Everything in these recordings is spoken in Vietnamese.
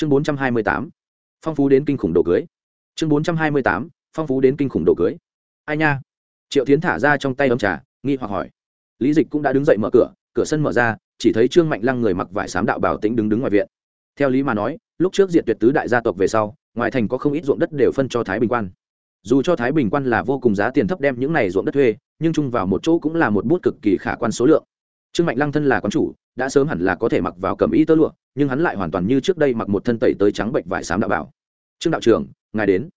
chương bốn trăm hai mươi tám, phong phú đến kinh khủng đồ cưới. Chương bốn trăm hai mươi tám, phong phú đến kinh khủng đồ cưới. Ai nha? Triệu tiến thả ra trong tay ấm trà, nghi hoặc hỏi. Lý dịch cũng đã đứng dậy mở cửa cửa sân mở ra, chỉ thấy trương mạnh lăng người mặc vải sám đạo bảo tĩnh đứng đứng ngoài viện. Theo lý mà nói, lúc trước diện tuyệt tứ đại gia tộc về sau ngoại thành có không ít ruộng đất đều phân cho thái bình quan. Dù cho thái bình quan là vô cùng giá tiền thấp đem những này ruộng đất thuê, nhưng chung vào một chỗ cũng là một bút cực kỳ khả quan số lượng. Trương mạnh lăng thân là quán chủ đã sớm hẳn là có thể mặc vào cầm y tơ lụa, nhưng hắn lại hoàn toàn như trước đây mặc một thân tẩy tới trắng bệnh vải sám đạo bảo. Trương đạo trưởng, ngài đến.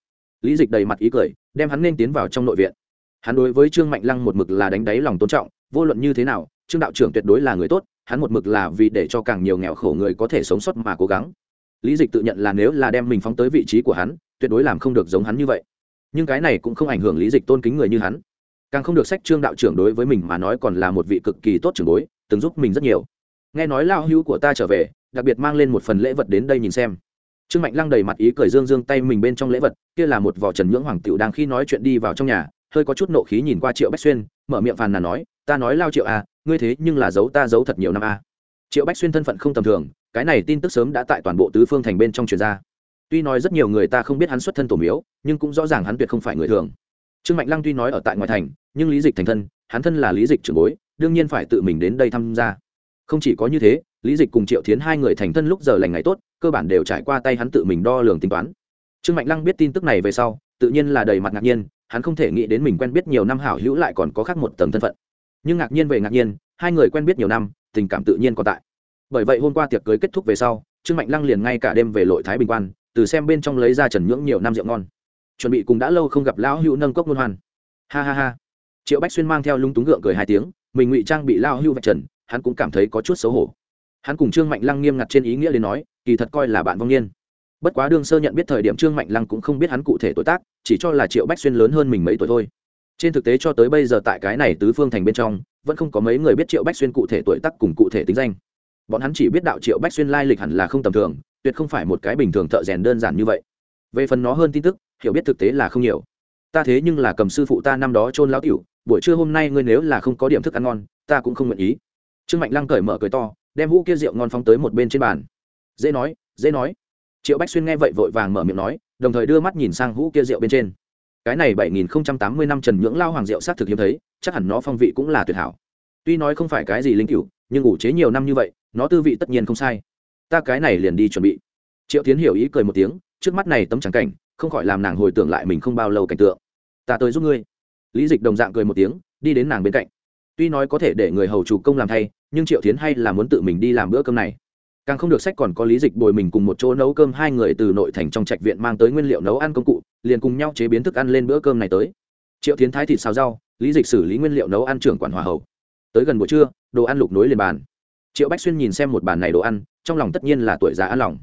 Lý dịch đầy mặt ý cười, đem hắn nên tiến vào trong nội viện. Hắn đối với trương mạnh lăng một mực là đánh đáy lòng tôn trọng, vô luận như thế nào, trương đạo trưởng tuyệt đối là người tốt, hắn một mực là vì để cho càng nhiều nghèo khổ người có thể sống sót mà cố gắng. Lý dịch tự nhận là nếu là đem mình phóng tới vị trí của hắn, tuyệt đối làm không được giống hắn như vậy. Nhưng cái này cũng không ảnh hưởng lý dịch tôn kính người như hắn. Càng không được sách trương đạo trưởng đối với mình mà nói còn là một vị cực kỳ tốt trưởng bối, từng giúp mình rất nhiều nghe nói lao hữu của ta trở về, đặc biệt mang lên một phần lễ vật đến đây nhìn xem. Trương mạnh lăng đầy mặt ý cười dương dương tay mình bên trong lễ vật, kia là một vỏ trần nhưỡng hoàng tiểu đang khi nói chuyện đi vào trong nhà, hơi có chút nộ khí nhìn qua triệu bách xuyên, mở miệng phàn nàn nói, ta nói lao triệu à ngươi thế nhưng là giấu ta giấu thật nhiều năm à. triệu bách xuyên thân phận không tầm thường, cái này tin tức sớm đã tại toàn bộ tứ phương thành bên trong truyền ra. Tuy nói rất nhiều người ta không biết hắn xuất thân tổ miếu, nhưng cũng rõ ràng hắn tuyệt không phải người thường. Trương mạnh lăng tuy nói ở tại ngoại thành, nhưng lý dịch thành thân, hắn thân là lý dịch trưởng bối, đương nhiên phải tự mình đến đây tham gia không chỉ có như thế, lý dịch cùng triệu thiến hai người thành thân lúc giờ lành ngày tốt, cơ bản đều trải qua tay hắn tự mình đo lường tính toán. Trương mạnh lăng biết tin tức này về sau, tự nhiên là đầy mặt ngạc nhiên, hắn không thể nghĩ đến mình quen biết nhiều năm hảo hữu lại còn có khác một tầng thân phận. Nhưng ngạc nhiên về ngạc nhiên, hai người quen biết nhiều năm, tình cảm tự nhiên còn tại. Bởi vậy hôm qua tiệc cưới kết thúc về sau, trương mạnh lăng liền ngay cả đêm về lội thái bình quan, từ xem bên trong lấy ra trần nhưỡng nhiều năm rượu ngon. Chuẩn bị cùng đã lâu không gặp lão hữu nâng cốc ngôn hoan ha ha ha. Triệu bách xuyên mang theo lung túng gượng cười hai tiếng, mình ngụy trang bị lao hữu vạch trần hắn cũng cảm thấy có chút xấu hổ. Hắn cùng trương mạnh lăng nghiêm ngặt trên ý nghĩa đến nói, kỳ thật coi là bạn vong niên. Bất quá đương sơ nhận biết thời điểm trương mạnh lăng cũng không biết hắn cụ thể tuổi tác, chỉ cho là triệu bách xuyên lớn hơn mình mấy tuổi thôi. Trên thực tế cho tới bây giờ tại cái này tứ phương thành bên trong, vẫn không có mấy người biết triệu bách xuyên cụ thể tuổi tác cùng cụ thể tính danh. Bọn hắn chỉ biết đạo triệu bách xuyên lai lịch hẳn là không tầm thường, tuyệt không phải một cái bình thường thợ rèn đơn giản như vậy. Về phần nó hơn tin tức, hiểu biết thực tế là không nhiều. Ta thế nhưng là cầm sư phụ ta năm đó trôn lão tiểu, buổi trưa hôm nay ngươi nếu là không có điểm thức ăn ngon, ta cũng không nguyện ý trương mạnh lăng cởi mở cười to, đem hũ kia rượu ngon phóng tới một bên trên bàn. Dễ nói dễ nói. Triệu bách xuyên nghe vậy vội vàng mở miệng nói, đồng thời đưa mắt nhìn sang hũ kia rượu bên trên. Cái này bảy nghìn tám mươi năm trần nhưỡng lao hoàng rượu s á c thực hiếm thấy, chắc hẳn nó phong vị cũng là tuyệt hảo. Tuy nói không phải cái gì linh cựu nhưng ủ chế nhiều năm như vậy, nó tư vị tất nhiên không sai. Ta cái này liền đi chuẩn bị. Triệu tiến hiểu ý cười một tiếng, trước mắt này tấm trắng cảnh, không khỏi làm nàng hồi tưởng lại mình không bao lâu cảnh tượng. Ta tới giúp ngươi. Lý dịch đồng dạng cười một tiếng, đi đến nàng bên cạnh tuy nói có thể để người hầu chủ công làm thay, nhưng triệu tiến hay là muốn tự mình đi làm bữa cơm này. Càng không được sách còn có lý dịch bồi mình cùng một chỗ nấu cơm, hai người từ nội thành trong trạch viện mang tới nguyên liệu nấu ăn công cụ, liền cùng nhau chế biến thức ăn lên bữa cơm này tới. Triệu tiến thái thịt xào rau, lý dịch xử lý nguyên liệu nấu ăn trưởng quản hòa hậu. Tới gần buổi trưa, đồ ăn lục nối liền bàn. Triệu bách xuyên nhìn xem một bàn này đồ ăn, trong lòng tất nhiên là tuổi già ăn lòng.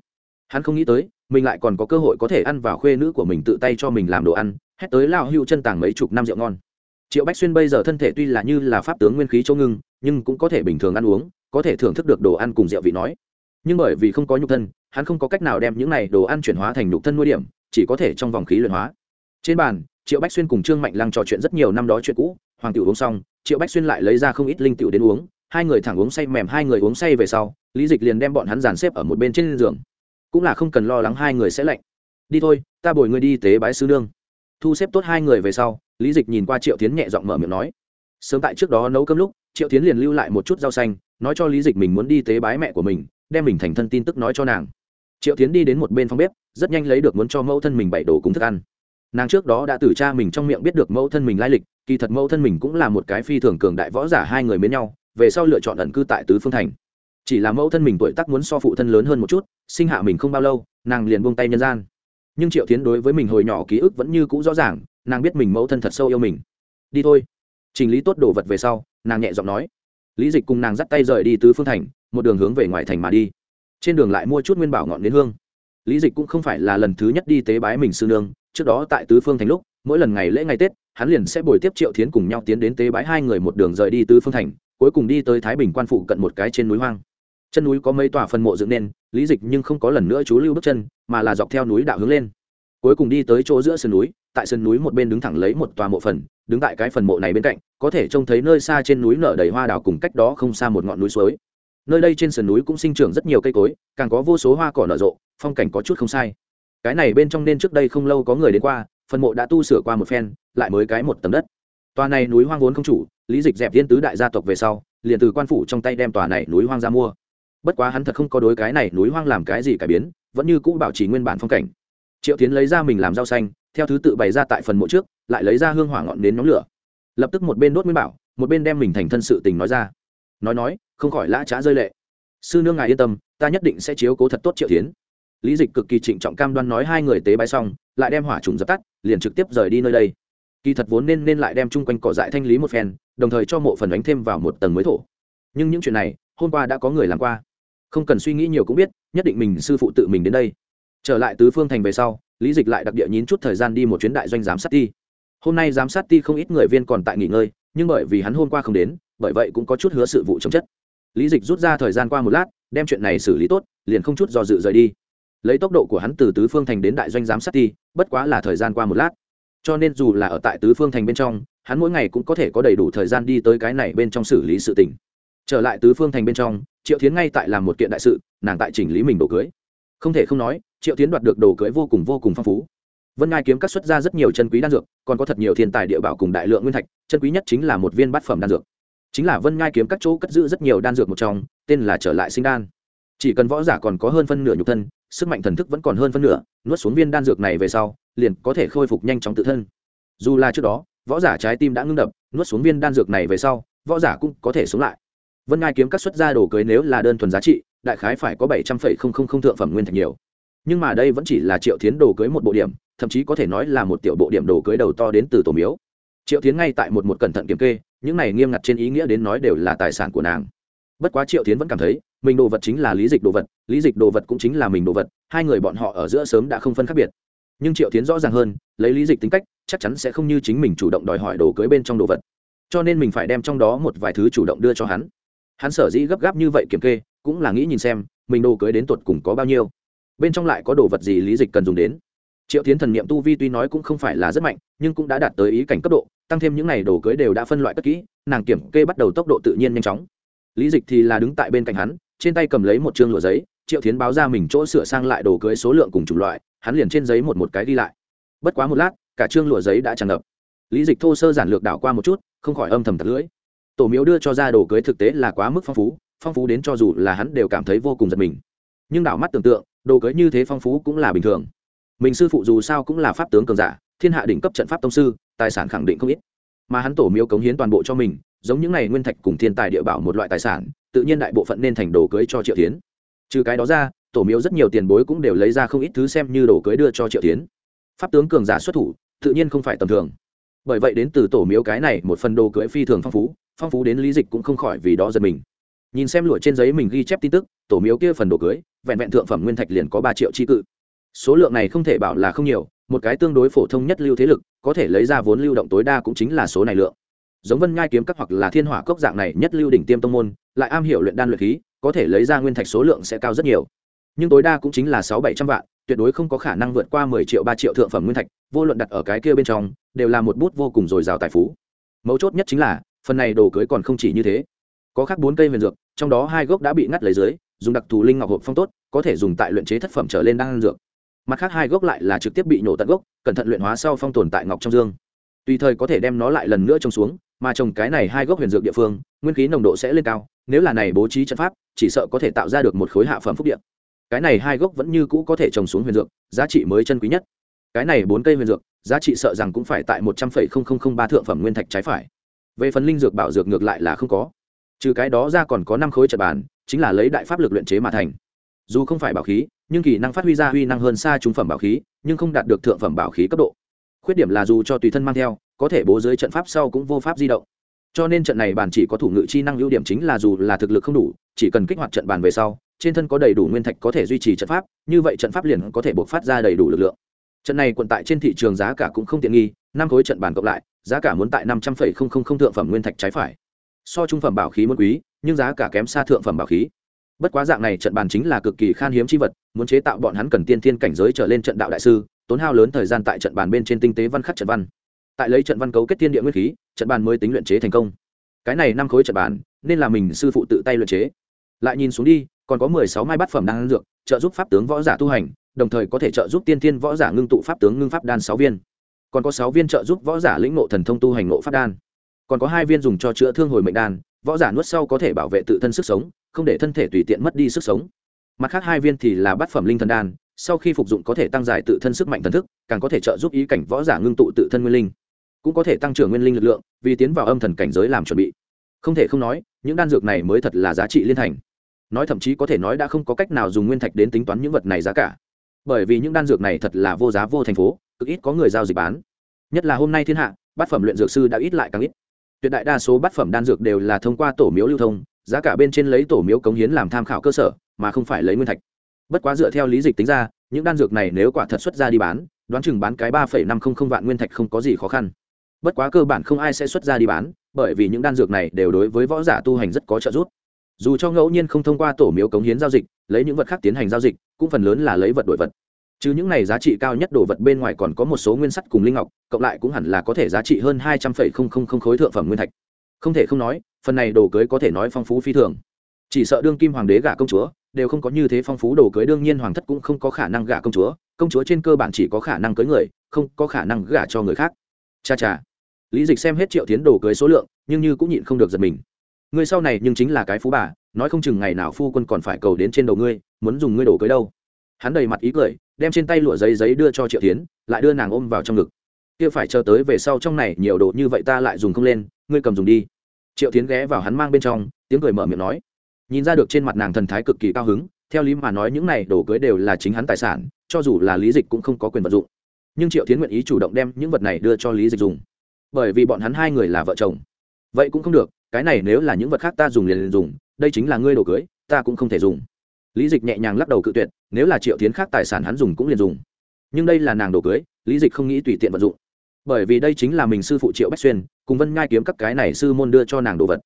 Hắn không nghĩ tới, mình lại còn có cơ hội có thể ăn vào khuê nữ của mình tự tay cho mình làm đồ ăn hét tới lao hưu chân tàng mấy chục năm rượu ngon triệu bách xuyên bây giờ thân thể tuy là như là pháp tướng nguyên khí châu ngưng, nhưng cũng có thể bình thường ăn uống, có thể thưởng thức được đồ ăn cùng rượu vị nói. Nhưng bởi vì không có nhục thân, hắn không có cách nào đem những này đồ ăn chuyển hóa thành nhục thân nuôi điểm, chỉ có thể trong vòng khí luyện hóa. Trên bàn, triệu bách xuyên cùng trương mạnh lăng trò chuyện rất nhiều năm đó chuyện cũ, hoàng tiểu uống xong, triệu bách xuyên lại lấy ra không ít linh tiểu đến uống, hai người thẳng uống say mềm, hai người uống say về sau, lý dịch liền đem bọn hắn dàn xếp ở một bên trên giường. Cũng là không cần lo lắng hai người sẽ lạnh. Đi thôi, ta bồi ngươi đi tế bái sư nương thu xếp tốt hai người về sau, lý dịch nhìn qua triệu tiến nhẹ giọng mở miệng nói. Sớm tại trước đó nấu cơm lúc, triệu tiến liền lưu lại một chút rau xanh, nói cho lý dịch mình muốn đi tế bái mẹ của mình, đem mình thành thân tin tức nói cho nàng. Triệu tiến đi đến một bên phòng bếp, rất nhanh lấy được muốn cho mẫu thân mình bảy đồ cúng thức ăn. Nàng trước đó đã từ cha mình trong miệng biết được mẫu thân mình lai lịch, kỳ thật mẫu thân mình cũng là một cái phi thường cường đại võ giả hai người mến nhau, về sau lựa chọn ẩn cư tại tứ phương thành. Chỉ là mẫu thân mình tuổi tác muốn so phụ thân lớn hơn một chút, sinh hạ mình không bao lâu, nàng liền buông tay nhân gian nhưng triệu tiến đối với mình hồi nhỏ ký ức vẫn như cũ rõ ràng, nàng biết mình mẫu thân thật sâu yêu mình. Đi thôi. Trình lý tốt đồ vật về sau, nàng nhẹ giọng nói. Lý dịch cùng nàng dắt tay rời đi tứ phương thành, một đường hướng về ngoài thành mà đi. Trên đường lại mua chút nguyên bảo ngọn đến hương. Lý dịch cũng không phải là lần thứ nhất đi tế bái mình sư nương, trước đó tại tứ phương thành lúc, mỗi lần ngày lễ ngày tết, hắn liền sẽ bồi tiếp triệu thiến cùng nhau tiến đến tế bái hai người một đường rời đi tứ phương thành, cuối cùng đi tới thái bình quan phụ cận một cái trên núi hoang chân núi có mấy tòa phần mộ dựng nên, lý dịch nhưng không có lần nữa chú lưu bước chân, mà là dọc theo núi đạo hướng lên. Cuối cùng đi tới chỗ giữa sườn núi, tại sườn núi một bên đứng thẳng lấy một tòa mộ phần, đứng tại cái phần mộ này bên cạnh, có thể trông thấy nơi xa trên núi nở đầy hoa đào cùng cách đó không xa một ngọn núi suối. Nơi đây trên sườn núi cũng sinh trưởng rất nhiều cây cối, càng có vô số hoa cỏ nở rộ, phong cảnh có chút không sai. Cái này bên trong nên trước đây không lâu có người đến qua, phần mộ đã tu sửa qua một phen, lại mới cái một tấm đất. Tòa này núi hoang vốn không chủ, lý dịch dẹp viên tứ đại gia tộc về sau, liền từ quan phủ trong tay đem tòa này núi hoang ra mua bất quá hắn thật không có đối cái này núi hoang làm cái gì cải biến, vẫn như cũ bảo trì nguyên bản phong cảnh. Triệu tiến lấy ra mình làm rau xanh, theo thứ tự bày ra tại phần mộ trước, lại lấy ra hương hỏa ngọn đến nhóm lửa. Lập tức một bên đốt nguyên bảo, một bên đem mình thành thân sự tình nói ra. Nói nói, không khỏi lã trá rơi lệ. Sư nương ngài yên tâm, ta nhất định sẽ chiếu cố thật tốt triệu tiến lý dịch cực kỳ trịnh trọng cam đoan nói hai người tế bái xong, lại đem hỏa trùng dập tắt, liền trực tiếp rời đi nơi đây. Kỳ thật vốn nên nên lại đem chung quanh cỏ dại thanh lý một phen, đồng thời cho mộ phần đánh thêm vào một tầng mới thổ. Nhưng những chuyện này, hôm qua đã có người làm qua không cần suy nghĩ nhiều cũng biết, nhất định mình sư phụ tự mình đến đây. Trở lại tứ phương thành về sau, lý dịch lại đặc địa nhín chút thời gian đi một chuyến đại doanh giám sát ti. Hôm nay giám sát ti không ít người viên còn tại nghỉ ngơi, nhưng bởi vì hắn hôm qua không đến, bởi vậy cũng có chút hứa sự vụ chống chất. Lý dịch rút ra thời gian qua một lát, đem chuyện này xử lý tốt, liền không chút do dự rời đi. Lấy tốc độ của hắn từ tứ phương thành đến đại doanh giám sát ti, bất quá là thời gian qua một lát. Cho nên dù là ở tại tứ phương thành bên trong, hắn mỗi ngày cũng có thể có đầy đủ thời gian đi tới cái này bên trong xử lý sự tình trở lại tứ phương thành bên trong, triệu tiến ngay tại làm một kiện đại sự, nàng tại chỉnh lý mình đồ cưới. Không thể không nói, triệu tiến đoạt được đồ cưới vô cùng vô cùng phong phú. Vân ngai kiếm cắt xuất ra rất nhiều chân quý đan dược, còn có thật nhiều thiên tài địa bảo cùng đại lượng nguyên thạch, chân quý nhất chính là một viên bát phẩm đan dược. Chính là vân ngai kiếm các chỗ cất giữ rất nhiều đan dược một trong, tên là trở lại sinh đan. Chỉ cần võ giả còn có hơn phân nửa nhục thân, sức mạnh thần thức vẫn còn hơn phân nửa, nuốt xuống viên đan dược này về sau, liền có thể khôi phục nhanh chóng tự thân. Dù là trước đó, võ giả trái tim đã ngưng đập, nuốt xuống viên đan dược này về sau, võ giả cũng có thể sống lại vân ngai kiếm các xuất ra đồ cưới nếu là đơn thuần giá trị, đại khái phải có bảy trăm phẩy không không không thượng phẩm nguyên thạch nhiều. Nhưng mà đây vẫn chỉ là triệu thiến đồ cưới một bộ điểm, thậm chí có thể nói là một tiểu bộ điểm đồ cưới đầu to đến từ tổ miếu. Triệu thiến ngay tại một một cẩn thận kiểm kê, những này nghiêm ngặt trên ý nghĩa đến nói đều là tài sản của nàng. Bất quá triệu thiến vẫn cảm thấy, mình đồ vật chính là lý dịch đồ vật, lý dịch đồ vật cũng chính là mình đồ vật, hai người bọn họ ở giữa sớm đã không phân khác biệt. Nhưng triệu tiến rõ ràng hơn, lấy lý dịch tính cách, chắc chắn sẽ không như chính mình chủ động đòi hỏi đồ cưới bên trong đồ vật. Cho nên mình phải đem trong đó một vài thứ chủ động đưa cho hắn hắn sở dĩ gấp gáp như vậy kiểm kê, cũng là nghĩ nhìn xem, mình đồ cưới đến tuột cùng có bao nhiêu. Bên trong lại có đồ vật gì lý dịch cần dùng đến. Triệu tiến thần niệm tu vi tuy nói cũng không phải là rất mạnh, nhưng cũng đã đạt tới ý cảnh cấp độ, tăng thêm những n à y đồ cưới đều đã phân loại cất kỹ, nàng kiểm kê bắt đầu tốc độ tự nhiên nhanh chóng. Lý dịch thì là đứng tại bên cạnh hắn, trên tay cầm lấy một chương lụa giấy, triệu tiến báo ra mình chỗ sửa sang lại đồ cưới số lượng cùng chủng loại, hắn liền trên giấy một một cái đi lại. Bất quá một lát, cả chương lụa giấy đã tràn ngập. Lý dịch thô sơ giản lược đảo qua một chút, không khỏi âm thầm thật lưỡi tổ miếu đưa cho ra đồ cưới thực tế là quá mức phong phú phong phú đến cho dù là hắn đều cảm thấy vô cùng giật mình. Nhưng đảo mắt tưởng tượng, đồ cưới như thế phong phú cũng là bình thường. Mình sư phụ dù sao cũng là pháp tướng cường giả, thiên hạ đỉnh cấp trận pháp tông sư, tài sản khẳng định không ít. Mà hắn tổ miếu cống hiến toàn bộ cho mình, giống những này nguyên thạch cùng thiên tài địa bảo một loại tài sản, tự nhiên đại bộ phận nên thành đồ cưới cho triệu tiến trừ cái đó ra, tổ miếu rất nhiều tiền bối cũng đều lấy ra không ít thứ xem như đồ cưới đưa cho triệu tiến pháp tướng cường giả xuất thủ, tự nhiên không phải tầm thường bởi vậy đến từ tổ miếu cái này một phần đồ cưới phi thường phong phú phong phú đến lý dịch cũng không khỏi vì đó giật mình. Nhìn xem lụa trên giấy mình ghi chép tin tức, tổ miếu kia phần đồ cưới vẹn vẹn thượng phẩm nguyên thạch liền có ba triệu chi cự. Số lượng này không thể bảo là không nhiều, một cái tương đối phổ thông nhất lưu thế lực, có thể lấy ra vốn lưu động tối đa cũng chính là số này lượng. Giống vân ngai kiếm các hoặc là thiên hỏa cốc dạng này nhất lưu đỉnh tiêm tông môn, lại am hiểu luyện đan luyện khí, có thể lấy ra nguyên thạch số lượng sẽ cao rất nhiều nhưng tối đa cũng chính là sáu bảy trăm vạn, tuyệt đối không có khả năng vượt qua mười triệu, ba triệu thượng phẩm nguyên thạch, vô luận đặt ở cái kia bên trong, đều là một bút vô cùng dồi dào tài phú. Mấu chốt nhất chính là, phần này đồ cưới còn không chỉ như thế. Có khác bốn cây huyền dược, trong đó hai gốc đã bị ngắt lấy dưới, dùng đặc thù linh ngọc hộp phong tốt, có thể dùng tại luyện chế thất phẩm trở lên đan dược. Mặt khác hai gốc lại là trực tiếp bị nổ tận gốc, cẩn thận luyện hóa sau phong tồn tại ngọc trong dương. Tùy thời có thể đem nó lại lần nữa trồng xuống, mà trồng cái này hai gốc huyền dược địa phương, nguyên khí nồng độ sẽ lên cao, nếu là này bố trí trận pháp, chỉ sợ có thể tạo ra được một khối hạ phẩm phúc điện cái này hai gốc vẫn như cũ có thể trồng xuống huyền dược, giá trị mới chân quý nhất. Cái này bốn cây huyền dược, giá trị sợ rằng cũng phải tại một trăm phẩy không không không ba thượng phẩm nguyên thạch trái phải. Về phần linh dược bảo dược ngược lại là không có. Trừ cái đó ra còn có năm khối trận bàn, chính là lấy đại pháp lực luyện chế mà thành. Dù không phải bảo khí, nhưng kỳ năng phát huy ra huy năng hơn xa trung phẩm bảo khí, nhưng không đạt được thượng phẩm bảo khí cấp độ. Khuyết điểm là dù cho tùy thân mang theo, có thể bố dưới trận pháp sau cũng vô pháp di động. Cho nên trận này bàn chỉ có thủ ngự chi năng ưu điểm chính là dù là thực lực không đủ, chỉ cần kích hoạt trận bàn về sau trên thân có đầy đủ nguyên thạch có thể duy trì trận pháp, như vậy trận pháp liền có thể buộc phát ra đầy đủ lực lượng. Trận này quận tại trên thị trường giá cả cũng không tiện nghi, năm khối trận bàn cộng lại, giá cả muốn tại năm trăm phẩy không không không thượng phẩm nguyên thạch trái phải. So trung phẩm bảo khí muốn quý, nhưng giá cả kém xa thượng phẩm bảo khí. Bất quá dạng này trận bàn chính là cực kỳ khan hiếm chi vật, muốn chế tạo bọn hắn cần tiên thiên cảnh giới trở lên trận đạo đại sư, tốn hao lớn thời gian tại trận bàn bên trên tinh tế văn khắc trận văn. Tại lấy trận văn cấu kết thiên địa nguyên khí, trận bàn mới tính luyện chế thành công. Cái này năm khối trận bàn, nên là mình sư phụ tự tay luyện chế. Lại nhìn xuống đi còn có mười sáu mai bát phẩm đan dược, trợ giúp pháp tướng võ giả tu hành, đồng thời có thể trợ giúp tiên tiên võ giả ngưng tụ pháp tướng ngưng pháp đan sáu viên. Còn có sáu viên trợ giúp võ giả lĩnh ngộ thần thông tu hành ngộ pháp đan. Còn có hai viên dùng cho chữa thương hồi mệnh đan, võ giả nuốt sau có thể bảo vệ tự thân sức sống, không để thân thể tùy tiện mất đi sức sống. Mặt khác hai viên thì là bát phẩm linh thần đan, sau khi phục dụng có thể tăng giải tự thân sức mạnh thần thức, càng có thể trợ giúp ý cảnh võ giả ngưng tụ tự thân nguyên linh. Cũng có thể tăng trưởng nguyên linh lực lượng, vì tiến vào âm thần cảnh giới làm chuẩn bị. Không thể không nói, những đan dược này mới thật là giá trị liên thành nói thậm chí có thể nói đã không có cách nào dùng nguyên thạch đến tính toán những vật này giá cả. Bởi vì những đan dược này thật là vô giá vô thành phố, cực ít có người giao dịch bán. Nhất là hôm nay thiên hạ, bát phẩm luyện dược sư đã ít lại càng ít. Tuyệt đại đa số bát phẩm đan dược đều là thông qua tổ miếu lưu thông, giá cả bên trên lấy tổ miếu cống hiến làm tham khảo cơ sở, mà không phải lấy nguyên thạch. Bất quá dựa theo lý dịch tính ra, những đan dược này nếu quả thật xuất ra đi bán, đoán chừng bán cái ba phẩy năm không không vạn nguyên thạch không có gì khó khăn. Bất quá cơ bản không ai sẽ xuất ra đi bán, bởi vì những đan dược này đều đối với võ giả tu hành rất có trợ giúp dù cho ngẫu nhiên không thông qua tổ miếu cống hiến giao dịch, lấy những vật khác tiến hành giao dịch, cũng phần lớn là lấy vật đổi vật. Chứ những này giá trị cao nhất đồ vật bên ngoài còn có một số nguyên sắt cùng linh ngọc, cộng lại cũng hẳn là có thể giá trị hơn hai trăm linh không không không khối thượng phẩm nguyên thạch. Không thể không nói, phần này đồ cưới có thể nói phong phú phi thường. Chỉ sợ đương kim hoàng đế gả công chúa, đều không có như thế phong phú đồ cưới, đương nhiên hoàng thất cũng không có khả năng gả công chúa công chúa trên cơ bản chỉ có khả năng cưới người, không có khả năng gả cho người khác. Cha cha. Lý dịch xem hết triệu tiến đồ cưới số lượng, nhưng như cũng nhịn không được giật mình ngươi sau này nhưng chính là cái phú bà, nói không chừng ngày nào phu quân còn phải cầu đến trên đầu ngươi, muốn dùng ngươi đồ cưới đâu. Hắn đầy mặt ý cười, đem trên tay lụa giấy giấy đưa cho triệu tiến lại đưa nàng ôm vào trong ngực. Kia phải chờ tới về sau trong này nhiều đồ như vậy ta lại dùng không lên, ngươi cầm dùng đi. Triệu tiến ghé vào hắn mang bên trong, tiếng cười mở miệng nói. Nhìn ra được trên mặt nàng thần thái cực kỳ cao hứng, theo lý mà nói những này đồ cưới đều là chính hắn tài sản, cho dù là lý dịch cũng không có quyền vật dụng. Nhưng triệu tiến nguyện ý chủ động đem những vật này đưa cho lý dịch dùng. Bởi vì bọn hắn hai người là vợ chồng vậy cũng không được, cái này nếu là những vật khác ta dùng liền liền dùng, đây chính là ngươi đồ cưới, ta cũng không thể dùng. Lý dịch nhẹ nhàng lắc đầu cự tuyệt, nếu là triệu tiến khác tài sản hắn dùng cũng liền dùng. Nhưng đây là nàng đồ cưới, lý dịch không nghĩ tùy tiện vận dụng. Bởi vì đây chính là mình sư phụ triệu bách xuyên, cùng vân ngai kiếm các cái này sư môn đưa cho nàng đồ vật.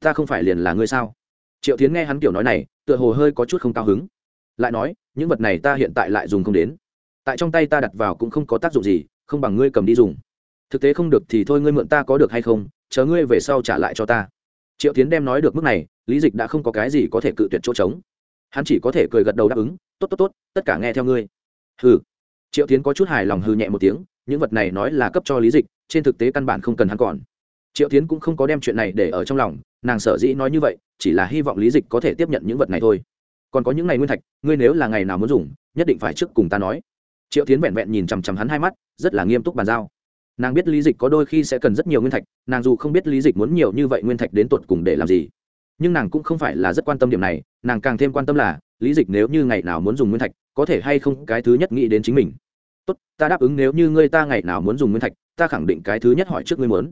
Ta không phải liền là ngươi sao? Triệu tiến nghe hắn kiểu nói này, tựa hồ hơi có chút không cao hứng. Lại nói, những vật này ta hiện tại lại dùng không đến. Tại trong tay ta đặt vào cũng không có tác dụng gì, không bằng ngươi cầm đi dùng. Thực tế không được thì thôi, ngươi mượn ta có được hay không? Chờ ngươi về sau trả lại cho ta. Triệu tiến đem nói được mức này, lý dịch đã không có cái gì có thể cự tuyệt chỗ trống. Hắn chỉ có thể cười gật đầu đáp ứng, tốt tốt tốt, tất cả nghe theo ngươi. Hừ. Triệu tiến có chút hài lòng hừ nhẹ một tiếng, những vật này nói là cấp cho lý dịch, trên thực tế căn bản không cần hắn còn. Triệu tiến cũng không có đem chuyện này để ở trong lòng, nàng sở dĩ nói như vậy, chỉ là hy vọng lý dịch có thể tiếp nhận những vật này thôi. Còn có những ngày nguyên thạch, ngươi nếu là ngày nào muốn dùng, nhất định phải trước cùng ta nói. Triệu tiến vẹn vẹn nhìn chằm chằm hắn hai mắt, rất là nghiêm túc bàn giao nàng biết lý dịch có đôi khi sẽ cần rất nhiều nguyên thạch, nàng dù không biết lý dịch muốn nhiều như vậy nguyên thạch đến tột cùng để làm gì. Nhưng nàng cũng không phải là rất quan tâm điểm này, nàng càng thêm quan tâm là, lý dịch nếu như ngày nào muốn dùng nguyên thạch, có thể hay không cái thứ nhất nghĩ đến chính mình. Tốt, ta đáp ứng nếu như ngươi ta ngày nào muốn dùng nguyên thạch, ta khẳng định cái thứ nhất hỏi trước ngươi muốn.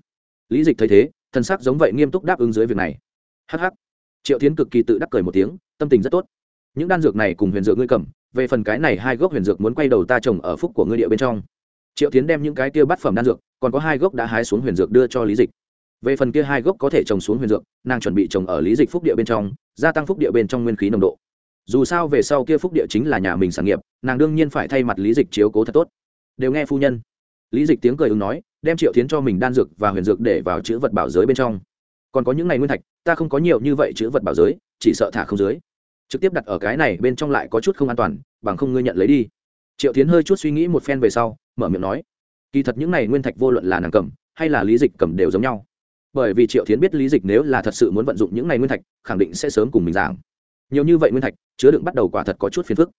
Lý dịch thấy thế thân xác giống vậy nghiêm túc đáp ứng dưới việc này. Hh triệu tiến cực kỳ tự đắc cười một tiếng, tâm tình rất tốt. Những đan dược này cùng huyền dược ngươi cầm, về phần cái này hai gốc huyền dược muốn quay đầu ta trồng ở phúc của ngươi địa bên trong triệu tiến đem những cái kia bát phẩm đan dược, còn có hai gốc đã hái xuống huyền dược đưa cho lý dịch. Về phần kia hai gốc có thể trồng xuống huyền dược, nàng chuẩn bị trồng ở lý dịch phúc địa bên trong, gia tăng phúc địa bên trong nguyên khí nồng độ. Dù sao về sau kia phúc địa chính là nhà mình sản nghiệp, nàng đương nhiên phải thay mặt lý dịch chiếu cố thật tốt. Đều nghe phu nhân. Lý dịch tiếng cười ứng nói, đem triệu tiến cho mình đan dược và huyền dược để vào chữ vật bảo giới bên trong. Còn có những ngày nguyên thạch, ta không có nhiều như vậy chữ vật bảo giới, chỉ sợ thả không dưới. Trực tiếp đặt ở cái này bên trong lại có chút không an toàn, bằng không ngươi nhận lấy đi. Triệu tiến hơi chút suy nghĩ một phen về sau mở miệng nói. Kỳ thật những này nguyên thạch vô luận là nàng cầm, hay là lý dịch cầm đều giống nhau. Bởi vì triệu tiến biết lý dịch nếu là thật sự muốn vận dụng những này nguyên thạch, khẳng định sẽ sớm cùng mình giảng. Nhiều như vậy nguyên thạch, chứa đựng bắt đầu quả thật có chút phiền phức.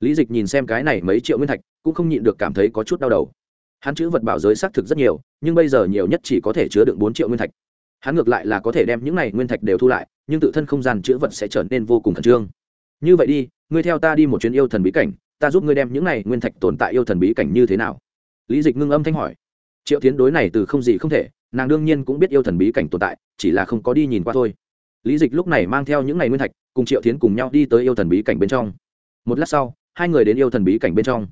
Lý dịch nhìn xem cái này mấy triệu nguyên thạch, cũng không nhịn được cảm thấy có chút đau đầu. Hắn chữ vật bảo giới xác thực rất nhiều, nhưng bây giờ nhiều nhất chỉ có thể chứa đựng bốn triệu nguyên thạch. Hắn ngược lại là có thể đem những này nguyên thạch đều thu lại, nhưng tự thân không gian chữ vật sẽ trở nên vô cùng khẩn trương. Như vậy đi, ngươi theo ta đi một chuyến yêu thần bí cảnh ta giúp ngươi đem những này nguyên thạch tồn tại yêu thần bí cảnh như thế nào? Lý dịch ngưng âm thanh hỏi. Triệu tiến đối này từ không gì không thể, nàng đương nhiên cũng biết yêu thần bí cảnh tồn tại, chỉ là không có đi nhìn qua thôi. Lý dịch lúc này mang theo những ngày nguyên thạch, cùng triệu tiến cùng nhau đi tới yêu thần bí cảnh bên trong. Một lát sau, hai người đến yêu thần bí cảnh bên trong.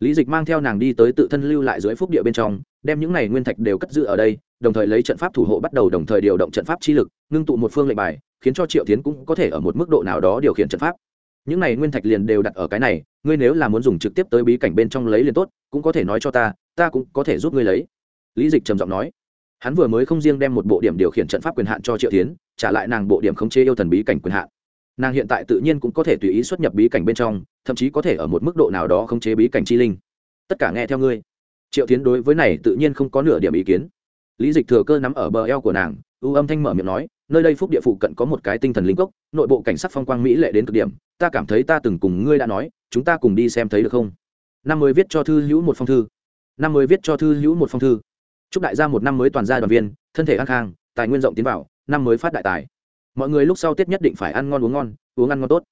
Lý dịch mang theo nàng đi tới tự thân lưu lại dưới phúc địa bên trong, đem những này nguyên thạch đều cất giữ ở đây, đồng thời lấy trận pháp thủ hộ bắt đầu đồng thời điều động trận pháp chi lực, ngưng tụ một phương lệnh bài, khiến cho triệu tiến cũng có thể ở một mức độ nào đó điều khiển trận pháp những này nguyên thạch liền đều đặt ở cái này, ngươi nếu là muốn dùng trực tiếp tới bí cảnh bên trong lấy liền tốt, cũng có thể nói cho ta ta cũng có thể giúp ngươi lấy. Lý dịch trầm giọng nói. Hắn vừa mới không riêng đem một bộ điểm điều khiển trận pháp quyền hạn cho triệu tiến trả lại nàng bộ điểm khống chế yêu thần bí cảnh quyền hạn. Nàng hiện tại tự nhiên cũng có thể tùy ý xuất nhập bí cảnh bên trong, thậm chí có thể ở một mức độ nào đó khống chế bí cảnh chi linh. Tất cả nghe theo ngươi. Triệu tiến đối với này tự nhiên không có nửa điểm ý kiến. Lý dịch thừa cơ nắm ở bờ eo của nàng ưu âm thanh mở miệng nói nơi đây phúc địa phụ cận có một cái tinh thần linh cốc, nội bộ cảnh sát phong quang mỹ lệ đến cực điểm, ta cảm thấy ta từng cùng ngươi đã nói, chúng ta cùng đi xem thấy được không? Năm mới viết cho thư hữu một phong thư. Năm mới viết cho thư hữu một phong thư. Chúc đại gia một năm mới toàn gia đoàn viên, thân thể an khang, tài nguyên rộng tiến vào, năm mới phát đại tài. Mọi người lúc sau tết nhất định phải ăn ngon uống ngon, uống ăn ngon tốt.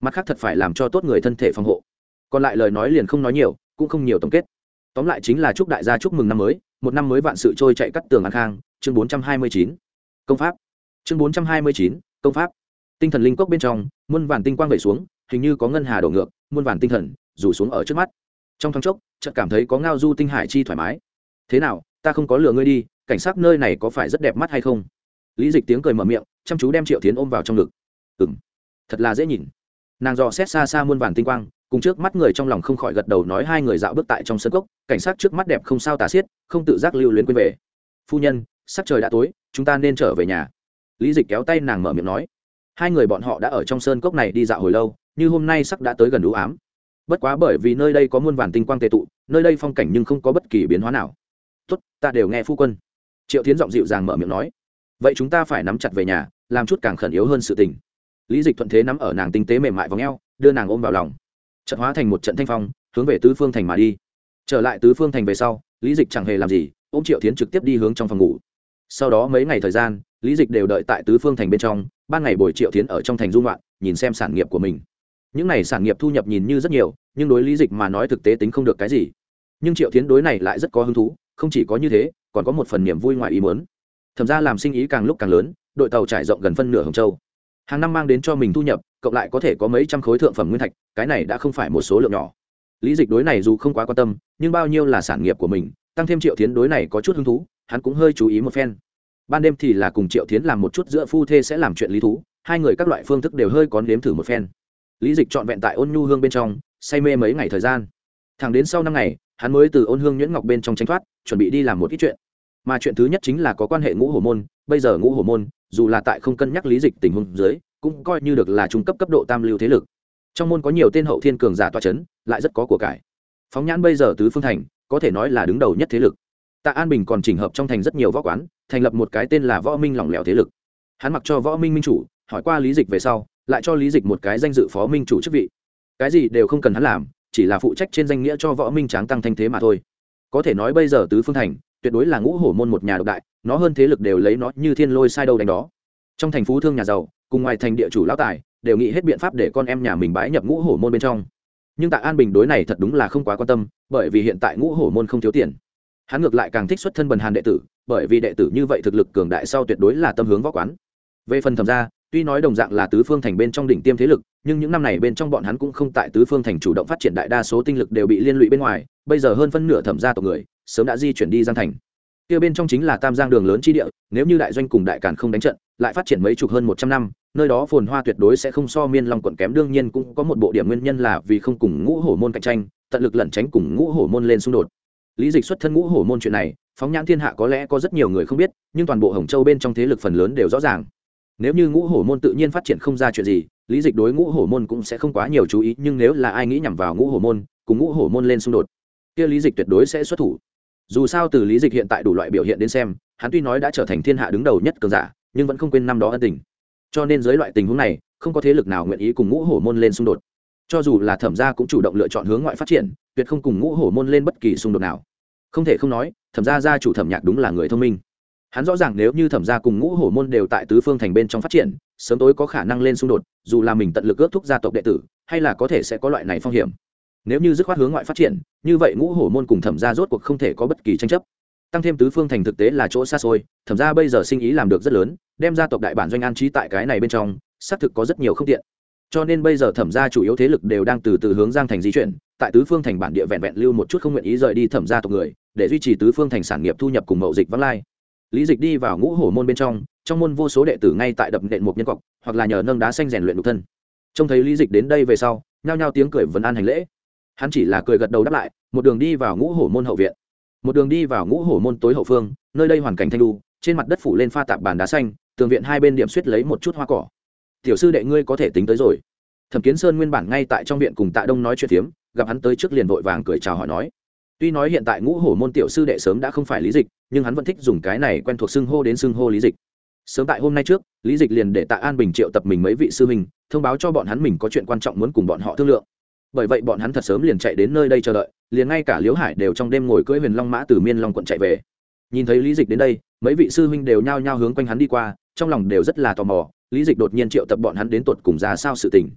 Mặt khác thật phải làm cho tốt người thân thể phòng hộ. Còn lại lời nói liền không nói nhiều, cũng không nhiều tổng kết. Tóm lại chính là chúc đại gia chúc mừng năm mới, một năm mới vạn sự trôi chạy cắt tường an khang, chương bốn trăm hai mươi chín. Công pháp chương bốn trăm hai mươi chín, công pháp. Tinh thần linh cốc bên trong, muôn vàn tinh quang vẩy xuống, hình như có ngân hà đổ ngược, muôn vàn tinh thần, rủ xuống ở trước mắt. Trong thoáng chốc, chợt cảm thấy có ngao du tinh hải chi thoải mái. Thế nào, ta không có lừa ngươi đi, cảnh sát nơi này có phải rất đẹp mắt hay không? Lý dịch tiếng cười mở miệng, chăm chú đem triệu tiến ôm vào trong ngực. Ừng thật là dễ nhìn. Nàng dò xét xa xa muôn vàn tinh quang, cùng trước mắt người trong lòng không khỏi gật đầu nói hai người dạo bước tại trong sân cốc, cảnh sát trước mắt đẹp không sao tả xiết, không tự giác lưu luyến quên về. Phu nhân sắc trời đã tối, chúng ta nên trở về nhà lý dịch kéo tay nàng mở miệng nói, hai người bọn họ đã ở trong sơn cốc này đi dạo hồi lâu, như hôm nay sắc đã tới gần đủ ám. Bất quá bởi vì nơi đây có muôn vàn tinh quang tệ tụ, nơi đây phong cảnh nhưng không có bất kỳ biến hóa nào. Tốt, ta đều nghe phu quân. Triệu tiến giọng dịu dàng mở miệng nói, vậy chúng ta phải nắm chặt về nhà, làm chút càng khẩn yếu hơn sự tình. Lý dịch thuận thế nắm ở nàng tinh tế mềm mại v ò đưa nàng ôm vào lòng. Trận hóa thành một trận thanh phong, hướng về tứ phương thành mà đi. Trở lại tứ phương thành về sau, lý dịch chẳng hề làm gì, ôm triệu tiến trực tiếp đi hướng trong phòng ngủ. Sau đó mấy ngày thời gian lý dịch đều đợi tại tứ phương thành bên trong, ban ngày bồi triệu tiến ở trong thành dung loạn nhìn xem sản nghiệp của mình. Những này sản nghiệp thu nhập nhìn như rất nhiều, nhưng đối lý dịch mà nói thực tế tính không được cái gì. Nhưng triệu tiến đối này lại rất có hứng thú, không chỉ có như thế, còn có một phần niềm vui ngoài ý muốn. Thẩm ra làm sinh ý càng lúc càng lớn, đội tàu trải rộng gần phân nửa hồng châu. Hàng năm mang đến cho mình thu nhập, cộng lại có thể có mấy trăm khối thượng phẩm nguyên thạch, cái này đã không phải một số lượng nhỏ. Lý dịch đối này dù không quá quan tâm, nhưng bao nhiêu là sản nghiệp của mình, tăng thêm triệu tiến đối này có chút hứng thú, hắn cũng hơi chú ý một phen ban đêm thì là cùng triệu tiến làm một chút giữa phu thê sẽ làm chuyện lý thú, hai người các loại phương thức đều hơi có nếm thử một phen. Lý dịch trọn vẹn tại ôn nhu hương bên trong, say mê mấy ngày thời gian. Thẳng đến sau năm ngày, hắn mới từ ôn hương nhuyễn ngọc bên trong tranh thoát, chuẩn bị đi làm một ít chuyện. Mà chuyện thứ nhất chính là có quan hệ ngũ hổ môn, bây giờ ngũ hổ môn, dù là tại không cân nhắc lý dịch tình huống dưới, cũng coi như được là trung cấp cấp độ tam lưu thế lực. Trong môn có nhiều tên hậu thiên cường giả toa c h ấ n lại rất có của cải. Phóng nhãn bây giờ tứ phương thành, có thể nói là đứng đầu nhất thế lực. Tạ an bình còn chỉnh hợp trong thành rất nhiều võ quán thành lập một cái tên là võ minh lỏng lẻo thế lực. Hắn mặc cho võ minh minh chủ, hỏi qua lý dịch về sau, lại cho lý dịch một cái danh dự phó minh chủ chức vị. Cái gì đều không cần hắn làm, chỉ là phụ trách trên danh nghĩa cho võ minh tráng tăng thanh thế mà thôi. Có thể nói bây giờ tứ phương thành, tuyệt đối là ngũ hổ môn một nhà độc đại, nó hơn thế lực đều lấy nó như thiên lôi sai đâu đánh đó. Trong thành phú thương nhà giàu, cùng ngoài thành địa chủ lão tài, đều nghĩ hết biện pháp để con em nhà mình bái nhập ngũ hổ môn bên trong. Nhưng tại an bình đối này thật đúng là không quá quan tâm, bởi vì hiện tại ngũ hổ môn không thiếu tiền. Hắn ngược lại càng thích xuất thân bần hàn đệ tử bởi vì đệ tử như vậy thực lực cường đại sau tuyệt đối là tâm hướng võ quán. Về phần thầm ra tuy nói đồng dạng là tứ phương thành bên trong đỉnh tiêm thế lực, nhưng những năm này bên trong bọn hắn cũng không tại tứ phương thành chủ động phát triển đại đa số tinh lực đều bị liên lụy bên ngoài, bây giờ hơn phân nửa thẩm gia tộc người, sớm đã di chuyển đi giang thành. Kia bên trong chính là tam giang đường lớn chi địa, nếu như đại doanh cùng đại càn không đánh trận, lại phát triển mấy chục hơn một trăm năm, nơi đó phồn hoa tuyệt đối sẽ không so miên long quận kém, đương nhiên cũng có một bộ điểm nguyên nhân là vì không cùng ngũ hổ môn cạnh tranh, tận lực lẩn tránh cùng ngũ hổ môn lên xung đột. Lý dịch xuất thân ngũ hổ môn chuyện này phóng nhãn thiên hạ có lẽ có rất nhiều người không biết, nhưng toàn bộ hồng châu bên trong thế lực phần lớn đều rõ ràng. Nếu như ngũ hổ môn tự nhiên phát triển không ra chuyện gì, lý dịch đối ngũ hổ môn cũng sẽ không quá nhiều chú ý, nhưng nếu là ai nghĩ nhằm vào ngũ hổ môn, cùng ngũ hổ môn lên xung đột, kia lý dịch tuyệt đối sẽ xuất thủ. Dù sao từ lý dịch hiện tại đủ loại biểu hiện đến xem, hắn tuy nói đã trở thành thiên hạ đứng đầu nhất cường giả, nhưng vẫn không quên năm đó ân tình. Cho nên dưới loại tình huống này, không có thế lực nào nguyện ý cùng ngũ hổ môn lên xung đột. Cho dù là thẩm gia cũng chủ động lựa chọn hướng ngoại phát triển, tuyệt không cùng ngũ hổ môn lên bất kỳ xung đột nào. Không thể không nói thẩm gia gia chủ thẩm nhạc đúng là người thông minh. Hắn rõ ràng nếu như thẩm gia cùng ngũ hổ môn đều tại tứ phương thành bên trong phát triển, sớm tối có khả năng lên xung đột, dù là mình tận lực ước thúc gia tộc đệ tử, hay là có thể sẽ có loại này phong hiểm. Nếu như dứt khoát hướng ngoại phát triển, như vậy ngũ hổ môn cùng thẩm gia rốt cuộc không thể có bất kỳ tranh chấp. Tăng thêm tứ phương thành thực tế là chỗ xa xôi, thẩm ra bây giờ sinh ý làm được rất lớn, đem gia tộc đại bản doanh an trí tại cái này bên trong, xác thực có rất nhiều không tiện. Cho nên bây giờ thẩm ra chủ yếu thế lực đều đang từ từ hướng giang thành di chuyển, tại tứ phương thành bản địa vẹn vẹn lưu một chút không nguyện ý rời đi thẩm ra tộc người để duy trì tứ phương thành sản nghiệp thu nhập cùng mậu dịch vắng lai. Lý dịch đi vào ngũ hổ môn bên trong trong môn vô số đệ tử ngay tại đập nện một nhân cọc, hoặc là nhờ nâng đá xanh rèn luyện đục thân. Trông thấy lý dịch đến đây về sau, nhao nhao tiếng cười vấn an hành lễ. Hắn chỉ là cười gật đầu đáp lại, một đường đi vào ngũ hổ môn hậu viện. Một đường đi vào ngũ hổ môn tối hậu phương, nơi đây hoàn cảnh thanh lu trên mặt đất phủ lên pha tạp bàn đá xanh, tường viện hai bên điểm suýt lấy một chút hoa cỏ. Tiểu sư đệ ngươi có thể tính tới rồi. Thẩm kiến sơn nguyên bản ngay tại trong viện cùng tạ đông nói chuyện phiếm, gặp hắn tới trước liền vội vàng cười chào hỏi nói tuy nói hiện tại ngũ hổ môn tiểu sư đệ sớm đã không phải lý dịch, nhưng hắn vẫn thích dùng cái này quen thuộc xưng hô đến xưng hô lý dịch. Sớm tại hôm nay trước, lý dịch liền để tạ an bình triệu tập mình mấy vị sư huynh, thông báo cho bọn hắn mình có chuyện quan trọng muốn cùng bọn họ thương lượng. Bởi vậy bọn hắn thật sớm liền chạy đến nơi đây chờ đợi, liền ngay cả liễu hải đều trong đêm ngồi cưỡi huyền long mã từ miên long quận chạy về. Nhìn thấy lý dịch đến đây, mấy vị sư huynh đều nhao nhao hướng quanh hắn đi qua, trong lòng đều rất là tò mò, lý dịch đột nhiên triệu tập bọn hắn đến tột cùng ra sao sự tình.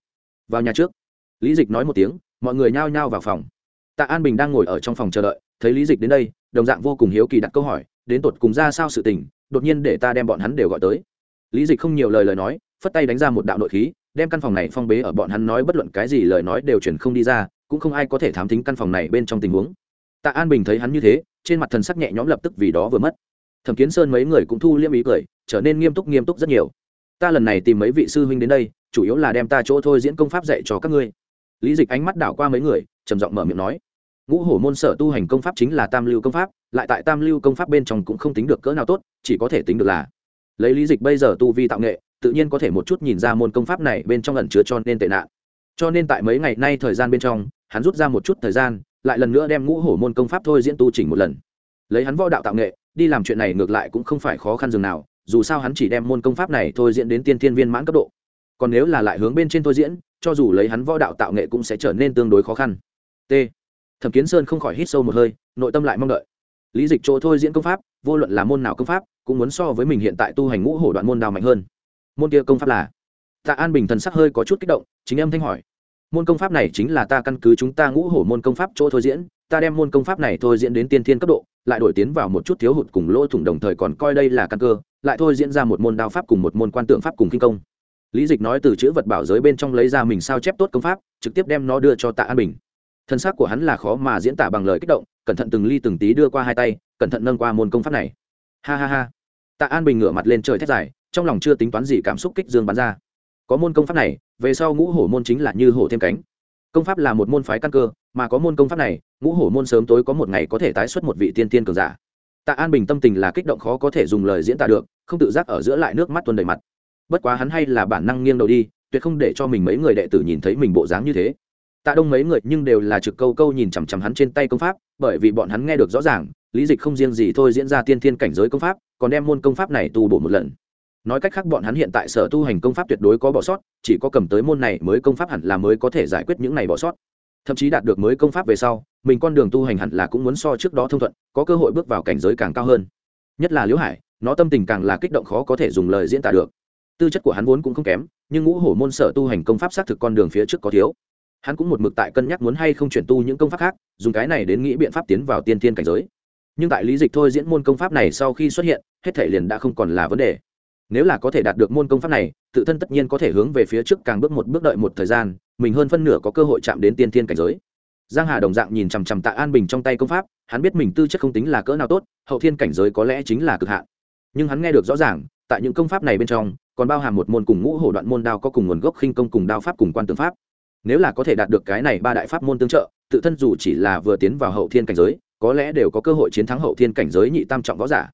Vào nhà trước, lý dịch nói một tiếng, mọi người nhao nhao vào phòng tạ an bình đang ngồi ở trong phòng chờ đợi, thấy lý dịch đến đây, đồng dạng vô cùng hiếu kỳ đặt câu hỏi, đến tột cùng ra sao sự tình, đột nhiên để ta đem bọn hắn đều gọi tới. Lý dịch không nhiều lời lời nói, phất tay đánh ra một đạo nội khí, đem căn phòng này phong bế ở bọn hắn nói bất luận cái gì lời nói đều chuyển không đi ra, cũng không ai có thể thám tính căn phòng này bên trong tình huống. Tạ an bình thấy hắn như thế, trên mặt thần sắc nhẹ nhõm lập tức vì đó vừa mất. Thẩm kiến sơn mấy người cũng thu liêm ý cười, trở nên nghiêm túc nghiêm túc rất nhiều. Ta lần này tìm mấy vị sư huynh đến đây, chủ yếu là đem ta chỗ thôi diễn công pháp dạy cho các ngươi. Lý dịch ánh mắt đảo qua mấy người, trầm giọng mở miệng nói ngũ hổ môn sở tu hành công pháp chính là tam lưu công pháp, lại tại tam lưu công pháp bên trong cũng không tính được cỡ nào tốt, chỉ có thể tính được là lấy lý dịch bây giờ tu vi tạo nghệ, tự nhiên có thể một chút nhìn ra môn công pháp này bên trong ẩn chứa cho nên tệ nạn. Cho nên tại mấy ngày nay thời gian bên trong, hắn rút ra một chút thời gian, lại lần nữa đem ngũ hổ môn công pháp thôi diễn tu chỉnh một lần. Lấy hắn võ đạo tạo nghệ, đi làm chuyện này ngược lại cũng không phải khó khăn dường nào, dù sao hắn chỉ đem môn công pháp này thôi diễn đến tiên thiên viên mãn cấp độ. Còn nếu là lại hướng bên trên thôi diễn, cho dù lấy hắn võ đạo tạo nghệ cũng sẽ trở nên tương đối khó khăn. T thẩm kiến sơn không khỏi hít sâu một hơi, nội tâm lại mong đợi. Lý dịch chỗ thôi diễn công pháp, vô luận là môn nào công pháp, cũng muốn so với mình hiện tại tu hành ngũ hổ đoạn môn đào mạnh hơn. Môn kia công pháp là? Tạ an bình thần sắc hơi có chút kích động, chính em thanh hỏi. Môn công pháp này chính là ta căn cứ chúng ta ngũ hổ môn công pháp chỗ thôi diễn, ta đem môn công pháp này thôi diễn đến tiên thiên cấp độ, lại đổi tiến vào một chút thiếu hụt cùng lỗ thủng đồng thời còn coi đây là căn cơ, lại thôi diễn ra một môn đao pháp cùng một môn quan tượng pháp cùng kinh công. Lý dịch nói từ chữ vật bảo giới bên trong lấy ra mình sao chép tốt công pháp, trực tiếp đem nó đưa cho tạ an bình thân xác của hắn là khó mà diễn tả bằng lời kích động, cẩn thận từng ly từng tí đưa qua hai tay, cẩn thận nâng qua môn công pháp này. Ha ha ha. Tạ an bình ngửa mặt lên trời thét dài, trong lòng chưa tính toán gì cảm xúc kích dương bắn ra. Có môn công pháp này, về sau ngũ hổ môn chính là như hổ thêm cánh. Công pháp là một môn phái căn cơ, mà có môn công pháp này, ngũ hổ môn sớm tối có một ngày có thể tái xuất một vị tiên tiên cường giả. Tạ an bình tâm tình là kích động khó có thể dùng lời diễn tả được, không tự giác ở giữa lại nước mắt tuần đầy mặt. Bất quá hắn hay là bản năng nghiêng đầu đi, tuyệt không để cho mình mấy người đệ tử nhìn thấy mình bộ dáng như thế tạ đông mấy người nhưng đều là trực câu câu nhìn chằm chằm hắn trên tay công pháp, bởi vì bọn hắn nghe được rõ ràng, lý dịch không riêng gì thôi diễn ra tiên thiên cảnh giới công pháp, còn đem môn công pháp này tu bổ một lần. Nói cách khác bọn hắn hiện tại sở tu hành công pháp tuyệt đối có bỏ sót, chỉ có cầm tới môn này mới công pháp hẳn là mới có thể giải quyết những này bỏ sót. Thậm chí đạt được mới công pháp về sau, mình con đường tu hành hẳn là cũng muốn so trước đó thông thuận, có cơ hội bước vào cảnh giới càng cao hơn. Nhất là liễu hải, nó tâm tình càng là kích động khó có thể dùng lời diễn tả được. Tư chất của hắn vốn cũng không kém, nhưng ngũ hổ môn sở tu hành công pháp xác thực con đường phía trước có thiếu hắn cũng một mực tại cân nhắc muốn hay không chuyển tu những công pháp khác, dùng cái này đến nghĩ biện pháp tiến vào tiên thiên cảnh giới. Nhưng tại lý dịch thôi diễn môn công pháp này sau khi xuất hiện, hết thể liền đã không còn là vấn đề. Nếu là có thể đạt được môn công pháp này, tự thân tất nhiên có thể hướng về phía trước càng bước một bước đợi một thời gian, mình hơn phân nửa có cơ hội chạm đến tiên thiên cảnh giới. Giang hà đồng dạng nhìn chằm chằm tạ an bình trong tay công pháp, hắn biết mình tư chất không tính là cỡ nào tốt, hậu thiên cảnh giới có lẽ chính là cực hạn. Nhưng hắn nghe được rõ ràng, tại những công pháp này bên trong, còn bao hàm một môn cùng ngũ hổ đoạn môn đao có cùng nguồn gốc khinh công cùng đao pháp cùng quan tướng pháp nếu là có thể đạt được cái này ba đại pháp môn tương trợ, tự thân dù chỉ là vừa tiến vào hậu thiên cảnh giới, có lẽ đều có cơ hội chiến thắng hậu thiên cảnh giới nhị tam trọng võ giả.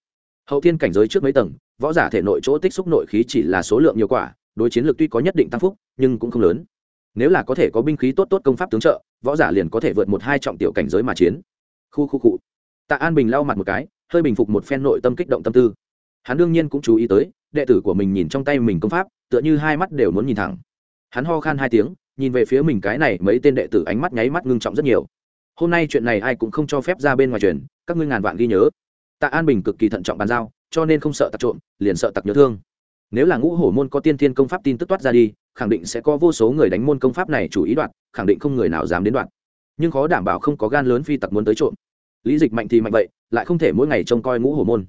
Hậu thiên cảnh giới trước mấy tầng, võ giả thể nội chỗ tích xúc nội khí chỉ là số lượng nhiều quả, đối chiến lược tuy có nhất định tăng phúc, nhưng cũng không lớn. Nếu là có thể có binh khí tốt tốt công pháp tướng trợ, võ giả liền có thể vượt một hai trọng tiểu cảnh giới mà chiến. Khu khu cụ tạ an bình lau mặt một cái, hơi bình phục một phen nội tâm kích động tâm tư. Hắn đương nhiên cũng chú ý tới, đệ tử của mình nhìn trong tay mình công pháp, tựa như hai mắt đều muốn nhìn thẳng. Hắn ho khan hai tiếng nhìn về phía mình cái này mấy tên đệ tử ánh mắt nháy mắt ngưng trọng rất nhiều. Hôm nay chuyện này ai cũng không cho phép ra bên ngoài truyền, các ngươi ngàn vạn ghi nhớ. Tạ an bình cực kỳ thận trọng bàn giao, cho nên không sợ tặc trộm, liền sợ tặc nhớ thương. Nếu là ngũ hổ môn có tiên thiên công pháp tin tức toát ra đi, khẳng định sẽ có vô số người đánh môn công pháp này chủ ý đoạt khẳng định không người nào dám đến đoạt nhưng khó đảm bảo không có gan lớn phi tặc muốn tới trộm. Lý dịch mạnh thì mạnh vậy, lại không thể mỗi ngày trông coi ngũ hổ môn.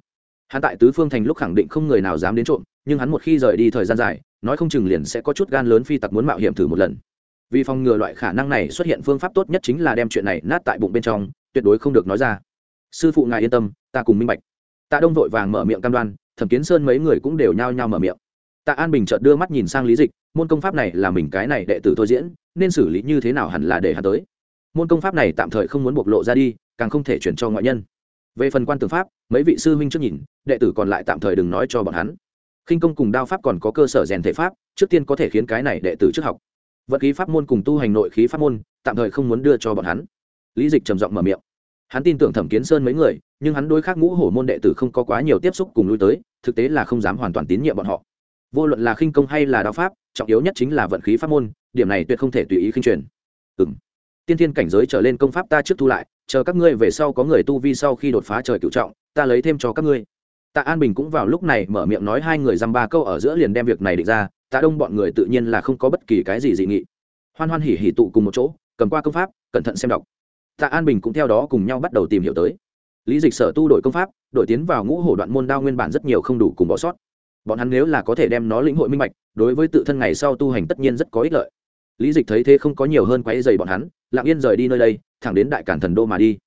Hắn tại tứ phương thành lúc khẳng định không người nào dám đến trộm, nhưng hắn một khi rời đi thời gian dài, nói không chừng liền sẽ có chút gan lớn phi tặc muốn mạo hiểm thử một lần vì phòng ngừa loại khả năng này xuất hiện phương pháp tốt nhất chính là đem chuyện này nát tại bụng bên trong, tuyệt đối không được nói ra. Sư phụ ngài yên tâm, ta cùng minh bạch. Tạ đông vội vàng mở miệng cam đoan, thẩm kiến sơn mấy người cũng đều nhao nhao mở miệng. Tạ an bình chợt đưa mắt nhìn sang lý dịch, môn công pháp này là mình cái này đệ tử thôi diễn, nên xử lý như thế nào hẳn là để hắn tới. Môn công pháp này tạm thời không muốn bộc lộ ra đi, càng không thể chuyển cho ngoại nhân. Về phần quan tư pháp, mấy vị sư huynh trước nhìn, đệ tử còn lại tạm thời đừng nói cho bọn hắn. Khinh công cùng đao pháp còn có cơ sở rèn thể pháp, trước tiên có thể khiến cái này đệ tử trước học vật khí pháp môn cùng tu hành nội khí pháp môn, tạm thời không muốn đưa cho bọn hắn. Lý dịch trầm giọng mở miệng. Hắn tin tưởng thẩm kiến sơn mấy người, nhưng hắn đối khác ngũ hổ môn đệ tử không có quá nhiều tiếp xúc cùng lui tới, thực tế là không dám hoàn toàn tín nhiệm bọn họ. Vô luận là khinh công hay là đao pháp, trọng yếu nhất chính là vận khí pháp môn, điểm này tuyệt không thể tùy ý khinh truyền. Ừ m tiên thiên cảnh giới trở lên công pháp ta trước thu lại, chờ các ngươi về sau có người tu vi sau khi đột phá trời cựu trọng, ta lấy thêm cho các ngươi. Tạ an bình cũng vào lúc này mở miệng nói hai người dăm ba câu ở giữa liền đem việc này định ra tạ đông bọn người tự nhiên là không có bất kỳ cái gì dị nghị. Hoan hoan hỉ hỉ tụ cùng một chỗ, cầm qua công pháp, cẩn thận xem đọc. Tạ an bình cũng theo đó cùng nhau bắt đầu tìm hiểu tới. Lý dịch sở tu đổi công pháp, đổi tiến vào ngũ hổ đoạn môn đao nguyên bản rất nhiều không đủ cùng bỏ sót. Bọn hắn nếu là có thể đem nó lĩnh hội minh bạch, đối với tự thân ngày sau tu hành tất nhiên rất có ích lợi. Lý dịch thấy thế không có nhiều hơn quáy dày bọn hắn, lặng yên rời đi nơi đây, thẳng đến đại cản thần đô mà đi.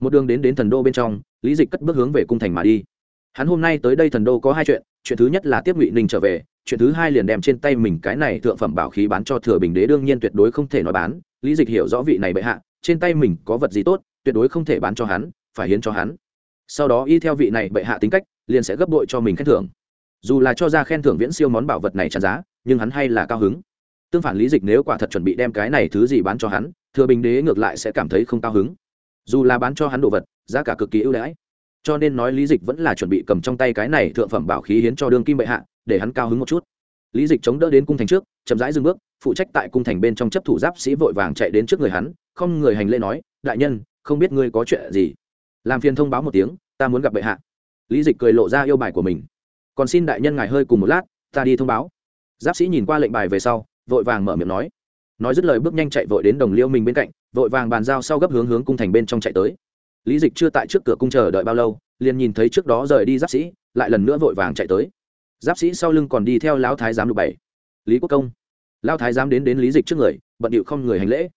Một đường đến đến thần đô bên trong, lý dịch cất bước hướng về cung thành mà đi. Hắn hôm nay tới đây thần đô có hai chuyện chuyện thứ nhất là tiếp ngụy ninh trở về chuyện thứ hai liền đem trên tay mình cái này thượng phẩm bảo khí bán cho thừa bình đế, đương nhiên tuyệt đối không thể nói bán. Lý dịch hiểu rõ vị này bệ hạ, trên tay mình có vật gì tốt, tuyệt đối không thể bán cho hắn, phải hiến cho hắn. Sau đó y theo vị này bệ hạ tính cách, liền sẽ gấp bội cho mình khen thưởng. Dù là cho ra khen thưởng viễn siêu món bảo vật này trả giá, nhưng hắn hay là cao hứng. Tương phản lý dịch nếu quả thật chuẩn bị đem cái này thứ gì bán cho hắn, thừa bình đế ngược lại sẽ cảm thấy không cao hứng. Dù là bán cho hắn đồ vật, giá cả cực kỳ ưu đãi. Cho nên nói lý dịch vẫn là chuẩn bị cầm trong tay cái này thượng phẩm bảo khí hiến cho đương kim bệ hạ để hắn cao hứng một chút. Lý dịch chống đỡ đến cung thành trước, chậm rãi dừng bước, phụ trách tại cung thành bên trong chấp thủ giáp sĩ vội vàng chạy đến trước người hắn, không người hành lễ nói, đại nhân, không biết ngươi có chuyện gì? Làm phiền thông báo một tiếng, ta muốn gặp bệ hạ. Lý dịch cười lộ ra yêu bài của mình. Còn xin đại nhân ngài hơi cùng một lát, ta đi thông báo. Giáp sĩ nhìn qua lệnh bài về sau, vội vàng mở miệng nói. Nói dứt lời bước nhanh chạy vội đến đồng liêu mình bên cạnh, vội vàng bàn giao sau gấp hướng hướng cung thành bên trong chạy tới. Lý dịch chưa tại trước cửa cung chờ đợi bao lâu, liền nhìn thấy trước đó rời đi giáp sĩ, lại lần nữa vội vàng chạy tới giáp sĩ sau lưng còn đi theo lão thái giám lục bảy. Lý quốc công. Lão thái giám đến đến lý dịch trước người, bận điệu không người hành lễ.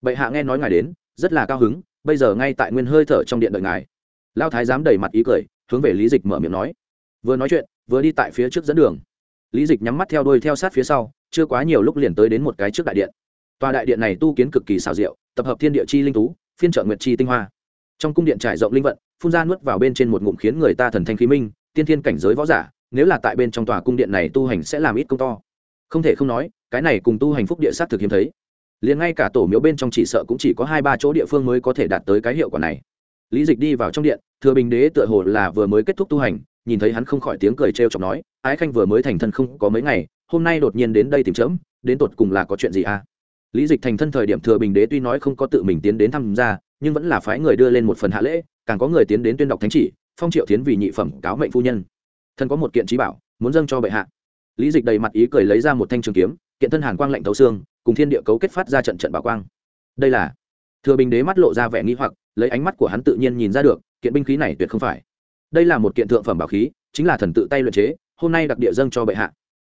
Bệ hạ nghe nói ngài đến, rất là cao hứng, bây giờ ngay tại nguyên hơi thở trong điện đợi ngài. Lão thái giám đầy mặt ý cười, hướng về lý dịch mở miệng nói. Vừa nói chuyện, vừa đi tại phía trước dẫn đường. Lý dịch nhắm mắt theo đuôi theo sát phía sau, chưa quá nhiều lúc liền tới đến một cái trước đại điện. Tòa đại điện này tu kiến cực kỳ xảo diệu, tập hợp thiên địa chi linh tú phiên trợ nguyệt chi tinh hoa. Trong cung điện trải rộng linh vận, phun ra nuốt vào bên trên một ngụm khiến người ta thần thanh khí minh, tiên thiên cảnh giới võ giả nếu là tại bên trong tòa cung điện này tu hành sẽ làm ít công to. Không thể không nói, cái này cùng tu hành phúc địa sát thực hiếm thấy. Liền ngay cả tổ miếu bên trong chỉ sợ cũng chỉ có hai ba chỗ địa phương mới có thể đạt tới cái hiệu quả này. Lý dịch đi vào trong điện, thừa bình đế tựa hồ là vừa mới kết thúc tu hành, nhìn thấy hắn không khỏi tiếng cười trêu chọc nói, ái khanh vừa mới thành thân không có mấy ngày, hôm nay đột nhiên đến đây tìm chớm đến tột cùng là có chuyện gì à? Lý dịch thành thân thời điểm thừa bình đế tuy nói không có tự mình tiến đến thăm gia, nhưng vẫn là phái người đưa lên một phần hạ lễ, càng có người tiến đến tuyên đọc thánh chỉ, phong triệu tiến vì nhị phẩm cáo mệnh phu nhân thần có một kiện trí bảo, muốn dâng cho bệ hạ. Lý dịch đầy mặt ý cười lấy ra một thanh trường kiếm, kiện thân hàn quang lạnh thấu xương, cùng thiên địa cấu kết phát ra trận trận bảo quang. Đây là thừa bình đế mắt lộ ra vẻ nghi hoặc, lấy ánh mắt của hắn tự nhiên nhìn ra được, kiện binh khí này tuyệt không phải. Đây là một kiện thượng phẩm bảo khí, chính là thần tự tay luyện chế, hôm nay đặc địa dâng cho bệ hạ.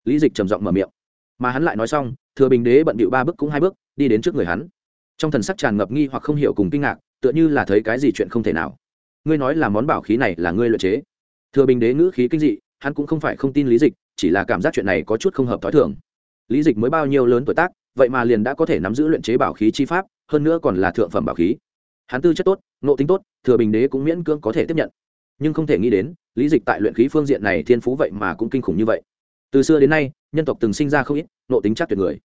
Lý dịch trầm giọng mở miệng. Mà hắn lại nói xong, thừa bình đế bận bịu ba bước cũng hai bước, đi đến trước người hắn. Trong thần sắc tràn ngập nghi hoặc không hiểu cùng kinh ngạc, tựa như là thấy cái gì chuyện không thể nào. Ngươi nói là món bảo khí này là ngươi luyện chế thừa bình đế ngữ khí kinh dị, hắn cũng không phải không tin lý dịch, chỉ là cảm giác chuyện này có chút không hợp t h ó i thường. Lý dịch mới bao nhiêu lớn tuổi tác, vậy mà liền đã có thể nắm giữ luyện chế bảo khí chi pháp, hơn nữa còn là thượng phẩm bảo khí. Hắn tư chất tốt nộ tính tốt, thừa bình đế cũng miễn cưỡng có thể tiếp nhận. Nhưng không thể nghĩ đến, lý dịch tại luyện khí phương diện này thiên phú vậy mà cũng kinh khủng như vậy. Từ xưa đến nay, nhân tộc từng sinh ra không ít nộ tính chắc tuyệt người.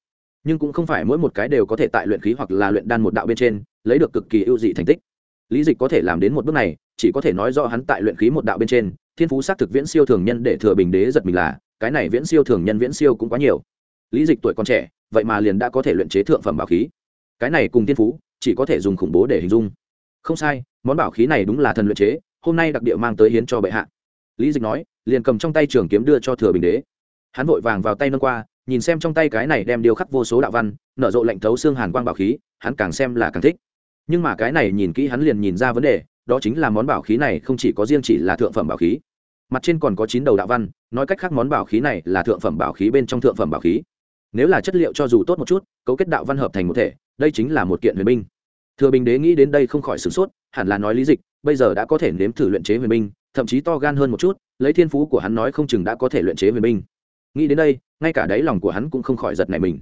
Nhưng cũng không phải mỗi một cái đều có thể tại luyện khí hoặc là luyện đan một đạo bên trên, lấy được cực kỳ ưu dị thành tích. Lý dịch có thể làm đến một bước này chỉ có thể nói do hắn tại luyện khí một đạo bên trên, thiên phú xác thực viễn siêu thường nhân để thừa bình đế giật mình là, cái này viễn siêu thường nhân viễn siêu cũng quá nhiều. Lý dịch tuổi còn trẻ, vậy mà liền đã có thể luyện chế thượng phẩm bảo khí. Cái này cùng thiên phú, chỉ có thể dùng khủng bố để hình dung. Không sai, món bảo khí này đúng là thần luyện chế, hôm nay đặc địa mang tới hiến cho bệ hạ. Lý dịch nói, liền cầm trong tay trường kiếm đưa cho thừa bình đế. Hắn vội vàng vào tay nâng qua, nhìn xem trong tay cái này đem điêu khắc vô số đạo văn, nở rộ lạnh thấu xương hàn quang bảo khí, hắn càng xem là càng thích. Nhưng mà cái này nhìn kỹ hắn liền nhìn ra vấn đề đó chính là món bảo khí này không chỉ có riêng chỉ là thượng phẩm bảo khí, mặt trên còn có chín đầu đạo văn, nói cách khác món bảo khí này là thượng phẩm bảo khí bên trong thượng phẩm bảo khí. Nếu là chất liệu cho dù tốt một chút, cấu kết đạo văn hợp thành một thể, đây chính là một kiện huyền binh. Thừa bình đế nghĩ đến đây không khỏi sửng sốt, hẳn là nói lý dịch, bây giờ đã có thể nếm thử luyện chế huyền binh, thậm chí to gan hơn một chút, lấy thiên phú của hắn nói không chừng đã có thể luyện chế huyền binh. Nghĩ đến đây, ngay cả đáy lòng của hắn cũng không khỏi giật này mình.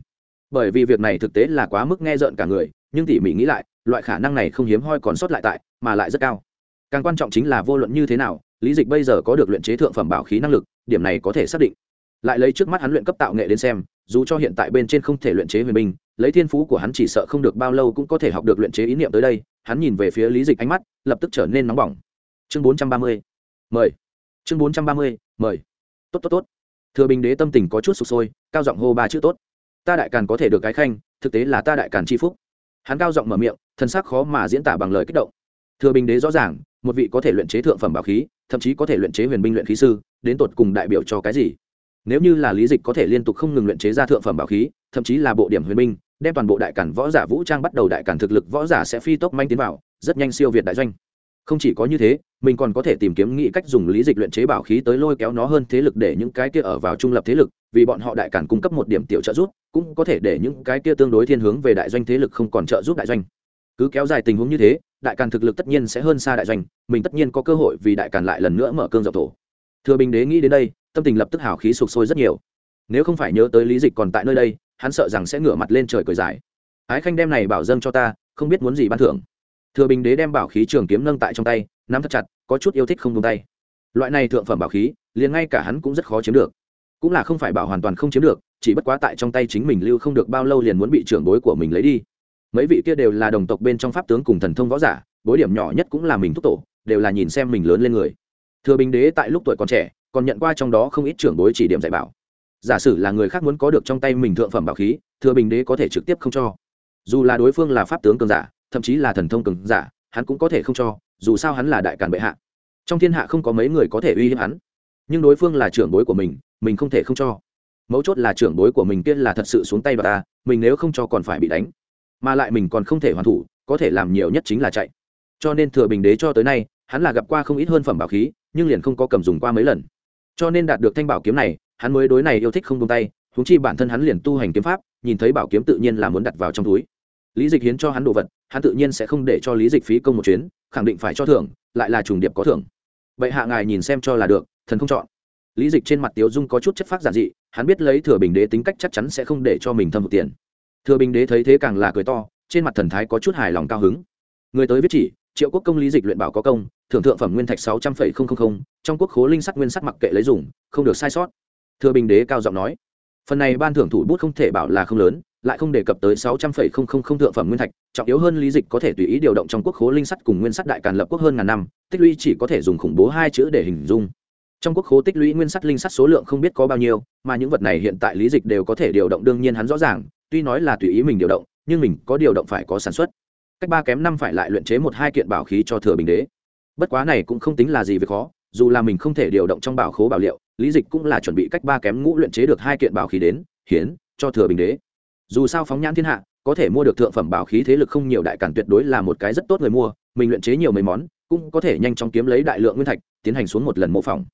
Bởi vì việc này thực tế là quá mức nghe rợn cả người, nhưng tỉ mỉ nghĩ lại, loại khả năng này không hiếm hoi còn sót lại tại mà lại rất cao. Càng quan trọng chính là vô luận như thế nào, lý dịch bây giờ có được luyện chế thượng phẩm bảo khí năng lực, điểm này có thể xác định. Lại lấy trước mắt hắn luyện cấp tạo nghệ đến xem, dù cho hiện tại bên trên không thể luyện chế huyền binh, lấy thiên phú của hắn chỉ sợ không được bao lâu cũng có thể học được luyện chế ý niệm tới đây, hắn nhìn về phía lý dịch ánh mắt lập tức trở nên nóng bỏng. Chương bốn trăm ba mươi, mời. Chương bốn trăm ba mươi, mời. Tốt tốt tốt. Thừa bình đế tâm tình có chút sụp sôi, cao giọng hô ba chữ tốt. Ta đại càn có thể được cái khanh, thực tế là ta đại càn c h i phúc. Hắn cao giọng mở miệng thân xác khó mà diễn tả bằng lời kích động thừa bình đế rõ ràng, một vị có thể luyện chế thượng phẩm bảo khí, thậm chí có thể luyện chế huyền binh luyện khí sư, đến tột cùng đại biểu cho cái gì? Nếu như là lý dịch có thể liên tục không ngừng luyện chế ra thượng phẩm bảo khí, thậm chí là bộ điểm huyền binh, đem toàn bộ đại cản võ giả vũ trang bắt đầu đại cản thực lực võ giả sẽ phi tốc manh tiến vào, rất nhanh siêu việt đại doanh. Không chỉ có như thế, mình còn có thể tìm kiếm nghĩ cách dùng lý dịch luyện chế bảo khí tới lôi kéo nó hơn thế lực để những cái kia ở vào trung lập thế lực, vì bọn họ đại cản cung cấp một điểm tiểu trợ giúp, cũng có thể để những cái kia tương đối thiên hướng về đại doanh thế lực không còn trợ giúp đại doanh. Cứ kéo dài tình huống như thế đại càn thực lực tất nhiên sẽ hơn xa đại doanh, mình tất nhiên có cơ hội vì đại càn lại lần nữa mở cương dọc thổ. Thừa bình đế nghĩ đến đây, tâm tình lập tức hào khí sụp sôi rất nhiều. Nếu không phải nhớ tới lý dịch còn tại nơi đây, hắn sợ rằng sẽ ngửa mặt lên trời cười dài. Ái khanh đem này bảo dâng cho ta, không biết muốn gì ban thưởng. Thừa bình đế đem bảo khí trường kiếm nâng tại trong tay, nắm thật chặt, có chút yêu thích không tung tay. Loại này thượng phẩm bảo khí, liền ngay cả hắn cũng rất khó chiếm được. Cũng là không phải bảo hoàn toàn không chiếm được, chỉ bất quá tại trong tay chính mình lưu không được bao lâu liền muốn bị trưởng bối của mình lấy đi mấy vị kia đều là đồng tộc bên trong pháp tướng cùng thần thông võ giả, bối điểm nhỏ nhất cũng là mình thúc tổ, đều là nhìn xem mình lớn lên người. Thừa bình đế tại lúc tuổi còn trẻ, còn nhận qua trong đó không ít trưởng bối chỉ điểm dạy bảo. Giả sử là người khác muốn có được trong tay mình thượng phẩm bảo khí, thừa bình đế có thể trực tiếp không cho. Dù là đối phương là pháp tướng cường giả, thậm chí là thần thông cường giả, hắn cũng có thể không cho, dù sao hắn là đại càn bệ hạ. Trong thiên hạ không có mấy người có thể uy hiếp hắn. Nhưng đối phương là trưởng bối của mình mình không thể không cho. Mấu chốt là trưởng bối của mình kia là thật sự xuống tay vào ta, mình nếu không cho còn phải bị đánh mà lại mình còn không thể hoàn thủ, có thể làm nhiều nhất chính là chạy. Cho nên thừa bình đế cho tới nay, hắn là gặp qua không ít hơn phẩm bảo khí, nhưng liền không có cầm dùng qua mấy lần. Cho nên đạt được thanh bảo kiếm này, hắn mới đối này yêu thích không tung tay húng chi bản thân hắn liền tu hành kiếm pháp, nhìn thấy bảo kiếm tự nhiên là muốn đặt vào trong túi. Lý dịch hiến cho hắn đồ vật, hắn tự nhiên sẽ không để cho lý dịch phí công một chuyến, khẳng định phải cho thưởng, lại là trùng điệp có thưởng. Vậy hạ ngài nhìn xem cho là được, thần không chọn. Lý dịch trên mặt tiếu dung có chút chất phác giản dị, hắn biết lấy thừa bình đế tính cách chắc chắn sẽ không để cho mình thâm một tiền thừa bình đế thấy thế càng là cười to, trên mặt thần thái có chút hài lòng cao hứng. Người tới viết chỉ, triệu quốc công lý dịch luyện bảo có công, thưởng thượng phẩm nguyên thạch sáu trăm phẩy không không không, trong quốc khố linh sắc nguyên sắc mặc kệ lấy dùng, không được sai sót. Thừa bình đế cao giọng nói, phần này ban thưởng thủ bút không thể bảo là không lớn, lại không đề cập tới sáu trăm phẩy không không không thượng phẩm nguyên thạch, trọng yếu hơn lý dịch có thể tùy ý điều động trong quốc khố linh sắt cùng nguyên sắt đại càn lập quốc hơn ngàn năm, tích lũy chỉ có thể dùng khủng bố hai chữ để hình dung. Trong quốc khố tích lũy nguyên sắt linh sắt số lượng không biết có bao nhiêu, mà những vật này hiện tại lý dịch đều có thể điều động đương nhiên hắn rõ ràng tuy nói là tùy ý mình điều động, nhưng mình có điều động phải có sản xuất. Cách ba kém năm phải lại luyện chế một hai kiện bảo khí cho thừa bình đế. Bất quá này cũng không tính là gì việc khó, dù là mình không thể điều động trong bảo khố bảo liệu, lý dịch cũng là chuẩn bị cách ba kém ngũ luyện chế được hai kiện bảo khí đến, hiến, cho thừa bình đế. Dù sao phóng nhãn thiên hạ, có thể mua được thượng phẩm bảo khí thế lực không nhiều đại cản tuyệt đối là một cái rất tốt người mua, mình luyện chế nhiều mấy món, cũng có thể nhanh chóng kiếm lấy đại lượng nguyên thạch, tiến hành xuống một lần mô phỏng.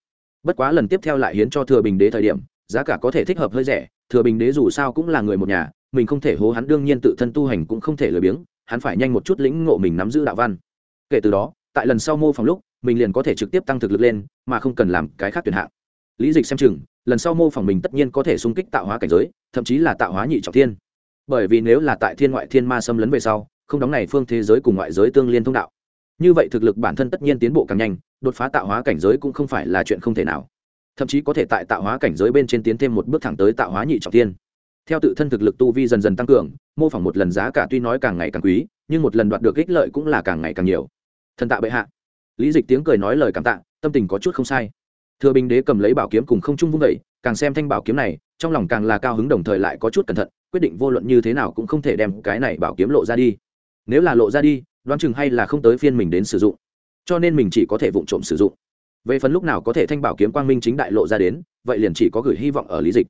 Bất quá lần tiếp theo lại hiến cho thừa bình đế thời điểm, giá cả có thể thích hợp hơi rẻ, thừa bình đế dù sao cũng là người một nhà mình không thể hố hắn, đương nhiên tự thân tu hành cũng không thể lười biếng, hắn phải nhanh một chút lĩnh ngộ mình nắm giữ đạo văn. Kể từ đó, tại lần sau mô phỏng lúc, mình liền có thể trực tiếp tăng thực lực lên, mà không cần làm cái khác tuyển hạng. Lý dịch xem chừng, lần sau mô phỏng mình tất nhiên có thể xung kích tạo hóa cảnh giới, thậm chí là tạo hóa nhị trọng thiên. Bởi vì nếu là tại thiên ngoại thiên ma xâm lấn về sau, không đóng này phương thế giới cùng ngoại giới tương liên thông đạo. Như vậy thực lực bản thân tất nhiên tiến bộ càng nhanh, đột phá tạo hóa cảnh giới cũng không phải là chuyện không thể nào. Thậm chí có thể tại tạo hóa cảnh giới bên trên tiến thêm một bước thẳng tới tạo hóa nhị trọng thiên theo tự thân thực lực tu vi dần dần tăng cường, mô phỏng một lần giá cả tuy nói càng ngày càng quý, nhưng một lần đoạt được ích lợi cũng là càng ngày càng nhiều. Thần tạ bệ hạ. Lý dịch tiếng cười nói lời cảm tạ, tâm tình có chút không sai. Thừa bình đế cầm lấy bảo kiếm cùng không trung vung vẩy càng xem thanh bảo kiếm này, trong lòng càng là cao hứng đồng thời lại có chút cẩn thận, quyết định vô luận như thế nào cũng không thể đem cái này bảo kiếm lộ ra đi. Nếu là lộ ra đi, đoán chừng hay là không tới phiên mình đến sử dụng. Cho nên mình chỉ có thể vụng trộm sử dụng. Về phần lúc nào có thể thanh bảo kiếm quang minh chính đại lộ ra đến, vậy liền chỉ có gửi hy vọng ở lý dịch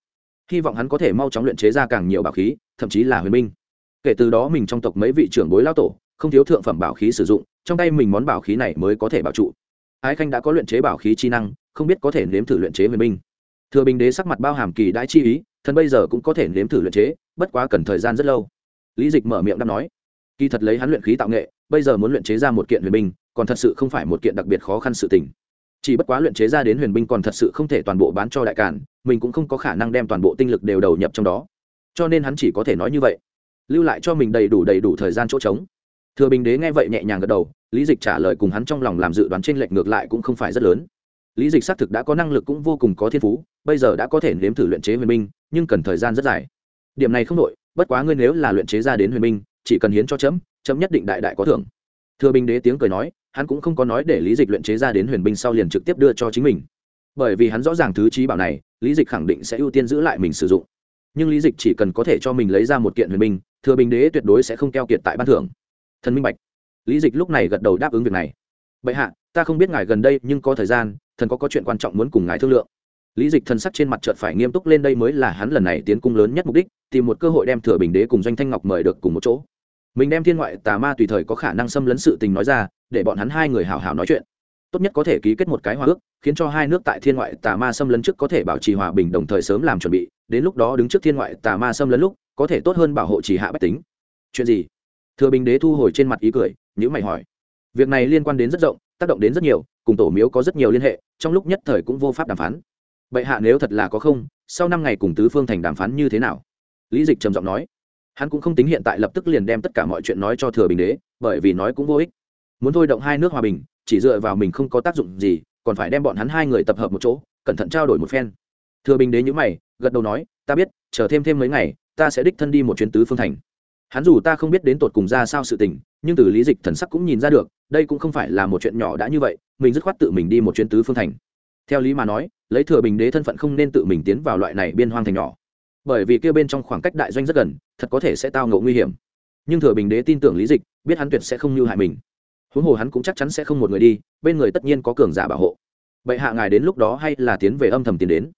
hy vọng hắn có thể mau chóng luyện chế ra càng nhiều bảo khí thậm chí là huyền minh kể từ đó mình trong tộc mấy vị trưởng bối lao tổ không thiếu thượng phẩm bảo khí sử dụng trong tay mình món bảo khí này mới có thể bảo trụ. Ái khanh đã có luyện chế bảo khí chi năng không biết có thể nếm thử luyện chế huyền minh thừa bình đế sắc mặt bao hàm kỳ đãi chi ý thần bây giờ cũng có thể nếm thử luyện chế bất quá cần thời gian rất lâu. Lý dịch mở miệng đáp nói kỳ thật lấy hắn luyện khí tạo nghệ bây giờ muốn luyện chế ra một kiện huyền minh, còn thật sự không phải một kiện đặc biệt khó khăn sự tình chỉ bất quá luyện chế ra đến huyền binh còn thật sự không thể toàn bộ bán cho đại cản mình cũng không có khả năng đem toàn bộ tinh lực đều đầu nhập trong đó. Cho nên hắn chỉ có thể nói như vậy. Lưu lại cho mình đầy đủ đầy đủ thời gian chỗ trống. Thừa bình đế nghe vậy nhẹ nhàng gật đầu lý dịch trả lời cùng hắn trong lòng làm dự đoán trên lệnh ngược lại cũng không phải rất lớn. Lý dịch xác thực đã có năng lực cũng vô cùng có thiên phú bây giờ đã có thể nếm thử luyện chế huyền binh, nhưng cần thời gian rất dài. Điểm này không đội bất quá ngươi nếu là luyện chế ra đến huyền binh, chỉ cần hiến cho chấm chấm nhất định đại đại có thưởng. Thừa bình đế tiếng cười nói hắn cũng không có nói để lý dịch luyện chế ra đến huyền binh sau liền trực tiếp đưa cho chính mình. Bởi vì hắn rõ ràng thứ trí bảo này, lý dịch khẳng định sẽ ưu tiên giữ lại mình sử dụng. Nhưng lý dịch chỉ cần có thể cho mình lấy ra một kiện huyền binh, thừa bình đế tuyệt đối sẽ không keo kiệt tại ban thưởng. Thần minh bạch. Lý dịch lúc này gật đầu đáp ứng việc này. Bệ hạ, ta không biết ngài gần đây nhưng có thời gian, thần có có chuyện quan trọng muốn cùng ngài thương lượng. Lý dịch thần sắc trên mặt chợt phải nghiêm túc lên đây mới là hắn lần này tiến cung lớn nhất mục đích, tìm một cơ hội đem thừa bình đế cùng doanh thanh ngọc mời được cùng một chỗ mình đem thiên ngoại tà ma tùy thời có khả năng xâm lấn sự tình nói ra, để bọn hắn hai người hào hào nói chuyện. Tốt nhất có thể ký kết một cái hòa ước, khiến cho hai nước tại thiên ngoại tà ma xâm lấn trước có thể bảo trì hòa bình đồng thời sớm làm chuẩn bị, đến lúc đó đứng trước thiên ngoại tà ma xâm lấn lúc, có thể tốt hơn bảo hộ chỉ hạ bách tính. Chuyện gì? Thừa bình đế thu hồi trên mặt ý cười nhữ mày hỏi. Việc này liên quan đến rất rộng, tác động đến rất nhiều, cùng tổ miếu có rất nhiều liên hệ, trong lúc nhất thời cũng vô pháp đàm phán. Bệ hạ nếu thật là có không, sau năm ngày cùng tứ phương thành đàm phán như thế nào? Lý dịch trầm giọng nói hắn cũng không tính hiện tại lập tức liền đem tất cả mọi chuyện nói cho thừa bình đế, bởi vì nói cũng vô ích. Muốn thôi động hai nước hòa bình, chỉ dựa vào mình không có tác dụng gì, còn phải đem bọn hắn hai người tập hợp một chỗ, cẩn thận trao đổi một phen. Thừa bình đế nhữ mày, gật đầu nói, ta biết, chờ thêm thêm mấy ngày, ta sẽ đích thân đi một chuyến tứ phương thành. Hắn dù ta không biết đến tột cùng ra sao sự tình, nhưng từ lý dịch thần sắc cũng nhìn ra được, đây cũng không phải là một chuyện nhỏ đã như vậy, mình dứt khoát tự mình đi một chuyến tứ phương thành. Theo lý mà nói, lấy thừa bình đế thân phận không nên tự mình tiến vào loại này biên hoang thành nhỏ bởi vì kia bên trong khoảng cách đại doanh rất gần, thật có thể sẽ tao ngộ nguy hiểm. Nhưng thừa bình đế tin tưởng lý dịch, biết hắn tuyệt sẽ không như hại mình. Huống hồ hắn cũng chắc chắn sẽ không một người đi, bên người tất nhiên có cường giả bảo hộ. Vậy hạ ngài đến lúc đó hay là tiến về âm thầm tiến đến?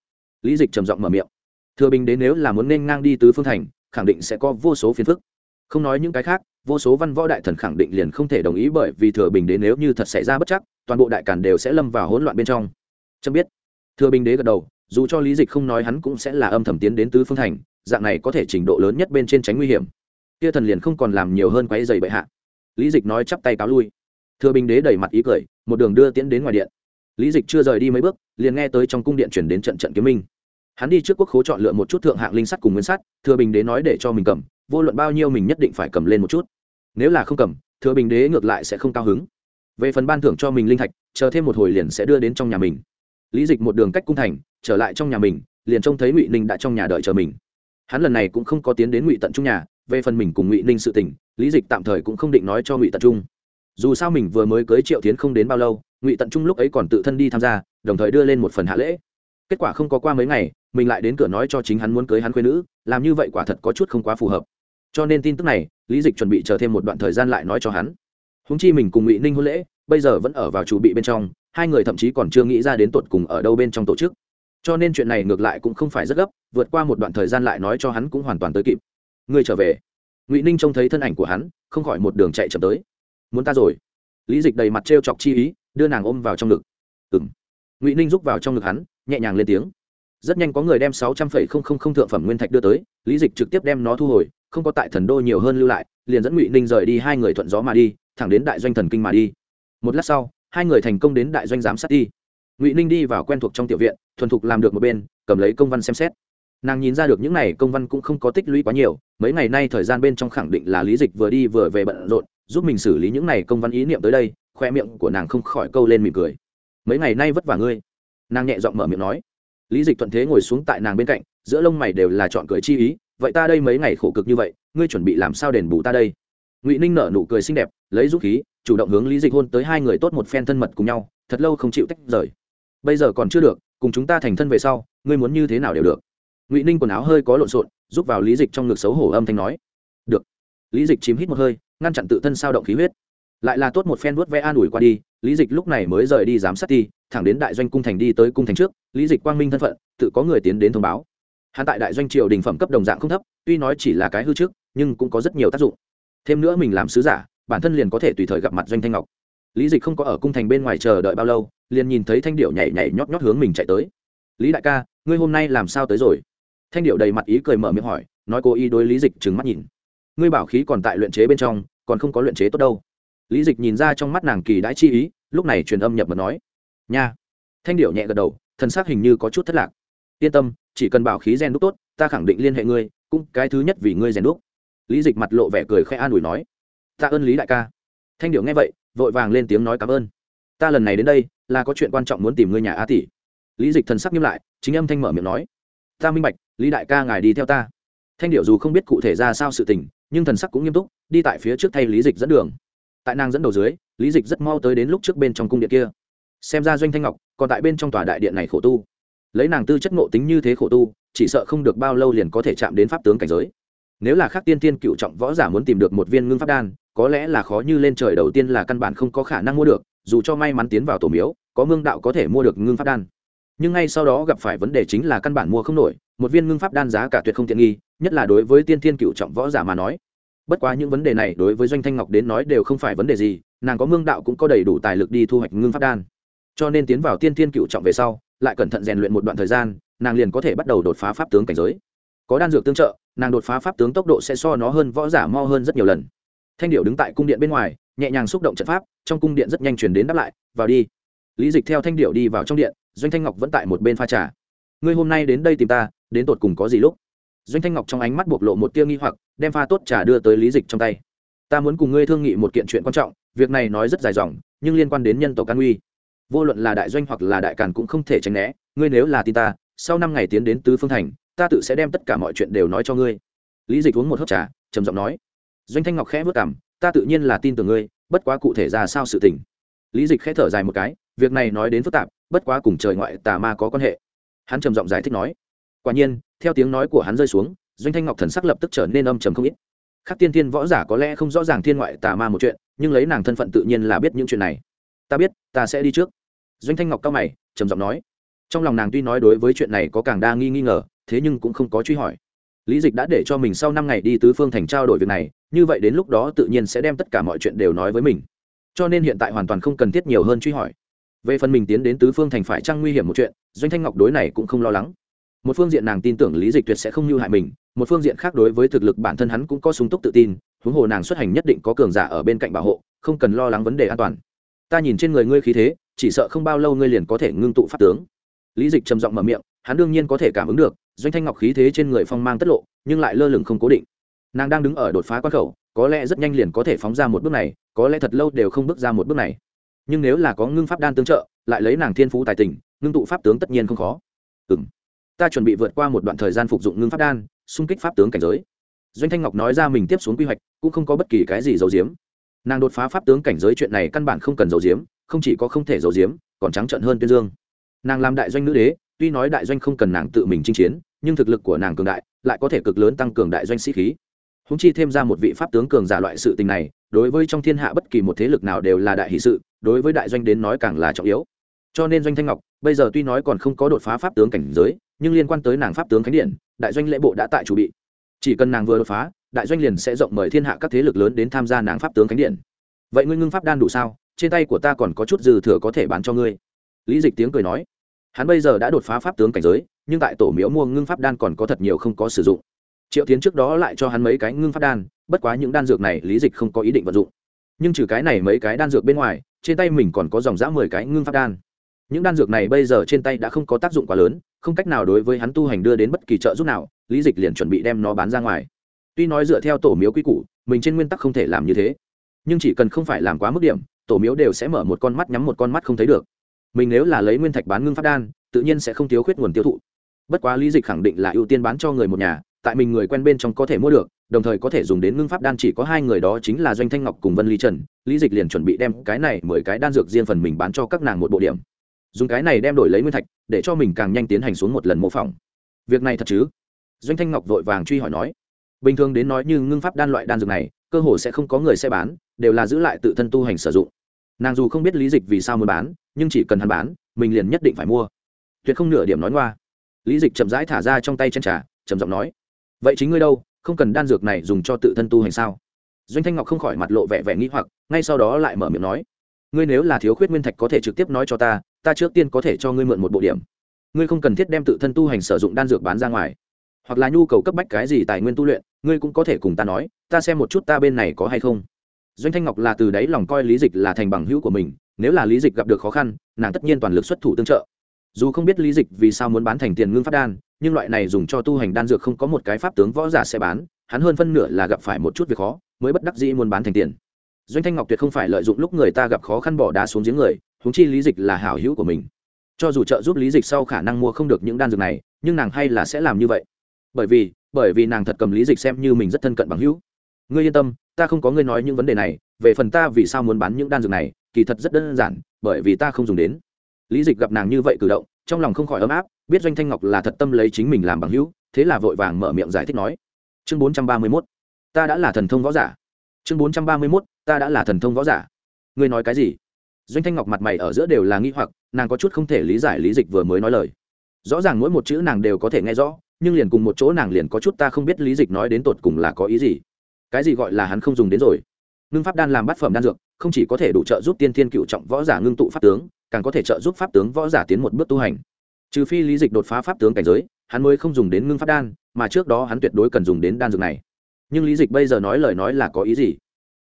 Lý dịch trầm giọng mở miệng. Thừa bình đế nếu là muốn nên ngang đi tứ phương thành, khẳng định sẽ có vô số phiền phức. Không nói những cái khác, vô số văn võ đại thần khẳng định liền không thể đồng ý bởi vì thừa bình đế nếu như thật xảy ra bất chắc, toàn bộ đại cản đều sẽ lâm vào hỗn loạn bên trong. Trâm biết. Thừa bình đế gật đầu dù cho lý dịch không nói hắn cũng sẽ là âm thầm tiến đến tứ phương thành, dạng này có thể trình độ lớn nhất bên trên tránh nguy hiểm. Kia thần liền không còn làm nhiều hơn quấy dày bệ hạ. Lý dịch nói chắp tay cáo lui. Thừa bình đế đẩy mặt ý cười, một đường đưa tiễn đến ngoài điện. Lý dịch chưa rời đi mấy bước, liền nghe tới trong cung điện chuyển đến trận trận kiếm minh. Hắn đi trước quốc khố chọn lựa một chút thượng hạng linh sắt cùng nguyên sắt, thừa bình đế nói để cho mình cầm, vô luận bao nhiêu mình nhất định phải cầm lên một chút. Nếu là không cầm, thừa bình đế ngược lại sẽ không cao hứng. Về phần ban thưởng cho mình linh thạch, chờ thêm một hồi liền sẽ đưa đến trong nhà mình lý dịch một đường cách cung thành, trở lại trong nhà mình, liền trông thấy ngụy ninh đã trong nhà đợi chờ mình. Hắn lần này cũng không có tiến đến ngụy tận trung nhà, về phần mình cùng ngụy ninh sự tình, lý dịch tạm thời cũng không định nói cho ngụy tận trung. Dù sao mình vừa mới cưới triệu tiến không đến bao lâu, ngụy tận trung lúc ấy còn tự thân đi tham gia, đồng thời đưa lên một phần hạ lễ. Kết quả không có qua mấy ngày, mình lại đến cửa nói cho chính hắn muốn cưới hắn quê nữ, làm như vậy quả thật có chút không quá phù hợp. Cho nên tin tức này, lý dịch chuẩn bị chờ thêm một đoạn thời gian lại nói cho hắn. Húng chi mình cùng ngụy ninh hôn lễ, bây giờ vẫn ở vào chủ bị bên trong hai người thậm chí còn chưa nghĩ ra đến tột cùng ở đâu bên trong tổ chức. Cho nên chuyện này ngược lại cũng không phải rất gấp, vượt qua một đoạn thời gian lại nói cho hắn cũng hoàn toàn tới kịp. Người trở về. Ngụy ninh trông thấy thân ảnh của hắn, không khỏi một đường chạy chậm tới. Muốn ta rồi. Lý dịch đầy mặt t r e o chọc chi ý, đưa nàng ôm vào trong ngực. Ừ m ngụy ninh rúc vào trong ngực hắn, nhẹ nhàng lên tiếng. Rất nhanh có người đem sáu trăm phẩy không không không thượng phẩm nguyên thạch đưa tới, lý dịch trực tiếp đem nó thu hồi, không có tại thần đô nhiều hơn lưu lại, liền dẫn ngụy ninh rời đi hai người thuận gió mà đi, thẳng đến đại doanh thần kinh mà đi. Một lát sau hai người thành công đến đại doanh giám sát đi. Ngụy ninh đi vào quen thuộc trong tiểu viện, thuần thục làm được một bên, cầm lấy công văn xem xét. Nàng nhìn ra được những n à y công văn cũng không có tích lũy quá nhiều, mấy ngày nay thời gian bên trong khẳng định là lý dịch vừa đi vừa về bận rộn, giúp mình xử lý những n à y công văn ý niệm tới đây, khoe miệng của nàng không khỏi câu lên mỉm cười. Mấy ngày nay vất vả ngươi? Nàng nhẹ giọng mở miệng nói. Lý dịch thuận thế ngồi xuống tại nàng bên cạnh, giữa lông mày đều là chọn cười chi ý, vậy ta đây mấy ngày khổ cực như vậy, ngươi chuẩn bị làm sao đền bù ta đây? Ngụy ninh nở nụ cười xinh đẹp lấy dũng khí chủ động hướng lý dịch hôn tới hai người tốt một phen thân mật cùng nhau thật lâu không chịu tách rời bây giờ còn chưa được cùng chúng ta thành thân về sau ngươi muốn như thế nào đều được ngụy ninh quần áo hơi có lộn xộn giúp vào lý dịch trong ngực xấu hổ âm thanh nói được lý dịch chìm hít một hơi ngăn chặn tự thân sao động khí huyết lại là tốt một phen vuốt ve an ủi qua đi lý dịch lúc này mới rời đi giám sát ti thẳng đến đại doanh cung thành đi tới cung thành trước lý dịch quang minh thân phận tự có người tiến đến thông báo hắn tại đại doanh triều đình phẩm cấp đồng dạng không thấp tuy nói chỉ là cái hư trước nhưng cũng có rất nhiều tác dụng thêm nữa mình làm sứ giả, bản thân liền có thể tùy thời gặp mặt doanh thanh ngọc. Lý dịch không có ở cung thành bên ngoài chờ đợi bao lâu, liền nhìn thấy thanh điệu nhảy nhảy nhót nhót hướng mình chạy tới. Lý đại ca, ngươi hôm nay làm sao tới rồi? Thanh điệu đầy mặt ý cười mở miệng hỏi, nói cô y đối lý dịch trừng mắt nhìn. Ngươi bảo khí còn tại luyện chế bên trong, còn không có luyện chế tốt đâu. Lý dịch nhìn ra trong mắt nàng kỳ đãi chi ý, lúc này truyền âm nhập mật nói, nha. Thanh điệu nhẹ gật đầu thân xác hình như có chút thất lạc. Yên tâm, chỉ cần bảo khí rèn đúc tốt, ta khẳng định liên hệ ngươi, cũng cái thứ nhất vì ngươi rèn đúc lý dịch mặt lộ vẻ cười khẽ an ủi nói, tạ ơn lý đại ca. Thanh điệu nghe vậy, vội vàng lên tiếng nói cảm ơn. Ta lần này đến đây, là có chuyện quan trọng muốn tìm ngươi nhà a tỷ. Lý dịch thần sắc nghiêm lại, chính âm thanh mở miệng nói, ta minh bạch, lý đại ca ngài đi theo ta. Thanh điệu dù không biết cụ thể ra sao sự tình, nhưng thần sắc cũng nghiêm túc, đi tại phía trước thay lý dịch dẫn đường. Tại nàng dẫn đầu dưới, lý dịch rất mau tới đến lúc trước bên trong cung điện kia. Xem ra doanh thanh ngọc còn tại bên trong tòa đại điện này khổ tu. Lấy nàng tư chất ngộ tính như thế khổ tu, chỉ sợ không được bao lâu liền có thể chạm đến pháp tướng cảnh giới nếu là khác tiên tiên cựu trọng võ giả muốn tìm được một viên ngưng pháp đan, có lẽ là khó như lên trời đầu tiên là căn bản không có khả năng mua được, dù cho may mắn tiến vào tổ miếu, có mương đạo có thể mua được ngưng pháp đan. Nhưng ngay sau đó gặp phải vấn đề chính là căn bản mua không nổi, một viên ngưng pháp đan giá cả tuyệt không tiện nghi, nhất là đối với tiên thiên cựu trọng võ giả mà nói. Bất quá những vấn đề này đối với doanh thanh ngọc đến nói đều không phải vấn đề gì, nàng có mương đạo cũng có đầy đủ tài lực đi thu hoạch ngưng pháp đan. Cho nên tiến vào tiên thiên cựu trọng về sau, lại cẩn thận rèn luyện một đoạn thời gian, nàng liền có thể bắt đầu đột phá pháp tướng cảnh giới có đan dược tương trợ, nàng đột phá pháp tướng tốc độ sẽ so nó hơn, võ giả mo hơn rất nhiều lần. Thanh điệu đứng tại cung điện bên ngoài, nhẹ nhàng xúc động trận pháp, trong cung điện rất nhanh chuyển đến đáp lại, vào đi. Lý dịch theo thanh điệu đi vào trong điện, doanh thanh ngọc vẫn tại một bên pha trà. Ngươi hôm nay đến đây tìm ta, đến tột cùng có gì lúc? Doanh thanh ngọc trong ánh mắt bộc lộ một tia nghi hoặc, đem pha tốt trà đưa tới lý dịch trong tay. Ta muốn cùng ngươi thương nghị một kiện chuyện quan trọng, việc này nói rất dài dòng, nhưng liên quan đến nhân tộc an uy. Vô luận là đại doanh hoặc là đại càn cũng không thể tránh né, ngươi nếu là tin ta, sau năm ngày tiến đến tứ phương thành ta tự sẽ đem tất cả mọi chuyện đều nói cho ngươi. Lý dịch uống một hớp trà, trầm giọng nói. Doanh thanh ngọc khẽ vất cảm ta tự nhiên là tin tưởng ngươi, bất quá cụ thể ra sao sự tình. Lý dịch khẽ thở dài một cái, việc này nói đến phức tạp, bất quá cùng trời ngoại tà ma có quan hệ. Hắn trầm giọng giải thích nói. Quả nhiên, theo tiếng nói của hắn rơi xuống, doanh thanh ngọc thần sắc lập tức trở nên âm trầm không ít. Khác tiên thiên võ giả có lẽ không rõ ràng thiên ngoại tà ma một chuyện, nhưng lấy nàng thân phận tự nhiên là biết những chuyện này. Ta biết, ta sẽ đi trước. Doanh thanh ngọc cao mày, trầm giọng nói. Trong lòng nàng tuy nói đối với chuyện này có càng đa nghi nghi ngờ thế nhưng cũng không có truy hỏi. Lý dịch đã để cho mình sau năm ngày đi tứ phương thành trao đổi việc này, như vậy đến lúc đó tự nhiên sẽ đem tất cả mọi chuyện đều nói với mình. Cho nên hiện tại hoàn toàn không cần thiết nhiều hơn truy hỏi. Về phần mình tiến đến tứ phương thành phải trăng nguy hiểm một chuyện, doanh thanh ngọc đối này cũng không lo lắng. Một phương diện nàng tin tưởng lý dịch tuyệt sẽ không như hại mình, một phương diện khác đối với thực lực bản thân hắn cũng có sung túc tự tin, huống hồ nàng xuất hành nhất định có cường giả ở bên cạnh bảo hộ, không cần lo lắng vấn đề an toàn. Ta nhìn trên người ngươi khí thế, chỉ sợ không bao lâu ngươi liền có thể ngưng tụ pháp tướng. Lý dịch trầm giọng mở miệng hắn đương nhiên có thể cảm ứng được, doanh thanh ngọc khí thế trên người phong mang tất lộ, nhưng lại lơ lửng không cố định. Nàng đang đứng ở đột phá quan khẩu, có lẽ rất nhanh liền có thể phóng ra một bước này, có lẽ thật lâu đều không bước ra một bước này. Nhưng nếu là có ngưng pháp đan tương trợ, lại lấy nàng thiên phú tài tình, ngưng tụ pháp tướng tất nhiên không khó. Ừ m ta chuẩn bị vượt qua một đoạn thời gian phục dụng ngưng pháp đan, xung kích pháp tướng cảnh giới. Doanh thanh ngọc nói ra mình tiếp xuống quy hoạch, cũng không có bất kỳ cái gì giấu giếm. Nàng đột phá pháp tướng cảnh giới chuyện này căn bản không cần giấu giếm, không chỉ có không thể giấu giếm, còn trắng trận hơn tuyên dương. Nàng làm đại doanh nữ đế tuy nói đại doanh không cần nàng tự mình chinh chiến, nhưng thực lực của nàng cường đại, lại có thể cực lớn tăng cường đại doanh sĩ khí. Húng chi thêm ra một vị pháp tướng cường giả loại sự tình này, đối với trong thiên hạ bất kỳ một thế lực nào đều là đại hỷ sự, đối với đại doanh đến nói càng là trọng yếu. Cho nên doanh thanh ngọc, bây giờ tuy nói còn không có đột phá pháp tướng cảnh giới, nhưng liên quan tới nàng pháp tướng khánh điện, đại doanh lễ bộ đã tại chủ bị. Chỉ cần nàng vừa đột phá, đại doanh liền sẽ rộng mời thiên hạ các thế lực lớn đến tham gia nàng pháp tướng khánh điện. Vậy ngươi ngưng pháp đan đủ sao? Trên tay của ta còn có chút dư thừa có thể bán cho ngươi. Lý dịch tiếng cười nói hắn bây giờ đã đột phá pháp tướng cảnh giới, nhưng tại tổ miếu mua ngưng pháp đan còn có thật nhiều không có sử dụng. Triệu tiến trước đó lại cho hắn mấy cái ngưng pháp đan, bất quá những đan dược này lý dịch không có ý định vận dụng. Nhưng trừ cái này mấy cái đan dược bên ngoài, trên tay mình còn có dòng dã mười cái ngưng pháp đan. Những đan dược này bây giờ trên tay đã không có tác dụng quá lớn, không cách nào đối với hắn tu hành đưa đến bất kỳ trợ giúp nào, lý dịch liền chuẩn bị đem nó bán ra ngoài. Tuy nói dựa theo tổ miếu quy củ, mình trên nguyên tắc không thể làm như thế, nhưng chỉ cần không phải làm quá mức điểm, tổ miếu đều sẽ mở một con mắt nhắm một con mắt không thấy được mình nếu là lấy nguyên thạch bán ngưng pháp đan, tự nhiên sẽ không thiếu khuyết nguồn tiêu thụ. Bất quá lý dịch khẳng định là ưu tiên bán cho người một nhà, tại mình người quen bên trong có thể mua được, đồng thời có thể dùng đến ngưng pháp đan chỉ có hai người đó chính là doanh thanh ngọc cùng vân lý trần. Lý dịch liền chuẩn bị đem cái này mười cái đan dược riêng phần mình bán cho các nàng một bộ điểm. Dùng cái này đem đổi lấy nguyên thạch, để cho mình càng nhanh tiến hành xuống một lần mô phỏng. Việc này thật chứ? Doanh thanh ngọc vội vàng truy hỏi nói. Bình thường đến nói như ngưng pháp đan loại đan dược này, cơ hồ sẽ không có người sẽ bán, đều là giữ lại tự thân tu hành sử dụng. Nàng dù không biết lý dịch vì sao muốn bán nhưng chỉ cần hắn bán, mình liền nhất định phải mua. Tuyệt không nửa điểm nói ngoa. Lý dịch chậm rãi thả ra trong tay chân trà, trầm giọng nói, vậy chính ngươi đâu, không cần đan dược này dùng cho tự thân tu hành sao? Doanh thanh ngọc không khỏi mặt lộ vẻ vẻ nghĩ hoặc, ngay sau đó lại mở miệng nói, ngươi nếu là thiếu khuyết nguyên thạch có thể trực tiếp nói cho ta ta trước tiên có thể cho ngươi mượn một bộ điểm. Ngươi không cần thiết đem tự thân tu hành sử dụng đan dược bán ra ngoài. Hoặc là nhu cầu cấp bách cái gì tài nguyên tu luyện, ngươi cũng có thể cùng ta nói, ta xem một chút ta bên này có hay không. Doanh thanh ngọc là từ đấy lòng coi lý dịch là thành bằng hữu của mình nếu là lý dịch gặp được khó khăn, nàng tất nhiên toàn lực xuất thủ tương trợ. Dù không biết lý dịch vì sao muốn bán thành tiền ngưng phát đan, nhưng loại này dùng cho tu hành đan dược không có một cái pháp tướng võ giả sẽ bán, hắn hơn phân nửa là gặp phải một chút việc khó, mới bất đắc dĩ muốn bán thành tiền. Doanh thanh ngọc tuyệt không phải lợi dụng lúc người ta gặp khó khăn bỏ đá xuống giếng người húng chi lý dịch là hảo hữu của mình. Cho dù trợ giúp lý dịch sau khả năng mua không được những đan dược này, nhưng nàng hay là sẽ làm như vậy. Bởi vì bởi vì nàng thật cầm lý dịch xem như mình rất thân cận bằng hữu. Ngươi yên tâm, ta không có ngươi nói những vấn đề này, về phần ta vì sao muốn bán những đan dược này kỳ thật rất đơn giản, bởi vì ta không dùng đến. Lý dịch gặp nàng như vậy cử động, trong lòng không khỏi ấm áp, biết doanh thanh ngọc là thật tâm lấy chính mình làm bằng hữu, thế là vội vàng mở miệng giải thích nói. Chương bốn trăm ba mươi mốt, ta đã là thần thông võ giả. Chương bốn trăm ba mươi mốt, ta đã là thần thông võ giả. Ngươi nói cái gì? Doanh thanh ngọc mặt mày ở giữa đều là nghi hoặc, nàng có chút không thể lý giải lý dịch vừa mới nói lời. Rõ ràng mỗi một chữ nàng đều có thể nghe rõ, nhưng liền cùng một chỗ nàng liền có chút ta không biết lý dịch nói đến tột cùng là có ý gì. Cái gì gọi là hắn không dùng đến rồi? Ngưng pháp đan làm bát phẩm đan dược không chỉ có thể đủ trợ giúp tiên thiên cựu trọng võ giả ngưng tụ pháp tướng, càng có thể trợ giúp pháp tướng võ giả tiến một bước tu hành. Trừ phi lý dịch đột phá pháp tướng cảnh giới, hắn mới không dùng đến ngưng pháp đan, mà trước đó hắn tuyệt đối cần dùng đến đan dược này. Nhưng lý dịch bây giờ nói lời nói là có ý gì?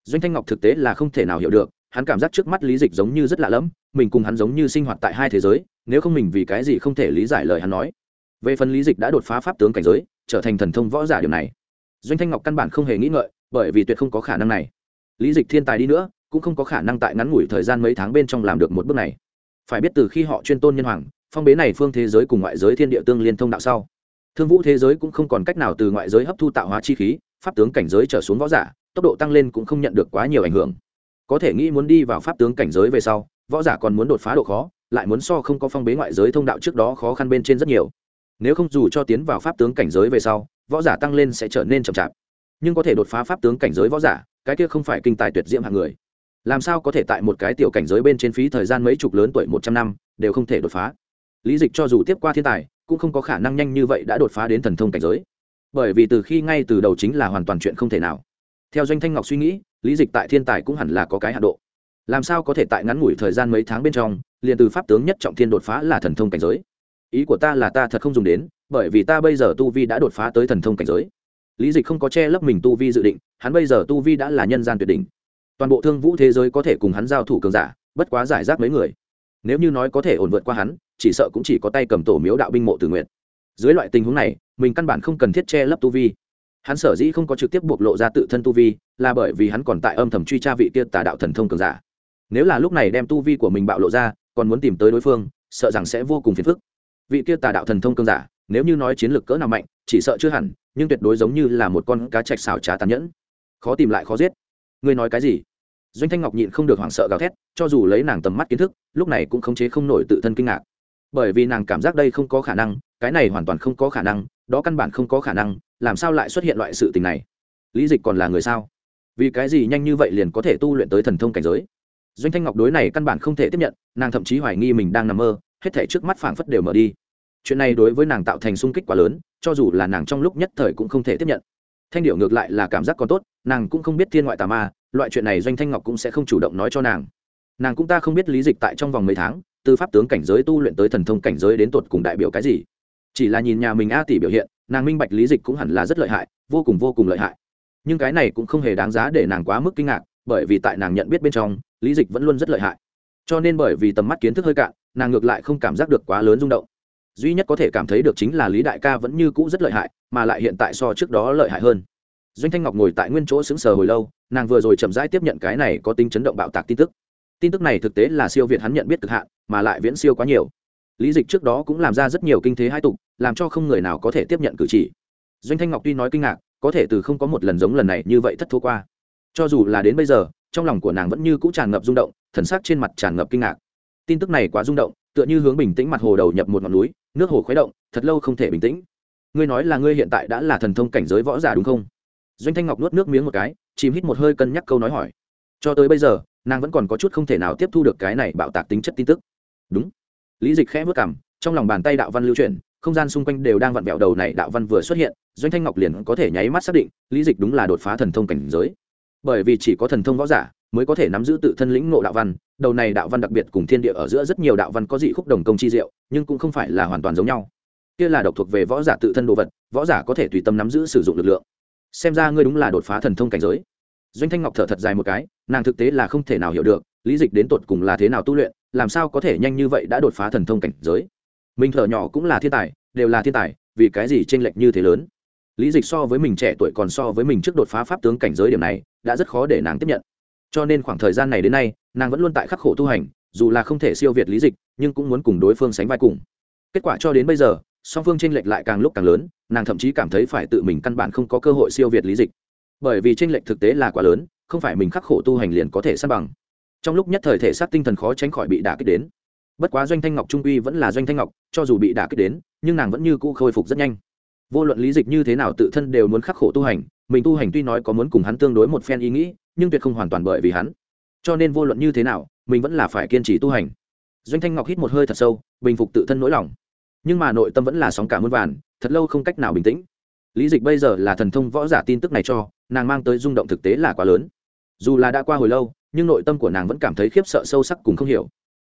Doanh thanh ngọc thực tế là không thể nào hiểu được, hắn cảm giác trước mắt lý dịch giống như rất lạ lẫm, mình cùng hắn giống như sinh hoạt tại hai thế giới, nếu không mình vì cái gì không thể lý giải lời hắn nói. Về phần lý dịch đã đột phá pháp tướng cảnh giới, trở thành thần thông võ giả điều này. Doanh thanh ngọc căn bản không hề nghĩ ngợi, bởi vì tuyệt không có khả năng này. Lý dịch thiên tài đi nữa cũng không có khả năng tại ngắn ngủi thời gian mấy tháng bên trong làm được một bước này. Phải biết từ khi họ chuyên tôn nhân hoàng, phong bế này phương thế giới cùng ngoại giới thiên địa tương liên thông đạo sau, thương vũ thế giới cũng không còn cách nào từ ngoại giới hấp thu tạo hóa chi khí, pháp tướng cảnh giới trở xuống võ giả, tốc độ tăng lên cũng không nhận được quá nhiều ảnh hưởng. Có thể nghĩ muốn đi vào pháp tướng cảnh giới về sau, võ giả còn muốn đột phá độ khó, lại muốn so không có phong bế ngoại giới thông đạo trước đó khó khăn bên trên rất nhiều. Nếu không dù cho tiến vào pháp tướng cảnh giới về sau, võ giả tăng lên sẽ trở nên chậm chạp. Nhưng có thể đột phá pháp tướng cảnh giới võ giả, cái kia không phải kinh tài tuyệt diễm hạng người làm sao có thể tại một cái tiểu cảnh giới bên trên phí thời gian mấy chục lớn tuổi một trăm năm, đều không thể đột phá? Lý dịch cho dù tiếp qua thiên tài, cũng không có khả năng nhanh như vậy đã đột phá đến thần thông cảnh giới. Bởi vì từ khi ngay từ đầu chính là hoàn toàn chuyện không thể nào. Theo doanh thanh ngọc suy nghĩ, lý dịch tại thiên tài cũng hẳn là có cái hạ độ. Làm sao có thể tại ngắn ngủi thời gian mấy tháng bên trong, liền từ pháp tướng nhất trọng thiên đột phá là thần thông cảnh giới? Ý của ta là ta thật không dùng đến, bởi vì ta bây giờ tu vi đã đột phá tới thần thông cảnh giới. Lý dịch không có che lấp mình tu vi dự định, hắn bây giờ tu vi đã là nhân gian tuyệt đỉnh toàn bộ thương vũ thế giới có thể cùng hắn giao thủ cường giả, bất quá giải rác mấy người. Nếu như nói có thể ổn vượt qua hắn, chỉ sợ cũng chỉ có tay cầm tổ miếu đạo binh mộ tự nguyện. Dưới loại tình huống này, mình căn bản không cần thiết che lấp tu vi. Hắn sở dĩ không có trực tiếp bộc lộ ra tự thân tu vi, là bởi vì hắn còn tại âm thầm truy tra vị kia tà đạo thần thông cường giả. Nếu là lúc này đem tu vi của mình bạo lộ ra, còn muốn tìm tới đối phương, sợ rằng sẽ vô cùng phiền phức. Vị kia tà đạo thần thông cường giả, nếu như nói chiến lược cỡ nào mạnh, chỉ sợ chưa hẳn, nhưng tuyệt đối giống như là một con cá chạch xào trá tàn nhẫn. Khó tìm lại khó giết ngươi nói cái gì? Doanh thanh ngọc nhịn không được hoảng sợ gào thét, cho dù lấy nàng tầm mắt kiến thức, lúc này cũng khống chế không nổi tự thân kinh ngạc. Bởi vì nàng cảm giác đây không có khả năng, cái này hoàn toàn không có khả năng, đó căn bản không có khả năng, làm sao lại xuất hiện loại sự tình này? Lý dịch còn là người sao? Vì cái gì nhanh như vậy liền có thể tu luyện tới thần thông cảnh giới? Doanh thanh ngọc đối này căn bản không thể tiếp nhận, nàng thậm chí hoài nghi mình đang nằm mơ, hết thể trước mắt phảng phất đều mở đi. Chuyện này đối với nàng tạo thành sung kích quá lớn, cho dù là nàng trong lúc nhất thời cũng không thể tiếp nhận. Thanh điệu ngược lại là cảm giác còn tốt nàng cũng không biết thiên ngoại tà ma, loại chuyện này doanh thanh ngọc cũng sẽ không chủ động nói cho nàng. Nàng cũng ta không biết lý dịch tại trong vòng mấy tháng, từ pháp tướng cảnh giới tu luyện tới thần thông cảnh giới đến tột cùng đại biểu cái gì. Chỉ là nhìn nhà mình a tỷ biểu hiện, nàng minh bạch lý dịch cũng hẳn là rất lợi hại, vô cùng vô cùng lợi hại. Nhưng cái này cũng không hề đáng giá để nàng quá mức kinh ngạc, bởi vì tại nàng nhận biết bên trong, lý dịch vẫn luôn rất lợi hại. Cho nên bởi vì tầm mắt kiến thức hơi cạn, nàng ngược lại không cảm giác được quá lớn rung động. Duy nhất có thể cảm thấy được chính là lý đại ca vẫn như cũ rất lợi hại, mà lại hiện tại so trước đó lợi hại hơn doanh thanh ngọc ngồi tại nguyên chỗ xứng sờ hồi lâu, nàng vừa rồi chậm rãi tiếp nhận cái này có tính chấn động bạo tạc tin tức. Tin tức này thực tế là siêu việt hắn nhận biết cực hạn, mà lại viễn siêu quá nhiều. Lý dịch trước đó cũng làm ra rất nhiều kinh thế hai tục, làm cho không người nào có thể tiếp nhận cử chỉ. Doanh thanh ngọc tuy nói kinh ngạc, có thể từ không có một lần giống lần này như vậy thất thua qua. Cho dù là đến bây giờ, trong lòng của nàng vẫn như cũ tràn ngập rung động, thần sắc trên mặt tràn ngập kinh ngạc. Tin tức này quá rung động, tựa như hướng bình tĩnh mặt hồ đầu nhập một ngọn núi, nước hồ khuấy động, thật lâu không thể bình tĩnh. Ngươi nói là ngươi hiện tại đã là thần thông cảnh giới võ giả đúng không? Doanh thanh ngọc nuốt nước miếng một cái, chìm hít một hơi cân nhắc câu nói hỏi. Cho tới bây giờ, nàng vẫn còn có chút không thể nào tiếp thu được cái này bạo tạc tính chất tin tức. Đúng. Lý dịch khẽ vất cảm trong lòng bàn tay đạo văn lưu chuyển, không gian xung quanh đều đang vặn vẹo đầu này đạo văn vừa xuất hiện, doanh thanh ngọc liền có thể nháy mắt xác định, lý dịch đúng là đột phá thần thông cảnh giới. Bởi vì chỉ có thần thông võ giả mới có thể nắm giữ tự thân lĩnh ngộ đạo văn, đầu này đạo văn đặc biệt cùng thiên địa ở giữa rất nhiều đạo văn có dị khúc đồng công chi diệu, nhưng cũng không phải là hoàn toàn giống nhau. Kia là độc thuộc về võ giả tự thân đồ vật, võ giả có thể tùy tâm nắm giữ sử dụng lực lượng xem ra ngươi đúng là đột phá thần thông cảnh giới. Doanh thanh ngọc thở thật dài một cái, nàng thực tế là không thể nào hiểu được, lý dịch đến tột cùng là thế nào tu luyện, làm sao có thể nhanh như vậy đã đột phá thần thông cảnh giới. Mình thở nhỏ cũng là thiên tài, đều là thiên tài, vì cái gì tranh lệch như thế lớn? Lý dịch so với mình trẻ tuổi còn so với mình trước đột phá pháp tướng cảnh giới điểm này, đã rất khó để nàng tiếp nhận. Cho nên khoảng thời gian này đến nay, nàng vẫn luôn tại khắc khổ tu hành, dù là không thể siêu việt lý dịch, nhưng cũng muốn cùng đối phương sánh vai cùng. Kết quả cho đến bây giờ song phương tranh lệch lại càng lúc càng lớn, nàng thậm chí cảm thấy phải tự mình căn bản không có cơ hội siêu việt lý dịch. Bởi vì tranh lệch thực tế là quá lớn, không phải mình khắc khổ tu hành liền có thể sát bằng. Trong lúc nhất thời thể xác tinh thần khó tránh khỏi bị đả kích đến. Bất quá doanh thanh ngọc trung uy vẫn là doanh thanh ngọc, cho dù bị đả kích đến, nhưng nàng vẫn như cũ khôi phục rất nhanh. Vô luận lý dịch như thế nào tự thân đều muốn khắc khổ tu hành, mình tu hành tuy nói có muốn cùng hắn tương đối một phen ý nghĩ, nhưng tuyệt không hoàn toàn bởi vì hắn. Cho nên vô luận như thế nào, mình vẫn là phải kiên trì tu hành. Doanh thanh ngọc hít một hơi thật sâu, bình phục tự thân nỗi lòng nhưng mà nội tâm vẫn là sóng cả muôn vàn, thật lâu không cách nào bình tĩnh. Lý dịch bây giờ là thần thông võ giả tin tức này cho, nàng mang tới rung động thực tế là quá lớn. Dù là đã qua hồi lâu, nhưng nội tâm của nàng vẫn cảm thấy khiếp sợ sâu sắc cùng không hiểu.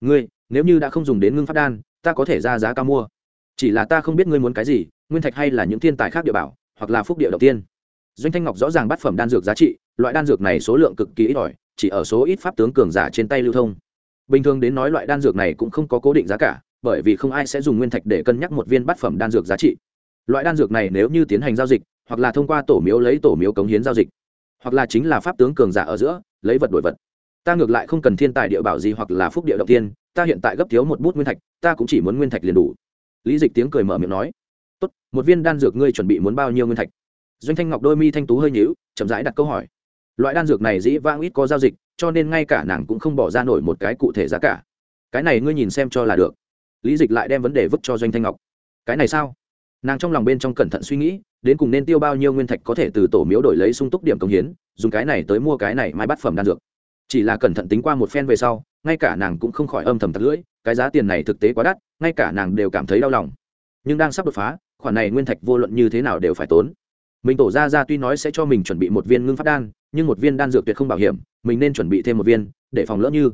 Ngươi, nếu như đã không dùng đến ngưng phát đan, ta có thể ra giá cao mua. Chỉ là ta không biết ngươi muốn cái gì, nguyên thạch hay là những thiên tài khác địa bảo, hoặc là phúc địa đầu tiên. Doanh thanh ngọc rõ ràng bắt phẩm đan dược giá trị, loại đan dược này số lượng cực kỳ ít ỏi, chỉ ở số ít pháp tướng cường giả trên tay lưu thông. Bình thường đến nói loại đan dược này cũng không có cố định giá cả bởi vì không ai sẽ dùng nguyên thạch để cân nhắc một viên bát phẩm đan dược giá trị. Loại đan dược này nếu như tiến hành giao dịch, hoặc là thông qua tổ miếu lấy tổ miếu cống hiến giao dịch, hoặc là chính là pháp tướng cường giả ở giữa, lấy vật đổi vật. Ta ngược lại không cần thiên tài địa bảo gì hoặc là phúc địa động tiên, ta hiện tại gấp thiếu một bút nguyên thạch, ta cũng chỉ muốn nguyên thạch liền đủ. Lý dịch tiếng cười mở miệng nói, tốt, một viên đan dược ngươi chuẩn bị muốn bao nhiêu nguyên thạch? Doanh thanh ngọc đôi mi thanh tú hơi nhíu, chậm rãi đặt câu hỏi. Loại đan dược này dĩ vãng ít có giao dịch, cho nên ngay cả nàng cũng không bỏ ra nổi một cái cụ thể giá cả. Cái này ngươi nhìn xem cho là được lý dịch lại đem vấn đề vứt cho doanh thanh ngọc. Cái này sao? Nàng trong lòng bên trong cẩn thận suy nghĩ, đến cùng nên tiêu bao nhiêu nguyên thạch có thể từ tổ miếu đổi lấy sung túc điểm công hiến, dùng cái này tới mua cái này mai bắt phẩm đan dược. Chỉ là cẩn thận tính qua một phen về sau, ngay cả nàng cũng không khỏi âm thầm thật lưỡi, cái giá tiền này thực tế quá đắt, ngay cả nàng đều cảm thấy đau lòng. Nhưng đang sắp đột phá, khoản này nguyên thạch vô luận như thế nào đều phải tốn. Mình tổ ra ra tuy nói sẽ cho mình chuẩn bị một viên ngưng phát đan, nhưng một viên đan dược tuyệt không bảo hiểm, mình nên chuẩn bị thêm một viên, để phòng lỡ như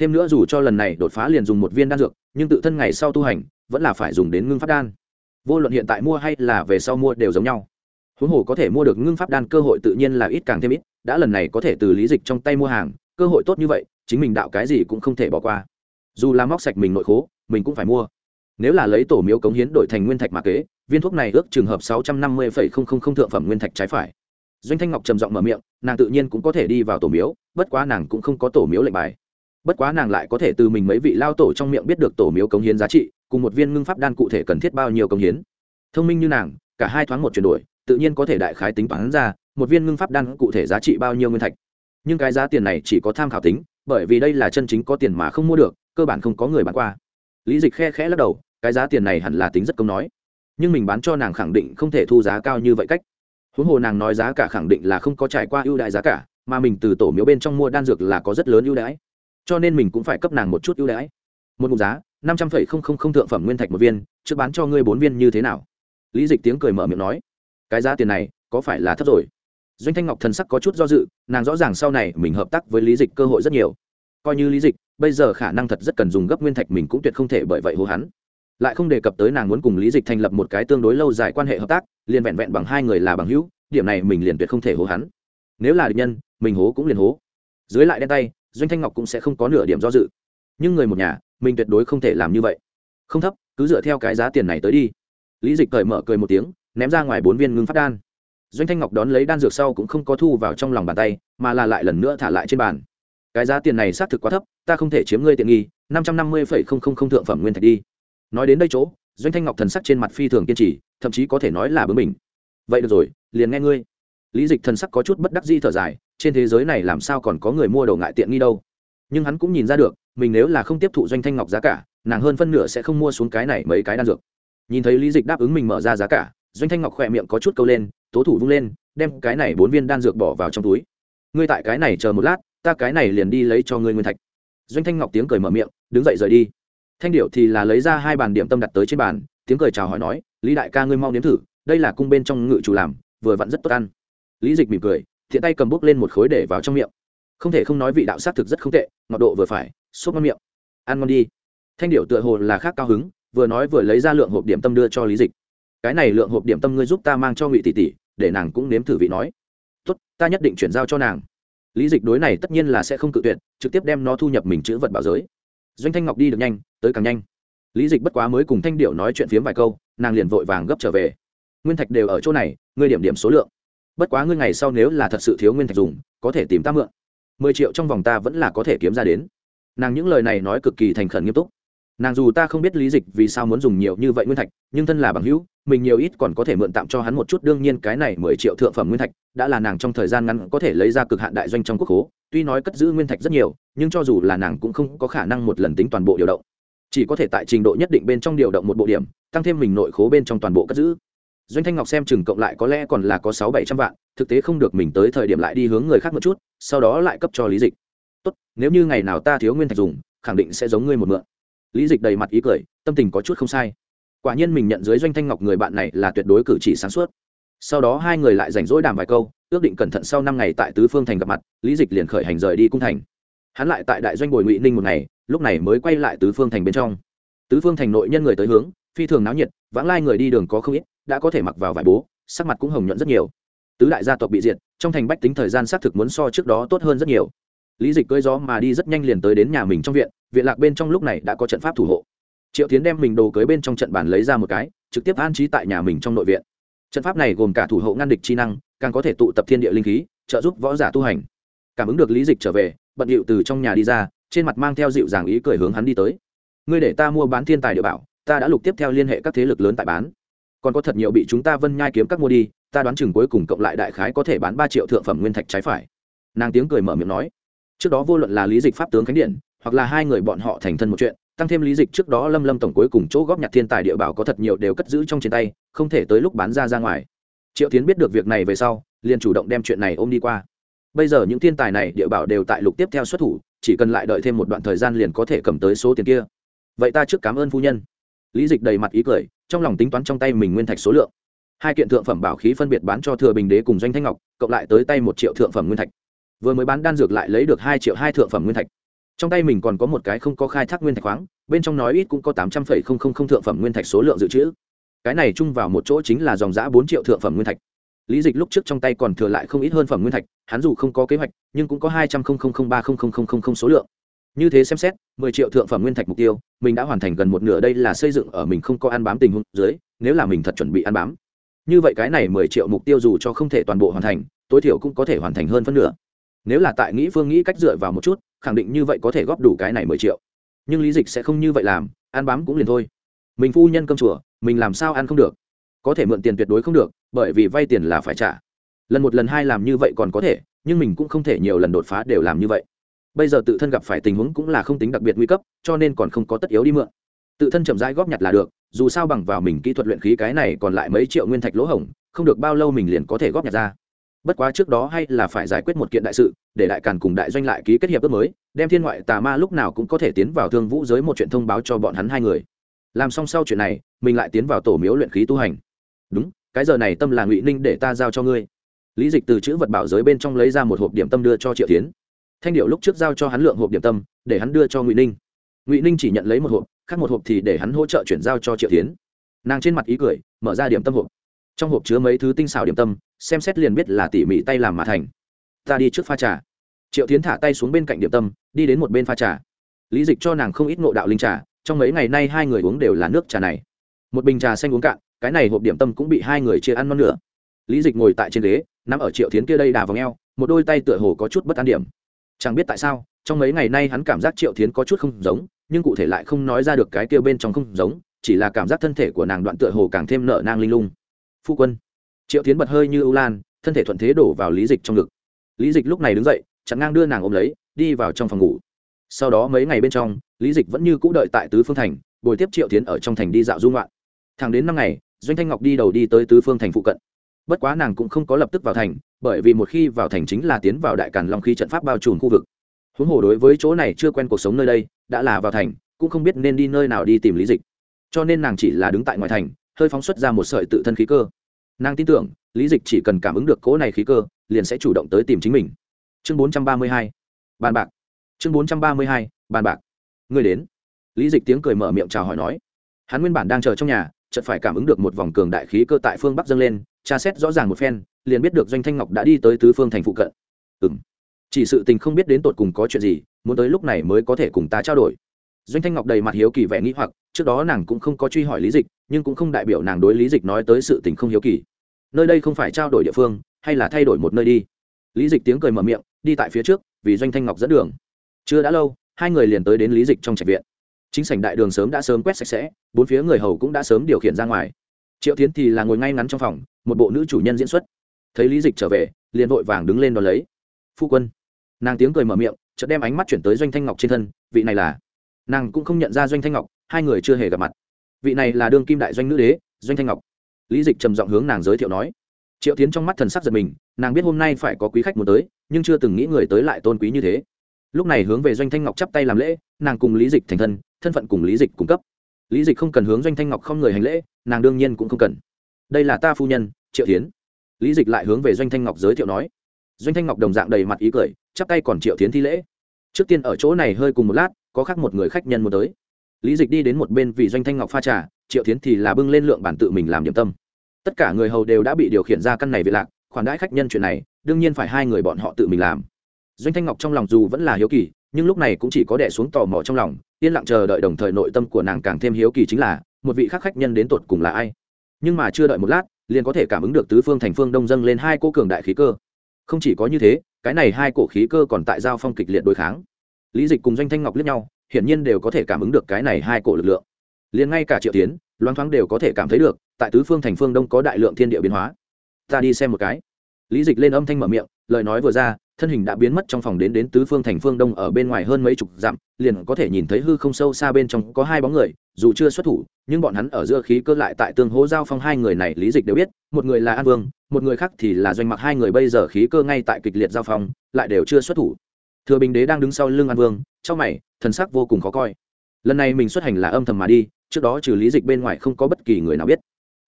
thêm nữa dù cho lần này đột phá liền dùng một viên đan dược, nhưng tự thân ngày sau tu hành, vẫn là phải dùng đến ngưng pháp đan. Vô luận hiện tại mua hay là về sau mua đều giống nhau. Huống hồ có thể mua được ngưng pháp đan cơ hội tự nhiên là ít càng thêm ít, đã lần này có thể từ lý dịch trong tay mua hàng, cơ hội tốt như vậy, chính mình đạo cái gì cũng không thể bỏ qua. Dù là móc sạch mình nội khố, mình cũng phải mua. Nếu là lấy tổ miếu cống hiến đổi thành nguyên thạch mà kế, viên thuốc này ước trường hợp sáu trăm năm mươi thượng phẩm nguyên thạch trái phải. Doanh thanh ngọc trầm giọng mở miệng, nàng tự nhiên cũng có thể đi vào tổ miếu, bất quá nàng cũng không có tổ miếu lệnh bài bất quá nàng lại có thể từ mình mấy vị lao tổ trong miệng biết được tổ miếu cống hiến giá trị, cùng một viên ngưng pháp đan cụ thể cần thiết bao nhiêu cống hiến. Thông minh như nàng, cả hai thoáng một chuyển đổi, tự nhiên có thể đại khái tính toán ra, một viên ngưng pháp đan cụ thể giá trị bao nhiêu nguyên thạch. Nhưng cái giá tiền này chỉ có tham khảo tính, bởi vì đây là chân chính có tiền mà không mua được, cơ bản không có người bán qua. Lý dịch khe khẽ lắc đầu, cái giá tiền này hẳn là tính rất công nói. Nhưng mình bán cho nàng khẳng định không thể thu giá cao như vậy cách. Huống hồ nàng nói giá cả khẳng định là không có trải qua ưu đãi giá cả, mà mình từ tổ miếu bên trong mua đan dược là có rất lớn ưu đãi cho nên mình cũng phải cấp nàng một chút ưu đãi. Một mục giá, năm trăm phẩy không không không thượng phẩm nguyên thạch một viên, trước bán cho ngươi bốn viên như thế nào? Lý dịch tiếng cười mở miệng nói, cái giá tiền này, có phải là thấp rồi? Doanh thanh ngọc thần sắc có chút do dự, nàng rõ ràng sau này mình hợp tác với lý dịch cơ hội rất nhiều. Coi như lý dịch, bây giờ khả năng thật rất cần dùng gấp nguyên thạch mình cũng tuyệt không thể bởi vậy hô hắn. Lại không đề cập tới nàng muốn cùng lý dịch thành lập một cái tương đối lâu dài quan hệ hợp tác, liền vẹn vẹn bằng hai người là bằng hữu, điểm này mình liền tuyệt không thể hố hắn. Nếu là địch nhân, mình hố cũng liền hố. Dưới lại đen tay doanh thanh ngọc cũng sẽ không có nửa điểm do dự. Nhưng người một nhà, mình tuyệt đối không thể làm như vậy. Không thấp, cứ dựa theo cái giá tiền này tới đi. Lý dịch cởi mở cười một tiếng, ném ra ngoài bốn viên ngưng phát đan. Doanh thanh ngọc đón lấy đan dược sau cũng không có thu vào trong lòng bàn tay, mà là lại lần nữa thả lại trên bàn. Cái giá tiền này xác thực quá thấp, ta không thể chiếm ngươi tiện nghi, năm trăm năm mươi phẩy không không không thượng phẩm nguyên thạch đi. Nói đến đây chỗ, doanh thanh ngọc thần sắc trên mặt phi thường kiên trì, thậm chí có thể nói là bướng mình vậy được rồi, liền nghe ngươi. Lý dịch thần sắc có chút bất đắc di thở dài trên thế giới này làm sao còn có người mua đồ ngại tiện nghi đâu. Nhưng hắn cũng nhìn ra được, mình nếu là không tiếp thụ doanh thanh ngọc giá cả, nàng hơn phân nửa sẽ không mua xuống cái này mấy cái đan dược. Nhìn thấy lý dịch đáp ứng mình mở ra giá cả, doanh thanh ngọc khỏe miệng có chút câu lên, tố thủ vung lên, đem cái này bốn viên đan dược bỏ vào trong túi. Ngươi tại cái này chờ một lát, ta cái này liền đi lấy cho ngươi nguyên thạch. Doanh thanh ngọc tiếng cười mở miệng, đứng dậy rời đi. Thanh điệu thì là lấy ra hai bàn điểm tâm đặt tới trên bàn, tiếng cười chào hỏi nói, lý đại ca ngươi mau nếm thử, đây là cung bên trong ngự chủ làm, vừa vặn rất tốt ăn. Lý dịch mỉm cười thiện tay cầm bút lên một khối để vào trong miệng. Không thể không nói vị đạo s á t thực rất không tệ, ngọt độ vừa phải xốp ngon miệng. Ăn ngon đi. Thanh điệu tựa hồ là khác cao hứng, vừa nói vừa lấy ra lượng hộp điểm tâm đưa cho lý dịch. Cái này lượng hộp điểm tâm ngươi giúp ta mang cho ngụy tỷ tỷ, để nàng cũng nếm thử vị nói. Tốt, ta nhất định chuyển giao cho nàng. Lý dịch đối này tất nhiên là sẽ không cự tuyệt, trực tiếp đem nó thu nhập mình chữ vật bảo giới. Doanh thanh ngọc đi được nhanh, tới càng nhanh. Lý dịch bất quá mới cùng thanh điệu nói chuyện phiếm vài câu, nàng liền vội vàng gấp trở về. Nguyên thạch đều ở chỗ này, ngươi điểm điểm số lượng bất quá ngươi ngày sau nếu là thật sự thiếu nguyên thạch dùng, có thể tìm ta mượn. Mười triệu trong vòng ta vẫn là có thể kiếm ra đến. Nàng những lời này nói cực kỳ thành khẩn nghiêm túc. Nàng dù ta không biết lý dịch vì sao muốn dùng nhiều như vậy nguyên thạch, nhưng thân là bằng hữu, mình nhiều ít còn có thể mượn tạm cho hắn một chút. Đương nhiên cái này mười triệu thượng phẩm nguyên thạch đã là nàng trong thời gian ngắn có thể lấy ra cực hạn đại doanh trong quốc hố tuy nói cất giữ nguyên thạch rất nhiều, nhưng cho dù là nàng cũng không có khả năng một lần tính toàn bộ điều động. Chỉ có thể tại trình độ nhất định bên trong điều động một bộ điểm, tăng thêm mình nội khố bên trong toàn bộ cất giữ doanh thanh ngọc xem chừng cộng lại có lẽ còn là có sáu bảy trăm vạn, thực tế không được mình tới thời điểm lại đi hướng người khác một chút, sau đó lại cấp cho lý dịch. Tốt, nếu như ngày nào ta thiếu nguyên thạch dùng, khẳng định sẽ giống ngươi một mượn. Lý dịch đầy mặt ý cười, tâm tình có chút không sai. Quả nhiên mình nhận dưới doanh thanh ngọc người bạn này là tuyệt đối cử chỉ sáng suốt. Sau đó hai người lại rảnh rỗi đàm vài câu, ước định cẩn thận sau năm ngày tại tứ phương thành gặp mặt, lý dịch liền khởi hành rời đi cung thành. Hắn lại tại đại doanh bồi ngụy ninh một ngày, lúc này mới quay lại tứ phương thành bên trong. Tứ phương thành nội nhân người tới hướng, phi thường náo nhiệt, vãng lai người đi đường có không ít đã có thể mặc vào vải bố, sắc mặt cũng hồng nhuận rất nhiều. Tứ đại gia tộc bị diệt, trong thành bách tính thời gian xác thực muốn so trước đó tốt hơn rất nhiều. Lý dịch cưỡi gió mà đi rất nhanh liền tới đến nhà mình trong viện viện lạc bên trong lúc này đã có trận pháp thủ hộ. Triệu tiến đem mình đồ cưới bên trong trận bản lấy ra một cái, trực tiếp an trí tại nhà mình trong nội viện. Trận pháp này gồm cả thủ hộ ngăn địch chi năng, càng có thể tụ tập thiên địa linh khí, trợ giúp võ giả tu hành. Cảm ứng được lý dịch trở về, bận điệu từ trong nhà đi ra, trên mặt mang theo dịu dàng ý cười hướng hắn đi tới. Ngươi để ta mua bán thiên tài địa bảo, ta đã lục tiếp theo liên hệ các thế lực lớn tại bán còn có thật nhiều bị chúng ta vân nhai kiếm các mua đi, ta đoán chừng cuối cùng cộng lại đại khái có thể bán ba triệu thượng phẩm nguyên thạch trái phải. Nàng tiếng cười mở miệng nói. Trước đó vô luận là lý dịch pháp tướng khánh điện, hoặc là hai người bọn họ thành thân một chuyện, tăng thêm lý dịch trước đó lâm lâm tổng cuối cùng chỗ góp nhặt thiên tài địa bảo có thật nhiều đều cất giữ trong trên tay, không thể tới lúc bán ra ra ngoài. Triệu tiến biết được việc này về sau, liền chủ động đem chuyện này ôm đi qua. Bây giờ những thiên tài này địa bảo đều tại lục tiếp theo xuất thủ, chỉ cần lại đợi thêm một đoạn thời gian liền có thể cầm tới số tiền kia. Vậy ta trước cảm ơn phu nhân lý dịch đầy mặt ý cười, trong lòng tính toán trong tay mình nguyên thạch số lượng. Hai kiện thượng phẩm bảo khí phân biệt bán cho thừa bình đế cùng doanh thanh ngọc, cộng lại tới tay một triệu thượng phẩm nguyên thạch. Vừa mới bán đan dược lại lấy được hai triệu hai thượng phẩm nguyên thạch. Trong tay mình còn có một cái không có khai thác nguyên thạch khoáng, bên trong nói ít cũng có tám trăm phẩy không không không thượng phẩm nguyên thạch số lượng dự trữ. Cái này chung vào một chỗ chính là dòng giã bốn triệu thượng phẩm nguyên thạch. Lý dịch lúc trước trong tay còn thừa lại không ít hơn phẩm nguyên thạch, hắn dù không có kế hoạch, nhưng cũng có hai trăm linh ba số lượng như thế xem xét, mười triệu thượng phẩm nguyên thạch mục tiêu, mình đã hoàn thành gần một nửa đây là xây dựng ở mình không có ăn bám tình huống dưới, nếu là mình thật chuẩn bị ăn bám. Như vậy cái này mười triệu mục tiêu dù cho không thể toàn bộ hoàn thành, tối thiểu cũng có thể hoàn thành hơn phân nửa. Nếu là tại nghĩ phương nghĩ cách dựa vào một chút, khẳng định như vậy có thể góp đủ cái này mười triệu. Nhưng lý dịch sẽ không như vậy làm, ăn bám cũng liền thôi. Mình phu nhân cơm chùa, mình làm sao ăn không được? Có thể mượn tiền tuyệt đối không được, bởi vì vay tiền là phải trả. Lần một lần hai làm như vậy còn có thể, nhưng mình cũng không thể nhiều lần đột phá đều làm như vậy bây giờ tự thân gặp phải tình huống cũng là không tính đặc biệt nguy cấp, cho nên còn không có tất yếu đi mượn. Tự thân chậm rãi góp nhặt là được, dù sao bằng vào mình kỹ thuật luyện khí cái này còn lại mấy triệu nguyên thạch lỗ hổng, không được bao lâu mình liền có thể góp nhặt ra. Bất quá trước đó hay là phải giải quyết một kiện đại sự, để đại càn cùng đại doanh lại ký kết hiệp ước mới, đem thiên ngoại tà ma lúc nào cũng có thể tiến vào thương vũ giới một chuyện thông báo cho bọn hắn hai người. Làm xong sau chuyện này, mình lại tiến vào tổ miếu luyện khí tu hành. Đúng, cái giờ này tâm là ngụy ninh để ta giao cho ngươi. Lý dịch từ chữ vật bảo giới bên trong lấy ra một hộp điểm tâm đưa cho triệu tiến thanh điệu lúc trước giao cho hắn lượng hộp điểm tâm, để hắn đưa cho ngụy ninh. Ngụy ninh chỉ nhận lấy một hộp, khác một hộp thì để hắn hỗ trợ chuyển giao cho triệu tiến nàng trên mặt ý cười, mở ra điểm tâm hộp. Trong hộp chứa mấy thứ tinh xảo điểm tâm, xem xét liền biết là tỉ mỉ tay làm mà thành. Ta đi trước pha trà. Triệu tiến thả tay xuống bên cạnh điểm tâm, đi đến một bên pha trà. Lý dịch cho nàng không ít ngộ đạo linh trà, trong mấy ngày nay hai người uống đều là nước trà này. Một bình trà xanh uống cạn, cái này hộp điểm tâm cũng bị hai người chia ăn non nữa lý dịch ngồi tại trên ghế nằm ở triệu tiến kia đây đà vào ngheo một đôi tay tựa hồ có chút bất an điểm chẳng biết tại sao, trong mấy ngày nay hắn cảm giác triệu thiến có chút không giống, nhưng cụ thể lại không nói ra được cái kia bên trong không giống, chỉ là cảm giác thân thể của nàng đoạn tựa hồ càng thêm nợ nang linh lung. Phu quân. Triệu tiến bật hơi như ưu lan, thân thể thuận thế đổ vào lý dịch trong ngực. Lý dịch lúc này đứng dậy, chặn ngang đưa nàng ôm lấy, đi vào trong phòng ngủ. Sau đó mấy ngày bên trong, lý dịch vẫn như cũ đợi tại tứ phương thành, bồi tiếp triệu tiến ở trong thành đi dạo dung loạn thẳng đến năm ngày, doanh thanh ngọc đi đầu đi tới tứ phương thành phụ cận. Bất quá nàng cũng không có lập tức vào thành bởi vì một khi vào thành chính là tiến vào đại càn long khi trận pháp bao trùm khu vực. Huống hồ đối với chỗ này chưa quen cuộc sống nơi đây, đã là vào thành, cũng không biết nên đi nơi nào đi tìm lý dịch. Cho nên nàng chỉ là đứng tại ngoài thành, hơi phóng xuất ra một sợi tự thân khí cơ. Nàng tin tưởng, lý dịch chỉ cần cảm ứng được cỗ này khí cơ, liền sẽ chủ động tới tìm chính mình. Chương bốn trăm ba mươi hai, bàn bạc. Chương bốn trăm ba mươi hai, bàn bạc. Người đến. Lý dịch tiếng cười mở miệng chào hỏi nói. Hắn nguyên bản đang chờ trong nhà, chợt phải cảm ứng được một vòng cường đại khí cơ tại phương bắc dâng lên, tra xét rõ ràng một phen liền biết được doanh thanh ngọc đã đi tới tứ phương thành phụ cận. Ừ m chỉ sự tình không biết đến tột cùng có chuyện gì, muốn tới lúc này mới có thể cùng ta trao đổi. Doanh thanh ngọc đầy mặt hiếu kỳ vẻ nghĩ hoặc, trước đó nàng cũng không có truy hỏi lý dịch, nhưng cũng không đại biểu nàng đối lý dịch nói tới sự tình không hiếu kỳ. Nơi đây không phải trao đổi địa phương, hay là thay đổi một nơi đi? Lý dịch tiếng cười mở miệng, đi tại phía trước, vì doanh thanh ngọc dẫn đường. Chưa đã lâu, hai người liền tới đến lý dịch trong trạch viện. Chính sảnh đại đường sớm đã sớm quét sạch sẽ, bốn phía người hầu cũng đã sớm điều khiển ra ngoài. Triệu tiến thì là ngồi ngay ngắn trong phòng, một bộ nữ chủ nhân diễn xuất thấy lý dịch trở về, liền vội vàng đứng lên đón lấy. Phu quân. Nàng tiếng cười mở miệng, chợt đem ánh mắt chuyển tới doanh thanh ngọc trên thân, vị này là? Nàng cũng không nhận ra doanh thanh ngọc, hai người chưa hề gặp mặt. Vị này là đương kim đại doanh nữ đế, doanh thanh ngọc. Lý dịch trầm giọng hướng nàng giới thiệu nói. Triệu tiến trong mắt thần sắc giật mình, nàng biết hôm nay phải có quý khách muốn tới, nhưng chưa từng nghĩ người tới lại tôn quý như thế. Lúc này hướng về doanh thanh ngọc chắp tay làm lễ, nàng cùng lý dịch thành thân thân phận cùng lý dịch cung cấp. Lý dịch không cần hướng doanh thanh ngọc không người hành lễ, nàng đương nhiên cũng không cần. Đây là ta phu nhân, triệu tiến lý dịch lại hướng về doanh thanh ngọc giới thiệu nói. Doanh thanh ngọc đồng dạng đầy mặt ý cười, chắp tay còn triệu tiến thi lễ. Trước tiên ở chỗ này hơi cùng một lát, có khác một người khách nhân muốn tới. Lý dịch đi đến một bên vì doanh thanh ngọc pha trà, triệu tiến thì là bưng lên lượng bản tự mình làm điểm tâm. Tất cả người hầu đều đã bị điều khiển ra căn này về lạc, khoản đãi khách nhân chuyện này, đương nhiên phải hai người bọn họ tự mình làm. Doanh thanh ngọc trong lòng dù vẫn là hiếu kỳ, nhưng lúc này cũng chỉ có đẻ xuống tò mò trong lòng, yên lặng chờ đợi đồng thời nội tâm của nàng càng thêm hiếu kỳ chính là, một vị khác khách nhân đến tột cùng là ai? Nhưng mà chưa đợi một lát liền có thể cảm ứng được tứ phương thành phương đông dâng lên hai cô cường đại khí cơ. Không chỉ có như thế, cái này hai cổ khí cơ còn tại giao phong kịch liệt đối kháng. Lý dịch cùng doanh thanh ngọc lướt nhau, hiển nhiên đều có thể cảm ứng được cái này hai cổ lực lượng. Liền ngay cả triệu tiến loáng thoáng đều có thể cảm thấy được, tại tứ phương thành phương đông có đại lượng thiên địa biến hóa. Ta đi xem một cái. Lý dịch lên âm thanh mở miệng, lời nói vừa ra, thân hình đã biến mất trong phòng đến đến tứ phương thành phương đông ở bên ngoài hơn mấy chục dặm, liền có thể nhìn thấy hư không sâu xa bên trong có hai bóng người dù chưa xuất thủ, nhưng bọn hắn ở giữa khí cơ lại tại tương hố giao phong hai người này, lý dịch đều biết, một người là an vương, một người khác thì là doanh mặc hai người bây giờ khí cơ ngay tại kịch liệt giao phong, lại đều chưa xuất thủ. Thừa bình đế đang đứng sau lưng an vương, trong mày, thần sắc vô cùng khó coi. Lần này mình xuất hành là âm thầm mà đi, trước đó trừ lý dịch bên ngoài không có bất kỳ người nào biết.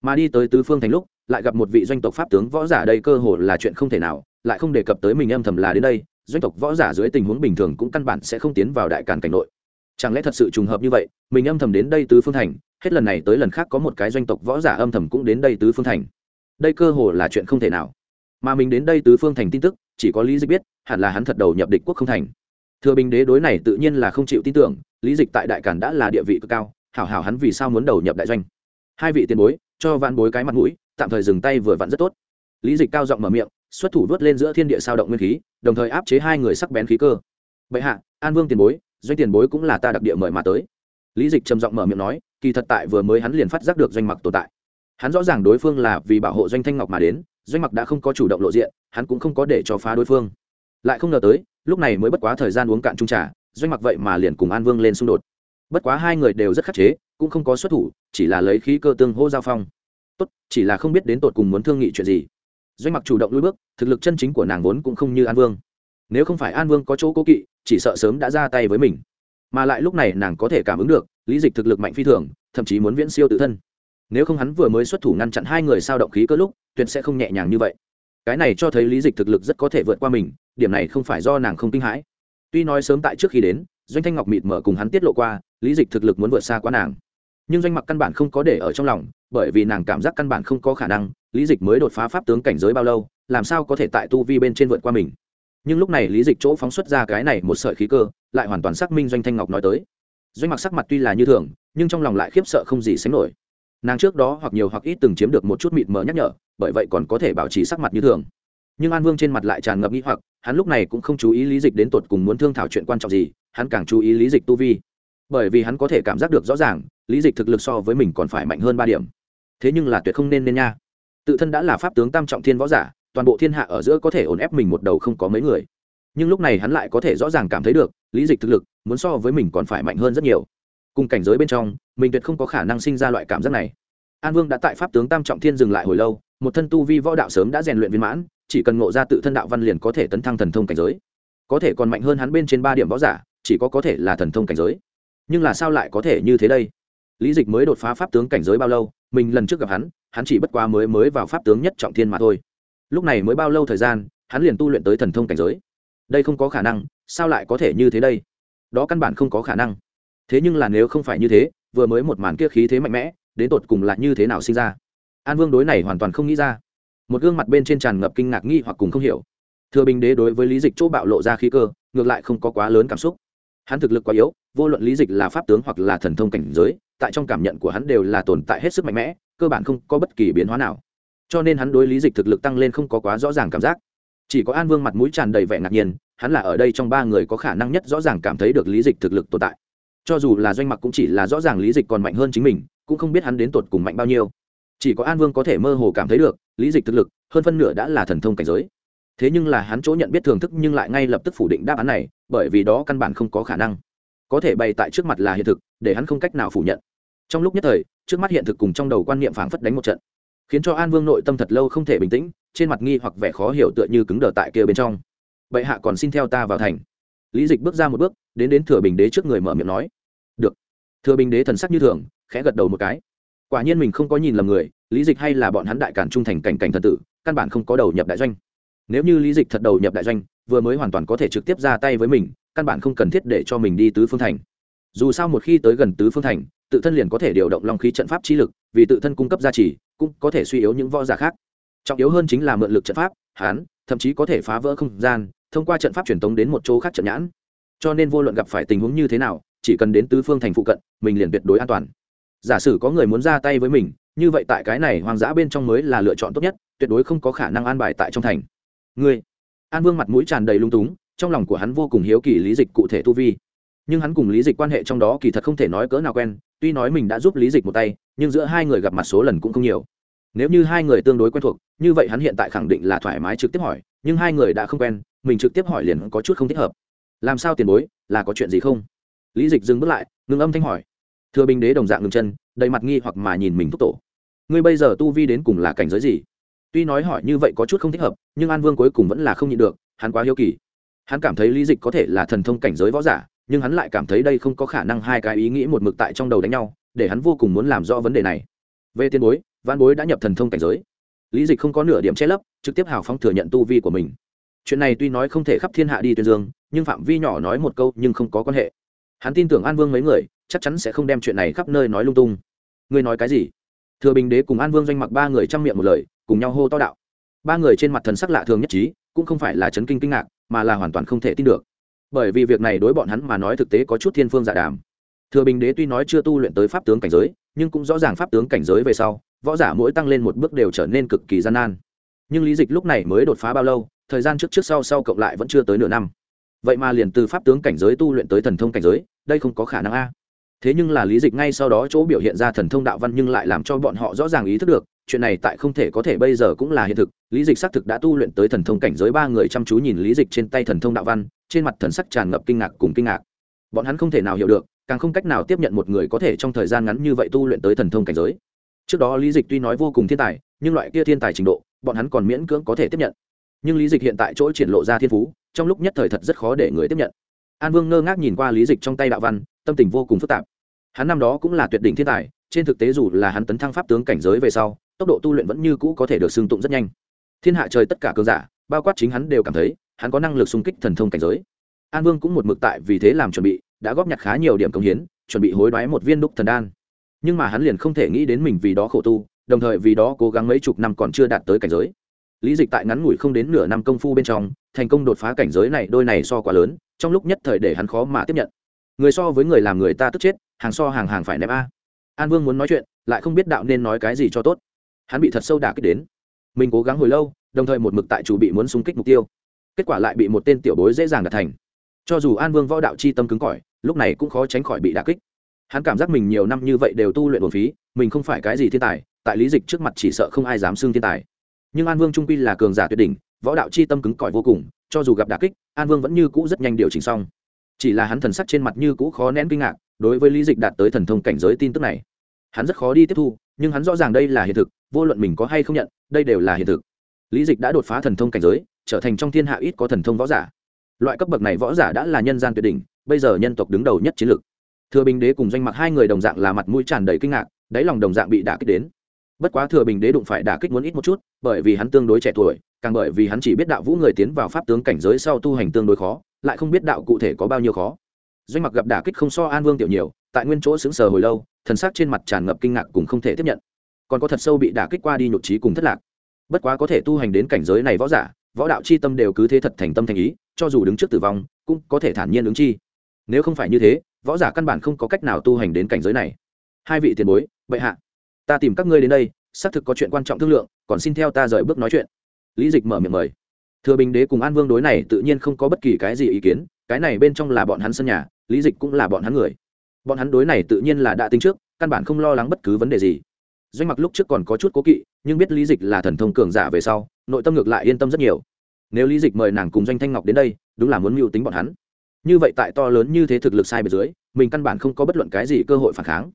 Mà đi tới tứ phương thành lúc, lại gặp một vị doanh tộc pháp tướng võ giả đây cơ hồ là chuyện không thể nào, lại không đề cập tới mình âm thầm là đến đây, doanh tộc võ giả dưới tình huống bình thường cũng căn bản sẽ không tiến vào đại càn cảnh nội chẳng lẽ thật sự trùng hợp như vậy, mình âm thầm đến đây tứ phương thành, hết lần này tới lần khác có một cái doanh tộc võ giả âm thầm cũng đến đây tứ phương thành. Đây cơ hồ là chuyện không thể nào. Mà mình đến đây tứ phương thành tin tức, chỉ có lý dịch biết, hẳn là hắn thật đầu nhập địch quốc không thành. Thừa bình đế đối này tự nhiên là không chịu tin tưởng, lý dịch tại đại càn đã là địa vị cực cao, hảo hảo hắn vì sao muốn đầu nhập đại doanh? Hai vị tiền bối, cho vạn bối cái mặt mũi, tạm thời dừng tay vừa vặn rất tốt. Lý dịch cao giọng mở miệng, xuất thủ vớt lên giữa thiên địa sao động nguyên khí, đồng thời áp chế hai người sắc bén khí cơ. Bệ hạ, an vương tiền bối doanh tiền bối cũng là ta đặc địa mời mà tới. Lý dịch trầm giọng mở miệng nói, kỳ thật tại vừa mới hắn liền phát giác được doanh mặc tồn tại. Hắn rõ ràng đối phương là vì bảo hộ doanh thanh ngọc mà đến, doanh mặc đã không có chủ động lộ diện, hắn cũng không có để cho phá đối phương. Lại không ngờ tới, lúc này mới bất quá thời gian uống cạn trung trà, doanh mặc vậy mà liền cùng an vương lên xung đột. Bất quá hai người đều rất khắc chế, cũng không có xuất thủ, chỉ là lấy khí cơ tương hô giao phong. Tốt, chỉ là không biết đến tột cùng muốn thương nghị chuyện gì. Doanh mặc chủ động lui bước, thực lực chân chính của nàng vốn cũng không như an vương. Nếu không phải an vương có chỗ cố kỵ chỉ sợ sớm đã ra tay với mình. Mà lại lúc này nàng có thể cảm ứng được, lý dịch thực lực mạnh phi thường, thậm chí muốn viễn siêu tự thân. Nếu không hắn vừa mới xuất thủ ngăn chặn hai người sao động khí cơ lúc, tuyệt sẽ không nhẹ nhàng như vậy. Cái này cho thấy lý dịch thực lực rất có thể vượt qua mình, điểm này không phải do nàng không kinh hãi. Tuy nói sớm tại trước khi đến, doanh thanh ngọc mịt mở cùng hắn tiết lộ qua, lý dịch thực lực muốn vượt xa quá nàng. Nhưng doanh mặc căn bản không có để ở trong lòng, bởi vì nàng cảm giác căn bản không có khả năng, lý dịch mới đột phá pháp tướng cảnh giới bao lâu, làm sao có thể tại tu vi bên trên vượt qua mình nhưng lúc này lý dịch chỗ phóng xuất ra cái này một sợi khí cơ, lại hoàn toàn xác minh doanh thanh ngọc nói tới. Doanh mặc sắc mặt tuy là như thường, nhưng trong lòng lại khiếp sợ không gì sánh nổi. Nàng trước đó hoặc nhiều hoặc ít từng chiếm được một chút mịt mờ nhắc nhở, bởi vậy còn có thể bảo trì sắc mặt như thường. Nhưng an vương trên mặt lại tràn ngập nghĩ hoặc, hắn lúc này cũng không chú ý lý dịch đến tột cùng muốn thương thảo chuyện quan trọng gì, hắn càng chú ý lý dịch tu vi. Bởi vì hắn có thể cảm giác được rõ ràng, lý dịch thực lực so với mình còn phải mạnh hơn ba điểm. Thế nhưng là tuyệt không nên nên nha. Tự thân đã là pháp tướng tam trọng thiên võ giả toàn bộ thiên hạ ở giữa có thể ổn ép mình một đầu không có mấy người. Nhưng lúc này hắn lại có thể rõ ràng cảm thấy được, lý dịch thực lực muốn so với mình còn phải mạnh hơn rất nhiều. Cùng cảnh giới bên trong, mình tuyệt không có khả năng sinh ra loại cảm giác này. An vương đã tại pháp tướng tam trọng thiên dừng lại hồi lâu, một thân tu vi võ đạo sớm đã rèn luyện viên mãn, chỉ cần ngộ ra tự thân đạo văn liền có thể tấn thăng thần thông cảnh giới. Có thể còn mạnh hơn hắn bên trên ba điểm võ giả, chỉ có có thể là thần thông cảnh giới. Nhưng là sao lại có thể như thế đây? Lý dịch mới đột phá pháp tướng cảnh giới bao lâu, mình lần trước gặp hắn hắn chỉ bất quá mới mới vào pháp tướng nhất trọng thiên mà thôi lúc này mới bao lâu thời gian, hắn liền tu luyện tới thần thông cảnh giới. Đây không có khả năng, sao lại có thể như thế đây? Đó căn bản không có khả năng. Thế nhưng là nếu không phải như thế, vừa mới một màn kia khí thế mạnh mẽ, đến tột cùng là như thế nào sinh ra? An vương đối này hoàn toàn không nghĩ ra. Một gương mặt bên trên tràn ngập kinh ngạc nghi hoặc cùng không hiểu. Thừa bình đế đối với lý dịch chỗ bạo lộ ra khí cơ, ngược lại không có quá lớn cảm xúc. Hắn thực lực quá yếu, vô luận lý dịch là pháp tướng hoặc là thần thông cảnh giới, tại trong cảm nhận của hắn đều là tồn tại hết sức mạnh mẽ, cơ bản không có bất kỳ biến hóa nào cho nên hắn đối lý dịch thực lực tăng lên không có quá rõ ràng cảm giác. Chỉ có an vương mặt mũi tràn đầy vẻ ngạc nhiên, hắn là ở đây trong ba người có khả năng nhất rõ ràng cảm thấy được lý dịch thực lực tồn tại. Cho dù là doanh mặc cũng chỉ là rõ ràng lý dịch còn mạnh hơn chính mình, cũng không biết hắn đến tột cùng mạnh bao nhiêu. Chỉ có an vương có thể mơ hồ cảm thấy được, lý dịch thực lực, hơn phân nửa đã là thần thông cảnh giới. Thế nhưng là hắn chỗ nhận biết thưởng thức nhưng lại ngay lập tức phủ định đáp án này, bởi vì đó căn bản không có khả năng. Có thể bày tại trước mặt là hiện thực, để hắn không cách nào phủ nhận. Trong lúc nhất thời, trước mắt hiện thực cùng trong đầu quan niệm phảng phất đánh một trận khiến cho an vương nội tâm thật lâu không thể bình tĩnh, trên mặt nghi hoặc vẻ khó hiểu tựa như cứng đờ tại kia bên trong. Bệ hạ còn xin theo ta vào thành. Lý dịch bước ra một bước, đến đến thừa bình đế trước người mở miệng nói. Được. Thừa bình đế thần sắc như thường, khẽ gật đầu một cái. Quả nhiên mình không có nhìn lầm người, lý dịch hay là bọn hắn đại cản trung thành cảnh cảnh thần tử, căn bản không có đầu nhập đại doanh. Nếu như lý dịch thật đầu nhập đại doanh, vừa mới hoàn toàn có thể trực tiếp ra tay với mình, căn bản không cần thiết để cho mình đi tứ phương thành. Dù sao một khi tới gần tứ phương thành tự thân liền có thể điều động long khí trận pháp chi lực, vì tự thân cung cấp gia trì, cũng có thể suy yếu những võ giả khác. Trọng yếu hơn chính là mượn lực trận pháp, hán, thậm chí có thể phá vỡ không gian, thông qua trận pháp truyền tống đến một chỗ khác trận nhãn. Cho nên vô luận gặp phải tình huống như thế nào, chỉ cần đến tứ phương thành phụ cận, mình liền tuyệt đối an toàn. Giả sử có người muốn ra tay với mình, như vậy tại cái này hoang dã bên trong mới là lựa chọn tốt nhất, tuyệt đối không có khả năng an bài tại trong thành. Ngươi. An vương mặt mũi tràn đầy lung túng, trong lòng của hắn vô cùng hiếu kỳ lý dịch cụ thể tu vi nhưng hắn cùng lý dịch quan hệ trong đó kỳ thật không thể nói cỡ nào quen, tuy nói mình đã giúp lý dịch một tay, nhưng giữa hai người gặp mặt số lần cũng không nhiều. Nếu như hai người tương đối quen thuộc, như vậy hắn hiện tại khẳng định là thoải mái trực tiếp hỏi, nhưng hai người đã không quen, mình trực tiếp hỏi liền có chút không thích hợp. Làm sao tiền bối, là có chuyện gì không? Lý dịch dừng bước lại ngừng âm thanh hỏi. Thừa bình đế đồng dạng ngừng chân, đầy mặt nghi hoặc mà nhìn mình thúc tổ. Ngươi bây giờ tu vi đến cùng là cảnh giới gì? Tuy nói hỏi như vậy có chút không thích hợp, nhưng an vương cuối cùng vẫn là không nhịn được, hắn quá hiếu kỳ. Hắn cảm thấy lý dịch có thể là thần thông cảnh giới võ giả nhưng hắn lại cảm thấy đây không có khả năng hai cái ý nghĩ một mực tại trong đầu đánh nhau, để hắn vô cùng muốn làm rõ vấn đề này. Về tiền bối văn bối đã nhập thần thông cảnh giới. Lý dịch không có nửa điểm che lấp, trực tiếp hào phóng thừa nhận tu vi của mình. Chuyện này tuy nói không thể khắp thiên hạ đi tuyên dương, nhưng phạm vi nhỏ nói một câu nhưng không có quan hệ. Hắn tin tưởng an vương mấy người, chắc chắn sẽ không đem chuyện này khắp nơi nói lung tung. Ngươi nói cái gì? Thừa bình đế cùng an vương doanh mặc ba người chăm miệng một lời, cùng nhau hô to đạo. Ba người trên mặt thần sắc lạ thường nhất trí, cũng không phải là chấn kinh kinh ngạc, mà là hoàn toàn không thể tin được bởi vì việc này đối bọn hắn mà nói thực tế có chút thiên phương giả dạ đàm. Thừa bình đế tuy nói chưa tu luyện tới pháp tướng cảnh giới, nhưng cũng rõ ràng pháp tướng cảnh giới về sau, võ giả mỗi tăng lên một bước đều trở nên cực kỳ gian nan. Nhưng lý dịch lúc này mới đột phá bao lâu, thời gian trước trước sau sau cộng lại vẫn chưa tới nửa năm. Vậy mà liền từ pháp tướng cảnh giới tu luyện tới thần thông cảnh giới, đây không có khả năng a. Thế nhưng là lý dịch ngay sau đó chỗ biểu hiện ra thần thông đạo văn nhưng lại làm cho bọn họ rõ ràng ý thức được chuyện này tại không thể có thể bây giờ cũng là hiện thực, lý dịch xác thực đã tu luyện tới thần thông cảnh giới ba người chăm chú nhìn lý dịch trên tay thần thông đạo văn, trên mặt thần sắc tràn ngập kinh ngạc cùng kinh ngạc. Bọn hắn không thể nào hiểu được, càng không cách nào tiếp nhận một người có thể trong thời gian ngắn như vậy tu luyện tới thần thông cảnh giới. Trước đó lý dịch tuy nói vô cùng thiên tài, nhưng loại kia thiên tài trình độ, bọn hắn còn miễn cưỡng có thể tiếp nhận. Nhưng lý dịch hiện tại chỗ triển lộ ra thiên phú, trong lúc nhất thời thật rất khó để người tiếp nhận. An vương ngơ ngác nhìn qua lý dịch trong tay đạo văn, tâm tình vô cùng phức tạp. Hắn năm đó cũng là tuyệt đỉnh thiên tài, trên thực tế dù là hắn tấn thăng pháp tướng cảnh giới về sau tốc độ tu luyện vẫn như cũ có thể được xưng tụng rất nhanh. Thiên hạ trời tất cả cường giả, bao quát chính hắn đều cảm thấy, hắn có năng lực xung kích thần thông cảnh giới. An vương cũng một mực tại vì thế làm chuẩn bị, đã góp nhặt khá nhiều điểm công hiến, chuẩn bị hối đoái một viên đúc thần đan. Nhưng mà hắn liền không thể nghĩ đến mình vì đó khổ tu, đồng thời vì đó cố gắng mấy chục năm còn chưa đạt tới cảnh giới. Lý dịch tại ngắn ngủi không đến nửa năm công phu bên trong, thành công đột phá cảnh giới này đôi này so quá lớn, trong lúc nhất thời để hắn khó mà tiếp nhận. Người so với người làm người ta tức chết, hàng so hàng hàng phải ném a. An vương muốn nói chuyện, lại không biết đạo nên nói cái gì cho tốt hắn bị thật sâu đả kích đến. Mình cố gắng hồi lâu, đồng thời một mực tại chủ bị muốn xung kích mục tiêu. Kết quả lại bị một tên tiểu bối dễ dàng đạt thành. Cho dù an vương võ đạo chi tâm cứng cỏi, lúc này cũng khó tránh khỏi bị đả kích. Hắn cảm giác mình nhiều năm như vậy đều tu luyện buồn phí, mình không phải cái gì thiên tài, tại lý dịch trước mặt chỉ sợ không ai dám xưng thiên tài. Nhưng an vương trung quy là cường giả tuyệt đỉnh, võ đạo chi tâm cứng cỏi vô cùng, cho dù gặp đả kích, an vương vẫn như cũ rất nhanh điều chỉnh xong. Chỉ là hắn thần sắc trên mặt như cũ khó nén kinh ngạc, đối với lý dịch đạt tới thần thông cảnh giới tin tức này, hắn rất khó đi tiếp thu, nhưng hắn rõ ràng đây là hiện thực vô luận mình có hay không nhận, đây đều là hiện thực. Lý dịch đã đột phá thần thông cảnh giới, trở thành trong thiên hạ ít có thần thông võ giả. Loại cấp bậc này võ giả đã là nhân gian tuyệt đỉnh, bây giờ nhân tộc đứng đầu nhất chiến lược. Thừa bình đế cùng doanh mặc hai người đồng dạng là mặt mũi tràn đầy kinh ngạc, đáy lòng đồng dạng bị đả kích đến. Bất quá thừa bình đế đụng phải đả kích muốn ít một chút, bởi vì hắn tương đối trẻ tuổi, càng bởi vì hắn chỉ biết đạo vũ người tiến vào pháp tướng cảnh giới sau tu hành tương đối khó, lại không biết đạo cụ thể có bao nhiêu khó. Doanh mặc gặp đả kích không so an vương tiểu nhiều, tại nguyên chỗ xứng sờ hồi lâu, thần sắc trên mặt tràn ngập kinh ngạc cùng không thể tiếp nhận còn có thật sâu bị đả kích qua đi nhụt trí cùng thất lạc. Bất quá có thể tu hành đến cảnh giới này võ giả, võ đạo chi tâm đều cứ thế thật thành tâm thành ý, cho dù đứng trước tử vong, cũng có thể thản nhiên ứng chi. Nếu không phải như thế, võ giả căn bản không có cách nào tu hành đến cảnh giới này. Hai vị tiền bối, bệ hạ, ta tìm các ngươi đến đây, xác thực có chuyện quan trọng thương lượng, còn xin theo ta rời bước nói chuyện. Lý dịch mở miệng mời. Thừa bình đế cùng an vương đối này tự nhiên không có bất kỳ cái gì ý kiến, cái này bên trong là bọn hắn sân nhà, lý dịch cũng là bọn hắn người. Bọn hắn đối này tự nhiên là đã tính trước, căn bản không lo lắng bất cứ vấn đề gì doanh mặc lúc trước còn có chút cố kỵ, nhưng biết lý dịch là thần thông cường giả về sau, nội tâm ngược lại yên tâm rất nhiều. Nếu lý dịch mời nàng cùng doanh thanh ngọc đến đây, đúng là muốn mưu tính bọn hắn. Như vậy tại to lớn như thế thực lực sai bề dưới, mình căn bản không có bất luận cái gì cơ hội phản kháng.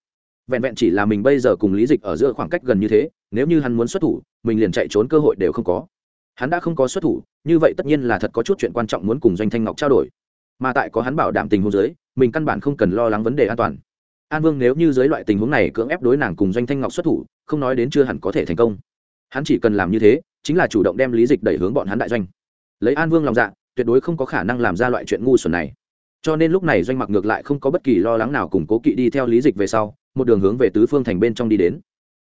Vẹn vẹn chỉ là mình bây giờ cùng lý dịch ở giữa khoảng cách gần như thế, nếu như hắn muốn xuất thủ, mình liền chạy trốn cơ hội đều không có. Hắn đã không có xuất thủ, như vậy tất nhiên là thật có chút chuyện quan trọng muốn cùng doanh thanh ngọc trao đổi. Mà tại có hắn bảo đảm tình huống dưới, mình căn bản không cần lo lắng vấn đề an toàn an vương nếu như dưới loại tình huống này cưỡng ép đối nàng cùng doanh thanh ngọc xuất thủ, không nói đến chưa hẳn có thể thành công. Hắn chỉ cần làm như thế, chính là chủ động đem lý dịch đẩy hướng bọn hắn đại doanh. Lấy an vương lòng dạ tuyệt đối không có khả năng làm ra loại chuyện ngu xuẩn này. Cho nên lúc này doanh mặc ngược lại không có bất kỳ lo lắng nào cùng cố kỵ đi theo lý dịch về sau, một đường hướng về tứ phương thành bên trong đi đến.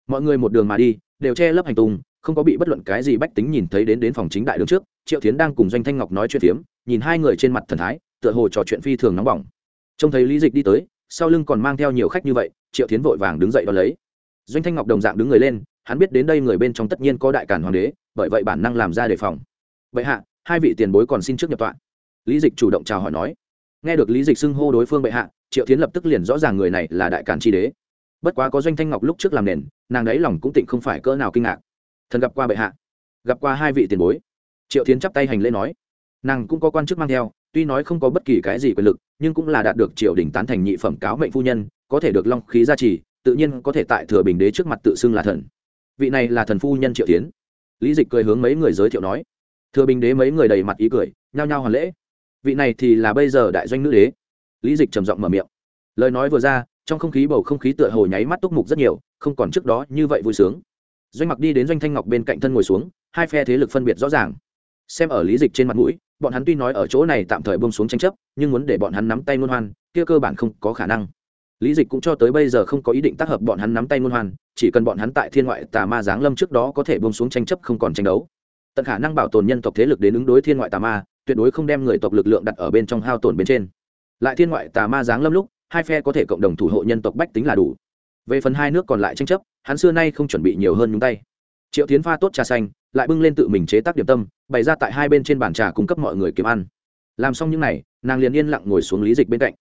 Mọi người một đường mà đi, đều che lấp hành tung, không có bị bất luận cái gì bách tính nhìn thấy đến đến phòng chính đại đường trước, triệu tiến đang cùng doanh thanh ngọc nói chuyện phiếm, nhìn hai người trên mặt thần thái, tựa hồ trò chuyện phi thường nóng bỏng. Trông thấy lý dịch đi tới sau lưng còn mang theo nhiều khách như vậy, triệu tiến vội vàng đứng dậy đón lấy. Doanh thanh ngọc đồng dạng đứng người lên, hắn biết đến đây người bên trong tất nhiên có đại cản hoàng đế, bởi vậy bản năng làm ra đề phòng. Vậy hạ, hai vị tiền bối còn xin trước nhập tọa. Lý dịch chủ động chào hỏi nói. Nghe được lý dịch xưng hô đối phương bệ hạ triệu tiến lập tức liền rõ ràng người này là đại cản tri đế. Bất quá có doanh thanh ngọc lúc trước làm nền, nàng đấy lòng cũng tịnh không phải cỡ nào kinh ngạc. Thần gặp qua bệ hạ, gặp qua hai vị tiền bối. Triệu tiến chắp tay hành lễ nói. Nàng cũng có quan chức mang theo tuy nói không có bất kỳ cái gì quyền lực, nhưng cũng là đạt được triều đình tán thành nhị phẩm cáo mệnh phu nhân, có thể được long khí gia trì, tự nhiên có thể tại thừa bình đế trước mặt tự xưng là thần. Vị này là thần phu nhân triệu tiến lý dịch cười hướng mấy người giới thiệu nói, thừa bình đế mấy người đầy mặt ý cười, nhao nhao hoàn lễ. Vị này thì là bây giờ đại doanh nữ đế. Lý dịch trầm giọng mở miệng. Lời nói vừa ra, trong không khí bầu không khí tựa hồ nháy mắt túc mục rất nhiều, không còn trước đó như vậy vui sướng. Doanh mặc đi đến doanh thanh ngọc bên cạnh thân ngồi xuống, hai phe thế lực phân biệt rõ ràng. Xem ở lý dịch trên mặt mũi bọn hắn tuy nói ở chỗ này tạm thời bông xuống tranh chấp, nhưng muốn để bọn hắn nắm tay ngôn hoan, kia cơ bản không có khả năng. Lý dịch cũng cho tới bây giờ không có ý định tác hợp bọn hắn nắm tay ngôn hoan, chỉ cần bọn hắn tại thiên ngoại tà ma giáng lâm trước đó có thể bông xuống tranh chấp không còn tranh đấu. Tận khả năng bảo tồn nhân tộc thế lực đến ứng đối thiên ngoại tà ma, tuyệt đối không đem người tộc lực lượng đặt ở bên trong hao tổn bên trên. Lại thiên ngoại tà ma giáng lâm lúc, hai phe có thể cộng đồng thủ hộ nhân tộc bách tính là đủ. Về phần hai nước còn lại tranh chấp, hắn xưa nay không chuẩn bị nhiều hơn nhúng tay triệu tiến pha tốt trà xanh, lại bưng lên tự mình chế tác điểm tâm, bày ra tại hai bên trên bàn trà cung cấp mọi người kiếm ăn. Làm xong những n à y nàng liền yên lặng ngồi xuống lý dịch bên cạnh.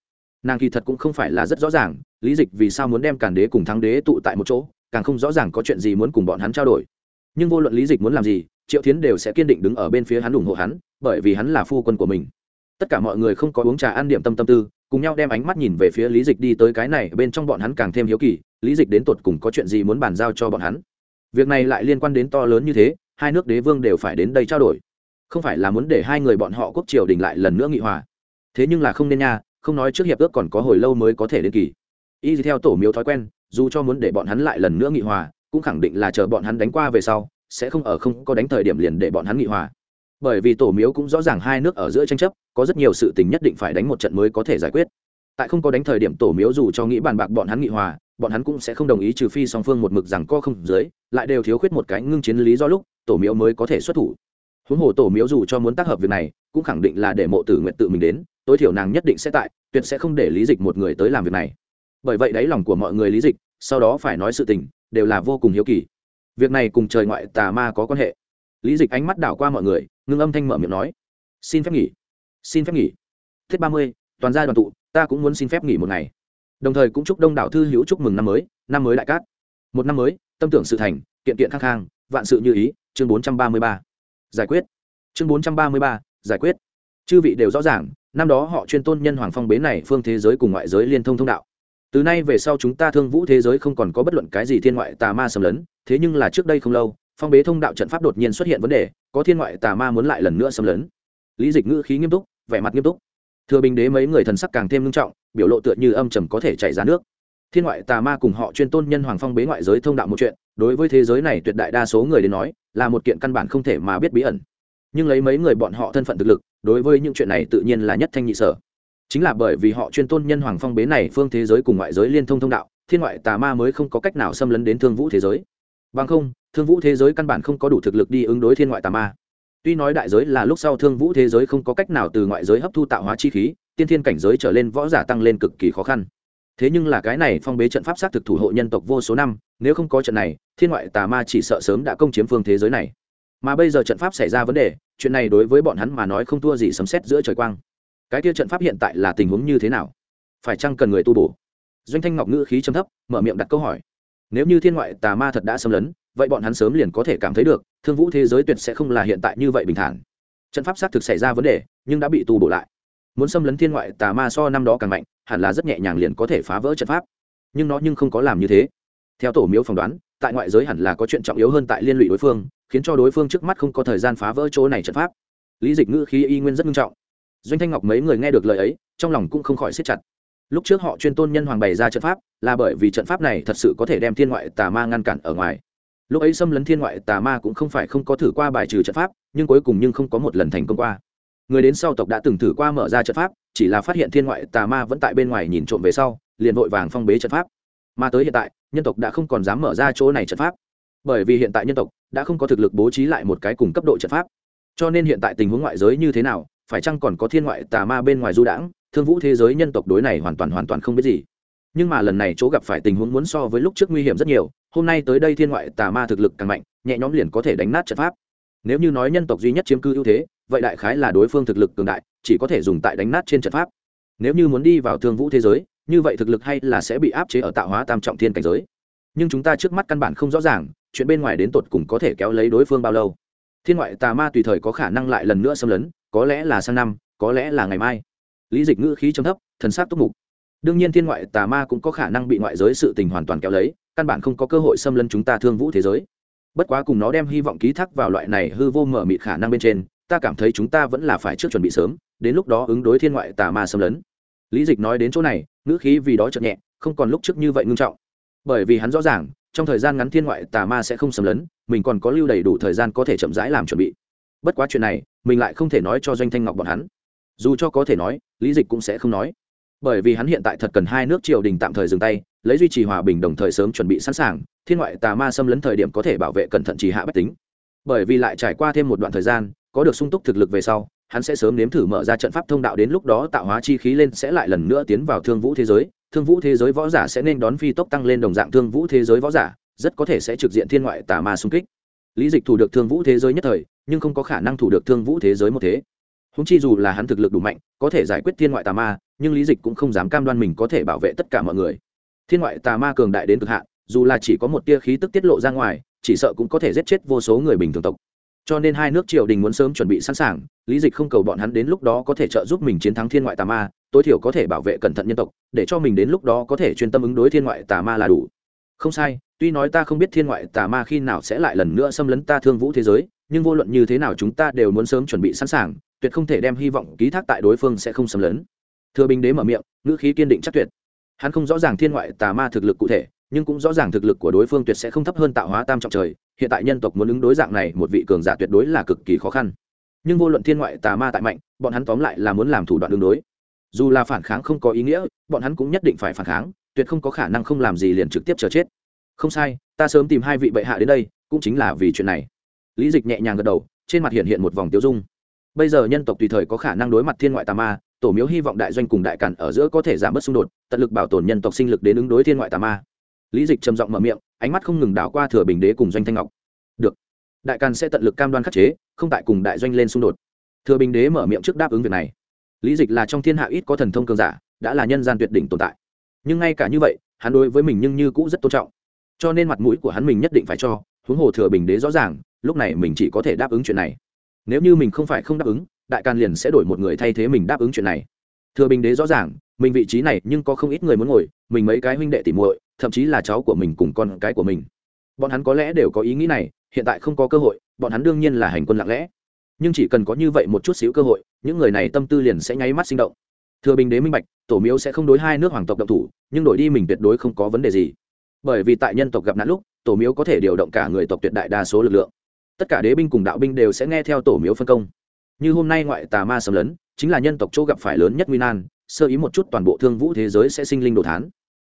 Nàng kỳ thật cũng không phải là rất rõ ràng, lý dịch vì sao muốn đem càn đế cùng thắng đế tụ tại một chỗ, càng không rõ ràng có chuyện gì muốn cùng bọn hắn trao đổi. Nhưng vô luận lý dịch muốn làm gì, triệu tiến đều sẽ kiên định đứng ở bên phía hắn ủng hộ hắn, bởi vì hắn là phu quân của mình. Tất cả mọi người không có uống trà ăn điểm tâm tâm tư, cùng nhau đem ánh mắt nhìn về phía lý dịch đi tới cái này, bên trong bọn hắn càng thêm hiếu kỳ, lý dịch đến tột cùng có chuyện gì muốn bàn giao cho bọn hắn việc này lại liên quan đến to lớn như thế, hai nước đế vương đều phải đến đây trao đổi. Không phải là muốn để hai người bọn họ quốc triều đình lại lần nữa nghị hòa. Thế nhưng là không nên nha, không nói trước hiệp ước còn có hồi lâu mới có thể đến kỳ. Y theo tổ miếu thói quen, dù cho muốn để bọn hắn lại lần nữa nghị hòa, cũng khẳng định là chờ bọn hắn đánh qua về sau, sẽ không ở không có đánh thời điểm liền để bọn hắn nghị hòa. Bởi vì tổ miếu cũng rõ ràng hai nước ở giữa tranh chấp, có rất nhiều sự tình nhất định phải đánh một trận mới có thể giải quyết. Tại không có đánh thời điểm tổ miếu dù cho nghĩ bàn bạc bọn hắn nghị hòa bọn hắn cũng sẽ không đồng ý trừ phi song phương một mực rằng co không dưới, lại đều thiếu khuyết một cái ngưng chiến lý do lúc, tổ miếu mới có thể xuất thủ. Huống hồ tổ miếu dù cho muốn tác hợp việc này, cũng khẳng định là để mộ tử nguyện tự mình đến, tối thiểu nàng nhất định sẽ tại, tuyệt sẽ không để lý dịch một người tới làm việc này. Bởi vậy đáy lòng của mọi người lý dịch, sau đó phải nói sự tình, đều là vô cùng hiếu kỳ. Việc này cùng trời ngoại tà ma có quan hệ. Lý dịch ánh mắt đảo qua mọi người, ngưng âm thanh mở miệng nói, xin phép nghỉ, xin phép nghỉ. Thiết ba mươi, toàn gia đoàn tụ, ta cũng muốn xin phép nghỉ một ngày đồng thời cũng chúc đông đảo thư hữu chúc mừng năm mới năm mới đại cát. Một năm mới, tâm tưởng sự thành, kiện kiện khang khang, vạn sự như ý, chương bốn trăm ba mươi ba. Giải quyết. Chương bốn trăm ba mươi ba, giải quyết. Chư vị đều rõ ràng, năm đó họ chuyên tôn nhân hoàng phong bế này phương thế giới cùng ngoại giới liên thông thông đạo. Từ nay về sau chúng ta thương vũ thế giới không còn có bất luận cái gì thiên ngoại tà ma xâm lấn, thế nhưng là trước đây không lâu, phong bế thông đạo trận pháp đột nhiên xuất hiện vấn đề, có thiên ngoại tà ma muốn lại lần nữa xâm lấn. Lý dịch ngữ khí nghiêm túc, vẻ mặt nghiêm túc thừa bình đế mấy người thần sắc càng thêm nghiêm trọng, biểu lộ tựa như âm trầm có thể chảy ra nước. Thiên ngoại tà ma cùng họ chuyên tôn nhân hoàng phong bế ngoại giới thông đạo một chuyện, đối với thế giới này tuyệt đại đa số người đến nói, là một kiện căn bản không thể mà biết bí ẩn. Nhưng lấy mấy người bọn họ thân phận thực lực, đối với những chuyện này tự nhiên là nhất thanh nhị sở. Chính là bởi vì họ chuyên tôn nhân hoàng phong bế này phương thế giới cùng ngoại giới liên thông thông đạo, thiên ngoại tà ma mới không có cách nào xâm lấn đến thương vũ thế giới. Bằng không, thương vũ thế giới căn bản không có đủ thực lực đi ứng đối thiên ngoại tà ma tuy nói đại giới là lúc sau thương vũ thế giới không có cách nào từ ngoại giới hấp thu tạo hóa chi khí, tiên thiên cảnh giới trở lên võ giả tăng lên cực kỳ khó khăn. Thế nhưng là cái này phong bế trận pháp xác thực thủ hộ nhân tộc vô số năm, nếu không có trận này, thiên ngoại tà ma chỉ sợ sớm đã công chiếm phương thế giới này. Mà bây giờ trận pháp xảy ra vấn đề, chuyện này đối với bọn hắn mà nói không thua gì sấm xét giữa trời quang. Cái kia trận pháp hiện tại là tình huống như thế nào? Phải chăng cần người tu bổ? Doanh thanh ngọc ngữ khí chấm thấp, mở miệng đặt câu hỏi. Nếu như thiên ngoại tà ma thật đã xâm lấn vậy bọn hắn sớm liền có thể cảm thấy được, thương vũ thế giới tuyệt sẽ không là hiện tại như vậy bình thản. Trận pháp xác thực xảy ra vấn đề, nhưng đã bị tu bổ lại. Muốn xâm lấn thiên ngoại, tà ma so năm đó càng mạnh, hẳn là rất nhẹ nhàng liền có thể phá vỡ trận pháp. Nhưng nó nhưng không có làm như thế. Theo tổ miếu phỏng đoán, tại ngoại giới hẳn là có chuyện trọng yếu hơn tại liên lụy đối phương, khiến cho đối phương trước mắt không có thời gian phá vỡ chỗ này trận pháp. Lý dịch ngữ khí y nguyên rất nghiêm trọng. Doanh thanh ngọc mấy người nghe được lời ấy, trong lòng cũng không khỏi siết chặt. Lúc trước họ chuyên tôn nhân hoàng bày ra trận pháp, là bởi vì trận pháp này thật sự có thể đem thiên ngoại tà ma ngăn cản ở ngoài lúc ấy xâm lấn thiên ngoại tà ma cũng không phải không có thử qua bài trừ trận pháp, nhưng cuối cùng nhưng không có một lần thành công qua. Người đến sau tộc đã từng thử qua mở ra trận pháp, chỉ là phát hiện thiên ngoại tà ma vẫn tại bên ngoài nhìn trộm về sau, liền vội vàng phong bế trận pháp. Mà tới hiện tại, nhân tộc đã không còn dám mở ra chỗ này trận pháp. Bởi vì hiện tại nhân tộc đã không có thực lực bố trí lại một cái cùng cấp độ trận pháp. Cho nên hiện tại tình huống ngoại giới như thế nào, phải chăng còn có thiên ngoại tà ma bên ngoài du đãng, thương vũ thế giới nhân tộc đối này hoàn toàn hoàn toàn không biết gì nhưng mà lần này chỗ gặp phải tình huống muốn so với lúc trước nguy hiểm rất nhiều, hôm nay tới đây thiên ngoại tà ma thực lực càng mạnh, nhẹ nhõm liền có thể đánh nát trận pháp. Nếu như nói nhân tộc duy nhất chiếm cư ưu thế, vậy đại khái là đối phương thực lực cường đại, chỉ có thể dùng tại đánh nát trên trận pháp. Nếu như muốn đi vào thương vũ thế giới, như vậy thực lực hay là sẽ bị áp chế ở tạo hóa tam trọng thiên cảnh giới. Nhưng chúng ta trước mắt căn bản không rõ ràng, chuyện bên ngoài đến tột cùng có thể kéo lấy đối phương bao lâu. Thiên ngoại tà ma tùy thời có khả năng lại lần nữa xâm lấn, có lẽ là sang năm, có lẽ là ngày mai. Lý dịch ngữ khí trầm thấp, thần sắc túc mục đương nhiên thiên ngoại tà ma cũng có khả năng bị ngoại giới sự tình hoàn toàn kéo lấy, căn bản không có cơ hội xâm lấn chúng ta thương vũ thế giới. Bất quá cùng nó đem hy vọng ký thác vào loại này hư vô mở mịt khả năng bên trên, ta cảm thấy chúng ta vẫn là phải trước chuẩn bị sớm, đến lúc đó ứng đối thiên ngoại tà ma xâm lấn. Lý dịch nói đến chỗ này, ngữ khí vì đó chậm nhẹ, không còn lúc trước như vậy ngưng trọng. Bởi vì hắn rõ ràng, trong thời gian ngắn thiên ngoại tà ma sẽ không xâm lấn, mình còn có lưu đầy đủ thời gian có thể chậm rãi làm chuẩn bị. Bất quá chuyện này, mình lại không thể nói cho doanh thanh ngọc bọn hắn. Dù cho có thể nói, lý dịch cũng sẽ không nói bởi vì hắn hiện tại thật cần hai nước triều đình tạm thời dừng tay, lấy duy trì hòa bình đồng thời sớm chuẩn bị sẵn sàng, thiên ngoại tà ma xâm lấn thời điểm có thể bảo vệ cẩn thận trì hạ bách tính. Bởi vì lại trải qua thêm một đoạn thời gian, có được sung túc thực lực về sau, hắn sẽ sớm nếm thử mở ra trận pháp thông đạo đến lúc đó tạo hóa chi khí lên sẽ lại lần nữa tiến vào thương vũ thế giới, thương vũ thế giới võ giả sẽ nên đón phi tốc tăng lên đồng dạng thương vũ thế giới võ giả, rất có thể sẽ trực diện thiên ngoại tà ma xung kích. Lý dịch thủ được thương vũ thế giới nhất thời, nhưng không có khả năng thủ được thương vũ thế giới một thế. Húng chi dù là hắn thực lực đủ mạnh, có thể giải quyết thiên ngoại tà ma nhưng lý dịch cũng không dám cam đoan mình có thể bảo vệ tất cả mọi người. Thiên ngoại tà ma cường đại đến cực hạn, dù là chỉ có một tia khí tức tiết lộ ra ngoài, chỉ sợ cũng có thể giết chết vô số người bình thường tộc. Cho nên hai nước triều đình muốn sớm chuẩn bị sẵn sàng, lý dịch không cầu bọn hắn đến lúc đó có thể trợ giúp mình chiến thắng thiên ngoại tà ma, tối thiểu có thể bảo vệ cẩn thận nhân tộc, để cho mình đến lúc đó có thể chuyên tâm ứng đối thiên ngoại tà ma là đủ. Không sai, tuy nói ta không biết thiên ngoại tà ma khi nào sẽ lại lần nữa xâm lấn ta thương vũ thế giới, nhưng vô luận như thế nào chúng ta đều muốn sớm chuẩn bị sẵn sàng, tuyệt không thể đem hy vọng ký thác tại đối phương sẽ không xâm lấn thừa bình đế mở miệng, ngữ khí kiên định chắc tuyệt. Hắn không rõ ràng thiên ngoại tà ma thực lực cụ thể, nhưng cũng rõ ràng thực lực của đối phương tuyệt sẽ không thấp hơn tạo hóa tam trọng trời, hiện tại nhân tộc muốn ứng đối dạng này một vị cường giả tuyệt đối là cực kỳ khó khăn. Nhưng vô luận thiên ngoại tà ma tại mạnh, bọn hắn tóm lại là muốn làm thủ đoạn đường đối. Dù là phản kháng không có ý nghĩa, bọn hắn cũng nhất định phải phản kháng, tuyệt không có khả năng không làm gì liền trực tiếp chờ chết. Không sai, ta sớm tìm hai vị bệ hạ đến đây, cũng chính là vì chuyện này. Lý dịch nhẹ nhàng gật đầu, trên mặt hiện hiện một vòng tiêu dung. Bây giờ nhân tộc tùy thời có khả năng đối mặt thiên ngoại tà ma tổ miếu hy vọng đại doanh cùng đại cản ở giữa có thể giảm bớt xung đột, tận lực bảo tồn nhân tộc sinh lực đến ứng đối thiên ngoại tà ma. Lý dịch trầm giọng mở miệng, ánh mắt không ngừng đảo qua thừa bình đế cùng doanh thanh ngọc. Được, đại càn sẽ tận lực cam đoan khắc chế, không tại cùng đại doanh lên xung đột. Thừa bình đế mở miệng trước đáp ứng việc này. Lý dịch là trong thiên hạ ít có thần thông cường giả, đã là nhân gian tuyệt đỉnh tồn tại. Nhưng ngay cả như vậy, hắn đối với mình nhưng như cũ rất tôn trọng. Cho nên mặt mũi của hắn mình nhất định phải cho, huống hồ thừa bình đế rõ ràng, lúc này mình chỉ có thể đáp ứng chuyện này. Nếu như mình không phải không đáp ứng đại càn liền sẽ đổi một người thay thế mình đáp ứng chuyện này. Thừa bình đế rõ ràng, mình vị trí này nhưng có không ít người muốn ngồi, mình mấy cái huynh đệ tìm muội, thậm chí là cháu của mình cùng con cái của mình. Bọn hắn có lẽ đều có ý nghĩ này, hiện tại không có cơ hội, bọn hắn đương nhiên là hành quân lặng lẽ. Nhưng chỉ cần có như vậy một chút xíu cơ hội, những người này tâm tư liền sẽ nháy mắt sinh động. Thừa bình đế minh bạch, tổ miếu sẽ không đối hai nước hoàng tộc động thủ, nhưng đổi đi mình tuyệt đối không có vấn đề gì. Bởi vì tại nhân tộc gặp nạn lúc, tổ miếu có thể điều động cả người tộc tuyệt đại đa số lực lượng. Tất cả đế binh cùng đạo binh đều sẽ nghe theo tổ miếu phân công như hôm nay ngoại tà ma xâm lấn, chính là nhân tộc chỗ gặp phải lớn nhất nguy nan, sơ ý một chút toàn bộ thương vũ thế giới sẽ sinh linh đồ thán.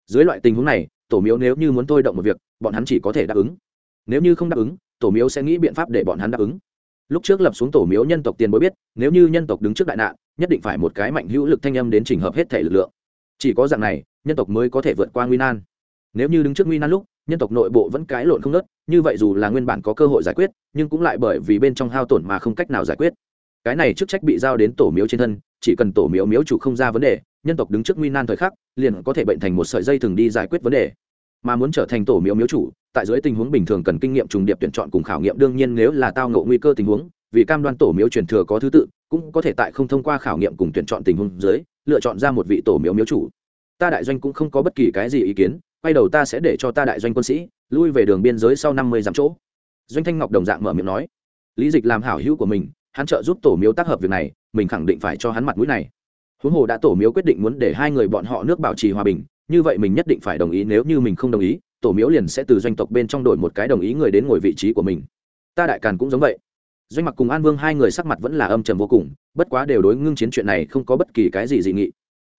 Dưới loại tình huống này, tổ miếu nếu như muốn tôi động một việc, bọn hắn chỉ có thể đáp ứng. Nếu như không đáp ứng, tổ miếu sẽ nghĩ biện pháp để bọn hắn đáp ứng. Lúc trước lập xuống tổ miếu nhân tộc tiền bối biết, nếu như nhân tộc đứng trước đại nạn, nhất định phải một cái mạnh hữu lực thanh âm đến trình hợp hết thể lực lượng. Chỉ có dạng này, nhân tộc mới có thể vượt qua nguy nan. Nếu như đứng trước nguy nan lúc, nhân tộc nội bộ vẫn cãi lộn không nớt như vậy dù là nguyên bản có cơ hội giải quyết, nhưng cũng lại bởi vì bên trong hao tổn mà không cách nào giải quyết cái này chức trách bị giao đến tổ miếu trên thân, chỉ cần tổ miếu miếu chủ không ra vấn đề, nhân tộc đứng trước nguy nan thời khắc, liền có thể bệnh thành một sợi dây thường đi giải quyết vấn đề. Mà muốn trở thành tổ miếu miếu chủ, tại dưới tình huống bình thường cần kinh nghiệm trùng điệp tuyển chọn cùng khảo nghiệm, đương nhiên nếu là tao ngộ nguy cơ tình huống, vì cam đoan tổ miếu truyền thừa có thứ tự, cũng có thể tại không thông qua khảo nghiệm cùng tuyển chọn tình huống dưới, lựa chọn ra một vị tổ miếu miếu chủ. Ta đại doanh cũng không có bất kỳ cái gì ý kiến, quay đầu ta sẽ để cho ta đại doanh quân sĩ, lui về đường biên giới sau năm mươi dặm chỗ. Doanh thanh ngọc đồng dạng mở miệng nói. Lý dịch làm hảo hữu của mình hắn trợ giúp tổ miếu tác hợp việc này, mình khẳng định phải cho hắn mặt mũi này. Huống hồ đã tổ miếu quyết định muốn để hai người bọn họ nước bảo trì hòa bình, như vậy mình nhất định phải đồng ý, nếu như mình không đồng ý, tổ miếu liền sẽ từ doanh tộc bên trong đổi một cái đồng ý người đến ngồi vị trí của mình. Ta đại càn cũng giống vậy. Doanh mặc cùng an vương hai người sắc mặt vẫn là âm trầm vô cùng, bất quá đều đối ngưng chiến chuyện này không có bất kỳ cái gì dị nghị.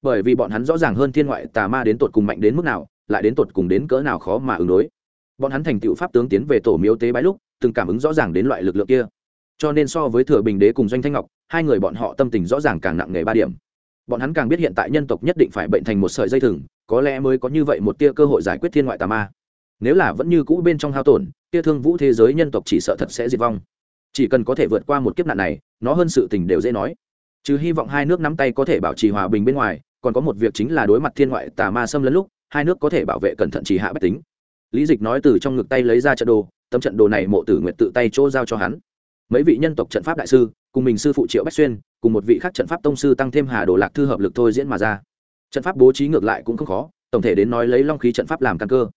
Bởi vì bọn hắn rõ ràng hơn thiên ngoại tà ma đến tột cùng mạnh đến mức nào, lại đến tột cùng đến cỡ nào khó mà ứng đối. Bọn hắn thành tựu pháp tướng tiến về tổ miếu tế bái lúc, từng cảm ứng rõ ràng đến loại lực lượng kia cho nên so với thừa bình đế cùng doanh thanh ngọc, hai người bọn họ tâm tình rõ ràng càng nặng nề ba điểm. Bọn hắn càng biết hiện tại nhân tộc nhất định phải bệnh thành một sợi dây thừng, có lẽ mới có như vậy một tia cơ hội giải quyết thiên ngoại tà ma. Nếu là vẫn như cũ bên trong hao tổn, tia thương vũ thế giới nhân tộc chỉ sợ thật sẽ diệt vong. Chỉ cần có thể vượt qua một kiếp nạn này, nó hơn sự tình đều dễ nói. Chứ hy vọng hai nước nắm tay có thể bảo trì hòa bình bên ngoài, còn có một việc chính là đối mặt thiên ngoại tà ma xâm lấn lúc, hai nước có thể bảo vệ cẩn thận chỉ hạ bách tính. Lý dịch nói từ trong ngực tay lấy ra trận đồ, tấm trận đồ này mộ tử nguyện tự tay chỗ giao cho hắn mấy vị nhân tộc trận pháp đại sư, cùng mình sư phụ triệu bách xuyên, cùng một vị khác trận pháp tông sư tăng thêm hà đồ lạc thư hợp lực thôi diễn mà ra. Trận pháp bố trí ngược lại cũng không khó, tổng thể đến nói lấy long khí trận pháp làm căn cơ.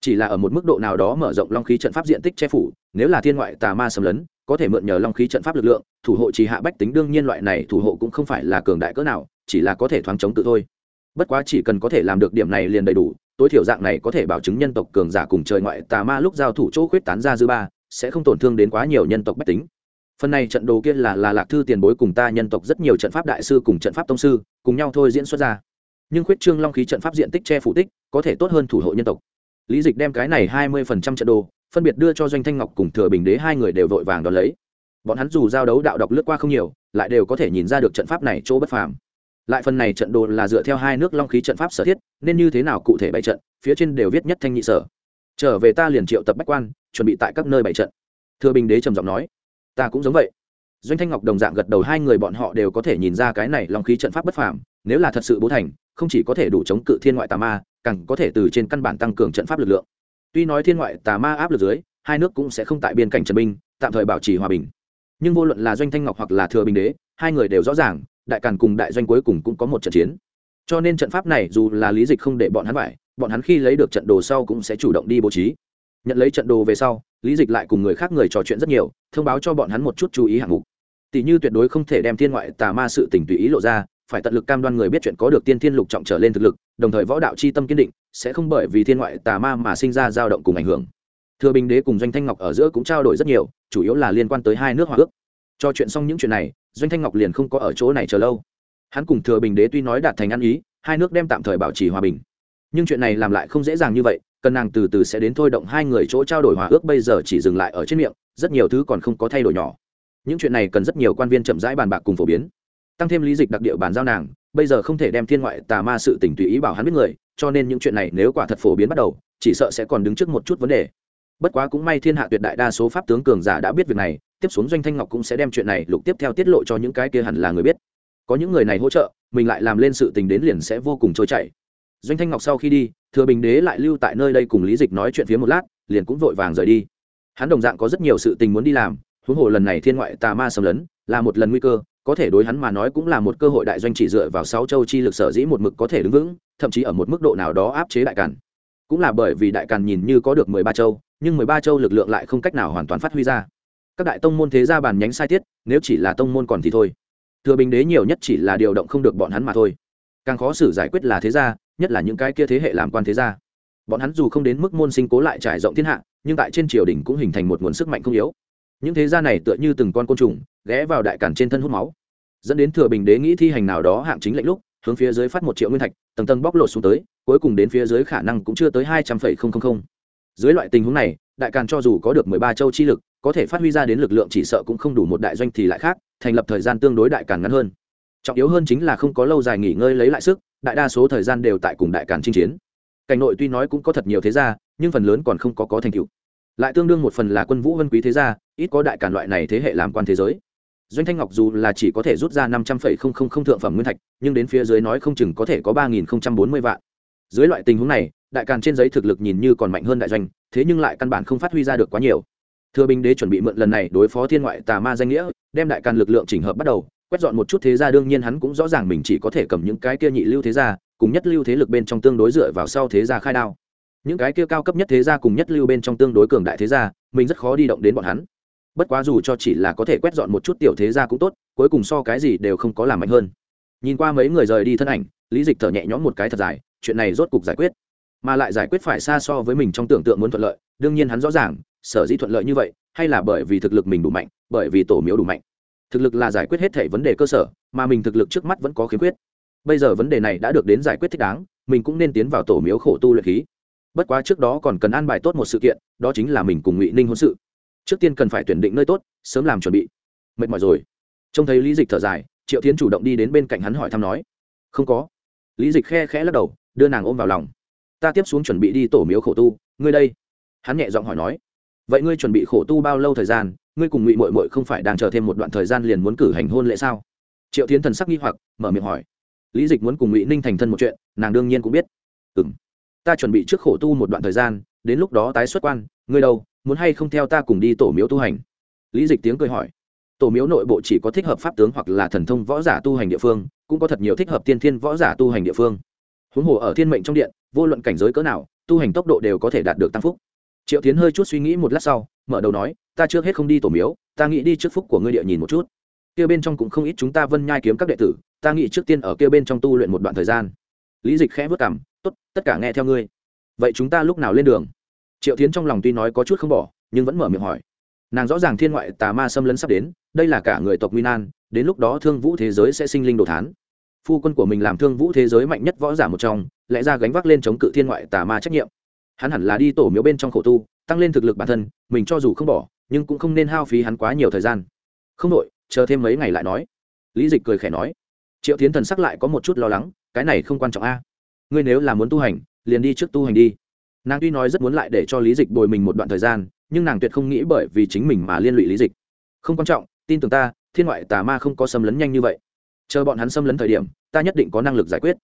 Chỉ là ở một mức độ nào đó mở rộng long khí trận pháp diện tích che phủ, nếu là thiên ngoại tà ma xâm lấn, có thể mượn nhờ long khí trận pháp lực lượng, thủ hộ trì hạ bách tính đương nhiên loại này thủ hộ cũng không phải là cường đại cỡ nào, chỉ là có thể thoáng chống tự thôi. Bất quá chỉ cần có thể làm được điểm này liền đầy đủ, tối thiểu dạng này có thể bảo chứng nhân tộc cường giả cùng trời ngoại tà ma lúc giao thủ chỗ khuyết tán ra dư ba, sẽ không tổn thương đến quá nhiều nhân tộc bách tính phần này trận đồ kia là là lạc thư tiền bối cùng ta nhân tộc rất nhiều trận pháp đại sư cùng trận pháp tông sư, cùng nhau thôi diễn xuất ra. Nhưng khuyết trương long khí trận pháp diện tích che phủ tích, có thể tốt hơn thủ hộ nhân tộc. Lý dịch đem cái này hai mươi phần trăm trận đồ, phân biệt đưa cho doanh thanh ngọc cùng thừa bình đế, hai người đều vội vàng đón lấy. Bọn hắn dù giao đấu đạo đọc lướt qua không nhiều, lại đều có thể nhìn ra được trận pháp này chỗ bất phàm. Lại phần này trận đồ là dựa theo hai nước long khí trận pháp sở thiết, nên như thế nào cụ thể bày trận, phía trên đều viết nhất thanh nhị sở. Trở về ta liền triệu tập bách quan, chuẩn bị tại các nơi bày trận. Thừa bình đế trầm giọng nói ta cũng giống vậy. Doanh thanh ngọc đồng dạng gật đầu, hai người bọn họ đều có thể nhìn ra cái này long khí trận pháp bất phàm, nếu là thật sự bố thành, không chỉ có thể đủ chống cự thiên ngoại tà ma, càng có thể từ trên căn bản tăng cường trận pháp lực lượng. Tuy nói thiên ngoại tà ma áp lực dưới, hai nước cũng sẽ không tại biên cảnh trần binh, tạm thời bảo trì hòa bình. Nhưng vô luận là doanh thanh ngọc hoặc là thừa bình đế, hai người đều rõ ràng, đại càn cùng đại doanh cuối cùng cũng có một trận chiến. Cho nên trận pháp này dù là lý dịch không để bọn hắn phải, bọn hắn khi lấy được trận đồ sau cũng sẽ chủ động đi bố trí nhận lấy trận đồ về sau, lý dịch lại cùng người khác người trò chuyện rất nhiều, thông báo cho bọn hắn một chút chú ý hạng mục. Tỷ như tuyệt đối không thể đem thiên ngoại tà ma sự tình tùy ý lộ ra, phải tận lực cam đoan người biết chuyện có được tiên thiên lục trọng trở lên thực lực, đồng thời võ đạo c h i tâm kiên định, sẽ không bởi vì thiên ngoại tà ma mà sinh ra dao động cùng ảnh hưởng. Thừa bình đế cùng doanh thanh ngọc ở giữa cũng trao đổi rất nhiều, chủ yếu là liên quan tới hai nước hòa ước. Cho chuyện xong những chuyện này, doanh thanh ngọc liền không có ở chỗ này chờ lâu. Hắn cùng thừa bình đế tuy nói đạt thành ăn ý, hai nước đem tạm thời bảo trì hòa bình. Nhưng chuyện này làm lại không dễ dàng như vậy cần nàng từ từ sẽ đến thôi động hai người chỗ trao đổi hòa ước bây giờ chỉ dừng lại ở trên miệng, rất nhiều thứ còn không có thay đổi nhỏ. Những chuyện này cần rất nhiều quan viên chậm rãi bàn bạc cùng phổ biến. Tăng thêm lý dịch đặc địa bàn giao nàng, bây giờ không thể đem thiên ngoại tà ma sự tỉnh tùy ý bảo hắn biết người, cho nên những chuyện này nếu quả thật phổ biến bắt đầu, chỉ sợ sẽ còn đứng trước một chút vấn đề. Bất quá cũng may thiên hạ tuyệt đại đa số pháp tướng cường giả đã biết việc này, tiếp xuống doanh thanh ngọc cũng sẽ đem chuyện này lục tiếp theo tiết lộ cho những cái kia hẳn là người biết. Có những người này hỗ trợ, mình lại làm lên sự tình đến liền sẽ vô cùng trôi chảy doanh thanh ngọc sau khi đi, thừa bình đế lại lưu tại nơi đây cùng lý dịch nói chuyện phía một lát, liền cũng vội vàng rời đi. Hắn đồng dạng có rất nhiều sự tình muốn đi làm, huống hồ lần này thiên ngoại tà ma xâm lấn, là một lần nguy cơ, có thể đối hắn mà nói cũng là một cơ hội đại doanh chỉ dựa vào sáu châu chi lực sở dĩ một mực có thể đứng vững, thậm chí ở một mức độ nào đó áp chế đại càn. Cũng là bởi vì đại càn nhìn như có được mười ba châu, nhưng mười ba châu lực lượng lại không cách nào hoàn toàn phát huy ra. Các đại tông môn thế gia bàn nhánh sai tiết, nếu chỉ là tông môn còn thì thôi. Thừa bình đế nhiều nhất chỉ là điều động không được bọn hắn mà thôi càng khó xử giải quyết là thế gia, nhất là những cái kia thế hệ làm quan thế gia. Bọn hắn dù không đến mức môn sinh cố lại trải rộng thiên hạ, nhưng tại trên triều đình cũng hình thành một nguồn sức mạnh không yếu. Những thế gia này tựa như từng con côn trùng, ghé vào đại cản trên thân hút máu. Dẫn đến thừa bình đế nghĩ thi hành nào đó hạng chính lệnh lúc, hướng phía dưới phát một triệu nguyên thạch, tầng tầng bóc lột xuống tới, cuối cùng đến phía dưới khả năng cũng chưa tới hai trăm phẩy không không không. Dưới loại tình huống này, đại càn cho dù có được mười ba châu chi lực, có thể phát huy ra đến lực lượng chỉ sợ cũng không đủ một đại doanh thì lại khác, thành lập thời gian tương đối đại càn ngắn hơn trọng yếu hơn chính là không có lâu dài nghỉ ngơi lấy lại sức, đại đa số thời gian đều tại cùng đại càn chinh chiến. Cảnh nội tuy nói cũng có thật nhiều thế gia, nhưng phần lớn còn không có có thành tựu. Lại tương đương một phần là quân vũ vân quý thế gia, ít có đại cản loại này thế hệ làm quan thế giới. Doanh thanh ngọc dù là chỉ có thể rút ra năm trăm phẩy không không không thượng phẩm nguyên thạch, nhưng đến phía dưới nói không chừng có thể có ba nghìn không trăm bốn mươi vạn. Dưới loại tình huống này, đại càn trên giấy thực lực nhìn như còn mạnh hơn đại doanh, thế nhưng lại căn bản không phát huy ra được quá nhiều. Thừa bình đế chuẩn bị mượn lần này đối phó thiên ngoại tà ma danh nghĩa, đem đại càn lực lượng chỉnh hợp bắt đầu quét dọn một chút thế gia, đương nhiên hắn cũng rõ ràng mình chỉ có thể cầm những cái kia nhị lưu thế gia, cùng nhất lưu thế lực bên trong tương đối dựa vào sau thế gia khai đao. Những cái kia cao cấp nhất thế gia cùng nhất lưu bên trong tương đối cường đại thế gia, mình rất khó đi động đến bọn hắn. Bất quá dù cho chỉ là có thể quét dọn một chút tiểu thế gia cũng tốt, cuối cùng so cái gì đều không có làm mạnh hơn. Nhìn qua mấy người rời đi thân ảnh, lý dịch thở nhẹ nhõm một cái thật dài, chuyện này rốt cục giải quyết. Mà lại giải quyết phải xa so với mình trong tưởng tượng muốn thuận lợi, đương nhiên hắn rõ ràng, sở dĩ thuận lợi như vậy, hay là bởi vì thực lực mình đủ mạnh, bởi vì tổ miếu đủ mạnh thực lực là giải quyết hết thể vấn đề cơ sở, mà mình thực lực trước mắt vẫn có khiếm khuyết. Bây giờ vấn đề này đã được đến giải quyết thích đáng, mình cũng nên tiến vào tổ miếu khổ tu luyện khí. Bất quá trước đó còn cần an bài tốt một sự kiện, đó chính là mình cùng ngụy ninh hôn sự. Trước tiên cần phải tuyển định nơi tốt, sớm làm chuẩn bị. Mệt mỏi rồi. Trông thấy lý dịch thở dài, triệu tiến chủ động đi đến bên cạnh hắn hỏi thăm nói, không có. Lý dịch khe khẽ lắc đầu, đưa nàng ôm vào lòng. Ta tiếp xuống chuẩn bị đi tổ miếu khổ tu, ngươi đây. Hắn nhẹ giọng hỏi nói, vậy ngươi chuẩn bị khổ tu bao lâu thời gian ngươi cùng ngụy mội mội không phải đang chờ thêm một đoạn thời gian liền muốn cử hành hôn lễ sao? Triệu tiến thần sắc nghi hoặc, mở miệng hỏi. Lý dịch muốn cùng ngụy ninh thành thân một chuyện, nàng đương nhiên cũng biết. Ừ m ta chuẩn bị trước khổ tu một đoạn thời gian, đến lúc đó tái xuất quan, ngươi đâu, muốn hay không theo ta cùng đi tổ miếu tu hành? Lý dịch tiếng cười hỏi. Tổ miếu nội bộ chỉ có thích hợp pháp tướng hoặc là thần thông võ giả tu hành địa phương, cũng có thật nhiều thích hợp tiên thiên võ giả tu hành địa phương. Huống hồ ở thiên mệnh trong điện, vô luận cảnh giới cỡ nào, tu hành tốc độ đều có thể đạt được tăng phúc. Triệu tiến hơi chút suy nghĩ một lát sau, mở đầu nói ta trước hết không đi tổ miếu, ta nghĩ đi trước phúc của ngươi địa nhìn một chút. Kia bên trong cũng không ít chúng ta vân nhai kiếm các đệ tử, ta nghĩ trước tiên ở kia bên trong tu luyện một đoạn thời gian. Lý dịch khẽ vất cảm tốt, tất cả nghe theo ngươi. Vậy chúng ta lúc nào lên đường? Triệu tiến trong lòng tuy nói có chút không bỏ, nhưng vẫn mở miệng hỏi. Nàng rõ ràng thiên ngoại tà ma xâm lấn sắp đến, đây là cả người tộc nguyên an đến lúc đó thương vũ thế giới sẽ sinh linh đồ thán. Phu quân của mình làm thương vũ thế giới mạnh nhất võ giả một trong, lẽ ra gánh vác lên chống cự thiên ngoại tà ma trách nhiệm. Hắn hẳn là đi tổ miếu bên trong khổ tu, tăng lên thực lực bản thân, mình cho dù không bỏ nhưng cũng không nên hao phí hắn quá nhiều thời gian. Không đội chờ thêm mấy ngày lại nói. Lý dịch cười khẽ nói. Triệu tiến thần sắc lại có một chút lo lắng, cái này không quan trọng a. Ngươi nếu là muốn tu hành, liền đi trước tu hành đi. Nàng tuy nói rất muốn lại để cho lý dịch bồi mình một đoạn thời gian, nhưng nàng tuyệt không nghĩ bởi vì chính mình mà liên lụy lý dịch. Không quan trọng, tin tưởng ta, thiên ngoại tà ma không có xâm lấn nhanh như vậy. Chờ bọn hắn xâm lấn thời điểm, ta nhất định có năng lực giải quyết.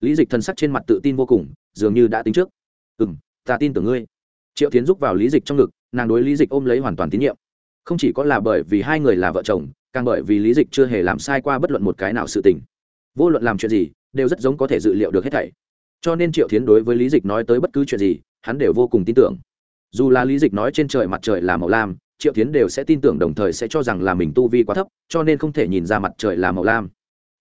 Lý dịch thần sắc trên mặt tự tin vô cùng, dường như đã tính trước. Ừ m ta tin tưởng ngươi. Triệu tiến giúp vào lý dịch trong ngực nàng đối lý dịch ôm lấy hoàn toàn tín nhiệm. Không chỉ có là bởi vì hai người là vợ chồng, càng bởi vì lý dịch chưa hề làm sai qua bất luận một cái nào sự tình. Vô luận làm chuyện gì, đều rất giống có thể dự liệu được hết thảy. Cho nên triệu tiến đối với lý dịch nói tới bất cứ chuyện gì, hắn đều vô cùng tin tưởng. Dù là lý dịch nói trên trời mặt trời là màu lam, triệu tiến đều sẽ tin tưởng đồng thời sẽ cho rằng là mình tu vi quá thấp, cho nên không thể nhìn ra mặt trời là màu lam.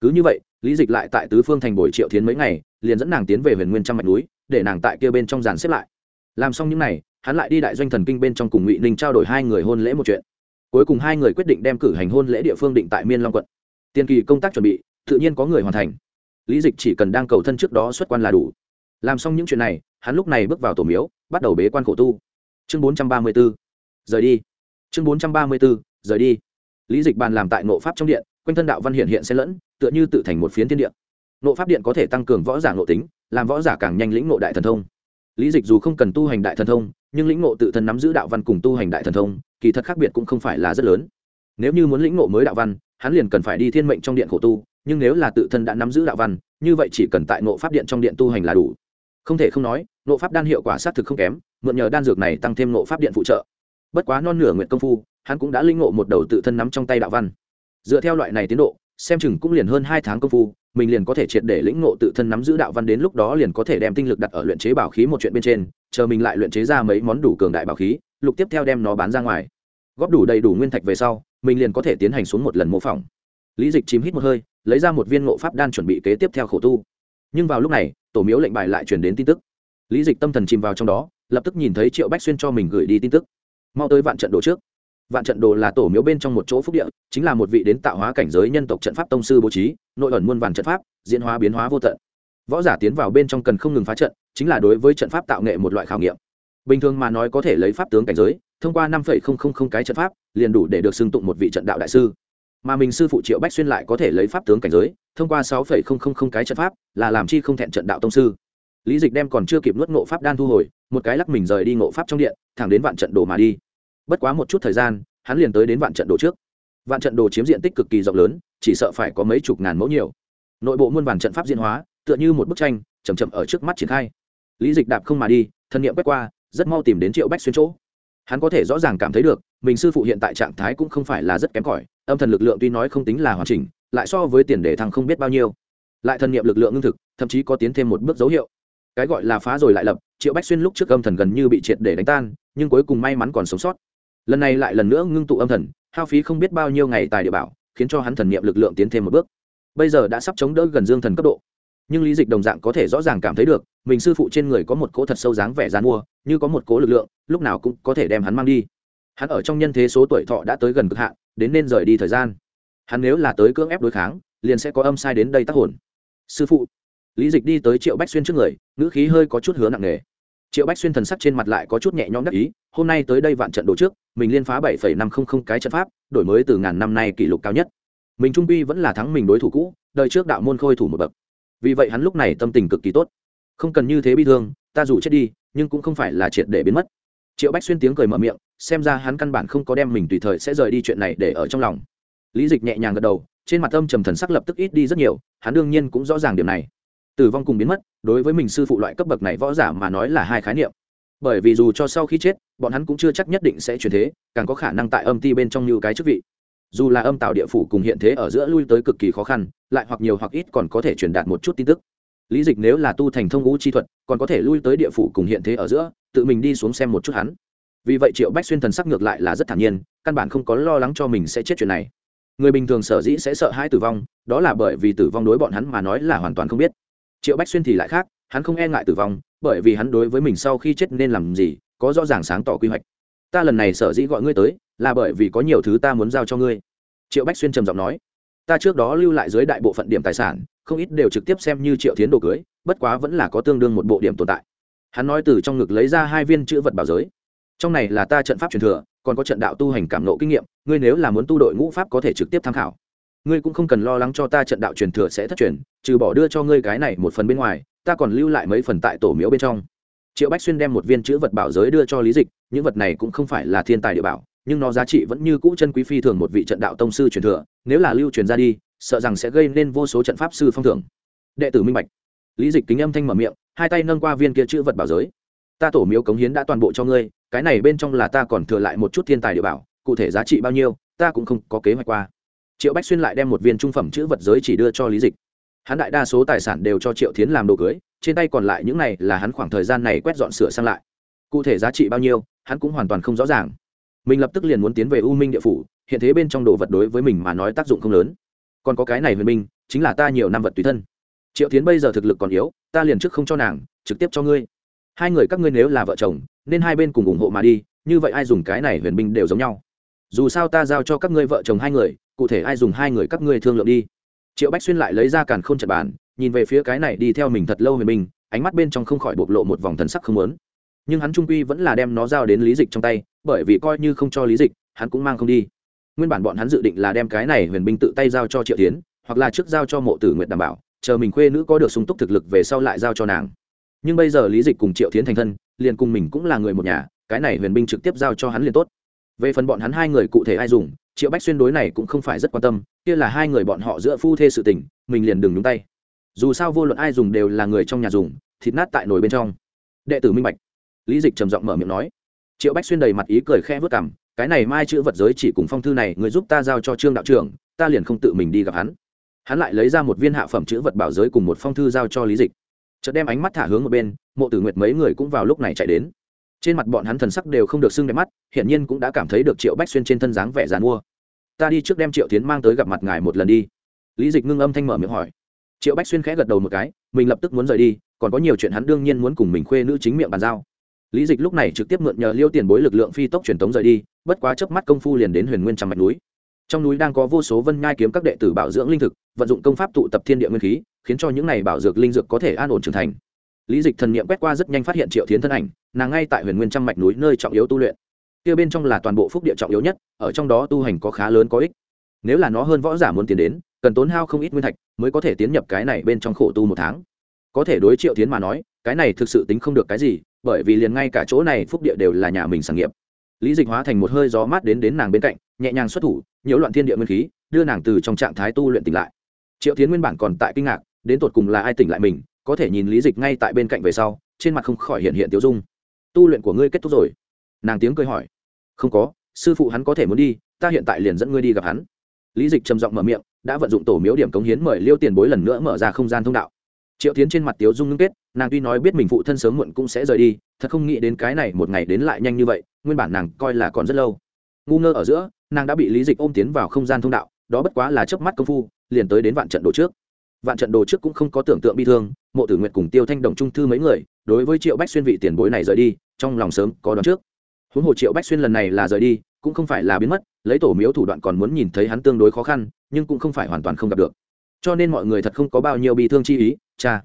Cứ như vậy, lý dịch lại tại tứ phương thành bồi triệu tiến mấy ngày, liền dẫn nàng tiến về huyền nguyên trăm mạch núi, để nàng tại kia bên trong dàn xếp lại. Làm xong những n à y hắn lại đi đại doanh thần kinh bên trong cùng ngụy ninh trao đổi hai người hôn lễ một chuyện cuối cùng hai người quyết định đem cử hành hôn lễ địa phương định tại miên long quận tiền kỳ công tác chuẩn bị tự nhiên có người hoàn thành lý dịch chỉ cần đang cầu thân trước đó xuất quan là đủ làm xong những chuyện này hắn lúc này bước vào tổ miếu bắt đầu bế quan khổ tu chương bốn trăm ba mươi b ố rời đi chương bốn trăm ba mươi b ố rời đi lý dịch bàn làm tại nộ pháp trong điện quanh thân đạo văn hiện hiện xen lẫn tựa như tự thành một phiến thiên điện nộ pháp điện có thể tăng cường võ giả nộ tính làm võ giả càng nhanh lĩnh nộ đại thần thông lý dịch dù không cần tu hành đại thần thông nhưng lĩnh ngộ tự thân nắm giữ đạo văn cùng tu hành đại thần thông, kỳ thật khác biệt cũng không phải là rất lớn. Nếu như muốn lĩnh ngộ mới đạo văn, hắn liền cần phải đi thiên mệnh trong điện khổ tu, nhưng nếu là tự thân đã nắm giữ đạo văn, như vậy chỉ cần tại ngộ pháp điện trong điện tu hành là đủ. Không thể không nói, ngộ pháp đan hiệu quả xác thực không kém, mượn nhờ đan dược này tăng thêm ngộ pháp điện phụ trợ. Bất quá non nửa nguyện công phu, hắn cũng đã linh ngộ một đầu tự thân nắm trong tay đạo văn. Dựa theo loại này tiến độ, xem chừng cũng liền hơn hai tháng công phu, mình liền có thể triệt để lĩnh ngộ tự thân nắm giữ đạo văn đến lúc đó liền có thể đem tinh lực đặt ở luyện chế bảo khí một chuyện bên trên chờ mình lại luyện chế ra mấy món đủ cường đại bảo khí, lục tiếp theo đem nó bán ra ngoài. Góp đủ đầy đủ nguyên thạch về sau, mình liền có thể tiến hành xuống một lần mô phỏng. Lý dịch chìm hít một hơi, lấy ra một viên ngộ pháp đan chuẩn bị kế tiếp theo khổ tu. Nhưng vào lúc này, tổ miếu lệnh bài lại truyền đến tin tức. Lý dịch tâm thần chìm vào trong đó, lập tức nhìn thấy triệu bách xuyên cho mình gửi đi tin tức. Mau tới vạn trận đồ trước. Vạn trận đồ là tổ miếu bên trong một chỗ phúc địa, chính là một vị đến tạo hóa cảnh giới nhân tộc trận pháp tông sư bố trí, nội ẩn muôn vàn trận pháp, diễn hóa biến hóa vô tận võ giả tiến vào bên trong cần không ngừng phá trận, chính là đối với trận pháp tạo nghệ một loại khảo nghiệm. Bình thường mà nói có thể lấy pháp tướng cảnh giới, thông qua năm cái trận pháp, liền đủ để được xưng tụng một vị trận đạo đại sư. Mà mình sư phụ triệu bách xuyên lại có thể lấy pháp tướng cảnh giới, thông qua sáu cái trận pháp, là làm chi không thẹn trận đạo tông sư. Lý dịch đem còn chưa kịp nuốt ngộ pháp đan thu hồi, một cái lắc mình rời đi ngộ pháp trong điện, thẳng đến vạn trận đồ mà đi. Bất quá một chút thời gian, hắn liền tới đến vạn trận đồ trước. Vạn trận đồ chiếm diện tích cực kỳ rộng lớn, chỉ sợ phải có mấy chục ngàn mẫu nhiều. Nội bộ muôn vàn trận pháp diễn hóa tựa như một bức tranh chầm chậm ở trước mắt triển khai. Lý dịch đạp không mà đi, thân nhiệm quét qua, rất mau tìm đến triệu bách xuyên chỗ. Hắn có thể rõ ràng cảm thấy được, mình sư phụ hiện tại trạng thái cũng không phải là rất kém cỏi, âm thần lực lượng tuy nói không tính là hoàn chỉnh, lại so với tiền đề thăng không biết bao nhiêu. Lại thần niệm lực lượng ngưng thực, thậm chí có tiến thêm một bước dấu hiệu. Cái gọi là phá rồi lại lập, triệu bách xuyên lúc trước âm thần gần như bị triệt để đánh tan, nhưng cuối cùng may mắn còn sống sót. Lần này lại lần nữa ngưng tụ âm thần, hao phí không biết bao nhiêu ngày tài địa bảo, khiến cho hắn thần niệm lực lượng tiến thêm một bước. Bây giờ đã sắp chống đỡ gần dương thần cấp độ nhưng lý dịch đồng dạng có thể rõ ràng cảm thấy được, mình sư phụ trên người có một cỗ thật sâu dáng vẻ dán mua, như có một cỗ lực lượng, lúc nào cũng có thể đem hắn mang đi. Hắn ở trong nhân thế số tuổi thọ đã tới gần cực hạn, đến nên rời đi thời gian. Hắn nếu là tới cưỡng ép đối kháng, liền sẽ có âm sai đến đây tác hồn. Sư phụ, lý dịch đi tới triệu bách xuyên trước người, ngữ khí hơi có chút hứa nặng nề. Triệu bách xuyên thần sắc trên mặt lại có chút nhẹ nhõm đắc ý, hôm nay tới đây vạn trận đồ trước, mình liên phá bảy năm trăm linh cái trận pháp, đổi mới từ ngàn năm nay kỷ lục cao nhất. Mình trung bi vẫn là thắng mình đối thủ cũ, đời trước đạo môn khôi thủ một bậc vì vậy hắn lúc này tâm tình cực kỳ tốt. Không cần như thế bi thương, ta dù chết đi, nhưng cũng không phải là triệt để biến mất. Triệu bách xuyên tiếng cười mở miệng, xem ra hắn căn bản không có đem mình tùy thời sẽ rời đi chuyện này để ở trong lòng. Lý dịch nhẹ nhàng gật đầu, trên mặt âm trầm thần sắc lập tức ít đi rất nhiều, hắn đương nhiên cũng rõ ràng điểm này. Tử vong cùng biến mất, đối với mình sư phụ loại cấp bậc này võ giả mà nói là hai khái niệm. Bởi vì dù cho sau khi chết, bọn hắn cũng chưa chắc nhất định sẽ chuyển thế, càng có khả năng tại âm ti bên trong như cái chức vị dù là âm tạo địa phủ cùng hiện thế ở giữa lui tới cực kỳ khó khăn, lại hoặc nhiều hoặc ít còn có thể truyền đạt một chút tin tức. Lý dịch nếu là tu thành thông ngũ chi thuật, còn có thể lui tới địa phủ cùng hiện thế ở giữa, tự mình đi xuống xem một chút hắn. Vì vậy triệu bách xuyên thần sắc ngược lại là rất thản nhiên, căn bản không có lo lắng cho mình sẽ chết chuyện này. Người bình thường sở dĩ sẽ sợ hãi tử vong, đó là bởi vì tử vong đối bọn hắn mà nói là hoàn toàn không biết. Triệu bách xuyên thì lại khác, hắn không e ngại tử vong, bởi vì hắn đối với mình sau khi chết nên làm gì, có rõ ràng sáng tỏ quy hoạch. Ta lần này sở dĩ gọi ngươi tới là bởi vì có nhiều thứ ta muốn giao cho ngươi. Triệu bách xuyên trầm giọng nói. Ta trước đó lưu lại dưới đại bộ phận điểm tài sản, không ít đều trực tiếp xem như triệu tiến đồ cưới, bất quá vẫn là có tương đương một bộ điểm tồn tại. Hắn nói từ trong ngực lấy ra hai viên chữ vật bảo giới. Trong này là ta trận pháp truyền thừa, còn có trận đạo tu hành cảm nộ kinh nghiệm, ngươi nếu là muốn tu đội ngũ pháp có thể trực tiếp tham khảo. Ngươi cũng không cần lo lắng cho ta trận đạo truyền thừa sẽ thất truyền, trừ bỏ đưa cho ngươi cái này một phần bên ngoài, ta còn lưu lại mấy phần tại tổ miếu bên trong. Triệu bách xuyên đem một viên chữ vật bảo giới đưa cho lý dịch, những vật này cũng không phải là thiên tài địa bảo nhưng nó giá trị vẫn như cũ chân quý phi thường một vị trận đạo tông sư truyền thừa, nếu là lưu truyền ra đi, sợ rằng sẽ gây nên vô số trận pháp sư phong thưởng. Đệ tử minh bạch. Lý dịch kính âm thanh mở miệng, hai tay nâng qua viên kia chữ vật bảo giới. Ta tổ miếu cống hiến đã toàn bộ cho ngươi, cái này bên trong là ta còn thừa lại một chút thiên tài địa bảo, cụ thể giá trị bao nhiêu, ta cũng không có kế hoạch qua. Triệu bách xuyên lại đem một viên trung phẩm chữ vật giới chỉ đưa cho lý dịch. Hắn đại đa số tài sản đều cho triệu tiến làm đồ cưới, trên tay còn lại những này là hắn khoảng thời gian này quét dọn sửa sang lại. Cụ thể giá trị bao nhiêu, hắn cũng hoàn toàn không rõ ràng mình lập tức liền muốn tiến về u minh địa phủ, hiện thế bên trong đồ vật đối với mình mà nói tác dụng không lớn. Còn có cái này huyền minh, chính là ta nhiều năm vật tùy thân. Triệu tiến bây giờ thực lực còn yếu, ta liền trước không cho nàng, trực tiếp cho ngươi. Hai người các ngươi nếu là vợ chồng, nên hai bên cùng ủng hộ mà đi, như vậy ai dùng cái này huyền binh đều giống nhau. Dù sao ta giao cho các ngươi vợ chồng hai người, cụ thể ai dùng hai người các ngươi thương lượng đi. Triệu bách xuyên lại lấy ra càn k h ô n trận bàn, nhìn về phía cái này đi theo mình thật lâu huyền binh ánh mắt bên trong không khỏi bộc lộ một vòng thần sắc không lớn nhưng hắn trung quy vẫn là đem nó giao đến lý dịch trong tay, bởi vì coi như không cho lý dịch, hắn cũng mang không đi. Nguyên bản bọn hắn dự định là đem cái này huyền binh tự tay giao cho triệu tiến hoặc là trước giao cho mộ tử nguyện đảm bảo, chờ mình khuê nữ có được sung túc thực lực về sau lại giao cho nàng. Nhưng bây giờ lý dịch cùng triệu tiến thành thân, liền cùng mình cũng là người một nhà, cái này huyền binh trực tiếp giao cho hắn liền tốt. Về phần bọn hắn hai người cụ thể ai dùng, triệu bách xuyên đối này cũng không phải rất quan tâm, kia là hai người bọn họ giữa phu thê sự tình, mình liền đừng nhúng tay. Dù sao vô luận ai dùng đều là người trong nhà dùng, thịt nát tại nồi bên trong. Đệ tử minh bạch lý dịch trầm giọng mở miệng nói. Triệu bách xuyên đầy mặt ý cười khẽ vớt cảm cái này mai chữ vật giới chỉ cùng phong thư này, người giúp ta giao cho trương đạo trưởng, ta liền không tự mình đi gặp hắn. Hắn lại lấy ra một viên hạ phẩm chữ vật bảo giới cùng một phong thư giao cho lý dịch. Chợt đem ánh mắt thả hướng một bên, mộ tử nguyệt mấy người cũng vào lúc này chạy đến. Trên mặt bọn hắn thần sắc đều không được xưng đẹp mắt, hiển nhiên cũng đã cảm thấy được triệu bách xuyên trên thân dáng vẻ dàn mua. Ta đi trước đem triệu tiến mang tới gặp mặt ngài một lần đi. Lý dịch ngưng âm thanh mở miệng hỏi. Triệu bách xuyên khẽ gật đầu một cái, mình lập tức muốn rời đi, còn có nhiều chuyện hắn đương nhiên muốn cùng mình khuê nữ chính miệng bàn giao lý dịch lúc này trực tiếp mượn nhờ liêu tiền bối lực lượng phi tốc truyền tống rời đi, bất quá chớp mắt công phu liền đến huyền nguyên trăm mạch núi. Trong núi đang có vô số vân nhai kiếm các đệ tử bảo dưỡng linh thực, vận dụng công pháp tụ tập thiên địa nguyên khí, khiến cho những này bảo dược linh dược có thể an ổn trưởng thành. Lý dịch thần niệm quét qua rất nhanh phát hiện triệu thiến thân ảnh, nàng ngay tại huyền nguyên trăm mạch núi nơi trọng yếu tu luyện. Kia bên trong là toàn bộ phúc địa trọng yếu nhất, ở trong đó tu hành có khá lớn có ích. Nếu là nó hơn võ giả muốn tiến đến, cần tốn hao không ít nguyên thạch mới có thể tiến nhập cái này bên trong khổ tu một tháng. Có thể đối triệu tiến mà nói, cái này thực sự tính không được cái gì bởi vì liền ngay cả chỗ này phúc địa đều là nhà mình sản nghiệp. Lý dịch hóa thành một hơi gió mát đến đến nàng bên cạnh, nhẹ nhàng xuất thủ, nhiễu loạn thiên địa nguyên khí, đưa nàng từ trong trạng thái tu luyện tỉnh lại. Triệu tiến nguyên bản còn tại kinh ngạc, đến tột cùng là ai tỉnh lại mình, có thể nhìn lý dịch ngay tại bên cạnh về sau, trên mặt không khỏi hiện hiện tiêu dung. Tu luyện của ngươi kết thúc rồi. Nàng tiếng cười hỏi. Không có, sư phụ hắn có thể muốn đi, ta hiện tại liền dẫn ngươi đi gặp hắn. Lý dịch trầm giọng mở miệng, đã vận dụng tổ miếu điểm cống hiến mời liêu tiền bối lần nữa mở ra không gian thông đạo. Triệu tiến trên mặt tiếu dung ngưng kết nàng tuy nói biết mình phụ thân sớm muộn cũng sẽ rời đi, thật không nghĩ đến cái này một ngày đến lại nhanh như vậy, nguyên bản nàng coi là còn rất lâu. Ngu ngơ ở giữa, nàng đã bị lý dịch ôm tiến vào không gian thông đạo, đó bất quá là chớp mắt công phu, liền tới đến vạn trận đồ trước. Vạn trận đồ trước cũng không có tưởng tượng bi thương, mộ tử nguyệt cùng tiêu thanh đồng trung thư mấy người, đối với triệu bách xuyên vị tiền bối này rời đi, trong lòng sớm có đón trước. Huống hồ triệu bách xuyên lần này là rời đi, cũng không phải là biến mất, lấy tổ miếu thủ đoạn còn muốn nhìn thấy hắn tương đối khó khăn, nhưng cũng không phải hoàn toàn không gặp được. Cho nên mọi người thật không có bao nhiêu bi thương chi ý, cha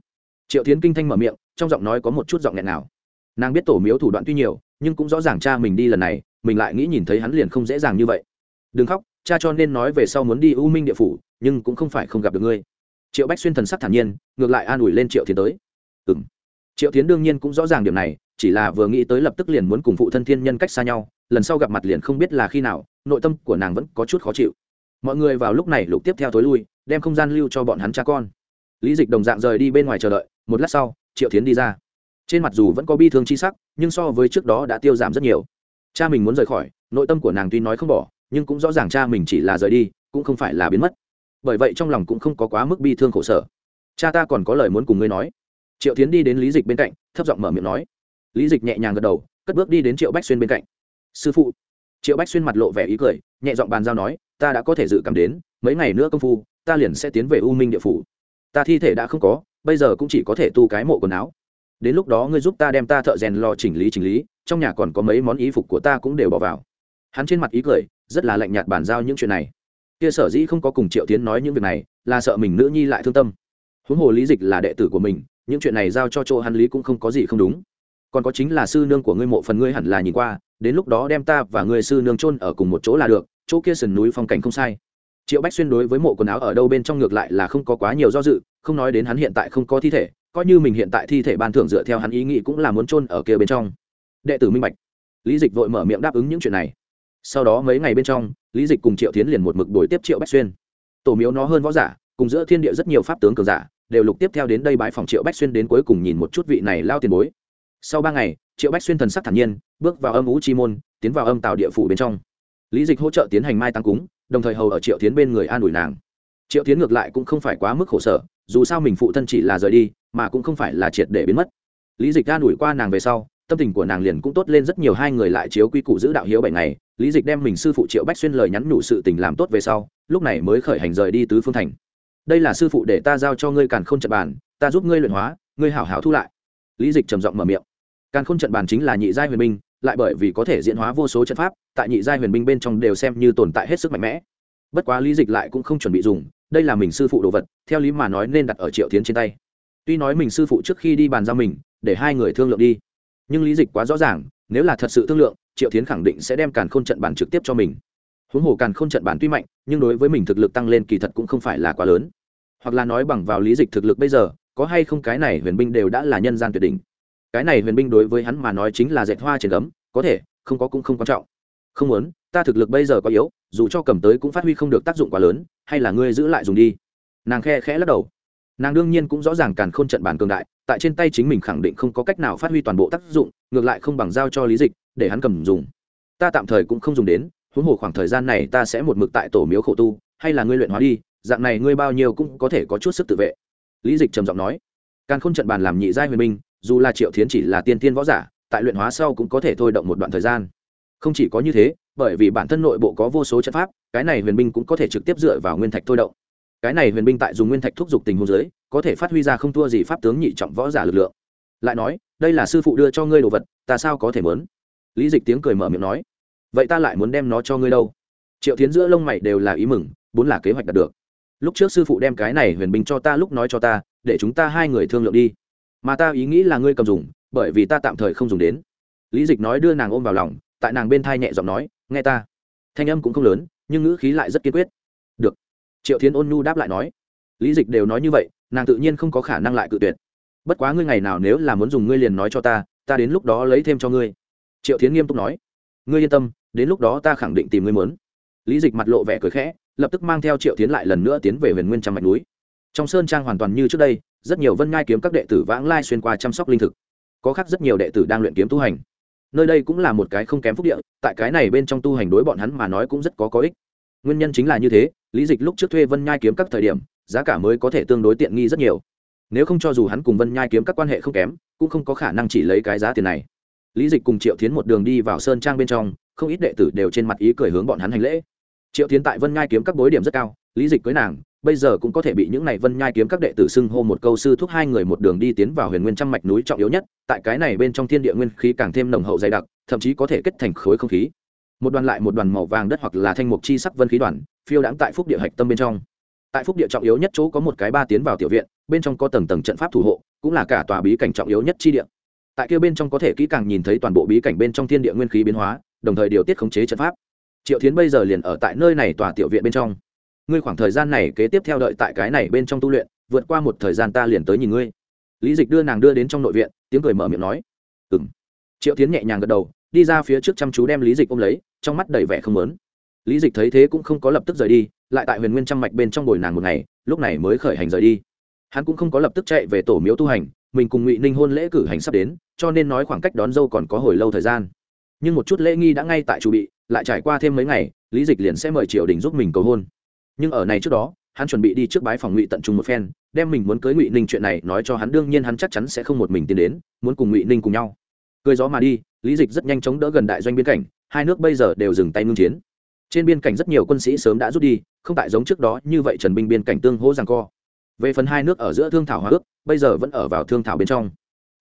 triệu tiến kinh thanh mở miệng, trong giọng nói có một chút giọng nghẹn nào. Nàng biết tổ miếu thủ đoạn tuy nhiều, nhưng cũng rõ ràng cha mình đi lần này, mình lại nghĩ nhìn thấy hắn liền không dễ dàng như vậy. Đừng khóc, cha cho nên nói về sau muốn đi u minh địa phủ, nhưng cũng không phải không gặp được ngươi. Triệu bách xuyên thần sắc thản nhiên, ngược lại an ủi lên triệu tiến tới. Ừ m triệu tiến đương nhiên cũng rõ ràng điểm này, chỉ là vừa nghĩ tới lập tức liền muốn cùng phụ thân thiên nhân cách xa nhau, lần sau gặp mặt liền không biết là khi nào, nội tâm của nàng vẫn có chút khó chịu. Mọi người vào lúc này lục tiếp theo tối lui, đem không gian lưu cho bọn hắn cha con. Lý dịch đồng dạng rời đi bên ngoài chờ đợi một lát sau, triệu tiến đi ra. Trên mặt dù vẫn có bi thương chi sắc, nhưng so với trước đó đã tiêu giảm rất nhiều. Cha mình muốn rời khỏi, nội tâm của nàng tuy nói không bỏ, nhưng cũng rõ ràng cha mình chỉ là rời đi, cũng không phải là biến mất. Bởi vậy trong lòng cũng không có quá mức bi thương khổ sở. Cha ta còn có lời muốn cùng ngươi nói. Triệu tiến đi đến lý dịch bên cạnh, thấp giọng mở miệng nói. Lý dịch nhẹ nhàng gật đầu, cất bước đi đến triệu bách xuyên bên cạnh. Sư phụ. Triệu bách xuyên mặt lộ vẻ ý cười, nhẹ giọng bàn giao nói, ta đã có thể dự cảm đến, mấy ngày nữa công phu, ta liền sẽ tiến về u minh địa phủ. Ta thi thể đã không có bây giờ cũng chỉ có thể tu cái mộ quần áo. Đến lúc đó ngươi giúp ta đem ta thợ rèn lò chỉnh lý chỉnh lý, trong nhà còn có mấy món ý phục của ta cũng đều bỏ vào. Hắn trên mặt ý cười, rất là lạnh nhạt bàn giao những chuyện này. Kia sở dĩ không có cùng triệu tiến nói những việc này, là sợ mình nữ nhi lại thương tâm. Huống hồ lý dịch là đệ tử của mình, những chuyện này giao cho chỗ hắn lý cũng không có gì không đúng. Còn có chính là sư nương của ngươi mộ phần ngươi hẳn là nhìn qua, đến lúc đó đem ta và ngươi sư nương chôn ở cùng một chỗ là được, chỗ kia sườn núi phong cảnh không sai. Triệu bách xuyên đối với mộ quần áo ở đâu bên trong ngược lại là không có quá nhiều do dự không nói đến hắn hiện tại không có thi thể, coi như mình hiện tại thi thể ban thưởng dựa theo hắn ý nghĩ cũng là muốn chôn ở kia bên trong. Đệ tử minh bạch. Lý dịch vội mở miệng đáp ứng những chuyện này. Sau đó mấy ngày bên trong, lý dịch cùng triệu tiến liền một mực đổi tiếp triệu bách xuyên. Tổ miếu nó hơn võ giả, cùng giữa thiên địa rất nhiều pháp tướng cường giả, đều lục tiếp theo đến đây bãi phòng triệu bách xuyên đến cuối cùng nhìn một chút vị này lao tiền bối. Sau ba ngày, triệu bách xuyên thần sắc thản nhiên, bước vào âm ú chi môn, tiến vào âm tạo địa phủ bên trong. Lý dịch hỗ trợ tiến hành mai tăng cúng, đồng thời hầu ở triệu tiến bên người an ủi nàng triệu tiến ngược lại cũng không phải quá mức khổ sở, dù sao mình phụ thân chỉ là rời đi, mà cũng không phải là triệt để biến mất. Lý dịch an ủi qua nàng về sau, tâm tình của nàng liền cũng tốt lên rất nhiều, hai người lại chiếu quy củ giữ đạo hiếu bảy ngày. Lý dịch đem mình sư phụ triệu bách xuyên lời nhắn nhủ sự tình làm tốt về sau, lúc này mới khởi hành rời đi tứ phương thành. Đây là sư phụ để ta giao cho ngươi càn k h ô n trận bàn, ta giúp ngươi luyện hóa, ngươi hảo hảo thu lại. Lý dịch trầm giọng mở miệng. Càn k h ô n trận bàn chính là nhị giai huyền binh, lại bởi vì có thể diễn hóa vô số trận pháp, tại nhị giai huyền binh bên trong đều xem như tồn tại hết sức mạnh mẽ. Bất quá lý dịch lại cũng không chuẩn bị dùng đây là mình sư phụ đồ vật, theo lý mà nói nên đặt ở triệu tiến trên tay. Tuy nói mình sư phụ trước khi đi bàn giao mình, để hai người thương lượng đi. Nhưng lý dịch quá rõ ràng, nếu là thật sự thương lượng, triệu tiến khẳng định sẽ đem càn k h ô n trận bàn trực tiếp cho mình. Huống hồ càn k h ô n trận bàn tuy mạnh, nhưng đối với mình thực lực tăng lên kỳ thật cũng không phải là quá lớn. Hoặc là nói bằng vào lý dịch thực lực bây giờ, có hay không cái này huyền binh đều đã là nhân gian tuyệt đỉnh. Cái này huyền binh đối với hắn mà nói chính là dệt hoa trên gấm, có thể, không có cũng không quan trọng không muốn, ta thực lực bây giờ có yếu, dù cho cầm tới cũng phát huy không được tác dụng quá lớn, hay là ngươi giữ lại dùng đi. Nàng khe khẽ lắc đầu. Nàng đương nhiên cũng rõ ràng càn k h ô n trận bàn cường đại, tại trên tay chính mình khẳng định không có cách nào phát huy toàn bộ tác dụng, ngược lại không bằng giao cho lý dịch, để hắn cầm dùng. Ta tạm thời cũng không dùng đến, huống hồ khoảng thời gian này ta sẽ một mực tại tổ miếu khổ tu, hay là ngươi luyện hóa đi, dạng này ngươi bao nhiêu cũng có thể có chút sức tự vệ. Lý dịch trầm giọng nói. Càn k h ô n trận bàn làm nhị giai huyền minh dù là triệu thiến chỉ là tiên tiên võ giả, tại luyện hóa sau cũng có thể thôi động một đoạn thời gian không chỉ có như thế, bởi vì bản thân nội bộ có vô số trận pháp, cái này huyền binh cũng có thể trực tiếp dựa vào nguyên thạch thôi động. Cái này huyền binh tại dùng nguyên thạch thúc giục tình huống dưới, có thể phát huy ra không thua gì pháp tướng nhị trọng võ giả lực lượng. Lại nói, đây là sư phụ đưa cho ngươi đồ vật, ta sao có thể mớn lý dịch tiếng cười mở miệng nói. Vậy ta lại muốn đem nó cho ngươi đâu? Triệu tiến giữa lông mày đều là ý mừng bốn là kế hoạch đạt được. Lúc trước sư phụ đem cái này huyền binh cho ta, lúc nói cho ta, để chúng ta hai người thương lượng đi. Mà ta ý nghĩ là ngươi cầm dùng, bởi vì ta tạm thời không dùng đến. Lý dịch nói đưa nàng ôm vào lòng tại nàng bên thai nhẹ giọng nói, nghe ta. Thanh âm cũng không lớn, nhưng ngữ khí lại rất kiên quyết. Được. Triệu thiến ôn nhu đáp lại nói. Lý dịch đều nói như vậy, nàng tự nhiên không có khả năng lại cự tuyệt. Bất quá ngươi ngày nào nếu là muốn dùng ngươi liền nói cho ta ta đến lúc đó lấy thêm cho ngươi. Triệu thiến nghiêm túc nói. Ngươi yên tâm, đến lúc đó ta khẳng định tìm ngươi muốn. Lý dịch mặt lộ vẻ cười khẽ, lập tức mang theo triệu tiến lại lần nữa tiến về huyền nguyên trăm mạch núi. Trong sơn trang hoàn toàn như trước đây, rất nhiều vân ngai kiếm các đệ tử vãng lai xuyên qua chăm sóc linh thực. Có khác rất nhiều đệ tử đang luyện kiếm tu hành nơi đây cũng là một cái không kém phúc địa, tại cái này bên trong tu hành đối bọn hắn mà nói cũng rất có có ích. Nguyên nhân chính là như thế, lý dịch lúc trước thuê vân nhai kiếm các thời điểm, giá cả mới có thể tương đối tiện nghi rất nhiều. Nếu không cho dù hắn cùng vân nhai kiếm các quan hệ không kém, cũng không có khả năng chỉ lấy cái giá tiền này. Lý dịch cùng triệu tiến một đường đi vào sơn trang bên trong, không ít đệ tử đều trên mặt ý cười hướng bọn hắn hành lễ. Triệu tiến tại vân nhai kiếm các bối điểm rất cao, lý dịch cưới nàng bây giờ cũng có thể bị những này vân nhai kiếm các đệ tử xưng hô một câu sư thúc hai người một đường đi tiến vào huyền nguyên trăm mạch núi trọng yếu nhất, tại cái này bên trong thiên địa nguyên khí càng thêm nồng hậu dày đặc, thậm chí có thể kết thành khối không khí. Một đoàn lại một đoàn màu vàng đất hoặc là thanh mục chi sắc vân khí đoàn, phiêu đãng tại phúc địa hạch tâm bên trong. Tại phúc địa trọng yếu nhất chỗ có một cái ba tiến vào tiểu viện, bên trong có tầng tầng trận pháp thủ hộ, cũng là cả tòa bí cảnh trọng yếu nhất chi địa. Tại kia bên trong có thể kỹ càng nhìn thấy toàn bộ bí cảnh bên trong thiên địa nguyên khí biến hóa, đồng thời điều tiết khống chế trận pháp. Triệu tiến bây giờ liền ở tại nơi này tòa tiểu viện bên trong ngươi khoảng thời gian này kế tiếp theo đợi tại cái này bên trong tu luyện, vượt qua một thời gian ta liền tới nhìn ngươi. Lý dịch đưa nàng đưa đến trong nội viện, tiếng cười mở miệng nói. Ừ m triệu tiến nhẹ nhàng gật đầu, đi ra phía trước chăm chú đem lý dịch ôm lấy, trong mắt đầy vẻ không lớn lý dịch thấy thế cũng không có lập tức rời đi, lại tại huyền nguyên trăm mạch bên trong bồi nàng một ngày, lúc này mới khởi hành rời đi. Hắn cũng không có lập tức chạy về tổ miếu tu hành, mình cùng ngụy ninh hôn lễ cử hành sắp đến, cho nên nói khoảng cách đón dâu còn có hồi lâu thời gian. Nhưng một chút lễ nghi đã ngay tại chu bị, lại trải qua thêm mấy ngày, lý dịch liền sẽ mời triều đình giúp mình cầu hôn nhưng ở này trước đó, hắn chuẩn bị đi trước bái phòng ngụy tận trung một phen, đem mình muốn cưới ngụy ninh chuyện này nói cho hắn, đương nhiên hắn chắc chắn sẽ không một mình tiến đến, muốn cùng ngụy ninh cùng nhau. Cười gió mà đi, lý dịch rất nhanh chóng đỡ gần đại doanh biên cảnh, hai nước bây giờ đều dừng tay ngưng chiến. Trên biên cảnh rất nhiều quân sĩ sớm đã rút đi, không tại giống trước đó như vậy trần binh biên cảnh tương hỗ rằng co. Về phần hai nước ở giữa thương thảo hòa ước, bây giờ vẫn ở vào thương thảo bên trong.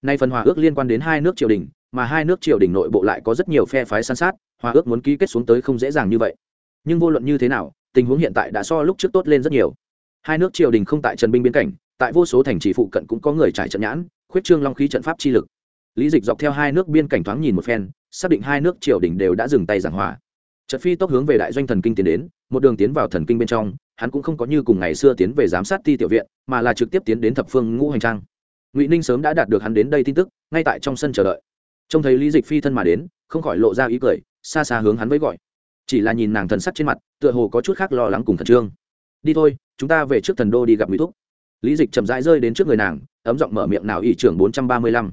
Nay phần hòa ước liên quan đến hai nước triều đình, mà hai nước triều đình nội bộ lại có rất nhiều phe phái san sát, hòa ước muốn ký kết xuống tới không dễ dàng như vậy. Nhưng vô luận như thế nào tình huống hiện tại đã so lúc trước tốt lên rất nhiều. Hai nước triều đình không tại trần binh biên cảnh, tại vô số thành trì phụ cận cũng có người trải trận nhãn, khuyết trương long khí trận pháp chi lực. Lý dịch dọc theo hai nước biên cảnh thoáng nhìn một phen, xác định hai nước triều đình đều đã dừng tay giảng hòa. Trật phi tốc hướng về đại doanh thần kinh tiến đến, một đường tiến vào thần kinh bên trong, hắn cũng không có như cùng ngày xưa tiến về giám sát ti tiểu viện, mà là trực tiếp tiến đến thập phương ngũ hành trang. Ngụy ninh sớm đã đạt được hắn đến đây tin tức, ngay tại trong sân chờ đợi. Trông thấy lý dịch phi thân mà đến, không khỏi lộ ra ý cười, xa xa hướng hắn với gọi chỉ là nhìn nàng thần sắc trên mặt, tựa hồ có chút khác lo lắng cùng khẩn trương. Đi thôi, chúng ta về trước thần đô đi gặp mỹ thúc. Lý dịch chậm rãi rơi đến trước người nàng, ấm giọng mở miệng nào ỷ trưởng bốn trăm ba mươi lăm.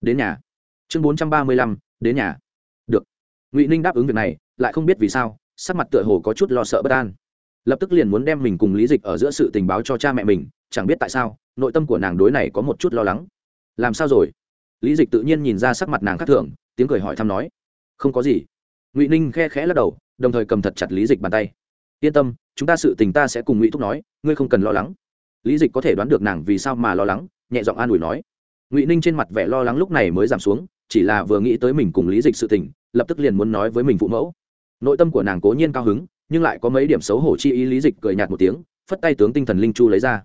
Đến nhà. Chương bốn trăm ba mươi lăm, đến nhà. Được. Ngụy ninh đáp ứng việc này, lại không biết vì sao, sắc mặt tựa hồ có chút lo sợ bất an. Lập tức liền muốn đem mình cùng lý dịch ở giữa sự tình báo cho cha mẹ mình, chẳng biết tại sao, nội tâm của nàng đối này có một chút lo lắng. Làm sao rồi? Lý dịch tự nhiên nhìn ra sắc mặt nàng khác thường, tiếng cười hỏi thăm nói. Không có gì. Ngụy ninh khe khẽ lắc đầu đồng thời cầm thật chặt lý dịch bàn tay. Yên tâm, chúng ta sự tình ta sẽ cùng ngụy thúc nói, ngươi không cần lo lắng. Lý dịch có thể đoán được nàng vì sao mà lo lắng, nhẹ giọng an ủi nói. Ngụy ninh trên mặt vẻ lo lắng lúc này mới giảm xuống, chỉ là vừa nghĩ tới mình cùng lý dịch sự tình, lập tức liền muốn nói với mình phụ mẫu. Nội tâm của nàng cố nhiên cao hứng, nhưng lại có mấy điểm xấu hổ chi ý lý dịch cười nhạt một tiếng, phất tay tướng tinh thần linh chu lấy ra.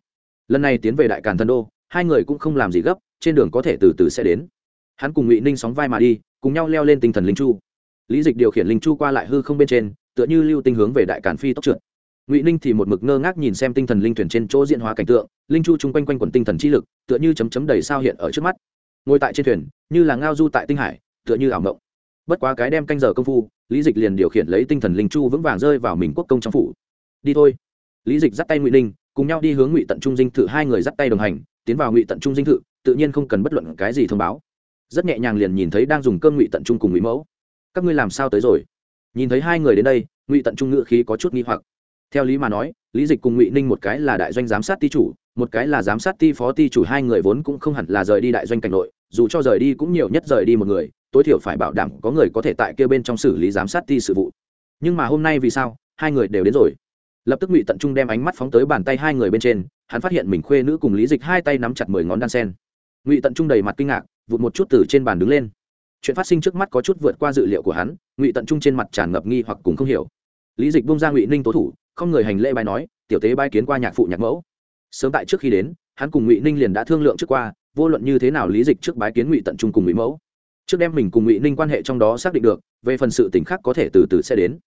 Lần này tiến về đại càn Thân đô, hai người cũng không làm gì gấp, trên đường có thể từ từ sẽ đến. Hắn cùng ngụy ninh sóng vai mà đi, cùng nhau leo lên tinh thần linh chu lý dịch điều khiển linh chu qua lại hư không bên trên, tựa như lưu tinh hướng về đại càn phi tốc trượt. Ngụy ninh thì một mực ngơ ngác nhìn xem tinh thần linh thuyền trên chỗ diễn hóa cảnh tượng, linh chu chung quanh quanh quần tinh thần chi lực, tựa như chấm chấm đầy sao hiện ở trước mắt. Ngồi tại trên thuyền, như là ngao du tại tinh hải, tựa như ảo mộng. Bất quá cái đem canh giờ công phu, lý dịch liền điều khiển lấy tinh thần linh chu vững vàng rơi vào mình quốc công trong phủ. Đi thôi. Lý dịch dắt tay ngụy ninh, cùng nhau đi hướng ngụy tận trung dinh thự, hai người dắt tay đồng hành, tiến vào ngụy tận trung dinh thự, tự nhiên không cần bất luận cái gì thông báo. Rất nhẹ nhàng liền nhìn thấy đang dùng cơm ngụy tận trung cùng ngụy mẫu các ngươi làm sao tới rồi? Nhìn thấy hai người đến đây, ngụy tận trung ngữ khí có chút nghi hoặc. Theo lý mà nói, lý dịch cùng ngụy ninh một cái là đại doanh giám sát ti chủ, một cái là giám sát ti phó ti chủ, hai người vốn cũng không hẳn là rời đi đại doanh cảnh nội, dù cho rời đi cũng nhiều nhất rời đi một người, tối thiểu phải bảo đảm có người có thể tại kia bên trong xử lý giám sát ti sự vụ. Nhưng mà hôm nay vì sao, hai người đều đến rồi? Lập tức ngụy tận trung đem ánh mắt phóng tới bàn tay hai người bên trên, hắn phát hiện mình khuê nữ cùng lý dịch hai tay nắm chặt mười ngón đan sen. Ngụy tận trung đầy mặt kinh ngạc, vụt một chút từ trên bàn đứng lên chuyện phát sinh trước mắt có chút vượt qua dự liệu của hắn, ngụy tận trung trên mặt tràn ngập nghi hoặc cùng không hiểu. Lý dịch bung ra ngụy ninh tố thủ, không người hành lễ bài nói, tiểu tế bài kiến qua nhạc phụ nhạc mẫu. Sớm tại trước khi đến, hắn cùng ngụy ninh liền đã thương lượng trước qua, vô luận như thế nào lý dịch trước bái kiến ngụy tận trung cùng ngụy mẫu. Trước đem mình cùng ngụy ninh quan hệ trong đó xác định được, về phần sự tỉnh khác có thể từ từ sẽ đến.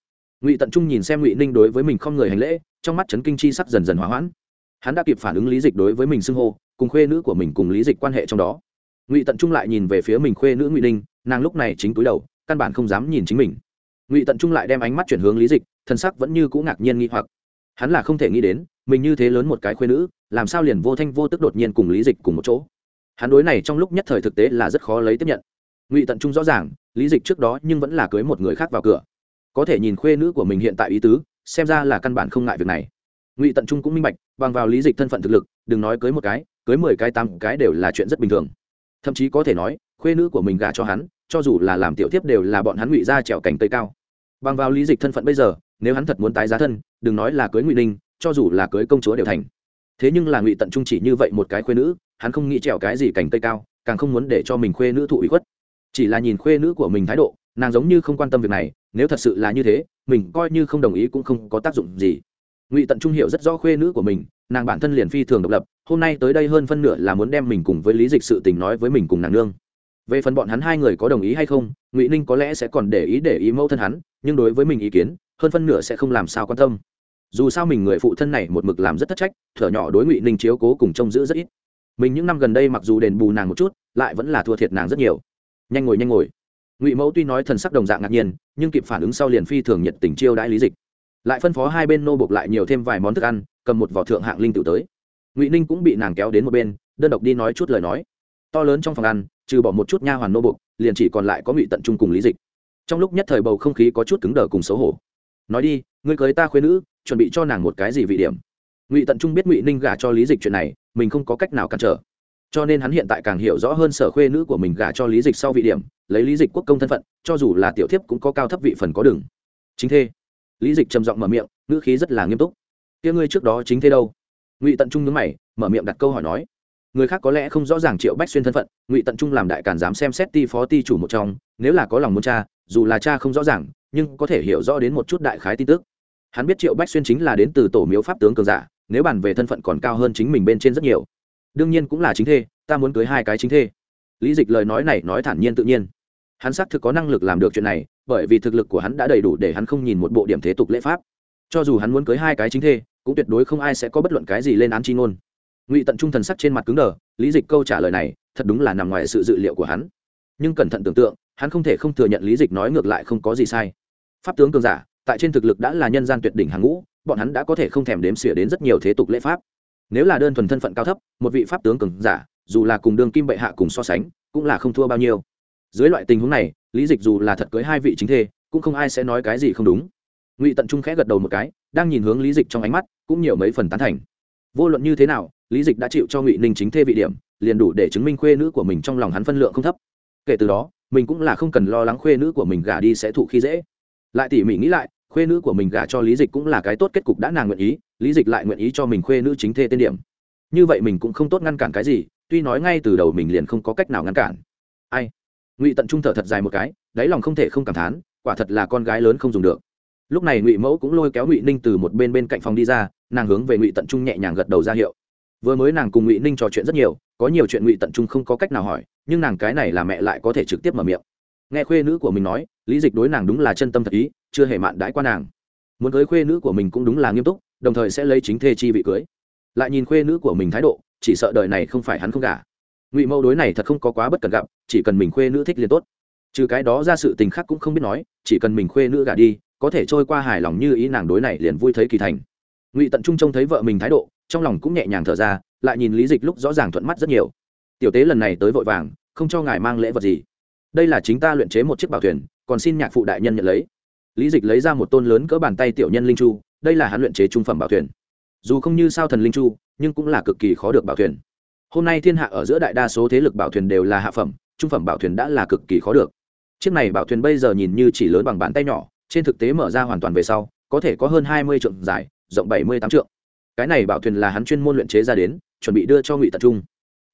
Ngụy tận trung nhìn xem ngụy ninh đối với mình không người hành lễ, trong mắt trấn kinh chi sắc dần dần hỏa hoãn. Hắn đã kịp phản ứng lý dịch đối với mình xưng hô, cùng khuê nữ của mình cùng lý dịch quan hệ trong đó. Ngụy tận trung lại nhìn về phía mình khuê nữ ngụy ninh nàng lúc này chính túi đầu, căn bản không dám nhìn chính mình. Ngụy tận trung lại đem ánh mắt chuyển hướng lý dịch, thân sắc vẫn như cũ ngạc nhiên nghi hoặc. Hắn là không thể nghĩ đến, mình như thế lớn một cái khuyên nữ, làm sao liền vô thanh vô tức đột nhiên cùng lý dịch cùng một chỗ. Hắn đối này trong lúc nhất thời thực tế là rất khó lấy tiếp nhận. Ngụy tận trung rõ ràng, lý dịch trước đó nhưng vẫn là cưới một người khác vào cửa. Có thể nhìn khuê nữ của mình hiện tại ý tứ, xem ra là căn bản không ngại việc này. Ngụy tận trung cũng minh bạch, bằng vào lý dịch thân phận thực lực, đừng nói cưới một cái, cưới mười cái tám cái đều là chuyện rất bình thường. Thậm chí có thể nói, khuê nữ của mình gả cho hắn cho dù là làm tiểu tiếp đều là bọn hắn ngụy ra trèo cành tây cao. Bằng vào lý dịch thân phận bây giờ, nếu hắn thật muốn tái giá thân, đừng nói là cưới ngụy ninh, cho dù là cưới công chúa đều thành. Thế nhưng là ngụy tận trung chỉ như vậy một cái khuê nữ, hắn không nghĩ trèo cái gì cành tây cao, càng không muốn để cho mình khuê nữ thụ ủy khuất. Chỉ là nhìn khuê nữ của mình thái độ, nàng giống như không quan tâm việc này, nếu thật sự là như thế, mình coi như không đồng ý cũng không có tác dụng gì. Ngụy tận trung hiểu rất rõ khuê nữ của mình, nàng bản thân liền phi thường độc lập, hôm nay tới đây hơn phân nửa là muốn đem mình cùng với lý dịch sự tình nói với mình cùng nàng nương về phần bọn hắn hai người có đồng ý hay không, ngụy ninh có lẽ sẽ còn để ý để ý mẫu thân hắn, nhưng đối với mình ý kiến, hơn phân nửa sẽ không làm sao quan tâm. Dù sao mình người phụ thân này một mực làm rất thất trách, thở nhỏ đối ngụy ninh chiếu cố cùng trông giữ rất ít. Mình những năm gần đây mặc dù đền bù nàng một chút, lại vẫn là thua thiệt nàng rất nhiều. Nhanh ngồi nhanh ngồi. Ngụy mẫu tuy nói thần sắc đồng dạng ngạc nhiên, nhưng kịp phản ứng sau liền phi thường nhiệt tình chiêu đãi lý dịch. Lại phân phó hai bên nô buộc lại nhiều thêm vài món thức ăn, cầm một vỏ thượng hạng linh tự tới. Ngụy ninh cũng bị nàng kéo đến một bên, đơn độc đi nói chút lời nói to lớn trong phòng ăn, trừ bỏ một chút nha hoàn nô buộc liền chỉ còn lại có ngụy tận trung cùng lý dịch. Trong lúc nhất thời bầu không khí có chút cứng đờ cùng xấu hổ. Nói đi, ngươi cưới ta khuyên nữ, chuẩn bị cho nàng một cái gì vị điểm? Ngụy tận trung biết ngụy ninh gả cho lý dịch chuyện này, mình không có cách nào cản trở. Cho nên hắn hiện tại càng hiểu rõ hơn sở khuê nữ của mình gả cho lý dịch sau vị điểm, lấy lý dịch quốc công thân phận, cho dù là tiểu thiếp cũng có cao thấp vị phần có đường. Chính thê. Lý dịch trầm giọng mở miệng, ngữ khí rất là nghiêm túc. Kia ngươi trước đó chính thế đâu? Ngụy tận trung nhớ mày, mở miệng đặt câu hỏi nói người khác có lẽ không rõ ràng triệu bách xuyên thân phận, ngụy tận trung làm đại càn dám xem xét ti phó ti chủ một trong, nếu là có lòng muốn cha dù là cha không rõ ràng, nhưng có thể hiểu rõ đến một chút đại khái tin tức. Hắn biết triệu bách xuyên chính là đến từ tổ miếu pháp tướng cường giả, nếu bàn về thân phận còn cao hơn chính mình bên trên rất nhiều. Đương nhiên cũng là chính thê, ta muốn cưới hai cái chính thê. Lý dịch lời nói này nói thản nhiên tự nhiên. Hắn xác thực có năng lực làm được chuyện này, bởi vì thực lực của hắn đã đầy đủ để hắn không nhìn một bộ điểm thế tục lễ pháp. Cho dù hắn muốn cưới hai cái chính thê, cũng tuyệt đối không ai sẽ có bất luận cái gì lên án chi ngôn ngụy tận trung thần sắc trên mặt cứng đờ lý dịch câu trả lời này thật đúng là nằm ngoài sự dự liệu của hắn nhưng cẩn thận tưởng tượng hắn không thể không thừa nhận lý dịch nói ngược lại không có gì sai pháp tướng cường giả tại trên thực lực đã là nhân gian tuyệt đỉnh hàng ngũ bọn hắn đã có thể không thèm đếm xỉa đến rất nhiều thế tục lễ pháp nếu là đơn thuần thân phận cao thấp một vị pháp tướng cường giả dù là cùng đường kim bệ hạ cùng so sánh cũng là không thua bao nhiêu dưới loại tình huống này lý dịch dù là thật cưới hai vị chính thê cũng không ai sẽ nói cái gì không đúng ngụy tận trung khẽ gật đầu một cái đang nhìn hướng lý dịch trong ánh mắt cũng nhiều mấy phần tán thành vô luận như thế nào lý dịch đã chịu cho ngụy ninh chính thê vị điểm, liền đủ để chứng minh khuê nữ của mình trong lòng hắn phân lượng không thấp. Kể từ đó, mình cũng là không cần lo lắng khuê nữ của mình gả đi sẽ thụ khi dễ. Lại tỉ mỉ nghĩ lại, khuê nữ của mình gả cho lý dịch cũng là cái tốt kết cục đã nàng nguyện ý, lý dịch lại nguyện ý cho mình khuê nữ chính thê tên điểm. Như vậy mình cũng không tốt ngăn cản cái gì, tuy nói ngay từ đầu mình liền không có cách nào ngăn cản. Ai? Ngụy tận trung thở thật dài một cái, đáy lòng không thể không cảm thán, quả thật là con gái lớn không dùng được. Lúc này ngụy mẫu cũng lôi kéo ngụy ninh từ một bên bên cạnh phòng đi ra, nàng hướng về ngụy tận trung nhẹ nhàng gật đầu ra hiệu vừa mới nàng cùng ngụy ninh trò chuyện rất nhiều, có nhiều chuyện ngụy tận trung không có cách nào hỏi, nhưng nàng cái này là mẹ lại có thể trực tiếp mở miệng. Nghe khuê nữ của mình nói, lý dịch đối nàng đúng là chân tâm thật ý, chưa hề mạn đãi qua nàng. Muốn cưới khuê nữ của mình cũng đúng là nghiêm túc, đồng thời sẽ lấy chính thê chi vị cưới. Lại nhìn khuê nữ của mình thái độ, chỉ sợ đời này không phải hắn không gả. Ngụy mẫu đối này thật không có quá bất cần gặp, chỉ cần mình khuê nữ thích liền tốt. Trừ cái đó ra sự tình khác cũng không biết nói, chỉ cần mình khuê nữ gả đi, có thể trôi qua hài lòng như ý nàng đối này liền vui thấy kỳ thành. Ngụy tận trung trông thấy vợ mình thái độ trong lòng cũng nhẹ nhàng thở ra, lại nhìn lý dịch lúc rõ ràng thuận mắt rất nhiều. Tiểu tế lần này tới vội vàng, không cho ngài mang lễ vật gì. Đây là chính ta luyện chế một chiếc bảo thuyền, còn xin nhạc phụ đại nhân nhận lấy. Lý dịch lấy ra một tôn lớn cỡ bàn tay tiểu nhân linh chu, đây là hắn luyện chế trung phẩm bảo thuyền. Dù không như sao thần linh chu, nhưng cũng là cực kỳ khó được bảo thuyền. Hôm nay thiên hạ ở giữa đại đa số thế lực bảo thuyền đều là hạ phẩm, trung phẩm bảo thuyền đã là cực kỳ khó được. Chiếc này bảo thuyền bây giờ nhìn như chỉ lớn bằng bàn tay nhỏ, trên thực tế mở ra hoàn toàn về sau, có thể có hơn hai mươi trượng dài, rộng bảy mươi tám trượng cái này bảo thuyền là hắn chuyên môn luyện chế ra đến, chuẩn bị đưa cho ngụy tận trung.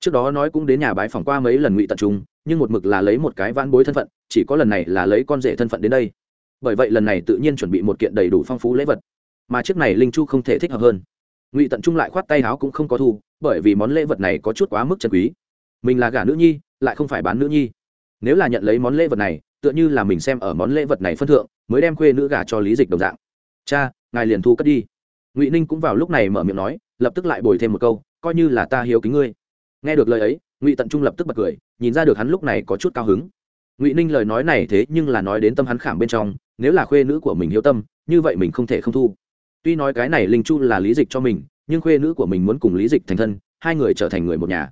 Trước đó nói cũng đến nhà bái phỏng qua mấy lần ngụy tận trung, nhưng một mực là lấy một cái vãn bối thân phận, chỉ có lần này là lấy con rể thân phận đến đây. Bởi vậy lần này tự nhiên chuẩn bị một kiện đầy đủ phong phú lễ vật, mà chiếc này linh chu không thể thích hợp hơn. Ngụy tận trung lại khoát tay áo cũng không có thu, bởi vì món lễ vật này có chút quá mức chân quý. Mình là gả nữ nhi, lại không phải bán nữ nhi. Nếu là nhận lấy món lễ vật này, tựa như là mình xem ở món lễ vật này phân thượng, mới đem khuê nữ gả cho lý dịch đồng dạng. Cha, ngài liền thu cất đi ngụy ninh cũng vào lúc này mở miệng nói lập tức lại bồi thêm một câu coi như là ta hiếu kính ngươi nghe được lời ấy ngụy tận trung lập tức bật cười nhìn ra được hắn lúc này có chút cao hứng ngụy ninh lời nói này thế nhưng là nói đến tâm hắn khảm bên trong nếu là khuê nữ của mình hiếu tâm như vậy mình không thể không thu tuy nói cái này linh chu là lý dịch cho mình nhưng khuê nữ của mình muốn cùng lý dịch thành thân hai người trở thành người một nhà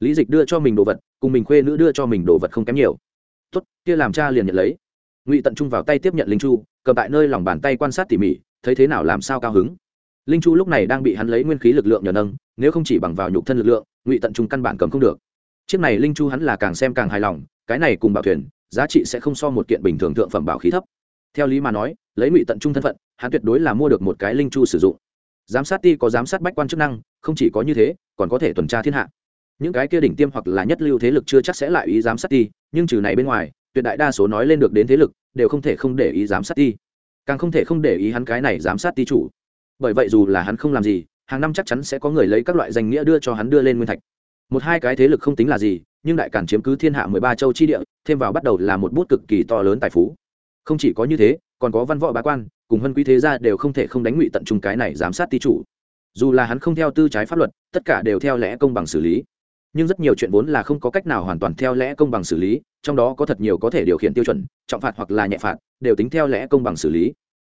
lý dịch đưa cho mình đồ vật cùng mình khuê nữ đưa cho mình đồ vật không kém nhiều tốt kia làm cha liền nhận lấy ngụy tận trung vào tay tiếp nhận linh chu cầm tại nơi lòng bàn tay quan sát tỉ mỉ thấy thế nào làm sao cao hứng linh chu lúc này đang bị hắn lấy nguyên khí lực lượng nhờ nâng, nếu không chỉ bằng vào nhục thân lực lượng, ngụy tận trung căn bản cầm không được. Chiếc này linh chu hắn là càng xem càng hài lòng, cái này cùng bảo thuyền, giá trị sẽ không so một kiện bình thường thượng phẩm bảo khí thấp. Theo lý mà nói, lấy ngụy tận trung thân phận, hắn tuyệt đối là mua được một cái linh chu sử dụng. Giám sát ti có giám sát bách quan chức năng, không chỉ có như thế, còn có thể tuần tra thiên hạ. Những cái kia đỉnh tiêm hoặc là nhất lưu thế lực chưa chắc sẽ lại ý giám sát ti, nhưng trừ này bên ngoài, tuyệt đại đa số nói lên được đến thế lực, đều không thể không để ý giám sát ti. Càng không thể không để ý hắn cái này giám sát ti chủ bởi vậy dù là hắn không làm gì, hàng năm chắc chắn sẽ có người lấy các loại danh nghĩa đưa cho hắn đưa lên nguyên thạch. Một hai cái thế lực không tính là gì, nhưng đại cản chiếm cứ thiên hạ mười ba châu chi địa, thêm vào bắt đầu là một bút cực kỳ to lớn tài phú. Không chỉ có như thế, còn có văn võ bá quan, cùng hân quý thế gia đều không thể không đánh ngụy tận trung cái này giám sát ti chủ. Dù là hắn không theo tư trái pháp luật, tất cả đều theo lẽ công bằng xử lý. Nhưng rất nhiều chuyện vốn là không có cách nào hoàn toàn theo lẽ công bằng xử lý, trong đó có thật nhiều có thể điều khiển tiêu chuẩn, trọng phạt hoặc là nhẹ phạt, đều tính theo lẽ công bằng xử lý.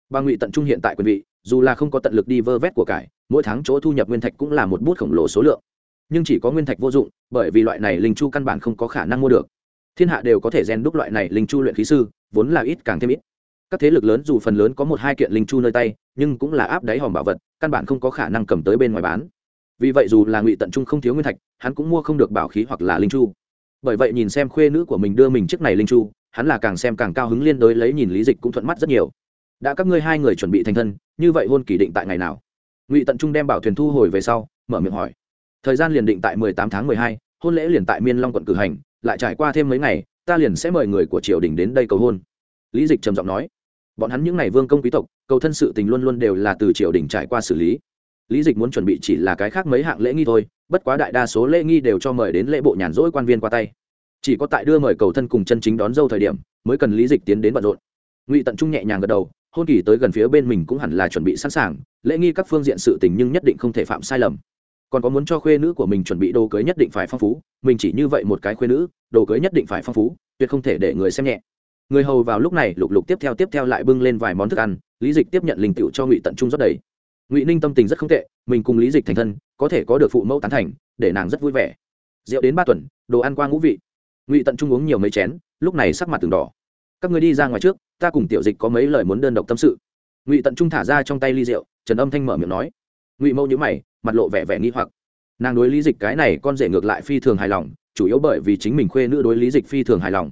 Bà ngụy tận trung hiện tại quyền vị dù là không có tận lực đi vơ vét của cải, mỗi tháng chỗ thu nhập nguyên thạch cũng là một bút khổng lồ số lượng. Nhưng chỉ có nguyên thạch vô dụng, bởi vì loại này linh chu căn bản không có khả năng mua được. Thiên hạ đều có thể rèn đúc loại này linh chu luyện khí sư, vốn là ít càng thêm ít. Các thế lực lớn dù phần lớn có một hai kiện linh chu nơi tay, nhưng cũng là áp đáy hòm bảo vật, căn bản không có khả năng cầm tới bên ngoài bán. Vì vậy dù là ngụy tận trung không thiếu nguyên thạch, hắn cũng mua không được bảo khí hoặc là linh chu. Bởi vậy nhìn xem khuê nữ của mình đưa mình chiếc này linh chu, hắn là càng xem càng cao hứng liên đối lấy nhìn lý dịch cũng thuận mắt rất nhiều đã các ngươi hai người chuẩn bị thành thân, như vậy hôn kỳ định tại ngày nào? Ngụy tận trung đem bảo thuyền thu hồi về sau, mở miệng hỏi. Thời gian liền định tại mười tám tháng mười hai, hôn lễ liền tại miên long quận cử hành, lại trải qua thêm mấy ngày, ta liền sẽ mời người của triều đình đến đây cầu hôn. Lý dịch trầm giọng nói. Bọn hắn những n à y vương công quý tộc, cầu thân sự tình luôn luôn đều là từ triều đình trải qua xử lý. Lý dịch muốn chuẩn bị chỉ là cái khác mấy hạng lễ nghi thôi, bất quá đại đa số lễ nghi đều cho mời đến lễ bộ nhàn rỗi quan viên qua tay. Chỉ có tại đưa mời cầu thân cùng chân chính đón dâu thời điểm, mới cần lý dịch tiến đến bận rộn. Ngụy tận trung nhẹ nhàng gật đầu hôn kỳ tới gần phía bên mình cũng hẳn là chuẩn bị sẵn sàng, lễ nghi các phương diện sự tình nhưng nhất định không thể phạm sai lầm. Còn có muốn cho khuê nữ của mình chuẩn bị đồ cưới nhất định phải phong phú, mình chỉ như vậy một cái khuê nữ, đồ cưới nhất định phải phong phú, tuyệt không thể để người xem nhẹ. Người hầu vào lúc này lục lục tiếp theo tiếp theo lại bưng lên vài món thức ăn, lý dịch tiếp nhận linh cựu cho ngụy tận trung rất đầy. Ngụy ninh tâm tình rất không tệ, mình cùng lý dịch thành thân, có thể có được phụ mẫu tán thành, để nàng rất vui vẻ. Rượu đến ba tuần, đồ ăn qua ngũ vị. Ngụy tận trung uống nhiều mấy chén, lúc này sắc mặt từng đỏ các người đi ra ngoài trước, ta cùng tiểu dịch có mấy lời muốn đơn độc tâm sự. Ngụy tận trung thả ra trong tay ly rượu, trần âm thanh mở miệng nói. Ngụy mẫu nhữ mày, mặt lộ vẻ vẻ nghi hoặc. Nàng đối lý dịch cái này con rể ngược lại phi thường hài lòng, chủ yếu bởi vì chính mình khuê nữ đối lý dịch phi thường hài lòng.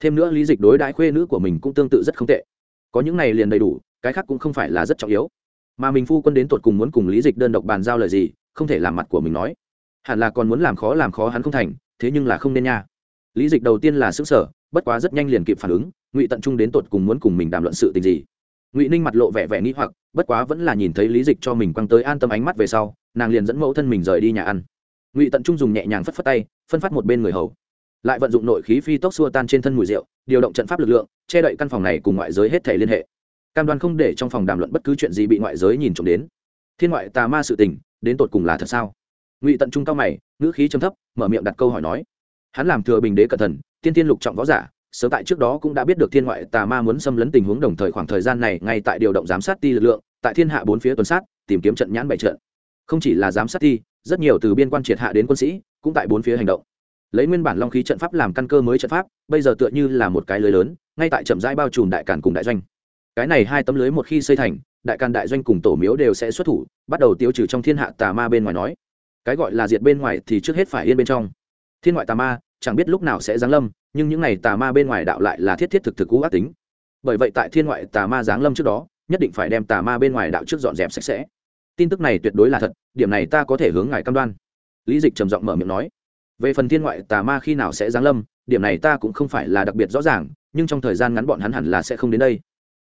Thêm nữa lý dịch đối đãi khuê nữ của mình cũng tương tự rất không tệ. Có những này liền đầy đủ, cái khác cũng không phải là rất trọng yếu. Mà mình phu quân đến tột cùng muốn cùng lý dịch đơn độc bàn giao lời gì, không thể làm mặt của mình nói. Hẳn là còn muốn làm khó làm khó hắn không thành, thế nhưng là không nên nha. Lý dịch đầu tiên là xứng sở bất quá rất nhanh liền kịp phản ứng ngụy tận trung đến tột cùng muốn cùng mình đàm luận sự tình gì ngụy ninh mặt lộ vẻ vẻ nghĩ hoặc bất quá vẫn là nhìn thấy lý dịch cho mình quăng tới an tâm ánh mắt về sau nàng liền dẫn mẫu thân mình rời đi nhà ăn ngụy tận trung dùng nhẹ nhàng phất phất tay phân phát một bên người hầu lại vận dụng nội khí phi tốc xua tan trên thân mùi rượu điều động trận pháp lực lượng che đậy căn phòng này cùng ngoại giới hết thể liên hệ cam đoan không để trong phòng đàm luận bất cứ chuyện gì bị ngoại giới nhìn trộm đến thiên ngoại tà ma sự tình đến tột cùng là thật sao ngụy tận trung cao mày ngữ khí trầm thấp mở miệng đặt câu hỏi nói hắn làm thừa bình đế cẩn thần, tiên tiên lục trọng võ giả sớm tại trước đó cũng đã biết được thiên ngoại tà ma muốn xâm lấn tình huống đồng thời khoảng thời gian này ngay tại điều động giám sát ti lực lượng, tại thiên hạ bốn phía tuần sát, tìm kiếm trận nhãn bảy trận. Không chỉ là giám sát ti, rất nhiều từ biên quan triệt hạ đến quân sĩ, cũng tại bốn phía hành động. Lấy nguyên bản long khí trận pháp làm căn cơ mới trận pháp, bây giờ tựa như là một cái lưới lớn, ngay tại chậm rãi bao trùm đại cản cùng đại doanh. Cái này hai tấm lưới một khi xây thành, đại càn đại doanh cùng tổ miếu đều sẽ xuất thủ, bắt đầu tiêu trừ trong thiên hạ tà ma bên ngoài nói. Cái gọi là diệt bên ngoài thì trước hết phải yên bên trong. Thiên ngoại tà ma, chẳng biết lúc nào sẽ giáng lâm nhưng những này tà ma bên ngoài đạo lại là thiết thiết thực thực cú ác tính. Bởi vậy tại thiên ngoại tà ma giáng lâm trước đó, nhất định phải đem tà ma bên ngoài đạo trước dọn dẹp sạch sẽ. Tin tức này tuyệt đối là thật, điểm này ta có thể hướng ngài cam đoan. Lý dịch trầm giọng mở miệng nói. Về phần thiên ngoại tà ma khi nào sẽ giáng lâm, điểm này ta cũng không phải là đặc biệt rõ ràng, nhưng trong thời gian ngắn bọn hắn hẳn là sẽ không đến đây.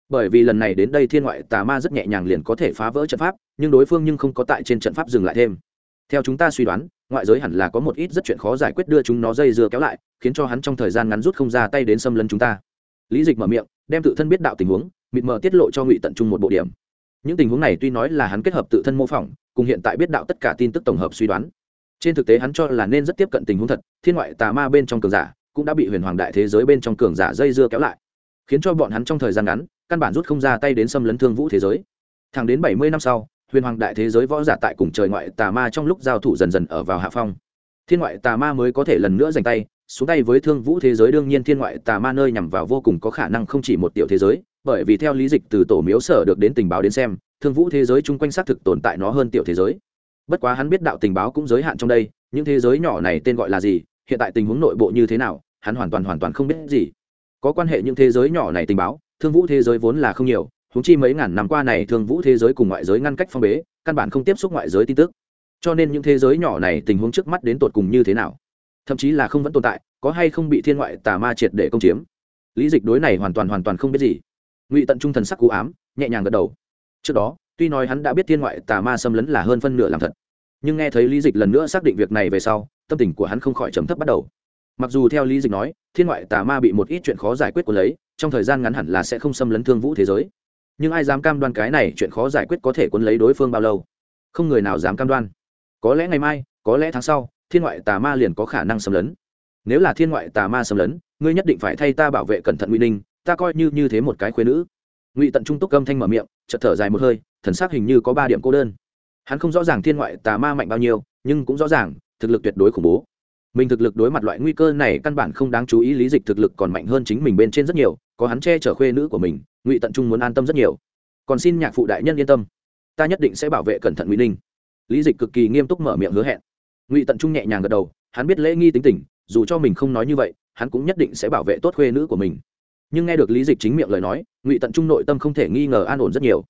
Bởi vì lần này đến đây thiên ngoại tà ma rất nhẹ nhàng liền có thể phá vỡ trận pháp, nhưng đối phương nhưng không có tại trên trận pháp dừng lại thêm. Theo chúng ta suy đoán ngoại giới hẳn là có một ít rất chuyện khó giải quyết đưa chúng nó dây dưa kéo lại, khiến cho hắn trong thời gian ngắn rút không ra tay đến xâm lấn chúng ta. Lý dịch mở miệng, đem tự thân biết đạo tình huống, mịt mờ tiết lộ cho ngụy tận trung một bộ điểm. Những tình huống này tuy nói là hắn kết hợp tự thân mô phỏng, cùng hiện tại biết đạo tất cả tin tức tổng hợp suy đoán. Trên thực tế hắn cho là nên rất tiếp cận tình huống thật, thiên ngoại tà ma bên trong cường giả cũng đã bị huyền hoàng đại thế giới bên trong cường giả dây dưa kéo lại, khiến cho bọn hắn trong thời gian ngắn, căn bản rút không ra tay đến xâm lấn thương vũ thế giới. Thẳng đến bảy mươi năm sau huyền hoàng đại thế giới võ giả tại cùng trời ngoại tà ma trong lúc giao thủ dần dần ở vào hạ phong. Thiên ngoại tà ma mới có thể lần nữa giành tay, xuống tay với thương vũ thế giới đương nhiên thiên ngoại tà ma nơi nhằm vào vô cùng có khả năng không chỉ một tiểu thế giới, bởi vì theo lý dịch từ tổ miếu sở được đến tình báo đến xem, thương vũ thế giới chung quanh xác thực tồn tại nó hơn tiểu thế giới. Bất quá hắn biết đạo tình báo cũng giới hạn trong đây, những thế giới nhỏ này tên gọi là gì, hiện tại tình huống nội bộ như thế nào, hắn hoàn toàn hoàn toàn không biết gì. Có quan hệ những thế giới nhỏ này tình báo, thương vũ thế giới vốn là không nhiều huống chi mấy ngàn năm qua này thương vũ thế giới cùng ngoại giới ngăn cách phong bế, căn bản không tiếp xúc ngoại giới tin tức. Cho nên những thế giới nhỏ này tình huống trước mắt đến tột cùng như thế nào? Thậm chí là không vẫn tồn tại, có hay không bị thiên ngoại tà ma triệt để công chiếm? Lý dịch đối này hoàn toàn hoàn toàn không biết gì. Ngụy tận trung thần sắc cú ám, nhẹ nhàng gật đầu. Trước đó, tuy nói hắn đã biết thiên ngoại tà ma xâm lấn là hơn phân nửa làm thật, nhưng nghe thấy lý dịch lần nữa xác định việc này về sau, tâm tình của hắn không khỏi chấm thấp bắt đầu. Mặc dù theo lý dịch nói, thiên ngoại tà ma bị một ít chuyện khó giải quyết của lấy, trong thời gian ngắn hẳn là sẽ không xâm lấn thương vũ thế giới nhưng ai dám cam đoan cái này chuyện khó giải quyết có thể cuốn lấy đối phương bao lâu? Không người nào dám cam đoan. Có lẽ ngày mai, có lẽ tháng sau, thiên ngoại tà ma liền có khả năng xâm lấn. Nếu là thiên ngoại tà ma xâm lấn, ngươi nhất định phải thay ta bảo vệ cẩn thận nguy ninh, ta coi như như thế một cái khuyên nữ. Ngụy tận trung túc âm thanh mở miệng, chợt thở dài một hơi, thần sắc hình như có ba điểm cô đơn. Hắn không rõ ràng thiên ngoại tà ma mạnh bao nhiêu, nhưng cũng rõ ràng, thực lực tuyệt đối khủng bố mình thực lực đối mặt loại nguy cơ này căn bản không đáng chú ý, lý dịch thực lực còn mạnh hơn chính mình bên trên rất nhiều, có hắn che chở khuê nữ của mình, ngụy tận trung muốn an tâm rất nhiều. Còn xin nhạc phụ đại nhân yên tâm, ta nhất định sẽ bảo vệ cẩn thận ngụy ninh. Lý dịch cực kỳ nghiêm túc mở miệng hứa hẹn. Ngụy tận trung nhẹ nhàng gật đầu, hắn biết lễ nghi tính tình, dù cho mình không nói như vậy, hắn cũng nhất định sẽ bảo vệ tốt khuê nữ của mình. Nhưng nghe được lý dịch chính miệng lời nói, ngụy tận trung nội tâm không thể nghi ngờ an ổn rất nhiều.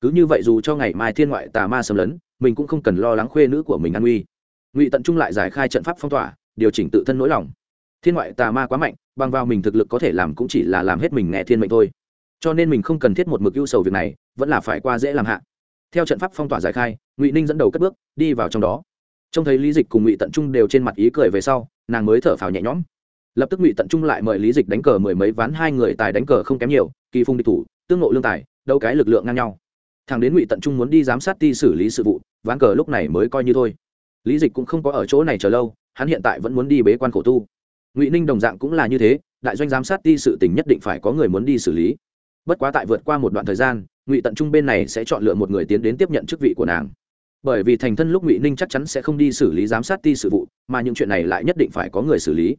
Cứ như vậy dù cho ngày mai thiên ngoại tà ma xâm lấn, mình cũng không cần lo lắng khuê nữ của mình an uy ngụy tận trung lại giải khai trận pháp phong tỏa điều chỉnh tự thân nỗi lòng. Thiên ngoại tà ma quá mạnh, bằng vào mình thực lực có thể làm cũng chỉ là làm hết mình nghe thiên mệnh thôi. Cho nên mình không cần thiết một mực ưu sầu việc này, vẫn là phải qua dễ làm hạ. Theo trận pháp phong tỏa giải khai, ngụy ninh dẫn đầu cất bước, đi vào trong đó. Trông thấy lý dịch cùng ngụy tận trung đều trên mặt ý cười về sau, nàng mới thở phào nhẹ nhõm. Lập tức ngụy tận trung lại mời lý dịch đánh cờ mười mấy ván, hai người tài đánh cờ không kém nhiều, kỳ phung địch thủ, tương ngộ lương tài đâu cái lực lượng ngang nhau. Thằng đến ngụy tận trung muốn đi giám sát ti xử lý sự vụ, ván cờ lúc này mới coi như thôi. Lý dịch cũng không có ở chỗ này chờ lâu hắn hiện tại vẫn muốn đi bế quan khổ tu. Ngụy ninh đồng dạng cũng là như thế, đại doanh giám sát ti sự tình nhất định phải có người muốn đi xử lý. Bất quá tại vượt qua một đoạn thời gian, ngụy tận trung bên này sẽ chọn lựa một người tiến đến tiếp nhận chức vị của nàng. Bởi vì thành thân lúc ngụy ninh chắc chắn sẽ không đi xử lý giám sát ti sự vụ, mà những chuyện này lại nhất định phải có người xử lý.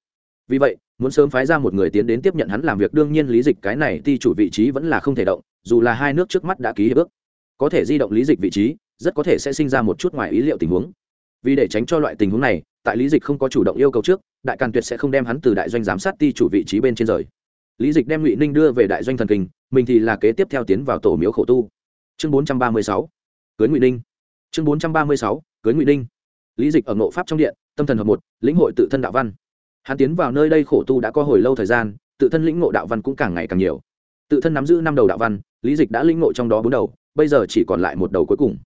Vì vậy, muốn sớm phái ra một người tiến đến tiếp nhận hắn làm việc, đương nhiên lý dịch cái này ti chủ vị trí vẫn là không thể động, dù là hai nước trước mắt đã ký hiệp ước. Có thể di động lý dịch vị trí, rất có thể sẽ sinh ra một chút ngoài ý liệu tình huống. Vì để tránh cho loại tình huống này tại lý dịch không có chủ động yêu cầu trước, đại càn tuyệt sẽ không đem hắn từ đại doanh giám sát ti chủ vị trí bên trên rời. Lý dịch đem ngụy ninh đưa về đại doanh thần kinh, mình thì là kế tiếp theo tiến vào tổ miếu khổ tu. Chương bốn trăm ba mươi sáu, cưới ngụy ninh. Chương bốn trăm ba mươi sáu, cưới ngụy ninh. Lý dịch ở ngộ pháp trong điện, tâm thần hợp một, lĩnh hội tự thân đạo văn. Hắn tiến vào nơi đây khổ tu đã có hồi lâu thời gian, tự thân lĩnh ngộ đạo văn cũng càng ngày càng nhiều. Tự thân nắm giữ năm đầu đạo văn, lý dịch đã lĩnh ngộ trong đó bốn đầu, bây giờ chỉ còn lại một đầu cuối cùng.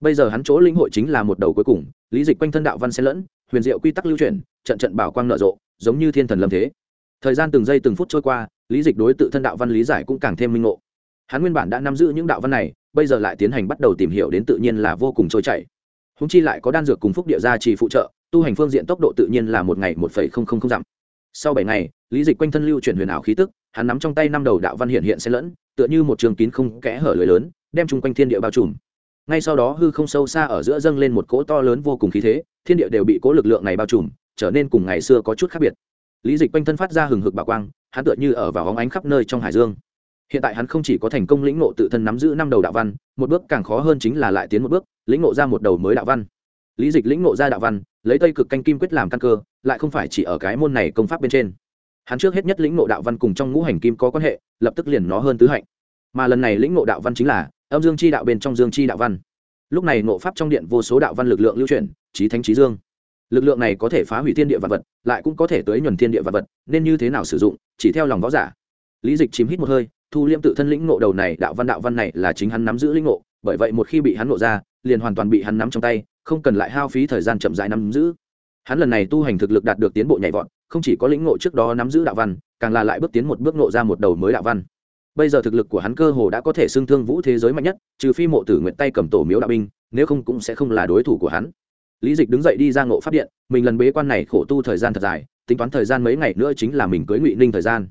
Bây giờ hắn chỗ lĩnh hội chính là một đầu cuối cùng, lý dịch quanh thân đạo văn xen lẫn huyền diệu quy tắc lưu chuyển, trận trận bảo quang nở rộ, giống như thiên thần lâm thế. Thời gian từng giây từng phút trôi qua, lý dịch đối tự thân đạo văn lý giải cũng càng thêm minh ngộ. Hắn nguyên bản đã nắm giữ những đạo văn này, bây giờ lại tiến hành bắt đầu tìm hiểu đến tự nhiên là vô cùng trôi chảy. Húng chi lại có đan dược cùng phúc địa gia trì phụ trợ, tu hành phương diện tốc độ tự nhiên là một ngày một phẩy không không không dặm. Sau bảy ngày, lý dịch quanh thân lưu chuyển huyền ảo khí tức, hắn nắm trong tay năm đầu đạo văn hiện hiện xen lẫn, tựa như một trường kín không kẽ hở lưới lớn, đem chung quanh thiên địa bao trùm. Ngay sau đó hư không sâu xa ở giữa dâng lên một cỗ to lớn vô cùng khí thế thiên địa đều bị cố lực lượng này bao trùm, trở nên cùng ngày xưa có chút khác biệt. Lý dịch quanh thân phát ra hừng hực bà quang, hắn tựa như ở vào hóng ánh khắp nơi trong hải dương. Hiện tại hắn không chỉ có thành công lĩnh ngộ tự thân nắm giữ năm đầu đạo văn, một bước càng khó hơn chính là lại tiến một bước, lĩnh ngộ ra một đầu mới đạo văn. Lý dịch lĩnh ngộ ra đạo văn, lấy tây cực canh kim quyết làm căn cơ, lại không phải chỉ ở cái môn này công pháp bên trên. Hắn trước hết nhất lĩnh ngộ đạo văn cùng trong ngũ hành kim có quan hệ, lập tức liền nó hơn tứ hạnh. Mà lần này lĩnh ngộ đạo văn chính là âm dương chi đạo bên trong dương chi đạo văn lúc này ngộ pháp trong điện vô số đạo văn lực lượng lưu chuyển trí thánh trí dương. Lực lượng này có thể phá hủy thiên địa vật vật, lại cũng có thể tới nhuần thiên địa vật vật, nên như thế nào sử dụng, chỉ theo lòng võ giả. Lý dịch chìm hít một hơi, thu liêm tự thân lĩnh ngộ đầu này, đạo văn đạo văn này là chính hắn nắm giữ lĩnh ngộ, bởi vậy một khi bị hắn ngộ ra, liền hoàn toàn bị hắn nắm trong tay, không cần lại hao phí thời gian chậm rãi nắm giữ. Hắn lần này tu hành thực lực đạt được tiến bộ nhảy vọt, không chỉ có lĩnh ngộ trước đó nắm giữ đạo văn, càng là lại bước tiến một bước ngộ ra một đầu mới đạo văn bây giờ thực lực của hắn cơ hồ đã có thể xưng thương vũ thế giới mạnh nhất, trừ phi mộ tử nguyện tay cầm tổ miếu đạo binh, nếu không cũng sẽ không là đối thủ của hắn. Lý dịch đứng dậy đi ra ngộ p điện, mình lần bế quan này khổ tu thời gian thật dài, tính toán thời gian mấy ngày nữa chính là mình cưới ngụy ninh thời gian.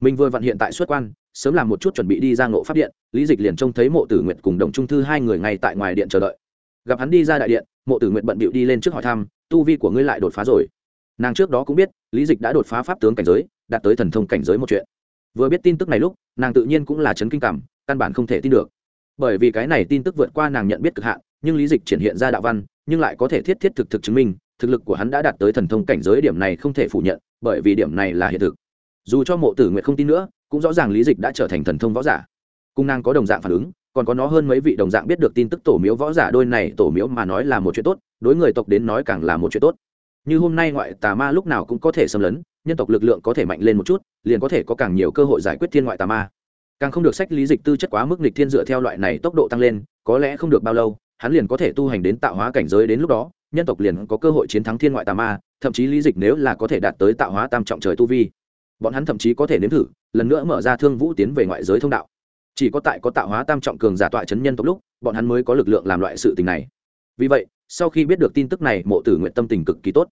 Mình vừa vặn hiện tại xuất quan, sớm làm một chút chuẩn bị đi ra ngộ p điện, lý dịch liền trông thấy mộ tử nguyện cùng đồng trung thư hai người ngay tại ngoài điện chờ đợi. Gặp hắn đi ra đại điện, mộ tử nguyện bận bịu đi lên trước hỏi thăm, tu vi của ngươi lại đột phá rồi? Nàng trước đó cũng biết, lý dịch đã đột phá pháp tướng cảnh giới, đạt tới thần thông cảnh giới một chuyện vừa biết tin tức này lúc, nàng tự nhiên cũng là chấn kinh cảm, căn bản không thể tin được. Bởi vì cái này tin tức vượt qua nàng nhận biết cực hạn, nhưng lý dịch triển hiện ra đạo văn, nhưng lại có thể thiết thiết thực thực chứng minh, thực lực của hắn đã đạt tới thần thông cảnh giới điểm này không thể phủ nhận, bởi vì điểm này là hiện thực. Dù cho mộ tử nguyện không tin nữa, cũng rõ ràng lý dịch đã trở thành thần thông võ giả. Cung nàng có đồng dạng phản ứng, còn có nó hơn mấy vị đồng dạng biết được tin tức tổ miếu võ giả đôi này, tổ miếu mà nói là một chuyện tốt, đối người tộc đến nói càng là một chuyện tốt. Như hôm nay ngoại tà ma lúc nào cũng có thể xâm lấn nhân tộc lực lượng có thể mạnh lên một chút, liền có thể có càng nhiều cơ hội giải quyết thiên ngoại tà ma. Càng không được sách lý dịch tư chất quá mức nghịch thiên dựa theo loại này tốc độ tăng lên, có lẽ không được bao lâu, hắn liền có thể tu hành đến tạo hóa cảnh giới đến lúc đó, nhân tộc liền có cơ hội chiến thắng thiên ngoại tà ma, thậm chí lý dịch nếu là có thể đạt tới tạo hóa tam trọng trời tu vi, bọn hắn thậm chí có thể nếm thử, lần nữa mở ra thương vũ tiến về ngoại giới thông đạo. Chỉ có tại có tạo hóa tam trọng cường giả tọa chấn nhân tộc lúc, bọn hắn mới có lực lượng làm loại sự tình này. Vì vậy, sau khi biết được tin tức này, mộ tử nguyện tâm tình cực kỳ tốt.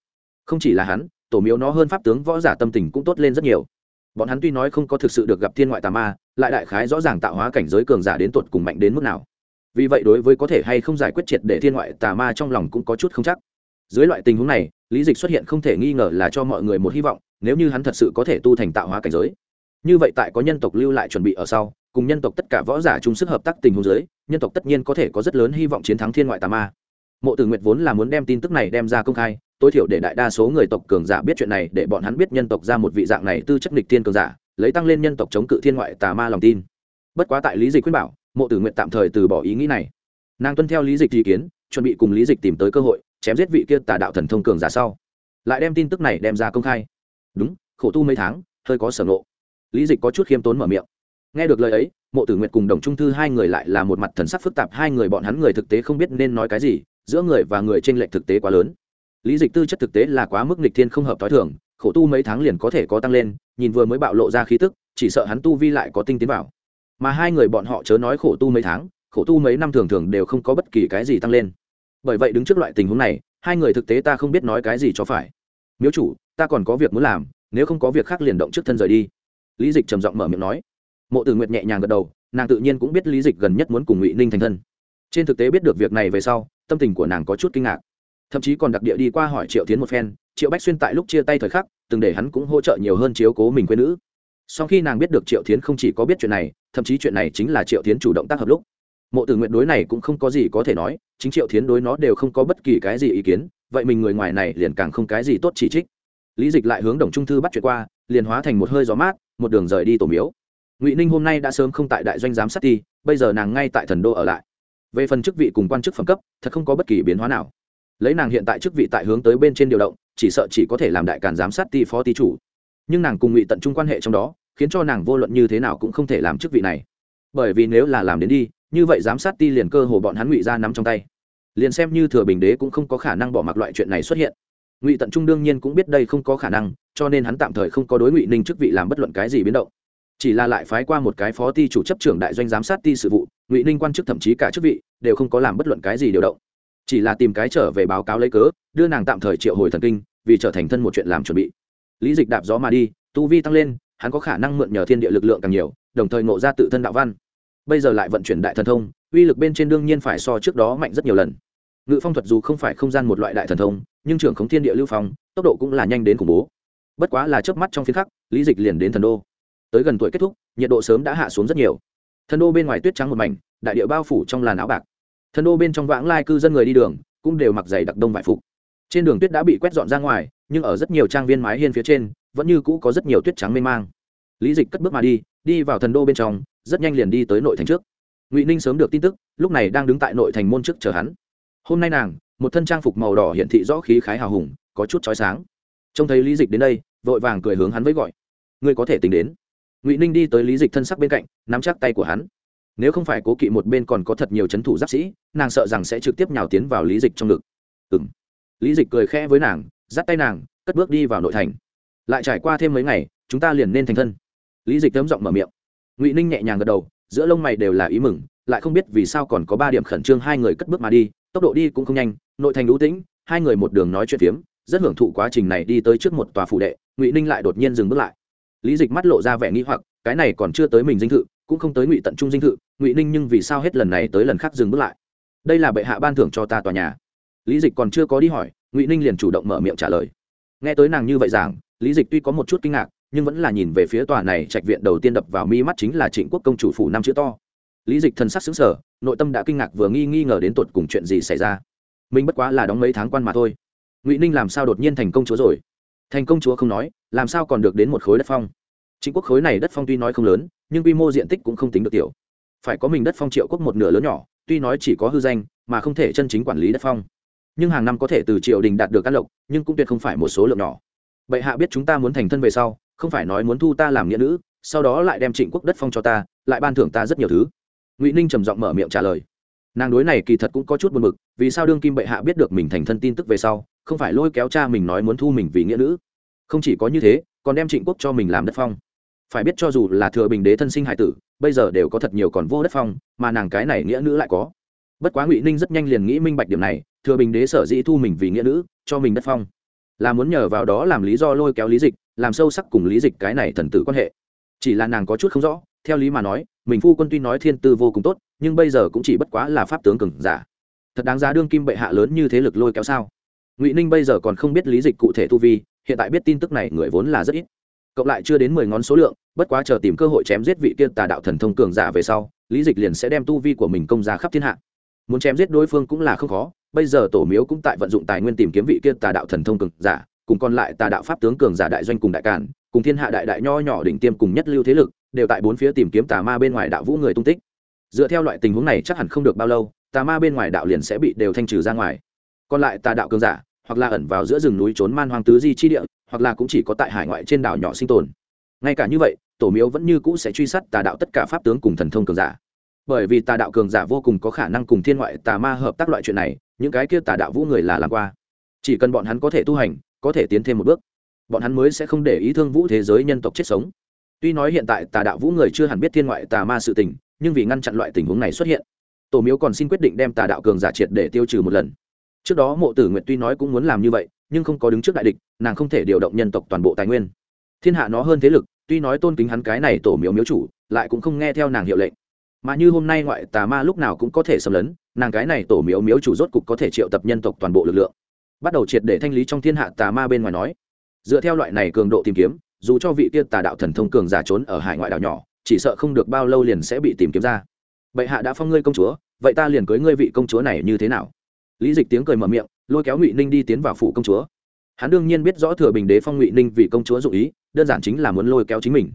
Không chỉ là hắn tổ miếu nó hơn pháp tướng võ giả tâm tình cũng tốt lên rất nhiều. Bọn hắn tuy nói không có thực sự được gặp thiên ngoại tà ma, lại đại khái rõ ràng tạo hóa cảnh giới cường giả đến tột cùng mạnh đến mức nào. Vì vậy đối với có thể hay không giải quyết triệt để thiên ngoại tà ma trong lòng cũng có chút không chắc. Dưới loại tình huống này, lý dịch xuất hiện không thể nghi ngờ là cho mọi người một hy vọng, nếu như hắn thật sự có thể tu thành tạo hóa cảnh giới. Như vậy tại có nhân tộc lưu lại chuẩn bị ở sau, cùng nhân tộc tất cả võ giả chung sức hợp tác tình huống giới nhân tộc tất nhiên có thể có rất lớn hy vọng chiến thắng thiên ngoại tà ma. Mộ tử nguyệt vốn là muốn đem tin tức này đem ra công khai tối thiểu để đại đa số người tộc cường giả biết chuyện này, để bọn hắn biết nhân tộc ra một vị dạng này tư chất nghịch thiên cường giả, lấy tăng lên nhân tộc chống cự thiên ngoại tà ma lòng tin. Bất quá tại lý dịch khuyên bảo, mộ tử nguyện tạm thời từ bỏ ý nghĩ này. Nàng tuân theo lý dịch ý kiến, chuẩn bị cùng lý dịch tìm tới cơ hội, chém giết vị kia tà đạo thần thông cường giả sau. Lại đem tin tức này đem ra công khai. Đúng, khổ tu mấy tháng, hơi có sở ngộ. Lý dịch có chút khiêm tốn mở miệng. Nghe được lời ấy, mộ tử nguyệt cùng đồng trung thư hai người lại là một mặt thần sắc phức tạp, hai người bọn hắn người thực tế không biết nên nói cái gì, giữa người và người t r ê n lệch thực tế quá lớn lý dịch tư chất thực tế là quá mức nghịch thiên không hợp t h o i thường, khổ tu mấy tháng liền có thể có tăng lên, nhìn vừa mới bạo lộ ra khí tức, chỉ sợ hắn tu vi lại có tinh tiến vào. Mà hai người bọn họ chớ nói khổ tu mấy tháng, khổ tu mấy năm thường thường đều không có bất kỳ cái gì tăng lên. Bởi vậy đứng trước loại tình huống này, hai người thực tế ta không biết nói cái gì cho phải. Miếu chủ, ta còn có việc muốn làm, nếu không có việc khác liền động trước thân rời đi. Lý dịch trầm giọng mở miệng nói. Mộ tử nguyệt nhẹ nhàng gật đầu, nàng tự nhiên cũng biết lý dịch gần nhất muốn cùng ngụy ninh thành thân. Trên thực tế biết được việc này về sau, tâm tình của nàng có chút kinh ngạc thậm chí còn đặc địa đi qua hỏi triệu tiến một phen triệu bách xuyên tại lúc chia tay thời khắc từng để hắn cũng hỗ trợ nhiều hơn chiếu cố mình quê nữ sau khi nàng biết được triệu tiến không chỉ có biết chuyện này thậm chí chuyện này chính là triệu tiến chủ động tác hợp lúc mộ tử nguyện đối này cũng không có gì có thể nói chính triệu tiến đối nó đều không có bất kỳ cái gì ý kiến vậy mình người ngoài này liền càng không cái gì tốt chỉ trích lý dịch lại hướng đồng trung thư bắt chuyện qua liền hóa thành một hơi gió mát một đường rời đi tổ miếu ngụy ninh hôm nay đã sớm không tại đại doanh giám sát ti bây giờ nàng ngay tại thần đô ở lại về phần chức vị cùng quan chức phẩm cấp thật không có bất kỳ biến hóa nào lấy nàng hiện tại chức vị tại hướng tới bên trên điều động, chỉ sợ chỉ có thể làm đại càn giám sát ti phó ti chủ. Nhưng nàng cùng ngụy tận trung quan hệ trong đó, khiến cho nàng vô luận như thế nào cũng không thể làm chức vị này. Bởi vì nếu là làm đến đi, như vậy giám sát ti liền cơ hồ bọn hắn ngụy ra nắm trong tay. Liền xem như thừa bình đế cũng không có khả năng bỏ mặc loại chuyện này xuất hiện. Ngụy tận trung đương nhiên cũng biết đây không có khả năng, cho nên hắn tạm thời không có đối ngụy ninh chức vị làm bất luận cái gì biến động. Chỉ là lại phái qua một cái phó ty chủ chấp trưởng đại doanh giám sát ty sự vụ, ngụy ninh quan chức thậm chí cả chức vị đều không có làm bất luận cái gì điều động chỉ là tìm cái trở về báo cáo lấy cớ, đưa nàng tạm thời triệu hồi thần kinh, vì trở thành thân một chuyện làm chuẩn bị. Lý dịch đạp gió mà đi, tu vi tăng lên, hắn có khả năng mượn nhờ thiên địa lực lượng càng nhiều, đồng thời ngộ ra tự thân đạo văn. Bây giờ lại vận chuyển đại thần thông, uy lực bên trên đương nhiên phải so trước đó mạnh rất nhiều lần. Ngự phong thuật dù không phải không gian một loại đại thần thông, nhưng trưởng khống thiên địa lưu phong, tốc độ cũng là nhanh đến khủng bố. Bất quá là chớp mắt trong phía khắc, lý dịch liền đến thần đô. Tới gần tuổi kết thúc, nhiệt độ sớm đã hạ xuống rất nhiều. Thần đô bên ngoài tuyết trắng một mảnh, đại địa bao phủ trong làn áo bạc thần đô bên trong vãng lai cư dân người đi đường cũng đều mặc giày đặc đông vải phục. Trên đường tuyết đã bị quét dọn ra ngoài, nhưng ở rất nhiều trang viên mái hiên phía trên, vẫn như cũ có rất nhiều tuyết trắng mê mang. Lý dịch cất bước mà đi đi vào thần đô bên trong, rất nhanh liền đi tới nội thành trước. Ngụy ninh sớm được tin tức, lúc này đang đứng tại nội thành môn trước chờ hắn. Hôm nay nàng, một thân trang phục màu đỏ hiện thị rõ khí khái hào hùng, có chút trói sáng. Trông thấy lý dịch đến đây, vội vàng cười hướng hắn với gọi. Ngươi có thể tính đến. Ngụy ninh đi tới lý dịch thân sắc bên cạnh, nắm chắc tay của hắn nếu không phải cố kỵ một bên còn có thật nhiều c h ấ n thủ giáp sĩ, nàng sợ rằng sẽ trực tiếp nhào tiến vào lý dịch trong ngực. Ừ m lý dịch cười khẽ với nàng dắt tay nàng, cất bước đi vào nội thành. Lại trải qua thêm mấy ngày, chúng ta liền nên thành thân. Lý dịch thấm giọng mở miệng. Ngụy ninh nhẹ nhàng gật đầu, giữa lông mày đều là ý mừng, lại không biết vì sao còn có ba điểm khẩn trương hai người cất bước mà đi, tốc độ đi cũng không nhanh, nội thành lũ tĩnh, hai người một đường nói chuyện phiếm, rất hưởng thụ quá trình này đi tới trước một tòa phủ đệ, ngụy ninh lại đột nhiên dừng bước lại. Lý dịch mắt lộ ra vẻ nghi hoặc, cái này còn chưa tới mình dinh thự cũng không tới ngụy tận trung dinh thự, ngụy ninh nhưng vì sao hết lần này tới lần khác dừng bước lại? Đây là bệ hạ ban thưởng cho ta tòa nhà. Lý dịch còn chưa có đi hỏi, ngụy ninh liền chủ động mở miệng trả lời. Nghe tới nàng như vậy giảng, lý dịch tuy có một chút kinh ngạc, nhưng vẫn là nhìn về phía tòa này trạch viện đầu tiên đập vào mi mắt chính là trịnh quốc công chủ phủ năm chữ to. Lý dịch thần sắc xứng sở nội tâm đã kinh ngạc vừa nghi nghi ngờ đến tột cùng chuyện gì xảy ra. Mình bất quá là đóng mấy tháng quan mà thôi. Ngụy ninh làm sao đột nhiên thành công chúa rồi? Thành công chúa không nói, làm sao còn được đến một khối đất phong? Chính quốc khối này đất phong tuy nói không lớn nhưng quy mô diện tích cũng không tính được tiểu. Phải có mình đất phong triệu quốc một nửa lớn nhỏ, tuy nói chỉ có hư danh, mà không thể chân chính quản lý đất phong. Nhưng hàng năm có thể từ triều đình đạt được các lộc, nhưng cũng tuyệt không phải một số lượng nhỏ. Bệ hạ biết chúng ta muốn thành thân về sau, không phải nói muốn thu ta làm nghĩa nữ, sau đó lại đem trịnh quốc đất phong cho ta, lại ban thưởng ta rất nhiều thứ. Ngụy ninh trầm giọng mở miệng trả lời. Nàng đối này kỳ thật cũng có chút buồn b ự c vì sao đương kim bệ hạ biết được mình thành thân tin tức về sau, không phải lôi kéo cha mình nói muốn thu mình vì nghĩa nữ. Không chỉ có như thế, còn đem trịnh quốc cho mình làm đất phong phải biết cho dù là thừa bình đế thân sinh hải tử, bây giờ đều có thật nhiều còn vô đất phong, mà nàng cái này nghĩa nữ lại có. Bất quá ngụy ninh rất nhanh liền nghĩ minh bạch điểm này, thừa bình đế sở dĩ thu mình vì nghĩa nữ, cho mình đất phong. Là muốn nhờ vào đó làm lý do lôi kéo lý dịch, làm sâu sắc cùng lý dịch cái này thần tử quan hệ. Chỉ là nàng có chút không rõ, theo lý mà nói, mình phu quân tuy nói thiên tư vô cùng tốt, nhưng bây giờ cũng chỉ bất quá là pháp tướng cừng giả. Thật đáng giá đương kim bệ hạ lớn như thế lực lôi kéo sao? Ngụy ninh bây giờ còn không biết lý dịch cụ thể tu vi, hiện tại biết tin tức này người vốn là rất ít cộng lại chưa đến mười ngón số lượng, bất quá chờ tìm cơ hội chém giết vị kia tà đạo thần thông cường giả về sau, lý dịch liền sẽ đem tu vi của mình công ra khắp thiên hạ. Muốn chém giết đối phương cũng là không khó, bây giờ tổ miếu cũng tại vận dụng tài nguyên tìm kiếm vị kia tà đạo thần thông cường giả, cùng còn lại tà đạo pháp tướng cường giả đại doanh cùng đại cản cùng thiên hạ đại đại nho nhỏ đỉnh tiêm cùng nhất lưu thế lực, đều tại bốn phía tìm kiếm tà ma bên ngoài đạo vũ người tung tích. Dựa theo loại tình huống này chắc hẳn không được bao lâu, tà ma bên ngoài đạo liền sẽ bị đều thanh trừ ra ngoài. Còn lại tà đạo cường giả, hoặc là ẩn vào giữa rừng núi trốn man hoang tứ di chi địa hoặc là cũng chỉ có tại hải ngoại trên đảo nhỏ sinh tồn. Ngay cả như vậy, tổ miếu vẫn như cũ sẽ truy sát tà đạo tất cả pháp tướng cùng thần thông cường giả. Bởi vì tà đạo cường giả vô cùng có khả năng cùng thiên ngoại tà ma hợp tác loại chuyện này, những cái kia tà đạo vũ người là làm qua. Chỉ cần bọn hắn có thể tu hành, có thể tiến thêm một bước, bọn hắn mới sẽ không để ý thương vũ thế giới nhân tộc chết sống. Tuy nói hiện tại tà đạo vũ người chưa hẳn biết thiên ngoại tà ma sự tình, nhưng vì ngăn chặn loại tình huống này xuất hiện, tổ miếu còn xin quyết định đem tà đạo cường giả triệt để tiêu trừ một lần. Trước đó mộ tử nguyện tuy nói cũng muốn làm như vậy nhưng không có đứng trước đại địch, nàng không thể điều động nhân tộc toàn bộ tài nguyên. Thiên hạ nó hơn thế lực, tuy nói tôn kính hắn cái này tổ miếu miếu chủ, lại cũng không nghe theo nàng hiệu lệnh. Mà như hôm nay ngoại tà ma lúc nào cũng có thể xâm lấn, nàng cái này tổ miếu miếu chủ rốt cục có thể triệu tập nhân tộc toàn bộ lực lượng. Bắt đầu triệt để thanh lý trong thiên hạ tà ma bên ngoài nói. Dựa theo loại này cường độ tìm kiếm, dù cho vị kia tà đạo thần thông cường giả trốn ở hải ngoại đảo nhỏ, chỉ sợ không được bao lâu liền sẽ bị tìm kiếm ra. Bệ hạ đã phong ngươi công chúa, vậy ta liền cưới ngươi vị công chúa này như thế nào? Lý dịch tiếng cười mở miệng lôi kéo ngụy ninh đi tiến vào phủ công chúa hắn đương nhiên biết rõ thừa bình đế phong ngụy ninh vì công chúa dụ ý đơn giản chính là muốn lôi kéo chính mình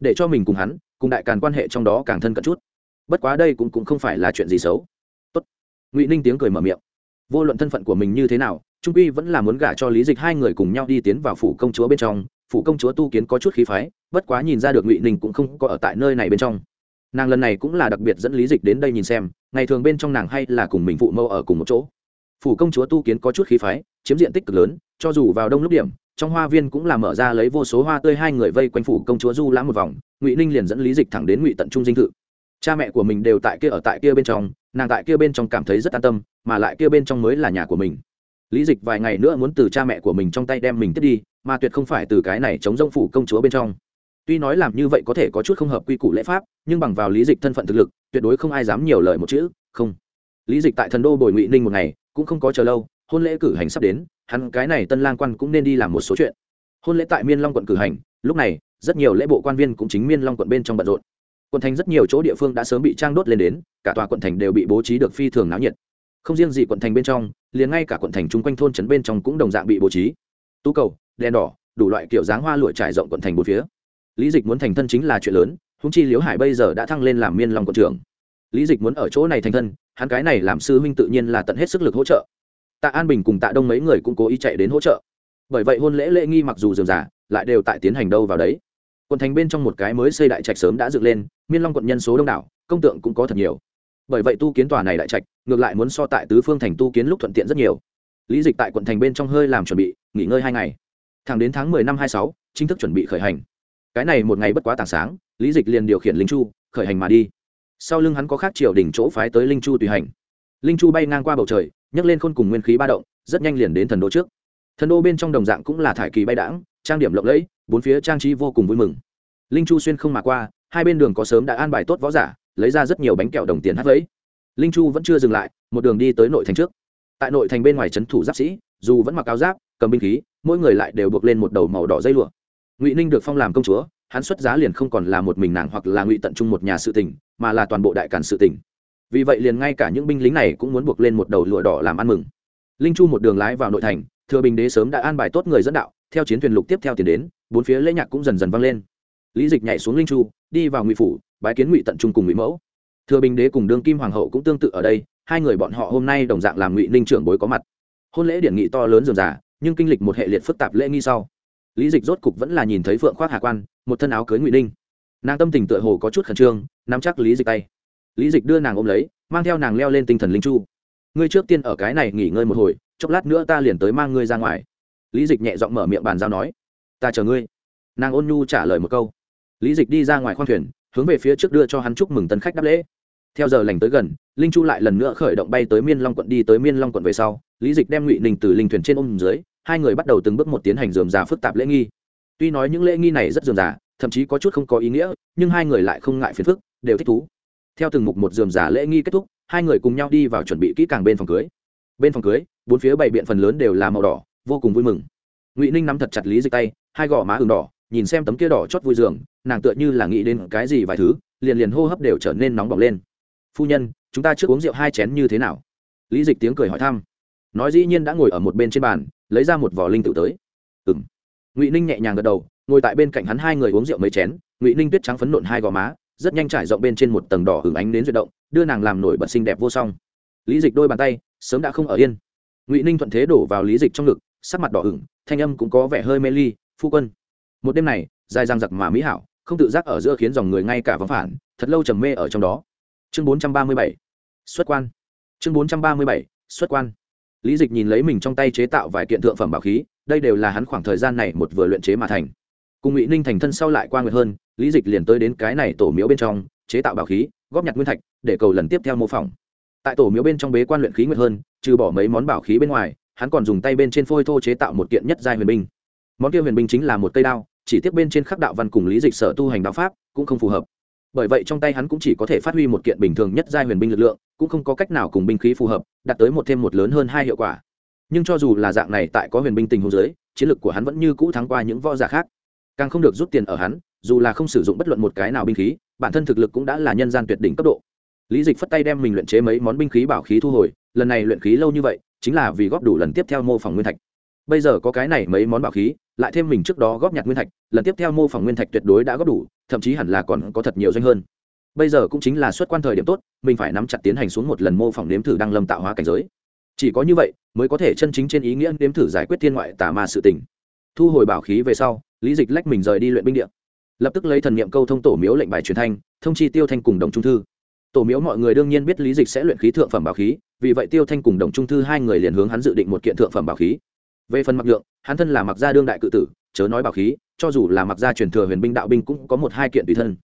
để cho mình cùng hắn cùng đại càn quan hệ trong đó càng thân cận chút bất quá đây cũng, cũng không phải là chuyện gì xấu Tốt. ngụy ninh tiếng cười mở miệng vô luận thân phận của mình như thế nào trung quy vẫn là muốn gả cho lý dịch hai người cùng nhau đi tiến vào phủ công chúa bên trong phủ công chúa tu kiến có chút khí phái bất quá nhìn ra được ngụy ninh cũng không có ở tại nơi này bên trong nàng lần này cũng là đặc biệt dẫn lý dịch đến đây nhìn xem ngày thường bên trong nàng hay là cùng mình phụ mâu ở cùng một chỗ phủ công chúa tu kiến có chút khí phái, chiếm diện tích cực lớn, cho dù vào đông lúc điểm, trong hoa viên cũng là mở ra lấy vô số hoa tươi hai người vây quanh phủ công chúa du lãm một vòng, ngụy ninh liền dẫn lý dịch thẳng đến ngụy tận trung dinh thự. Cha mẹ của mình đều tại kia ở tại kia bên trong, nàng tại kia bên trong cảm thấy rất an tâm, mà lại kia bên trong mới là nhà của mình. Lý dịch vài ngày nữa muốn từ cha mẹ của mình trong tay đem mình tiếp đi, mà tuyệt không phải từ cái này chống rông phủ công chúa bên trong. Tuy nói làm như vậy có thể có chút không hợp quy củ lễ pháp, nhưng bằng vào lý dịch thân phận thực lực, tuyệt đối không ai dám nhiều lời một chữ, không. Lý dịch tại thần đô bồi ngụy ninh một ngày cũng không có chờ lâu, hôn lễ cử hành sắp đến, hắn cái này tân lang quan cũng nên đi làm một số chuyện. Hôn lễ tại miên long quận cử hành, lúc này, rất nhiều lễ bộ quan viên cũng chính miên long quận bên trong bận rộn. Quận thành rất nhiều chỗ địa phương đã sớm bị trang đốt lên đến, cả tòa quận thành đều bị bố trí được phi thường náo nhiệt. Không riêng gì quận thành bên trong, liền ngay cả quận thành chung quanh thôn trấn bên trong cũng đồng dạng bị bố trí. Tú cầu, đèn đỏ, đủ loại kiểu dáng hoa lụa trải rộng quận thành bốn phía. Lý dịch muốn thành thân chính là chuyện lớn húng chi liễu hải bây giờ đã thăng lên làm miên long quận trưởng. Lý dịch muốn ở chỗ này thành thân hắn cái này làm sư huynh tự nhiên là tận hết sức lực hỗ trợ. Tạ an bình cùng tạ đông mấy người cũng cố ý chạy đến hỗ trợ. Bởi vậy hôn lễ lễ nghi mặc dù dườm giả lại đều tại tiến hành đâu vào đấy. Quận thành bên trong một cái mới xây đại trạch sớm đã dựng lên, miên long quận nhân số đông đảo, công tượng cũng có thật nhiều. Bởi vậy tu kiến tòa này đại trạch, ngược lại muốn so tại tứ phương thành tu kiến lúc thuận tiện rất nhiều. Lý dịch tại quận thành bên trong hơi làm chuẩn bị, nghỉ ngơi hai ngày. Thẳng đến tháng mười năm hai sáu, chính thức chuẩn bị khởi hành. Cái này một ngày bất quá tảng sáng, lý dịch liền điều khiển linh chu, khởi hành mà đi sau lưng hắn có khác triều đỉnh chỗ phái tới linh chu tùy hành. Linh chu bay ngang qua bầu trời, nhấc lên khôn cùng nguyên khí ba động, rất nhanh liền đến thần đô trước. Thần đô bên trong đồng dạng cũng là thải kỳ bay đãng, trang điểm lộng lẫy, bốn phía trang trí vô cùng vui mừng. Linh chu xuyên không mà qua, hai bên đường có sớm đã an bài tốt võ giả, lấy ra rất nhiều bánh kẹo đồng tiền hát vẫy. Linh chu vẫn chưa dừng lại, một đường đi tới nội thành trước. Tại nội thành bên ngoài trấn thủ giáp sĩ, dù vẫn mặc áo giáp, cầm binh khí, mỗi người lại đều buộc lên một đầu màu đỏ dây lụa. Ngụy ninh được phong làm công chúa hắn xuất giá liền không còn là một mình nàng hoặc là ngụy tận trung một nhà sự tỉnh mà là toàn bộ đại cản sự tỉnh vì vậy liền ngay cả những binh lính này cũng muốn buộc lên một đầu lụa đỏ làm ăn mừng. Linh chu một đường lái vào nội thành, thừa bình đế sớm đã an bài tốt người dẫn đạo, theo chiến thuyền lục tiếp theo tiền đến, bốn phía lễ nhạc cũng dần dần vang lên. Lý dịch nhảy xuống linh chu, đi vào ngụy phủ, bái kiến ngụy tận trung cùng ngụy mẫu. Thừa bình đế cùng đương kim hoàng hậu cũng tương tự ở đây, hai người bọn họ hôm nay đồng dạng làm ngụy ninh trưởng bối có mặt. Hôn lễ điển nghị to lớn dườm giả nhưng kinh lịch một hệ liệt phức tạp lễ nghi sau. Lý dịch rốt cục vẫn là nhìn thấy phượng khoác hà quan một thân áo cưới ngụy ninh nàng tâm tình tựa hồ có chút khẩn trương nắm chắc lý dịch tay lý dịch đưa nàng ôm lấy mang theo nàng leo lên tinh thần linh chu ngươi trước tiên ở cái này nghỉ ngơi một hồi chốc lát nữa ta liền tới mang ngươi ra ngoài lý dịch nhẹ giọng mở miệng bàn giao nói ta chờ ngươi nàng ôn nhu trả lời một câu lý dịch đi ra ngoài khoang thuyền hướng về phía trước đưa cho hắn chúc mừng tân khách đáp lễ theo giờ lành tới gần linh chu lại lần nữa khởi động bay tới miên long quận đi tới miên long quận về sau lý dịch đem ngụy ninh từ linh thuyền trên ôm dưới hai người bắt đầu từng bước một tiến hành dườm già phức tạp lễ nghi tuy nói những lễ nghi này rất dườm già, thậm chí có chút không có ý nghĩa, nhưng hai người lại không ngại phiền phức, đều thích thú. Theo từng mục một dườm già lễ nghi kết thúc, hai người cùng nhau đi vào chuẩn bị kỹ càng bên phòng cưới. Bên phòng cưới, bốn phía bảy biện phần lớn đều là màu đỏ, vô cùng vui mừng. Ngụy ninh nắm thật chặt lý dịch tay, hai gò má hừng đỏ, nhìn xem tấm kia đỏ chót vui giường nàng tựa như là nghĩ đến cái gì vài thứ, liền liền hô hấp đều trở nên nóng bỏng lên. Phu nhân, chúng ta trước uống rượu hai chén như thế nào? Lý dịch tiếng cười hỏi thăm. Nói dĩ nhiên đã ngồi ở một bên trên bàn, lấy ra một vỏ linh tự tới. Ừ m ngụy ninh nhẹ nhàng gật đầu ngồi tại bên cạnh hắn hai người uống rượu mấy chén ngụy ninh tuyết trắng phấn nộn hai gò má rất nhanh trải rộng bên trên một tầng đỏ hưởng ánh đến duyệt động đưa nàng làm nổi bật xinh đẹp vô song lý dịch đôi bàn tay sớm đã không ở yên ngụy ninh thuận thế đổ vào lý dịch trong ngực sắc mặt đỏ hửng thanh âm cũng có vẻ hơi mê ly phu quân một đêm này dài răng giặc mà mỹ hảo không tự giác ở giữa khiến dòng người ngay cả vắng phản thật lâu trầm mê ở trong đó chương bốn trăm ba mươi bảy xuất quan chương bốn trăm ba mươi bảy xuất quan lý dịch nhìn lấy mình trong tay chế tạo vài kiện thượng phẩm bảo khí đây đều là hắn khoảng thời gian này một vừa luyện chế mà thành. Cùng ngụy ninh thành thân sau lại qua nguyệt hơn, lý dịch liền tới đến cái này tổ miếu bên trong, chế tạo bảo khí, góp nhặt nguyên thạch, để cầu lần tiếp theo mô phỏng. Tại tổ miếu bên trong bế quan luyện khí nguyệt hơn, trừ bỏ mấy món bảo khí bên ngoài, hắn còn dùng tay bên trên phôi thô chế tạo một kiện nhất giai huyền binh. Món kia huyền binh chính là một cây đao, chỉ tiếp bên trên khắc đạo văn cùng lý dịch sở tu hành đạo pháp, cũng không phù hợp. Bởi vậy trong tay hắn cũng chỉ có thể phát huy một kiện bình thường nhất giai huyền binh lực lượng, cũng không có cách nào cùng binh khí phù hợp, đạt tới một thêm một lớn hơn hai hiệu quả nhưng cho dù là dạng này tại có huyền binh tình huống dưới, chiến lược của hắn vẫn như cũ thắng qua những võ giả khác. Càng không được rút tiền ở hắn dù là không sử dụng bất luận một cái nào binh khí bản thân thực lực cũng đã là nhân gian tuyệt đỉnh cấp độ. Lý dịch phất tay đem mình luyện chế mấy món binh khí bảo khí thu hồi lần này luyện khí lâu như vậy chính là vì góp đủ lần tiếp theo mô phỏng nguyên thạch. Bây giờ có cái này mấy món bảo khí lại thêm mình trước đó góp nhặt nguyên thạch lần tiếp theo mô phỏng nguyên thạch tuyệt đối đã góp đủ thậm chí hẳn là còn có thật nhiều doanh hơn. Bây giờ cũng chính là xuất quan thời điểm tốt mình phải nắm chặt tiến hành xuống một lần mô phỏng nếm thử đăng lâm tạo hóa cảnh giới chỉ có như vậy, mới có thể chân chính trên ý nghĩa nếm thử giải quyết thiên ngoại tà ma sự tình. Thu hồi bảo khí về sau, lý dịch lách mình rời đi luyện binh điện lập tức lấy thần niệm câu thông tổ miếu lệnh bài truyền thanh, thông chi tiêu thanh cùng đồng trung thư. Tổ miếu mọi người đương nhiên biết lý dịch sẽ luyện khí thượng phẩm bảo khí, vì vậy tiêu thanh cùng đồng trung thư hai người liền hướng hắn dự định một kiện thượng phẩm bảo khí. Về phần mặc lượng hắn thân là mặc gia đương đại cự tử, chớ nói bảo khí, cho dù là mặc gia truyền thừa huyền binh đạo binh cũng có một hai kiện tùy thân.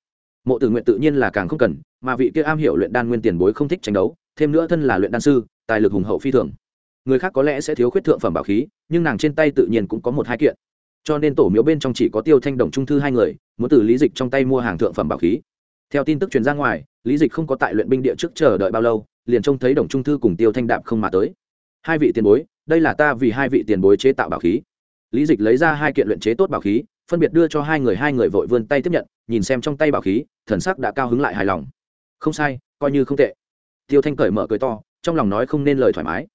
Mộ tử nguyện tự nhiên là càng không cần, mà vị kia am hiểu luyện đan nguyên tiền bối không thích tranh đấu thêm nữa thân là luyện đan sư, tài lực hùng hậu phi thường. Người khác có lẽ sẽ thiếu khuyết thượng phẩm bảo khí, nhưng nàng trên tay tự nhiên cũng có một hai kiện. Cho nên tổ miếu bên trong chỉ có tiêu thanh đồng trung thư hai người, muốn từ lý dịch trong tay mua hàng thượng phẩm bảo khí. Theo tin tức truyền ra ngoài, lý dịch không có tại luyện binh địa trước chờ đợi bao lâu, liền trông thấy đồng trung thư cùng tiêu thanh đạm không mà tới. Hai vị tiền bối, đây là ta vì hai vị tiền bối chế tạo bảo khí. Lý dịch lấy ra hai kiện luyện chế tốt bảo khí, phân biệt đưa cho hai người hai người vội vươn tay tiếp nhận, nhìn xem trong tay bảo khí, thần sắc đã cao hứng lại hài lòng. Không sai, coi như không tệ tiêu thanh cởi mở cười to, trong lòng nói không nên lời thoải mái.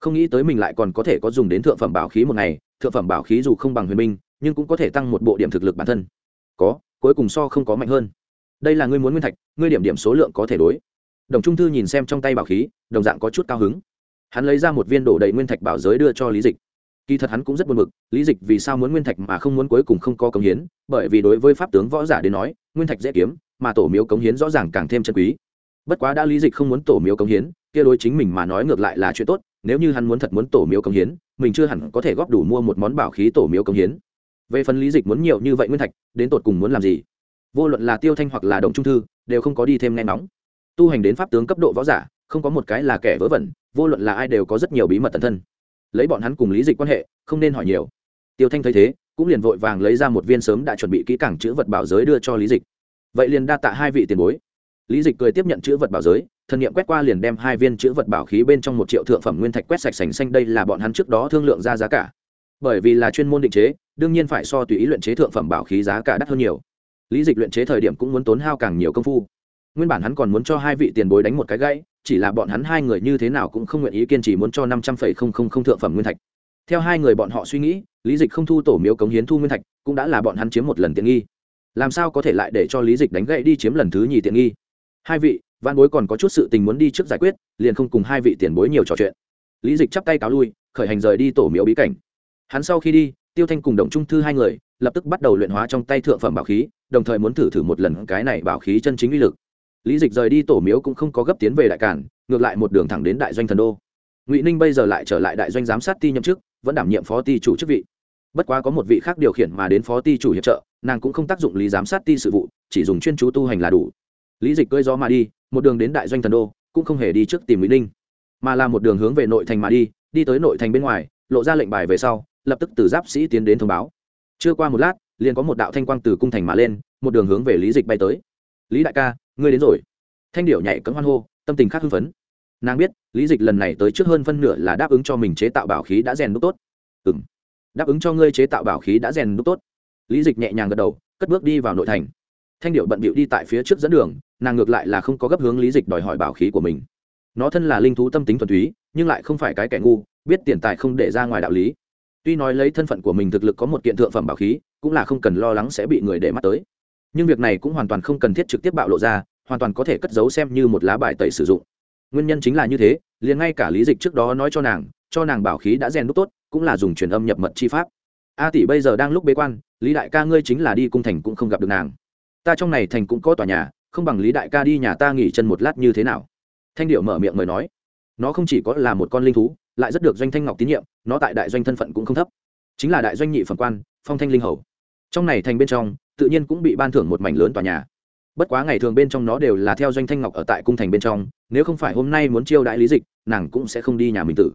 Không nghĩ tới mình lại còn có thể có dùng đến thượng phẩm bảo khí một ngày, thượng phẩm bảo khí dù không bằng huyền minh, nhưng cũng có thể tăng một bộ điểm thực lực bản thân. Có, cuối cùng so không có mạnh hơn. Đây là ngươi muốn nguyên thạch, ngươi điểm điểm số lượng có thể đối. Đồng trung thư nhìn xem trong tay bảo khí, đồng dạng có chút cao hứng. Hắn lấy ra một viên đổ đầy nguyên thạch bảo giới đưa cho lý dịch. Kỳ thật hắn cũng rất buồn bực, lý dịch vì sao muốn nguyên thạch mà không muốn cuối cùng không có cống hiến, bởi vì đối với pháp tướng võ giả đến nói, nguyên thạch dễ kiếm, mà tổ miếu cống hiến rõ ràng càng thêm chân quý bất quá đã lý dịch không muốn tổ miếu cống hiến, kia đối chính mình mà nói ngược lại là chuyện tốt, nếu như hắn muốn thật muốn tổ miếu cống hiến, mình chưa hẳn có thể góp đủ mua một món bảo khí tổ miếu cống hiến. Về phần lý dịch muốn nhiều như vậy nguyên thạch, đến tột cùng muốn làm gì? Vô luận là tiêu thanh hoặc là đồng trung thư, đều không có đi thêm nghe nóng tu hành đến pháp tướng cấp độ võ giả, không có một cái là kẻ vớ vẩn, vô luận là ai đều có rất nhiều bí mật tận thân. Lấy bọn hắn cùng lý dịch quan hệ, không nên hỏi nhiều. Tiêu thanh thấy thế, cũng liền vội vàng lấy ra một viên sớm đã chuẩn bị kỹ càng chữ vật bảo giới đưa cho lý dịch. Vậy liền đa tạ hai vị tiền bối lý dịch cười tiếp nhận chữ vật bảo giới, thần nghiệm quét qua liền đem hai viên chữ vật bảo khí bên trong một triệu thượng phẩm nguyên thạch quét sạch sành xanh, đây là bọn hắn trước đó thương lượng ra giá cả. Bởi vì là chuyên môn định chế, đương nhiên phải so tùy ý luyện chế thượng phẩm bảo khí giá cả đắt hơn nhiều. Lý dịch luyện chế thời điểm cũng muốn tốn hao càng nhiều công phu. Nguyên bản hắn còn muốn cho hai vị tiền bối đánh một cái gãy, chỉ là bọn hắn hai người như thế nào cũng không nguyện ý kiên trì muốn cho năm trăm phẩy không không không thượng phẩm nguyên thạch. Theo hai người bọn họ suy nghĩ, lý dịch không thu tổ miếu cống hiến thu nguyên thạch, cũng đã là bọn hắn chiếm một lần tiện nghi. Làm sao có thể lại để cho lý dịch đánh gãy đi chiếm lần thứ nhì tiện nghi? Hai vị văn bối còn có chút sự tình muốn đi trước giải quyết, liền không cùng hai vị tiền bối nhiều trò chuyện. Lý dịch chắp tay cáo lui, khởi hành rời đi tổ miếu bí cảnh. Hắn sau khi đi, tiêu thanh cùng đồng trung thư hai người, lập tức bắt đầu luyện hóa trong tay thượng phẩm bảo khí, đồng thời muốn thử thử một lần cái này bảo khí chân chính uy lực. Lý dịch rời đi tổ miếu cũng không có gấp tiến về đại cản, ngược lại một đường thẳng đến đại doanh thần đô. Ngụy ninh bây giờ lại trở lại đại doanh giám sát ti nhậm chức, vẫn đảm nhiệm phó ti chủ chức vị. Bất quá có một vị khác điều khiển mà đến phó ti chủ hiệp trợ, nàng cũng không tác dụng lý giám sát ti sự vụ, chỉ dùng chuyên chú tu hành là đủ lý dịch cưỡi gió mà đi, một đường đến đại doanh thần đô, cũng không hề đi trước tìm Mỹ ninh, mà là một đường hướng về nội thành mà đi đi tới nội thành bên ngoài, lộ ra lệnh bài về sau, lập tức từ giáp sĩ tiến đến thông báo. Chưa qua một lát, liền có một đạo thanh quang từ cung thành mà lên, một đường hướng về lý dịch bay tới. Lý đại ca, ngươi đến rồi. Thanh điệu nhảy cấm hoan hô, tâm tình khác hưng phấn. Nàng biết, lý dịch lần này tới trước hơn phân nửa là đáp ứng cho mình chế tạo bảo khí đã rèn đúc tốt. Ừ m đáp ứng cho ngươi chế tạo bảo khí đã rèn đúc tốt. Lý dịch nhẹ nhàng gật đầu, cất bước đi vào nội thành thanh điệu bận bịu đi tại phía trước dẫn đường, nàng ngược lại là không có gấp hướng lý dịch đòi hỏi bảo khí của mình. Nó thân là linh thú tâm tính thuần túy, nhưng lại không phải cái kẻ ngu, biết tiền tài không để ra ngoài đạo lý. Tuy nói lấy thân phận của mình thực lực có một kiện thượng phẩm bảo khí, cũng là không cần lo lắng sẽ bị người để mắt tới. Nhưng việc này cũng hoàn toàn không cần thiết trực tiếp bạo lộ ra, hoàn toàn có thể cất giấu xem như một lá bài tẩy sử dụng. Nguyên nhân chính là như thế, liền ngay cả lý dịch trước đó nói cho nàng cho nàng bảo khí đã rèn đúc tốt, cũng là dùng truyền âm nhập mật chi pháp. A tỷ bây giờ đang lúc bế quan, lý đại ca ngươi chính là đi cung thành cũng không gặp được nàng ta trong này thành cũng có tòa nhà, không bằng lý đại ca đi nhà ta nghỉ chân một lát như thế nào? Thanh điệu mở miệng mời nói. Nó không chỉ có là một con linh thú, lại rất được doanh thanh ngọc tín nhiệm, nó tại đại doanh thân phận cũng không thấp. Chính là đại doanh nhị phẩm quan, phong thanh linh hầu. Trong này thành bên trong, tự nhiên cũng bị ban thưởng một mảnh lớn tòa nhà. Bất quá ngày thường bên trong nó đều là theo doanh thanh ngọc ở tại cung thành bên trong, nếu không phải hôm nay muốn chiêu Đại lý dịch, nàng cũng sẽ không đi nhà mình tử.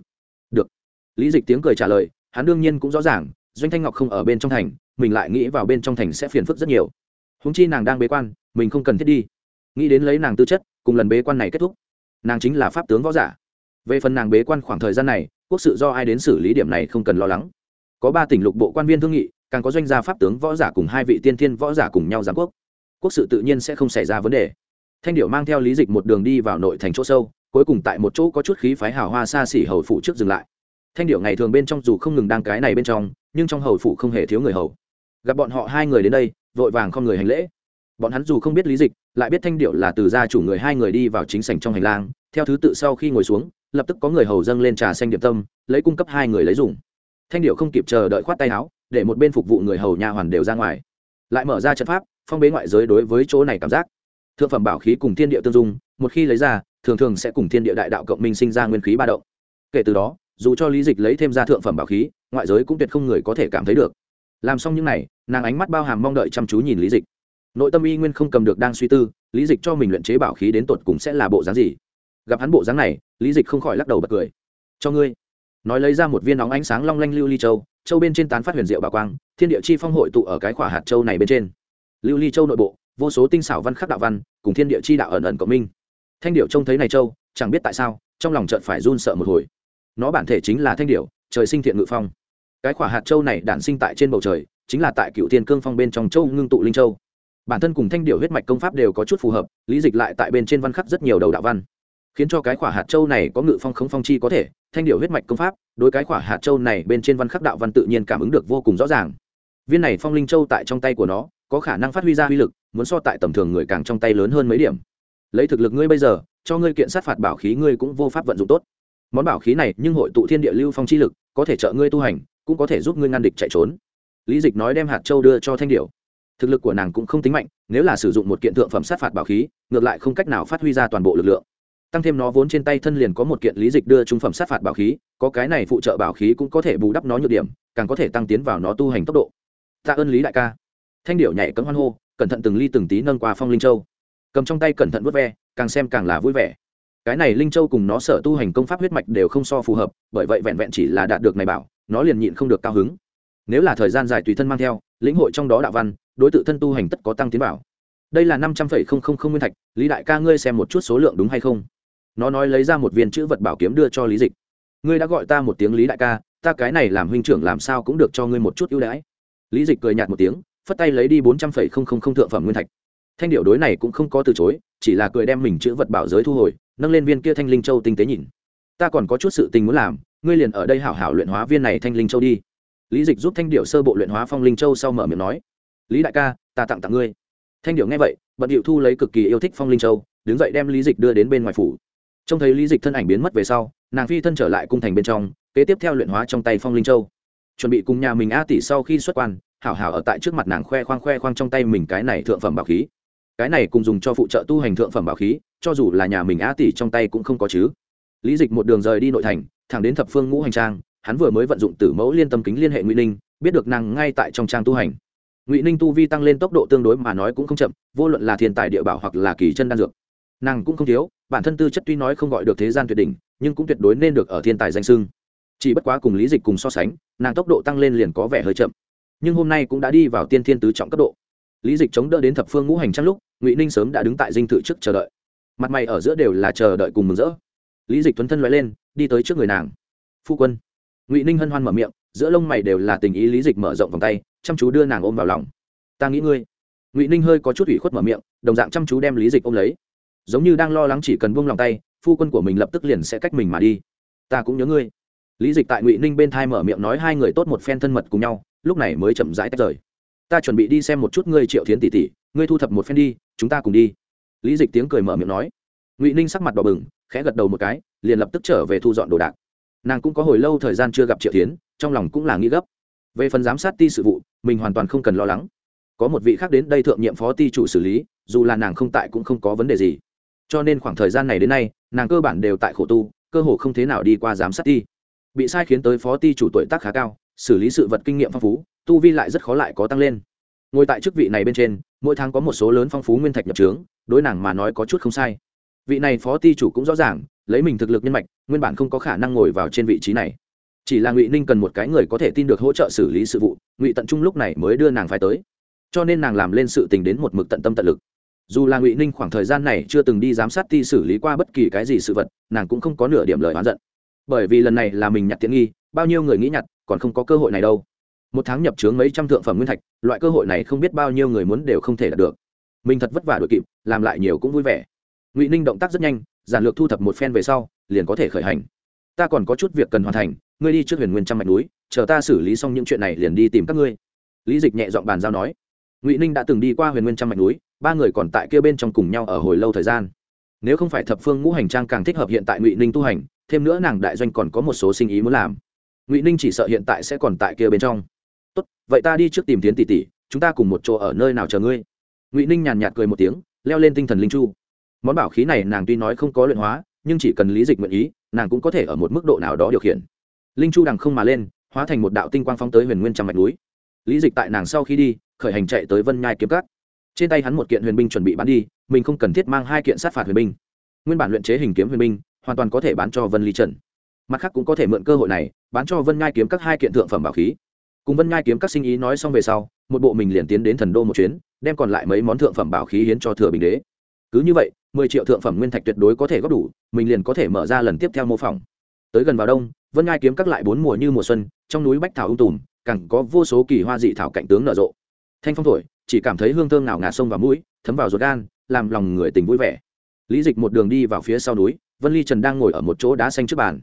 Được. Lý dịch tiếng cười trả lời, hắn đương nhiên cũng rõ ràng, doanh thanh ngọc không ở bên trong thành, mình lại nghĩ vào bên trong thành sẽ phiền phức rất nhiều húng chi nàng đang bế quan, mình không cần thiết đi. Nghĩ đến lấy nàng tư chất, cùng lần bế quan này kết thúc, nàng chính là pháp tướng võ giả. Về phần nàng bế quan khoảng thời gian này, quốc sự do ai đến xử lý điểm này không cần lo lắng. Có ba tỉnh lục bộ quan viên thương nghị, càng có doanh gia pháp tướng võ giả cùng hai vị tiên thiên võ giả cùng nhau giám quốc. Quốc sự tự nhiên sẽ không xảy ra vấn đề. Thanh điệu mang theo lý dịch một đường đi vào nội thành chỗ sâu, cuối cùng tại một chỗ có chút khí phái hào hoa xa xỉ hầu phủ trước dừng lại. Thanh điệu ngày thường bên trong dù không ngừng đang cái này bên trong, nhưng trong hầu phủ không hề thiếu người hầu. Gặp bọn họ hai người đến đây vội vàng không người hành lễ. Bọn hắn dù không biết lý dịch, lại biết thanh điệu là từ gia chủ người hai người đi vào chính sảnh trong hành lang, theo thứ tự sau khi ngồi xuống, lập tức có người hầu dâng lên trà xanh điểm tâm, lấy cung cấp hai người lấy dùng. Thanh điệu không kịp chờ đợi khoát tay áo, để một bên phục vụ người hầu nha hoàn đều ra ngoài. Lại mở ra trận pháp, phong bế ngoại giới đối với chỗ này cảm giác. Thượng phẩm bảo khí cùng thiên địa tương dung, một khi lấy ra, thường thường sẽ cùng thiên địa đại đạo cộng minh sinh ra nguyên khí ba động. Kể từ đó, dù cho lý dịch lấy thêm ra thượng phẩm bảo khí, ngoại giới cũng tuyệt không người có thể cảm thấy được làm xong những n à y nàng ánh mắt bao hàm mong đợi chăm chú nhìn lý dịch. Nội tâm y nguyên không cầm được đang suy tư, lý dịch cho mình luyện chế bảo khí đến tột cùng sẽ là bộ dáng gì? Gặp hắn bộ dáng này, lý dịch không khỏi lắc đầu bật cười. Cho ngươi. Nói lấy ra một viên nóng ánh sáng long lanh lưu ly châu châu bên trên tán phát huyền diệu bà quang, thiên địa chi phong hội tụ ở cái khỏa hạt châu này bên trên. Lưu ly châu nội bộ, vô số tinh xảo văn khắc đạo văn, cùng thiên địa chi đạo ẩn ẩn cộng minh. Thanh điệu trông thấy này châu, chẳng biết tại sao, trong lòng chợt phải run sợ một hồi. Nó bản thể chính là thanh điệu trời sinh thiện ngự phong cái quả hạt châu này đản sinh tại trên bầu trời, chính là tại cựu thiên cương phong bên trong châu ngưng tụ linh châu. Bản thân cùng thanh điệu huyết mạch công pháp đều có chút phù hợp, lý dịch lại tại bên trên văn khắc rất nhiều đầu đạo văn. Khiến cho cái quả hạt châu này có ngự phong không phong chi có thể, thanh điệu huyết mạch công pháp, đối cái quả hạt châu này bên trên văn khắc đạo văn tự nhiên cảm ứng được vô cùng rõ ràng. Viên này phong linh châu tại trong tay của nó, có khả năng phát huy ra uy lực, muốn so tại tầm thường người càng trong tay lớn hơn mấy điểm. Lấy thực lực ngươi bây giờ, cho ngươi kiện sát phạt bảo khí ngươi cũng vô pháp vận dụng tốt. Món bảo khí này nhưng hội tụ thiên địa lưu phong chi lực, có thể trợ ngươi tu hành cũng có thể giúp ngươi ngăn địch chạy trốn. Lý dịch nói đem hạt châu đưa cho thanh điệu thực lực của nàng cũng không tính mạnh, nếu là sử dụng một kiện thượng phẩm sát phạt bảo khí, ngược lại không cách nào phát huy ra toàn bộ lực lượng. Tăng thêm nó vốn trên tay thân liền có một kiện lý dịch đưa trung phẩm sát phạt bảo khí, có cái này phụ trợ bảo khí cũng có thể bù đắp nó nhược điểm, càng có thể tăng tiến vào nó tu hành tốc độ. Tạ ơn lý đại ca. Thanh điệu nhảy cấm hoan hô, cẩn thận từng ly từng tí nâng qua phong linh châu. Cầm trong tay cẩn thận vớt ve, càng xem càng là vui vẻ. Cái này linh châu cùng nó sở tu hành công pháp huyết mạch đều không so phù hợp, bởi vậy vẹn vẹn chỉ là đạt được này bảo nó liền nhịn không được cao hứng. Nếu là thời gian dài tùy thân mang theo, lĩnh hội trong đó đạo văn, đối tượng thân tu hành tất có tăng tiến bảo đây là năm trăm phẩy không không không nguyên thạch, lý đại ca ngươi xem một chút số lượng đúng hay không? Nó nói lấy ra một viên chữ vật bảo kiếm đưa cho lý dịch. Ngươi đã gọi ta một tiếng lý đại ca, ta cái này làm huynh trưởng làm sao cũng được cho ngươi một chút ưu đãi. Lý dịch cười nhạt một tiếng, phất tay lấy đi bốn trăm phẩy không không không thượng phẩm nguyên thạch. Thanh điệu đối này cũng không có từ chối, chỉ là cười đem mình chữ vật bảo giới thu hồi, nâng lên viên kia thanh linh châu tinh tế nhìn. Ta còn có chút sự tình muốn làm ngươi liền ở đây hảo hảo luyện hóa viên này thanh linh châu đi. Lý dịch giúp thanh điệu sơ bộ luyện hóa phong linh châu sau mở miệng nói, lý đại ca, ta tặng tặng ngươi. Thanh điệu nghe vậy, bận điệu thu lấy cực kỳ yêu thích phong linh châu, đứng dậy đem lý dịch đưa đến bên ngoài phủ. Trông thấy lý dịch thân ảnh biến mất về sau, nàng phi thân trở lại cung thành bên trong, kế tiếp theo luyện hóa trong tay phong linh châu. Chuẩn bị cùng nhà mình a tỷ sau khi xuất quan, hảo hảo ở tại trước mặt nàng khoe khoang khoe khoang trong tay mình cái này thượng phẩm bảo khí. Cái này cùng dùng cho phụ trợ tu hành thượng phẩm bảo khí, cho dù là nhà mình a tỷ trong tay cũng không có chứ. Lý dịch một đường rời đi nội thành thẳng đến thập phương ngũ hành trang, hắn vừa mới vận dụng tử mẫu liên tâm kính liên hệ ngụy ninh, biết được nàng ngay tại trong trang tu hành. Ngụy ninh tu vi tăng lên tốc độ tương đối mà nói cũng không chậm, vô luận là thiên tài địa bảo hoặc là kỳ chân đan dược. Nàng cũng không thiếu, bản thân tư chất tuy nói không gọi được thế gian tuyệt đỉnh, nhưng cũng tuyệt đối nên được ở thiên tài danh sưng chỉ bất quá cùng lý dịch cùng so sánh, nàng tốc độ tăng lên liền có vẻ hơi chậm. Nhưng hôm nay cũng đã đi vào tiên thiên tứ trọng cấp độ. Lý dịch chống đỡ đến thập phương ngũ hành trăng lúc, ngụy ninh sớm đã đứng tại dinh thự trước chờ đợi. Mặt mày ở giữa đều là chờ đợi cùng mừng rỡ. Lý dịch tuấn thân loại lên đi tới trước người nàng. Phu quân. Ngụy ninh hân hoan mở miệng, giữa lông mày đều là tình ý lý dịch mở rộng vòng tay, chăm chú đưa nàng ôm vào lòng. Ta nghĩ ngươi. Ngụy ninh hơi có chút ủy khuất mở miệng, đồng dạng chăm chú đem lý dịch ôm lấy. Giống như đang lo lắng chỉ cần buông lòng tay, phu quân của mình lập tức liền sẽ cách mình mà đi. Ta cũng nhớ ngươi. Lý dịch tại ngụy ninh bên thai mở miệng nói hai người tốt một phen thân mật cùng nhau, lúc này mới chậm rãi tách rời. Ta chuẩn bị đi xem một chút ngươi triệu thiến tỷ tỷ, ngươi thu thập một phen đi, chúng ta cùng đi. Lý dịch tiếng cười mở miệng nói ngụy ninh sắc mặt đỏ bừng khẽ gật đầu một cái liền lập tức trở về thu dọn đồ đạc nàng cũng có hồi lâu thời gian chưa gặp triệu tiến trong lòng cũng là nghĩ gấp về phần giám sát ti sự vụ mình hoàn toàn không cần lo lắng có một vị khác đến đây thượng nhiệm phó ti chủ xử lý dù là nàng không tại cũng không có vấn đề gì cho nên khoảng thời gian này đến nay nàng cơ bản đều tại khổ tu cơ hồ không thế nào đi qua giám sát ti bị sai khiến tới phó ti chủ tuổi tác khá cao xử lý sự vật kinh nghiệm phong phú tu vi lại rất khó lại có tăng lên ngồi tại chức vị này bên trên mỗi tháng có một số lớn phong phú nguyên thạch nhập trướng đối nàng mà nói có chút không sai vị này phó ti chủ cũng rõ ràng, lấy mình thực lực nhân mạch, nguyên bản không có khả năng ngồi vào trên vị trí này. Chỉ là ngụy ninh cần một cái người có thể tin được hỗ trợ xử lý sự vụ, ngụy tận trung lúc này mới đưa nàng phải tới. Cho nên nàng làm lên sự tình đến một mực tận tâm tận lực. Dù là ngụy ninh khoảng thời gian này chưa từng đi giám sát ti xử lý qua bất kỳ cái gì sự vật, nàng cũng không có nửa điểm lời oán giận. Bởi vì lần này là mình nhặt tiện nghi, bao nhiêu người nghĩ nhặt, còn không có cơ hội này đâu. Một tháng nhập trướng mấy trăm thượng phẩm nguyên thạch, loại cơ hội này không biết bao nhiêu người muốn đều không thể đạt được. Mình thật vất vả đội kịp, làm lại nhiều cũng vui vẻ ngụy ninh động tác rất nhanh giản lược thu thập một phen về sau liền có thể khởi hành ta còn có chút việc cần hoàn thành ngươi đi trước huyền nguyên trăm mạch núi chờ ta xử lý xong những chuyện này liền đi tìm các ngươi lý dịch nhẹ giọng bàn giao nói ngụy ninh đã từng đi qua huyền nguyên trăm mạch núi ba người còn tại kia bên trong cùng nhau ở hồi lâu thời gian nếu không phải thập phương ngũ hành trang càng thích hợp hiện tại ngụy ninh tu hành thêm nữa nàng đại doanh còn có một số sinh ý muốn làm ngụy ninh chỉ sợ hiện tại sẽ còn tại kia bên trong tốt vậy ta đi trước tìm tiến tỷ tỷ chúng ta cùng một chỗ ở nơi nào chờ ngươi ngụy ninh nhàn nhạt cười một tiếng leo lên tinh thần linh chu món bảo khí này nàng tuy nói không có luyện hóa, nhưng chỉ cần lý dịch nguyện ý, nàng cũng có thể ở một mức độ nào đó điều khiển. Linh chu đằng không mà lên, hóa thành một đạo tinh quang phóng tới huyền nguyên trăm mạch núi. Lý dịch tại nàng sau khi đi, khởi hành chạy tới vân nhai kiếm cắt trên tay hắn một kiện huyền binh chuẩn bị bán đi, mình không cần thiết mang hai kiện sát phạt huyền binh. Nguyên bản luyện chế hình kiếm huyền binh, hoàn toàn có thể bán cho vân ly trần. Mặt khác cũng có thể mượn cơ hội này, bán cho vân nhai kiếm các hai kiện thượng phẩm bảo khí. Cùng vân nhai kiếm các sinh ý nói xong về sau, một bộ mình liền tiến đến thần đô một chuyến, đem còn lại mấy món thượng phẩm bảo khí hiến cho thừa bình đế cứ như vậy, mười triệu thượng phẩm nguyên thạch tuyệt đối có thể góp đủ, mình liền có thể mở ra lần tiếp theo mô phỏng. Tới gần vào đông, vân ngai kiếm các lại bốn mùa như mùa xuân, trong núi bách thảo ung tùm, càng có vô số kỳ hoa dị thảo cạnh tướng nở rộ. Thanh phong thổi, chỉ cảm thấy hương thơm nào ngạt sông vào mũi, thấm vào ruột gan, làm lòng người tình vui vẻ. Lý dịch một đường đi vào phía sau núi, vân ly trần đang ngồi ở một chỗ đá xanh trước bàn.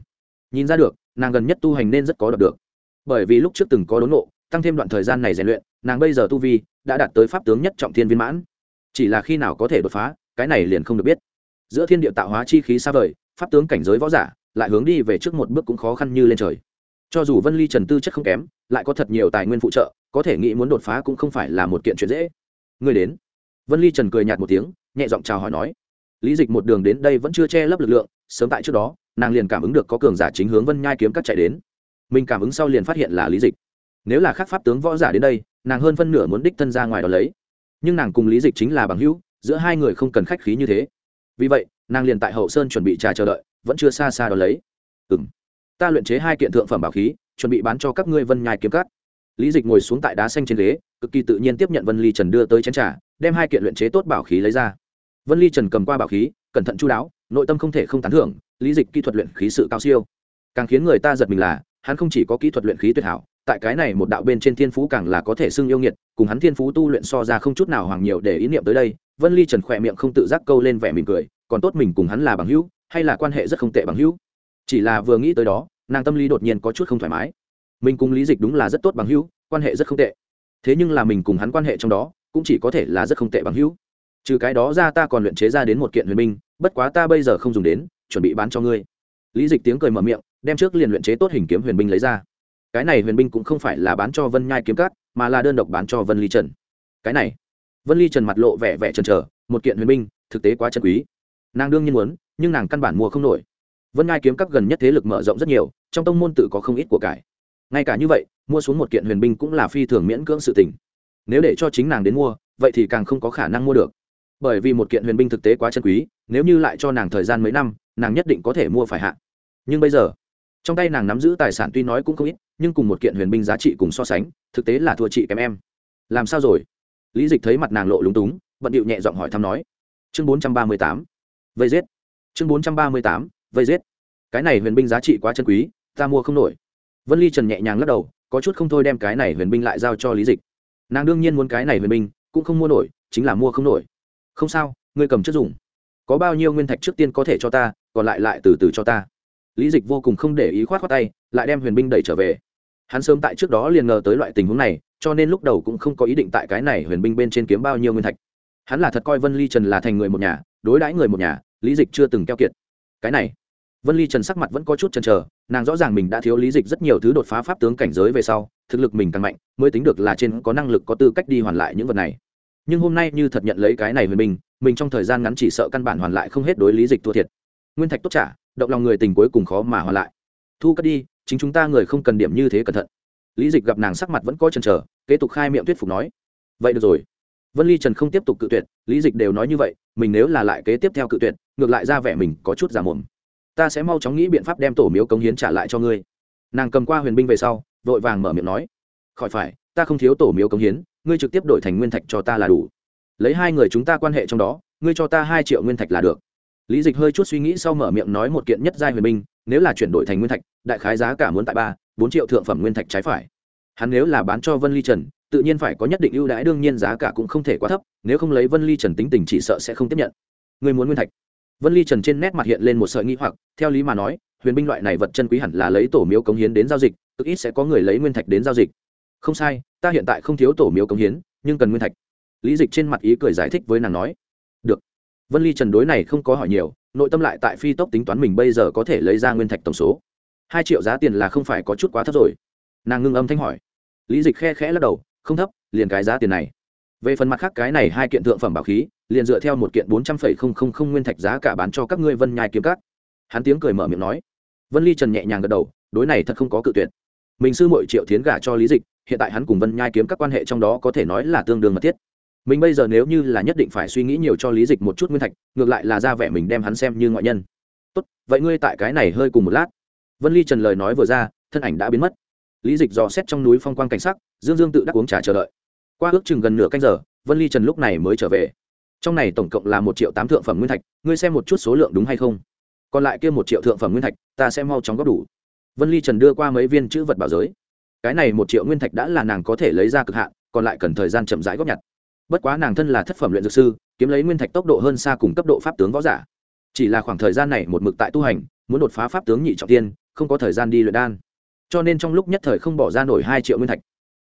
Nhìn ra được, nàng gần nhất tu hành nên rất có đọc được. Bởi vì lúc trước từng có đốn nộ tăng thêm đoạn thời gian này rèn luyện, nàng bây giờ tu vi đã đạt tới pháp tướng nhất trọng thiên viên mãn. Chỉ là khi nào có thể đột phá cái này liền không được biết. Giữa thiên địa tạo hóa chi khí xa vời, pháp tướng cảnh giới võ giả, lại hướng đi về trước một bước cũng khó khăn như lên trời. Cho dù vân ly trần tư chất không kém, lại có thật nhiều tài nguyên phụ trợ, có thể nghĩ muốn đột phá cũng không phải là một kiện chuyện dễ. Người đến. Vân ly trần cười nhạt một tiếng, nhẹ giọng chào hỏi nói, lý dịch một đường đến đây vẫn chưa che lấp lực lượng, sớm tại trước đó, nàng liền cảm ứng được có cường giả chính hướng vân nhai kiếm các chạy đến. Mình cảm ứng sau liền phát hiện là lý dịch. Nếu là khác pháp tướng võ giả đến đây, nàng hơn phân nửa muốn đích thân ra ngoài đó lấy. Nhưng nàng cùng lý dịch chính là bằng hữu giữa hai người không cần khách khí như thế. Vì vậy, nàng liền tại hậu sơn chuẩn bị trà chờ đợi, vẫn chưa xa xa đó lấy. Ừ m ta luyện chế hai kiện thượng phẩm bảo khí, chuẩn bị bán cho các ngươi vân nhai kiếm cắt lý dịch ngồi xuống tại đá xanh trên ghế, cực kỳ tự nhiên tiếp nhận vân ly trần đưa tới chén trà, đem hai kiện luyện chế tốt bảo khí lấy ra. Vân ly trần cầm qua bảo khí, cẩn thận chú đáo, nội tâm không thể không tán thưởng, lý dịch kỹ thuật luyện khí sự cao siêu. Càng khiến người ta giật mình là, hắn không chỉ có kỹ thuật luyện khí tuyệt hảo tại cái này một đạo bên trên thiên phú càng là có thể xưng yêu nghiệt, cùng hắn thiên phú tu luyện so ra không chút nào hoàng nhiều để ý niệm tới đây, vân ly trần khỏe miệng không tự giác câu lên vẻ mỉm cười, còn tốt mình cùng hắn là bằng hữu, hay là quan hệ rất không tệ bằng hữu. Chỉ là vừa nghĩ tới đó, nàng tâm lý đột nhiên có chút không thoải mái. Mình cùng lý dịch đúng là rất tốt bằng hữu, quan hệ rất không tệ. Thế nhưng là mình cùng hắn quan hệ trong đó, cũng chỉ có thể là rất không tệ bằng hữu. Trừ cái đó ra ta còn luyện chế ra đến một kiện huyền binh, bất quá ta bây giờ không dùng đến, chuẩn bị bán cho ngươi. Lý dịch tiếng cười mở miệng, đem trước liền luyện chế tốt hình kiếm huyền binh lấy ra cái này huyền binh cũng không phải là bán cho vân nhai kiếm cát mà là đơn độc bán cho vân ly trần. Cái này, vân ly trần mặt lộ vẻ vẻ trần trờ một kiện huyền binh, thực tế quá chân quý. Nàng đương nhiên muốn, nhưng nàng căn bản mua không nổi. Vân nhai kiếm cát gần nhất thế lực mở rộng rất nhiều, trong tông môn tự có không ít của cải. Ngay cả như vậy, mua xuống một kiện huyền binh cũng là phi thường miễn cưỡng sự tình. Nếu để cho chính nàng đến mua, vậy thì càng không có khả năng mua được. Bởi vì một kiện huyền binh thực tế quá chân quý, nếu như lại cho nàng thời gian mấy năm, nàng nhất định có thể mua phải hạn nhưng bây giờ trong tay nàng nắm giữ tài sản tuy nói cũng không ít, nhưng cùng một kiện huyền binh giá trị cùng so sánh, thực tế là thua chị kém em. Làm sao rồi? Lý dịch thấy mặt nàng lộ lúng túng vận điệu nhẹ giọng hỏi thăm nói. Chương bốn trăm ba mươi tám. Vây giết. Chương bốn trăm ba mươi tám. Vây giết. Cái này huyền binh giá trị quá chân quý, ta mua không nổi. Vân ly trần nhẹ nhàng lắc đầu, có chút không thôi đem cái này huyền binh lại giao cho lý dịch. Nàng đương nhiên muốn cái này huyền binh, cũng không mua nổi, chính là mua không nổi. Không sao, ngươi cầm trước dùng. Có bao nhiêu nguyên thạch trước tiên có thể cho ta, còn lại lại từ từ cho ta lý dịch vô cùng không để ý khoát khoát tay, lại đem huyền binh đẩy trở về. Hắn sớm tại trước đó liền ngờ tới loại tình huống này, cho nên lúc đầu cũng không có ý định tại cái này huyền binh bên trên kiếm bao nhiêu nguyên thạch. Hắn là thật coi vân ly trần là thành người một nhà, đối đãi người một nhà, lý dịch chưa từng keo kiệt. Cái này, vân ly trần sắc mặt vẫn có chút chần chờ, nàng rõ ràng mình đã thiếu lý dịch rất nhiều thứ đột phá pháp tướng cảnh giới về sau, thực lực mình càng mạnh, mới tính được là trên có năng lực có tư cách đi hoàn lại những vật này. Nhưng hôm nay như thật nhận lấy cái này huyền binh, mình trong thời gian ngắn chỉ sợ căn bản hoàn lại không hết đối lý dịch thua thiệt. Nguyên thạch tốt trả động lòng người tình cuối cùng khó mà hòa lại. Thu cất đi, chính chúng ta người không cần điểm như thế cẩn thận. Lý dịch gặp nàng sắc mặt vẫn có chần chờ, kế tục khai miệng thuyết phục nói. Vậy được rồi. Vân ly trần không tiếp tục cự tuyệt, lý dịch đều nói như vậy, mình nếu là lại kế tiếp theo cự tuyệt, ngược lại ra vẻ mình có chút giả mồm. Ta sẽ mau chóng nghĩ biện pháp đem tổ miếu cống hiến trả lại cho ngươi. Nàng cầm qua huyền binh về sau, vội vàng mở miệng nói. Khỏi phải, ta không thiếu tổ miếu cống hiến, ngươi trực tiếp đổi thành nguyên thạch cho ta là đủ. Lấy hai người chúng ta quan hệ trong đó, ngươi cho ta hai triệu nguyên thạch là được lý dịch hơi chút suy nghĩ sau mở miệng nói một kiện nhất giai huyền binh, nếu là chuyển đổi thành nguyên thạch, đại khái giá cả muốn tại ba, bốn triệu thượng phẩm nguyên thạch trái phải. Hắn nếu là bán cho vân ly trần, tự nhiên phải có nhất định ưu đãi, đương nhiên giá cả cũng không thể quá thấp, nếu không lấy vân ly trần tính tình chỉ sợ sẽ không tiếp nhận. Người muốn nguyên thạch. Vân ly trần trên nét mặt hiện lên một sợi nghi hoặc, theo lý mà nói, huyền binh loại này vật chân quý hẳn là lấy tổ miếu cống hiến đến giao dịch, cực ít sẽ có người lấy nguyên thạch đến giao dịch. Không sai, ta hiện tại không thiếu tổ miếu cống hiến, nhưng cần nguyên thạch. Lý dịch trên mặt ý cười giải thích với nàng nói vân ly trần đối này không có hỏi nhiều, nội tâm lại tại phi tốc tính toán mình bây giờ có thể lấy ra nguyên thạch tổng số. Hai triệu giá tiền là không phải có chút quá thấp rồi. Nàng ngưng âm thanh hỏi. Lý dịch khe khẽ lắc đầu, không thấp, liền cái giá tiền này. Về phần mặt khác cái này hai kiện thượng phẩm bảo khí, liền dựa theo một kiện bốn trăm phẩy không không không nguyên thạch giá cả bán cho các ngươi vân nhai kiếm các. hắn tiếng cười mở miệng nói. Vân ly trần nhẹ nhàng gật đầu, đối này thật không có cự tuyệt. Mình sư mội triệu tiến gả cho lý dịch, hiện tại hắn cùng vân nhai kiếm các quan hệ trong đó có thể nói là tương đương mật thiết mình bây giờ nếu như là nhất định phải suy nghĩ nhiều cho lý dịch một chút nguyên thạch, ngược lại là ra vẻ mình đem hắn xem như ngoại nhân. Tốt, vậy ngươi tại cái này hơi cùng một lát. Vân ly trần lời nói vừa ra, thân ảnh đã biến mất. Lý dịch dò xét trong núi phong quang cảnh sắc, dương dương tự đắc uống trà chờ đợi. Qua ước chừng gần nửa canh giờ, vân ly trần lúc này mới trở về. Trong này tổng cộng là một triệu tám thượng phẩm nguyên thạch, ngươi xem một chút số lượng đúng hay không? Còn lại kia một triệu thượng phẩm nguyên thạch, ta sẽ mau chóng góp đủ. Vân ly trần đưa qua mấy viên chữ vật bảo giới. Cái này một triệu nguyên thạch đã là nàng có thể lấy ra cực hạn, còn lại cần thời gian chậm rãi góp nhặt bất quá nàng thân là thất phẩm luyện dược sư, kiếm lấy nguyên thạch tốc độ hơn xa cùng cấp độ pháp tướng võ giả. Chỉ là khoảng thời gian này một mực tại tu hành, muốn đột phá pháp tướng nhị trọng tiên, không có thời gian đi luyện đan. Cho nên trong lúc nhất thời không bỏ ra nổi hai triệu nguyên thạch.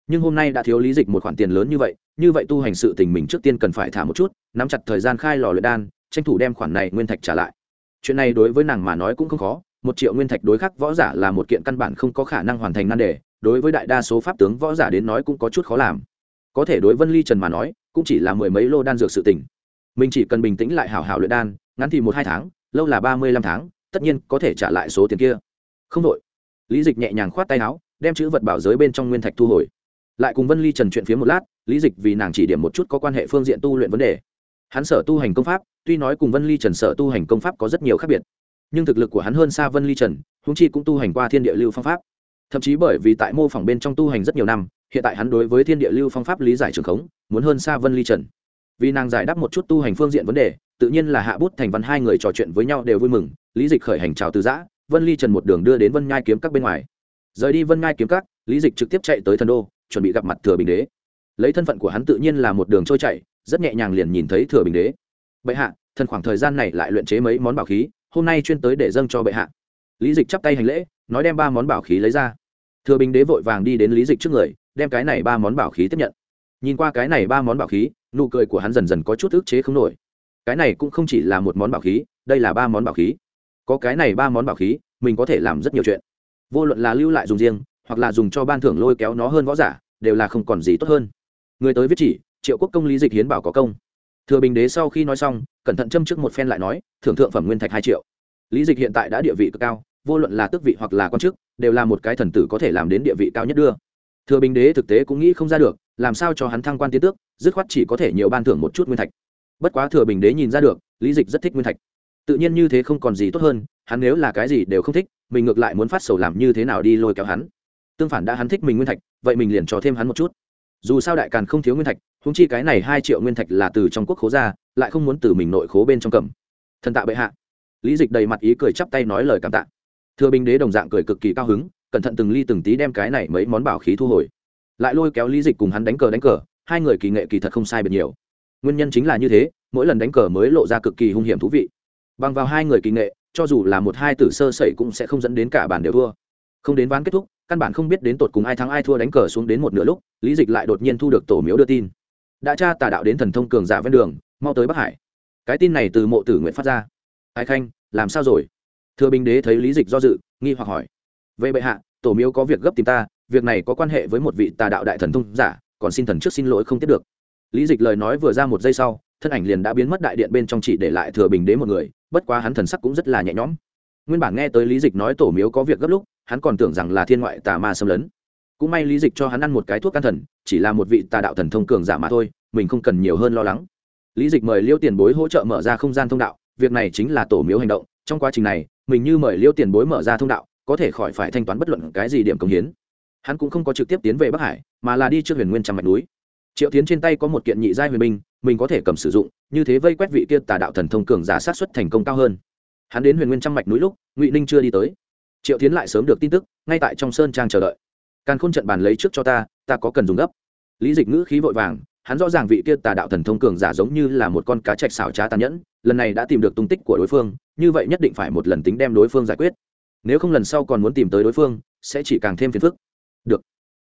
Nhưng hôm nay đã thiếu lý dịch một khoản tiền lớn như vậy như vậy tu hành sự tình mình trước tiên cần phải thả một chút, nắm chặt thời gian khai lò luyện đan, tranh thủ đem khoản này nguyên thạch trả lại. Chuyện này đối với nàng mà nói cũng không khó, một triệu nguyên thạch đối khắc võ giả là một kiện căn bản không có khả năng hoàn thành nan đề, đối với đại đa số pháp tướng võ giả đến nói cũng có chút khó làm. Có thể đối vân ly trần mà nói cũng chỉ là mười mấy lô đan dược sự tỉnh mình chỉ cần bình tĩnh lại hảo hảo luyện đan, ngắn thì một hai tháng, lâu là ba mươi lăm tháng, tất nhiên có thể trả lại số tiền kia. Không đội lý dịch nhẹ nhàng khoát tay áo, đem chữ vật bảo giới bên trong nguyên thạch thu hồi. Lại cùng vân ly trần chuyện phía một lát, lý dịch vì nàng chỉ điểm một chút có quan hệ phương diện tu luyện vấn đề. Hắn sở tu hành công pháp, tuy nói cùng vân ly trần sở tu hành công pháp có rất nhiều khác biệt, nhưng thực lực của hắn hơn xa vân ly trần húng chi cũng tu hành qua thiên địa lưu phong pháp. Thậm chí bởi vì tại mô phỏng bên trong tu hành rất nhiều năm hiện tại hắn đối với thiên địa lưu phong pháp lý giải trường khống, muốn hơn xa vân ly trần. Vì nàng giải đáp một chút tu hành phương diện vấn đề, tự nhiên là hạ bút thành văn hai người trò chuyện với nhau đều vui mừng, lý dịch khởi hành chào từ giã, vân ly trần một đường đưa đến vân nhai kiếm các bên ngoài. Rời đi vân nhai kiếm các, lý dịch trực tiếp chạy tới thần đô, chuẩn bị gặp mặt thừa bình đế. Lấy thân phận của hắn tự nhiên là một đường trôi chạy rất nhẹ nhàng liền nhìn thấy thừa bình đế. Bệ hạ, thần khoảng thời gian này lại luyện chế mấy món bảo khí, hôm nay chuyên tới để dâng cho bệ hạ. Lý dịch chắp tay hành lễ, nói đem ba món bảo khí lấy ra. Thừa bình đế vội vàng đi đến lý dịch trước người đem cái này ba món bảo khí tiếp nhận. Nhìn qua cái này ba món bảo khí, nụ cười của hắn dần dần có chút ức chế không nổi. Cái này cũng không chỉ là một món bảo khí, đây là ba món bảo khí. Có cái này ba món bảo khí, mình có thể làm rất nhiều chuyện. Vô luận là lưu lại dùng riêng, hoặc là dùng cho ban thưởng lôi kéo nó hơn võ giả, đều là không còn gì tốt hơn. Người tới viết chỉ, triệu quốc công lý dịch hiến bảo có công. Thừa bình đế sau khi nói xong, cẩn thận châm trước một phen lại nói, thưởng thượng phẩm nguyên thạch hai triệu. Lý dịch hiện tại đã địa vị cực cao, vô luận là tước vị hoặc là quan chức, đều là một cái thần tử có thể làm đến địa vị cao nhất đưa thừa bình đế thực tế cũng nghĩ không ra được, làm sao cho hắn thăng quan tiến tước, dứt khoát chỉ có thể nhiều ban thưởng một chút nguyên thạch. Bất quá thừa bình đế nhìn ra được, lý dịch rất thích nguyên thạch. Tự nhiên như thế không còn gì tốt hơn, hắn nếu là cái gì đều không thích, mình ngược lại muốn phát sầu làm như thế nào đi lôi kéo hắn. Tương phản đã hắn thích mình nguyên thạch, vậy mình liền cho thêm hắn một chút. Dù sao đại càn không thiếu nguyên thạch húng chi cái này hai triệu nguyên thạch là từ trong quốc khố ra, lại không muốn từ mình nội khố bên trong cầm. Thần tạ bệ hạ. Lý dịch đầy mặt ý cười chắp tay nói lời cảm tạ. Thừa bình đế đồng dạng cười cực kỳ cao hứng cẩn thận từng ly từng tí đem cái này mấy món bảo khí thu hồi. Lại lôi kéo lý dịch cùng hắn đánh cờ đánh cờ, hai người kỳ nghệ kỳ thật không sai biệt nhiều. Nguyên nhân chính là như thế, mỗi lần đánh cờ mới lộ ra cực kỳ hung hiểm thú vị. Bằng vào hai người kỳ nghệ, cho dù là một hai tử sơ sẩy cũng sẽ không dẫn đến cả bàn đều thua. Không đến ván kết thúc, căn bản không biết đến tột cùng ai thắng ai thua đánh cờ xuống đến một nửa lúc, lý dịch lại đột nhiên thu được tổ miếu đưa tin. Đã tra tà đạo đến thần thông cường giả ven đường, mau tới bắc hải. Cái tin này từ mộ tử nguyện phát ra. Ai khanh, làm sao rồi? Thừa bình đế thấy lý dịch do dự, nghi hoặc hỏi về bệ hạ, tổ miếu có việc gấp tìm ta, việc này có quan hệ với một vị tà đạo đại thần thông giả, còn xin thần trước xin lỗi không tiếp được. Lý dịch lời nói vừa ra một giây sau, thân ảnh liền đã biến mất đại điện bên trong chỉ để lại thừa bình đế một người, bất quá hắn thần sắc cũng rất là nhẹ nhõm. Nguyên bản nghe tới lý dịch nói tổ miếu có việc gấp lúc, hắn còn tưởng rằng là thiên ngoại tà ma xâm lấn. Cũng may lý dịch cho hắn ăn một cái thuốc can thần, chỉ là một vị tà đạo thần thông cường giả mà thôi, mình không cần nhiều hơn lo lắng. Lý dịch mời liêu tiền bối hỗ trợ mở ra không gian thông đạo, việc này chính là tổ miếu hành động, trong quá trình này, mình như mời liêu tiền bối mở ra thông đạo có thể khỏi phải thanh toán bất luận cái gì điểm công hiến. Hắn cũng không có trực tiếp tiến về bắc hải, mà là đi trước huyền nguyên trăm mạch núi. Triệu tiến trên tay có một kiện nhị giai huyền binh, mình có thể cầm sử dụng, như thế vây quét vị kia tà đạo thần thông cường giả sát xuất thành công cao hơn. Hắn đến huyền nguyên trăm mạch núi lúc, ngụy ninh chưa đi tới. Triệu tiến lại sớm được tin tức, ngay tại trong sơn trang chờ đợi. Càn khôn trận bàn lấy trước cho ta ta có cần dùng gấp. Lý dịch ngữ khí vội vàng, hắn rõ ràng vị kia tà đạo thần thông cường giả giống như là một con cá chạch xảo trá tàn nhẫn, lần này đã tìm được tung tích của đối phương, như vậy nhất định phải một lần tính đem đối phương giải quyết nếu không lần sau còn muốn tìm tới đối phương, sẽ chỉ càng thêm phiền phức. Được.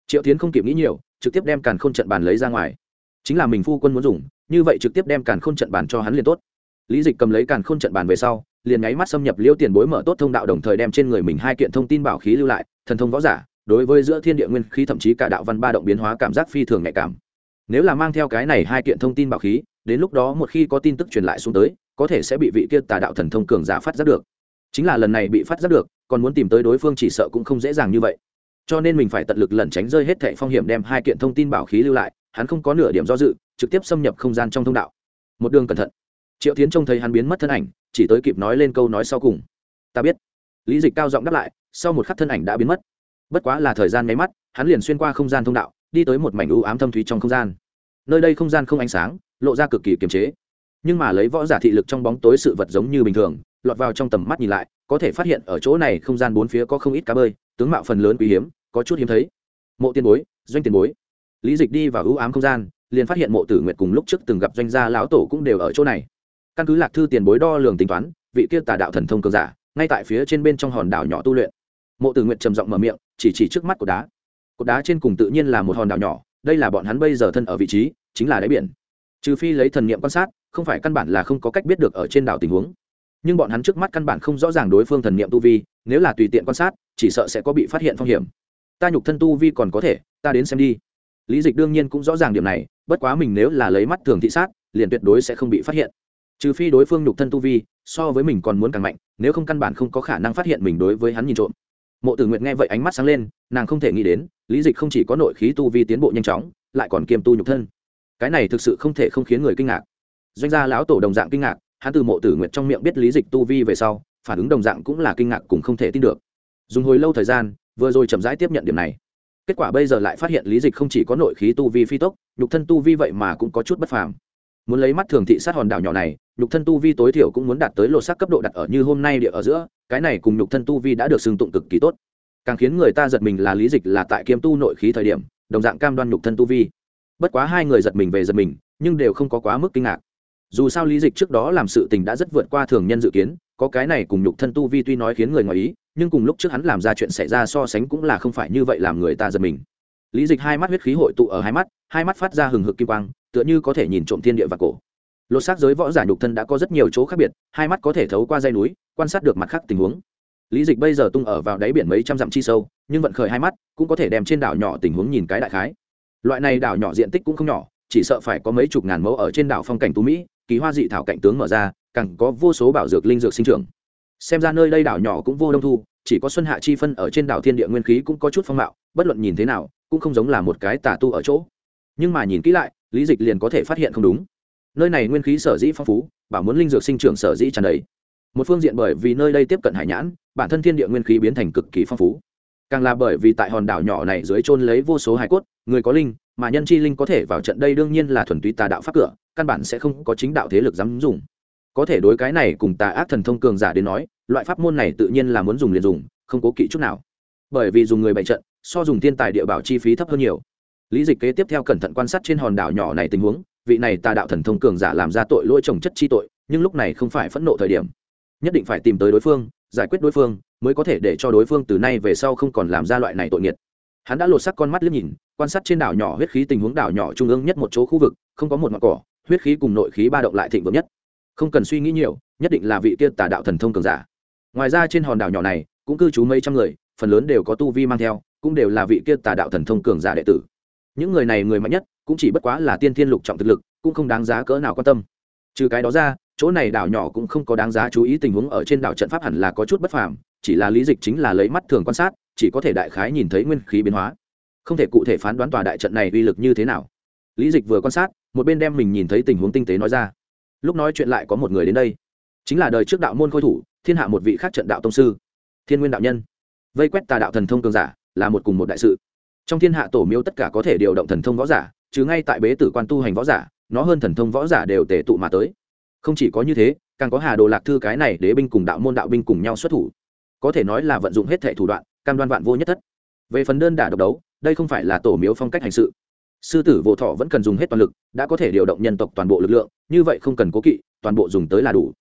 Triệu tiến không kịp nghĩ nhiều, trực tiếp đem càn khôn trận bàn lấy ra ngoài. Chính là mình phu quân muốn dùng, như vậy trực tiếp đem càn khôn trận bàn cho hắn liền tốt. Lý dịch cầm lấy càn khôn trận bàn về sau, liền nháy mắt xâm nhập liêu tiền bối mở tốt thông đạo đồng thời đem trên người mình hai kiện thông tin bảo khí lưu lại, thần thông võ giả, đối với giữa thiên địa nguyên khí thậm chí cả đạo văn ba động biến hóa cảm giác phi thường nhạy cảm. Nếu là mang theo cái này hai kiện thông tin bảo khí, đến lúc đó một khi có tin tức truyền lại xuống tới, có thể sẽ bị vị kia tà đạo thần thông cường giả phát giác được. Chính là lần này bị phát giác được còn muốn tìm tới đối phương chỉ sợ cũng không dễ dàng như vậy. Cho nên mình phải tận lực lẩn tránh rơi hết thệ phong hiểm đem hai kiện thông tin bảo khí lưu lại, hắn không có nửa điểm do dự, trực tiếp xâm nhập không gian trong thông đạo. Một đường cẩn thận. Triệu tiến trông thấy hắn biến mất thân ảnh, chỉ tới kịp nói lên câu nói sau cùng. Ta biết. Lý dịch cao giọng đáp lại, sau một khắc thân ảnh đã biến mất. Bất quá là thời gian nháy mắt, hắn liền xuyên qua không gian thông đạo, đi tới một mảnh u ám thâm thúy trong không gian. Nơi đây không gian không ánh sáng, lộ ra cực kỳ kiềm chế. Nhưng mà lấy võ giả thị lực trong bóng tối sự vật giống như bình thường lọt vào trong tầm mắt nhìn lại, có thể phát hiện ở chỗ này không gian bốn phía có không ít cá bơi, tướng mạo phần lớn quý hiếm, có chút hiếm thấy. Mộ tiền bối, doanh tiền bối. Lý dịch đi vào ưu ám không gian, liền phát hiện mộ tử nguyệt cùng lúc trước từng gặp doanh gia lão tổ cũng đều ở chỗ này. Căn cứ lạc thư tiền bối đo lường tính toán, vị kia tà đạo thần thông cường giả, ngay tại phía trên bên trong hòn đảo nhỏ tu luyện. Mộ tử nguyệt trầm giọng mở miệng, chỉ chỉ trước mắt của đá. Cột đá trên cùng tự nhiên là một hòn đảo nhỏ, đây là bọn hắn bây giờ thân ở vị trí, chính là đáy biển. Trừ phi lấy thần niệm quan sát, không phải căn bản là không có cách biết được ở trên đảo tình huống nhưng bọn hắn trước mắt căn bản không rõ ràng đối phương thần niệm tu vi, nếu là tùy tiện quan sát, chỉ sợ sẽ có bị phát hiện phong hiểm. Ta nhục thân tu vi còn có thể, ta đến xem đi. Lý dịch đương nhiên cũng rõ ràng điểm này, bất quá mình nếu là lấy mắt thường thị sát, liền tuyệt đối sẽ không bị phát hiện. Trừ phi đối phương nhục thân tu vi, so với mình còn muốn càng mạnh, nếu không căn bản không có khả năng phát hiện mình đối với hắn nhìn trộm. Mộ tử nguyện nghe vậy ánh mắt sáng lên, nàng không thể nghĩ đến, lý dịch không chỉ có nội khí tu vi tiến bộ nhanh chóng, lại còn kiêm tu nhục thân. Cái này thực sự không thể không khiến người kinh ngạc. Doanh gia lão tổ đồng dạng kinh ngạc hắn từ mộ tử nguyệt trong miệng biết lý dịch tu vi về sau, phản ứng đồng dạng cũng là kinh ngạc cùng không thể tin được. Dùng hồi lâu thời gian, vừa rồi chậm rãi tiếp nhận điểm này. Kết quả bây giờ lại phát hiện lý dịch không chỉ có nội khí tu vi phi tốc, nhục thân tu vi vậy mà cũng có chút bất phàm. Muốn lấy mắt thường thị sát hòn đảo nhỏ này, nhục thân tu vi tối thiểu cũng muốn đạt tới lột xác cấp độ đặt ở như hôm nay địa ở giữa, cái này cùng nhục thân tu vi đã được xưng tụng cực kỳ tốt. Càng khiến người ta giật mình là lý dịch là tại kiêm tu nội khí thời điểm, đồng dạng cam đoan nhục thân tu vi. Bất quá hai người giật mình về giật mình, nhưng đều không có quá mức kinh ngạc dù sao lý dịch trước đó làm sự tình đã rất vượt qua thường nhân dự kiến, có cái này cùng nhục thân tu vi tuy nói khiến người ngoài ý, nhưng cùng lúc trước hắn làm ra chuyện xảy ra so sánh cũng là không phải như vậy làm người ta giật mình. Lý dịch hai mắt huyết khí hội tụ ở hai mắt hai mắt phát ra hừng hực kim quang, tựa như có thể nhìn trộm thiên địa và cổ. Lột xác giới võ giả nhục thân đã có rất nhiều chỗ khác biệt, hai mắt có thể thấu qua dây núi, quan sát được mặt khác tình huống. Lý dịch bây giờ tung ở vào đáy biển mấy trăm dặm chi sâu, nhưng vận khởi hai mắt, cũng có thể đem trên đảo nhỏ tình huống nhìn cái đại khái. Loại này đảo nhỏ diện tích cũng không nhỏ, chỉ sợ phải có mấy chục ngàn mẫu ở trên đảo phong cảnh tú mỹ kỳ hoa dị thảo cảnh tướng mở ra, càng có vô số bảo dược linh dược sinh trưởng. Xem ra nơi đây đảo nhỏ cũng vô đông thu, chỉ có xuân hạ chi phân ở trên đảo thiên địa nguyên khí cũng có chút phong mạo, bất luận nhìn thế nào, cũng không giống là một cái tà tu ở chỗ. Nhưng mà nhìn kỹ lại, lý dịch liền có thể phát hiện không đúng. Nơi này nguyên khí sở dĩ phong phú, bảo muốn linh dược sinh trưởng sở dĩ tràn đầy. Một phương diện bởi vì nơi đây tiếp cận hải nhãn, bản thân thiên địa nguyên khí biến thành cực kỳ phong phú. Càng là bởi vì tại hòn đảo nhỏ này dưới trôn lấy vô số hải cốt, người có linh, mà nhân chi linh có thể vào trận đây đương nhiên là thuần túy tà đạo pháp cửa căn bản sẽ không có chính đạo thế lực dám dùng. Có thể đối cái này cùng tà ác thần thông cường giả đến nói, loại pháp môn này tự nhiên là muốn dùng liền dùng, không cố kỵ chút nào. Bởi vì dùng người bày trận, so dùng thiên tài địa bảo chi phí thấp hơn nhiều. Lý dịch kế tiếp theo cẩn thận quan sát trên hòn đảo nhỏ này tình huống, vị này tà đạo thần thông cường giả làm ra tội lỗi trồng chất chi tội, nhưng lúc này không phải phẫn nộ thời điểm. Nhất định phải tìm tới đối phương, giải quyết đối phương, mới có thể để cho đối phương từ nay về sau không còn làm ra loại này tội nghiệt. Hắn đã lột sắc con mắt liếc nhìn, quan sát trên đảo nhỏ huyết khí tình huống đảo nhỏ trung ương nhất một chỗ khu vực, không có một mặt cỏ huyết khí cùng nội khí ba động lại thịnh vượng nhất. Không cần suy nghĩ nhiều, nhất định là vị kia tà đạo thần thông cường giả. Ngoài ra trên hòn đảo nhỏ này, cũng cư trú mấy trăm người, phần lớn đều có tu vi mang theo, cũng đều là vị kia tà đạo thần thông cường giả đệ tử. Những người này người mạnh nhất, cũng chỉ bất quá là tiên thiên lục trọng thực lực, cũng không đáng giá cỡ nào quan tâm. Trừ cái đó ra, chỗ này đảo nhỏ cũng không có đáng giá chú ý tình huống ở trên đảo trận pháp hẳn là có chút bất phàm, chỉ là lý dịch chính là lấy mắt thường quan sát, chỉ có thể đại khái nhìn thấy nguyên khí biến hóa. Không thể cụ thể phán đoán tòa đại trận này uy lực như thế nào. Lý dịch vừa quan sát một bên đem mình nhìn thấy tình huống tinh tế nói ra. Lúc nói chuyện lại có một người đến đây. Chính là đời trước đạo môn khôi thủ, thiên hạ một vị khác trận đạo tông sư, thiên nguyên đạo nhân. Vây quét tà đạo thần thông cường giả là một cùng một đại sự. Trong thiên hạ tổ miếu tất cả có thể điều động thần thông võ giả, chứ ngay tại bế tử quan tu hành võ giả, nó hơn thần thông võ giả đều tề tụ mà tới. Không chỉ có như thế, càng có hà đồ lạc thư cái này đế binh cùng đạo môn đạo binh cùng nhau xuất thủ. Có thể nói là vận dụng hết thể thủ đoạn, cam đoan vạn vô nhất thất. Về phần đơn đả độc đấu, đây không phải là tổ miếu phong cách hành sự sư tử vô thọ vẫn cần dùng hết toàn lực, đã có thể điều động nhân tộc toàn bộ lực lượng, như vậy không cần cố kỵ, toàn bộ dùng tới là đủ.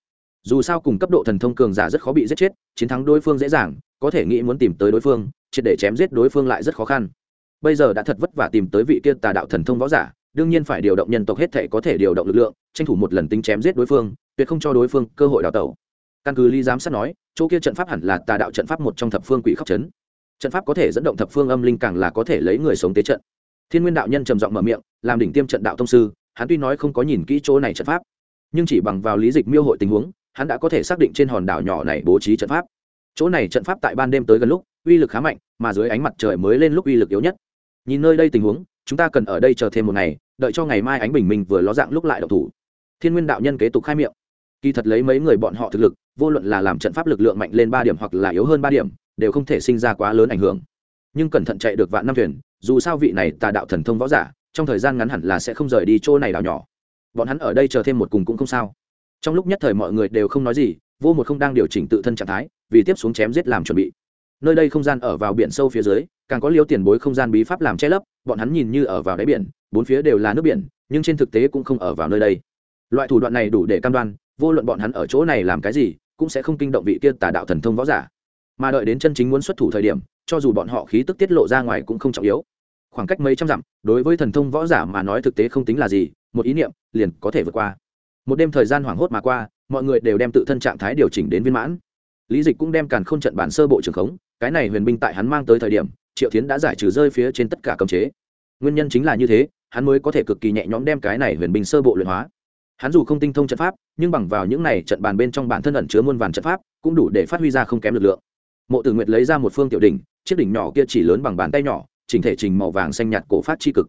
Dù sao cùng cấp độ thần thông cường giả rất khó bị giết chết, chiến thắng đối phương dễ dàng, có thể nghĩ muốn tìm tới đối phương, triệt để chém giết đối phương lại rất khó khăn. Bây giờ đã thật vất vả tìm tới vị kia tà đạo thần thông võ giả, đương nhiên phải điều động nhân tộc hết thể có thể điều động lực lượng, tranh thủ một lần tính chém giết đối phương, tuyệt không cho đối phương cơ hội đào tẩu. Căn cứ lý giám sát nói, chỗ kia trận pháp hẳn là tà đạo trận pháp một trong thập phương quỷ khóc chấn trận pháp có thể dẫn động thập phương âm linh càng là có thể lấy người sống tế trận thiên nguyên đạo nhân trầm giọng mở miệng, làm đỉnh tiêm trận đạo thông sư, hắn tuy nói không có nhìn kỹ chỗ này trận pháp, nhưng chỉ bằng vào lý dịch miêu hội tình huống, hắn đã có thể xác định trên hòn đảo nhỏ này bố trí trận pháp. Chỗ này trận pháp tại ban đêm tới gần lúc, uy lực khá mạnh, mà dưới ánh mặt trời mới lên lúc uy lực yếu nhất. Nhìn nơi đây tình huống, chúng ta cần ở đây chờ thêm một ngày, đợi cho ngày mai ánh bình minh vừa ló dạng lúc lại độc thủ. Thiên nguyên đạo nhân kế tục khai miệng. Kỳ thật lấy mấy người bọn họ thực lực, vô luận là làm trận pháp lực lượng mạnh lên ba điểm hoặc là yếu hơn ba điểm, đều không thể sinh ra quá lớn ảnh hưởng. Nhưng cẩn thận chạy được vạn năm thuyền dù sao vị này tà đạo thần thông võ giả, trong thời gian ngắn hẳn là sẽ không rời đi chỗ này đảo nhỏ. Bọn hắn ở đây chờ thêm một cùng cũng không sao. Trong lúc nhất thời mọi người đều không nói gì, vô một không đang điều chỉnh tự thân trạng thái, vì tiếp xuống chém giết làm chuẩn bị. Nơi đây không gian ở vào biển sâu phía dưới, càng có liêu tiền bối không gian bí pháp làm che lấp, bọn hắn nhìn như ở vào đáy biển, bốn phía đều là nước biển, nhưng trên thực tế cũng không ở vào nơi đây. Loại thủ đoạn này đủ để cam đoan, vô luận bọn hắn ở chỗ này làm cái gì, cũng sẽ không kinh động vị kia tà đạo thần thông võ giả. Mà đợi đến chân chính muốn xuất thủ thời điểm cho dù bọn họ khí tức tiết lộ ra ngoài cũng không trọng yếu. Khoảng cách mấy trăm dặm, đối với thần thông võ giả mà nói thực tế không tính là gì, một ý niệm liền có thể vượt qua. Một đêm thời gian hoảng hốt mà qua, mọi người đều đem tự thân trạng thái điều chỉnh đến viên mãn. Lý dịch cũng đem càn k h ô n trận bản sơ bộ trường khống, cái này huyền binh tại hắn mang tới thời điểm, triệu tiến đã giải trừ rơi phía trên tất cả cấm chế. Nguyên nhân chính là như thế, hắn mới có thể cực kỳ nhẹ nhõm đem cái này huyền binh sơ bộ luyện hóa. Hắn dù không tinh thông trận pháp, nhưng bằng vào những này trận bàn bên trong bản thân ẩn chứa muôn vàn trận pháp, cũng đủ để phát huy ra không kém lực lượng. Mộ tử nguyệt lấy ra một phương tiểu đỉnh chiếc đỉnh nhỏ kia chỉ lớn bằng bàn tay nhỏ, chỉnh thể trình màu vàng xanh nhạt cổ phát chi cực.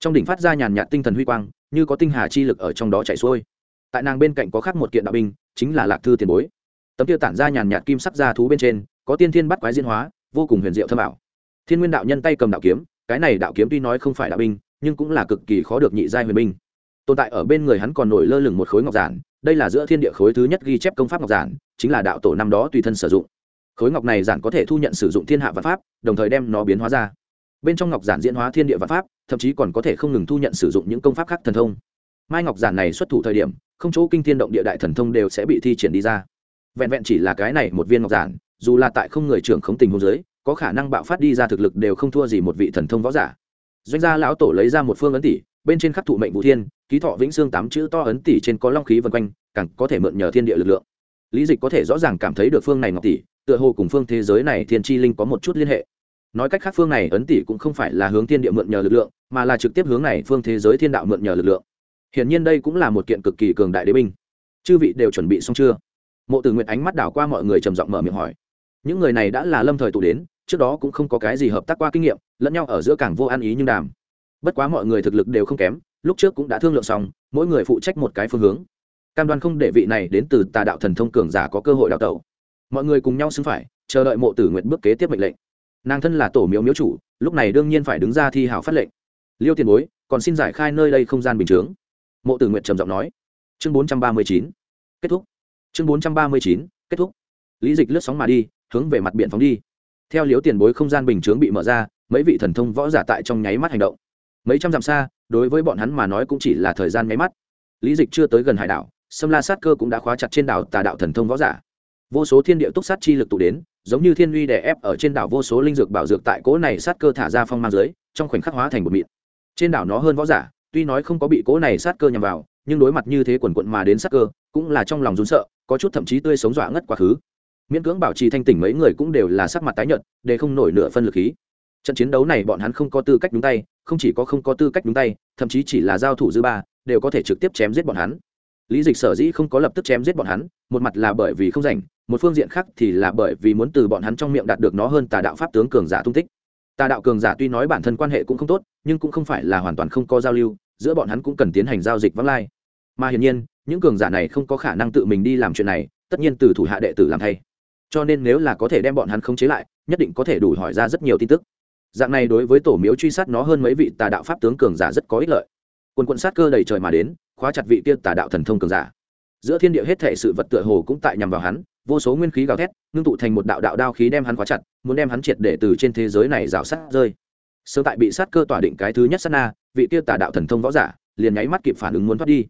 Trong đỉnh phát ra nhàn nhạt tinh thần huy quang, như có tinh hà chi lực ở trong đó chạy xuôi. Tại nàng bên cạnh có khác một kiện đạo binh, chính là lạc thư tiền bối. Tấm tiêu tản ra nhàn nhạt kim sắc ra thú bên trên, có tiên thiên bắt quái diễn hóa, vô cùng huyền diệu thâm ảo. Thiên nguyên đạo nhân tay cầm đạo kiếm, cái này đạo kiếm tuy nói không phải đạo binh, nhưng cũng là cực kỳ khó được nhị giai huyền binh. Tồn tại ở bên người hắn còn nổi lơ lửng một khối ngọc giản, đây là giữa thiên địa khối thứ nhất ghi chép công pháp ngọc giản, chính là đạo tổ năm đó tùy thân sử dụng khối ngọc này giản có thể thu nhận sử dụng thiên hạ vạn pháp, đồng thời đem nó biến hóa ra. Bên trong ngọc giản diễn hóa thiên địa vạn pháp, thậm chí còn có thể không ngừng thu nhận sử dụng những công pháp khác thần thông. Mai ngọc giản này xuất thủ thời điểm, không chỗ kinh thiên động địa đại thần thông đều sẽ bị thi triển đi ra. Vẹn vẹn chỉ là cái này một viên ngọc giản, dù là tại không người trưởng khống tình hôn giới có khả năng bạo phát đi ra thực lực đều không thua gì một vị thần thông võ giả. Doanh gia lão tổ lấy ra một phương ấn tỷ, bên trên khắc thụ mệnh vũ thiên, ký thọ vĩnh xương tám chữ to ấn tỷ trên có long khí vân quanh, càng có thể mượn nhờ thiên địa lực lượng. Lý dịch có thể rõ ràng cảm thấy được phương này ngọc tỷ tựa hồ cùng phương thế giới này thiên tri linh có một chút liên hệ. Nói cách khác phương này ấn tỷ cũng không phải là hướng thiên địa mượn nhờ lực lượng, mà là trực tiếp hướng này phương thế giới thiên đạo mượn nhờ lực lượng. Hiển nhiên đây cũng là một kiện cực kỳ cường đại đế binh. Chư vị đều chuẩn bị xong chưa? Mộ tử nguyện ánh mắt đảo qua mọi người trầm giọng mở miệng hỏi. Những người này đã là lâm thời tụ đến, trước đó cũng không có cái gì hợp tác qua kinh nghiệm, lẫn nhau ở giữa cảng vô ăn ý nhưng đàm. Bất quá mọi người thực lực đều không kém, lúc trước cũng đã thương lượng xong, mỗi người phụ trách một cái phương hướng. Cam đoan không để vị này đến từ tà đạo thần thông cường giả có cơ hội đào tẩu mọi người cùng nhau xứng phải, chờ đợi mộ tử nguyện bước kế tiếp mệnh lệnh. Nàng thân là tổ miếu miếu chủ, lúc này đương nhiên phải đứng ra thi hào phát lệnh. Liêu tiền bối, còn xin giải khai nơi đây không gian bình chướng. Mộ tử nguyện trầm giọng nói. Chương bốn trăm ba mươi chín, kết thúc. Chương bốn trăm ba mươi chín, kết thúc. Lý dịch lướt sóng mà đi, hướng về mặt biển phóng đi. Theo liếu tiền bối không gian bình chướng bị mở ra, mấy vị thần thông võ giả tại trong nháy mắt hành động. Mấy trăm dặm xa, đối với bọn hắn mà nói cũng chỉ là thời gian nháy mắt. Lý dịch chưa tới gần hải đảo, sâm la sát cơ cũng đã khóa chặt trên đảo tà đạo thần thông võ giả vô số thiên địa túc sát chi lực tụ đến, giống như thiên uy đè ép ở trên đảo vô số linh dược bảo dược tại cỗ này sát cơ thả ra phong mang dưới, trong khoảnh khắc hóa thành một mịn. Trên đảo nó hơn võ giả, tuy nói không có bị cỗ này sát cơ nhằm vào, nhưng đối mặt như thế quần quận mà đến sát cơ, cũng là trong lòng rún sợ, có chút thậm chí tươi sống dọa ngất quá khứ. Miễn cưỡng bảo trì thanh tỉnh mấy người cũng đều là sắc mặt tái nhợt, để không nổi nửa phân lực khí. Trận chiến đấu này bọn hắn không có tư cách đúng tay, không chỉ có không có tư cách đúng tay, thậm chí chỉ là giao thủ dư ba, đều có thể trực tiếp chém giết bọn hắn lý dịch sở dĩ không có lập tức chém giết bọn hắn, một mặt là bởi vì không rảnh, một phương diện khác thì là bởi vì muốn từ bọn hắn trong miệng đạt được nó hơn tà đạo pháp tướng cường giả tung tích. Tà đạo cường giả tuy nói bản thân quan hệ cũng không tốt, nhưng cũng không phải là hoàn toàn không có giao lưu, giữa bọn hắn cũng cần tiến hành giao dịch vắng lai. Mà hiển nhiên, những cường giả này không có khả năng tự mình đi làm chuyện này, tất nhiên từ thủ hạ đệ tử làm thay. Cho nên nếu là có thể đem bọn hắn khống chế lại, nhất định có thể đủ hỏi ra rất nhiều tin tức. Dạng này đối với tổ miếu truy sát nó hơn mấy vị tà đạo pháp tướng cường giả rất có ích lợi. Quân quận sát cơ đầy trời mà đến khóa chặt vị kia tà đạo thần thông cường giả. Giữa thiên địa hết thể sự vật tựa hồ cũng tại nhằm vào hắn, vô số nguyên khí gào thét, ngưng tụ thành một đạo đạo đao khí đem hắn khóa chặt, muốn đem hắn triệt để từ trên thế giới này rào sát rơi. Sơ tại bị sát cơ tỏa định cái thứ nhất sát na, vị kia tà đạo thần thông võ giả liền nháy mắt kịp phản ứng muốn thoát đi.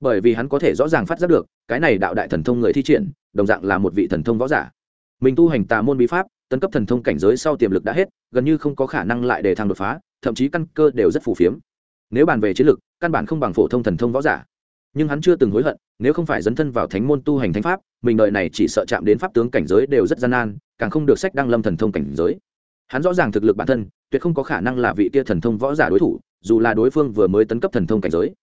Bởi vì hắn có thể rõ ràng phát giác được, cái này đạo đại thần thông người thi triển, đồng dạng là một vị thần thông võ giả. Mình tu hành tà môn bí pháp tân cấp thần thông cảnh giới sau tiềm lực đã hết, gần như không có khả năng lại để thăng đột phá, thậm chí căn cơ đều rất phù phiếm. Nếu bàn về chiến lực căn bản không bằng phổ thông thần thông võ giả. Nhưng hắn chưa từng hối hận, nếu không phải dấn thân vào thánh môn tu hành thánh pháp, mình đợi này chỉ sợ chạm đến pháp tướng cảnh giới đều rất gian nan, càng không được sách đăng lâm thần thông cảnh giới. Hắn rõ ràng thực lực bản thân, tuyệt không có khả năng là vị tia thần thông võ giả đối thủ, dù là đối phương vừa mới tấn cấp thần thông cảnh giới.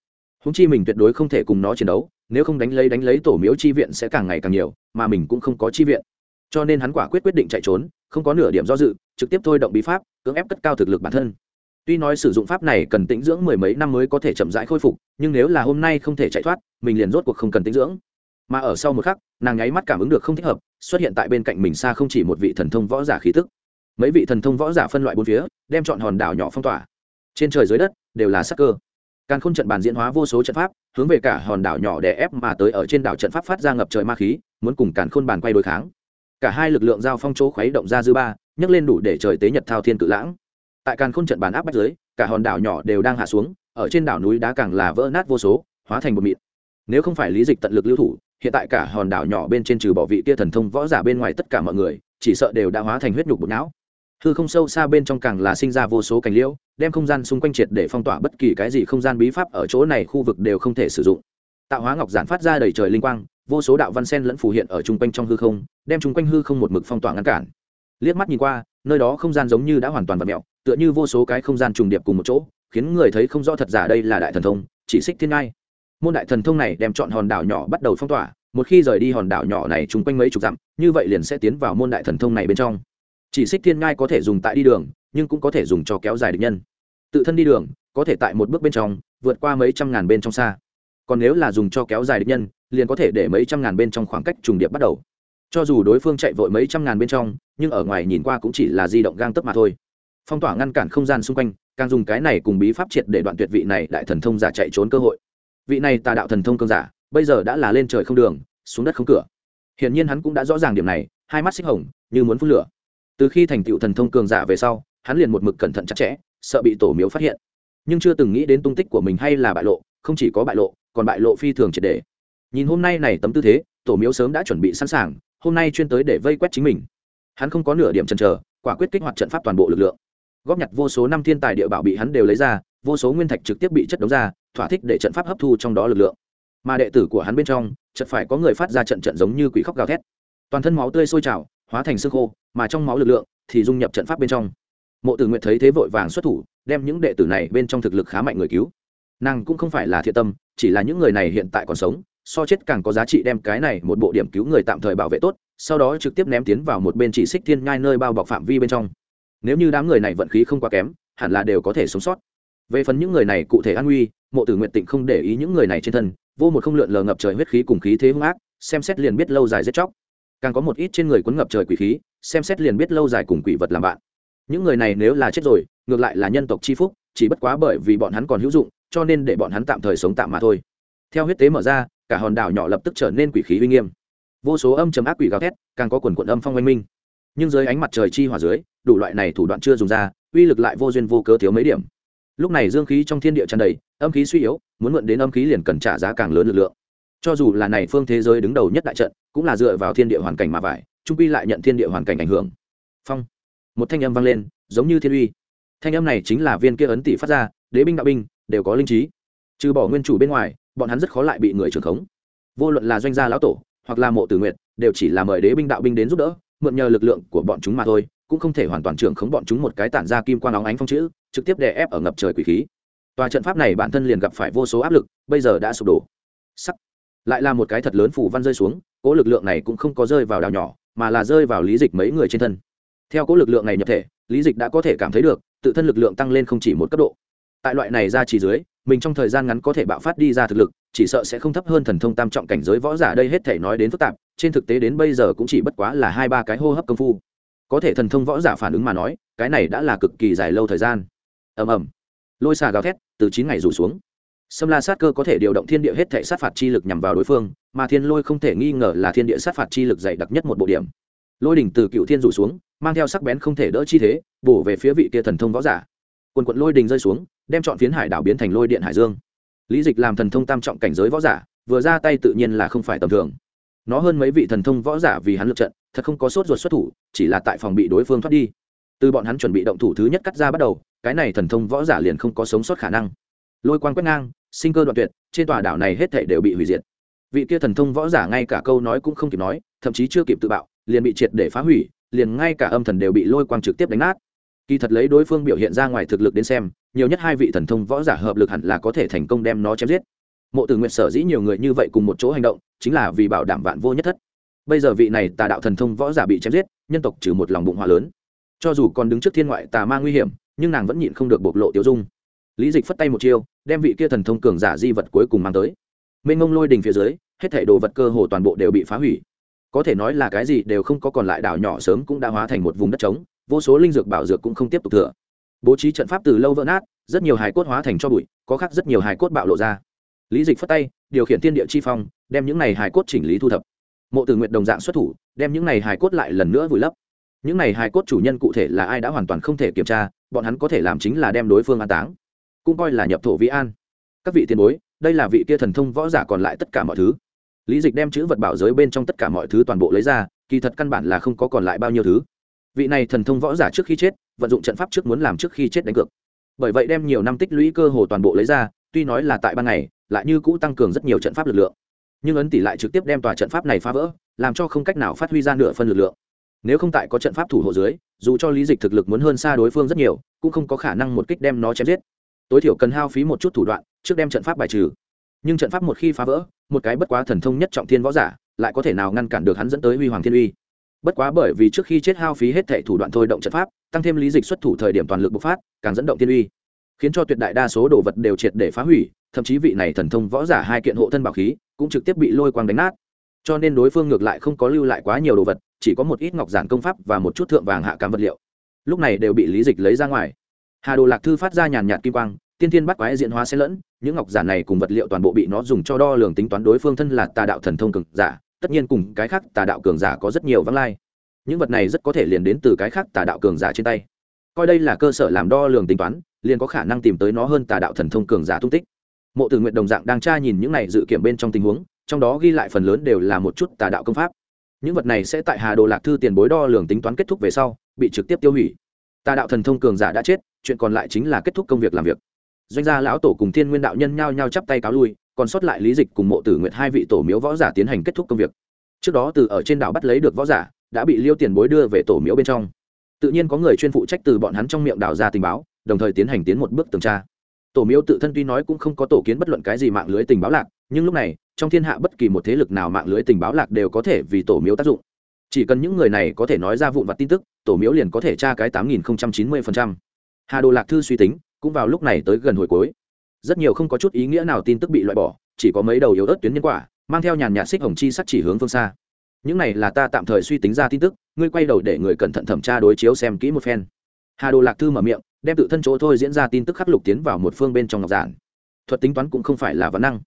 Húng chi mình tuyệt đối không thể cùng nó chiến đấu, nếu không đánh lấy đánh lấy tổ miếu chi viện sẽ càng ngày càng nhiều, mà mình cũng không có chi viện. Cho nên hắn quả quyết quyết định chạy trốn, không có nửa điểm do dự, trực tiếp thôi động bí pháp, cưỡng ép cất cao thực lực bản thân tuy nói sử dụng pháp này cần tĩnh dưỡng mười mấy năm mới có thể chậm rãi khôi phục, nhưng nếu là hôm nay không thể chạy thoát, mình liền rốt cuộc không cần tĩnh dưỡng. Mà ở sau một khắc, nàng nháy mắt cảm ứng được không thích hợp, xuất hiện tại bên cạnh mình xa không chỉ một vị thần thông võ giả khí tức. Mấy vị thần thông võ giả phân loại bốn phía, đem chọn hòn đảo nhỏ phong tỏa. Trên trời dưới đất, đều là sắc cơ. Càn khôn trận bàn diễn hóa vô số trận pháp, hướng về cả hòn đảo nhỏ để ép mà tới ở trên đảo trận pháp phát ra ngập trời ma khí, muốn cùng càn khôn bàn quay đối kháng. Cả hai lực lượng giao phong chỗ khuấy động ra dư ba, nhấc lên đủ để trời tế nhật thao thiên cự lãng tại càn khôn trận bàn áp bách dưới, cả hòn đảo nhỏ đều đang hạ xuống, ở trên đảo núi đá càng là vỡ nát vô số, hóa thành một mịn. Nếu không phải lý dịch tận lực lưu thủ, hiện tại cả hòn đảo nhỏ bên trên trừ bỏ vị kia thần thông võ giả bên ngoài tất cả mọi người, chỉ sợ đều đã hóa thành huyết nhục bột não. Hư không sâu xa bên trong càng là sinh ra vô số cành liễu, đem không gian xung quanh triệt để phong tỏa bất kỳ cái gì không gian bí pháp ở chỗ này khu vực đều không thể sử dụng. Tạo hóa ngọc giản phát ra đầy trời linh quang, vô số đạo văn sen lẫn phù hiện ở chung quanh trong hư không, đem chung quanh hư không một mực phong tỏa ngăn cản. Liếc mắt nhìn qua nơi đó không gian giống như đã hoàn toàn vặn mẹo, tựa như vô số cái không gian trùng điệp cùng một chỗ, khiến người thấy không rõ thật giả đây là đại thần thông, chỉ xích thiên ngai. Môn đại thần thông này đem chọn hòn đảo nhỏ bắt đầu phong tỏa, một khi rời đi hòn đảo nhỏ này chung quanh mấy chục dặm, như vậy liền sẽ tiến vào môn đại thần thông này bên trong. Chỉ xích thiên ngai có thể dùng tại đi đường, nhưng cũng có thể dùng cho kéo dài địch nhân. Tự thân đi đường, có thể tại một bước bên trong, vượt qua mấy trăm ngàn bên trong xa. Còn nếu là dùng cho kéo dài địch nhân, liền có thể để mấy trăm ngàn bên trong khoảng cách trùng điệp bắt đầu cho dù đối phương chạy vội mấy trăm ngàn bên trong, nhưng ở ngoài nhìn qua cũng chỉ là di động gang tấp mà thôi. Phong tỏa ngăn cản không gian xung quanh, càng dùng cái này cùng bí pháp triệt để đoạn tuyệt vị này đại thần thông giả chạy trốn cơ hội. Vị này tà đạo thần thông cơn giả, bây giờ đã là lên trời không đường, xuống đất không cửa. Hiển nhiên hắn cũng đã rõ ràng điểm này, hai mắt xích hồng, như muốn phun lửa. Từ khi thành tựu thần thông cường giả về sau, hắn liền một mực cẩn thận chặt chẽ, sợ bị tổ miếu phát hiện. Nhưng chưa từng nghĩ đến tung tích của mình hay là bại lộ, không chỉ có bại lộ, còn bại lộ phi thường triệt đề nhìn hôm nay này tấm tư thế, tổ miếu sớm đã chuẩn bị sẵn sàng hôm nay chuyên tới để vây quét chính mình. Hắn không có nửa điểm chần chờ, quả quyết kích hoạt trận pháp toàn bộ lực lượng. Góp nhặt vô số năm thiên tài địa bảo bị hắn đều lấy ra, vô số nguyên thạch trực tiếp bị chất đống ra, thỏa thích để trận pháp hấp thu trong đó lực lượng. Mà đệ tử của hắn bên trong, chợt phải có người phát ra trận trận giống như quỷ khóc gào thét. Toàn thân máu tươi sôi trào, hóa thành xương khô, mà trong máu lực lượng thì dung nhập trận pháp bên trong. Mộ tử nguyện thấy thế vội vàng xuất thủ, đem những đệ tử này bên trong thực lực khá mạnh người cứu. Nàng cũng không phải là thiện tâm, chỉ là những người này hiện tại còn sống so chết càng có giá trị đem cái này một bộ điểm cứu người tạm thời bảo vệ tốt, sau đó trực tiếp ném tiến vào một bên chỉ xích thiên nhai nơi bao bọc phạm vi bên trong. Nếu như đám người này vận khí không quá kém, hẳn là đều có thể sống sót. Về phần những người này cụ thể an nguy, mộ tử nguyện tịnh không để ý những người này trên thân, vô một không lượn lờ ngập trời huyết khí cùng khí thế hung ác, xem xét liền biết lâu dài giết chóc. Càng có một ít trên người quấn ngập trời quỷ khí, xem xét liền biết lâu dài cùng quỷ vật làm bạn. Những người này nếu là chết rồi, ngược lại là nhân tộc c h i phúc, chỉ bất quá bởi vì bọn hắn còn hữu dụng, cho nên để bọn hắn tạm thời sống tạm mà thôi. Theo huyết tế mở ra cả hòn đảo nhỏ lập tức trở nên quỷ khí uy nghiêm. Vô số âm chấm ác quỷ gào thét, càng có quần quận âm phong oanh minh. Nhưng dưới ánh mặt trời chi hỏa dưới, đủ loại này thủ đoạn chưa dùng ra, uy lực lại vô duyên vô cớ thiếu mấy điểm. Lúc này dương khí trong thiên địa tràn đầy, âm khí suy yếu, muốn mượn đến âm khí liền cần trả giá càng lớn lực lượng. Cho dù là này phương thế giới đứng đầu nhất đại trận, cũng là dựa vào thiên địa hoàn cảnh mà vải, trung quy lại nhận thiên địa hoàn cảnh ảnh hưởng. Phong. Một thanh âm vang lên, giống như thiên uy. Thanh âm này chính là viên kia ấn tỷ phát ra, đế binh đạo binh, đều có linh trí. Trừ bỏ nguyên chủ bên ngoài bọn hắn rất khó lại bị người trưởng khống. Vô luận là doanh gia lão tổ hoặc là mộ tử nguyệt, đều chỉ là mời đế binh đạo binh đến giúp đỡ mượn nhờ lực lượng của bọn chúng mà thôi cũng không thể hoàn toàn trưởng khống bọn chúng một cái tản ra kim quang óng ánh phong chữ trực tiếp đè ép ở ngập trời quỷ khí. Tòa trận pháp này bản thân liền gặp phải vô số áp lực bây giờ đã sụp đổ. Sắc. Lại là một cái thật lớn phủ văn rơi xuống cỗ lực lượng này cũng không có rơi vào đào nhỏ mà là rơi vào lý dịch mấy người trên thân. Theo cỗ lực lượng này nhập thể lý dịch đã có thể cảm thấy được tự thân lực lượng tăng lên không chỉ một cấp độ. Tại loại này ra chỉ dưới mình trong thời gian ngắn có thể bạo phát đi ra thực lực chỉ sợ sẽ không thấp hơn thần thông tam trọng cảnh giới võ giả đây hết thể nói đến phức tạp trên thực tế đến bây giờ cũng chỉ bất quá là hai ba cái hô hấp công phu có thể thần thông võ giả phản ứng mà nói cái này đã là cực kỳ dài lâu thời gian ầm ầm lôi xà gào thét từ chín ngày rủ xuống Sâm La sát cơ có thể điều động thiên địa hết thể sát phạt chi lực nhằm vào đối phương, mà thiên lôi không thể nghi ngờ là thiên địa sát phạt chi lực dày đặc nhất một bộ điểm. Lôi đỉnh từ cựu thiên rủ xuống, mang theo sắc bén không thể đỡ chi thế, bổ về phía vị kia thần thông võ giả. Quần quận lôi đình rơi xuống, đem chọn phiến hải đảo biến thành lôi điện hải dương. Lý Dịch làm thần thông tam trọng cảnh giới võ giả, vừa ra tay tự nhiên là không phải tầm thường. Nó hơn mấy vị thần thông võ giả vì hắn lượt trận, thật không có sốt ruột xuất thủ, chỉ là tại phòng bị đối phương thoát đi. Từ bọn hắn chuẩn bị động thủ thứ nhất cắt ra bắt đầu, cái này thần thông võ giả liền không có sống sót khả năng. Lôi quang quét ngang, sinh cơ đoạn tuyệt trên tòa đảo này hết thể đều bị hủy diệt vị kia thần thông võ giả ngay cả câu nói cũng không kịp nói thậm chí chưa kịp tự bạo liền bị triệt để phá hủy liền ngay cả âm thần đều bị lôi quang trực tiếp đánh nát kỳ thật lấy đối phương biểu hiện ra ngoài thực lực đến xem, nhiều nhất hai vị thần thông võ giả hợp lực hẳn là có thể thành công đem nó chém giết. Mộ tử nguyện sở dĩ nhiều người như vậy cùng một chỗ hành động, chính là vì bảo đảm vạn vô nhất thất. Bây giờ vị này tà đạo thần thông võ giả bị chém giết, nhân tộc trừ một lòng bụng hòa lớn. Cho dù còn đứng trước thiên ngoại tà ma nguy hiểm, nhưng nàng vẫn nhịn không được bộc lộ tiêu dung. Lý dịch phất tay một chiêu, đem vị kia thần thông cường giả di vật cuối cùng mang tới. Mênh mông lôi đình phía dưới, hết thảy đồ vật cơ hồ toàn bộ đều bị phá hủy. Có thể nói là cái gì đều không có, còn lại đảo nhỏ sớm cũng đã hóa thành một vùng đất trống vô số linh dược bảo dược cũng không tiếp tục thừa. Bố trí trận pháp từ lâu vỡ nát, rất nhiều hài cốt hóa thành cho bụi, có khác rất nhiều hài cốt bạo lộ ra. Lý dịch phất tay, điều khiển thiên địa chi phong, đem những này hài cốt chỉnh lý thu thập. Mộ tử nguyện đồng dạng xuất thủ, đem những này hài cốt lại lần nữa vùi lấp. Những này hài cốt chủ nhân cụ thể là ai đã hoàn toàn không thể kiểm tra, bọn hắn có thể làm chính là đem đối phương an táng, cũng coi là nhập thổ vĩ an. Các vị tiền bối, đây là vị kia thần thông võ giả còn lại tất cả mọi thứ. Lý dịch đem chữ vật bảo giới bên trong tất cả mọi thứ toàn bộ lấy ra, kỳ thật căn bản là không có còn lại bao nhiêu thứ vị này thần thông võ giả trước khi chết, vận dụng trận pháp trước muốn làm trước khi chết đánh cược. Bởi vậy đem nhiều năm tích lũy cơ hồ toàn bộ lấy ra, tuy nói là tại ban ngày, lại như cũ tăng cường rất nhiều trận pháp lực lượng. Nhưng ấn tỷ lại trực tiếp đem tòa trận pháp này phá vỡ, làm cho không cách nào phát huy ra nửa phân lực lượng. Nếu không tại có trận pháp thủ hộ dưới, dù cho lý dịch thực lực muốn hơn xa đối phương rất nhiều, cũng không có khả năng một kích đem nó chém giết. Tối thiểu cần hao phí một chút thủ đoạn, trước đem trận pháp bài trừ. Nhưng trận pháp một khi phá vỡ, một cái bất quá thần thông nhất trọng thiên võ giả, lại có thể nào ngăn cản được hắn dẫn tới huy hoàng thiên uy? Bất quá bởi vì trước khi chết hao phí hết thệ thủ đoạn thôi động trận pháp, tăng thêm lý dịch xuất thủ thời điểm toàn lực bộc phát, càng dẫn động thiên uy. Khiến cho tuyệt đại đa số đồ vật đều triệt để phá hủy, thậm chí vị này thần thông võ giả hai kiện hộ thân bảo khí cũng trực tiếp bị lôi quang đánh nát. Cho nên đối phương ngược lại không có lưu lại quá nhiều đồ vật, chỉ có một ít ngọc giản công pháp và một chút thượng vàng hạ cám vật liệu. Lúc này đều bị lý dịch lấy ra ngoài. Hà đồ lạc thư phát ra nhàn nhạt kim quang, tiên thiên bắt quái diện hóa xen lẫn, những ngọc giản này cùng vật liệu toàn bộ bị nó dùng cho đo lường tính toán đối phương thân là tà đạo thần thông cường giả tất nhiên cùng cái khác tà đạo cường giả có rất nhiều vắng lai. Những vật này rất có thể liền đến từ cái khác tà đạo cường giả trên tay. Coi đây là cơ sở làm đo lường tính toán, liền có khả năng tìm tới nó hơn tà đạo thần thông cường giả tung tích. Mộ tử nguyện đồng dạng đang tra nhìn những này dự kiểm bên trong tình huống, trong đó ghi lại phần lớn đều là một chút tà đạo công pháp. Những vật này sẽ tại hà đồ lạc thư tiền bối đo lường tính toán kết thúc về sau, bị trực tiếp tiêu hủy. Tà đạo thần thông cường giả đã chết, chuyện còn lại chính là kết thúc công việc làm việc. Doanh gia lão tổ cùng thiên nguyên đạo nhân nhao nhao chắp tay cáo lui còn sót lại lý dịch cùng mộ tử nguyệt hai vị tổ miếu võ giả tiến hành kết thúc công việc. Trước đó từ ở trên đảo bắt lấy được võ giả, đã bị liêu tiền bối đưa về tổ miếu bên trong. Tự nhiên có người chuyên phụ trách từ bọn hắn trong miệng đảo ra tình báo, đồng thời tiến hành tiến một bước tường tra. Tổ miếu tự thân tuy nói cũng không có tổ kiến bất luận cái gì mạng lưới tình báo lạc, nhưng lúc này, trong thiên hạ bất kỳ một thế lực nào mạng lưới tình báo lạc đều có thể vì tổ miếu tác dụng. Chỉ cần những người này có thể nói ra vụn vặt tin tức, tổ miếu liền có thể tra cái tám nghìn chín mươi hà đồ lạc thư suy tính, cũng vào lúc này tới gần hồi cuối rất nhiều không có chút ý nghĩa nào tin tức bị loại bỏ, chỉ có mấy đầu yếu ớt tuyến nhân quả, mang theo nhàn nhạt xích hồng chi sắc chỉ hướng phương xa. Những này là ta tạm thời suy tính ra tin tức, ngươi quay đầu để người cẩn thận thẩm tra đối chiếu xem kỹ một phen. Hà đồ lạc thư mở miệng, đem tự thân chỗ thôi diễn ra tin tức khắc lục tiến vào một phương bên trong ngọc giản. Thuật tính toán cũng không phải là vấn năng.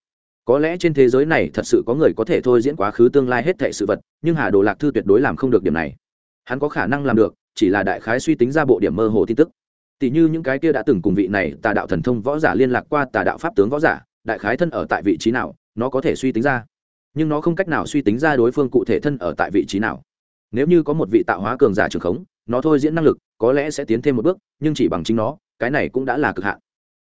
Có lẽ trên thế giới này thật sự có người có thể thôi diễn quá khứ tương lai hết thệ sự vật, nhưng hà đồ lạc thư tuyệt đối làm không được điểm này. Hắn có khả năng làm được, chỉ là đại khái suy tính ra bộ điểm mơ hồ tin tức tỷ như những cái kia đã từng cùng vị này tà đạo thần thông võ giả liên lạc qua tà đạo pháp tướng võ giả, đại khái thân ở tại vị trí nào, nó có thể suy tính ra. Nhưng nó không cách nào suy tính ra đối phương cụ thể thân ở tại vị trí nào. Nếu như có một vị tạo hóa cường giả trường khống, nó thôi diễn năng lực, có lẽ sẽ tiến thêm một bước, nhưng chỉ bằng chính nó, cái này cũng đã là cực hạn.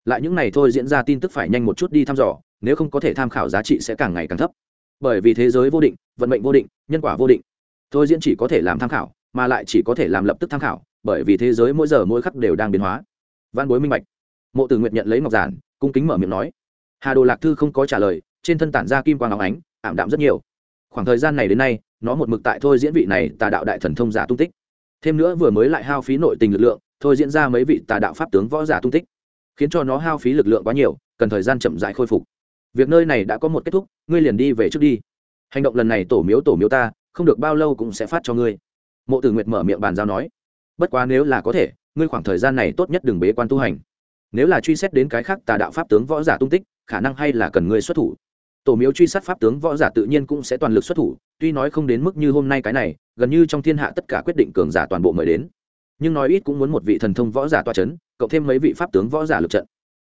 Lại những này thôi diễn ra tin tức phải nhanh một chút đi thăm dò, nếu không có thể tham khảo giá trị sẽ càng ngày càng thấp. Bởi vì thế giới vô định, vận mệnh vô định, nhân quả vô định. Thôi diễn chỉ có thể làm tham khảo, mà lại chỉ có thể làm lập tức tham khảo bởi vì thế giới mỗi giờ mỗi khắc đều đang biến hóa. Văn bối minh bạch. Mộ tử Nguyệt nhận lấy ngọc giản, cung kính mở miệng nói, hà đồ lạc thư không có trả lời, trên thân tản ra kim quang óng ánh, ảm đạm rất nhiều. Khoảng thời gian này đến nay, nó một mực tại thôi diễn vị này tà đạo đại thần thông giả tung tích. Thêm nữa vừa mới lại hao phí nội tình lực lượng, thôi diễn ra mấy vị tà đạo pháp tướng võ giả tung tích, khiến cho nó hao phí lực lượng quá nhiều, cần thời gian chậm rãi khôi phục. Việc nơi này đã có một kết thúc, ngươi liền đi về trước đi. Hành động lần này tổ miếu tổ miếu ta, không được bao lâu cũng sẽ phát cho ngươi. Mộ tử nguyệt mở miệng bàn giao nói bất quá nếu là có thể, ngươi khoảng thời gian này tốt nhất đừng bế quan tu hành. Nếu là truy xét đến cái khác tà đạo pháp tướng võ giả tung tích, khả năng hay là cần ngươi xuất thủ. Tổ miếu truy sát pháp tướng võ giả tự nhiên cũng sẽ toàn lực xuất thủ, tuy nói không đến mức như hôm nay cái này, gần như trong thiên hạ tất cả quyết định cường giả toàn bộ mời đến. Nhưng nói ít cũng muốn một vị thần thông võ giả toa c h ấ n cộng thêm mấy vị pháp tướng võ giả lực trận.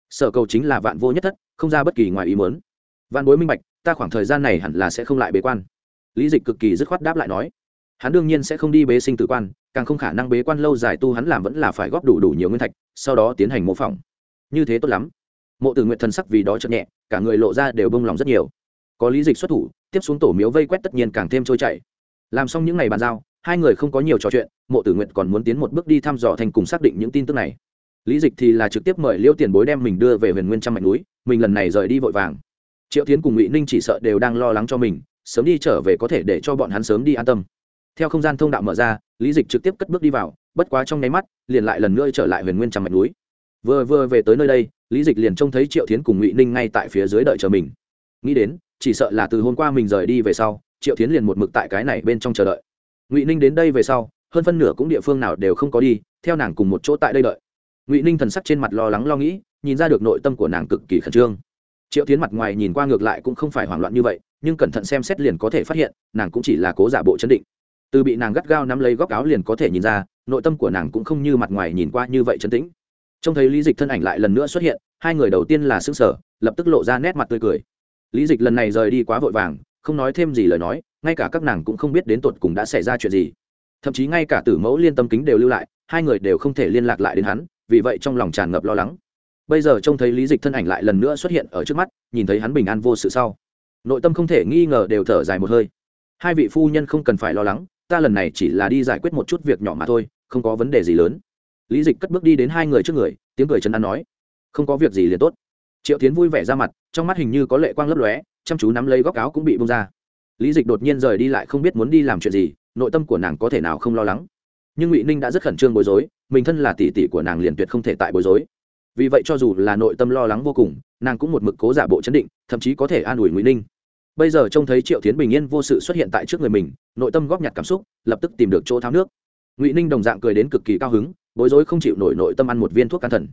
Sở cầu chính là vạn vô nhất thất, không ra bất kỳ ngoài ý mớn vạn bối minh bạch, ta khoảng thời gian này hẳn là sẽ không lại bế quan. Lý dịch cực kỳ dứt khoát đáp lại nói. Hắn đương nhiên sẽ không đi bế sinh tử quan càng không khả năng bế quan lâu dài tu hắn làm vẫn là phải góp đủ đủ nhiều nguyên thạch, sau đó tiến hành mô phỏng. Như thế tốt lắm. Mộ tử nguyện thần sắc vì đó chậm nhẹ, cả người lộ ra đều bông lòng rất nhiều. Có lý dịch xuất thủ, tiếp xuống tổ miếu vây quét tất nhiên càng thêm trôi chảy. Làm xong những ngày bàn giao, hai người không có nhiều trò chuyện, mộ tử nguyện còn muốn tiến một bước đi thăm dò thành cùng xác định những tin tức này. Lý dịch thì là trực tiếp mời liêu tiền bối đem mình đưa về huyền nguyên trăm mạch núi, mình lần này rời đi vội vàng. Triệu tiến cùng ngụy ninh chỉ sợ đều đang lo lắng cho mình, sớm đi trở về có thể để cho bọn hắn sớm đi an tâm theo không gian thông đạo mở ra, lý dịch trực tiếp cất bước đi vào, bất quá trong nháy mắt, liền lại lần nữa trở lại huyền nguyên trăm mạch núi. Vừa vừa về tới nơi đây, lý dịch liền trông thấy triệu tiến cùng ngụy ninh ngay tại phía dưới đợi chờ mình. Nghĩ đến, chỉ sợ là từ hôm qua mình rời đi về sau, triệu tiến liền một mực tại cái này bên trong chờ đợi. Ngụy ninh đến đây về sau, hơn phân nửa cũng địa phương nào đều không có đi, theo nàng cùng một chỗ tại đây đợi. Ngụy ninh thần sắc trên mặt lo lắng lo nghĩ, nhìn ra được nội tâm của nàng cực kỳ khẩn trương. Triệu tiến mặt ngoài nhìn qua ngược lại cũng không phải hoảng loạn như vậy, nhưng cẩn thận xem xét liền có thể phát hiện, nàng cũng chỉ là cố giả bộ chấn định từ bị nàng gắt gao nắm lấy góc áo liền có thể nhìn ra, nội tâm của nàng cũng không như mặt ngoài nhìn qua như vậy chấn tĩnh. Trông thấy lý dịch thân ảnh lại lần nữa xuất hiện, hai người đầu tiên là s ư ơ n g sở lập tức lộ ra nét mặt tươi cười. Lý dịch lần này rời đi quá vội vàng, không nói thêm gì lời nói, ngay cả các nàng cũng không biết đến tột cùng đã xảy ra chuyện gì. Thậm chí ngay cả tử mẫu liên tâm kính đều lưu lại, hai người đều không thể liên lạc lại đến hắn, vì vậy trong lòng tràn ngập lo lắng. Bây giờ trông thấy lý dịch thân ảnh lại lần nữa xuất hiện ở trước mắt, nhìn thấy hắn bình an vô sự sau. Nội tâm không thể nghi ngờ đều thở dài một hơi. Hai vị phu nhân không cần phải lo lắng ta lần này chỉ là đi giải quyết một chút việc nhỏ mà thôi, không có vấn đề gì lớn. Lý dịch cất bước đi đến hai người trước người, tiếng cười chân ăn nói, không có việc gì liền tốt. Triệu tiến vui vẻ ra mặt, trong mắt hình như có lệ quang lấp lóe, chăm chú nắm lấy góc áo cũng bị bông ra. Lý dịch đột nhiên rời đi lại không biết muốn đi làm chuyện gì, nội tâm của nàng có thể nào không lo lắng. Nhưng ngụy ninh đã rất khẩn trương bối rối, mình thân là tỷ tỷ của nàng liền tuyệt không thể tại bối rối. Vì vậy cho dù là nội tâm lo lắng vô cùng, nàng cũng một mực cố giả bộ chấn định, thậm chí có thể an ủi ngụy ninh bây giờ trông thấy triệu tiến bình yên vô sự xuất hiện tại trước người mình, nội tâm góp nhặt cảm xúc, lập tức tìm được chỗ tháo nước. Ngụy ninh đồng dạng cười đến cực kỳ cao hứng, bối rối không chịu nổi nội tâm ăn một viên thuốc can thần.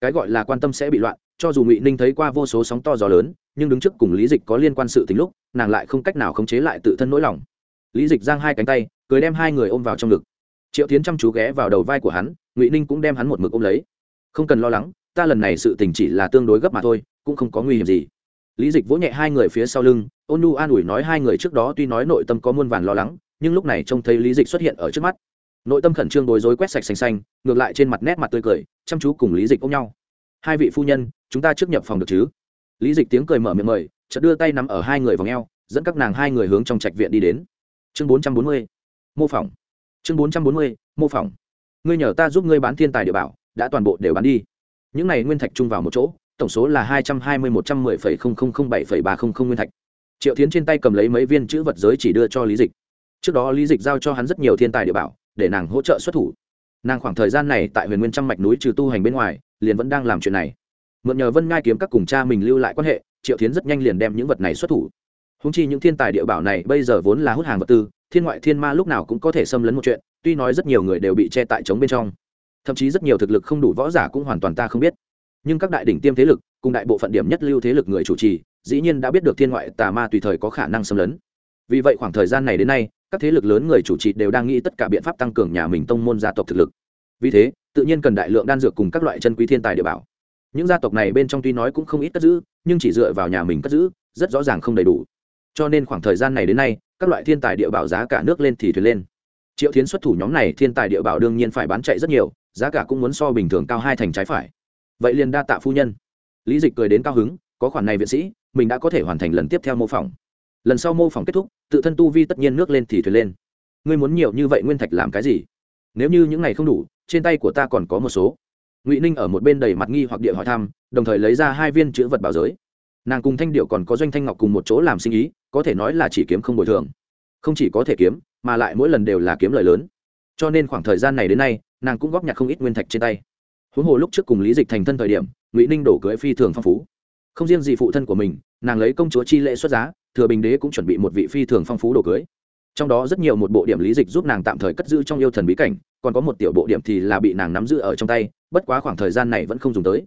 Cái gọi là quan tâm sẽ bị loạn, cho dù ngụy ninh thấy qua vô số sóng to gió lớn, nhưng đứng trước cùng lý dịch có liên quan sự tính lúc, nàng lại không cách nào khống chế lại tự thân nỗi lòng. Lý dịch giang hai cánh tay, cười đem hai người ôm vào trong ngực. Triệu tiến chăm chú ghé vào đầu vai của hắn, ngụy ninh cũng đem hắn một mực ôm lấy. Không cần lo lắng, ta lần này sự tình chỉ là tương đối gấp mà thôi, cũng không có nguy hiểm gì lý dịch vỗ nhẹ hai người phía sau lưng, ôn nu an ủi nói hai người trước đó tuy nói nội tâm có muôn vàn lo lắng, nhưng lúc này trông thấy lý dịch xuất hiện ở trước mắt. Nội tâm khẩn trương bối rối quét sạch xanh xanh, ngược lại trên mặt nét mặt tươi cười, chăm chú cùng lý dịch ôm nhau. Hai vị phu nhân, chúng ta trước nhập phòng được chứ? Lý dịch tiếng cười mở miệng mời, chợt đưa tay nắm ở hai người vòng eo, dẫn các nàng hai người hướng trong trạch viện đi đến. Chương bốn trăm bốn mươi, mô phỏng. Chương bốn trăm bốn mươi, mô phỏng. Ngươi nhờ ta giúp ngươi bán thiên tài địa bảo, đã toàn bộ đều bán đi. Những này nguyên thạch chung vào một chỗ tổng số là hai trăm hai mươi một trăm mười phẩy không không không bảy phẩy ba không không nguyên thạch. Triệu tiến trên tay cầm lấy mấy viên chữ vật giới chỉ đưa cho lý dịch. Trước đó lý dịch giao cho hắn rất nhiều thiên tài địa bảo, để nàng hỗ trợ xuất thủ. Nàng khoảng thời gian này tại huyền nguyên trăm mạch núi trừ tu hành bên ngoài, liền vẫn đang làm chuyện này. Mượn nhờ vân ngai kiếm các cùng cha mình lưu lại quan hệ, triệu tiến rất nhanh liền đem những vật này xuất thủ. Húng chi những thiên tài địa bảo này bây giờ vốn là hút hàng vật tư, thiên ngoại thiên ma lúc nào cũng có thể xâm lấn một chuyện, tuy nói rất nhiều người đều bị che tại trống bên trong. Thậm chí rất nhiều thực lực không đủ võ giả cũng hoàn toàn ta không biết nhưng các đại đỉnh tiêm thế lực, cùng đại bộ phận điểm nhất lưu thế lực người chủ trì, dĩ nhiên đã biết được thiên ngoại tà ma tùy thời có khả năng xâm lấn. Vì vậy khoảng thời gian này đến nay, các thế lực lớn người chủ trì đều đang nghĩ tất cả biện pháp tăng cường nhà mình tông môn gia tộc thực lực. Vì thế, tự nhiên cần đại lượng đan dược cùng các loại chân quý thiên tài địa bảo. Những gia tộc này bên trong tuy nói cũng không ít cất giữ, nhưng chỉ dựa vào nhà mình cất giữ, rất rõ ràng không đầy đủ. Cho nên khoảng thời gian này đến nay, các loại thiên tài địa bảo giá cả nước lên thì thuyền lên. Triệu tiến xuất thủ nhóm này thiên tài địa bảo đương nhiên phải bán chạy rất nhiều, giá cả cũng muốn so bình thường cao hai thành trái phải vậy liền đa tạ phu nhân. Lý dịch cười đến cao hứng, có khoản này viện sĩ, mình đã có thể hoàn thành lần tiếp theo mô phỏng. Lần sau mô phỏng kết thúc, tự thân tu vi tất nhiên nước lên thì thuyền lên. Ngươi muốn nhiều như vậy nguyên thạch làm cái gì? Nếu như những ngày không đủ, trên tay của ta còn có một số. Ngụy ninh ở một bên đầy mặt nghi hoặc địa hỏi thăm, đồng thời lấy ra hai viên chữ vật bảo giới. Nàng cùng thanh điệu còn có doanh thanh ngọc cùng một chỗ làm sinh ý, có thể nói là chỉ kiếm không bồi thường. Không chỉ có thể kiếm, mà lại mỗi lần đều là kiếm lời lớn. Cho nên khoảng thời gian này đến nay, nàng cũng góp nhặt không ít nguyên thạch trên tay huống hồ lúc trước cùng lý dịch thành thân thời điểm, ngụy ninh đổ cưới phi thường phong phú. Không riêng gì phụ thân của mình, nàng lấy công chúa chi lễ xuất giá, thừa bình đế cũng chuẩn bị một vị phi thường phong phú đồ cưới. Trong đó rất nhiều một bộ điểm lý dịch giúp nàng tạm thời cất giữ trong yêu thần bí cảnh, còn có một tiểu bộ điểm thì là bị nàng nắm giữ ở trong tay, bất quá khoảng thời gian này vẫn không dùng tới.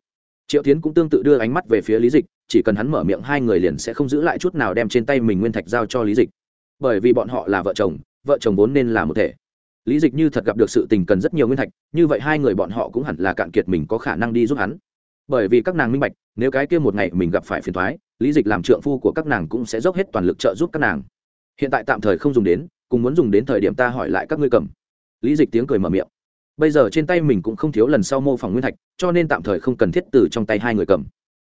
Triệu tiến cũng tương tự đưa ánh mắt về phía lý dịch, chỉ cần hắn mở miệng hai người liền sẽ không giữ lại chút nào đem trên tay mình nguyên thạch giao cho lý dịch. Bởi vì bọn họ là vợ chồng vợ chồng vốn nên là một thể lý dịch như thật gặp được sự tình cần rất nhiều nguyên thạch, như vậy hai người bọn họ cũng hẳn là cạn kiệt mình có khả năng đi giúp hắn. Bởi vì các nàng minh bạch, nếu cái kia một ngày mình gặp phải phiền thoái lý dịch làm trượng phu của các nàng cũng sẽ dốc hết toàn lực trợ giúp các nàng. Hiện tại tạm thời không dùng đến, cùng muốn dùng đến thời điểm ta hỏi lại các ngươi cầm. Lý dịch tiếng cười mở miệng. Bây giờ trên tay mình cũng không thiếu lần sau mô phỏng nguyên thạch, cho nên tạm thời không cần thiết từ trong tay hai người cầm.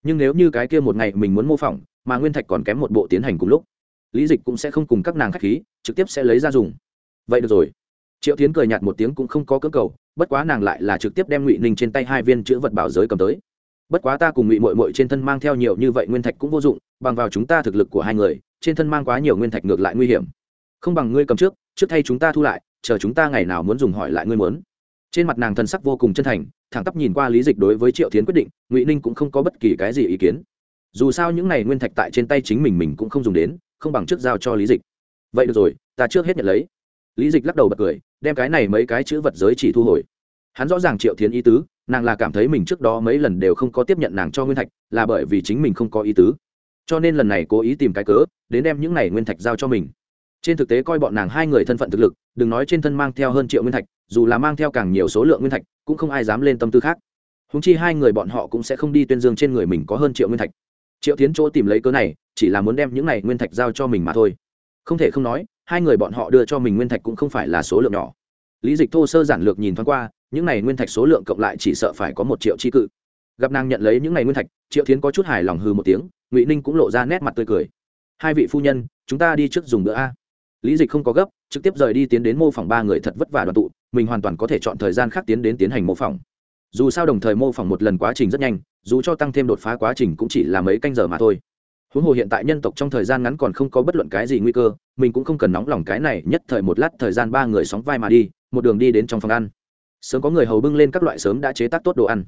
Nhưng nếu như cái kia một ngày mình muốn mô phỏng, mà nguyên thạch còn kém một bộ tiến hành cùng lúc, lý dịch cũng sẽ không cùng các nàng k h á c h khí, trực tiếp sẽ lấy ra dùng. Vậy được rồi triệu tiến cười nhạt một tiếng cũng không có cơ cầu, bất quá nàng lại là trực tiếp đem ngụy ninh trên tay hai viên chữ vật bảo giới cầm tới. Bất quá ta cùng ngụy mội mội trên thân mang theo nhiều như vậy nguyên thạch cũng vô dụng, bằng vào chúng ta thực lực của hai người, trên thân mang quá nhiều nguyên thạch ngược lại nguy hiểm. Không bằng ngươi cầm trước trước thay chúng ta thu lại, chờ chúng ta ngày nào muốn dùng hỏi lại ngươi muốn. Trên mặt nàng thân sắc vô cùng chân thành, thẳng tắp nhìn qua lý dịch đối với triệu tiến quyết định, ngụy ninh cũng không có bất kỳ cái gì ý kiến. Dù sao những này nguyên thạch tại trên tay chính mình mình cũng không dùng đến, không bằng trước giao cho lý dịch. Vậy được rồi, ta trước hết nhận lấy. Lý dịch lắc đầu bật cười đem cái này mấy cái chữ vật giới chỉ thu hồi. Hắn rõ ràng triệu thiến ý tứ, nàng là cảm thấy mình trước đó mấy lần đều không có tiếp nhận nàng cho nguyên thạch, là bởi vì chính mình không có ý tứ. Cho nên lần này cố ý tìm cái cớ, đến đem những này nguyên thạch giao cho mình. Trên thực tế coi bọn nàng hai người thân phận thực lực, đừng nói trên thân mang theo hơn triệu nguyên thạch, dù là mang theo càng nhiều số lượng nguyên thạch, cũng không ai dám lên tâm tư khác. Húng chi hai người bọn họ cũng sẽ không đi tuyên dương trên người mình có hơn triệu nguyên thạch. Triệu tiến chỗ tìm lấy cớ này, chỉ là muốn đem những này nguyên thạch giao cho mình mà thôi. Không thể không nói hai người bọn họ đưa cho mình nguyên thạch cũng không phải là số lượng nhỏ. Lý dịch thô sơ giản lược nhìn thoáng qua, những này nguyên thạch số lượng cộng lại chỉ sợ phải có một triệu chi cự. Gặp nàng nhận lấy những này nguyên thạch, triệu tiến có chút hài lòng hư một tiếng, ngụy ninh cũng lộ ra nét mặt tươi cười. Hai vị phu nhân, chúng ta đi trước dùng bữa a. Lý dịch không có gấp, trực tiếp rời đi tiến đến mô phỏng ba người thật vất vả đoàn tụ, mình hoàn toàn có thể chọn thời gian khác tiến đến tiến hành mô phỏng. Dù sao đồng thời mô phỏng một lần quá trình rất nhanh, dù cho tăng thêm đột phá quá trình cũng chỉ là mấy canh giờ mà thôi huống hồ hiện tại nhân tộc trong thời gian ngắn còn không có bất luận cái gì nguy cơ, mình cũng không cần nóng lòng cái này nhất thời một lát thời gian ba người sóng vai mà đi, một đường đi đến trong phòng ăn. Sớm có người hầu bưng lên các loại sớm đã chế tác tốt đồ ăn.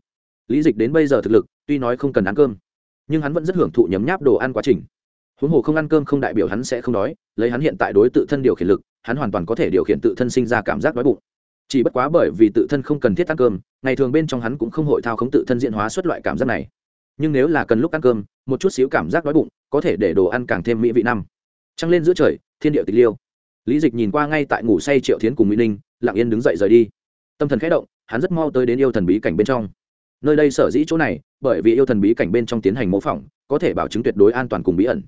Lý dịch đến bây giờ thực lực, tuy nói không cần ăn cơm, nhưng hắn vẫn rất hưởng thụ nhấm nháp đồ ăn quá trình. Huống hồ không ăn cơm không đại biểu hắn sẽ không đói, lấy hắn hiện tại đối tự thân điều khiển lực, hắn hoàn toàn có thể điều khiển tự thân sinh ra cảm giác đói bụng. Chỉ bất quá bởi vì tự thân không cần thiết ăn cơm, ngày thường bên trong hắn cũng không hội thao khống tự thân diện hóa xuất loại cảm giác này nhưng nếu là cần lúc ăn cơm, một chút xíu cảm giác đói bụng, có thể để đồ ăn càng thêm mỹ vị năm. Trăng lên giữa trời, thiên địa tịch liêu. Lý dịch nhìn qua ngay tại ngủ say triệu thiến cùng mỹ ninh, lặng yên đứng dậy rời đi. Tâm thần khẽ động, hắn rất mau tới đến yêu thần bí cảnh bên trong. Nơi đây sở dĩ chỗ này, bởi vì yêu thần bí cảnh bên trong tiến hành mô phỏng, có thể bảo chứng tuyệt đối an toàn cùng bí ẩn.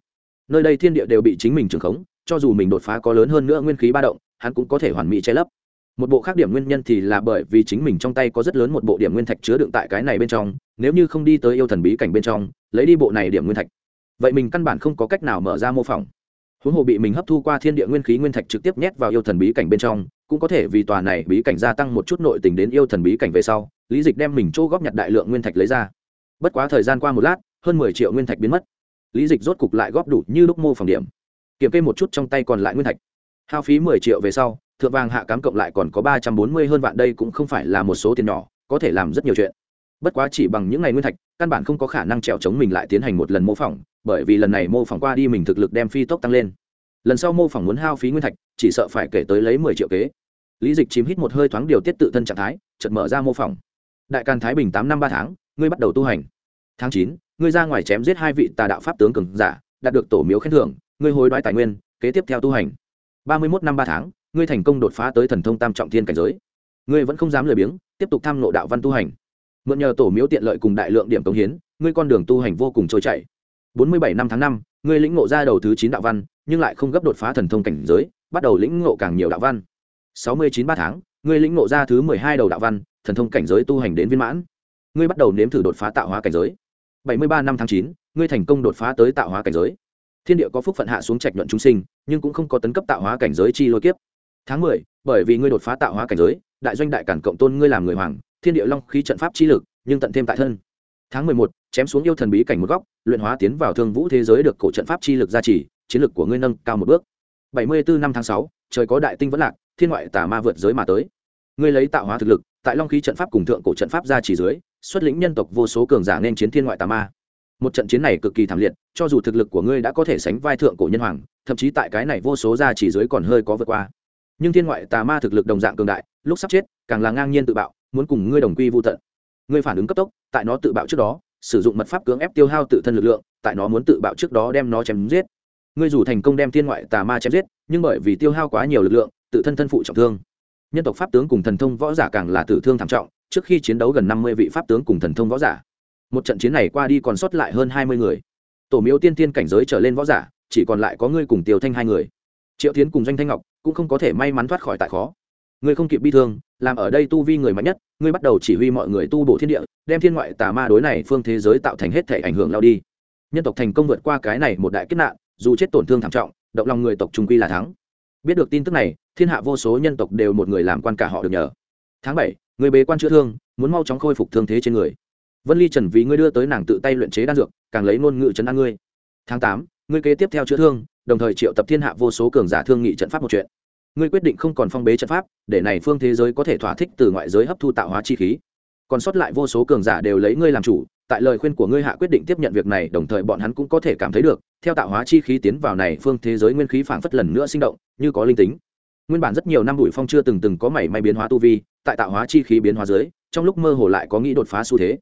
Nơi đây thiên địa đều bị chính mình trưởng khống, cho dù mình đột phá có lớn hơn nữa nguyên khí ba động, hắn cũng có thể hoàn mỹ che lấp. Một bộ khác điểm nguyên nhân thì là bởi vì chính mình trong tay có rất lớn một bộ điểm nguyên thạch chứa đựng tại cái này bên trong nếu như không đi tới yêu thần bí cảnh bên trong, lấy đi bộ này điểm nguyên thạch, vậy mình căn bản không có cách nào mở ra mô phỏng. Huống hồ bị mình hấp thu qua thiên địa nguyên khí nguyên thạch trực tiếp nhét vào yêu thần bí cảnh bên trong, cũng có thể vì tòa này bí cảnh gia tăng một chút nội tình đến yêu thần bí cảnh về sau, lý dịch đem mình chỗ góp nhặt đại lượng nguyên thạch lấy ra. Bất quá thời gian qua một lát, hơn mười triệu nguyên thạch biến mất. Lý dịch rốt cục lại góp đủ như lúc mô phỏng điểm. Kiểm kê một chút trong tay còn lại nguyên thạch. Hao phí mười triệu về sau, thượng vàng hạ cám cộng lại còn có ba trăm bốn mươi hơn vạn, đây cũng không phải là một số tiền nhỏ, có thể làm rất nhiều chuyện bất quá chỉ bằng những ngày nguyên thạch, căn bản không có khả năng trèo chống mình lại tiến hành một lần mô phỏng, bởi vì lần này mô phỏng qua đi mình thực lực đem phi tốc tăng lên. Lần sau mô phỏng muốn hao phí nguyên thạch, chỉ sợ phải kể tới lấy mười triệu kế. Lý dịch chìm hít một hơi thoáng điều tiết tự thân trạng thái, chợt mở ra mô phỏng. Đại càn thái bình tám năm ba tháng, ngươi bắt đầu tu hành. Tháng chín, ngươi ra ngoài chém giết hai vị tà đạo pháp tướng cường giả, đạt được tổ miếu khen thưởng, ngươi hối đoái tài nguyên, kế tiếp theo tu hành. Ba mươi một năm ba tháng, ngươi thành công đột phá tới thần thông tam trọng thiên cảnh giới. Ngươi vẫn không dám lười biếng, tiếp tục tham nộ đạo văn tu hành mượn nhờ tổ miếu tiện lợi cùng đại lượng điểm cống hiến, ngươi con đường tu hành vô cùng trôi chảy. Bốn mươi bảy năm tháng năm, ngươi lĩnh ngộ ra đầu thứ chín đạo văn, nhưng lại không gấp đột phá thần thông cảnh giới, bắt đầu lĩnh ngộ càng nhiều đạo văn. Sáu mươi chín ba tháng, ngươi lĩnh ngộ ra thứ mười hai đầu đạo văn, thần thông cảnh giới tu hành đến viên mãn. Ngươi bắt đầu nếm thử đột phá tạo hóa cảnh giới. Bảy mươi ba năm tháng chín, ngươi thành công đột phá tới tạo hóa cảnh giới. Thiên địa có phúc phận hạ xuống trạch nhuận chúng sinh, nhưng cũng không có tấn cấp tạo hóa cảnh giới chi lôi kiếp. Tháng mười, bởi vì ngươi đột phá tạo hóa cảnh giới, đại doanh đại cản cộng tôn ngươi làm người hoàng thiên địa long khí trận pháp chi lực, nhưng tận thêm tại thân. Tháng mười một, chém xuống yêu thần bí cảnh một góc, luyện hóa tiến vào thương vũ thế giới được cổ trận pháp chi lực gia trì, chiến lực của ngươi nâng cao một bước. Bảy mươi bốn năm tháng sáu, trời có đại tinh vẫn lạc, thiên ngoại tà ma vượt giới mà tới. Ngươi lấy tạo hóa thực lực, tại long khí trận pháp cùng thượng cổ trận pháp gia trì dưới, xuất lĩnh nhân tộc vô số cường giả nên chiến thiên ngoại tà ma. Một trận chiến này cực kỳ thảm liệt, cho dù thực lực của ngươi đã có thể sánh vai thượng cổ nhân hoàng, thậm chí tại cái này vô số gia trì dưới còn hơi có vượt qua. Nhưng thiên ngoại tà ma thực lực đồng dạng cường đại, lúc sắp chết, càng là ngang nhiên tự bạo muốn cùng ngươi đồng quy vô tận. Ngươi phản ứng cấp tốc, tại nó tự bạo trước đó, sử dụng mật pháp cưỡng ép tiêu hao tự thân lực lượng, tại nó muốn tự bạo trước đó đem nó chém giết. Ngươi dù thành công đem thiên ngoại tà ma chém giết, nhưng bởi vì tiêu hao quá nhiều lực lượng, tự thân thân phụ trọng thương. Nhân tộc pháp tướng cùng thần thông võ giả càng là tử thương thảm trọng, trước khi chiến đấu gần năm mươi vị pháp tướng cùng thần thông võ giả. Một trận chiến này qua đi còn sót lại hơn hai mươi người. Tổ miếu tiên tiên cảnh giới trở lên võ giả, chỉ còn lại có ngươi cùng tiêu thanh hai người. Triệu tiến cùng doanh thanh ngọc cũng không có thể may mắn thoát khỏi tại khó ngươi không kịp bi thương, làm ở đây tu vi người mạnh nhất, ngươi bắt đầu chỉ huy mọi người tu bổ thiên địa, đem thiên ngoại tà ma đối này phương thế giới tạo thành hết thể ảnh hưởng lao đi. Nhân tộc thành công vượt qua cái này một đại kết nạn, dù chết tổn thương thảm trọng, động lòng người tộc trung quy là thắng. Biết được tin tức này, thiên hạ vô số nhân tộc đều một người làm quan cả họ được nhờ. Tháng bảy, người bế quan chữa thương, muốn mau chóng khôi phục thương thế trên người. Vân ly trần vì ngươi đưa tới nàng tự tay luyện chế đan dược, càng lấy ngôn ngữ chấn an ngươi. Tháng tám, ngươi kế tiếp theo chữa thương, đồng thời triệu tập thiên hạ vô số cường giả thương nghị trận pháp một chuyện ngươi quyết định không còn phong bế trận pháp, để này phương thế giới có thể thỏa thích từ ngoại giới hấp thu tạo hóa chi khí. Còn sót lại vô số cường giả đều lấy ngươi làm chủ, tại lời khuyên của ngươi hạ quyết định tiếp nhận việc này, đồng thời bọn hắn cũng có thể cảm thấy được, theo tạo hóa chi khí tiến vào này phương thế giới nguyên khí phảng phất lần nữa sinh động, như có linh tính. Nguyên bản rất nhiều năm bụi phong chưa từng từng có mảy may biến hóa tu vi, tại tạo hóa chi khí biến hóa dưới, trong lúc mơ hồ lại có nghĩ đột phá xu thế.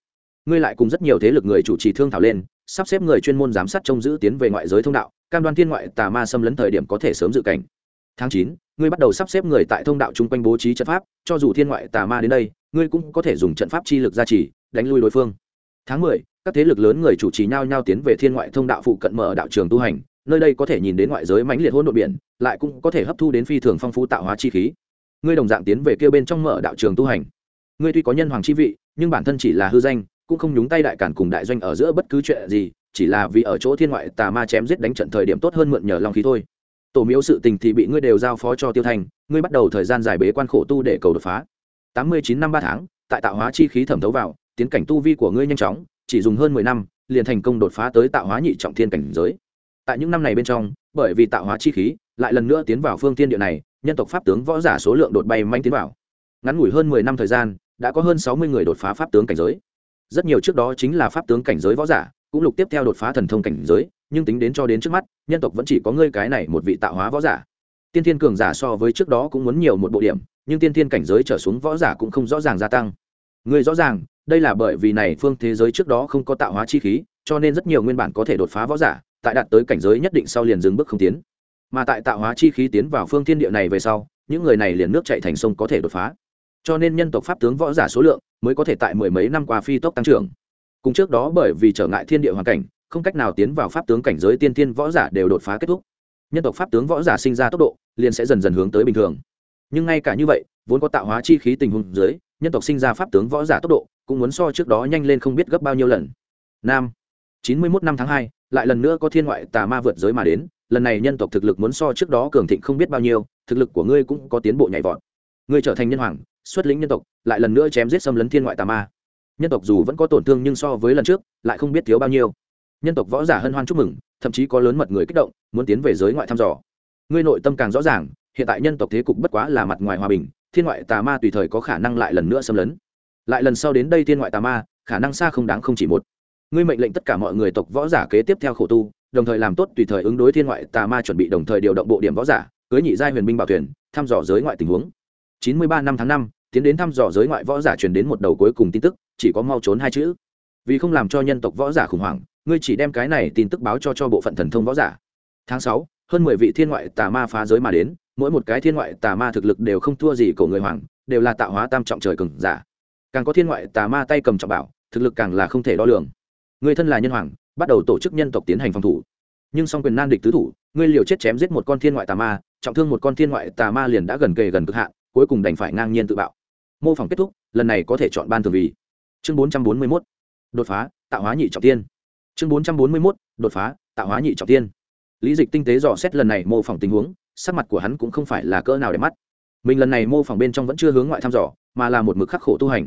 Ngươi lại cùng rất nhiều thế lực người chủ trì thương thảo lên, sắp xếp người chuyên môn giám sát trông giữ tiến về ngoại giới thông đạo, cam đoan thiên ngoại tà ma xâm lấn thời điểm có thể sớm dự cảnh tháng chín, ngươi bắt đầu sắp xếp người tại thông đạo chung quanh bố trí trận pháp, cho dù thiên ngoại tà ma đến đây, ngươi cũng có thể dùng trận pháp chi lực gia trì, đánh lui đối phương. Tháng mười, các thế lực lớn người chủ trì nhau nhau tiến về thiên ngoại thông đạo phụ cận mở đạo trường tu hành, nơi đây có thể nhìn đến ngoại giới mãnh liệt hỗn độn biển, lại cũng có thể hấp thu đến phi thường phong phú tạo hóa chi khí. Ngươi đồng dạng tiến về kia bên trong mở đạo trường tu hành. Ngươi tuy có nhân hoàng chi vị, nhưng bản thân chỉ là hư danh, cũng không nhúng tay đại cản cùng đại doanh ở giữa bất cứ chuyện gì, chỉ là vì ở chỗ thiên ngoại tà ma chém giết đánh trận thời điểm tốt hơn mượn nhờ long khí thôi tổ miếu sự tình thì bị ngươi đều giao phó cho tiêu thành, ngươi bắt đầu thời gian giải bế quan khổ tu để cầu đột phá. Tám mươi chín năm ba tháng, tại tạo hóa chi khí thẩm thấu vào, tiến cảnh tu vi của ngươi nhanh chóng, chỉ dùng hơn mười năm, liền thành công đột phá tới tạo hóa nhị trọng thiên cảnh giới. Tại những năm này bên trong, bởi vì tạo hóa chi khí, lại lần nữa tiến vào phương tiên địa này, nhân tộc pháp tướng võ giả số lượng đột bay manh tiến vào. Ngắn ngủi hơn mười năm thời gian, đã có hơn sáu mươi người đột phá pháp tướng cảnh giới. Rất nhiều trước đó chính là pháp tướng cảnh giới võ giả cũng lục tiếp theo đột phá thần thông cảnh giới, nhưng tính đến cho đến trước mắt, nhân tộc vẫn chỉ có ngươi cái này một vị tạo hóa võ giả. Tiên thiên cường giả so với trước đó cũng muốn nhiều một bộ điểm, nhưng tiên thiên cảnh giới trở xuống võ giả cũng không rõ ràng gia tăng. Ngươi rõ ràng, đây là bởi vì này phương thế giới trước đó không có tạo hóa chi khí, cho nên rất nhiều nguyên bản có thể đột phá võ giả, tại đạt tới cảnh giới nhất định sau liền dừng bước không tiến. Mà tại tạo hóa chi khí tiến vào phương thiên địa này về sau, những người này liền nước chạy thành sông có thể đột phá. Cho nên nhân tộc pháp tướng võ giả số lượng mới có thể tại mười mấy năm qua phi tốc tăng trưởng cùng trước đó bởi vì trở ngại thiên địa hoàn cảnh, không cách nào tiến vào pháp tướng cảnh giới tiên thiên võ giả đều đột phá kết thúc. Nhân tộc pháp tướng võ giả sinh ra tốc độ, liền sẽ dần dần hướng tới bình thường. Nhưng ngay cả như vậy, vốn có tạo hóa chi khí tình huống dưới, nhân tộc sinh ra pháp tướng võ giả tốc độ cũng muốn so trước đó nhanh lên không biết gấp bao nhiêu lần. Nam, chín mươi mốt năm tháng hai, lại lần nữa có thiên ngoại tà ma vượt giới mà đến, lần này nhân tộc thực lực muốn so trước đó cường thịnh không biết bao nhiêu, thực lực của ngươi cũng có tiến bộ nhảy vọt. Ngươi trở thành nhân hoàng, xuất lĩnh nhân tộc, lại lần nữa chém giết xâm lấn thiên ngoại tà ma nhân tộc dù vẫn có tổn thương nhưng so với lần trước, lại không biết thiếu bao nhiêu. Nhân tộc võ giả hân hoan chúc mừng, thậm chí có lớn mật người kích động, muốn tiến về giới ngoại thăm dò. Ngươi nội tâm càng rõ ràng, hiện tại nhân tộc thế cục bất quá là mặt ngoài hòa bình, thiên ngoại tà ma tùy thời có khả năng lại lần nữa xâm lấn. Lại lần sau đến đây thiên ngoại tà ma, khả năng xa không đáng không chỉ một. Ngươi mệnh lệnh tất cả mọi người tộc võ giả kế tiếp theo khổ tu, đồng thời làm tốt tùy thời ứng đối thiên ngoại tà ma chuẩn bị đồng thời điều động bộ điểm võ giả, cưới nhị giai huyền binh bảo thuyền, thăm dò giới ngoại tình huống. Chín mươi ba năm tháng năm tiến đến thăm dò giới ngoại võ giả truyền đến một đầu cuối cùng tin tức, chỉ có mau trốn hai chữ. Vì không làm cho nhân tộc võ giả khủng hoảng, ngươi chỉ đem cái này tin tức báo cho cho bộ phận thần thông võ giả. Tháng sáu, hơn mười vị thiên ngoại tà ma phá giới mà đến, mỗi một cái thiên ngoại tà ma thực lực đều không thua gì của người hoàng, đều là tạo hóa tam trọng trời cường giả. Càng có thiên ngoại tà ma tay cầm trọng bảo, thực lực càng là không thể đo lường. Người thân là nhân hoàng, bắt đầu tổ chức nhân tộc tiến hành phòng thủ. Nhưng song quyền nan địch tứ thủ, ngươi liều chết chém giết một con thiên ngoại tà ma, trọng thương một con thiên ngoại tà ma liền đã gần kề gần cực hạn cuối cùng đành phải ngang nhiên tự bạo. Mô phỏng kết thúc, lần này có thể chọn ban thường vì. Chương bốn trăm bốn mươi mốt, đột phá, tạo hóa nhị trọng tiên. Chương bốn trăm bốn mươi mốt, đột phá, tạo hóa nhị trọng tiên. Lý dịch tinh tế dò xét lần này mô phỏng tình huống, sắc mặt của hắn cũng không phải là cỡ nào để mắt. Mình lần này mô phỏng bên trong vẫn chưa hướng ngoại thăm dò, mà là một mực khắc khổ tu hành.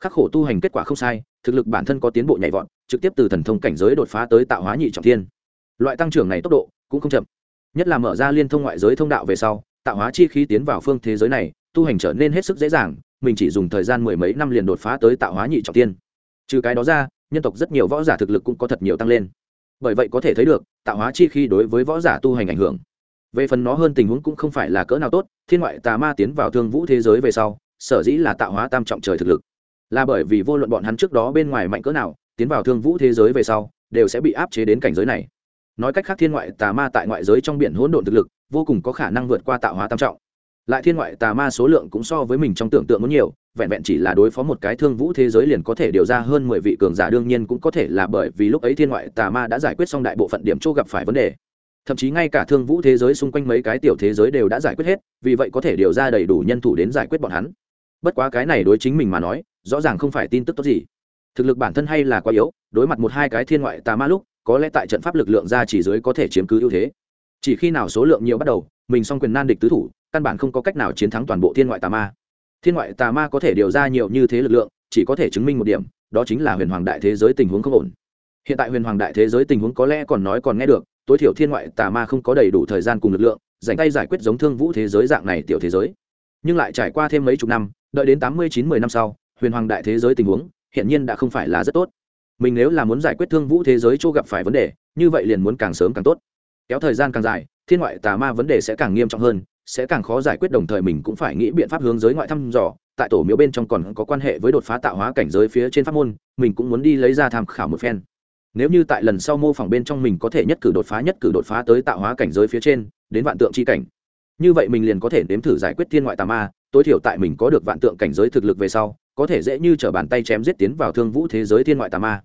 Khắc khổ tu hành kết quả không sai, thực lực bản thân có tiến bộ nhảy vọt, trực tiếp từ thần thông cảnh giới đột phá tới tạo hóa nhị trọng thiên loại tăng trưởng này tốc độ cũng không chậm. Nhất là mở ra liên thông ngoại giới thông đạo về sau, tạo hóa chi khí tiến vào phương thế giới này tu hành trở nên hết sức dễ dàng, mình chỉ dùng thời gian mười mấy năm liền đột phá tới tạo hóa nhị trọng tiên. Trừ cái đó ra, nhân tộc rất nhiều võ giả thực lực cũng có thật nhiều tăng lên. Bởi vậy có thể thấy được, tạo hóa chi khi đối với võ giả tu hành ảnh hưởng. Về phần nó hơn tình huống cũng không phải là cỡ nào tốt, thiên ngoại tà ma tiến vào thương vũ thế giới về sau, sở dĩ là tạo hóa tam trọng trời thực lực. Là bởi vì vô luận bọn hắn trước đó bên ngoài mạnh cỡ nào, tiến vào thương vũ thế giới về sau, đều sẽ bị áp chế đến cảnh giới này. Nói cách khác, thiên ngoại tà ma tại ngoại giới trong biển hỗn độn thực lực, vô cùng có khả năng vượt qua tạo hóa tam trọng lại thiên ngoại tà ma số lượng cũng so với mình trong tưởng tượng muốn nhiều, vẹn vẹn chỉ là đối phó một cái thương vũ thế giới liền có thể điều ra hơn mười vị cường giả đương nhiên cũng có thể là bởi vì lúc ấy thiên ngoại tà ma đã giải quyết xong đại bộ phận điểm chỗ gặp phải vấn đề. Thậm chí ngay cả thương vũ thế giới xung quanh mấy cái tiểu thế giới đều đã giải quyết hết, vì vậy có thể điều ra đầy đủ nhân thủ đến giải quyết bọn hắn. Bất quá cái này đối chính mình mà nói, rõ ràng không phải tin tức tốt gì. Thực lực bản thân hay là quá yếu, đối mặt một hai cái thiên ngoại tà ma lúc, có lẽ tại trận pháp lực lượng ra chỉ dưới có thể chiếm cứ ưu thế. Chỉ khi nào số lượng nhiều bắt đầu, mình song quyền nan địch tứ thủ căn bản không có cách nào chiến thắng toàn bộ thiên ngoại tà ma. Thiên ngoại tà ma có thể điều ra nhiều như thế lực lượng, chỉ có thể chứng minh một điểm, đó chính là huyền hoàng đại thế giới tình huống không ổn. Hiện tại huyền hoàng đại thế giới tình huống có lẽ còn nói còn nghe được, tối thiểu thiên ngoại tà ma không có đầy đủ thời gian cùng lực lượng, dành tay giải quyết giống thương vũ thế giới dạng này tiểu thế giới. Nhưng lại trải qua thêm mấy chục năm, đợi đến tám mươi chín mười năm sau, huyền hoàng đại thế giới tình huống hiện nhiên đã không phải là rất tốt. Mình nếu là muốn giải quyết thương vũ thế giới chỗ gặp phải vấn đề, như vậy liền muốn càng sớm càng tốt. Kéo thời gian càng dài, thiên ngoại tà ma vấn đề sẽ càng nghiêm trọng hơn sẽ càng khó giải quyết, đồng thời mình cũng phải nghĩ biện pháp hướng giới ngoại thăm dò. Tại tổ miếu bên trong còn có quan hệ với đột phá tạo hóa cảnh giới phía trên pháp môn, mình cũng muốn đi lấy ra tham khảo một phen. Nếu như tại lần sau mô phỏng bên trong mình có thể nhất cử đột phá nhất cử đột phá tới tạo hóa cảnh giới phía trên, đến vạn tượng c h i cảnh. Như vậy mình liền có thể nếm thử giải quyết thiên ngoại tà ma, tối thiểu tại mình có được vạn tượng cảnh giới thực lực về sau, có thể dễ như t r ở bàn tay chém giết tiến vào thương vũ thế giới thiên ngoại tà ma.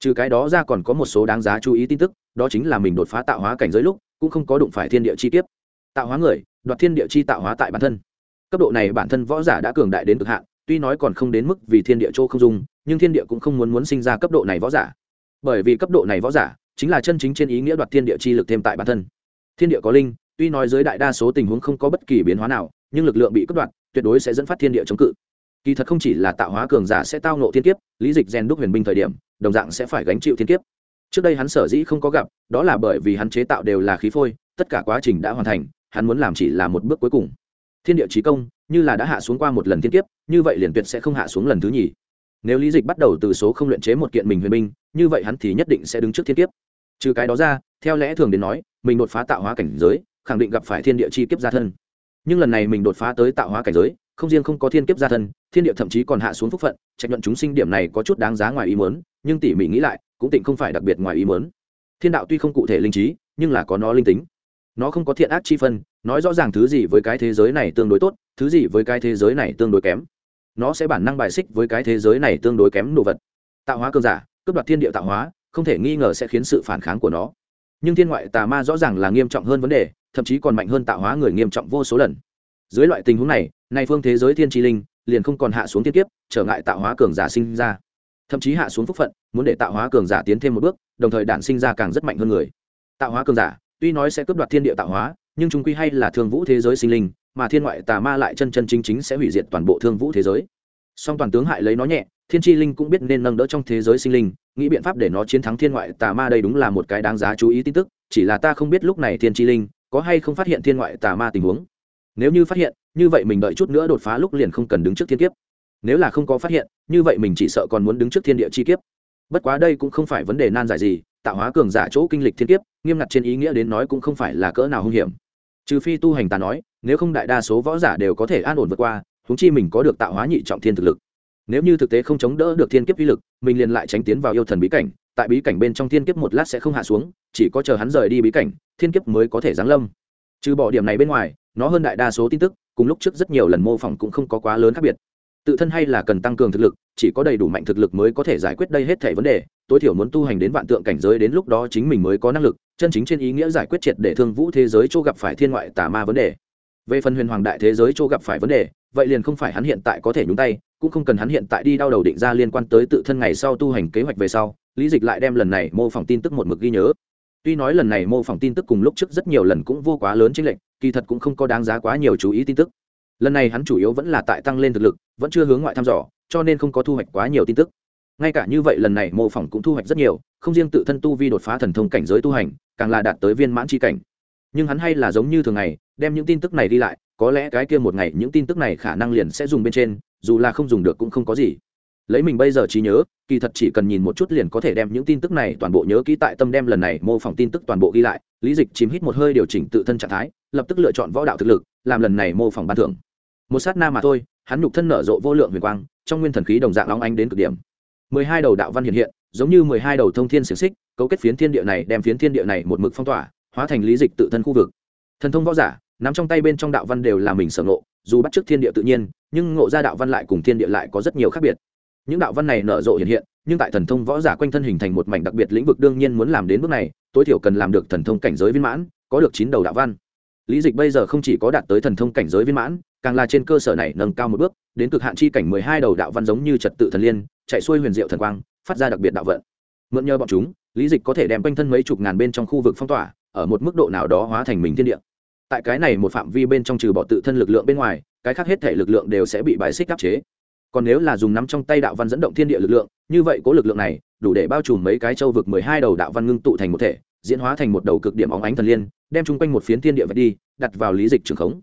Trừ cái đó ra còn có một số đáng giá chú ý tin tức, đó chính là mình đột phá tạo hóa cảnh giới lúc, cũng không có đụng phải thiên địa chi tiết tạo hóa người đoạt thiên địa chi tạo hóa tại bản thân. Cấp độ này bản thân võ giả đã cường đại đến cực hạn, tuy nói còn không đến mức vì thiên địa chỗ không dùng nhưng thiên địa cũng không muốn muốn sinh ra cấp độ này võ giả. Bởi vì cấp độ này võ giả chính là chân chính trên ý nghĩa đoạt thiên địa chi lực thêm tại bản thân. Thiên địa có linh, tuy nói dưới đại đa số tình huống không có bất kỳ biến hóa nào, nhưng lực lượng bị cắt đoạt, tuyệt đối sẽ dẫn phát thiên địa chống cự. Kỳ thật không chỉ là tạo hóa cường giả sẽ tao nộ thiên kiếp, lý dịch rèn đúc huyền binh thời điểm, đồng dạng sẽ phải gánh chịu thiên kiếp. Trước đây hắn sở dĩ không có gặp, đó là bởi vì hắn chế tạo đều là khí phôi, tất cả quá trình đã hoàn thành hắn muốn làm chỉ là một bước cuối cùng. Thiên địa trí công, như là đã hạ xuống qua một lần thiên kiếp, như vậy liền tuyệt sẽ không hạ xuống lần thứ nhì. Nếu lý dịch bắt đầu từ số không luyện chế một kiện mình huyền binh, như vậy hắn thì nhất định sẽ đứng trước thiên kiếp. Trừ cái đó ra, theo lẽ thường đến nói, mình đột phá tạo hóa cảnh giới, khẳng định gặp phải thiên địa chi kiếp gia thân. Nhưng lần này mình đột phá tới tạo hóa cảnh giới, không riêng không có thiên kiếp gia thân, thiên địa thậm chí còn hạ xuống phúc phận, trạch nhuận chúng sinh điểm này có chút đáng giá ngoài ý mớn nhưng tỉ mỉ nghĩ lại, cũng tịnh không phải đặc biệt ngoài ý mớn thiên đạo tuy không cụ thể linh trí, nhưng là có nó linh tính nó không có thiện ác chi phân, nói rõ ràng thứ gì với cái thế giới này tương đối tốt, thứ gì với cái thế giới này tương đối kém. Nó sẽ bản năng bài xích với cái thế giới này tương đối kém đồ vật. Tạo hóa cơn giả, cướp đoạt thiên địa tạo hóa, không thể nghi ngờ sẽ khiến sự phản kháng của nó. Nhưng thiên ngoại tà ma rõ ràng là nghiêm trọng hơn vấn đề, thậm chí còn mạnh hơn tạo hóa người nghiêm trọng vô số lần. Dưới loại tình huống này, nay phương thế giới thiên tri linh liền không còn hạ xuống tiên kiếp, trở ngại tạo hóa cường giả sinh ra. Thậm chí hạ xuống phúc phận, muốn để tạo hóa cường giả tiến thêm một bước, đồng thời đản sinh ra càng rất mạnh hơn người. Tạo hóa cường giả tuy nói sẽ cướp đoạt thiên địa tạo hóa, nhưng chúng quy hay là thương vũ thế giới sinh linh, mà thiên ngoại tà ma lại chân chân chính chính sẽ hủy diệt toàn bộ thương vũ thế giới. Song toàn tướng hại lấy nó nhẹ, thiên tri linh cũng biết nên nâng đỡ trong thế giới sinh linh, nghĩ biện pháp để nó chiến thắng thiên ngoại tà ma đây đúng là một cái đáng giá chú ý tin tức, chỉ là ta không biết lúc này thiên tri linh có hay không phát hiện thiên ngoại tà ma tình huống. Nếu như phát hiện, như vậy mình đợi chút nữa đột phá lúc liền không cần đứng trước thiên kiếp. Nếu là không có phát hiện, như vậy mình chỉ sợ còn muốn đứng trước thiên địa chi kiếp. Bất quá đây cũng không phải vấn đề nan giải gì tạo hóa cường giả chỗ kinh lịch thiên kiếp, nghiêm ngặt trên ý nghĩa đến nói cũng không phải là cỡ nào hung hiểm. Trừ phi tu hành ta nói, nếu không đại đa số võ giả đều có thể an ổn vượt qua húng chi mình có được tạo hóa nhị trọng thiên thực lực. Nếu như thực tế không chống đỡ được thiên kiếp uy lực, mình liền lại tránh tiến vào yêu thần bí cảnh, tại bí cảnh bên trong thiên kiếp một lát sẽ không hạ xuống, chỉ có chờ hắn rời đi bí cảnh, thiên kiếp mới có thể giáng lâm. Trừ bỏ điểm này bên ngoài, nó hơn đại đa số tin tức, cùng lúc trước rất nhiều lần mô phỏng cũng không có quá lớn khác biệt tự thân hay là cần tăng cường thực lực, chỉ có đầy đủ mạnh thực lực mới có thể giải quyết đây hết thể vấn đề. Tối thiểu muốn tu hành đến vạn tượng cảnh giới đến lúc đó chính mình mới có năng lực, chân chính trên ý nghĩa giải quyết triệt để thương vũ thế giới chỗ gặp phải thiên ngoại tà ma vấn đề. Về phần huyền hoàng đại thế giới chỗ gặp phải vấn đề, vậy liền không phải hắn hiện tại có thể nhúng tay, cũng không cần hắn hiện tại đi đau đầu định ra liên quan tới tự thân ngày sau tu hành kế hoạch về sau. Lý dịch lại đem lần này mô phỏng tin tức một mực ghi nhớ. Tuy nói lần này mô phỏng tin tức cùng lúc trước rất nhiều lần cũng vô quá lớn chính lệnh kỳ thật cũng không có đáng giá quá nhiều chú ý tin tức lần này hắn chủ yếu vẫn là tại tăng lên thực lực, vẫn chưa hướng ngoại thăm dò, cho nên không có thu hoạch quá nhiều tin tức. Ngay cả như vậy lần này mô phỏng cũng thu hoạch rất nhiều, không riêng tự thân tu vi đột phá thần thông cảnh giới tu hành, càng là đạt tới viên mãn tri cảnh. Nhưng hắn hay là giống như thường ngày, đem những tin tức này đi lại, có lẽ cái kia một ngày những tin tức này khả năng liền sẽ dùng bên trên, dù là không dùng được cũng không có gì. Lấy mình bây giờ trí nhớ, kỳ thật chỉ cần nhìn một chút liền có thể đem những tin tức này toàn bộ nhớ kỹ tại tâm đem lần này mô phỏng tin tức toàn bộ ghi lại, lý dịch chìm hít một hơi điều chỉnh tự thân trạng thái, lập tức lựa chọn võ đạo thực lực, làm lần này mô phỏng ban thưởng một sát na mà thôi, hắn nhục thân nở rộ vô lượng huyền quang, trong nguyên thần khí đồng dạng long ánh đến cực điểm. Mười hai đầu đạo văn hiện hiện, giống như mười hai đầu thông thiên xiềng xích, cấu kết phiến thiên địa này, đem phiến thiên địa này một mực phong tỏa, hóa thành lý dịch tự thân khu vực. Thần thông võ giả, nắm trong tay bên trong đạo văn đều là mình sở ngộ, dù bắt trước thiên địa tự nhiên, nhưng ngộ ra đạo văn lại cùng thiên địa lại có rất nhiều khác biệt. Những đạo văn này nở rộ hiện hiện, nhưng tại thần thông võ giả quanh thân hình thành một mảnh đặc biệt lĩnh vực đương nhiên muốn làm đến bước này, tối thiểu cần làm được thần thông cảnh giới viên mãn, có được chín đầu đạo văn. Lý dịch bây giờ không chỉ có đạt tới thần thông cảnh giới viên mãn càng là trên cơ sở này nâng cao một bước, đến cực hạn chi cảnh mười hai đầu đạo văn giống như trật tự thần liên, chạy xuôi huyền diệu thần quang, phát ra đặc biệt đạo vận. Mượn nhờ bọn chúng, lý dịch có thể đem quanh thân mấy chục ngàn bên trong khu vực phong tỏa, ở một mức độ nào đó hóa thành mình thiên địa. Tại cái này một phạm vi bên trong trừ bỏ tự thân lực lượng bên ngoài, cái khác hết thể lực lượng đều sẽ bị bài xích áp chế. Còn nếu là dùng nắm trong tay đạo văn dẫn động thiên địa lực lượng, như vậy có lực lượng này, đủ để bao trùm mấy cái châu vực mười hai đầu đạo văn ngưng tụ thành một thể, diễn hóa thành một đầu cực điểm óng ánh thần liên, đem chung quanh một phiến thiên địa vật đi, đặt vào lý dịch trường khống.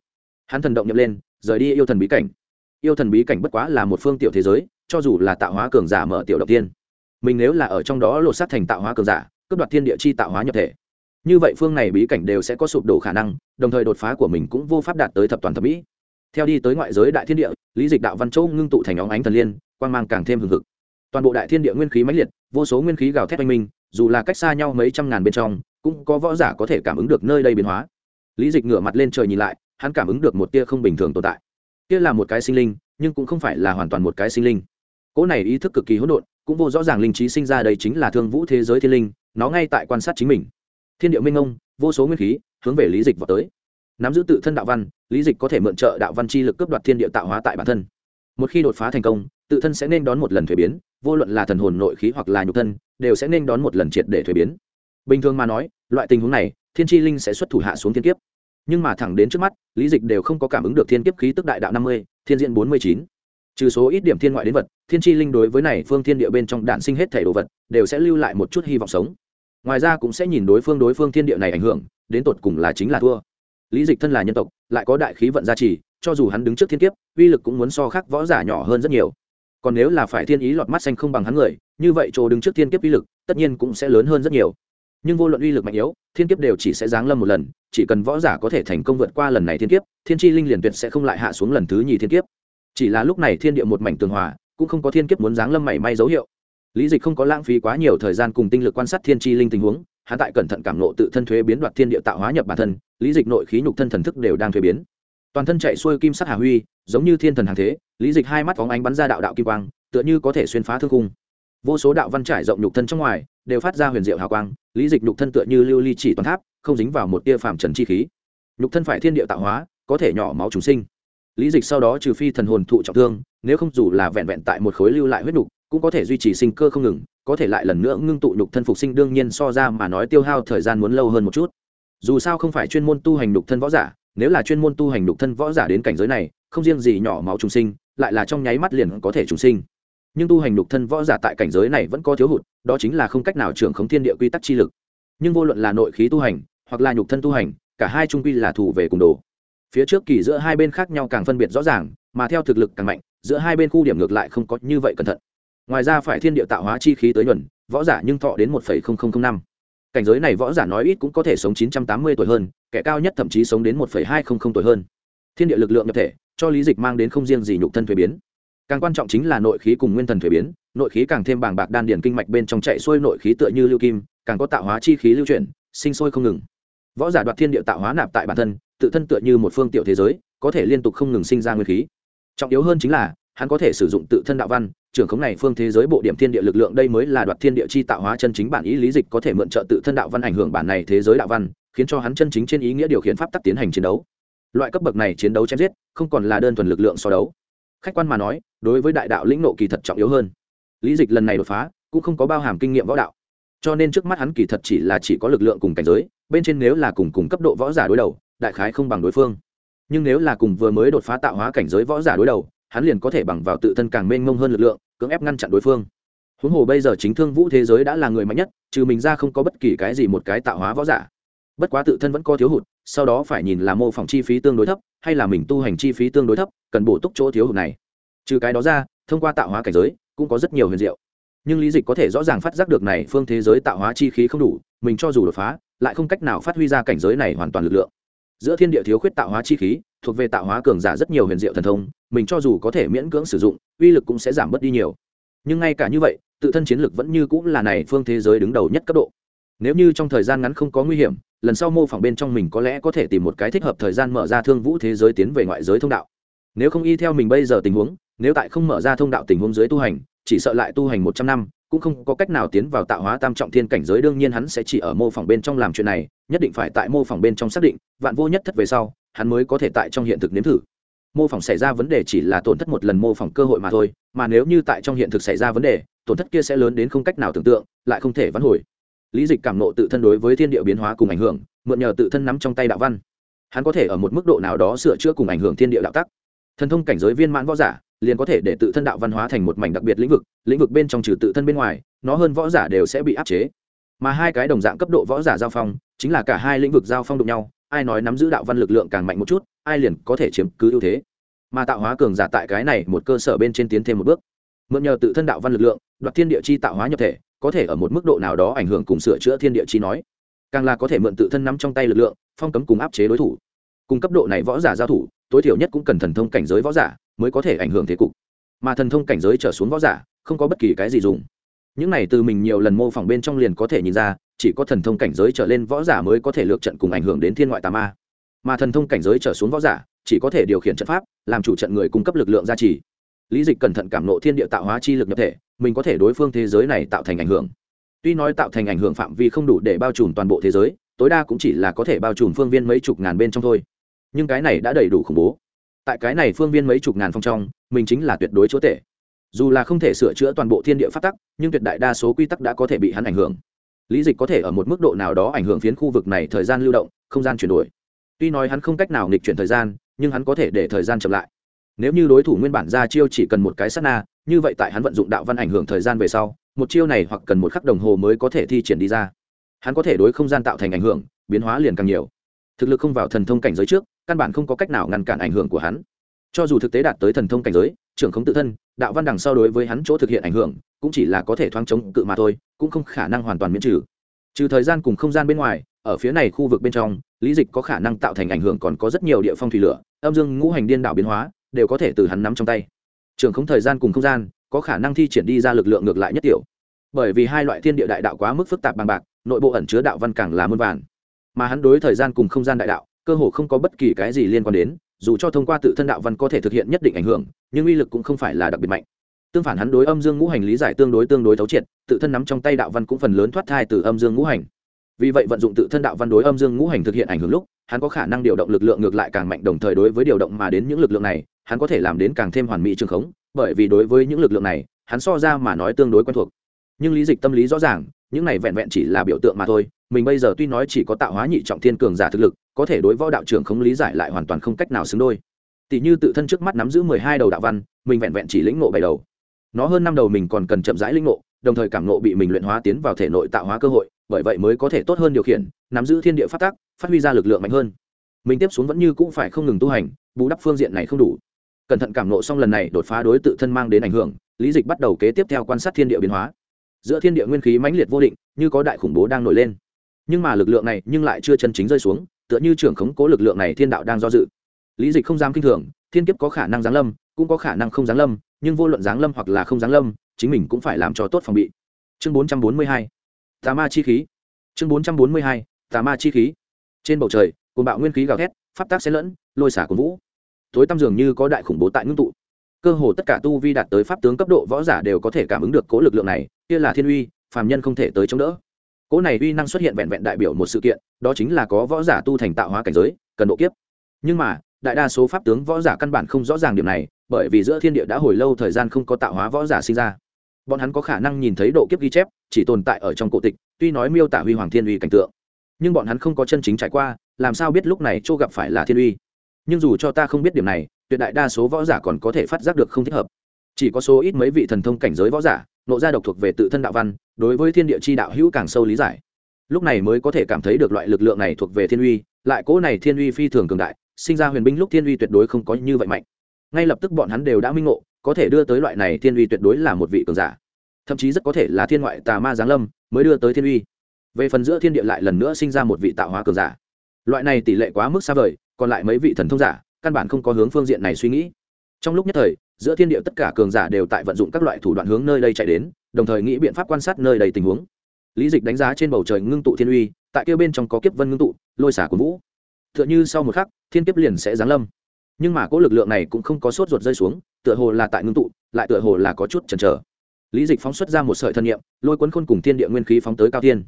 Hắn thần động nhập lên rời đi yêu thần bí cảnh. Yêu thần bí cảnh bất quá là một phương tiểu thế giới, cho dù là tạo hóa cường giả mở tiểu đầu tiên, mình nếu là ở trong đó lột sát thành tạo hóa cường giả, cướp đoạt thiên địa chi tạo hóa nhập thể. Như vậy phương này bí cảnh đều sẽ có sụp đổ khả năng, đồng thời đột phá của mình cũng vô pháp đạt tới thập toàn thẩm mỹ. Theo đi tới ngoại giới đại thiên địa, lý dịch đạo văn châu ngưng tụ thành óng ánh thần liên, quang mang càng thêm hừng hực. Toàn bộ đại thiên địa nguyên khí mãnh liệt, vô số nguyên khí gào thét oanh minh, dù là cách xa nhau mấy trăm ngàn bên trong, cũng có võ giả có thể cảm ứng được nơi đây biến hóa. Lý dịch ngửa mặt lên trời nhìn lại hắn cảm ứng được một tia không bình thường tồn tại. Kia là một cái sinh linh, nhưng cũng không phải là hoàn toàn một cái sinh linh. Cỗ này ý thức cực kỳ hỗn độn, cũng vô rõ ràng linh trí sinh ra đây chính là thương vũ thế giới thiên linh, nó ngay tại quan sát chính mình. Thiên địa minh ông, vô số nguyên khí, hướng về lý dịch vào tới. Nắm giữ tự thân đạo văn, lý dịch có thể mượn trợ đạo văn chi lực cướp đoạt thiên địa tạo hóa tại bản thân. Một khi đột phá thành công, tự thân sẽ nên đón một lần thuế biến, vô luận là thần hồn nội khí hoặc là nhục thân, đều sẽ nên đón một lần triệt để thuế biến. Bình thường mà nói, loại tình huống này, thiên tri linh sẽ xuất thủ hạ xuống thiên kiếp nhưng mà thẳng đến trước mắt, lý dịch đều không có cảm ứng được thiên kiếp khí tức đại đạo năm mươi, thiên diện bốn mươi chín. Trừ số ít điểm thiên ngoại đến vật, thiên tri linh đối với này phương thiên địa bên trong đạn sinh hết thể đồ vật, đều sẽ lưu lại một chút hy vọng sống. Ngoài ra cũng sẽ nhìn đối phương đối phương thiên địa này ảnh hưởng, đến tột cùng là chính là thua. Lý dịch thân là nhân tộc, lại có đại khí vận gia trì, cho dù hắn đứng trước thiên kiếp, uy lực cũng muốn so khác võ giả nhỏ hơn rất nhiều. Còn nếu là phải thiên ý lọt mắt xanh không bằng hắn người, như vậy chỗ đứng trước thiên kiếp uy lực, tất nhiên cũng sẽ lớn hơn rất nhiều nhưng vô luận uy lực mạnh yếu, thiên kiếp đều chỉ sẽ giáng lâm một lần, chỉ cần võ giả có thể thành công vượt qua lần này thiên kiếp, thiên tri linh liền tuyệt sẽ không lại hạ xuống lần thứ nhì thiên kiếp. Chỉ là lúc này thiên địa một mảnh tường hòa, cũng không có thiên kiếp muốn giáng lâm mảy may dấu hiệu. Lý dịch không có lãng phí quá nhiều thời gian cùng tinh lực quan sát thiên tri linh tình huống, hắn tại cẩn thận cảm nộ tự thân thuế biến đoạt thiên địa tạo hóa nhập bản thân, lý dịch nội khí nhục thân thần thức đều đang thuế biến. Toàn thân chạy xuôi kim sắc hà huy, giống như thiên thần hàng thế, lý dịch hai mắt phóng ánh bắn ra đạo đạo kim quang, tựa như có thể xuyên phá thương khung vô số đạo văn trải rộng nhục thân trong ngoài, đều phát ra huyền diệu hào quang, lý dịch nhục thân tựa như lưu ly chỉ toàn tháp, không dính vào một tia phàm trần chi khí. Nhục thân phải thiên địa tạo hóa, có thể nhỏ máu chúng sinh. Lý dịch sau đó trừ phi thần hồn thụ trọng thương, nếu không dù là vẹn vẹn tại một khối lưu lại huyết nhục, cũng có thể duy trì sinh cơ không ngừng, có thể lại lần nữa ngưng tụ nhục thân phục sinh đương nhiên so ra mà nói tiêu hao thời gian muốn lâu hơn một chút. Dù sao không phải chuyên môn tu hành nhục thân võ giả, nếu là chuyên môn tu hành nhục thân võ giả đến cảnh giới này, không riêng gì nhỏ máu trùng sinh, lại là trong nháy mắt liền có thể trùng sinh nhưng tu hành nhục thân võ giả tại cảnh giới này vẫn có thiếu hụt, đó chính là không cách nào trưởng khống thiên địa quy tắc chi lực. Nhưng vô luận là nội khí tu hành, hoặc là nhục thân tu hành, cả hai trung quy là thủ về cùng đồ. Phía trước kỳ giữa hai bên khác nhau càng phân biệt rõ ràng, mà theo thực lực càng mạnh, giữa hai bên khu điểm ngược lại không có như vậy cẩn thận. Ngoài ra phải thiên địa tạo hóa chi khí tới nhuần, võ giả nhưng thọ đến một năm. Cảnh giới này võ giả nói ít cũng có thể sống chín trăm tám mươi tuổi hơn, kẻ cao nhất thậm chí sống đến một hai trăm linh tuổi hơn. Thiên địa lực lượng nhập thể, cho lý dịch mang đến không riêng gì nhục thân thuế biến càng quan trọng chính là nội khí cùng nguyên thần thuế biến, nội khí càng thêm bàng bạc đan điền kinh mạch bên trong chạy xuôi nội khí tựa như lưu kim, càng có tạo hóa chi khí lưu chuyển, sinh sôi không ngừng. Võ giả đoạt thiên địa tạo hóa nạp tại bản thân, tự thân tựa như một phương tiểu thế giới, có thể liên tục không ngừng sinh ra nguyên khí. Trọng yếu hơn chính là, hắn có thể sử dụng tự thân đạo văn, trưởng khống này phương thế giới bộ điểm thiên địa lực lượng đây mới là đoạt thiên địa chi tạo hóa chân chính bản ý lý dịch có thể mượn trợ tự thân đạo văn ảnh hưởng bản này thế giới đạo văn, khiến cho hắn chân chính trên ý nghĩa điều khiển pháp tắc tiến hành chiến đấu. Loại cấp bậc này chiến đấu chém giết, không còn là đơn thuần lực lượng so đấu khách quan mà nói, đối với đại đạo lĩnh nộ kỳ thật trọng yếu hơn. Lý dịch lần này đột phá, cũng không có bao hàm kinh nghiệm võ đạo. Cho nên trước mắt hắn kỳ thật chỉ là chỉ có lực lượng cùng cảnh giới, bên trên nếu là cùng cùng cấp độ võ giả đối đầu, đại khái không bằng đối phương. Nhưng nếu là cùng vừa mới đột phá tạo hóa cảnh giới võ giả đối đầu, hắn liền có thể bằng vào tự thân càng mênh mông hơn lực lượng, cưỡng ép ngăn chặn đối phương. Huống hồ bây giờ chính thương vũ thế giới đã là người mạnh nhất, trừ mình ra không có bất kỳ cái gì một cái tạo hóa võ giả. Bất quá tự thân vẫn có thiếu hụt sau đó phải nhìn là mô phỏng chi phí tương đối thấp, hay là mình tu hành chi phí tương đối thấp, cần bổ túc chỗ thiếu hụt này. Trừ cái đó ra, thông qua tạo hóa cảnh giới, cũng có rất nhiều huyền diệu. Nhưng lý dịch có thể rõ ràng phát giác được này phương thế giới tạo hóa chi khí không đủ, mình cho dù đột phá, lại không cách nào phát huy ra cảnh giới này hoàn toàn lực lượng. Giữa thiên địa thiếu khuyết tạo hóa chi khí, thuộc về tạo hóa cường giả rất nhiều huyền diệu thần thông, mình cho dù có thể miễn cưỡng sử dụng, uy lực cũng sẽ giảm bớt đi nhiều. Nhưng ngay cả như vậy, tự thân chiến lực vẫn như cũng là này phương thế giới đứng đầu nhất cấp độ. Nếu như trong thời gian ngắn không có nguy hiểm lần sau mô phỏng bên trong mình có lẽ có thể tìm một cái thích hợp thời gian mở ra thương vũ thế giới tiến về ngoại giới thông đạo. Nếu không y theo mình bây giờ tình huống, nếu tại không mở ra thông đạo tình huống dưới tu hành, chỉ sợ lại tu hành một trăm năm, cũng không có cách nào tiến vào tạo hóa tam trọng thiên cảnh giới, đương nhiên hắn sẽ chỉ ở mô phỏng bên trong làm chuyện này, nhất định phải tại mô phỏng bên trong xác định, vạn vô nhất thất về sau, hắn mới có thể tại trong hiện thực nếm thử. Mô phỏng xảy ra vấn đề chỉ là tổn thất một lần mô phỏng cơ hội mà thôi, mà nếu như tại trong hiện thực xảy ra vấn đề, tổn thất kia sẽ lớn đến không cách nào tưởng tượng, lại không thể vãn hồi lý dịch cảm nộ tự thân đối với thiên địa biến hóa cùng ảnh hưởng, mượn nhờ tự thân nắm trong tay đạo văn. Hắn có thể ở một mức độ nào đó sửa chữa cùng ảnh hưởng thiên địa đạo tắc. Thần thông cảnh giới viên mãn võ giả, liền có thể để tự thân đạo văn hóa thành một mảnh đặc biệt lĩnh vực lĩnh vực bên trong trừ tự thân bên ngoài, nó hơn võ giả đều sẽ bị áp chế. Mà hai cái đồng dạng cấp độ võ giả giao phong, chính là cả hai lĩnh vực giao phong đụng nhau, ai nói nắm giữ đạo văn lực lượng càng mạnh một chút, ai liền có thể chiếm cứ ưu thế. Mà tạo hóa cường giả tại cái này một cơ sở bên trên tiến thêm một bước. Mượn nhờ tự thân đạo văn lực lượng đoạt thiên địa chi tạo hóa nhập thể, có thể ở một mức độ nào đó ảnh hưởng cùng sửa chữa thiên địa chi nói. Càng là có thể mượn tự thân nắm trong tay lực lượng, phong cấm cùng áp chế đối thủ. Cùng cấp độ này võ giả giao thủ, tối thiểu nhất cũng cần thần thông cảnh giới võ giả mới có thể ảnh hưởng thế cục. Mà thần thông cảnh giới trở xuống võ giả, không có bất kỳ cái gì dùng. Những này từ mình nhiều lần mô phỏng bên trong liền có thể nhìn ra, chỉ có thần thông cảnh giới trở lên võ giả mới có thể lược trận cùng ảnh hưởng đến thiên ngoại tà ma. Mà thần thông cảnh giới trở xuống võ giả, chỉ có thể điều khiển trận pháp, làm chủ trận người cung cấp lực lượng gia trì. Lý dịch cẩn thận cảm nộ thiên địa tạo hóa chi lực nhập thể mình có thể đối phương thế giới này tạo thành ảnh hưởng. Tuy nói tạo thành ảnh hưởng phạm vi không đủ để bao trùm toàn bộ thế giới, tối đa cũng chỉ là có thể bao trùm phương viên mấy chục ngàn bên trong thôi. Nhưng cái này đã đầy đủ khủng bố. Tại cái này phương viên mấy chục ngàn phong trong, mình chính là tuyệt đối chúa tể. Dù là không thể sửa chữa toàn bộ thiên địa phát tắc, nhưng tuyệt đại đa số quy tắc đã có thể bị hắn ảnh hưởng. Lý dịch có thể ở một mức độ nào đó ảnh hưởng phiến khu vực này thời gian lưu động, không gian chuyển đổi. Tuy nói hắn không cách nào nghịch chuyển thời gian, nhưng hắn có thể để thời gian chậm lại. Nếu như đối thủ nguyên bản ra chiêu chỉ cần một cái sát na như vậy tại hắn vận dụng đạo văn ảnh hưởng thời gian về sau, một chiêu này hoặc cần một khắc đồng hồ mới có thể thi triển đi ra. Hắn có thể đối không gian tạo thành ảnh hưởng, biến hóa liền càng nhiều. Thực lực không vào thần thông cảnh giới trước, căn bản không có cách nào ngăn cản ảnh hưởng của hắn. Cho dù thực tế đạt tới thần thông cảnh giới, trưởng không tự thân, đạo văn đằng sau đối với hắn chỗ thực hiện ảnh hưởng, cũng chỉ là có thể thoáng chống cự mà thôi, cũng không khả năng hoàn toàn miễn trừ. Trừ thời gian cùng không gian bên ngoài, ở phía này khu vực bên trong, lý dịch có khả năng tạo thành ảnh hưởng còn có rất nhiều địa phong thủy lửa, âm dương ngũ hành điên đảo biến hóa, đều có thể từ hắn nắm trong tay trường không thời gian cùng không gian, có khả năng thi triển đi ra lực lượng ngược lại nhất tiểu. Bởi vì hai loại thiên địa đại đạo quá mức phức tạp bằng bạc, nội bộ ẩn chứa đạo văn càng là muôn vàn. Mà hắn đối thời gian cùng không gian đại đạo, cơ hồ không có bất kỳ cái gì liên quan đến, dù cho thông qua tự thân đạo văn có thể thực hiện nhất định ảnh hưởng, nhưng uy lực cũng không phải là đặc biệt mạnh. Tương phản hắn đối âm dương ngũ hành lý giải tương đối tương đối thấu triệt, tự thân nắm trong tay đạo văn cũng phần lớn thoát thai từ âm dương ngũ hành. Vì vậy vận dụng tự thân đạo văn đối âm dương ngũ hành thực hiện ảnh hưởng lúc, hắn có khả năng điều động lực lượng ngược lại càng mạnh, đồng thời đối với điều động mà đến những lực lượng này hắn có thể làm đến càng thêm hoàn mỹ trường khống, bởi vì đối với những lực lượng này, hắn so ra mà nói tương đối quen thuộc. Nhưng lý dịch tâm lý rõ ràng, những này vẹn vẹn chỉ là biểu tượng mà thôi, mình bây giờ tuy nói chỉ có tạo hóa nhị trọng thiên cường giả thực lực, có thể đối võ đạo trưởng không lý giải lại hoàn toàn không cách nào xứng đôi. Tỷ như tự thân trước mắt nắm giữ mười hai đầu đạo văn, mình vẹn vẹn chỉ lĩnh ngộ bảy đầu. Nó hơn năm đầu mình còn cần chậm rãi lĩnh ngộ, đồng thời cảm ngộ bị mình luyện hóa tiến vào thể nội tạo hóa cơ hội, bởi vậy mới có thể tốt hơn điều khiển, nắm giữ thiên địa phát tác phát huy ra lực lượng mạnh hơn. Mình tiếp xuống vẫn như cũng phải không ngừng tu hành, bù đắp phương diện này không đủ cẩn thận cảm nộ xong lần này đột phá đối tự thân mang đến ảnh hưởng, lý dịch bắt đầu kế tiếp theo quan sát thiên địa biến hóa. Giữa thiên địa nguyên khí mãnh liệt vô định, như có đại khủng bố đang nổi lên. Nhưng mà lực lượng này nhưng lại chưa chân chính rơi xuống, tựa như trưởng khống cố lực lượng này thiên đạo đang do dự. Lý dịch không dám kinh thường, thiên kiếp có khả năng giáng lâm, cũng có khả năng không giáng lâm, nhưng vô luận giáng lâm hoặc là không giáng lâm, chính mình cũng phải làm cho tốt phòng bị. Chương bốn trăm bốn mươi hai, tà ma chi khí. Chương bốn trăm bốn mươi hai, tà ma chi khí. Trên bầu trời cồn bạo nguyên khí gào thét, pháp tác xen lẫn, lôi xả của vũ tối tăm dường như có đại khủng bố tại ngưng tụ. Cơ hồ tất cả tu vi đạt tới pháp tướng cấp độ võ giả đều có thể cảm ứng được cố lực lượng này, kia là thiên uy, phàm nhân không thể tới chống đỡ. Cố này uy năng xuất hiện vẹn vẹn đại biểu một sự kiện, đó chính là có võ giả tu thành tạo hóa cảnh giới, cần độ kiếp. Nhưng mà, đại đa số pháp tướng võ giả căn bản không rõ ràng điểm này, bởi vì giữa thiên địa đã hồi lâu thời gian không có tạo hóa võ giả sinh ra. Bọn hắn có khả năng nhìn thấy độ kiếp ghi chép, chỉ tồn tại ở trong cổ tịch, tuy nói miêu tả huy hoàng thiên uy cảnh tượng. Nhưng bọn hắn không có chân chính trải qua, làm sao biết lúc này chỗ gặp phải là thiên uy? Nhưng dù cho ta không biết điểm này, tuyệt đại đa số võ giả còn có thể phát giác được không thích hợp. Chỉ có số ít mấy vị thần thông cảnh giới võ giả, nộ ra độc thuộc về tự thân đạo văn, đối với thiên địa chi đạo hữu càng sâu lý giải. Lúc này mới có thể cảm thấy được loại lực lượng này thuộc về thiên uy, lại cỗ này thiên uy phi thường cường đại, sinh ra huyền binh lúc thiên uy tuyệt đối không có như vậy mạnh. Ngay lập tức bọn hắn đều đã minh ngộ, có thể đưa tới loại này thiên uy tuyệt đối là một vị cường giả. Thậm chí rất có thể là thiên ngoại tà ma giáng lâm, mới đưa tới thiên uy. Về phần giữa thiên địa lại lần nữa sinh ra một vị tạo hóa cường giả. Loại này tỷ lệ quá mức xa vời còn lại mấy vị thần thông giả, căn bản không có hướng phương diện này suy nghĩ. Trong lúc nhất thời, giữa thiên địa tất cả cường giả đều tại vận dụng các loại thủ đoạn hướng nơi đây chạy đến, đồng thời nghĩ biện pháp quan sát nơi đầy tình huống. Lý dịch đánh giá trên bầu trời ngưng tụ thiên uy, tại kia bên trong có kiếp vân ngưng tụ, lôi xả của vũ. Tựa như sau một khắc, thiên kiếp liền sẽ giáng lâm. Nhưng mà cỗ lực lượng này cũng không có sốt ruột rơi xuống, tựa hồ là tại ngưng tụ, lại tựa hồ là có chút chần chờ. Lý dịch phóng xuất ra một sợi thân nhiệm lôi cuốn khôn cùng thiên địa nguyên khí phóng tới cao thiên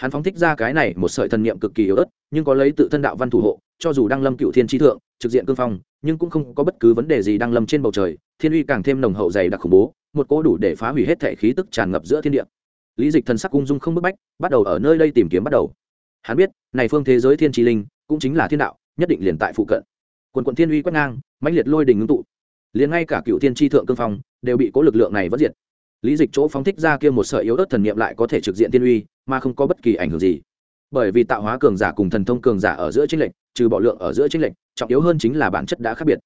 hắn phóng thích ra cái này một sợi thần niệm cực kỳ yếu ớt, nhưng có lấy tự thân đạo văn thủ hộ, cho dù đang lâm cựu thiên tri thượng, trực diện cương phong, nhưng cũng không có bất cứ vấn đề gì đang lâm trên bầu trời, thiên uy càng thêm nồng hậu dày đặc khủng bố, một cỗ đủ để phá hủy hết thể khí tức tràn ngập giữa thiên địa. Lý dịch thần sắc cung dung không bức bách, bắt đầu ở nơi đây tìm kiếm bắt đầu. Hắn biết, này phương thế giới thiên tri linh, cũng chính là thiên đạo, nhất định liền tại phụ cận. Quần quận thiên uy quét ngang, mãnh liệt lôi đình ngưng tụ. Liền ngay cả cựu thiên tri thượng cương phong, đều bị cố lực lượng này vất diệt lý dịch chỗ phóng thích ra kia một sợi yếu ớt thần niệm lại có thể trực diện tiên uy, mà không có bất kỳ ảnh hưởng gì. Bởi vì tạo hóa cường giả cùng thần thông cường giả ở giữa tranh lệch, trừ bỏ lượng ở giữa tranh lệch, trọng yếu hơn chính là bản chất đã khác biệt.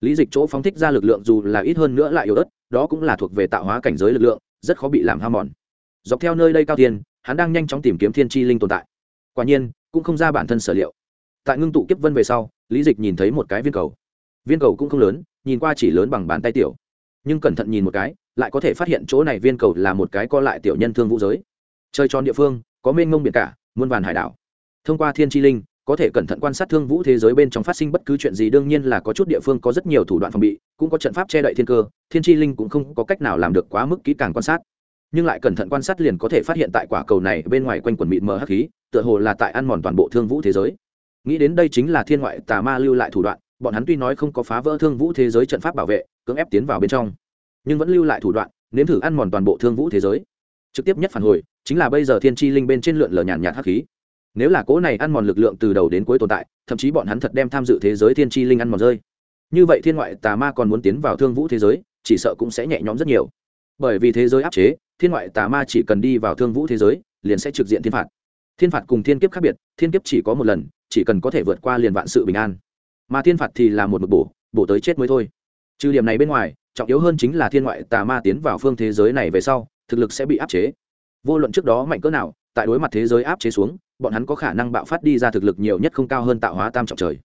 Lý dịch chỗ phóng thích ra lực lượng dù là ít hơn nữa lại yếu ớt, đó cũng là thuộc về tạo hóa cảnh giới lực lượng, rất khó bị làm ham mòn. Dọc theo nơi đây cao thiên hắn đang nhanh chóng tìm kiếm thiên tri linh tồn tại. Quả nhiên, cũng không ra bản thân sở liệu. Tại ngưng tụ kiếp vân về sau, lý dịch nhìn thấy một cái viên cầu. Viên cầu cũng không lớn, nhìn qua chỉ lớn bằng bàn tay tiểu nhưng cẩn thận nhìn một cái, lại có thể phát hiện chỗ này viên cầu là một cái co lại tiểu nhân thương vũ giới. Chơi tròn địa phương, có mênh ngông biển cả, muôn vàn hải đảo. Thông qua thiên tri linh, có thể cẩn thận quan sát thương vũ thế giới bên trong phát sinh bất cứ chuyện gì, đương nhiên là có chút địa phương có rất nhiều thủ đoạn phòng bị, cũng có trận pháp che đậy thiên cơ, thiên tri linh cũng không có cách nào làm được quá mức kỹ càng quan sát. Nhưng lại cẩn thận quan sát liền có thể phát hiện tại quả cầu này bên ngoài quanh quần mịt mờ hắc khí, tựa hồ là tại ăn mòn toàn bộ thương vũ thế giới. Nghĩ đến đây chính là thiên ngoại tà ma lưu lại thủ đoạn bọn hắn tuy nói không có phá vỡ thương vũ thế giới trận pháp bảo vệ, cưỡng ép tiến vào bên trong, nhưng vẫn lưu lại thủ đoạn, nếm thử ăn mòn toàn bộ thương vũ thế giới. Trực tiếp nhất phản hồi, chính là bây giờ thiên tri linh bên trên lượn lờ nhàn nhạt hắc khí. Nếu là cỗ này ăn mòn lực lượng từ đầu đến cuối tồn tại, thậm chí bọn hắn thật đem tham dự thế giới thiên tri linh ăn mòn rơi. Như vậy thiên ngoại tà ma còn muốn tiến vào thương vũ thế giới, chỉ sợ cũng sẽ nhẹ nhõm rất nhiều. Bởi vì thế giới áp chế, thiên ngoại tà ma chỉ cần đi vào thương vũ thế giới, liền sẽ trực diện thiên phạt. Thiên phạt cùng thiên kiếp khác biệt, thiên kiếp chỉ có một lần, chỉ cần có thể vượt qua liền vạn sự bình an mà thiên phạt thì là một mực bổ bổ tới chết mới thôi. Trừ điểm này bên ngoài, trọng yếu hơn chính là thiên ngoại tà ma tiến vào phương thế giới này về sau, thực lực sẽ bị áp chế. Vô luận trước đó mạnh cỡ nào, tại đối mặt thế giới áp chế xuống, bọn hắn có khả năng bạo phát đi ra thực lực nhiều nhất không cao hơn tạo hóa tam trọng trời.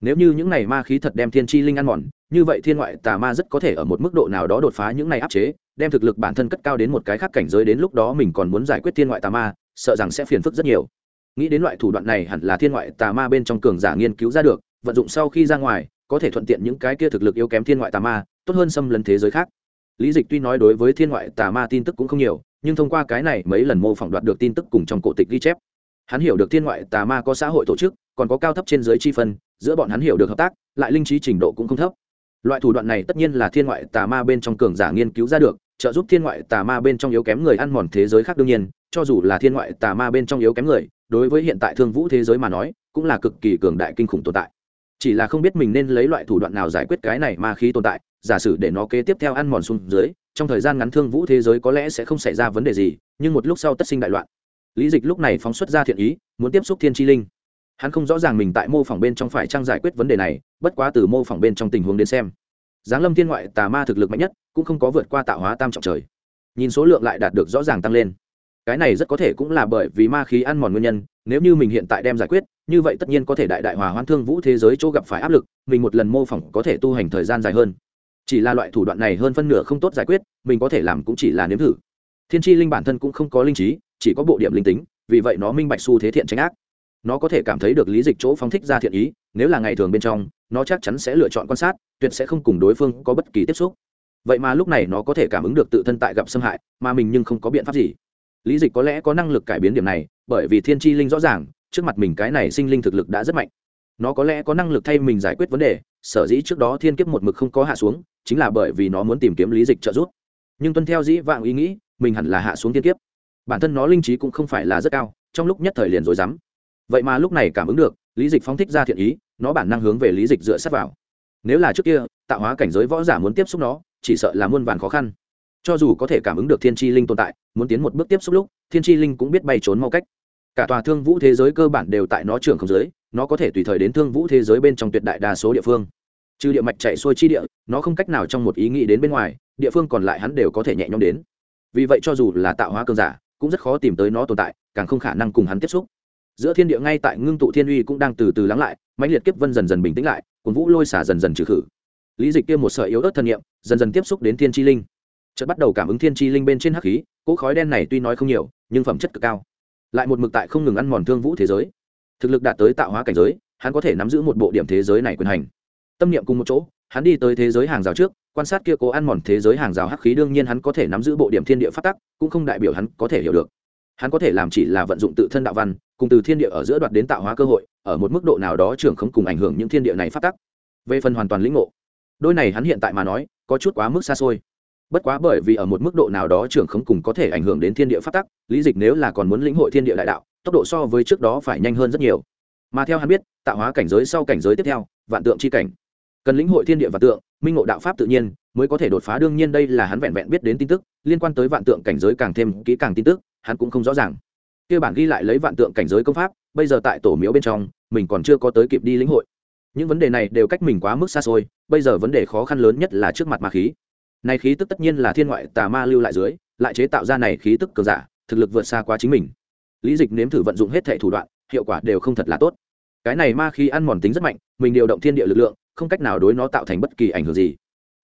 Nếu như những này ma khí thật đem thiên chi linh ăn mòn, như vậy thiên ngoại tà ma rất có thể ở một mức độ nào đó đột phá những này áp chế, đem thực lực bản thân cất cao đến một cái khác cảnh giới đến lúc đó mình còn muốn giải quyết thiên ngoại tà ma, sợ rằng sẽ phiền phức rất nhiều. Nghĩ đến loại thủ đoạn này hẳn là thiên ngoại tà ma bên trong cường giả nghiên cứu ra được vận dụng sau khi ra ngoài, có thể thuận tiện những cái kia thực lực yếu kém thiên ngoại tà ma, tốt hơn xâm lấn thế giới khác. Lý dịch tuy nói đối với thiên ngoại tà ma tin tức cũng không nhiều, nhưng thông qua cái này mấy lần mô phỏng đoạt được tin tức cùng trong cổ tịch ghi chép, hắn hiểu được thiên ngoại tà ma có xã hội tổ chức, còn có cao thấp trên dưới chi phân, giữa bọn hắn hiểu được hợp tác, lại linh trí trình độ cũng không thấp. Loại thủ đoạn này tất nhiên là thiên ngoại tà ma bên trong cường giả nghiên cứu ra được, trợ giúp thiên ngoại tà ma bên trong yếu kém người ăn mòn thế giới khác đương nhiên, cho dù là thiên ngoại tà ma bên trong yếu kém người, đối với hiện tại thương vũ thế giới mà nói, cũng là cực kỳ cường đại kinh khủng tồn tại chỉ là không biết mình nên lấy loại thủ đoạn nào giải quyết cái này ma khí tồn tại, giả sử để nó kế tiếp theo ăn mòn xuống dưới, trong thời gian ngắn thương vũ thế giới có lẽ sẽ không xảy ra vấn đề gì, nhưng một lúc sau tất sinh đại loạn. Lý dịch lúc này phóng xuất ra thiện ý, muốn tiếp xúc thiên tri linh. Hắn không rõ ràng mình tại mô phỏng bên trong phải trang giải quyết vấn đề này, bất quá từ mô phỏng bên trong tình huống đến xem. Giáng lâm thiên ngoại tà ma thực lực mạnh nhất, cũng không có vượt qua tạo hóa tam trọng trời. Nhìn số lượng lại đạt được rõ ràng tăng lên. Cái này rất có thể cũng là bởi vì ma khí ăn mòn nguyên nhân nếu như mình hiện tại đem giải quyết, như vậy tất nhiên có thể đại đại hòa hoan thương vũ thế giới chỗ gặp phải áp lực, mình một lần mô phỏng có thể tu hành thời gian dài hơn. Chỉ là loại thủ đoạn này hơn phân nửa không tốt giải quyết, mình có thể làm cũng chỉ là nếm thử. Thiên tri linh bản thân cũng không có linh trí, chỉ có bộ điểm linh tính, vì vậy nó minh bạch xu thế thiện tránh ác. Nó có thể cảm thấy được lý dịch chỗ phóng thích ra thiện ý, nếu là ngày thường bên trong, nó chắc chắn sẽ lựa chọn quan sát, tuyệt sẽ không cùng đối phương có bất kỳ tiếp xúc. Vậy mà lúc này nó có thể cảm ứng được tự thân tại gặp xâm hại, mà mình nhưng không có biện pháp gì. Lý dịch có lẽ có năng lực cải biến điểm này bởi vì thiên tri linh rõ ràng, trước mặt mình cái này sinh linh thực lực đã rất mạnh. Nó có lẽ có năng lực thay mình giải quyết vấn đề, sở dĩ trước đó thiên kiếp một mực không có hạ xuống, chính là bởi vì nó muốn tìm kiếm lý dịch trợ giúp. Nhưng tuân theo dĩ vạng ý nghĩ, mình hẳn là hạ xuống thiên kiếp. Bản thân nó linh trí cũng không phải là rất cao, trong lúc nhất thời liền rồi dám vậy mà lúc này cảm ứng được, lý dịch phóng thích ra thiện ý, nó bản năng hướng về lý dịch dựa sát vào. Nếu là trước kia, tạo hóa cảnh giới võ giả muốn tiếp xúc nó, chỉ sợ là muôn vàn khó khăn cho dù có thể cảm ứng được thiên tri linh tồn tại, muốn tiến một bước tiếp xúc lúc, thiên tri linh cũng biết bay trốn mau cách. Cả tòa thương vũ thế giới cơ bản đều tại nó trường không giới nó có thể tùy thời đến thương vũ thế giới bên trong tuyệt đại đa số địa phương. Trừ địa mạch chạy xuôi chi địa, nó không cách nào trong một ý nghĩ đến bên ngoài, địa phương còn lại hắn đều có thể nhẹ nhõm đến. Vì vậy cho dù là tạo hóa cơn giả, cũng rất khó tìm tới nó tồn tại, càng không khả năng cùng hắn tiếp xúc. Giữa thiên địa ngay tại ngưng tụ thiên uy cũng đang từ từ lắng lại, mãnh liệt kiếp vân dần dần bình tĩnh lại cuốn vũ lôi xả dần dần trừ khử. Lý dịch kia một sợi yếu ớt thân nhiệm dần dần tiếp xúc đến thiên chi linh chợt bắt đầu cảm ứng thiên chi linh bên trên hắc khí, cỗ khói đen này tuy nói không nhiều, nhưng phẩm chất cực cao. Lại một mực tại không ngừng ăn mòn thương vũ thế giới. Thực lực đạt tới tạo hóa cảnh giới, hắn có thể nắm giữ một bộ điểm thế giới này quyền hành. Tâm niệm cùng một chỗ, hắn đi tới thế giới hàng rào trước, quan sát kia cố ăn mòn thế giới hàng rào hắc khí đương nhiên hắn có thể nắm giữ bộ điểm thiên địa phát tắc, cũng không đại biểu hắn có thể hiểu được. Hắn có thể làm chỉ là vận dụng tự thân đạo văn, cùng từ thiên địa ở giữa đoạt đến tạo hóa cơ hội, ở một mức độ nào đó trưởng không cùng ảnh hưởng những thiên địa này phát tắc. Về phần hoàn toàn lĩnh ngộ, đôi này hắn hiện tại mà nói, có chút quá mức xa xôi bất quá bởi vì ở một mức độ nào đó trưởng khống cùng có thể ảnh hưởng đến thiên địa phát tắc, lý dịch nếu là còn muốn lĩnh hội thiên địa đại đạo, tốc độ so với trước đó phải nhanh hơn rất nhiều. Mà theo hắn biết, tạo hóa cảnh giới sau cảnh giới tiếp theo, vạn tượng c h i cảnh. Cần lĩnh hội thiên địa và tượng, minh ngộ đạo pháp tự nhiên, mới có thể đột phá. Đương nhiên đây là hắn vẹn vẹn biết đến tin tức, liên quan tới vạn tượng cảnh giới càng thêm kỹ càng tin tức, hắn cũng không rõ ràng. Kia bản ghi lại lấy vạn tượng cảnh giới công pháp, bây giờ tại tổ miếu bên trong, mình còn chưa có tới kịp đi lĩnh hội. Những vấn đề này đều cách mình quá mức xa xôi, bây giờ vấn đề khó khăn lớn nhất là trước mặt ma khí này khí tức tất nhiên là thiên ngoại tà ma lưu lại dưới, lại chế tạo ra này khí tức cường giả, thực lực vượt xa quá chính mình. Lý dịch nếm thử vận dụng hết thẻ thủ đoạn, hiệu quả đều không thật là tốt. Cái này ma khí ăn mòn tính rất mạnh, mình điều động thiên địa lực lượng, không cách nào đối nó tạo thành bất kỳ ảnh hưởng gì.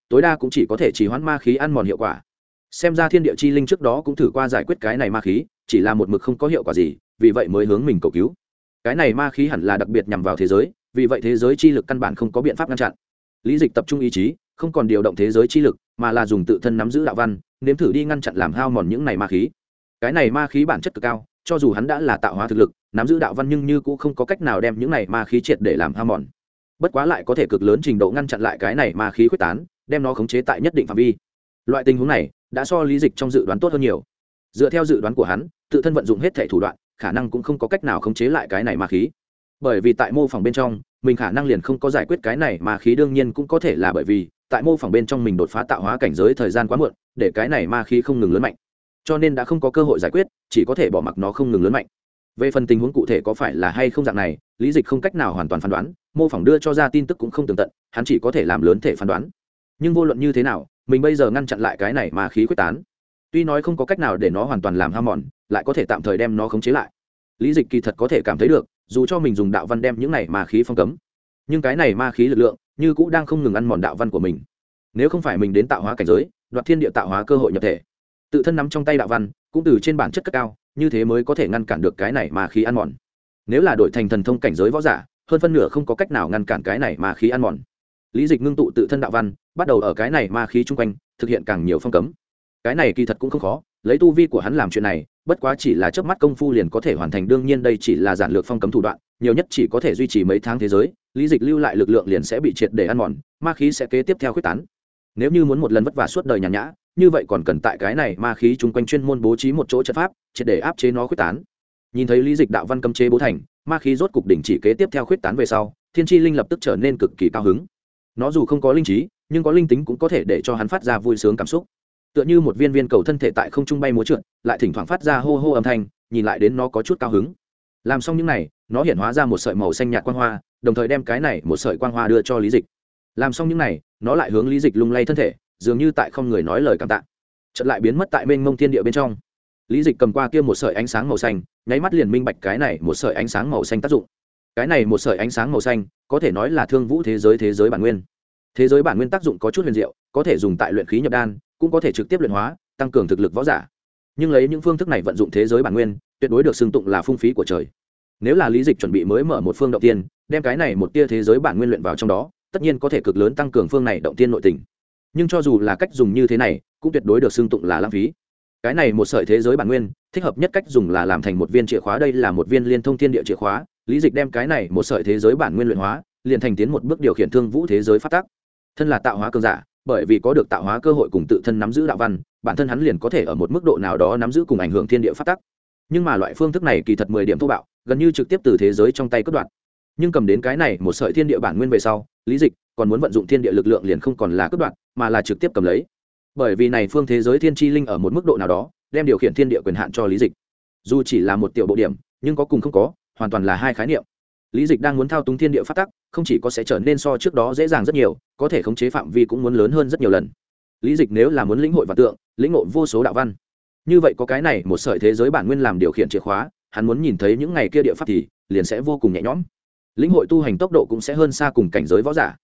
Tối đa cũng chỉ có thể chỉ hoãn ma khí ăn mòn hiệu quả. Xem ra thiên địa chi linh trước đó cũng thử qua giải quyết cái này ma khí, chỉ là một mực không có hiệu quả gì, vì vậy mới hướng mình cầu cứu. Cái này ma khí hẳn là đặc biệt nhằm vào thế giới, vì vậy thế giới chi lực căn bản không có biện pháp ngăn chặn. Lý dịch tập trung ý chí, không còn điều động thế giới chi lực mà là dùng tự thân nắm giữ đạo văn, nếm thử đi ngăn chặn làm hao mòn những này ma khí. Cái này ma khí bản chất cực cao, cho dù hắn đã là tạo hóa thực lực, nắm giữ đạo văn nhưng như cũng không có cách nào đem những này ma khí triệt để làm hao mòn. Bất quá lại có thể cực lớn trình độ ngăn chặn lại cái này ma khí quyết tán, đem nó khống chế tại nhất định phạm vi. Loại tình huống này đã so lý dịch trong dự đoán tốt hơn nhiều. Dựa theo dự đoán của hắn, tự thân vận dụng hết thể thủ đoạn, khả năng cũng không có cách nào khống chế lại cái này ma khí. Bởi vì tại mô phỏng bên trong, mình khả năng liền không có giải quyết cái này ma khí đương nhiên cũng có thể là bởi vì tại mô phỏng bên trong mình đột phá tạo hóa cảnh giới thời gian quá muộn, để cái này ma khí không ngừng lớn mạnh. Cho nên đã không có cơ hội giải quyết, chỉ có thể bỏ mặc nó không ngừng lớn mạnh. Về phần tình huống cụ thể có phải là hay không dạng này, lý dịch không cách nào hoàn toàn phán đoán, mô phỏng đưa cho ra tin tức cũng không tường tận, hắn chỉ có thể làm lớn thể phán đoán. Nhưng vô luận như thế nào, mình bây giờ ngăn chặn lại cái này mà khí quyết tán. Tuy nói không có cách nào để nó hoàn toàn làm ham mòn, lại có thể tạm thời đem nó khống chế lại. Lý dịch kỳ thật có thể cảm thấy được, dù cho mình dùng đạo văn đem những này ma khí phong cấm, nhưng cái này ma khí lực lượng như cũ đang không ngừng ăn mòn đạo văn của mình. Nếu không phải mình đến tạo hóa cảnh giới, đoạt thiên địa tạo hóa cơ hội nhập thể. Tự thân nắm trong tay đạo văn, cũng từ trên bản chất cất cao, như thế mới có thể ngăn cản được cái này mà khí ăn mòn. Nếu là đổi thành thần thông cảnh giới võ giả, hơn phân nửa không có cách nào ngăn cản cái này mà khí ăn mòn. Lý dịch ngưng tụ tự thân đạo văn, bắt đầu ở cái này ma khí chung quanh, thực hiện càng nhiều phong cấm. Cái này kỳ thật cũng không khó lấy tu vi của hắn làm chuyện này, bất quá chỉ là chớp mắt công phu liền có thể hoàn thành. Đương nhiên đây chỉ là giản lược phong cấm thủ đoạn, nhiều nhất chỉ có thể duy trì mấy tháng thế giới, lý dịch lưu lại lực lượng liền sẽ bị triệt để ăn mòn, ma khí sẽ kế tiếp theo quyết tán. Nếu như muốn một lần vất vả suốt đời nhàn nhã, như vậy còn cần tại cái này ma khí chung quanh chuyên môn bố trí một chỗ chất pháp, triệt để áp chế nó quyết tán. Nhìn thấy lý dịch đạo văn cấm chế bố thành, ma khí rốt cục đỉnh chỉ kế tiếp theo khuyết tán về sau, thiên tri linh lập tức trở nên cực kỳ cao hứng. Nó dù không có linh trí, nhưng có linh tính cũng có thể để cho hắn phát ra vui sướng cảm xúc tựa như một viên viên cầu thân thể tại không trung bay múa trượt, lại thỉnh thoảng phát ra hô hô âm thanh, nhìn lại đến nó có chút cao hứng. Làm xong những này, nó hiện hóa ra một sợi màu xanh nhạt quang hoa, đồng thời đem cái này một sợi quang hoa đưa cho lý dịch. Làm xong những này, nó lại hướng lý dịch lung lay thân thể, dường như tại không người nói lời cảm tạ. Chợt lại biến mất tại mênh mông thiên địa bên trong. Lý dịch cầm qua kia một sợi ánh sáng màu xanh, nháy mắt liền minh bạch cái này một sợi ánh sáng màu xanh tác dụng. Cái này một sợi ánh sáng màu xanh, có thể nói là thương vũ thế giới thế giới bản nguyên. Thế giới bản nguyên tác dụng có chút huyền diệu, có thể dùng tại luyện khí nhập đan cũng có thể trực tiếp luyện hóa, tăng cường thực lực võ giả. Nhưng lấy những phương thức này vận dụng thế giới bản nguyên, tuyệt đối được xưng tụng là phung phí của trời. Nếu là lý dịch chuẩn bị mới mở một phương động tiên, đem cái này một tia thế giới bản nguyên luyện vào trong đó, tất nhiên có thể cực lớn tăng cường phương này động tiên nội tình. Nhưng cho dù là cách dùng như thế này, cũng tuyệt đối được xưng tụng là lãng phí. Cái này một sợi thế giới bản nguyên, thích hợp nhất cách dùng là làm thành một viên chìa khóa, đây là một viên liên thông thiên địa chìa khóa. Lý dịch đem cái này một sợi thế giới bản nguyên luyện hóa, liền thành tiến một bước điều khiển thương vũ thế giới phát tác thân là tạo hóa cường giả bởi vì có được tạo hóa cơ hội cùng tự thân nắm giữ đạo văn, bản thân hắn liền có thể ở một mức độ nào đó nắm giữ cùng ảnh hưởng thiên địa phát tắc. Nhưng mà loại phương thức này kỳ thật mười điểm thô bạo, gần như trực tiếp từ thế giới trong tay cất đoạn nhưng cầm đến cái này một sợi thiên địa bản nguyên về sau, lý dịch còn muốn vận dụng thiên địa lực lượng liền không còn là cất đoạn mà là trực tiếp cầm lấy. Bởi vì này phương thế giới thiên tri linh ở một mức độ nào đó, đem điều khiển thiên địa quyền hạn cho lý dịch. Dù chỉ là một tiểu bộ điểm, nhưng có cùng không có, hoàn toàn là hai khái niệm lý dịch đang muốn thao túng thiên địa phát tắc, không chỉ có sẽ trở nên so trước đó dễ dàng rất nhiều, có thể khống chế phạm vi cũng muốn lớn hơn rất nhiều lần. Lý dịch nếu là muốn lĩnh hội và tượng, lĩnh ngộ vô số đạo văn, như vậy có cái này một sợi thế giới bản nguyên làm điều khiển chìa khóa, hắn muốn nhìn thấy những ngày kia địa pháp thì liền sẽ vô cùng nhẹ nhõm. Lĩnh hội tu hành tốc độ cũng sẽ hơn xa cùng cảnh giới võ giả.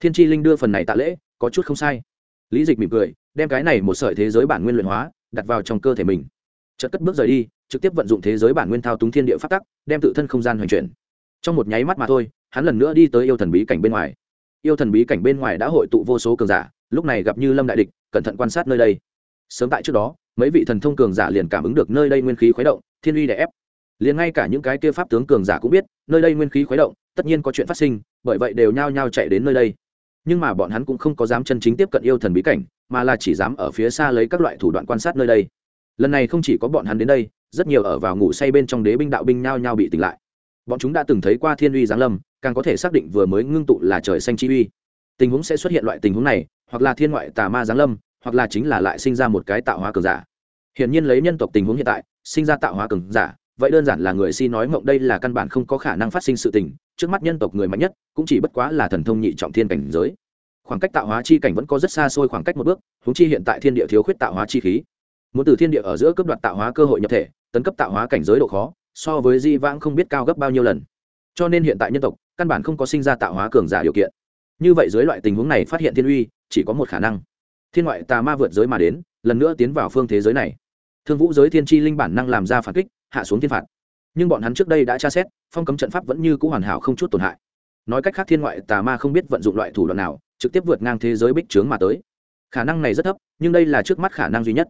Thiên tri linh đưa phần này tạ lễ, có chút không sai. Lý dịch mỉm cười, đem cái này một sợi thế giới bản nguyên luyện hóa, đặt vào trong cơ thể mình. Chợt cất bước rời đi, trực tiếp vận dụng thế giới bản nguyên thao túng thiên địa phát tắc, đem tự thân không gian hoành chuyển trong một nháy mắt mà thôi, hắn lần nữa đi tới yêu thần bí cảnh bên ngoài. Yêu thần bí cảnh bên ngoài đã hội tụ vô số cường giả, lúc này gặp như lâm đại địch, cẩn thận quan sát nơi đây. Sớm tại trước đó, mấy vị thần thông cường giả liền cảm ứng được nơi đây nguyên khí khuấy động, thiên uy đè ép. Liền ngay cả những cái kia pháp tướng cường giả cũng biết, nơi đây nguyên khí khuấy động, tất nhiên có chuyện phát sinh, bởi vậy đều nhao nhao chạy đến nơi đây. Nhưng mà bọn hắn cũng không có dám chân chính tiếp cận yêu thần bí cảnh, mà là chỉ dám ở phía xa lấy các loại thủ đoạn quan sát nơi đây. Lần này không chỉ có bọn hắn đến đây, rất nhiều ở vào ngủ say bên trong đế binh đạo binh nhao nhao bị tỉnh lại bọn chúng đã từng thấy qua thiên uy giáng lâm, càng có thể xác định vừa mới ngưng tụ là trời xanh chi uy. Tình huống sẽ xuất hiện loại tình huống này, hoặc là thiên ngoại tà ma giáng lâm, hoặc là chính là lại sinh ra một cái tạo hóa cường giả. Hiển nhiên lấy nhân tộc tình huống hiện tại, sinh ra tạo hóa cường giả, vậy đơn giản là người si nói mộng đây là căn bản không có khả năng phát sinh sự tình, trước mắt nhân tộc người mạnh nhất, cũng chỉ bất quá là thần thông nhị trọng thiên cảnh giới. Khoảng cách tạo hóa chi cảnh vẫn có rất xa xôi khoảng cách một bước húng chi hiện tại thiên địa thiếu khuyết tạo hóa chi khí. Muốn từ thiên địa ở giữa cấp đoạt tạo hóa cơ hội nhập thể, tấn cấp tạo hóa cảnh giới độ khó so với di vãng không biết cao gấp bao nhiêu lần. Cho nên hiện tại nhân tộc, căn bản không có sinh ra tạo hóa cường giả điều kiện. Như vậy dưới loại tình huống này phát hiện thiên uy, chỉ có một khả năng. Thiên ngoại tà ma vượt giới mà đến, lần nữa tiến vào phương thế giới này. Thương vũ giới thiên tri linh bản năng làm ra phản kích, hạ xuống thiên phạt. Nhưng bọn hắn trước đây đã tra xét, phong cấm trận pháp vẫn như c ũ hoàn hảo không chút tổn hại. Nói cách khác thiên ngoại tà ma không biết vận dụng loại thủ đoạn nào, trực tiếp vượt ngang thế giới bích trướng mà tới. Khả năng này rất thấp, nhưng đây là trước mắt khả năng duy nhất.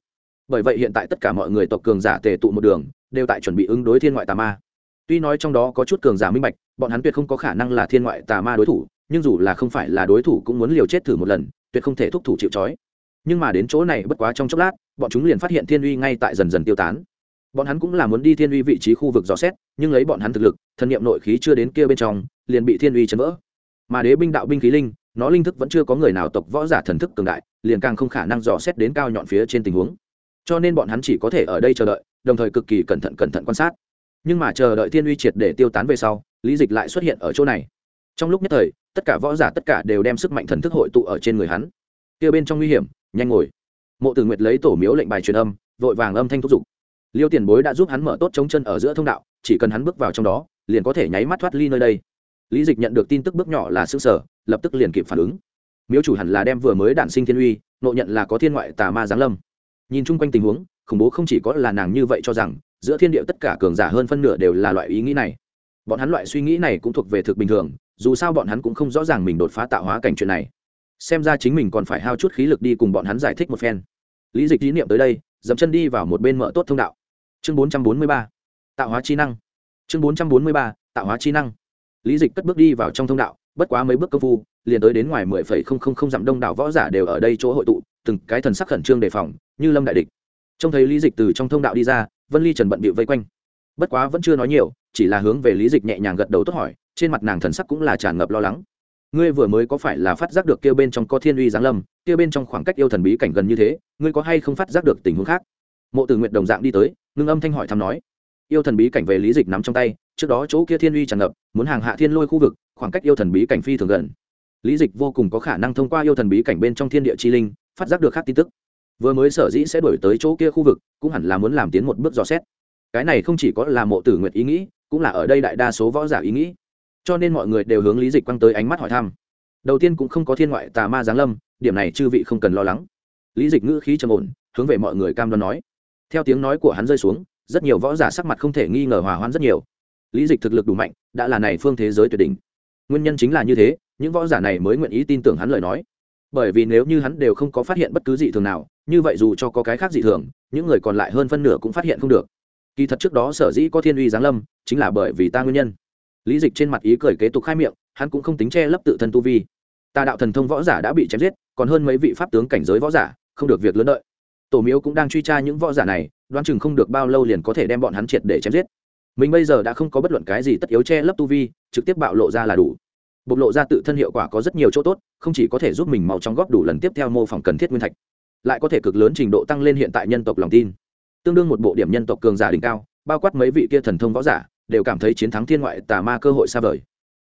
Bởi vậy hiện tại tất cả mọi người tộc cường giả tề tụ một đường đều tại chuẩn bị ứng đối thiên ngoại tà ma. Tuy nói trong đó có chút cường giả minh bạch, bọn hắn tuyệt không có khả năng là thiên ngoại tà ma đối thủ, nhưng dù là không phải là đối thủ cũng muốn liều chết thử một lần, tuyệt không thể thúc thủ chịu trói. Nhưng mà đến chỗ này bất quá trong chốc lát, bọn chúng liền phát hiện thiên uy ngay tại dần dần tiêu tán. Bọn hắn cũng là muốn đi thiên uy vị trí khu vực dò xét, nhưng lấy bọn hắn thực lực, thần niệm nội khí chưa đến kia bên trong, liền bị thiên uy chấn vỡ. Mà đế binh đạo binh khí linh, nó linh thức vẫn chưa có người nào tộc võ giả thần thức cường đại, liền càng không khả năng dò xét đến cao nhọn phía trên tình huống. Cho nên bọn hắn chỉ có thể ở đây chờ đợi đồng thời cực kỳ cẩn thận cẩn thận quan sát. Nhưng mà chờ đợi thiên uy triệt để tiêu tán về sau, lý dịch lại xuất hiện ở chỗ này. Trong lúc nhất thời, tất cả võ giả tất cả đều đem sức mạnh thần thức hội tụ ở trên người hắn. Kia bên trong nguy hiểm, nhanh ngồi. Mộ tử nguyệt lấy tổ miếu lệnh bài truyền âm, vội vàng âm thanh thúc giục. Liêu tiền bối đã giúp hắn mở tốt chống chân ở giữa thông đạo, chỉ cần hắn bước vào trong đó, liền có thể nháy mắt thoát ly nơi đây. Lý dịch nhận được tin tức bước nhỏ là xương sở lập tức liền kịp phản ứng. Miếu chủ hẳn là đem vừa mới đản sinh thiên uy nộ nhận là có thiên ngoại tà ma giáng lâm. Nhìn chung quanh tình huống khủng bố không chỉ có là nàng như vậy cho rằng, giữa thiên địa tất cả cường giả hơn phân nửa đều là loại ý nghĩ này. Bọn hắn loại suy nghĩ này cũng thuộc về thực bình thường, dù sao bọn hắn cũng không rõ ràng mình đột phá tạo hóa cảnh chuyện này. Xem ra chính mình còn phải hao chút khí lực đi cùng bọn hắn giải thích một phen. Lý dịch ý niệm tới đây, dậm chân đi vào một bên mở tốt thông đạo. Chương bốn trăm bốn mươi ba, tạo hóa chi năng. Chương bốn trăm bốn mươi ba, tạo hóa chi năng. Lý dịch cất bước đi vào trong thông đạo, bất quá mấy bước công phu, liền tới đến ngoài mười phẩy không không không dặm đông đảo võ giả đều ở đây chỗ hội tụ, từng cái thần sắc khẩn trương đề phòng, như lâm đại địch trông thấy lý dịch từ trong thông đạo đi ra, vân ly trần bận bịu vây quanh. Bất quá vẫn chưa nói nhiều, chỉ là hướng về lý dịch nhẹ nhàng gật đầu tốt hỏi, trên mặt nàng thần sắc cũng là tràn ngập lo lắng. Ngươi vừa mới có phải là phát giác được kêu bên trong có thiên uy giáng lâm kêu bên trong khoảng cách yêu thần bí cảnh gần như thế, ngươi có hay không phát giác được tình huống khác? Mộ tử nguyện đồng dạng đi tới, ngưng âm thanh hỏi thăm nói. Yêu thần bí cảnh về lý dịch nắm trong tay, trước đó chỗ kia thiên uy tràn ngập, muốn hàng hạ thiên lôi khu vực, khoảng cách yêu thần bí cảnh phi thường gần. Lý dịch vô cùng có khả năng thông qua yêu thần bí cảnh bên trong thiên địa chi linh, phát giác được khác tin tức vừa mới sở dĩ sẽ đổi tới chỗ kia khu vực, cũng hẳn là muốn làm tiến một bước dò xét. Cái này không chỉ có là mộ tử nguyệt ý nghĩ, cũng là ở đây đại đa số võ giả ý nghĩ. Cho nên mọi người đều hướng lý dịch quăng tới ánh mắt hỏi thăm. Đầu tiên cũng không có thiên ngoại tà ma giáng lâm, điểm này chư vị không cần lo lắng. Lý dịch ngữ khí trầm ổn, hướng về mọi người cam đoan nói. Theo tiếng nói của hắn rơi xuống, rất nhiều võ giả sắc mặt không thể nghi ngờ hòa hoãn rất nhiều. Lý dịch thực lực đủ mạnh, đã là này phương thế giới tuyệt đỉnh. Nguyên nhân chính là như thế, những võ giả này mới nguyện ý tin tưởng hắn lời nói bởi vì nếu như hắn đều không có phát hiện bất cứ dị thường nào, như vậy dù cho có cái khác dị thường, những người còn lại hơn phân nửa cũng phát hiện không được. Kỳ thật trước đó sở dĩ có thiên uy giáng lâm, chính là bởi vì ta nguyên nhân. Lý dịch trên mặt ý cười kế tục khai miệng, hắn cũng không tính che lấp tự thân tu vi. Tà đạo thần thông võ giả đã bị chém giết, còn hơn mấy vị pháp tướng cảnh giới võ giả, không được việc lớn đợi. Tổ miếu cũng đang truy tra những võ giả này, đoán chừng không được bao lâu liền có thể đem bọn hắn triệt để chém giết. Mình bây giờ đã không có bất luận cái gì tất yếu che lấp tu vi, trực tiếp bạo lộ ra là đủ bộc lộ ra tự thân hiệu quả có rất nhiều chỗ tốt, không chỉ có thể giúp mình mau chóng góp đủ lần tiếp theo mô phỏng cần thiết nguyên thạch, lại có thể cực lớn trình độ tăng lên hiện tại nhân tộc lòng tin. Tương đương một bộ điểm nhân tộc cường giả đỉnh cao, bao quát mấy vị kia thần thông võ giả, đều cảm thấy chiến thắng thiên ngoại tà ma cơ hội xa vời.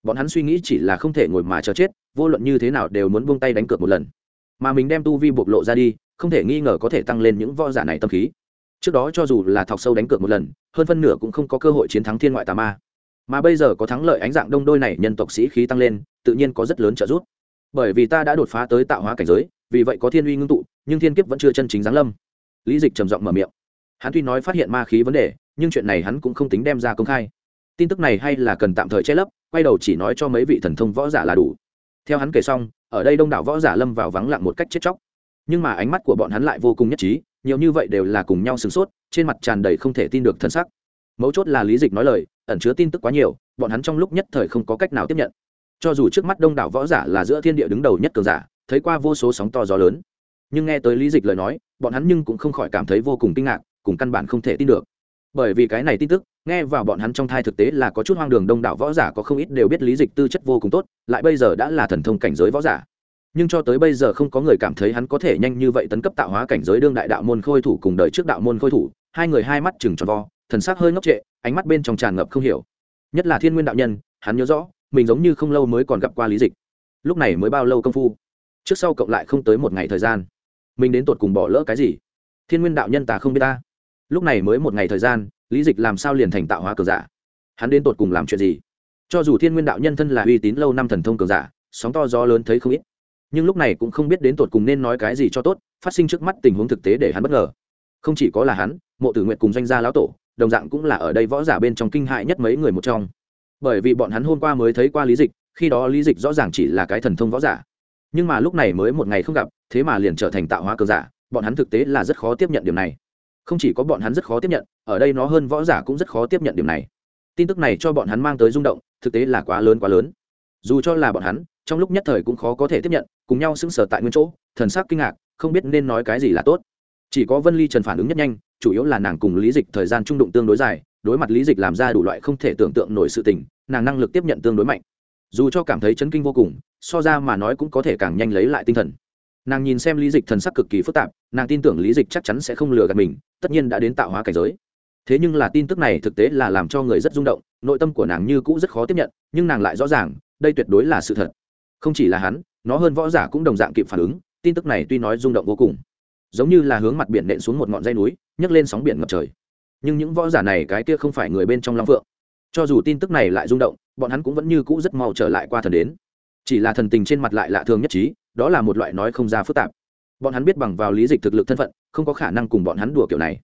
Bọn hắn suy nghĩ chỉ là không thể ngồi mà chờ chết, vô luận như thế nào đều muốn buông tay đánh cược một lần. Mà mình đem tu vi bộc lộ ra đi, không thể nghi ngờ có thể tăng lên những võ giả này tâm khí. Trước đó cho dù là thọc sâu đánh cược một lần, hơn phân nửa cũng không có cơ hội chiến thắng thiên ngoại tà ma mà bây giờ có thắng lợi ánh dạng đông đôi này, nhân tộc sĩ khí tăng lên, tự nhiên có rất lớn trợ giúp. Bởi vì ta đã đột phá tới tạo hóa cảnh giới, vì vậy có thiên uy ngưng tụ, nhưng thiên kiếp vẫn chưa chân chính giáng lâm. Lý dịch trầm giọng mở miệng. Hắn tuy nói phát hiện ma khí vấn đề, nhưng chuyện này hắn cũng không tính đem ra công khai. Tin tức này hay là cần tạm thời che lấp, quay đầu chỉ nói cho mấy vị thần thông võ giả là đủ. Theo hắn kể xong, ở đây đông đảo võ giả lâm vào vắng lặng một cách chết chóc. Nhưng mà ánh mắt của bọn hắn lại vô cùng nhất trí, nhiều như vậy đều là cùng nhau sửng sốt, trên mặt tràn đầy không thể tin được thân sắc. Mấu chốt là lý dịch nói lời ẩn chứa tin tức quá nhiều, bọn hắn trong lúc nhất thời không có cách nào tiếp nhận. Cho dù trước mắt đông đảo võ giả là giữa thiên địa đứng đầu nhất cường giả, thấy qua vô số sóng to gió lớn. Nhưng nghe tới lý dịch lời nói, bọn hắn nhưng cũng không khỏi cảm thấy vô cùng kinh ngạc, cùng căn bản không thể tin được. Bởi vì cái này tin tức, nghe vào bọn hắn trong thai thực tế là có chút hoang đường đông đảo võ giả có không ít đều biết lý dịch tư chất vô cùng tốt, lại bây giờ đã là thần thông cảnh giới võ giả. Nhưng cho tới bây giờ không có người cảm thấy hắn có thể nhanh như vậy tấn cấp tạo hóa cảnh giới đương đại đạo môn khôi thủ cùng đời trước đạo môn khôi thủ, hai người hai mắt chừng tròn vo, thần sắc hơi ngốc trệ ánh mắt bên trong tràn ngập không hiểu. Nhất là thiên nguyên đạo nhân, hắn nhớ rõ, mình giống như không lâu mới còn gặp qua lý dịch. Lúc này mới bao lâu công phu? Trước sau cộng lại không tới một ngày thời gian. Mình đến tột cùng bỏ lỡ cái gì? Thiên nguyên đạo nhân ta không biết ta. Lúc này mới một ngày thời gian, lý dịch làm sao liền thành tạo hóa cường giả? Hắn đến tột cùng làm chuyện gì? Cho dù thiên nguyên đạo nhân thân là uy tín lâu năm thần thông cường giả, sóng to gió lớn thấy không ít. Nhưng lúc này cũng không biết đến tột cùng nên nói cái gì cho tốt, phát sinh trước mắt tình huống thực tế để hắn bất ngờ. Không chỉ có là hắn, mộ tử nguyện cùng doanh gia lão tổ đồng dạng cũng là ở đây võ giả bên trong kinh hại nhất mấy người một trong. Bởi vì bọn hắn hôm qua mới thấy qua lý dịch, khi đó lý dịch rõ ràng chỉ là cái thần thông võ giả. Nhưng mà lúc này mới một ngày không gặp, thế mà liền trở thành tạo hóa cường giả, bọn hắn thực tế là rất khó tiếp nhận điều này. Không chỉ có bọn hắn rất khó tiếp nhận, ở đây nó hơn võ giả cũng rất khó tiếp nhận điều này. Tin tức này cho bọn hắn mang tới rung động, thực tế là quá lớn quá lớn. Dù cho là bọn hắn, trong lúc nhất thời cũng khó có thể tiếp nhận, cùng nhau sững sờ tại nguyên chỗ, thần sắc kinh ngạc, không biết nên nói cái gì là tốt chỉ có vân ly trần phản ứng nhất nhanh chủ yếu là nàng cùng lý dịch thời gian trung đụng tương đối dài đối mặt lý dịch làm ra đủ loại không thể tưởng tượng nổi sự tình nàng năng lực tiếp nhận tương đối mạnh dù cho cảm thấy chấn kinh vô cùng so ra mà nói cũng có thể càng nhanh lấy lại tinh thần nàng nhìn xem lý dịch thần sắc cực kỳ phức tạp nàng tin tưởng lý dịch chắc chắn sẽ không lừa gạt mình tất nhiên đã đến tạo hóa cảnh giới thế nhưng là tin tức này thực tế là làm cho người rất rung động nội tâm của nàng như cũ rất khó tiếp nhận nhưng nàng lại rõ ràng đây tuyệt đối là sự thật không chỉ là hắn nó hơn võ giả cũng đồng dạng kịp phản ứng tin tức này tuy nói rung động vô cùng giống như là hướng mặt biển nện xuống một ngọn dây núi, nhấc lên sóng biển ngập trời. Nhưng những võ giả này cái kia không phải người bên trong long phượng. Cho dù tin tức này lại rung động, bọn hắn cũng vẫn như cũ rất mau trở lại qua thần đến. Chỉ là thần tình trên mặt lại lạ thường nhất trí, đó là một loại nói không ra phức tạp. Bọn hắn biết bằng vào lý dịch thực lực thân phận, không có khả năng cùng bọn hắn đùa kiểu này.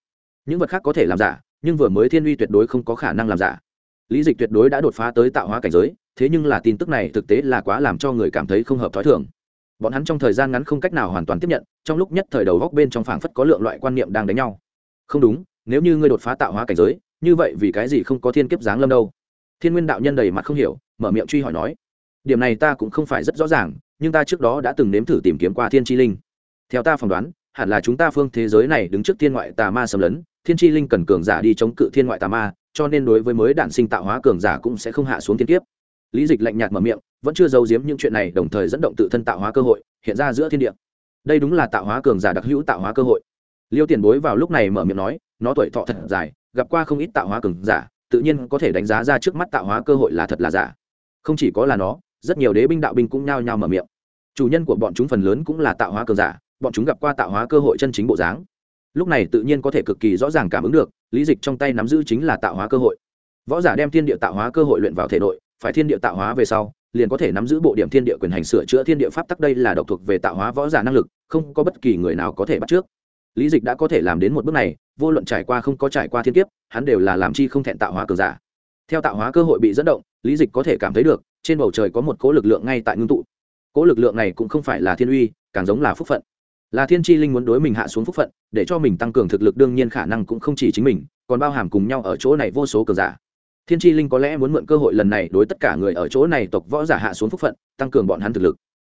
Những vật khác có thể làm giả, nhưng vừa mới thiên uy tuyệt đối không có khả năng làm giả. Lý dịch tuyệt đối đã đột phá tới tạo hóa cảnh giới, thế nhưng là tin tức này thực tế là quá làm cho người cảm thấy không hợp t h ó i thường. Bọn hắn trong thời gian ngắn không cách nào hoàn toàn tiếp nhận trong lúc nhất thời đầu góc bên trong phảng phất có lượng loại quan niệm đang đánh nhau. Không đúng, nếu như ngươi đột phá tạo hóa cảnh giới, như vậy vì cái gì không có thiên kiếp giáng lâm đâu? Thiên nguyên đạo nhân đầy mặt không hiểu, mở miệng truy hỏi nói, điểm này ta cũng không phải rất rõ ràng, nhưng ta trước đó đã từng nếm thử tìm kiếm qua thiên tri linh. Theo ta phỏng đoán, hẳn là chúng ta phương thế giới này đứng trước thiên ngoại tà ma xâm lấn, thiên tri linh cần cường giả đi chống cự thiên ngoại tà ma, cho nên đối với mới đản sinh tạo hóa cường giả cũng sẽ không hạ xuống thiên kiếp. Lý dịch lạnh nhạt mở miệng, vẫn chưa giấu giếm những chuyện này, đồng thời dẫn động tự thân tạo hóa cơ hội, hiện ra giữa thiên địa đây đúng là tạo hóa cường giả đặc hữu tạo hóa cơ hội. Liêu tiền bối vào lúc này mở miệng nói, nó tuổi thọ thật dài, gặp qua không ít tạo hóa cường giả, tự nhiên có thể đánh giá ra trước mắt tạo hóa cơ hội là thật là giả. Không chỉ có là nó, rất nhiều đế binh đạo binh cũng nhao nhao mở miệng. Chủ nhân của bọn chúng phần lớn cũng là tạo hóa cường giả, bọn chúng gặp qua tạo hóa cơ hội chân chính bộ dáng. Lúc này tự nhiên có thể cực kỳ rõ ràng cảm ứng được, lý dịch trong tay nắm giữ chính là tạo hóa cơ hội. Võ giả đem thiên địa tạo hóa cơ hội luyện vào thể nội, phải thiên địa tạo hóa về sau liền có thể nắm giữ bộ điểm thiên địa quyền hành sửa chữa thiên địa pháp tắc đây là độc thuộc về tạo hóa võ giả năng lực, không có bất kỳ người nào có thể bắt trước. Lý dịch đã có thể làm đến một bước này, vô luận trải qua không có trải qua thiên kiếp, hắn đều là làm chi không thẹn tạo hóa cường giả. Theo tạo hóa cơ hội bị dẫn động, lý dịch có thể cảm thấy được, trên bầu trời có một cố lực lượng ngay tại ngưng tụ. Cố lực lượng này cũng không phải là thiên uy, càng giống là phúc phận. Là thiên tri linh muốn đối mình hạ xuống phúc phận, để cho mình tăng cường thực lực đương nhiên khả năng cũng không chỉ chính mình, còn bao hàm cùng nhau ở chỗ này vô số cờ giả thiên tri linh có lẽ muốn mượn cơ hội lần này đối tất cả người ở chỗ này tộc võ giả hạ xuống phúc phận, tăng cường bọn hắn thực lực.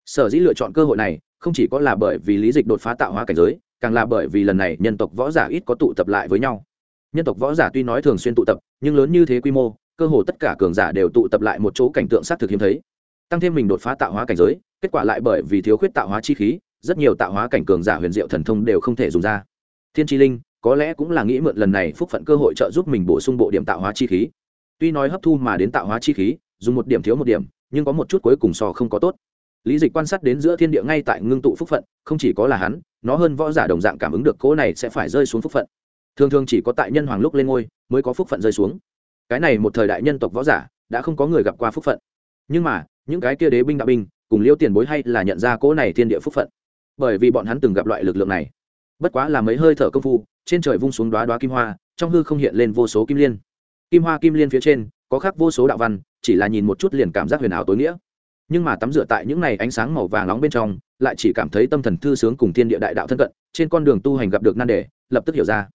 Sở dĩ lựa chọn cơ hội này, không chỉ có là bởi vì lý dịch đột phá tạo hóa cảnh giới, càng là bởi vì lần này nhân tộc võ giả ít có tụ tập lại với nhau. Nhân tộc võ giả tuy nói thường xuyên tụ tập, nhưng lớn như thế quy mô, cơ hồ tất cả cường giả đều tụ tập lại một chỗ cảnh tượng sát thực hiếm thấy. Tăng thêm mình đột phá tạo hóa cảnh giới, kết quả lại bởi vì thiếu khuyết tạo hóa chi khí, rất nhiều tạo hóa cảnh cường giả huyền diệu thần thông đều không thể dùng ra. Thiên tri linh, có lẽ cũng là nghĩ mượn lần này phúc phận cơ hội trợ giúp mình bổ sung bộ điểm tạo hóa chi khí tuy nói hấp thu mà đến tạo hóa chi khí, dùng một điểm thiếu một điểm, nhưng có một chút cuối cùng so không có tốt. Lý dịch quan sát đến giữa thiên địa ngay tại ngưng tụ phúc phận, không chỉ có là hắn, nó hơn võ giả đồng dạng cảm ứng được cỗ này sẽ phải rơi xuống phúc phận. Thường thường chỉ có tại nhân hoàng lúc lên ngôi, mới có phúc phận rơi xuống. Cái này một thời đại nhân tộc võ giả, đã không có người gặp qua phúc phận. Nhưng mà, những cái kia đế binh đạo binh, cùng liêu tiền bối hay là nhận ra cỗ này thiên địa phúc phận. Bởi vì bọn hắn từng gặp loại lực lượng này. Bất quá là mấy hơi thở công phu, trên trời vung xuống đoá đoá kim hoa, trong hư không hiện lên vô số kim liên kim hoa kim liên phía trên, có khác vô số đạo văn, chỉ là nhìn một chút liền cảm giác huyền ảo tối nghĩa. Nhưng mà tắm rửa tại những này ánh sáng màu vàng nóng bên trong, lại chỉ cảm thấy tâm thần thư sướng cùng thiên địa đại đạo thân cận, trên con đường tu hành gặp được nan đề, lập tức hiểu ra.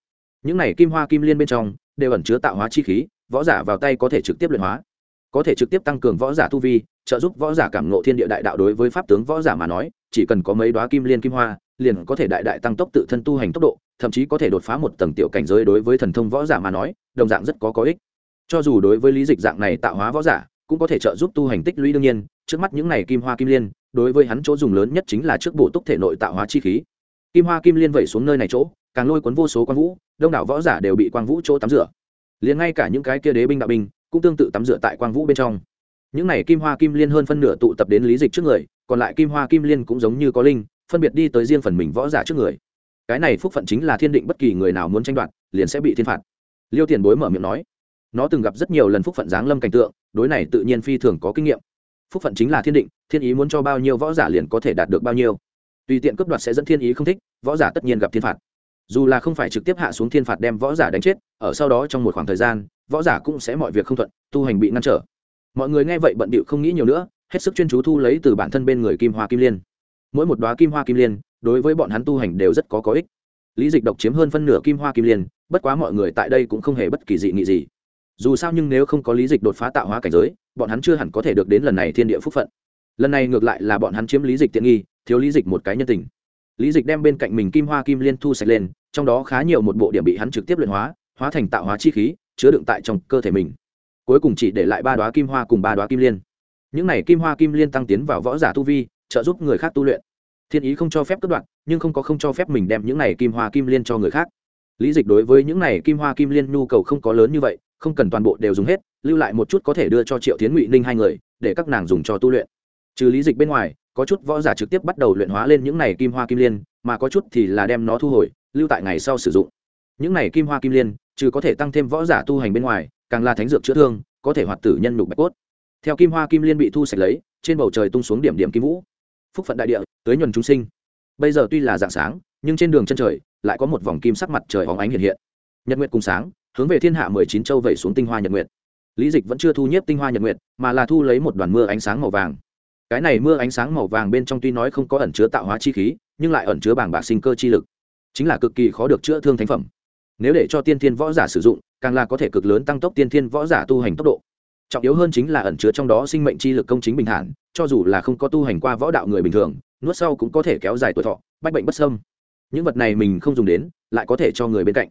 Những này kim hoa kim liên bên trong, đều ẩn chứa tạo hóa chi khí, võ giả vào tay có thể trực tiếp luyện hóa. Có thể trực tiếp tăng cường võ giả tu vi, trợ giúp võ giả cảm ngộ thiên địa đại đạo đối với pháp tướng võ giả mà nói, chỉ cần có mấy đoá kim liên kim hoa, liền có thể đại đại tăng tốc tự thân tu hành tốc độ thậm chí có thể đột phá một tầng tiểu cảnh giới đối với thần thông võ giả mà nói, đồng dạng rất có có ích. Cho dù đối với lý dịch dạng này tạo hóa võ giả, cũng có thể trợ giúp tu hành tích lũy đương nhiên, trước mắt những này kim hoa kim liên, đối với hắn chỗ dùng lớn nhất chính là trước bổ túc thể nội tạo hóa chi khí. Kim hoa kim liên vẩy xuống nơi này chỗ, càng lôi cuốn vô số quang vũ, đông đảo võ giả đều bị quang vũ chỗ tắm rửa. Liền ngay cả những cái kia đế binh đạo binh, cũng tương tự tắm rửa tại quang vũ bên trong. Những này kim hoa kim liên hơn phân nửa tụ tập đến lý dịch trước người, còn lại kim hoa kim liên cũng giống như có linh, phân biệt đi tới riêng phần mình võ giả trước người cái này phúc phận chính là thiên định bất kỳ người nào muốn tranh đoạt, liền sẽ bị thiên phạt. Liêu tiền bối mở miệng nói, nó từng gặp rất nhiều lần phúc phận giáng lâm cảnh tượng, đối này tự nhiên phi thường có kinh nghiệm. Phúc phận chính là thiên định, thiên ý muốn cho bao nhiêu võ giả liền có thể đạt được bao nhiêu. Tùy tiện cướp đoạt sẽ dẫn thiên ý không thích, võ giả tất nhiên gặp thiên phạt. Dù là không phải trực tiếp hạ xuống thiên phạt đem võ giả đánh chết, ở sau đó trong một khoảng thời gian, võ giả cũng sẽ mọi việc không thuận, tu hành bị ngăn trở. Mọi người nghe vậy bận bịu không nghĩ nhiều nữa, hết sức chuyên chú thu lấy từ bản thân bên người kim hoa kim liên. Mỗi một đoá kim hoa kim liên đối với bọn hắn tu hành đều rất có có ích. Lý dịch độc chiếm hơn phân nửa kim hoa kim liên, bất quá mọi người tại đây cũng không hề bất kỳ dị nghị gì. Dù sao nhưng nếu không có lý dịch đột phá tạo hóa cảnh giới, bọn hắn chưa hẳn có thể được đến lần này thiên địa phúc phận. Lần này ngược lại là bọn hắn chiếm lý dịch tiện nghi, thiếu lý dịch một cái nhân tình. Lý dịch đem bên cạnh mình kim hoa kim liên thu sạch lên, trong đó khá nhiều một bộ điểm bị hắn trực tiếp luyện hóa hóa thành tạo hóa chi khí, chứa đựng tại trong cơ thể mình. Cuối cùng chỉ để lại ba đoá kim hoa cùng ba đoá kim liên. Những này kim hoa kim liên tăng tiến vào võ giả tu vi, trợ giúp người khác tu luyện thiên ý không cho phép cất đoạn nhưng không có không cho phép mình đem những này kim hoa kim liên cho người khác. Lý dịch đối với những này kim hoa kim liên nhu cầu không có lớn như vậy, không cần toàn bộ đều dùng hết, lưu lại một chút có thể đưa cho triệu tiến ngụy ninh hai người, để các nàng dùng cho tu luyện. Trừ lý dịch bên ngoài, có chút võ giả trực tiếp bắt đầu luyện hóa lên những này kim hoa kim liên, mà có chút thì là đem nó thu hồi, lưu tại ngày sau sử dụng. Những này kim hoa kim liên, trừ có thể tăng thêm võ giả tu hành bên ngoài, càng là thánh dược chữa thương, có thể hoạt tử nhân nhục bạch cốt. Theo kim hoa kim liên bị thu sạch lấy, trên bầu trời tung xuống điểm điểm kim vũ phúc phận đại địa, tới nhuần chúng sinh. Bây giờ tuy là dạng sáng, nhưng trên đường chân trời, lại có một vòng kim sắc mặt trời hóng ánh hiện hiện. Nhật nguyệt cùng sáng, hướng về thiên hạ mười chín châu vẩy xuống tinh hoa nhật nguyệt. Lý dịch vẫn chưa thu nhếp tinh hoa nhật nguyệt, mà là thu lấy một đoàn mưa ánh sáng màu vàng. Cái này mưa ánh sáng màu vàng bên trong tuy nói không có ẩn chứa tạo hóa chi khí, nhưng lại ẩn chứa bảng bạc sinh cơ chi lực. Chính là cực kỳ khó được chữa thương thánh phẩm. Nếu để cho tiên thiên võ giả sử dụng, càng là có thể cực lớn tăng tốc tiên thiên võ giả tu hành tốc độ trọng yếu hơn chính là ẩn chứa trong đó sinh mệnh chi lực công chính bình thản, cho dù là không có tu hành qua võ đạo người bình thường, nuốt sau cũng có thể kéo dài tuổi thọ, bách bệnh bất sâm những vật này mình không dùng đến, lại có thể cho người bên cạnh.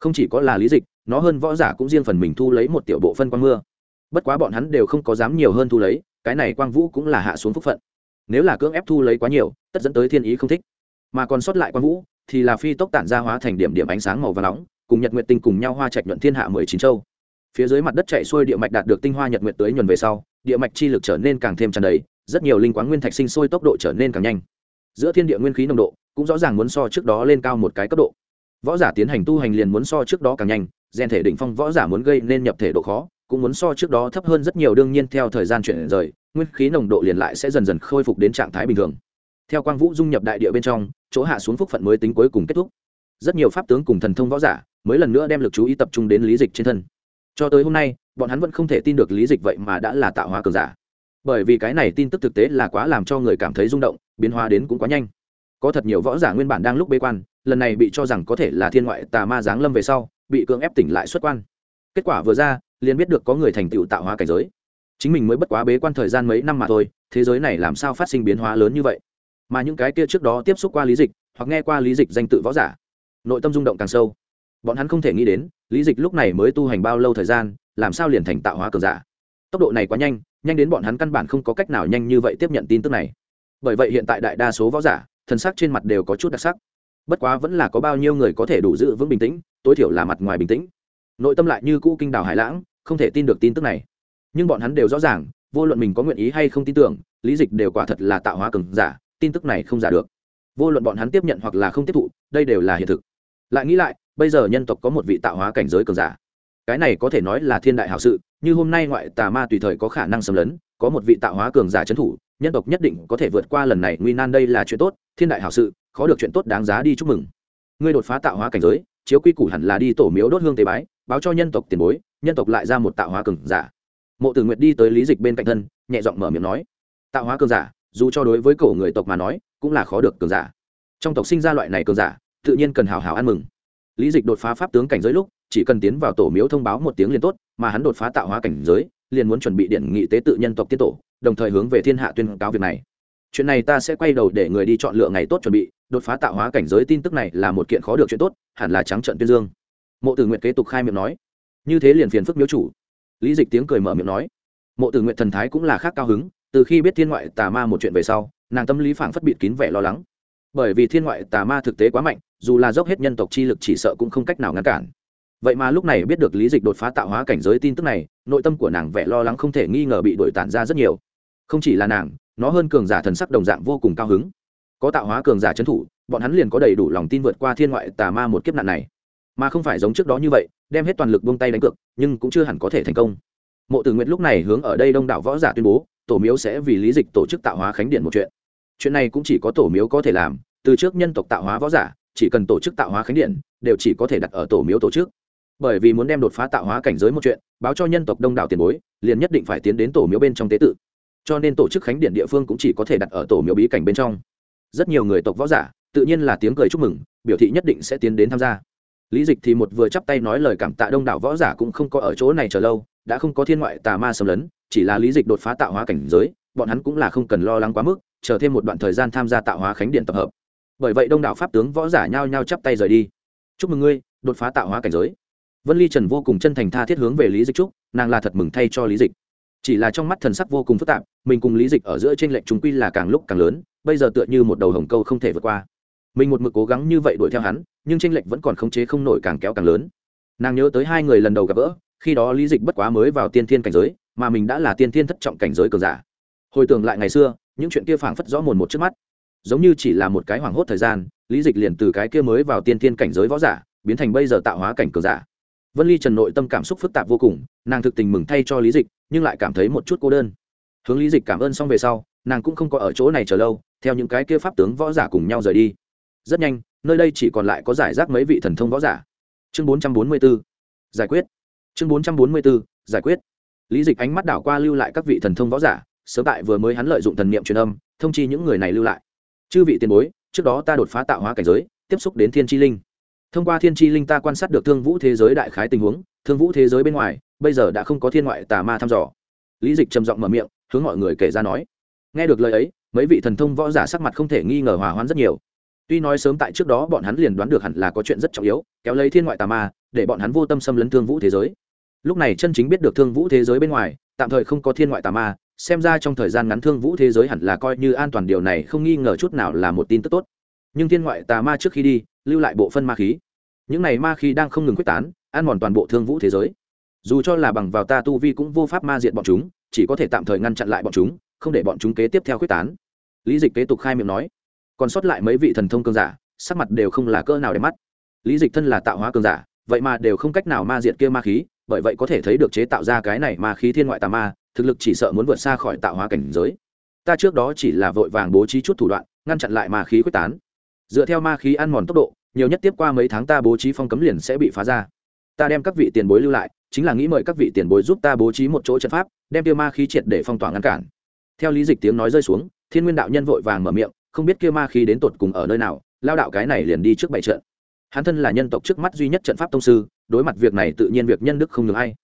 Không chỉ có là lý dịch, nó hơn võ giả cũng riêng phần mình thu lấy một tiểu bộ phân quang mưa. Bất quá bọn hắn đều không có dám nhiều hơn thu lấy, cái này quang vũ cũng là hạ xuống phúc phận. Nếu là cưỡng ép thu lấy quá nhiều, tất dẫn tới thiên ý không thích. Mà còn sót lại quang vũ, thì là phi tốc tản ra hóa thành điểm điểm ánh sáng màu và nóng, cùng nhật nguyện tinh cùng nhau hoa trạch nhuận thiên hạ mười chín châu phía dưới mặt đất chạy xuôi địa mạch đạt được tinh hoa nhật nguyệt tới nhuần về sau, địa mạch chi lực trở nên càng thêm tràn đầy, rất nhiều linh quán nguyên thạch sinh sôi tốc độ trở nên càng nhanh. Giữa thiên địa nguyên khí nồng độ cũng rõ ràng muốn so trước đó lên cao một cái cấp độ. Võ giả tiến hành tu hành liền muốn so trước đó càng nhanh, gen thể đỉnh phong võ giả muốn gây nên nhập thể độ khó, cũng muốn so trước đó thấp hơn rất nhiều đương nhiên theo thời gian chuyển rời, nguyên khí nồng độ liền lại sẽ dần dần khôi phục đến trạng thái bình thường. Theo quang vũ dung nhập đại địa bên trong, chỗ hạ xuống phúc phận mới tính cuối cùng kết thúc. Rất nhiều pháp tướng cùng thần thông võ giả mới lần nữa đem lực chú ý tập trung đến lý dịch trên thân cho tới hôm nay, bọn hắn vẫn không thể tin được lý dịch vậy mà đã là tạo hóa cường giả. Bởi vì cái này tin tức thực tế là quá làm cho người cảm thấy rung động, biến hóa đến cũng quá nhanh. Có thật nhiều võ giả nguyên bản đang lúc bế quan, lần này bị cho rằng có thể là thiên ngoại tà ma giáng lâm về sau, bị cưỡng ép tỉnh lại xuất quan. Kết quả vừa ra, liền biết được có người thành tựu tạo hóa cảnh giới. Chính mình mới bất quá bế quan thời gian mấy năm mà thôi, thế giới này làm sao phát sinh biến hóa lớn như vậy? Mà những cái kia trước đó tiếp xúc qua lý dịch, hoặc nghe qua lý dịch danh tự võ giả, nội tâm rung động càng sâu. Bọn hắn không thể nghĩ đến lý dịch lúc này mới tu hành bao lâu thời gian, làm sao liền thành tạo hóa cường giả? Tốc độ này quá nhanh nhanh đến bọn hắn căn bản không có cách nào nhanh như vậy tiếp nhận tin tức này. Bởi vậy hiện tại đại đa số võ giả thân sắc trên mặt đều có chút đặc sắc. Bất quá vẫn là có bao nhiêu người có thể đủ giữ vững bình tĩnh, tối thiểu là mặt ngoài bình tĩnh. Nội tâm lại như cũ kinh đào hải lãng, không thể tin được tin tức này. Nhưng bọn hắn đều rõ ràng, vô luận mình có nguyện ý hay không tin tưởng, lý dịch đều quả thật là tạo hóa cường giả, tin tức này không giả được. Vô luận bọn hắn tiếp nhận hoặc là không tiếp thụ, đây đều là hiện thực. Lại nghĩ lại bây giờ nhân tộc có một vị tạo hóa cảnh giới cường giả. Cái này có thể nói là thiên đại hảo sự, như hôm nay ngoại tà ma tùy thời có khả năng xâm lấn, có một vị tạo hóa cường giả trấn thủ, nhân tộc nhất định có thể vượt qua lần này nguy nan đây là chuyện tốt, thiên đại hảo sự, khó được chuyện tốt đáng giá đi chúc mừng. Ngươi đột phá tạo hóa cảnh giới, chiếu quy củ hẳn là đi tổ miếu đốt hương tế bái, báo cho nhân tộc tiền bối, nhân tộc lại ra một tạo hóa cường giả. Mộ tử nguyệt đi tới lý dịch bên cạnh thân, nhẹ giọng mở miệng nói, tạo hóa cường giả, dù cho đối với cổ người tộc mà nói, cũng là khó được cường giả. Trong tộc sinh ra loại này cường giả, tự nhiên cần hào hào ăn mừng lý dịch đột phá pháp tướng cảnh giới lúc, chỉ cần tiến vào tổ miếu thông báo một tiếng liền tốt, mà hắn đột phá tạo hóa cảnh giới, liền muốn chuẩn bị điện nghị tế tự nhân tộc tiết tổ, đồng thời hướng về thiên hạ tuyên cáo việc này. Chuyện này ta sẽ quay đầu để người đi chọn lựa ngày tốt chuẩn bị, đột phá tạo hóa cảnh giới tin tức này là một kiện khó được chuyện tốt, hẳn là trắng trận tuyên dương. Mộ tử nguyện kế tục khai miệng nói. Như thế liền phiền phức miếu chủ. Lý dịch tiếng cười mở miệng nói. Mộ tử nguyện thần thái cũng là khác cao hứng, từ khi biết thiên ngoại tà ma một chuyện về sau, nàng tâm lý phảng phất bịt kín vẻ lo lắng. Bởi vì thiên ngoại tà ma thực tế quá mạnh dù là dốc hết nhân tộc chi lực chỉ sợ cũng không cách nào ngăn cản. Vậy mà lúc này biết được lý dịch đột phá tạo hóa cảnh giới tin tức này, nội tâm của nàng vẻ lo lắng không thể nghi ngờ bị đổi tản ra rất nhiều. Không chỉ là nàng, nó hơn cường giả thần sắc đồng dạng vô cùng cao hứng. Có tạo hóa cường giả trấn thủ, bọn hắn liền có đầy đủ lòng tin vượt qua thiên ngoại tà ma một kiếp nạn này. Mà không phải giống trước đó như vậy, đem hết toàn lực buông tay đánh cược, nhưng cũng chưa hẳn có thể thành công. Mộ tử nguyện lúc này hướng ở đây đông đảo võ giả tuyên bố, tổ miếu sẽ vì lý dịch tổ chức tạo hóa khánh điện một chuyện. Chuyện này cũng chỉ có tổ miếu có thể làm, từ trước nhân tộc tạo hóa võ giả chỉ cần tổ chức tạo hóa khánh điện, đều chỉ có thể đặt ở tổ miếu tổ chức. Bởi vì muốn đem đột phá tạo hóa cảnh giới một chuyện, báo cho nhân tộc đông đảo tiền bối, liền nhất định phải tiến đến tổ miếu bên trong tế tự. Cho nên tổ chức khánh điện địa phương cũng chỉ có thể đặt ở tổ miếu bí cảnh bên trong. Rất nhiều người tộc võ giả, tự nhiên là tiếng cười chúc mừng, biểu thị nhất định sẽ tiến đến tham gia. Lý dịch thì một vừa chắp tay nói lời cảm tạ đông đảo võ giả cũng không có ở chỗ này chờ lâu, đã không có thiên ngoại tà ma xâm lấn, chỉ là lý dịch đột phá tạo hóa cảnh giới, bọn hắn cũng là không cần lo lắng quá mức, chờ thêm một đoạn thời gian tham gia tạo hóa khánh điện tập hợp bởi vậy đông đảo pháp tướng võ giả nhao nhao chắp tay rời đi. Chúc mừng ngươi, đột phá tạo hóa cảnh giới. Vân ly trần vô cùng chân thành tha thiết hướng về lý dịch trúc nàng là thật mừng thay cho lý dịch. Chỉ là trong mắt thần sắc vô cùng phức tạp, mình cùng lý dịch ở giữa trên lệnh chúng quy là càng lúc càng lớn, bây giờ tựa như một đầu hồng câu không thể vượt qua. Mình một mực cố gắng như vậy đuổi theo hắn, nhưng tranh lệch vẫn còn khống chế không nổi càng kéo càng lớn. Nàng nhớ tới hai người lần đầu gặp gỡ, khi đó lý dịch bất quá mới vào tiên thiên cảnh giới, mà mình đã là tiên thiên thất trọng cảnh giới cường giả. Hồi tưởng lại ngày xưa, những chuyện kia phảng phất rõ mồn một trước mắt giống như chỉ là một cái hoảng hốt thời gian, lý dịch liền từ cái kia mới vào tiên tiên cảnh giới võ giả, biến thành bây giờ tạo hóa cảnh cờ giả. Vân ly trần nội tâm cảm xúc phức tạp vô cùng, nàng thực tình mừng thay cho lý dịch, nhưng lại cảm thấy một chút cô đơn. Hướng lý dịch cảm ơn xong về sau, nàng cũng không có ở chỗ này chờ lâu, theo những cái kia pháp tướng võ giả cùng nhau rời đi. Rất nhanh, nơi đây chỉ còn lại có giải rác mấy vị thần thông võ giả. Chương bốn trăm bốn mươi b ố giải quyết. Chương bốn trăm bốn mươi b ố giải quyết. Lý dịch ánh mắt đảo qua lưu lại các vị thần thông võ giả, sớm tại vừa mới hắn lợi dụng thần niệm truyền âm, thông chi những người này lưu lại chư vị tiền bối, trước đó ta đột phá tạo hóa cảnh giới, tiếp xúc đến thiên tri linh. Thông qua thiên tri linh ta quan sát được thương vũ thế giới đại khái tình huống, thương vũ thế giới bên ngoài, bây giờ đã không có thiên ngoại tà ma thăm dò. Lý dịch trầm giọng mở miệng, hướng mọi người kể ra nói. Nghe được lời ấy, mấy vị thần thông võ giả sắc mặt không thể nghi ngờ hòa hoãn rất nhiều. Tuy nói sớm tại trước đó bọn hắn liền đoán được hẳn là có chuyện rất trọng yếu, kéo lấy thiên ngoại tà ma, để bọn hắn vô tâm xâm lấn thương vũ thế giới. Lúc này chân chính biết được thương vũ thế giới bên ngoài, tạm thời không có thiên ngoại tà ma xem ra trong thời gian ngắn thương vũ thế giới hẳn là coi như an toàn điều này không nghi ngờ chút nào là một tin tức tốt. Nhưng thiên ngoại tà ma trước khi đi, lưu lại bộ phân ma khí. Những này ma khí đang không ngừng quyết tán, ăn mòn toàn bộ thương vũ thế giới. Dù cho là bằng vào ta tu vi cũng vô pháp ma diện bọn chúng, chỉ có thể tạm thời ngăn chặn lại bọn chúng, không để bọn chúng kế tiếp theo quyết tán. Lý dịch kế tục khai miệng nói. Còn sót lại mấy vị thần thông cương giả, sắc mặt đều không là cỡ nào để mắt. Lý dịch thân là tạo hóa cương giả, vậy mà đều không cách nào ma diệt kia ma khí, bởi vậy có thể thấy được chế tạo ra cái này ma khí thiên ngoại tà ma thực lực chỉ sợ muốn vượt xa khỏi tạo hóa cảnh giới. Ta trước đó chỉ là vội vàng bố trí chút thủ đoạn, ngăn chặn lại ma khí quyết tán. Dựa theo ma khí ăn mòn tốc độ, nhiều nhất tiếp qua mấy tháng ta bố trí phong cấm liền sẽ bị phá ra. Ta đem các vị tiền bối lưu lại, chính là nghĩ mời các vị tiền bối giúp ta bố trí một chỗ trận pháp, đem kia ma khí triệt để phong tỏa ngăn cản. Theo lý dịch tiếng nói rơi xuống, thiên nguyên đạo nhân vội vàng mở miệng, không biết kia ma khí đến tột cùng ở nơi nào, lao đạo cái này liền đi trước bảy trận. Hắn thân là nhân tộc trước mắt duy nhất trận pháp tông sư, đối mặt việc này tự nhiên việc nhân đức không được hay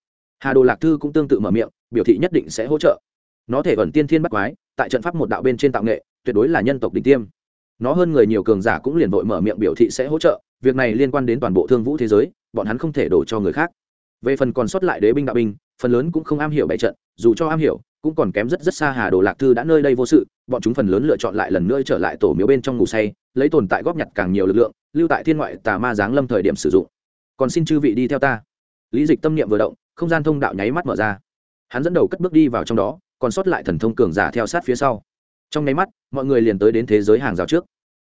hà đồ lạc thư cũng tương tự mở miệng biểu thị nhất định sẽ hỗ trợ. Nó thể ẩn tiên thiên bắt quái, tại trận pháp một đạo bên trên tạo nghệ, tuyệt đối là nhân tộc đỉnh tiêm. Nó hơn người nhiều cường giả cũng liền vội mở miệng biểu thị sẽ hỗ trợ, việc này liên quan đến toàn bộ thương vũ thế giới, bọn hắn không thể đổ cho người khác. Về phần còn sót lại đế binh đạo binh, phần lớn cũng không am hiểu bại trận, dù cho am hiểu, cũng còn kém rất rất xa hà đồ lạc thư đã nơi đây vô sự, bọn chúng phần lớn lựa chọn lại lần nữa trở lại tổ miếu bên trong ngủ say, lấy tồn tại góp nhặt càng nhiều lực lượng, lưu tại thiên ngoại tà ma giáng lâm thời điểm sử dụng. Còn xin chư vị đi theo ta. Lý dịch tâm niệm vừa động, không gian thông đạo nháy mắt mở ra hắn dẫn đầu cất bước đi vào trong đó, còn sót lại thần thông cường giả theo sát phía sau. Trong nháy mắt, mọi người liền tới đến thế giới hàng rào trước.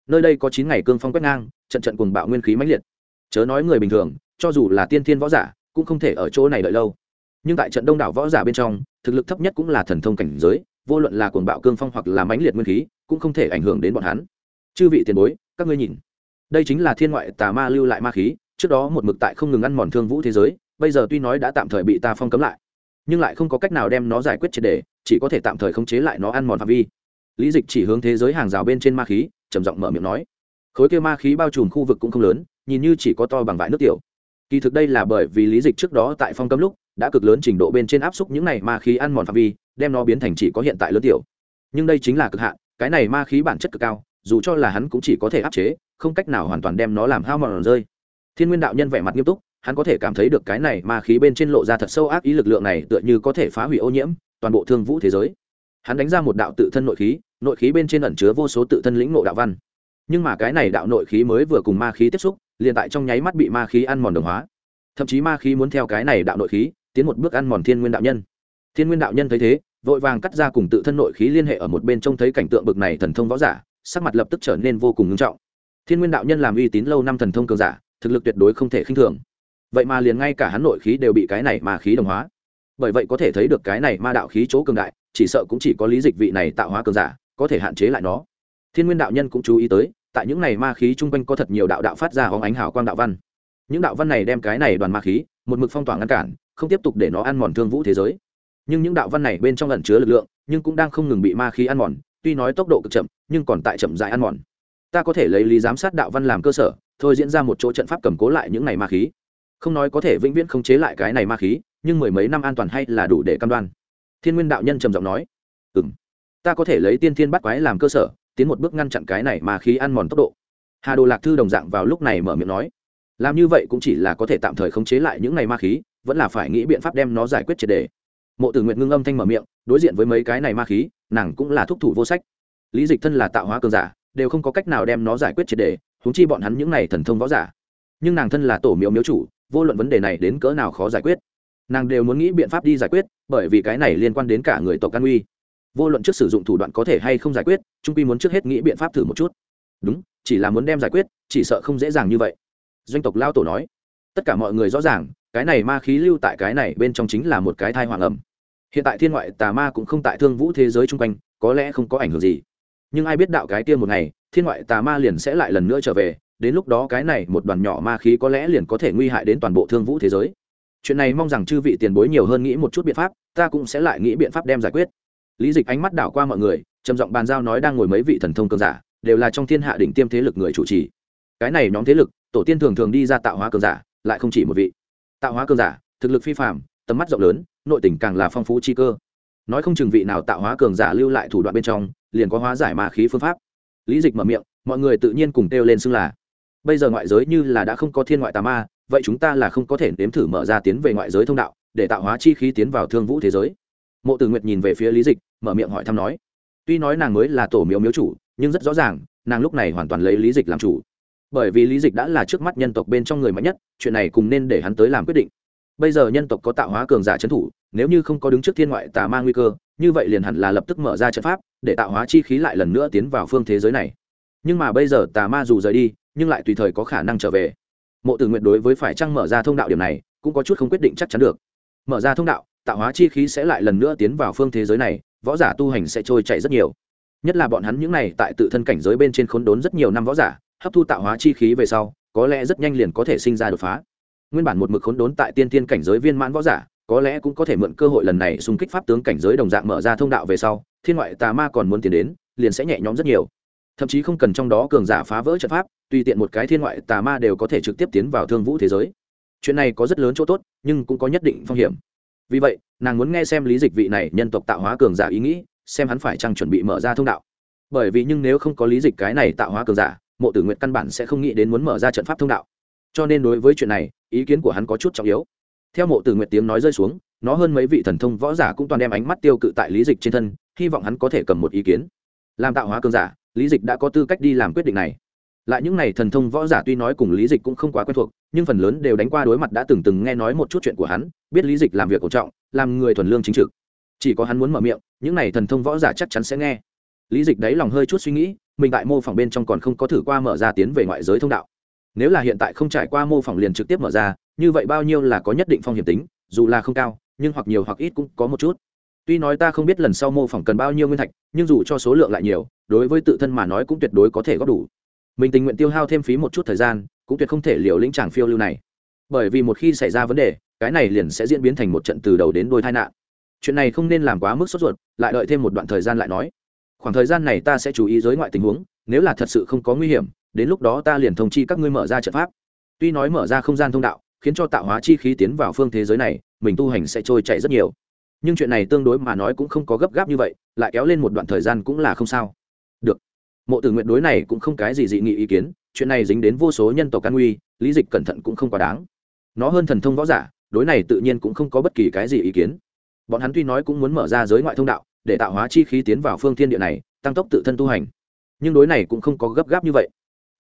Nơi đây có chín ngày cương phong quét ngang, trận trận cùng bạo nguyên khí mãnh liệt. Chớ nói người bình thường, cho dù là tiên thiên võ giả, cũng không thể ở chỗ này đợi lâu. Nhưng tại trận đông đảo võ giả bên trong, thực lực thấp nhất cũng là thần thông cảnh giới, vô luận là cuồng bạo cương phong hoặc là mãnh liệt nguyên khí, cũng không thể ảnh hưởng đến bọn hắn. Chư vị tiền bối, các ngươi nhìn. Đây chính là thiên ngoại tà ma lưu lại ma khí, trước đó một mực tại không ngừng ăn mòn thương vũ thế giới, bây giờ tuy nói đã tạm thời bị ta phong cấm lại nhưng lại không có cách nào đem nó giải quyết triệt đề, chỉ có thể tạm thời khống chế lại nó ăn mòn phạm vi. Lý dịch chỉ hướng thế giới hàng rào bên trên ma khí, trầm giọng mở miệng nói. Khối kia ma khí bao trùm khu vực cũng không lớn, nhìn như chỉ có to bằng vải nước tiểu. Kỳ thực đây là bởi vì lý dịch trước đó tại phong cấm lúc, đã cực lớn trình độ bên trên áp xúc những này ma khí ăn mòn phạm vi, đem nó biến thành chỉ có hiện tại lớn tiểu. Nhưng đây chính là cực hạn, cái này ma khí bản chất cực cao, dù cho là hắn cũng chỉ có thể áp chế, không cách nào hoàn toàn đem nó làm hao mòn rơi. Thiên nguyên đạo nhân vẻ mặt nghiêm túc hắn có thể cảm thấy được cái này ma khí bên trên lộ ra thật sâu ác ý lực lượng này tựa như có thể phá hủy ô nhiễm, toàn bộ thương vũ thế giới. Hắn đánh ra một đạo tự thân nội khí nội khí bên trên ẩn chứa vô số tự thân lĩnh ngộ đạo văn. Nhưng mà cái này đạo nội khí mới vừa cùng ma khí tiếp xúc, liền tại trong nháy mắt bị ma khí ăn mòn đồng hóa. Thậm chí ma khí muốn theo cái này đạo nội khí, tiến một bước ăn mòn thiên nguyên đạo nhân. Thiên nguyên đạo nhân thấy thế, vội vàng cắt ra cùng tự thân nội khí liên hệ ở một bên trông thấy cảnh tượng bực này thần thông võ giả, sắc mặt lập tức trở nên vô cùng nghiêm trọng. Thiên nguyên đạo nhân làm uy tín lâu năm thần thông cường giả, thực lực tuyệt đối không thể khinh thường vậy mà liền ngay cả hắn nội khí đều bị cái này mà khí đồng hóa. Bởi vậy có thể thấy được cái này ma đạo khí chỗ cường đại, chỉ sợ cũng chỉ có lý dịch vị này tạo hóa cường giả, có thể hạn chế lại nó. Thiên nguyên đạo nhân cũng chú ý tới, tại những này ma khí chung quanh có thật nhiều đạo đạo phát ra hóng ánh hào quang đạo văn. Những đạo văn này đem cái này đoàn ma khí, một mực phong tỏa ngăn cản, không tiếp tục để nó ăn mòn thương vũ thế giới. Nhưng những đạo văn này bên trong lẩn chứa lực lượng, nhưng cũng đang không ngừng bị ma khí ăn mòn, tuy nói tốc độ cực chậm, nhưng còn tại chậm dài ăn mòn. Ta có thể lấy lý giám sát đạo văn làm cơ sở, thôi diễn ra một chỗ trận pháp cầm cố lại những này ma khí không nói có thể vĩnh viễn không chế lại cái này ma khí, nhưng mười mấy năm an toàn hay là đủ để cam đoan. Thiên nguyên đạo nhân trầm giọng nói ừ m ta có thể lấy tiên thiên bắt quái làm cơ sở, tiến một bước ngăn chặn cái này ma khí ăn mòn tốc độ. Hà đồ lạc thư đồng dạng vào lúc này mở miệng nói, làm như vậy cũng chỉ là có thể tạm thời khống chế lại những này ma khí, vẫn là phải nghĩ biện pháp đem nó giải quyết triệt đề. Mộ tử nguyện ngưng âm thanh mở miệng, đối diện với mấy cái này ma khí, nàng cũng là thúc thủ vô sách. Lý dịch thân là tạo hóa cường giả, đều không có cách nào đem nó giải quyết triệt đề húng chi bọn hắn những này thần thông võ giả. Nhưng nàng thân là tổ miếu miếu chủ vô luận vấn đề này đến cỡ nào khó giải quyết. Nàng đều muốn nghĩ biện pháp đi giải quyết, bởi vì cái này liên quan đến cả người tộc an uy. Vô luận trước sử dụng thủ đoạn có thể hay không giải quyết, trung pi muốn trước hết nghĩ biện pháp thử một chút. Đúng, chỉ là muốn đem giải quyết, chỉ sợ không dễ dàng như vậy. Doanh tộc lao tổ nói. Tất cả mọi người rõ ràng, cái này ma khí lưu tại cái này bên trong chính là một cái thai hoàng ẩm. Hiện tại thiên ngoại tà ma cũng không tại thương vũ thế giới chung quanh, có lẽ không có ảnh hưởng gì. Nhưng ai biết đạo cái tiên một ngày, thiên ngoại tà ma liền sẽ lại lần nữa trở về đến lúc đó cái này một đoàn nhỏ ma khí có lẽ liền có thể nguy hại đến toàn bộ thương vũ thế giới. Chuyện này mong rằng chư vị tiền bối nhiều hơn nghĩ một chút biện pháp, ta cũng sẽ lại nghĩ biện pháp đem giải quyết. Lý dịch ánh mắt đảo qua mọi người, trầm giọng bàn giao nói đang ngồi mấy vị thần thông cường giả, đều là trong thiên hạ đỉnh tiêm thế lực người chủ trì. Cái này nhóm thế lực, tổ tiên thường thường đi ra tạo hóa cường giả, lại không chỉ một vị. Tạo hóa cường giả, thực lực phi phạm tầm mắt rộng lớn, nội tình càng là phong phú chi cơ. Nói không chừng vị nào tạo hóa cường giả lưu lại thủ đoạn bên trong, liền có hóa giải ma khí phương pháp. Lý dịch mở miệng, mọi người tự nhiên cùng kêu lên xưng là bây giờ ngoại giới như là đã không có thiên ngoại tà ma, vậy chúng ta là không có thể nếm thử mở ra tiến về ngoại giới thông đạo, để tạo hóa chi khí tiến vào thương vũ thế giới. Mộ tử nguyệt nhìn về phía lý dịch, mở miệng hỏi thăm nói, tuy nói nàng mới là tổ miếu miếu chủ, nhưng rất rõ ràng, nàng lúc này hoàn toàn lấy lý dịch làm chủ. Bởi vì lý dịch đã là trước mắt nhân tộc bên trong người mạnh nhất, chuyện này cùng nên để hắn tới làm quyết định. Bây giờ nhân tộc có tạo hóa cường giả trấn thủ, nếu như không có đứng trước thiên ngoại tà ma nguy cơ, như vậy liền hẳn là lập tức mở ra trận pháp, để tạo hóa chi khí lại lần nữa tiến vào phương thế giới này. Nhưng mà bây giờ tà ma dù rời đi nhưng lại tùy thời có khả năng trở về. Mộ tử nguyện đối với phải chăng mở ra thông đạo điểm này, cũng có chút không quyết định chắc chắn được. Mở ra thông đạo, tạo hóa chi khí sẽ lại lần nữa tiến vào phương thế giới này, võ giả tu hành sẽ trôi chạy rất nhiều. Nhất là bọn hắn những này tại tự thân cảnh giới bên trên khốn đốn rất nhiều năm võ giả, hấp thu tạo hóa chi khí về sau, có lẽ rất nhanh liền có thể sinh ra đột phá. Nguyên bản một mực khốn đốn tại tiên tiên cảnh giới viên mãn võ giả, có lẽ cũng có thể mượn cơ hội lần này xung kích pháp tướng cảnh giới đồng dạng mở ra thông đạo về sau, thiên ngoại tà ma còn muốn tiến đến, liền sẽ nhẹ nhõm rất nhiều thậm chí không cần trong đó cường giả phá vỡ trận pháp, tùy tiện một cái thiên ngoại tà ma đều có thể trực tiếp tiến vào thương vũ thế giới. Chuyện này có rất lớn chỗ tốt, nhưng cũng có nhất định phong hiểm. Vì vậy, nàng muốn nghe xem lý dịch vị này nhân tộc tạo hóa cường giả ý nghĩ, xem hắn phải chăng chuẩn bị mở ra thông đạo. Bởi vì nhưng nếu không có lý dịch cái này tạo hóa cường giả, mộ tử nguyện căn bản sẽ không nghĩ đến muốn mở ra trận pháp thông đạo. Cho nên đối với chuyện này, ý kiến của hắn có chút trọng yếu. Theo mộ tử nguyện tiếng nói rơi xuống, nó hơn mấy vị thần thông võ giả cũng toàn đem ánh mắt tiêu cự tại lý dịch trên thân, hy vọng hắn có thể cầm một ý kiến. Làm tạo hóa cường giả lý dịch đã có tư cách đi làm quyết định này. Lại những n à y thần thông võ giả tuy nói cùng lý dịch cũng không quá quen thuộc, nhưng phần lớn đều đánh qua đối mặt đã từng từng nghe nói một chút chuyện của hắn, biết lý dịch làm việc cổ trọng, làm người thuần lương chính trực. Chỉ có hắn muốn mở miệng, những n à y thần thông võ giả chắc chắn sẽ nghe. Lý dịch đáy lòng hơi chút suy nghĩ, mình tại mô phỏng bên trong còn không có thử qua mở ra tiến về ngoại giới thông đạo. Nếu là hiện tại không trải qua mô phỏng liền trực tiếp mở ra, như vậy bao nhiêu là có nhất định phong hiểm tính, dù là không cao, nhưng hoặc nhiều hoặc ít cũng có một chút tuy nói ta không biết lần sau mô phỏng cần bao nhiêu nguyên thạch, nhưng dù cho số lượng lại nhiều, đối với tự thân mà nói cũng tuyệt đối có thể góp đủ. Mình tình nguyện tiêu hao thêm phí một chút thời gian, cũng tuyệt không thể liều lĩnh chàng phiêu lưu này. Bởi vì một khi xảy ra vấn đề, cái này liền sẽ diễn biến thành một trận từ đầu đến đôi tai nạn. Chuyện này không nên làm quá mức sốt ruột, lại đợi thêm một đoạn thời gian lại nói. Khoảng thời gian này ta sẽ chú ý giới ngoại tình huống, nếu là thật sự không có nguy hiểm, đến lúc đó ta liền thông chi các ngươi mở ra trận pháp. Tuy nói mở ra không gian thông đạo, khiến cho tạo hóa chi khí tiến vào phương thế giới này, mình tu hành sẽ trôi chảy rất nhiều nhưng chuyện này tương đối mà nói cũng không có gấp gáp như vậy, lại kéo lên một đoạn thời gian cũng là không sao. Được. Mộ tử nguyện đối này cũng không cái gì dị nghị ý kiến, chuyện này dính đến vô số nhân tộc can nguy, lý dịch cẩn thận cũng không quá đáng. Nó hơn thần thông võ giả, đối này tự nhiên cũng không có bất kỳ cái gì ý kiến. Bọn hắn tuy nói cũng muốn mở ra giới ngoại thông đạo, để tạo hóa chi khí tiến vào phương thiên địa này, tăng tốc tự thân tu hành, nhưng đối này cũng không có gấp gáp như vậy.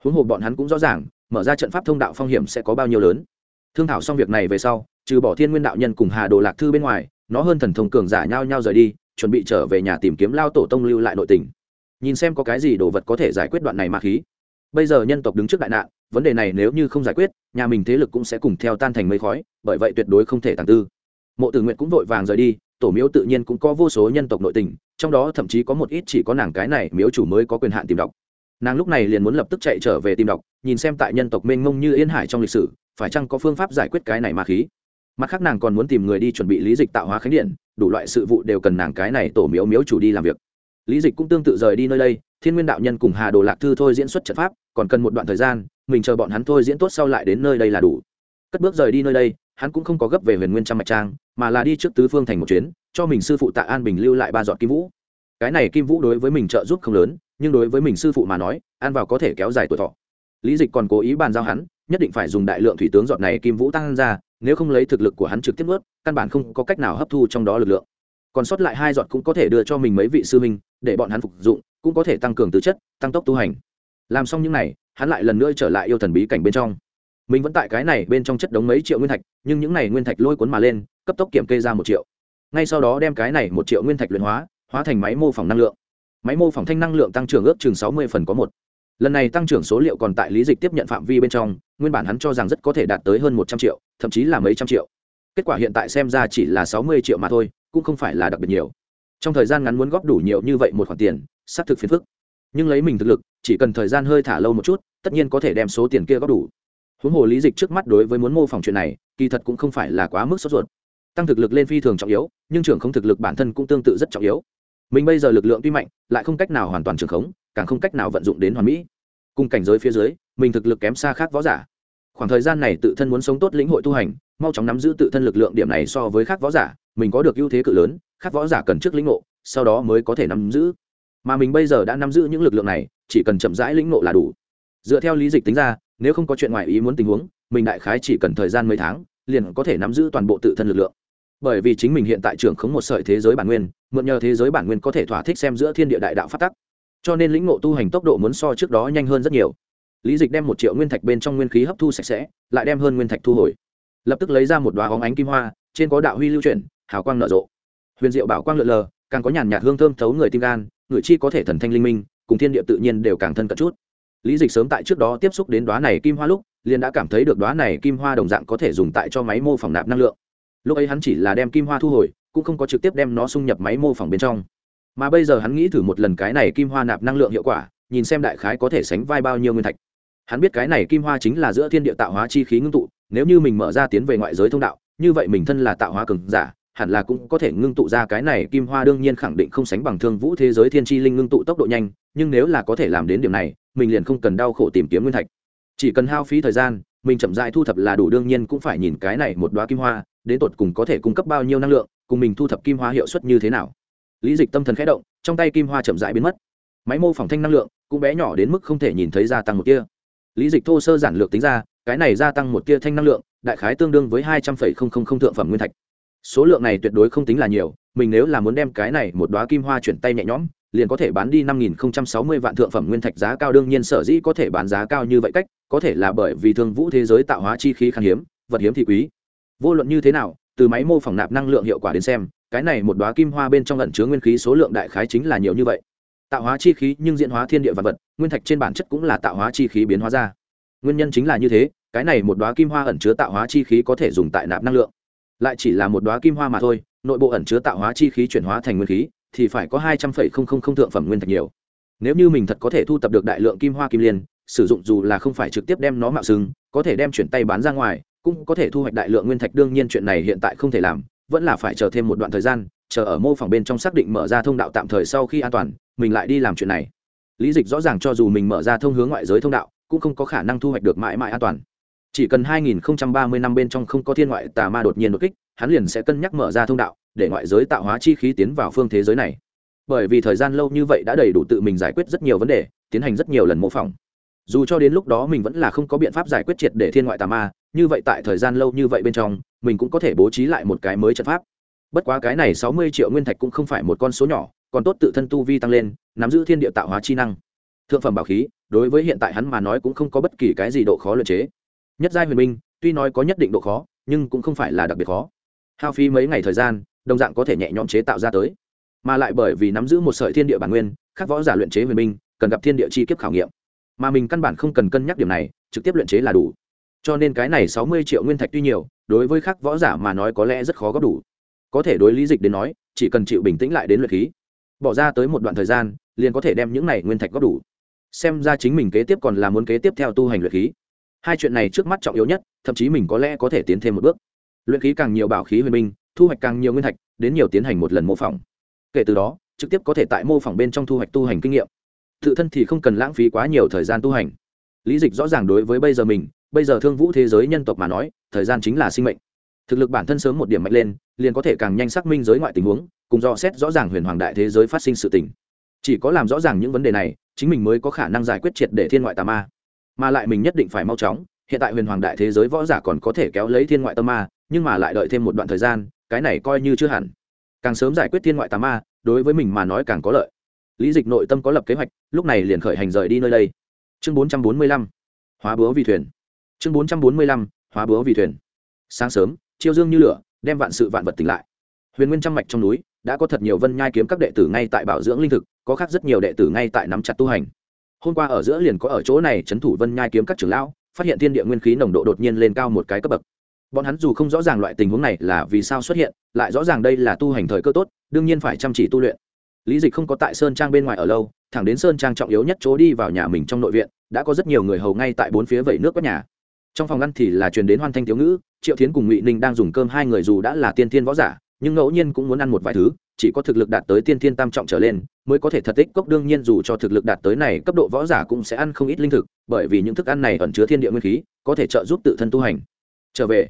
Huống hồ bọn hắn cũng rõ ràng, mở ra trận pháp thông đạo phong hiểm sẽ có bao nhiêu lớn. Thương thảo xong việc này về sau, trừ bỏ thiên nguyên đạo nhân cùng hà đồ lạc thư bên ngoài nó hơn thần thông cường giả nhau nhau rời đi, chuẩn bị trở về nhà tìm kiếm lao tổ tông lưu lại nội tình. Nhìn xem có cái gì đồ vật có thể giải quyết đoạn này ma khí. Bây giờ nhân tộc đứng trước đại nạn, vấn đề này nếu như không giải quyết, nhà mình thế lực cũng sẽ cùng theo tan thành mây khói, bởi vậy tuyệt đối không thể tàng tư. Mộ tử nguyện cũng vội vàng rời đi, tổ miếu tự nhiên cũng có vô số nhân tộc nội tình, trong đó thậm chí có một ít chỉ có nàng cái này miếu chủ mới có quyền hạn tìm đọc. Nàng lúc này liền muốn lập tức chạy trở về tìm đọc, nhìn xem tại nhân tộc mênh mông như yên hải trong lịch sử, phải chăng có phương pháp giải quyết cái này ma khí mặt khác nàng còn muốn tìm người đi chuẩn bị lý dịch tạo hóa khánh điện, đủ loại sự vụ đều cần nàng cái này tổ miếu miếu chủ đi làm việc. Lý dịch cũng tương tự rời đi nơi đây, thiên nguyên đạo nhân cùng hà đồ lạc thư thôi diễn xuất trận pháp, còn cần một đoạn thời gian, mình chờ bọn hắn thôi diễn tốt sau lại đến nơi đây là đủ. Cất bước rời đi nơi đây, hắn cũng không có gấp về huyền nguyên trăm mạch trang, mà là đi trước tứ phương thành một chuyến, cho mình sư phụ tạ an bình lưu lại ba giọt kim vũ. Cái này kim vũ đối với mình trợ giúp không lớn, nhưng đối với mình sư phụ mà nói ăn vào có thể kéo dài tuổi thọ. Lý dịch còn cố ý bàn giao hắn, nhất định phải dùng đại lượng thủy tướng giọt này kim vũ tăng ra nếu không lấy thực lực của hắn trực tiếp ướt căn bản không có cách nào hấp thu trong đó lực lượng. Còn sót lại hai giọt cũng có thể đưa cho mình mấy vị sư minh để bọn hắn phục dụng, cũng có thể tăng cường tư chất, tăng tốc tu hành. Làm xong những n à y hắn lại lần nữa trở lại yêu thần bí cảnh bên trong. Mình vẫn tại cái này bên trong chất đống mấy triệu nguyên thạch, nhưng những n à y nguyên thạch lôi cuốn mà lên, cấp tốc kiểm kê ra một triệu. Ngay sau đó đem cái này một triệu nguyên thạch luyện hóa hóa thành máy mô phỏng năng lượng. Máy mô phỏng thanh năng lượng tăng trưởng ước chừng sáu mươi phần có một. Lần này tăng trưởng số liệu còn tại lý dịch tiếp nhận phạm vi bên trong nguyên bản hắn cho rằng rất có thể đạt tới hơn một trăm triệu, thậm chí là mấy trăm triệu. Kết quả hiện tại xem ra chỉ là sáu mươi triệu mà thôi, cũng không phải là đặc biệt nhiều. Trong thời gian ngắn muốn góp đủ nhiều như vậy một khoản tiền, xác thực phiền phức. Nhưng lấy mình thực lực, chỉ cần thời gian hơi thả lâu một chút, tất nhiên có thể đem số tiền kia góp đủ. Huống hồ lý dịch trước mắt đối với muốn mô phỏng chuyện này, kỳ thật cũng không phải là quá mức sốt ruột. Tăng thực lực lên phi thường trọng yếu, nhưng trưởng không thực lực bản thân cũng tương tự rất trọng yếu. Mình bây giờ lực lượng tuy mạnh, lại không cách nào hoàn toàn trưởng khống, càng không cách nào vận dụng đến hoàn mỹ. Cùng cảnh giới phía dưới, mình thực lực kém xa khác võ giả khoảng thời gian này tự thân muốn sống tốt lĩnh hội tu hành, mau chóng nắm giữ tự thân lực lượng điểm này so với khác võ giả, mình có được ưu thế cự lớn, khác võ giả cần trước lĩnh ngộ, sau đó mới có thể nắm giữ. Mà mình bây giờ đã nắm giữ những lực lượng này, chỉ cần chậm rãi lĩnh ngộ là đủ. Dựa theo lý dịch tính ra, nếu không có chuyện ngoài ý muốn tình huống, mình đại khái chỉ cần thời gian mấy tháng, liền có thể nắm giữ toàn bộ tự thân lực lượng. Bởi vì chính mình hiện tại trưởng khống một sợi thế giới bản nguyên, mượn nhờ thế giới bản nguyên có thể thỏa thích xem giữa thiên địa đại đạo phát tắc. Cho nên lĩnh ngộ tu hành tốc độ muốn so trước đó nhanh hơn rất nhiều lý dịch đem một triệu nguyên thạch bên trong nguyên khí hấp thu sạch sẽ, lại đem hơn nguyên thạch thu hồi. Lập tức lấy ra một đoá hóng ánh kim hoa, trên có đạo huy lưu chuyển, hào quang nở rộ. Huyền diệu bảo quang lượn lờ, càng có nhàn nhạt hương thơm thấu người tim gan, người chi có thể thần thanh linh minh, cùng thiên địa tự nhiên đều càng thân cận chút. Lý dịch sớm tại trước đó tiếp xúc đến đoá này kim hoa lúc, liền đã cảm thấy được đoá này kim hoa đồng dạng có thể dùng tại cho máy mô phỏng nạp năng lượng. Lúc ấy hắn chỉ là đem kim hoa thu hồi, cũng không có trực tiếp đem nó xung nhập máy mô phỏng bên trong. Mà bây giờ hắn nghĩ thử một lần cái này kim hoa nạp năng lượng hiệu quả, nhìn xem đại khái có thể sánh vai bao nhiêu nguyên thạch hắn biết cái này kim hoa chính là giữa thiên địa tạo hóa chi khí ngưng tụ, nếu như mình mở ra tiến về ngoại giới thông đạo, như vậy mình thân là tạo hóa cường giả, hẳn là cũng có thể ngưng tụ ra cái này kim hoa đương nhiên khẳng định không sánh bằng thương vũ thế giới thiên tri linh ngưng tụ tốc độ nhanh, nhưng nếu là có thể làm đến điểm này, mình liền không cần đau khổ tìm kiếm nguyên thạch. Chỉ cần hao phí thời gian, mình chậm dại thu thập là đủ, đương nhiên cũng phải nhìn cái này một đoá kim hoa, đến tột cùng có thể cung cấp bao nhiêu năng lượng, cùng mình thu thập kim hoa hiệu suất như thế nào. Lý dịch tâm thần khẽ động, trong tay kim hoa chậm dại biến mất. Máy mô phỏng thanh năng lượng cũng bé nhỏ đến mức không thể nhìn thấy gia tăng một tia lý dịch thô sơ giản lược tính ra, cái này gia tăng một tia thanh năng lượng, đại khái tương đương với hai trăm linh thượng phẩm nguyên thạch. Số lượng này tuyệt đối không tính là nhiều, mình nếu là muốn đem cái này một đoá kim hoa chuyển tay nhẹ nhõm, liền có thể bán đi năm nghìn sáu mươi vạn thượng phẩm nguyên thạch giá cao, đương nhiên sở dĩ có thể bán giá cao như vậy cách, có thể là bởi vì thương vũ thế giới tạo hóa chi khí khan hiếm, vật hiếm thị quý. Vô luận như thế nào, từ máy mô phỏng nạp năng lượng hiệu quả đến xem, cái này một đoá kim hoa bên trong lẩn chứa nguyên khí số lượng đại khái chính là nhiều như vậy tạo hóa chi khí nhưng diễn hóa thiên địa vật vật, nguyên thạch trên bản chất cũng là tạo hóa chi khí biến hóa ra. Nguyên nhân chính là như thế, cái này một đoá kim hoa ẩn chứa tạo hóa chi khí có thể dùng tại nạp năng lượng. Lại chỉ là một đoá kim hoa mà thôi, nội bộ ẩn chứa tạo hóa chi khí chuyển hóa thành nguyên khí, thì phải có hai trăm phẩy không không không thượng phẩm nguyên thạch nhiều. Nếu như mình thật có thể thu tập được đại lượng kim hoa kim liên, sử dụng dù là không phải trực tiếp đem nó mạo xứng có thể đem chuyển tay bán ra ngoài, cũng có thể thu hoạch đại lượng nguyên thạch. Đương nhiên chuyện này hiện tại không thể làm, vẫn là phải chờ thêm một đoạn thời gian, chờ ở mô phỏng bên trong xác định mở ra thông đạo tạm thời sau khi an toàn mình lại đi làm chuyện này. Lý dịch rõ ràng cho dù mình mở ra thông hướng ngoại giới thông đạo, cũng không có khả năng thu hoạch được mãi mãi an toàn. Chỉ cần 2030 năm bên trong không có thiên ngoại tà ma đột nhiên đột kích, hắn liền sẽ cân nhắc mở ra thông đạo, để ngoại giới tạo hóa chi khí tiến vào phương thế giới này. Bởi vì thời gian lâu như vậy đã đầy đủ tự mình giải quyết rất nhiều vấn đề, tiến hành rất nhiều lần mô phỏng. Dù cho đến lúc đó mình vẫn là không có biện pháp giải quyết triệt để thiên ngoại tà ma, như vậy tại thời gian lâu như vậy bên trong, mình cũng có thể bố trí lại một cái mới trận pháp. Bất quá cái này sáu mươi triệu nguyên thạch cũng không phải một con số nhỏ còn tốt tự thân tu vi tăng lên, nắm giữ thiên địa tạo hóa chi năng. Thượng phẩm bảo khí, đối với hiện tại hắn mà nói cũng không có bất kỳ cái gì độ khó luyện chế. Nhất giai huyền minh, tuy nói có nhất định độ khó, nhưng cũng không phải là đặc biệt khó. Hao phí mấy ngày thời gian, đồng dạng có thể nhẹ nhõm chế tạo ra tới. Mà lại bởi vì nắm giữ một sợi thiên địa bản nguyên các võ giả luyện chế huyền minh, cần gặp thiên địa chi kiếp khảo nghiệm. Mà mình căn bản không cần cân nhắc điểm này, trực tiếp luyện chế là đủ. Cho nên cái này sáu mươi triệu nguyên thạch tuy nhiều, đối với các võ giả mà nói có lẽ rất khó góp đủ. Có thể đối lý dịch đến nói, chỉ cần chịu bình tĩnh lại đến luyện khí bỏ ra tới một đoạn thời gian, liền có thể đem những này nguyên thạch góp đủ. Xem ra chính mình kế tiếp còn là muốn kế tiếp theo tu hành luyện khí. Hai chuyện này trước mắt trọng yếu nhất, thậm chí mình có lẽ có thể tiến thêm một bước. Luyện khí càng nhiều bảo khí huyền minh, thu hoạch càng nhiều nguyên thạch, đến nhiều tiến hành một lần mô phỏng. Kể từ đó, trực tiếp có thể tại mô phỏng bên trong thu hoạch tu hành kinh nghiệm. Tự thân thì không cần lãng phí quá nhiều thời gian tu hành. Lý dịch rõ ràng đối với bây giờ mình, bây giờ thương vũ thế giới nhân tộc mà nói, thời gian chính là sinh mệnh. Thực lực bản thân sớm một điểm mạnh lên, liền có thể càng nhanh xác minh giới ngoại tình huống cùng dò xét rõ ràng huyền hoàng đại thế giới phát sinh sự tình. Chỉ có làm rõ ràng những vấn đề này, chính mình mới có khả năng giải quyết triệt để thiên ngoại tà ma. Mà lại mình nhất định phải mau chóng, hiện tại huyền hoàng đại thế giới võ giả còn có thể kéo lấy thiên ngoại tâm ma, nhưng mà lại đợi thêm một đoạn thời gian, cái này coi như chưa hẳn. Càng sớm giải quyết thiên ngoại tà ma, đối với mình mà nói càng có lợi. Lý dịch nội tâm có lập kế hoạch, lúc này liền khởi hành rời đi nơi đây. Chương bốn trăm bốn mươi lăm, hóa búa vì thuyền. Chương bốn trăm bốn mươi lăm, hóa búa vì thuyền. Sáng sớm, chiêu dương như lửa, đem vạn sự vạn vật tỉnh lại. Huyền nguyên trăm mạch trong núi đã có thật nhiều vân nhai kiếm các đệ tử ngay tại bảo dưỡng linh thực, có khác rất nhiều đệ tử ngay tại nắm chặt tu hành. Hôm qua ở giữa liền có ở chỗ này trấn thủ vân nhai kiếm các trưởng lão, phát hiện thiên địa nguyên khí nồng độ đột nhiên lên cao một cái cấp bậc. Bọn hắn dù không rõ ràng loại tình huống này là vì sao xuất hiện, lại rõ ràng đây là tu hành thời cơ tốt, đương nhiên phải chăm chỉ tu luyện. Lý dịch không có tại sơn trang bên ngoài ở lâu, thẳng đến sơn trang trọng yếu nhất chỗ đi vào nhà mình trong nội viện, đã có rất nhiều người hầu ngay tại bốn phía vẩy nước quét nhà. Trong phòng ăn thì là truyền đến hoan thanh thiếu ngữ, triệu tiến cùng ngụy ninh đang dùng cơm hai người dù đã là tiên thiên võ giả nhưng ngẫu nhiên cũng muốn ăn một vài thứ, chỉ có thực lực đạt tới tiên thiên tam trọng trở lên, mới có thể thật tích cốc đương nhiên dù cho thực lực đạt tới này, cấp độ võ giả cũng sẽ ăn không ít linh thực, bởi vì những thức ăn này ẩn chứa thiên địa nguyên khí, có thể trợ giúp tự thân tu hành. Trở về,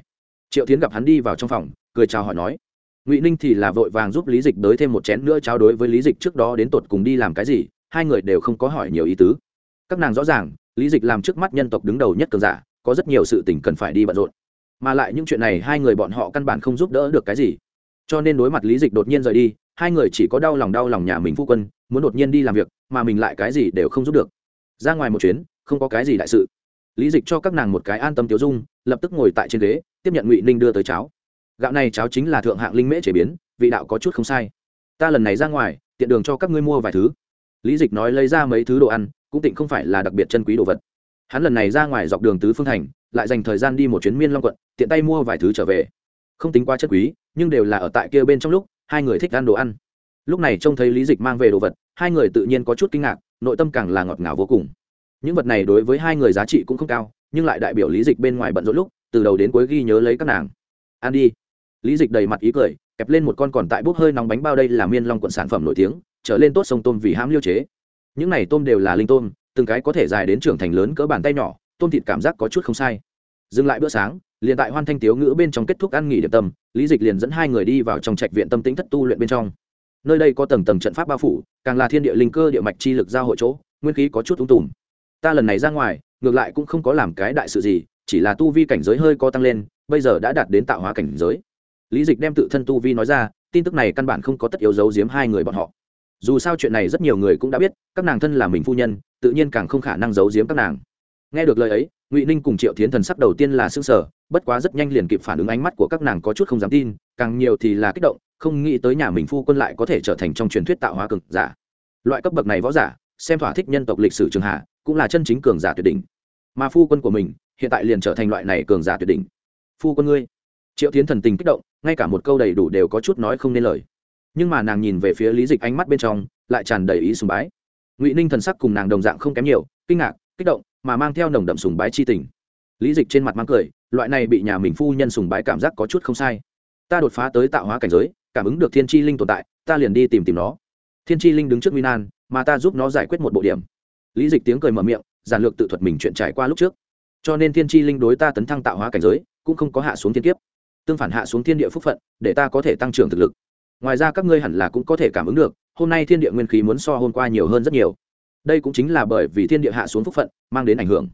triệu tiến gặp hắn đi vào trong phòng, cười chào hỏi nói, ngụy ninh thì là vội vàng giúp lý dịch đới thêm một chén nữa trao đối với lý dịch trước đó đến tột cùng đi làm cái gì, hai người đều không có hỏi nhiều ý tứ. Các nàng rõ ràng, lý dịch làm trước mắt nhân tộc đứng đầu nhất cường giả, có rất nhiều sự tình cần phải đi bận rộn. Mà lại những chuyện này hai người bọn họ căn bản không giúp đỡ được cái gì cho nên đối mặt lý dịch đột nhiên rời đi, hai người chỉ có đau lòng đau lòng nhà mình phu quân, muốn đột nhiên đi làm việc, mà mình lại cái gì đều không giúp được. Ra ngoài một chuyến, không có cái gì đại sự. Lý dịch cho các nàng một cái an tâm tiêu dung, lập tức ngồi tại trên ghế, tiếp nhận ngụy ninh đưa tới cháo. Gạo này cháo chính là thượng hạng linh mễ chế biến, vị đạo có chút không sai. Ta lần này ra ngoài, tiện đường cho các ngươi mua vài thứ. Lý dịch nói lấy ra mấy thứ đồ ăn, cũng tịnh không phải là đặc biệt chân quý đồ vật. Hắn lần này ra ngoài dọc đường tứ phương thành, lại dành thời gian đi một chuyến miên long quận, tiện tay mua vài thứ trở về. Không tính quá chất quý nhưng đều là ở tại kia bên trong lúc, hai người thích ăn đồ ăn. Lúc này trông thấy lý dịch mang về đồ vật, hai người tự nhiên có chút kinh ngạc, nội tâm càng là ngọt ngào vô cùng. Những vật này đối với hai người giá trị cũng không cao, nhưng lại đại biểu lý dịch bên ngoài bận rộn lúc, từ đầu đến cuối ghi nhớ lấy các nàng. Ăn đi. Lý dịch đầy mặt ý cười, kẹp lên một con còn tại bốc hơi nóng bánh bao đây là miên long quận sản phẩm nổi tiếng, trở lên tốt sông tôm vì hãm liêu chế. Những này tôm đều là linh tôm, từng cái có thể dài đến trưởng thành lớn cỡ bàn tay nhỏ, tôm thịt cảm giác có chút không sai. Dừng lại bữa sáng liền tại hoan thanh tiếu ngữ bên trong kết thúc ăn nghỉ điểm tâm, lý dịch liền dẫn hai người đi vào trong trạch viện tâm tính thất tu luyện bên trong. Nơi đây có tầng tầng trận pháp bao phủ, càng là thiên địa linh cơ địa mạch chi lực giao hội chỗ, nguyên khí có chút ung tùm. Ta lần này ra ngoài, ngược lại cũng không có làm cái đại sự gì, chỉ là tu vi cảnh giới hơi có tăng lên, bây giờ đã đạt đến tạo hóa cảnh giới. Lý dịch đem tự thân tu vi nói ra, tin tức này căn bản không có tất yếu giấu giếm hai người bọn họ. Dù sao chuyện này rất nhiều người cũng đã biết, các nàng thân là mình phu nhân, tự nhiên càng không khả năng giấu giếm các nàng nghe được lời ấy, ngụy ninh cùng triệu tiến thần sắc đầu tiên là s ư ơ n g sở bất quá rất nhanh liền kịp phản ứng ánh mắt của các nàng có chút không dám tin, càng nhiều thì là kích động, không nghĩ tới nhà mình phu quân lại có thể trở thành trong truyền thuyết tạo hóa cực giả. Loại cấp bậc này võ giả, xem thỏa thích nhân tộc lịch sử trường hạ, cũng là chân chính cường giả tuyệt đỉnh. Mà phu quân của mình, hiện tại liền trở thành loại này cường giả tuyệt đỉnh. Phu quân ngươi. Triệu tiến thần tình kích động, ngay cả một câu đầy đủ đều có chút nói không nên lời. Nhưng mà nàng nhìn về phía lý dịch ánh mắt bên trong, lại tràn đầy ý sùng bái. Ngụy ninh thần sắc cùng nàng đồng dạng không kém nhiều, kinh ngạc, kích động mà mang theo nồng đậm sùng bái chi tình. Lý dịch trên mặt mang cười, loại này bị nhà mình phu nhân sùng bái cảm giác có chút không sai. Ta đột phá tới tạo hóa cảnh giới, cảm ứng được thiên tri linh tồn tại, ta liền đi tìm tìm nó. Thiên tri linh đứng trước minan mà ta giúp nó giải quyết một bộ điểm. Lý dịch tiếng cười mở miệng, giản lược tự thuật mình chuyện trải qua lúc trước. Cho nên thiên tri linh đối ta tấn thăng tạo hóa cảnh giới, cũng không có hạ xuống thiên kiếp. Tương phản hạ xuống thiên địa phúc phận, để ta có thể tăng trưởng thực lực. Ngoài ra các ngươi hẳn là cũng có thể cảm ứng được, hôm nay thiên địa nguyên khí muốn so hôm qua nhiều hơn rất nhiều đây cũng chính là bởi vì thiên địa hạ xuống phúc phận, mang đến ảnh hưởng.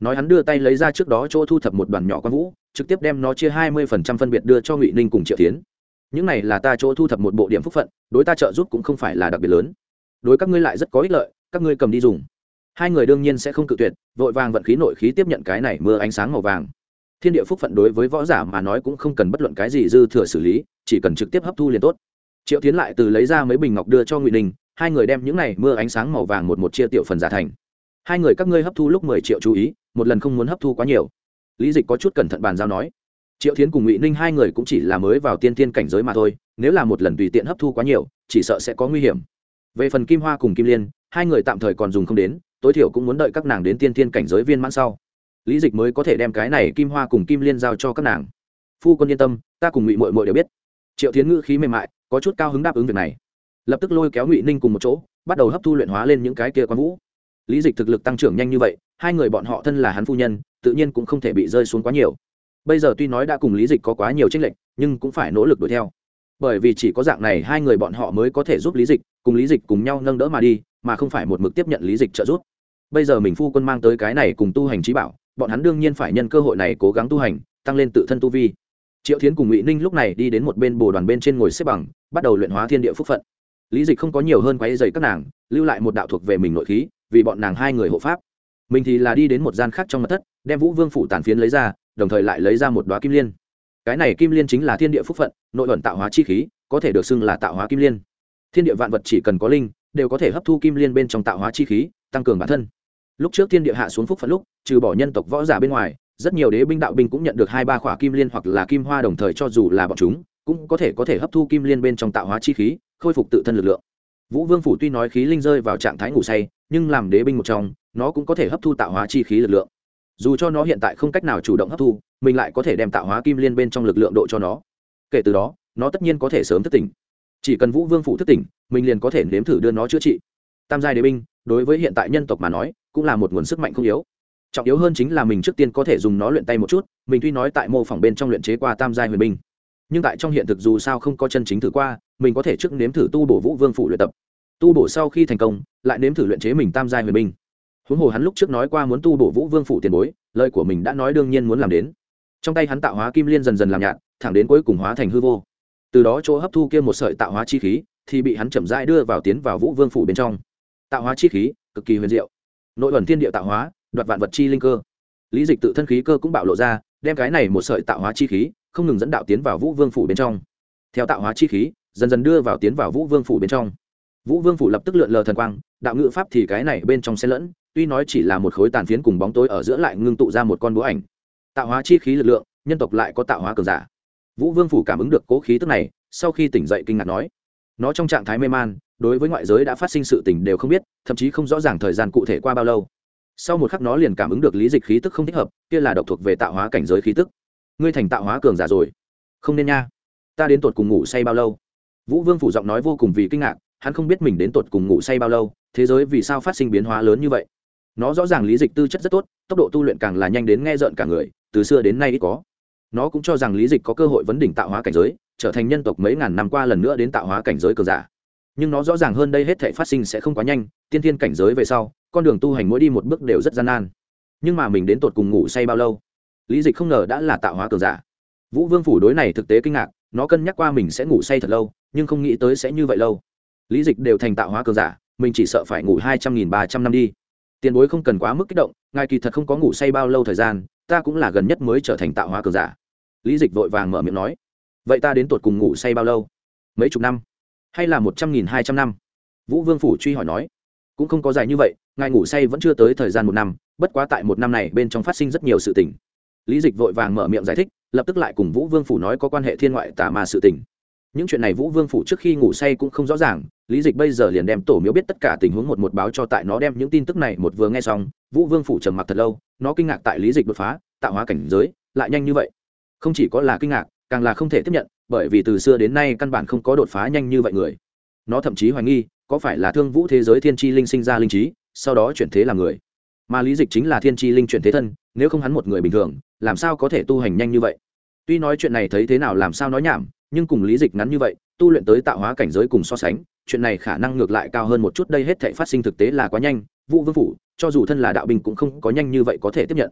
Nói hắn đưa tay lấy ra trước đó chỗ thu thập một đoàn nhỏ quan vũ, trực tiếp đem nó chia hai mươi phần trăm phân biệt đưa cho ngụy ninh cùng triệu tiến những này là ta chỗ thu thập một bộ điểm phúc phận, đối ta trợ giúp cũng không phải là đặc biệt lớn. Đối các ngươi lại rất có ích lợi, các ngươi cầm đi dùng. Hai người đương nhiên sẽ không cự tuyệt, vội vàng vận khí nội khí tiếp nhận cái này mưa ánh sáng màu vàng. Thiên địa phúc phận đối với võ giả mà nói cũng không cần bất luận cái gì dư thừa xử lý, chỉ cần trực tiếp hấp thu liền tốt. Triệu tiến lại từ lấy ra mấy bình ngọc đưa cho ngụy ninh hai người đem những này mưa ánh sáng màu vàng một một chia tiểu phần giả thành. Hai người các ngươi hấp thu lúc mười triệu chú ý, một lần không muốn hấp thu quá nhiều. Lý dịch có chút cẩn thận bàn giao nói. Triệu thiến cùng ngụy ninh hai người cũng chỉ là mới vào tiên tiên cảnh giới mà thôi, nếu là một lần tùy tiện hấp thu quá nhiều, chỉ sợ sẽ có nguy hiểm. Về phần kim hoa cùng kim liên, hai người tạm thời còn dùng không đến, tối thiểu cũng muốn đợi các nàng đến tiên tiên cảnh giới viên mãn sau. Lý dịch mới có thể đem cái này kim hoa cùng kim liên giao cho các nàng. Phu quân yên tâm, ta cùng ngụy mội mội đều biết. Triệu thiến ngữ khí mềm mại, có chút cao hứng đáp ứng việc này lập tức lôi kéo ngụy ninh cùng một chỗ, bắt đầu hấp thu luyện hóa lên những cái kia quán vũ. Lý dịch thực lực tăng trưởng nhanh như vậy, hai người bọn họ thân là hắn phu nhân, tự nhiên cũng không thể bị rơi xuống quá nhiều. Bây giờ tuy nói đã cùng lý dịch có quá nhiều tranh lệch, nhưng cũng phải nỗ lực đuổi theo. Bởi vì chỉ có dạng này hai người bọn họ mới có thể giúp lý dịch, cùng lý dịch cùng nhau nâng đỡ mà đi, mà không phải một mực tiếp nhận lý dịch trợ giúp. Bây giờ mình phu quân mang tới cái này cùng tu hành trí bảo, bọn hắn đương nhiên phải nhân cơ hội này cố gắng tu hành, tăng lên tự thân tu vi. Triệu thiến cùng ngụy ninh lúc này đi đến một bên bồ đoàn bên trên ngồi xếp bằng, bắt đầu luyện hóa thiên địa phúc phận lý dịch không có nhiều hơn quáy dày các nàng, lưu lại một đạo thuộc về mình nội khí, vì bọn nàng hai người hộ pháp. Mình thì là đi đến một gian khác trong mặt thất, đem vũ vương phủ tàn phiến lấy ra, đồng thời lại lấy ra một đoá kim liên. Cái này kim liên chính là thiên địa phúc phận, nội luận tạo hóa chi khí, có thể được xưng là tạo hóa kim liên. Thiên địa vạn vật chỉ cần có linh, đều có thể hấp thu kim liên bên trong tạo hóa chi khí, tăng cường bản thân. Lúc trước thiên địa hạ xuống phúc phận lúc, trừ bỏ nhân tộc võ giả bên ngoài, rất nhiều đế binh đạo binh cũng nhận được hai ba khỏa kim liên hoặc là kim hoa đồng thời cho dù là bọn chúng cũng có thể có thể hấp thu kim liên bên trong tạo hóa chi khí, khôi phục tự thân lực lượng. Vũ vương phủ tuy nói khí linh rơi vào trạng thái ngủ say, nhưng làm đế binh một trong, nó cũng có thể hấp thu tạo hóa chi khí lực lượng. Dù cho nó hiện tại không cách nào chủ động hấp thu, mình lại có thể đem tạo hóa kim liên bên trong lực lượng độ cho nó. Kể từ đó, nó tất nhiên có thể sớm thức tỉnh. Chỉ cần vũ vương phủ thức tỉnh, mình liền có thể nếm thử đưa nó chữa trị. Tam giai đế binh, đối với hiện tại nhân tộc mà nói, cũng là một nguồn sức mạnh không yếu. Trọng yếu hơn chính là mình trước tiên có thể dùng nó luyện tay một chút, mình tuy nói tại mô phỏng bên trong luyện chế qua tam giai huyền binh nhưng tại trong hiện thực dù sao không có chân chính thử qua, mình có thể trước nếm thử tu bổ vũ vương phủ luyện tập. Tu bổ sau khi thành công, lại nếm thử luyện chế mình tam giai huyền binh. Huống hồ hắn lúc trước nói qua muốn tu bổ vũ vương phủ tiền bối, lời của mình đã nói đương nhiên muốn làm đến. Trong tay hắn tạo hóa kim liên dần dần làm nhạt, thẳng đến cuối cùng hóa thành hư vô. Từ đó chỗ hấp thu kia một sợi tạo hóa chi khí, thì bị hắn chậm rãi đưa vào tiến vào vũ vương phủ bên trong. Tạo hóa chi khí, cực kỳ huyền diệu. Nội ẩn thiên địa tạo hóa, đoạt vạn vật chi linh cơ. Lý dịch tự thân khí cơ cũng bạo lộ ra, đem cái này một sợi tạo hóa chi khí không ngừng dẫn đạo tiến vào vũ vương phủ bên trong. Theo tạo hóa chi khí, dần dần đưa vào tiến vào vũ vương phủ bên trong. Vũ vương phủ lập tức lượn lờ thần quang, đạo ngữ pháp thì cái này bên trong xen lẫn, tuy nói chỉ là một khối tàn phiến cùng bóng tối ở giữa lại ngưng tụ ra một con búa ảnh. Tạo hóa chi khí lực lượng, nhân tộc lại có tạo hóa cường giả. Vũ vương phủ cảm ứng được cố khí tức này, sau khi tỉnh dậy kinh ngạc nói, nó trong trạng thái mê man, đối với ngoại giới đã phát sinh sự tình đều không biết, thậm chí không rõ ràng thời gian cụ thể qua bao lâu. Sau một khắc nó liền cảm ứng được lý dịch khí tức không thích hợp, kia là độc thuộc về tạo hóa cảnh giới khí tức ngươi thành tạo hóa cường giả rồi. Không nên nha. Ta đến tột cùng ngủ say bao lâu? Vũ vương phủ giọng nói vô cùng vì kinh ngạc, hắn không biết mình đến tột cùng ngủ say bao lâu, thế giới vì sao phát sinh biến hóa lớn như vậy? Nó rõ ràng lý dịch tư chất rất tốt, tốc độ tu luyện càng là nhanh đến nghe rợn cả người, từ xưa đến nay ít có. Nó cũng cho rằng lý dịch có cơ hội vấn đỉnh tạo hóa cảnh giới, trở thành nhân tộc mấy ngàn năm qua lần nữa đến tạo hóa cảnh giới cường giả. Nhưng nó rõ ràng hơn đây hết thể phát sinh sẽ không quá nhanh, tiên thiên cảnh giới về sau, con đường tu hành mỗi đi một bước đều rất gian nan. Nhưng mà mình đến tột cùng ngủ say bao lâu? Lý dịch không ngờ đã là tạo hóa cường giả. Vũ vương phủ đối này thực tế kinh ngạc, nó cân nhắc qua mình sẽ ngủ say thật lâu, nhưng không nghĩ tới sẽ như vậy lâu. Lý dịch đều thành tạo hóa cường giả, mình chỉ sợ phải ngủ hai trăm nghìn ba trăm năm đi. Tiền bối không cần quá mức kích động, ngài kỳ thật không có ngủ say bao lâu thời gian, ta cũng là gần nhất mới trở thành tạo hóa cường giả. Lý dịch vội vàng mở miệng nói, vậy ta đến tột cùng ngủ say bao lâu? Mấy chục năm? Hay là một trăm nghìn hai trăm năm? Vũ vương phủ truy hỏi nói, cũng không có dài như vậy, ngài ngủ say vẫn chưa tới thời gian một năm, bất quá tại một năm này bên trong phát sinh rất nhiều sự tình lý dịch vội vàng mở miệng giải thích, lập tức lại cùng vũ vương phủ nói có quan hệ thiên ngoại tà ma sự tình. Những chuyện này vũ vương phủ trước khi ngủ say cũng không rõ ràng, lý dịch bây giờ liền đem tổ miếu biết tất cả tình huống một một báo cho tại nó đem những tin tức này một vừa nghe xong, vũ vương phủ trầm mặc thật lâu, nó kinh ngạc tại lý dịch đột phá, tạo hóa cảnh giới, lại nhanh như vậy. Không chỉ có là kinh ngạc, càng là không thể tiếp nhận, bởi vì từ xưa đến nay căn bản không có đột phá nhanh như vậy người. Nó thậm chí hoài nghi, có phải là thương vũ thế giới thiên tri linh sinh ra linh trí, sau đó chuyển thế làm người. Mà lý dịch chính là thiên tri linh chuyển thế thân nếu không hắn một người bình thường, làm sao có thể tu hành nhanh như vậy? Tuy nói chuyện này thấy thế nào làm sao nói nhảm, nhưng cùng lý dịch ngắn như vậy, tu luyện tới tạo hóa cảnh giới cùng so sánh, chuyện này khả năng ngược lại cao hơn một chút, đây hết thể phát sinh thực tế là quá nhanh, vũ vương phủ, cho dù thân là đạo binh cũng không có nhanh như vậy có thể tiếp nhận.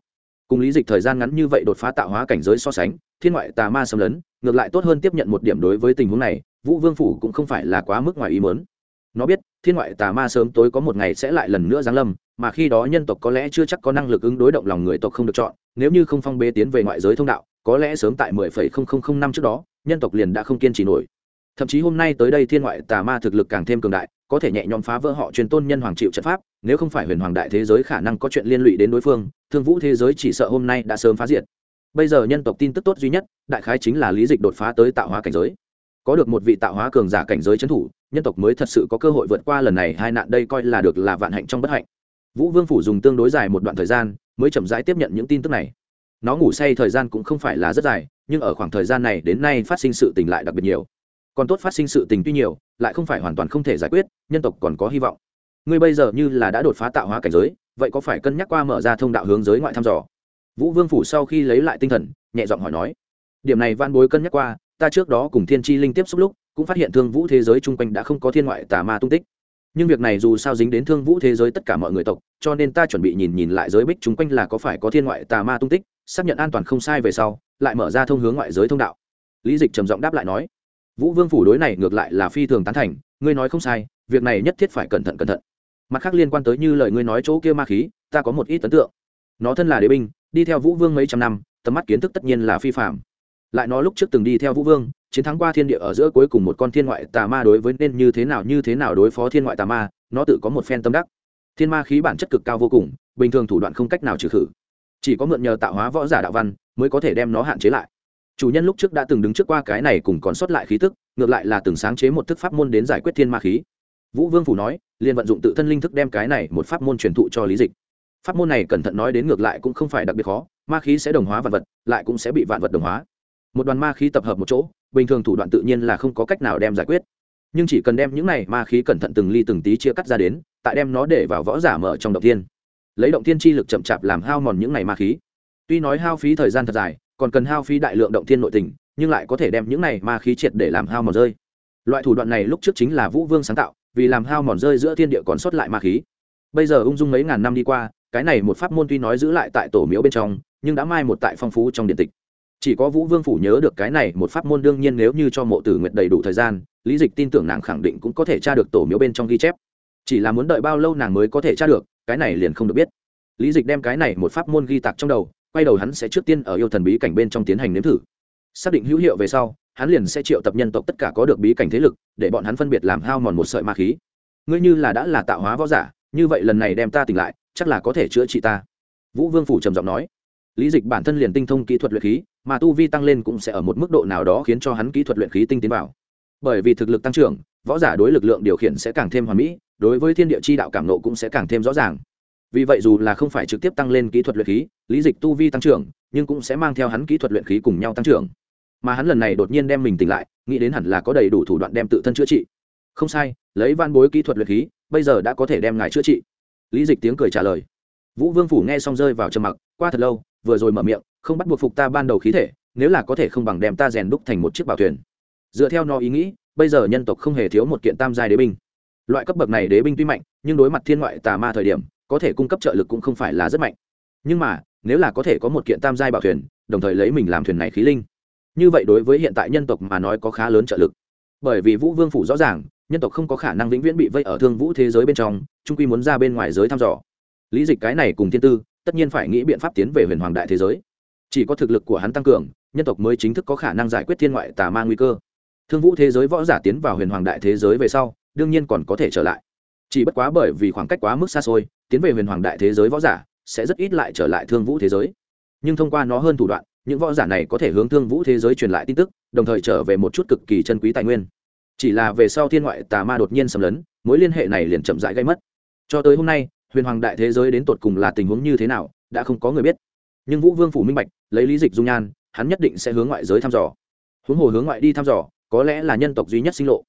Cùng lý dịch thời gian ngắn như vậy đột phá tạo hóa cảnh giới so sánh, thiên ngoại tà ma xâm lấn, ngược lại tốt hơn tiếp nhận một điểm đối với tình huống này, vũ vương phủ cũng không phải là quá mức ngoài ý mớn nó biết, thiên ngoại tà ma sớm tối có một ngày sẽ lại lần nữa giáng lâm, mà khi đó nhân tộc có lẽ chưa chắc có năng lực ứng đối động lòng người tộc không được chọn, nếu như không phong bê tiến về ngoại giới thông đạo, có lẽ sớm tại mười phẩy không không không năm trước đó, nhân tộc liền đã không kiên trì nổi. Thậm chí hôm nay tới đây thiên ngoại tà ma thực lực càng thêm cường đại, có thể nhẹ nhõm phá vỡ họ truyền tôn nhân hoàng chịu trận pháp, nếu không phải huyền hoàng đại thế giới khả năng có chuyện liên lụy đến đối phương, thương vũ thế giới chỉ sợ hôm nay đã sớm phá diệt. Bây giờ nhân tộc tin tức tốt duy nhất, đại khái chính là lý dịch đột phá tới tạo hóa cảnh giới có được một vị tạo hóa cường giả cảnh giới trấn thủ, nhân tộc mới thật sự có cơ hội vượt qua lần này, hai nạn đây coi là được là vạn hạnh trong bất hạnh. Vũ vương phủ dùng tương đối dài một đoạn thời gian, mới chậm rãi tiếp nhận những tin tức này. Nó ngủ say thời gian cũng không phải là rất dài, nhưng ở khoảng thời gian này đến nay phát sinh sự tình lại đặc biệt nhiều. Còn tốt phát sinh sự tình tuy nhiều, lại không phải hoàn toàn không thể giải quyết, nhân tộc còn có hy vọng. Ngươi bây giờ như là đã đột phá tạo hóa cảnh giới, vậy có phải cân nhắc qua mở ra thông đạo hướng giới ngoại thăm dò? Vũ vương phủ sau khi lấy lại tinh thần, nhẹ giọng hỏi nói. Điểm này van bối cân nhắc qua ta trước đó cùng thiên tri linh tiếp xúc lúc, cũng phát hiện thương vũ thế giới chung quanh đã không có thiên ngoại tà ma tung tích. Nhưng việc này dù sao dính đến thương vũ thế giới tất cả mọi người tộc, cho nên ta chuẩn bị nhìn nhìn lại giới bích chung quanh là có phải có thiên ngoại tà ma tung tích, xác nhận an toàn không sai về sau, lại mở ra thông hướng ngoại giới thông đạo. Lý dịch trầm giọng đáp lại nói, vũ vương phủ đối này ngược lại là phi thường tán thành, ngươi nói không sai, việc này nhất thiết phải cẩn thận cẩn thận. Mặt khác liên quan tới như lời ngươi nói chỗ kia ma khí, ta có một ít ấn tượng. Nó thân là đế binh, đi theo vũ vương mấy trăm năm, tầm mắt kiến thức tất nhiên là phi phạm lại nó lúc trước từng đi theo vũ vương, chiến thắng qua thiên địa ở giữa cuối cùng một con thiên ngoại tà ma đối với nên như thế nào như thế nào đối phó thiên ngoại tà ma, nó tự có một phen tâm đắc. Thiên ma khí bản chất cực cao vô cùng, bình thường thủ đoạn không cách nào trừ khử. Chỉ có mượn nhờ tạo hóa võ giả đạo văn mới có thể đem nó hạn chế lại. Chủ nhân lúc trước đã từng đứng trước qua cái này cùng còn sót lại khí tức, ngược lại là từng sáng chế một thức pháp môn đến giải quyết thiên ma khí. Vũ vương phủ nói, liền vận dụng tự thân linh thức đem cái này một pháp môn truyền thụ cho lý dịch. Pháp môn này cẩn thận nói đến ngược lại cũng không phải đặc biệt khó, ma khí sẽ đồng hóa vạn vật, lại cũng sẽ bị vạn vật đồng hóa một đoàn ma khí tập hợp một chỗ, bình thường thủ đoạn tự nhiên là không có cách nào đem giải quyết. Nhưng chỉ cần đem những này ma khí cẩn thận từng ly từng tí chia cắt ra đến, tại đem nó để vào võ giả mở trong động tiên lấy động tiên chi lực chậm chạp làm hao mòn những này ma khí. Tuy nói hao phí thời gian thật dài, còn cần hao phí đại lượng động thiên nội tình, nhưng lại có thể đem những này ma khí triệt để làm hao mòn rơi. Loại thủ đoạn này lúc trước chính là vũ vương sáng tạo, vì làm hao mòn rơi giữa thiên địa còn sót lại ma khí. Bây giờ ung dung mấy ngàn năm đi qua, cái này một pháp môn tuy nói giữ lại tại tổ miếu bên trong, nhưng đã mai một tại phong phú trong điện tịch chỉ có vũ vương phủ nhớ được cái này, một pháp môn đương nhiên nếu như cho mộ tử nguyệt đầy đủ thời gian, lý dịch tin tưởng nàng khẳng định cũng có thể tra được tổ miếu bên trong ghi chép. Chỉ là muốn đợi bao lâu nàng mới có thể tra được, cái này liền không được biết. Lý dịch đem cái này một pháp môn ghi tạc trong đầu, quay đầu hắn sẽ trước tiên ở yêu thần bí cảnh bên trong tiến hành nếm thử. Xác định hữu hiệu về sau, hắn liền sẽ triệu tập nhân tộc tất cả có được bí cảnh thế lực, để bọn hắn phân biệt làm hao mòn một sợi ma khí. Ngươi như là đã là tạo hóa võ giả, như vậy lần này đem ta tỉnh lại, chắc là có thể chữa trị ta. Vũ vương phủ trầm giọng nói. Lý dịch bản thân liền tinh thông kỹ thuật luyện khí mà tu vi tăng lên cũng sẽ ở một mức độ nào đó khiến cho hắn kỹ thuật luyện khí tinh tiến vào. Bởi vì thực lực tăng trưởng, võ giả đối lực lượng điều khiển sẽ càng thêm hoàn mỹ, đối với thiên địa chi đạo cảm nộ cũng sẽ càng thêm rõ ràng. Vì vậy dù là không phải trực tiếp tăng lên kỹ thuật luyện khí, lý dịch tu vi tăng trưởng, nhưng cũng sẽ mang theo hắn kỹ thuật luyện khí cùng nhau tăng trưởng. Mà hắn lần này đột nhiên đem mình tỉnh lại, nghĩ đến hẳn là có đầy đủ thủ đoạn đem tự thân chữa trị. Không sai, lấy van bối kỹ thuật luyện khí, bây giờ đã có thể đem ngài chữa trị. Lý dịch tiếng cười trả lời. Vũ vương phủ nghe xong rơi vào trầm mặc, qua thật lâu, vừa rồi mở miệng không bắt buộc phục ta ban đầu khí thể, nếu là có thể không bằng đem ta rèn đúc thành một chiếc bảo thuyền. Dựa theo nó ý nghĩ, bây giờ nhân tộc không hề thiếu một kiện tam giai đế binh. Loại cấp bậc này đế binh tuy mạnh, nhưng đối mặt thiên ngoại tà ma thời điểm, có thể cung cấp trợ lực cũng không phải là rất mạnh. Nhưng mà, nếu là có thể có một kiện tam giai bảo thuyền, đồng thời lấy mình làm thuyền này khí linh, như vậy đối với hiện tại nhân tộc mà nói có khá lớn trợ lực. Bởi vì vũ vương phủ rõ ràng, nhân tộc không có khả năng vĩnh viễn bị vây ở thương vũ thế giới bên trong trung quy muốn ra bên ngoài giới thăm dò. Lý dịch cái này cùng thiên tư, tất nhiên phải nghĩ biện pháp tiến về huyền hoàng đại thế giới chỉ có thực lực của hắn tăng cường, nhân tộc mới chính thức có khả năng giải quyết thiên ngoại tà ma nguy cơ. Thương vũ thế giới võ giả tiến vào huyền hoàng đại thế giới về sau, đương nhiên còn có thể trở lại. Chỉ bất quá bởi vì khoảng cách quá mức xa xôi, tiến về huyền hoàng đại thế giới võ giả sẽ rất ít lại trở lại thương vũ thế giới. Nhưng thông qua nó hơn thủ đoạn, những võ giả này có thể hướng thương vũ thế giới truyền lại tin tức, đồng thời trở về một chút cực kỳ chân quý tài nguyên. Chỉ là về sau thiên ngoại tà ma đột nhiên xâm lấn, mối liên hệ này liền chậm rãi gây mất. Cho tới hôm nay, huyền hoàng đại thế giới đến tột cùng là tình huống như thế nào, đã không có người biết nhưng vũ vương phủ minh bạch, lấy lý dịch dung nhan, hắn nhất định sẽ hướng ngoại giới thăm dò. Huống hồ hướng ngoại đi thăm dò, có lẽ là nhân tộc duy nhất sinh lộ.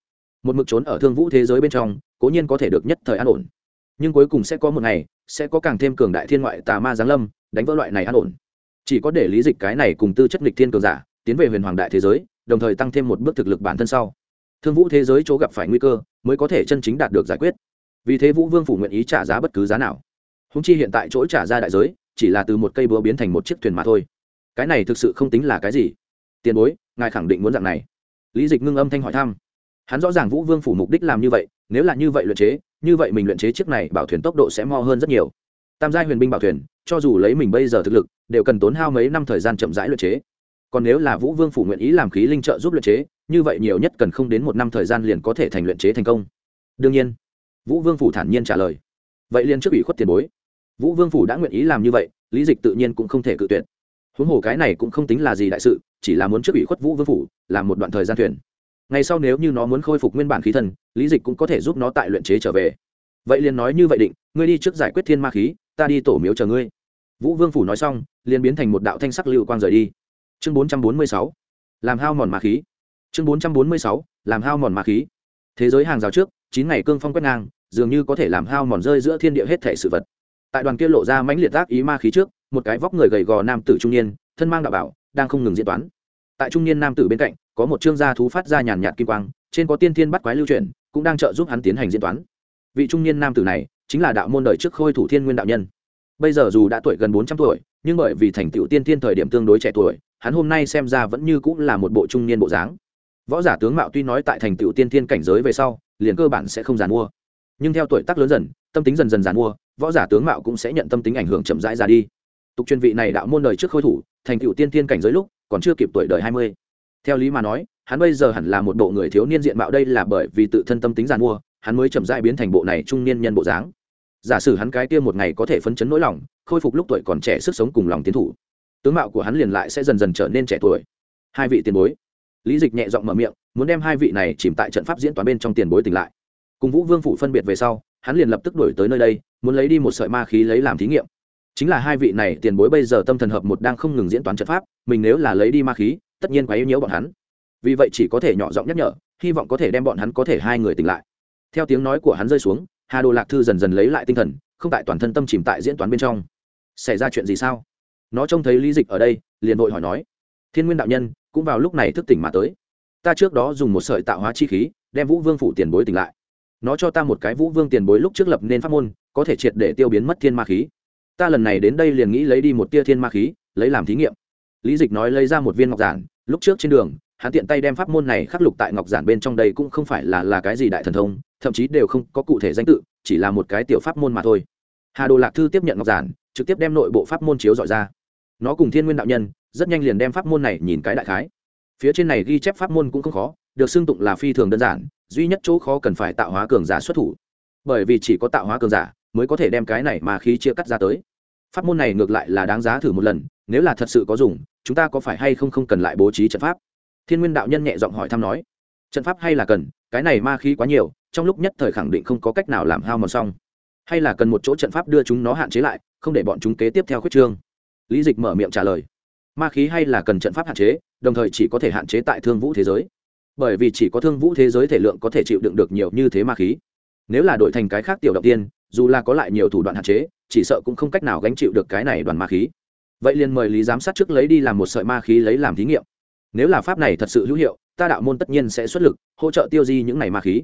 Một mực trốn ở thương vũ thế giới bên trong, cố nhiên có thể được nhất thời an ổn. Nhưng cuối cùng sẽ có một ngày, sẽ có càng thêm cường đại thiên ngoại tà ma giáng lâm, đánh vỡ loại này an ổn. Chỉ có để lý dịch cái này cùng tư chất nghịch thiên cường giả, tiến về huyền hoàng đại thế giới, đồng thời tăng thêm một bước thực lực bản thân sau. Thương vũ thế giới chỗ gặp phải nguy cơ, mới có thể chân chính đạt được giải quyết. Vì thế vũ vương phủ nguyện ý trả giá bất cứ giá nào. Húng chi hiện tại chỗ trả ra đại giới chỉ là từ một cây búa biến thành một chiếc thuyền mà thôi. Cái này thực sự không tính là cái gì. Tiền bối, ngài khẳng định muốn dạng này. Lý dịch ngưng âm thanh hỏi thăm. Hắn rõ ràng vũ vương phủ mục đích làm như vậy, nếu là như vậy luyện chế, như vậy mình luyện chế chiếc này bảo thuyền tốc độ sẽ mo hơn rất nhiều. Tam giai huyền binh bảo thuyền, cho dù lấy mình bây giờ thực lực, đều cần tốn hao mấy năm thời gian chậm rãi luyện chế. Còn nếu là vũ vương phủ nguyện ý làm khí linh trợ giúp luyện chế, như vậy nhiều nhất cần không đến một năm thời gian liền có thể thành luyện chế thành công. Đương nhiên, vũ vương phủ thản nhiên trả lời. Vậy liền trước ủy khuất tiền bối vũ vương phủ đã nguyện ý làm như vậy, lý dịch tự nhiên cũng không thể cự tuyệt. Huống hồ cái này cũng không tính là gì đại sự, chỉ là muốn trước ủy khuất vũ vương phủ, làm một đoạn thời gian thuyền. Ngày sau nếu như nó muốn khôi phục nguyên bản khí thần, lý dịch cũng có thể giúp nó tại luyện chế trở về. Vậy liền nói như vậy định, ngươi đi trước giải quyết thiên ma khí, ta đi tổ miếu chờ ngươi. Vũ vương phủ nói xong, liền biến thành một đạo thanh sắc lưu quang rời đi. Chương bốn trăm bốn mươi sáu, làm hao mòn ma khí. Chương bốn trăm bốn mươi sáu, làm hao mòn ma khí. Thế giới hàng rào trước, chín ngày cương phong quét ngang, dường như có thể làm hao mòn rơi giữa thiên địa hết thể sự vật tại đoàn kia lộ ra mãnh liệt tác ý ma khí trước, một cái vóc người gầy gò nam tử trung niên, thân mang đạo bảo, đang không ngừng diễn toán. Tại trung niên nam tử bên cạnh, có một trương gia thú phát ra nhàn nhạt kim quang, trên có tiên thiên bắt quái lưu truyền cũng đang trợ giúp hắn tiến hành diễn toán. Vị trung niên nam tử này, chính là đạo môn đời trước khôi thủ thiên nguyên đạo nhân. Bây giờ dù đã tuổi gần bốn trăm tuổi, nhưng bởi vì thành tựu tiên thiên thời điểm tương đối trẻ tuổi, hắn hôm nay xem ra vẫn như cũng là một bộ trung niên bộ dáng. Võ giả tướng mạo tuy nói tại thành tựu tiên thiên cảnh giới về sau, liền cơ bản sẽ không giàn mua. Nhưng theo tuổi tác lớn dần, tâm tính dần dần giàn mua võ giả tướng mạo cũng sẽ nhận tâm tính ảnh hưởng chậm rãi ra đi. Tục truyền vị này đạo môn đời trước khôi thủ, thành cựu tiên thiên cảnh giới lúc, còn chưa kịp tuổi đời hai mươi. Theo lý mà nói, hắn bây giờ hẳn là một bộ người thiếu niên diện mạo đây là bởi vì tự thân tâm tính giàn mua hắn mới chậm rãi biến thành bộ này trung niên nhân bộ dáng. Giả sử hắn cái kia một ngày có thể phấn chấn nỗi lòng, khôi phục lúc tuổi còn trẻ sức sống cùng lòng tiến thủ, tướng mạo của hắn liền lại sẽ dần dần trở nên trẻ tuổi. Hai vị tiền bối. Lý dịch nhẹ giọng mở miệng, muốn đem hai vị này chìm tại trận pháp diễn toán bên trong tiền bối tỉnh lại. Cùng vũ vương phủ phân biệt về sau hắn liền lập tức đổi tới nơi đây, muốn lấy đi một sợi ma khí lấy làm thí nghiệm. Chính là hai vị này tiền bối bây giờ tâm thần hợp một đang không ngừng diễn toán trận pháp, mình nếu là lấy đi ma khí, tất nhiên quá yếu nhiễu bọn hắn. Vì vậy chỉ có thể nhỏ giọng nhắc nhở, hy vọng có thể đem bọn hắn có thể hai người tỉnh lại. Theo tiếng nói của hắn rơi xuống, hà đồ lạc thư dần dần lấy lại tinh thần, không tại toàn thân tâm chìm tại diễn toán bên trong. Xảy ra chuyện gì sao? Nó trông thấy lý dịch ở đây, liền vội hỏi nói. Thiên nguyên đạo nhân, cũng vào lúc này thức tỉnh mà tới. Ta trước đó dùng một sợi tạo hóa chi khí, đem vũ vương phủ tiền bối tỉnh lại nó cho ta một cái vũ vương tiền bối lúc trước lập nên pháp môn, có thể triệt để tiêu biến mất thiên ma khí. Ta lần này đến đây liền nghĩ lấy đi một tia thiên ma khí, lấy làm thí nghiệm. Lý dịch nói lấy ra một viên ngọc giản, lúc trước trên đường, hắn tiện tay đem pháp môn này khắc lục tại ngọc giản bên trong đây cũng không phải là là cái gì đại thần thông, thậm chí đều không có cụ thể danh tự, chỉ là một cái tiểu pháp môn mà thôi. Hà đồ lạc thư tiếp nhận ngọc giản, trực tiếp đem nội bộ pháp môn chiếu dọi ra. Nó cùng thiên nguyên đạo nhân, rất nhanh liền đem pháp môn này nhìn cái đại khái. Phía trên này ghi chép pháp môn cũng không khó được xưng tụng là phi thường đơn giản, duy nhất chỗ khó cần phải tạo hóa cường giả xuất thủ. Bởi vì chỉ có tạo hóa cường giả mới có thể đem cái này mà khí chia cắt ra tới. Pháp môn này ngược lại là đáng giá thử một lần, nếu là thật sự có dùng, chúng ta có phải hay không không cần lại bố trí trận pháp? Thiên nguyên đạo nhân nhẹ giọng hỏi thăm nói. Trận pháp hay là cần, cái này ma khí quá nhiều, trong lúc nhất thời khẳng định không có cách nào làm hao mòn xong. Hay là cần một chỗ trận pháp đưa chúng nó hạn chế lại, không để bọn chúng kế tiếp theo khuyết trương? Lý dịch mở miệng trả lời. Ma khí hay là cần trận pháp hạn chế, đồng thời chỉ có thể hạn chế tại thương vũ thế giới bởi vì chỉ có thương vũ thế giới thể lượng có thể chịu đựng được nhiều như thế ma khí. Nếu là đổi thành cái khác tiểu động tiên, dù là có lại nhiều thủ đoạn hạn chế, chỉ sợ cũng không cách nào gánh chịu được cái này đoàn ma khí. Vậy liền mời lý giám sát trước lấy đi làm một sợi ma khí lấy làm thí nghiệm. Nếu là pháp này thật sự hữu hiệu, ta đạo môn tất nhiên sẽ xuất lực, hỗ trợ tiêu di những này ma khí.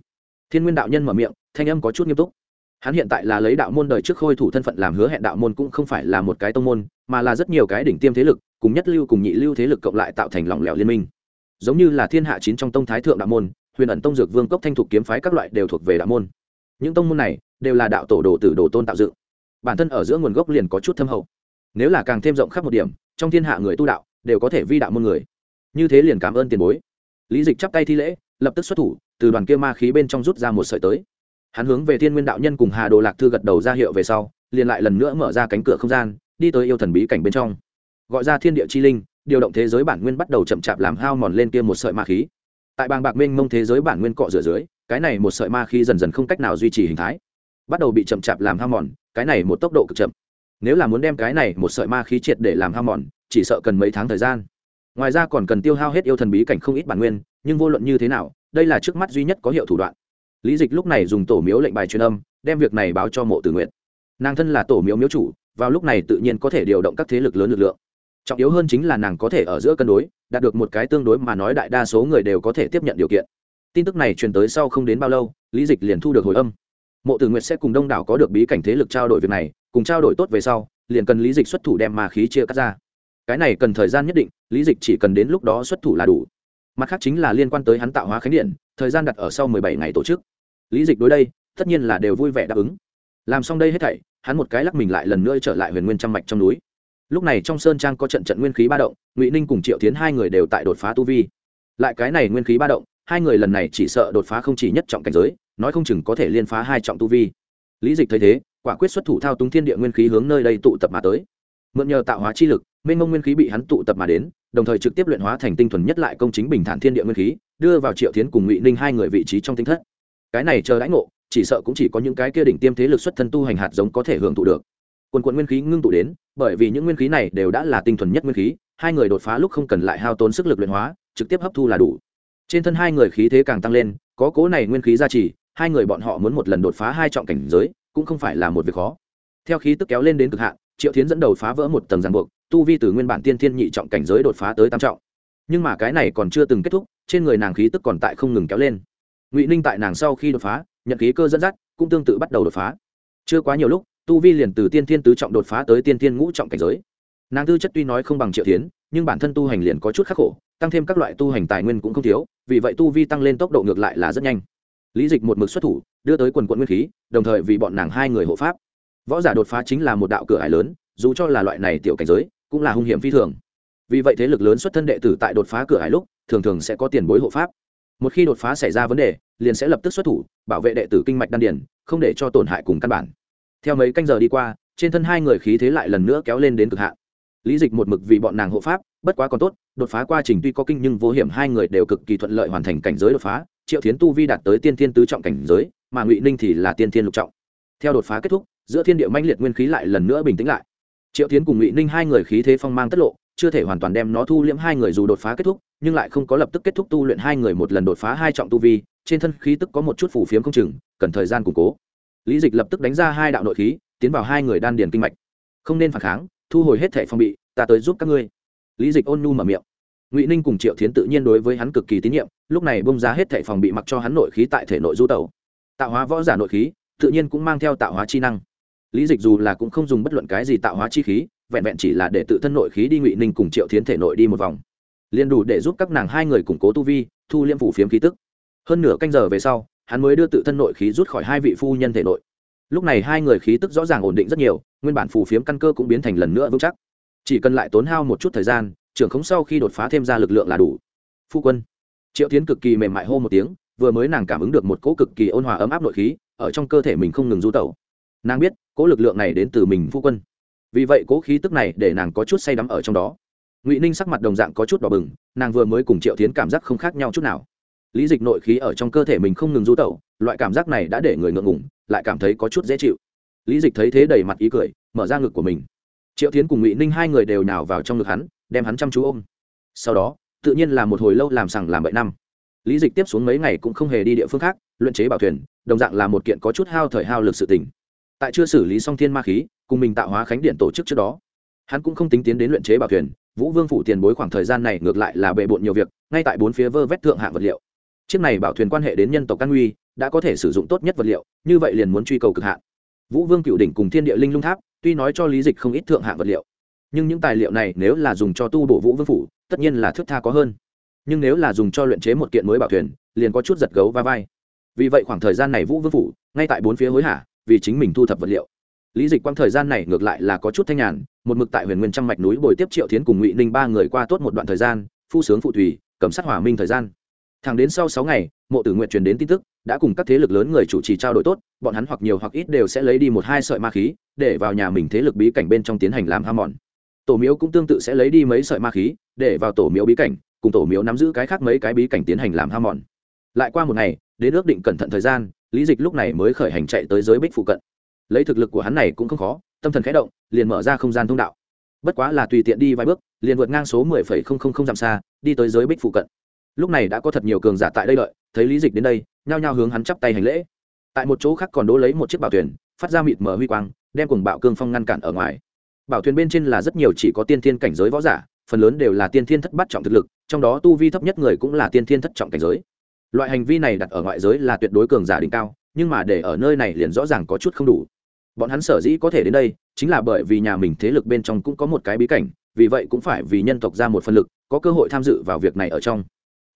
Thiên nguyên đạo nhân mở miệng, thanh âm có chút nghiêm túc. Hắn hiện tại là lấy đạo môn đời trước khôi thủ thân phận làm hứa hẹn đạo môn cũng không phải là một cái tông môn, mà là rất nhiều cái đỉnh tiêm thế lực, cùng nhất lưu cùng nhị lưu thế lực cộng lại tạo thành lỏng lẻo liên minh giống như là thiên hạ chín trong tông thái thượng đạo môn, huyền ẩn tông dược vương cốc thanh thục kiếm phái các loại đều thuộc về đạo môn. Những tông môn này đều là đạo tổ đồ tử đồ tôn tạo dựng. Bản thân ở giữa nguồn gốc liền có chút thâm hậu. Nếu là càng thêm rộng khắp một điểm, trong thiên hạ người tu đạo đều có thể vi đạo môn người. Như thế liền cảm ơn tiền bối. Lý dịch chắp tay thi lễ, lập tức xuất thủ, từ đoàn kia ma khí bên trong rút ra một sợi tới. Hắn hướng về thiên nguyên đạo nhân cùng hà đồ lạc thư gật đầu ra hiệu về sau, liền lại lần nữa mở ra cánh cửa không gian, đi tới yêu thần bí cảnh bên trong. Gọi ra thiên địa chi linh điều động thế giới bản nguyên bắt đầu chậm chạp làm hao mòn lên kia một sợi ma khí. Tại bàng bạc mênh mông thế giới bản nguyên cọ rửa dưới, cái này một sợi ma khí dần dần không cách nào duy trì hình thái. Bắt đầu bị chậm chạp làm hao mòn, cái này một tốc độ cực chậm. Nếu là muốn đem cái này một sợi ma khí triệt để làm hao mòn, chỉ sợ cần mấy tháng thời gian. Ngoài ra còn cần tiêu hao hết yêu thần bí cảnh không ít bản nguyên, nhưng vô luận như thế nào, đây là trước mắt duy nhất có hiệu thủ đoạn. Lý dịch lúc này dùng tổ miếu lệnh bài truyền âm, đem việc này báo cho mộ tử nguyện nàng thân là tổ miếu miếu chủ, vào lúc này tự nhiên có thể điều động các thế lực lớn lực lượng trọng yếu hơn chính là nàng có thể ở giữa cân đối, đạt được một cái tương đối mà nói đại đa số người đều có thể tiếp nhận điều kiện. Tin tức này truyền tới sau không đến bao lâu, lý dịch liền thu được hồi âm. Mộ tử nguyệt sẽ cùng đông đảo có được bí cảnh thế lực trao đổi việc này, cùng trao đổi tốt về sau, liền cần lý dịch xuất thủ đem ma khí chia cắt ra. Cái này cần thời gian nhất định, lý dịch chỉ cần đến lúc đó xuất thủ là đủ. Mặt khác chính là liên quan tới hắn tạo hóa khánh điện, thời gian đặt ở sau mười bảy ngày tổ chức. Lý dịch đối đây, tất nhiên là đều vui vẻ đáp ứng. Làm xong đây hết thảy, hắn một cái lắc mình lại lần nữa trở lại huyền nguyên trăm mạch trong núi lúc này trong sơn trang có trận trận nguyên khí ba động, ngụy ninh cùng triệu tiến hai người đều tại đột phá tu vi. Lại cái này nguyên khí ba động, hai người lần này chỉ sợ đột phá không chỉ nhất trọng cảnh giới, nói không chừng có thể liên phá hai trọng tu vi. Lý dịch thấy thế, quả quyết xuất thủ thao túng thiên địa nguyên khí hướng nơi đây tụ tập mà tới. Mượn nhờ tạo hóa chi lực, mênh mông nguyên khí bị hắn tụ tập mà đến, đồng thời trực tiếp luyện hóa thành tinh thuần nhất lại công chính bình thản thiên địa nguyên khí, đưa vào triệu tiến cùng ngụy ninh hai người vị trí trong tinh thất. Cái này chờ đãi ngộ, chỉ sợ cũng chỉ có những cái kia đỉnh tiêm thế lực xuất thân tu hành hạt giống có thể hưởng thụ được. Quần quận nguyên khí ngưng tụ đến bởi vì những nguyên khí này đều đã là tinh thuần nhất nguyên khí, hai người đột phá lúc không cần lại hao tốn sức lực luyện hóa, trực tiếp hấp thu là đủ. Trên thân hai người khí thế càng tăng lên, có cố này nguyên khí gia trì, hai người bọn họ muốn một lần đột phá hai trọng cảnh giới, cũng không phải là một việc khó. Theo khí tức kéo lên đến cực hạn, triệu tiến dẫn đầu phá vỡ một tầng ràng buộc, tu vi từ nguyên bản tiên thiên nhị trọng cảnh giới đột phá tới tam trọng. Nhưng mà cái này còn chưa từng kết thúc, trên người nàng khí tức còn tại không ngừng kéo lên. Ngụy ninh tại nàng sau khi đột phá, nhận khí cơ dẫn dắt, cũng tương tự bắt đầu đột phá. Chưa quá nhiều lúc tu vi liền từ tiên thiên tứ trọng đột phá tới tiên thiên ngũ trọng cảnh giới. Nàng tư chất tuy nói không bằng triệu tiến nhưng bản thân tu hành liền có chút khắc khổ, tăng thêm các loại tu hành tài nguyên cũng không thiếu, vì vậy tu vi tăng lên tốc độ ngược lại là rất nhanh. Lý dịch một mực xuất thủ, đưa tới quần quận nguyên khí, đồng thời vì bọn nàng hai người hộ pháp. Võ giả đột phá chính là một đạo cửa hải lớn, dù cho là loại này tiểu cảnh giới, cũng là hung hiểm phi thường. Vì vậy thế lực lớn xuất thân đệ tử tại đột phá cửa hải lúc, thường thường sẽ có tiền bối hộ pháp. Một khi đột phá xảy ra vấn đề, liền sẽ lập tức xuất thủ, bảo vệ đệ tử kinh mạch đan điền, không để cho tổn hại cùng căn bản theo mấy canh giờ đi qua, trên thân hai người khí thế lại lần nữa kéo lên đến cực hạn. Lý dịch một mực vì bọn nàng hộ pháp, bất quá còn tốt, đột phá quá trình tuy có kinh nhưng vô hiểm hai người đều cực kỳ thuận lợi hoàn thành cảnh giới đột phá, triệu thiến tu vi đạt tới tiên thiên tứ trọng cảnh giới, mà ngụy ninh thì là tiên thiên lục trọng. Theo đột phá kết thúc, giữa thiên địa manh liệt nguyên khí lại lần nữa bình tĩnh lại. Triệu thiến cùng ngụy ninh hai người khí thế phong mang tất lộ, chưa thể hoàn toàn đem nó thu liễm hai người dù đột phá kết thúc, nhưng lại không có lập tức kết thúc tu luyện hai người một lần đột phá hai trọng tu vi, trên thân khí tức có một chút phủ phiếm không chừng, cần thời gian củng cố lý dịch lập tức đánh ra hai đạo nội khí, tiến vào hai người đan điền kinh mạch. Không nên phản kháng, thu hồi hết thẻ phong bị, ta tới giúp các ngươi. Lý dịch ôn nu mở miệng. Ngụy ninh cùng triệu thiến tự nhiên đối với hắn cực kỳ tín nhiệm, lúc này bông ra hết thẻ phòng bị mặc cho hắn nội khí tại thể nội du tẩu. Tạo hóa võ giả nội khí, tự nhiên cũng mang theo tạo hóa chi năng. Lý dịch dù là cũng không dùng bất luận cái gì tạo hóa chi khí, vẹn vẹn chỉ là để tự thân nội khí đi ngụy ninh cùng triệu thiến thể nội đi một vòng. Liền đủ để giúp các nàng hai người củng cố tu vi, thu liêm phủ phiếm khí tức. Hơn nửa canh giờ về sau hắn mới đưa tự thân nội khí rút khỏi hai vị phu nhân thể nội. Lúc này hai người khí tức rõ ràng ổn định rất nhiều, nguyên bản phù phiếm căn cơ cũng biến thành lần nữa vững chắc. Chỉ cần lại tốn hao một chút thời gian, trưởng khống sau khi đột phá thêm ra lực lượng là đủ. Phu quân. Triệu tiến cực kỳ mềm mại hô một tiếng, vừa mới nàng cảm ứng được một cỗ cực kỳ ôn hòa ấm áp nội khí, ở trong cơ thể mình không ngừng du tẩu. Nàng biết, cỗ lực lượng này đến từ mình, phu quân. Vì vậy cỗ khí tức này để nàng có chút say đắm ở trong đó. Ngụy ninh sắc mặt đồng dạng có chút đỏ bừng, nàng vừa mới cùng triệu tiến cảm giác không khác nhau chút nào lý dịch nội khí ở trong cơ thể mình không ngừng du tẩu, loại cảm giác này đã để người ngượng ngủng lại cảm thấy có chút dễ chịu. Lý dịch thấy thế đầy mặt ý cười, mở ra ngực của mình. Triệu tiến cùng ngụy ninh hai người đều nào vào trong ngực hắn, đem hắn chăm chú ôm. Sau đó, tự nhiên là một hồi lâu làm sằng làm bậy năm. Lý dịch tiếp xuống mấy ngày cũng không hề đi địa phương khác, luyện chế bảo thuyền, đồng dạng là một kiện có chút hao thời hao lực sự tình. tại chưa xử lý xong thiên ma khí, cùng mình tạo hóa khánh điện tổ chức trước đó, hắn cũng không tính tiến đến luyện chế bảo thuyền, vũ vương phủ tiền bối khoảng thời gian này ngược lại là bề bộn nhiều việc, ngay tại bốn phía vơ vét thượng hạng vật liệu chiếc này bảo thuyền quan hệ đến nhân tộc căn nguy đã có thể sử dụng tốt nhất vật liệu, như vậy liền muốn truy cầu cực hạn. Vũ vương cựu đỉnh cùng thiên địa linh lung tháp, tuy nói cho lý dịch không ít thượng hạng vật liệu, nhưng những tài liệu này nếu là dùng cho tu bổ vũ vương phủ, tất nhiên là thước tha có hơn. Nhưng nếu là dùng cho luyện chế một kiện mới bảo thuyền, liền có chút giật gấu va vai. Vì vậy khoảng thời gian này vũ vương phủ, ngay tại bốn phía hối hả, vì chính mình thu thập vật liệu. Lý dịch quang thời gian này ngược lại là có chút thanh nhàn, một mực tại huyền nguyên trăm mạch núi bồi tiếp triệu thiến cùng ngụy ninh ba người qua tốt một đoạn thời gian, phu sướng phụ thủy cầm sát hỏa minh thời gian thẳng đến sau sáu ngày, mộ tử nguyện truyền đến tin tức, đã cùng các thế lực lớn người chủ trì trao đổi tốt, bọn hắn hoặc nhiều hoặc ít đều sẽ lấy đi một hai sợi ma khí, để vào nhà mình thế lực bí cảnh bên trong tiến hành làm ham mòn. Tổ miếu cũng tương tự sẽ lấy đi mấy sợi ma khí, để vào tổ miếu bí cảnh, cùng tổ miếu nắm giữ cái khác mấy cái bí cảnh tiến hành làm ham mòn. Lại qua một ngày, đến ước định cẩn thận thời gian, lý dịch lúc này mới khởi hành chạy tới giới bích phụ cận. Lấy thực lực của hắn này cũng không khó, tâm thần khẽ động, liền mở ra không gian thông đạo. Bất quá là tùy tiện đi vài bước, liền vượt ngang số mười phẩy không không không dặm xa, đi tới giới bích phụ cận lúc này đã có thật nhiều cường giả tại đây đợi, thấy lý dịch đến đây, nhao nhao hướng hắn chắp tay hành lễ. Tại một chỗ khác còn đố lấy một chiếc bảo thuyền, phát ra mịt mờ huy quang, đem cùng bạo cương phong ngăn cản ở ngoài. Bảo thuyền bên trên là rất nhiều chỉ có tiên thiên cảnh giới võ giả, phần lớn đều là tiên thiên thất bắt trọng thực lực, trong đó tu vi thấp nhất người cũng là tiên thiên thất trọng cảnh giới. Loại hành vi này đặt ở ngoại giới là tuyệt đối cường giả đỉnh cao, nhưng mà để ở nơi này liền rõ ràng có chút không đủ. Bọn hắn sở dĩ có thể đến đây, chính là bởi vì nhà mình thế lực bên trong cũng có một cái bí cảnh, vì vậy cũng phải vì nhân tộc ra một phân lực, có cơ hội tham dự vào việc này ở trong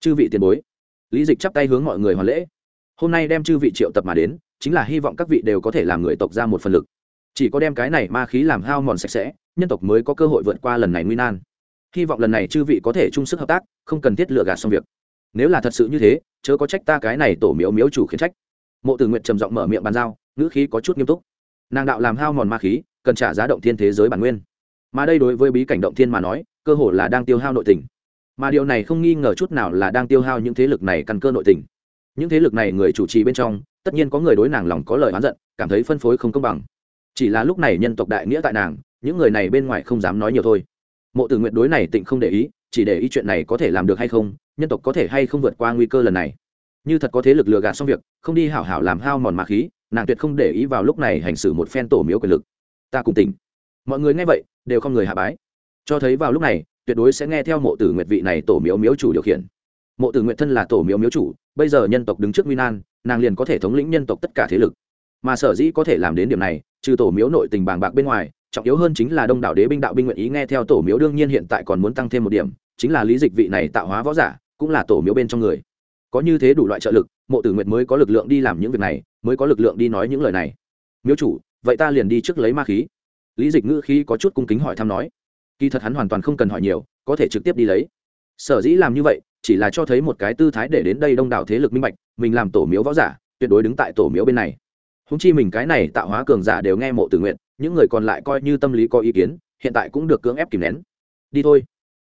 chư vị tiền bối. Lý dịch chắp tay hướng mọi người hoàn lễ. Hôm nay đem chư vị triệu tập mà đến, chính là hy vọng các vị đều có thể làm người tộc ra một phần lực. Chỉ có đem cái này ma khí làm hao mòn sạch sẽ, nhân tộc mới có cơ hội vượt qua lần này nguy nan. Hy vọng lần này chư vị có thể chung sức hợp tác, không cần thiết lựa gạt xong việc. Nếu là thật sự như thế, chớ có trách ta cái này tổ miếu miếu chủ khiến trách. Mộ tử nguyện trầm giọng mở miệng bàn giao, ngữ khí có chút nghiêm túc. Nàng đạo làm hao mòn ma khí, cần trả giá động thiên thế giới bản nguyên. Mà đây đối với bí cảnh động thiên mà nói, cơ hồ là đang tiêu hao nội tình mà điều này không nghi ngờ chút nào là đang tiêu hao những thế lực này căn cơ nội tình. Những thế lực này người chủ trì bên trong, tất nhiên có người đối nàng lòng có lời oán giận, cảm thấy phân phối không công bằng. Chỉ là lúc này nhân tộc đại nghĩa tại nàng, những người này bên ngoài không dám nói nhiều thôi. Mộ tử nguyện đối này tịnh không để ý, chỉ để ý chuyện này có thể làm được hay không, nhân tộc có thể hay không vượt qua nguy cơ lần này. Như thật có thế lực lừa gạt xong việc, không đi hảo hảo làm hao mòn mạ khí, nàng tuyệt không để ý vào lúc này hành xử một phen tổ miếu quyền lực. Ta cùng tình mọi người nghe vậy, đều không người hạ bái. Cho thấy vào lúc này tuyệt đối sẽ nghe theo mộ tử nguyệt vị này tổ miếu miếu chủ điều khiển. Mộ tử nguyệt thân là tổ miếu miếu chủ, bây giờ nhân tộc đứng trước nguy nan, nàng liền có thể thống lĩnh nhân tộc tất cả thế lực. Mà sở dĩ có thể làm đến điểm này, trừ tổ miếu nội tình bàng bạc bên ngoài, trọng yếu hơn chính là đông đảo đế binh đạo binh nguyện ý nghe theo tổ miếu đương nhiên hiện tại còn muốn tăng thêm một điểm, chính là lý dịch vị này tạo hóa võ giả, cũng là tổ miếu bên trong người. Có như thế đủ loại trợ lực, mộ tử nguyệt mới có lực lượng đi làm những việc này, mới có lực lượng đi nói những lời này. Miếu chủ, vậy ta liền đi trước lấy ma khí. Lý dịch ngữ khí có chút cung kính hỏi thăm nói kỳ thật hắn hoàn toàn không cần hỏi nhiều, có thể trực tiếp đi lấy. Sở dĩ làm như vậy, chỉ là cho thấy một cái tư thái để đến đây đông đảo thế lực minh bạch, mình làm tổ miếu võ giả, tuyệt đối đứng tại tổ miếu bên này. Húng chi mình cái này tạo hóa cường giả đều nghe mộ tử nguyện, những người còn lại coi như tâm lý có ý kiến, hiện tại cũng được cưỡng ép kìm nén. Đi thôi.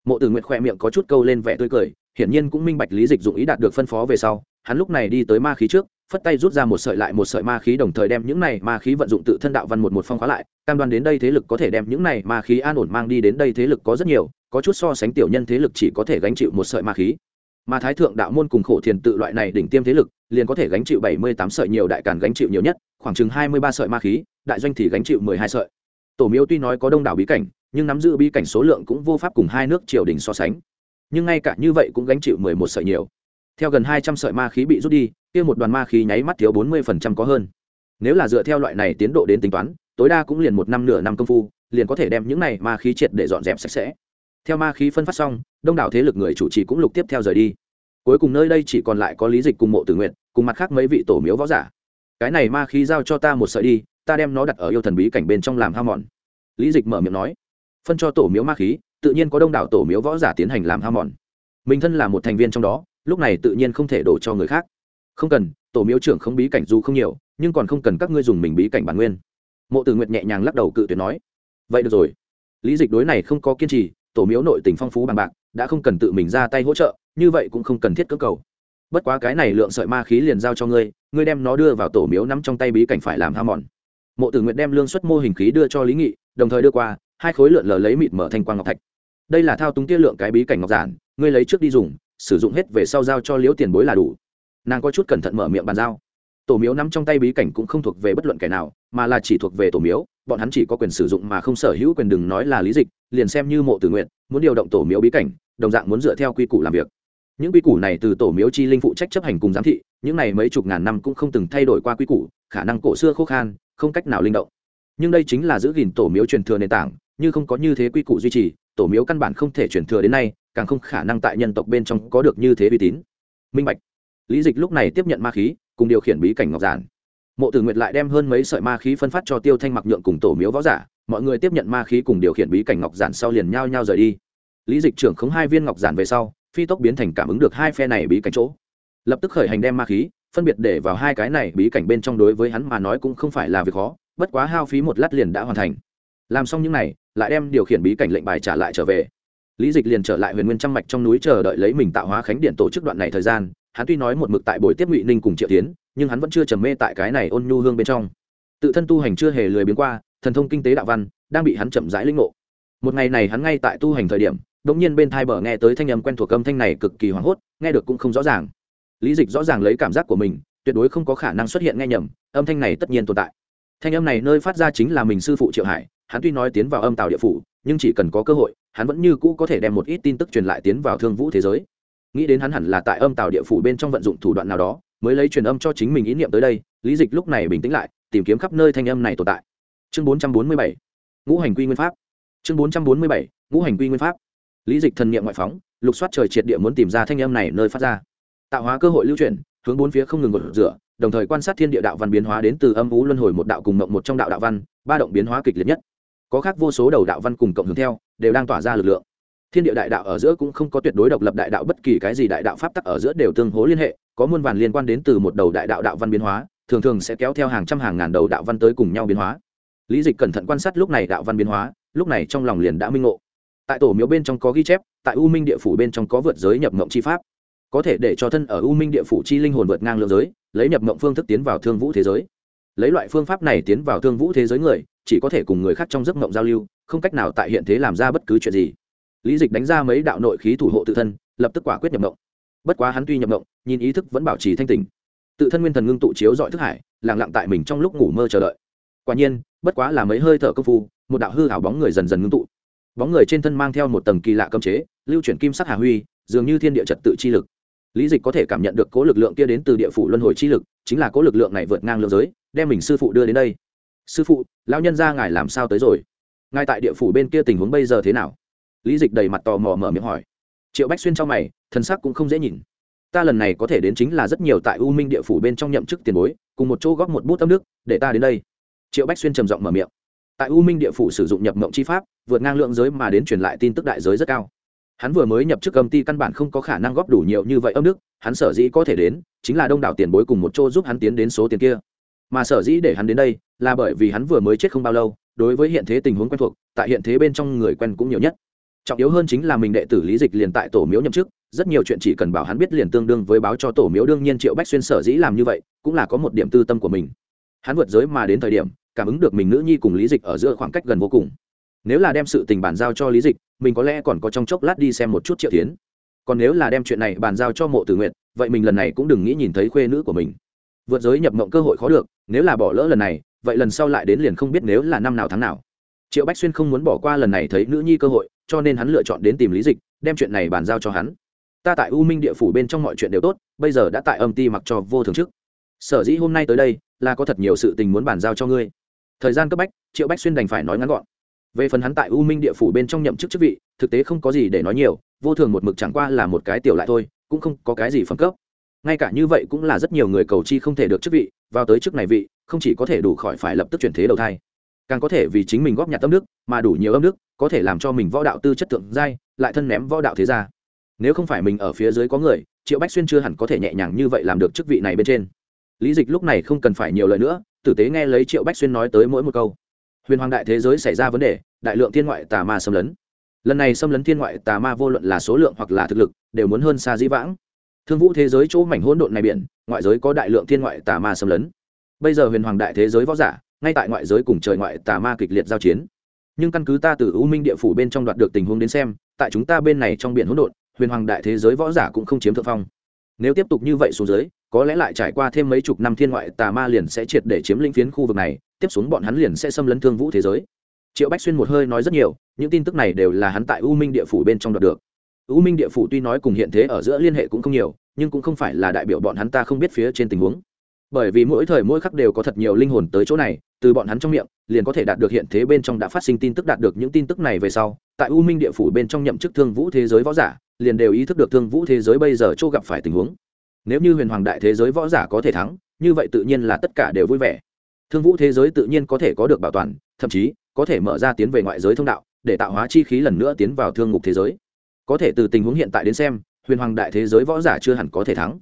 Mộ tử nguyện khoe miệng có chút câu lên vẻ tươi cười, hiển nhiên cũng minh bạch lý dịch dụng ý đạt được phân phó về sau, hắn lúc này đi tới ma khí trước phất tay rút ra một sợi lại một sợi ma khí đồng thời đem những này ma khí vận dụng tự thân đạo văn một một phong khóa lại. Cam đoan đến đây thế lực có thể đem những này ma khí an ổn mang đi đến đây thế lực có rất nhiều, có chút so sánh tiểu nhân thế lực chỉ có thể gánh chịu một sợi ma khí. Mà thái thượng đạo môn cùng khổ thiền tự loại này đỉnh tiêm thế lực, liền có thể gánh chịu bảy mươi tám sợi nhiều đại càn gánh chịu nhiều nhất, khoảng chừng hai mươi ba sợi ma khí, đại doanh thì gánh chịu mười hai sợi. Tổ miếu tuy nói có đông đảo bí cảnh, nhưng nắm giữ bí cảnh số lượng cũng vô pháp cùng hai nước triều đình so sánh. Nhưng ngay cả như vậy cũng gánh chịu mười một sợi nhiều theo gần hai trăm sợi ma khí bị rút đi, kia một đoàn ma khí nháy mắt thiếu bốn mươi phần trăm có hơn. Nếu là dựa theo loại này tiến độ đến tính toán, tối đa cũng liền một năm nửa năm công phu, liền có thể đem những này ma khí triệt để dọn dẹp sạch sẽ. Theo ma khí phân phát xong, đông đảo thế lực người chủ trì cũng lục tiếp theo rời đi. Cuối cùng nơi đây chỉ còn lại có lý dịch cùng mộ tử nguyện cùng mặt khác mấy vị tổ miếu võ giả. Cái này ma khí giao cho ta một sợi đi, ta đem nó đặt ở yêu thần bí cảnh bên trong làm hao mòn. Lý dịch mở miệng nói. Phân cho tổ miếu ma khí, tự nhiên có đông đảo tổ miếu võ giả tiến hành làm hao mòn. Mình thân là một thành viên trong đó lúc này tự nhiên không thể đổ cho người khác. Không cần, tổ miếu trưởng không bí cảnh dù không nhiều, nhưng còn không cần các ngươi dùng mình bí cảnh bản nguyên. Mộ tử nguyệt nhẹ nhàng lắc đầu cự tuyệt nói, vậy được rồi. Lý dịch đối này không có kiên trì, tổ miếu nội tình phong phú bằng bạc, đã không cần tự mình ra tay hỗ trợ, như vậy cũng không cần thiết cơ cầu. Bất quá cái này lượng sợi ma khí liền giao cho ngươi ngươi đem nó đưa vào tổ miếu nắm trong tay bí cảnh phải làm ham mòn. Mộ tử nguyện đem lương xuất mô hình khí đưa cho lý nghị, đồng thời đưa qua, hai khối lượn lờ lấy mịt mở thanh quang ngọc thạch. Đây là thao túng tiết lượng cái bí cảnh ngọc giản, ngươi lấy trước đi dùng sử dụng hết về sau giao cho liễu tiền bối là đủ. Nàng có chút cẩn thận mở miệng bàn giao. Tổ miếu nắm trong tay bí cảnh cũng không thuộc về bất luận kẻ nào, mà là chỉ thuộc về tổ miếu, bọn hắn chỉ có quyền sử dụng mà không sở hữu quyền đừng nói là lý dịch, liền xem như mộ tử nguyện, muốn điều động tổ miếu bí cảnh, đồng dạng muốn dựa theo quy củ làm việc. Những quy củ này từ tổ miếu chi linh phụ trách chấp hành cùng giám thị, những này mấy chục ngàn năm cũng không từng thay đổi qua quy củ, khả năng cổ xưa khô khan, không cách nào linh động. Nhưng đây chính là giữ gìn tổ miếu truyền thừa nền tảng, như không có như thế quy củ duy trì tổ miếu căn bản không thể truyền thừa đến nay, càng không khả năng tại nhân tộc bên trong có được như thế uy tín. Minh bạch. Lý dịch lúc này tiếp nhận ma khí, cùng điều khiển bí cảnh ngọc giản. Mộ tử nguyệt lại đem hơn mấy sợi ma khí phân phát cho tiêu thanh mặc nhượng cùng tổ miếu võ giả, mọi người tiếp nhận ma khí cùng điều khiển bí cảnh ngọc giản sau liền nhao nhao rời đi. Lý dịch trưởng khống hai viên ngọc giản về sau, phi tốc biến thành cảm ứng được hai phe này bí cảnh chỗ. Lập tức khởi hành đem ma khí, phân biệt để vào hai cái này bí cảnh bên trong đối với hắn mà nói cũng không phải là việc khó, bất quá hao phí một lát liền đã hoàn thành. Làm xong những này lại đem điều khiển bí cảnh lệnh bài trả lại trở về. Lý dịch liền trở lại huyền nguyên trăm mạch trong núi chờ đợi lấy mình tạo hóa khánh điện tổ chức đoạn này thời gian, hắn tuy nói một mực tại buổi tiếp ngụy ninh cùng triệu tiến, nhưng hắn vẫn chưa trầm mê tại cái này ôn nhu hương bên trong. Tự thân tu hành chưa hề lười biến qua, thần thông kinh tế đạo văn, đang bị hắn chậm rãi linh ngộ. Một ngày này hắn ngay tại tu hành thời điểm, đột nhiên bên thai bờ nghe tới thanh âm quen thuộc âm thanh này cực kỳ hoảng hốt, nghe được cũng không rõ ràng. Lý dịch rõ ràng lấy cảm giác của mình, tuyệt đối không có khả năng xuất hiện nghe nhầm, âm thanh này tất nhiên tồn tại. Thanh âm này nơi phát ra chính là mình sư phụ triệu hải hắn tuy nói tiến vào âm tàu địa phủ, nhưng chỉ cần có cơ hội, hắn vẫn như cũ có thể đem một ít tin tức truyền lại tiến vào thương vũ thế giới. Nghĩ đến hắn hẳn là tại âm tàu địa phủ bên trong vận dụng thủ đoạn nào đó, mới lấy truyền âm cho chính mình ý niệm tới đây, lý dịch lúc này bình tĩnh lại, tìm kiếm khắp nơi thanh âm này tồn tại. Chương bốn trăm bốn mươi bảy, ngũ hành quy nguyên pháp. Chương bốn trăm bốn mươi bảy, ngũ hành quy nguyên pháp. Lý dịch thần niệm ngoại phóng, lục soát trời triệt địa muốn tìm ra thanh âm này nơi phát ra. Tạo hóa cơ hội lưu chuyển, hướng bốn phía không ngừng gột rửa, đồng thời quan sát thiên địa đạo văn biến hóa đến từ âm vũ luân hồi một đạo cùng mộng một trong đạo đạo văn, ba động biến hóa kịch liệt nhất có khác vô số đầu đạo văn cùng cộng hưởng theo, đều đang tỏa ra lực lượng. Thiên địa đại đạo ở giữa cũng không có tuyệt đối độc lập đại đạo, bất kỳ cái gì đại đạo pháp tắc ở giữa đều tương hố liên hệ, có muôn vàn liên quan đến từ một đầu đại đạo đạo văn biến hóa, thường thường sẽ kéo theo hàng trăm hàng ngàn đầu đạo văn tới cùng nhau biến hóa. Lý dịch cẩn thận quan sát lúc này đạo văn biến hóa, lúc này trong lòng liền đã minh ngộ. Tại tổ miếu bên trong có ghi chép, tại u minh địa phủ bên trong có vượt giới nhập mộng chi pháp. Có thể để cho thân ở u minh địa phủ chi linh hồn vượt ngang lượng giới, lấy nhập mộng phương thức tiến vào thương vũ thế giới. Lấy loại phương pháp này tiến vào thương vũ thế giới người chỉ có thể cùng người khác trong giấc mộng giao lưu, không cách nào tại hiện thế làm ra bất cứ chuyện gì. Lý dịch đánh ra mấy đạo nội khí thủ hộ tự thân, lập tức quả quyết nhập mộng. Bất quá hắn tuy nhập mộng, nhìn ý thức vẫn bảo trì thanh tình tự thân nguyên thần ngưng tụ chiếu dọi thức hải lẳng lặng tại mình trong lúc ngủ mơ chờ đợi. Quả nhiên, bất quá là mấy hơi thở công phu, một đạo hư hảo bóng người dần dần ngưng tụ. Bóng người trên thân mang theo một tầng kỳ lạ cơm chế, lưu chuyển kim sắc hà huy, dường như thiên địa trật tự chi lực. Lý dịch có thể cảm nhận được cố lực lượng kia đến từ địa phủ luân hồi chi lực, chính là cố lực lượng này vượt ngang lượng giới, đem mình sư phụ đưa đến đây sư phụ, lão nhân ra ngài làm sao tới rồi? Ngài tại địa phủ bên kia tình huống bây giờ thế nào? Lý dịch đầy mặt tò mò mở miệng hỏi. Triệu bách xuyên trong mày thân sắc cũng không dễ nhìn. Ta lần này có thể đến chính là rất nhiều tại u minh địa phủ bên trong nhậm chức tiền bối, cùng một chỗ góp một bút tâm đức, để ta đến đây. Triệu bách xuyên trầm giọng mở miệng. Tại u minh địa phủ sử dụng nhập mộng chi pháp, vượt ngang lượng giới mà đến truyền lại tin tức đại giới rất cao. Hắn vừa mới nhập chức công ty căn bản không có khả năng góp đủ nhiều như vậy âm đức, hắn sở dĩ có thể đến, chính là đông đảo tiền bối cùng một chỗ giúp hắn tiến đến số tiền kia mà sở dĩ để hắn đến đây là bởi vì hắn vừa mới chết không bao lâu, đối với hiện thế tình huống quen thuộc, tại hiện thế bên trong người quen cũng nhiều nhất. Trọng yếu hơn chính là mình đệ tử lý dịch liền tại tổ miếu nhậm chức, rất nhiều chuyện chỉ cần bảo hắn biết liền tương đương với báo cho tổ miếu, đương nhiên triệu bách xuyên sở dĩ làm như vậy, cũng là có một điểm tư tâm của mình. Hắn vượt giới mà đến thời điểm, cảm ứng được mình nữ nhi cùng lý dịch ở giữa khoảng cách gần vô cùng. Nếu là đem sự tình bàn giao cho lý dịch, mình có lẽ còn có trong chốc lát đi xem một chút triệu tiến còn nếu là đem chuyện này bàn giao cho mộ tử nguyện vậy mình lần này cũng đừng nghĩ nhìn thấy khuê nữ của mình vượt giới nhập mộng cơ hội khó được, nếu là bỏ lỡ lần này, vậy lần sau lại đến liền không biết nếu là năm nào tháng nào. Triệu bách xuyên không muốn bỏ qua lần này thấy nữ nhi cơ hội, cho nên hắn lựa chọn đến tìm lý dịch, đem chuyện này bàn giao cho hắn. Ta tại u minh địa phủ bên trong mọi chuyện đều tốt, bây giờ đã tại âm ti mặc cho vô thường chức sở dĩ hôm nay tới đây, là có thật nhiều sự tình muốn bàn giao cho ngươi. Thời gian cấp bách, triệu bách xuyên đành phải nói ngắn gọn. Về phần hắn tại u minh địa phủ bên trong nhậm chức chức vị, thực tế không có gì để nói nhiều, vô thường một mực chẳng qua là một cái tiểu lại thôi, cũng không có cái gì phẩm cấp ngay cả như vậy cũng là rất nhiều người cầu chi không thể được chức vị, vào tới chức này vị, không chỉ có thể đủ khỏi phải lập tức chuyển thế đầu thai, càng có thể vì chính mình góp nhặt tâm đức, mà đủ nhiều âm đức, có thể làm cho mình võ đạo tư chất tượng giai, lại thân ném võ đạo thế ra nếu không phải mình ở phía dưới có người, triệu bách xuyên chưa hẳn có thể nhẹ nhàng như vậy làm được chức vị này bên trên. Lý dịch lúc này không cần phải nhiều lời nữa, tử tế nghe lấy triệu bách xuyên nói tới mỗi một câu. Huyền hoàng đại thế giới xảy ra vấn đề, đại lượng thiên ngoại tà ma xâm lấn. Lần này xâm lấn thiên ngoại tà ma vô luận là số lượng hoặc là thực lực, đều muốn hơn xa dĩ vãng thương vũ thế giới chỗ mảnh hỗn độn này biển, ngoại giới có đại lượng thiên ngoại tà ma xâm lấn. Bây giờ huyền hoàng đại thế giới võ giả, ngay tại ngoại giới cùng trời ngoại tà ma kịch liệt giao chiến. Nhưng căn cứ ta từ u minh địa phủ bên trong đoạt được tình huống đến xem, tại chúng ta bên này trong biển hỗn độn, huyền hoàng đại thế giới võ giả cũng không chiếm thượng phong. Nếu tiếp tục như vậy xuống dưới, có lẽ lại trải qua thêm mấy chục năm thiên ngoại tà ma liền sẽ triệt để chiếm lĩnh phiến khu vực này, tiếp xuống bọn hắn liền sẽ xâm lấn thương vũ thế giới. Triệu bách xuyên một hơi nói rất nhiều, những tin tức này đều là hắn tại u minh địa phủ bên trong đoạt được u minh địa phủ tuy nói cùng hiện thế ở giữa liên hệ cũng không nhiều, nhưng cũng không phải là đại biểu bọn hắn ta không biết phía trên tình huống. Bởi vì mỗi thời mỗi khắc đều có thật nhiều linh hồn tới chỗ này, từ bọn hắn trong miệng, liền có thể đạt được hiện thế bên trong đã phát sinh tin tức đạt được những tin tức này về sau, tại u minh địa phủ bên trong nhậm chức thương vũ thế giới võ giả, liền đều ý thức được thương vũ thế giới bây giờ chỗ gặp phải tình huống. Nếu như huyền hoàng đại thế giới võ giả có thể thắng, như vậy tự nhiên là tất cả đều vui vẻ. Thương vũ thế giới tự nhiên có thể có được bảo toàn, thậm chí có thể mở ra tiến về ngoại giới thông đạo, để tạo hóa chi khí lần nữa tiến vào thương ngục thế giới có thể từ tình huống hiện tại đến xem, huyền hoàng đại thế giới võ giả chưa hẳn có thể thắng.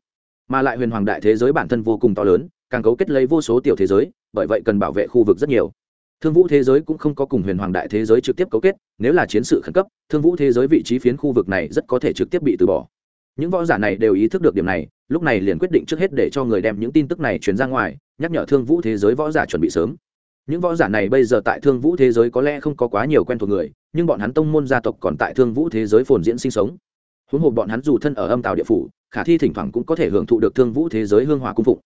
Mà lại huyền hoàng đại thế giới bản thân vô cùng to lớn, càng cấu kết lấy vô số tiểu thế giới, bởi vậy cần bảo vệ khu vực rất nhiều. Thương vũ thế giới cũng không có cùng huyền hoàng đại thế giới trực tiếp cấu kết, nếu là chiến sự khẩn cấp, thương vũ thế giới vị trí phiến khu vực này rất có thể trực tiếp bị từ bỏ. Những võ giả này đều ý thức được điểm này, lúc này liền quyết định trước hết để cho người đem những tin tức này truyền ra ngoài, nhắc nhở thương vũ thế giới võ giả chuẩn bị sớm. Những võ giả này bây giờ tại thương vũ thế giới có lẽ không có quá nhiều quen thuộc người nhưng bọn hắn tông môn gia tộc còn tại thương vũ thế giới phồn diễn sinh sống. Huống hồ bọn hắn dù thân ở âm tàu địa phủ, khả thi thỉnh thoảng cũng có thể hưởng thụ được thương vũ thế giới hương hòa cung phụng.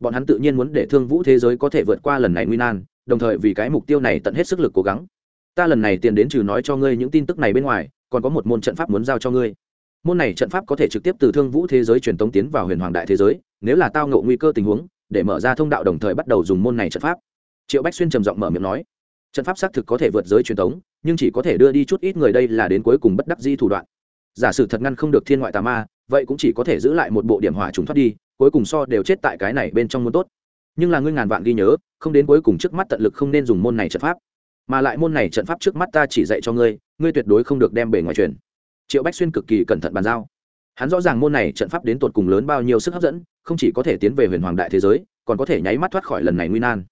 Bọn hắn tự nhiên muốn để thương vũ thế giới có thể vượt qua lần này nguy nan, đồng thời vì cái mục tiêu này tận hết sức lực cố gắng. Ta lần này tiền đến trừ nói cho ngươi những tin tức này bên ngoài, còn có một môn trận pháp muốn giao cho ngươi. Môn này trận pháp có thể trực tiếp từ thương vũ thế giới truyền tống tiến vào huyền hoàng đại thế giới, nếu là tao ngộ nguy cơ tình huống, để mở ra thông đạo đồng thời bắt đầu dùng môn này trận pháp. Triệu bách xuyên trầm giọng mở miệng nói trận pháp xác thực có thể vượt giới truyền thống, nhưng chỉ có thể đưa đi chút ít người đây là đến cuối cùng bất đắc di thủ đoạn. Giả sử thật ngăn không được thiên ngoại tà ma vậy cũng chỉ có thể giữ lại một bộ điểm hỏa trùng thoát đi cuối cùng so đều chết tại cái này bên trong muốn tốt. Nhưng là ngươi ngàn vạn ghi nhớ không đến cuối cùng trước mắt tận lực không nên dùng môn này trận pháp. Mà lại môn này trận pháp trước mắt ta chỉ dạy cho ngươi ngươi tuyệt đối không được đem bể ngoài truyền. Triệu bách xuyên cực kỳ cẩn thận bàn giao. Hắn rõ ràng môn này trận pháp đến tột cùng lớn bao nhiêu sức hấp dẫn không chỉ có thể tiến về huyền hoàng đại thế giới còn có thể nháy mắt thoát khỏi lần này nguy nan.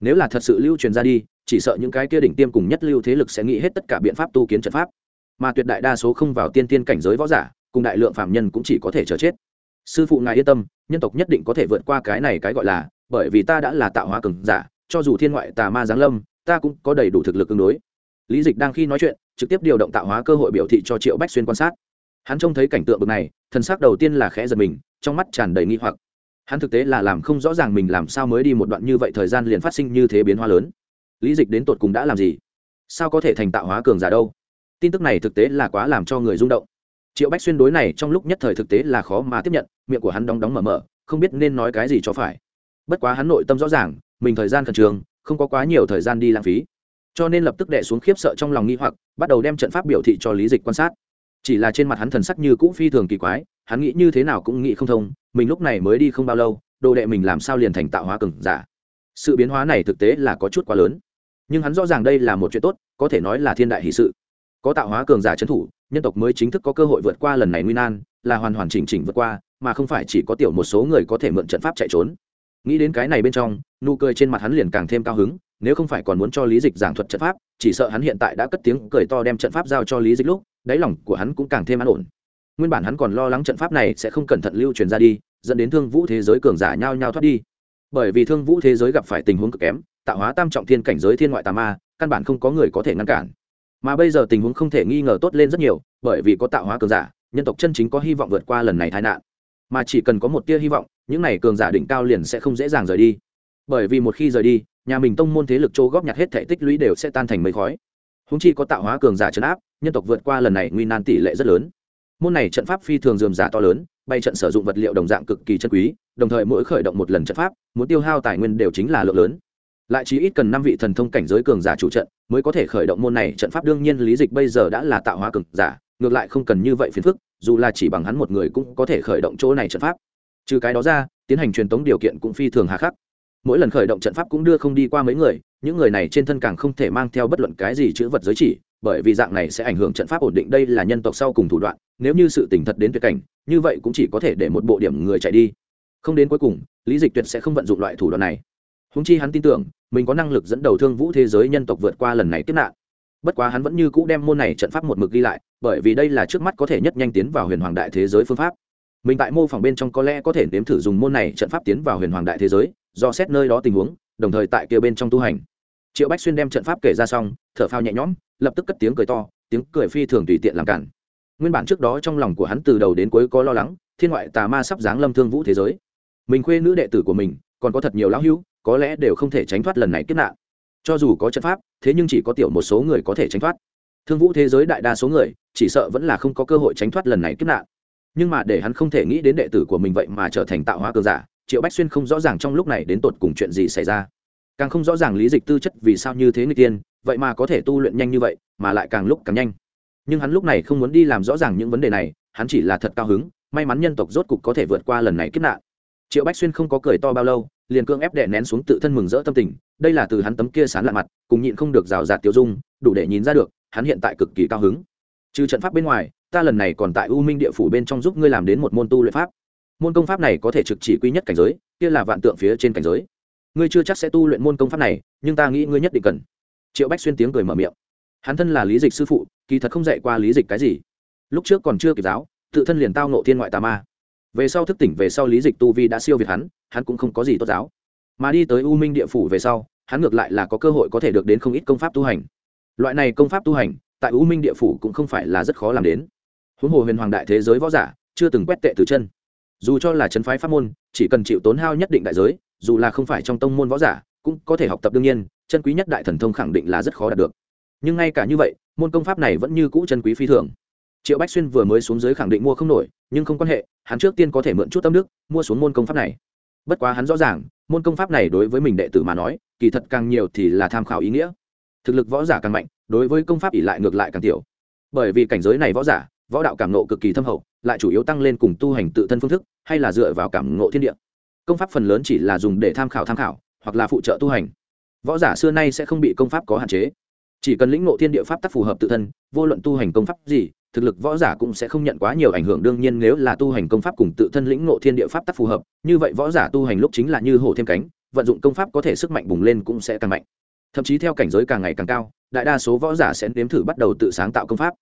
Nếu là thật sự lưu truyền ra đi chỉ sợ những cái kia đỉnh tiêm cùng nhất lưu thế lực sẽ nghĩ hết tất cả biện pháp tu kiến trận pháp. Mà tuyệt đại đa số không vào tiên tiên cảnh giới võ giả, cùng đại lượng phạm nhân cũng chỉ có thể chờ chết. Sư phụ ngài yên tâm, nhân tộc nhất định có thể vượt qua cái này cái gọi là, bởi vì ta đã là tạo hóa cường giả, cho dù thiên ngoại tà ma giáng lâm, ta cũng có đầy đủ thực lực tương đối. Lý dịch đang khi nói chuyện, trực tiếp điều động tạo hóa cơ hội biểu thị cho triệu bách xuyên quan sát. Hắn trông thấy cảnh tượng bực này, thần sắc đầu tiên là khẽ giật mình, trong mắt tràn đầy nghi hoặc. Hắn thực tế là làm không rõ ràng mình làm sao mới đi một đoạn như vậy thời gian liền phát sinh như thế biến hóa lớn lý dịch đến tột cùng đã làm gì? Sao có thể thành tạo hóa cường giả đâu? Tin tức này thực tế là quá làm cho người rung động. Triệu bách xuyên đối này trong lúc nhất thời thực tế là khó mà tiếp nhận, miệng của hắn đóng đóng mở mở, không biết nên nói cái gì cho phải. Bất quá hắn nội tâm rõ ràng, mình thời gian khẩn trường không có quá nhiều thời gian đi lãng phí. Cho nên lập tức đệ xuống khiếp sợ trong lòng nghi hoặc, bắt đầu đem trận pháp biểu thị cho lý dịch quan sát. Chỉ là trên mặt hắn thần sắc như cũ phi thường kỳ quái, hắn nghĩ như thế nào cũng nghĩ không thông, mình lúc này mới đi không bao lâu, đồ đệ mình làm sao liền thành tạo hóa cường giả. Sự biến hóa này thực tế là có chút quá lớn nhưng hắn rõ ràng đây là một chuyện tốt, có thể nói là thiên đại hỷ sự. Có tạo hóa cường giả trấn thủ, nhân tộc mới chính thức có cơ hội vượt qua lần này nguy nan, là hoàn hoàn chỉnh chỉnh vượt qua, mà không phải chỉ có tiểu một số người có thể mượn trận pháp chạy trốn. Nghĩ đến cái này bên trong, nụ cười trên mặt hắn liền càng thêm cao hứng, nếu không phải còn muốn cho lý dịch giảng thuật trận pháp, chỉ sợ hắn hiện tại đã cất tiếng cười to đem trận pháp giao cho lý dịch lúc, đáy lòng của hắn cũng càng thêm an ổn. Nguyên bản hắn còn lo lắng trận pháp này sẽ không cẩn thận lưu truyền ra đi, dẫn đến thương vũ thế giới cường giả nhao nhao thoát đi bởi vì thương vũ thế giới gặp phải tình huống cực kém, tạo hóa tam trọng thiên cảnh giới thiên ngoại tà ma, căn bản không có người có thể ngăn cản. Mà bây giờ tình huống không thể nghi ngờ tốt lên rất nhiều, bởi vì có tạo hóa cường giả, nhân tộc chân chính có hy vọng vượt qua lần này tai nạn. Mà chỉ cần có một tia hy vọng, những này cường giả đỉnh cao liền sẽ không dễ dàng rời đi. Bởi vì một khi rời đi, nhà mình tông môn thế lực chỗ góp nhặt hết thể tích lũy đều sẽ tan thành mây khói. Húng chi có tạo hóa cường giả chấn áp, nhân tộc vượt qua lần này nguy nan tỷ lệ rất lớn. Môn này trận pháp phi thường dườm giả to lớn bay trận sử dụng vật liệu đồng dạng cực kỳ chân quý, đồng thời mỗi khởi động một lần trận pháp, muốn tiêu hao tài nguyên đều chính là lượng lớn. Lại chỉ ít cần năm vị thần thông cảnh giới cường giả chủ trận mới có thể khởi động môn này, trận pháp đương nhiên lý dịch bây giờ đã là tạo hóa cường giả, ngược lại không cần như vậy phiền phức, dù là chỉ bằng hắn một người cũng có thể khởi động chỗ này trận pháp. Trừ cái đó ra, tiến hành truyền tống điều kiện cũng phi thường hà khắc. Mỗi lần khởi động trận pháp cũng đưa không đi qua mấy người, những người này trên thân càng không thể mang theo bất luận cái gì chữ vật giới chỉ bởi vì dạng này sẽ ảnh hưởng trận pháp ổn định, đây là nhân tộc sau cùng thủ đoạn, nếu như sự tỉnh thật đến tuyệt cảnh, như vậy cũng chỉ có thể để một bộ điểm người chạy đi. Không đến cuối cùng, lý dịch tuyệt sẽ không vận dụng loại thủ đoạn này. Húng chi hắn tin tưởng, mình có năng lực dẫn đầu thương vũ thế giới nhân tộc vượt qua lần này tiếp nạn. Bất quá hắn vẫn như cũ đem môn này trận pháp một mực ghi lại, bởi vì đây là trước mắt có thể nhất nhanh tiến vào huyền hoàng đại thế giới phương pháp. Mình tại mô phỏng bên trong có lẽ có thể nếm thử dùng môn này trận pháp tiến vào huyền hoàng đại thế giới, do xét nơi đó tình huống, đồng thời tại kia bên trong tu hành. Triệu bách xuyên đem trận pháp kể ra xong, thở phao nhẹ nhõm lập tức cất tiếng cười to, tiếng cười phi thường tùy tiện làm cản. Nguyên bản trước đó trong lòng của hắn từ đầu đến cuối có lo lắng, thiên ngoại tà ma sắp giáng lâm thương vũ thế giới. Mình khuê nữ đệ tử của mình, còn có thật nhiều lão hữu, có lẽ đều không thể tránh thoát lần này kiếp nạn. Cho dù có trận pháp, thế nhưng chỉ có tiểu một số người có thể tránh thoát. Thương vũ thế giới đại đa số người, chỉ sợ vẫn là không có cơ hội tránh thoát lần này kiếp nạn. Nhưng mà để hắn không thể nghĩ đến đệ tử của mình vậy mà trở thành tạo hóa cường giả, triệu bách xuyên không rõ ràng trong lúc này đến tột cùng chuyện gì xảy ra. Càng không rõ ràng lý dịch tư chất vì sao như thế người tiên vậy mà có thể tu luyện nhanh như vậy, mà lại càng lúc càng nhanh. Nhưng hắn lúc này không muốn đi làm rõ ràng những vấn đề này, hắn chỉ là thật cao hứng, may mắn nhân tộc rốt cục có thể vượt qua lần này kiếp nạn. Triệu bách xuyên không có cười to bao lâu, liền cương ép đè nén xuống tự thân mừng rỡ tâm tình, đây là từ hắn tấm kia sán lạ mặt, cùng nhịn không được rào rạt tiêu dung, đủ để nhìn ra được, hắn hiện tại cực kỳ cao hứng. Trừ trận pháp bên ngoài, ta lần này còn tại u minh địa phủ bên trong giúp ngươi làm đến một môn tu luyện pháp. Môn công pháp này có thể trực chỉ quy nhất cảnh giới, kia là vạn tượng phía trên cảnh giới. Ngươi chưa chắc sẽ tu luyện môn công pháp này, nhưng ta nghĩ ngươi nhất định cần triệu bách xuyên tiếng cười mở miệng. Hắn thân là lý dịch sư phụ, kỳ thật không dạy qua lý dịch cái gì. Lúc trước còn chưa kịp giáo, tự thân liền tao nộ thiên ngoại tà ma. Về sau thức tỉnh, về sau lý dịch tu vi đã siêu việt hắn hắn cũng không có gì tốt giáo. Mà đi tới u minh địa phủ về sau, hắn ngược lại là có cơ hội có thể được đến không ít công pháp tu hành. Loại này công pháp tu hành, tại u minh địa phủ cũng không phải là rất khó làm đến. Huống hồ huyền hoàng đại thế giới võ giả, chưa từng quét tệ từ chân. Dù cho là trấn phái pháp môn, chỉ cần chịu tốn hao nhất định đại giới, dù là không phải trong tông môn võ giả, cũng có thể học tập đương nhiên chân quý nhất đại thần thông khẳng định là rất khó đạt được. Nhưng ngay cả như vậy, môn công pháp này vẫn như cũ chân quý phi thường. Triệu bách xuyên vừa mới xuống dưới khẳng định mua không nổi, nhưng không quan hệ, hắn trước tiên có thể mượn chút tâm đức, mua xuống môn công pháp này. Bất quá hắn rõ ràng, môn công pháp này đối với mình đệ tử mà nói, kỳ thật càng nhiều thì là tham khảo ý nghĩa. Thực lực võ giả càng mạnh, đối với công pháp ỉ lại ngược lại càng tiểu. Bởi vì cảnh giới này võ giả, võ đạo cảm nộ cực kỳ thâm hậu, lại chủ yếu tăng lên cùng tu hành tự thân phương thức, hay là dựa vào cảm nộ thiên địa. Công pháp phần lớn chỉ là dùng để tham khảo tham khảo, hoặc là phụ trợ tu hành võ giả xưa nay sẽ không bị công pháp có hạn chế. Chỉ cần lĩnh ngộ thiên địa pháp tắc phù hợp tự thân, vô luận tu hành công pháp gì, thực lực võ giả cũng sẽ không nhận quá nhiều ảnh hưởng. Đương nhiên nếu là tu hành công pháp cùng tự thân lĩnh ngộ thiên địa pháp tắc phù hợp, như vậy võ giả tu hành lúc chính là như hổ thêm cánh, vận dụng công pháp có thể sức mạnh bùng lên cũng sẽ càng mạnh. Thậm chí theo cảnh giới càng ngày càng cao, đại đa số võ giả sẽ nếm thử bắt đầu tự sáng tạo công pháp.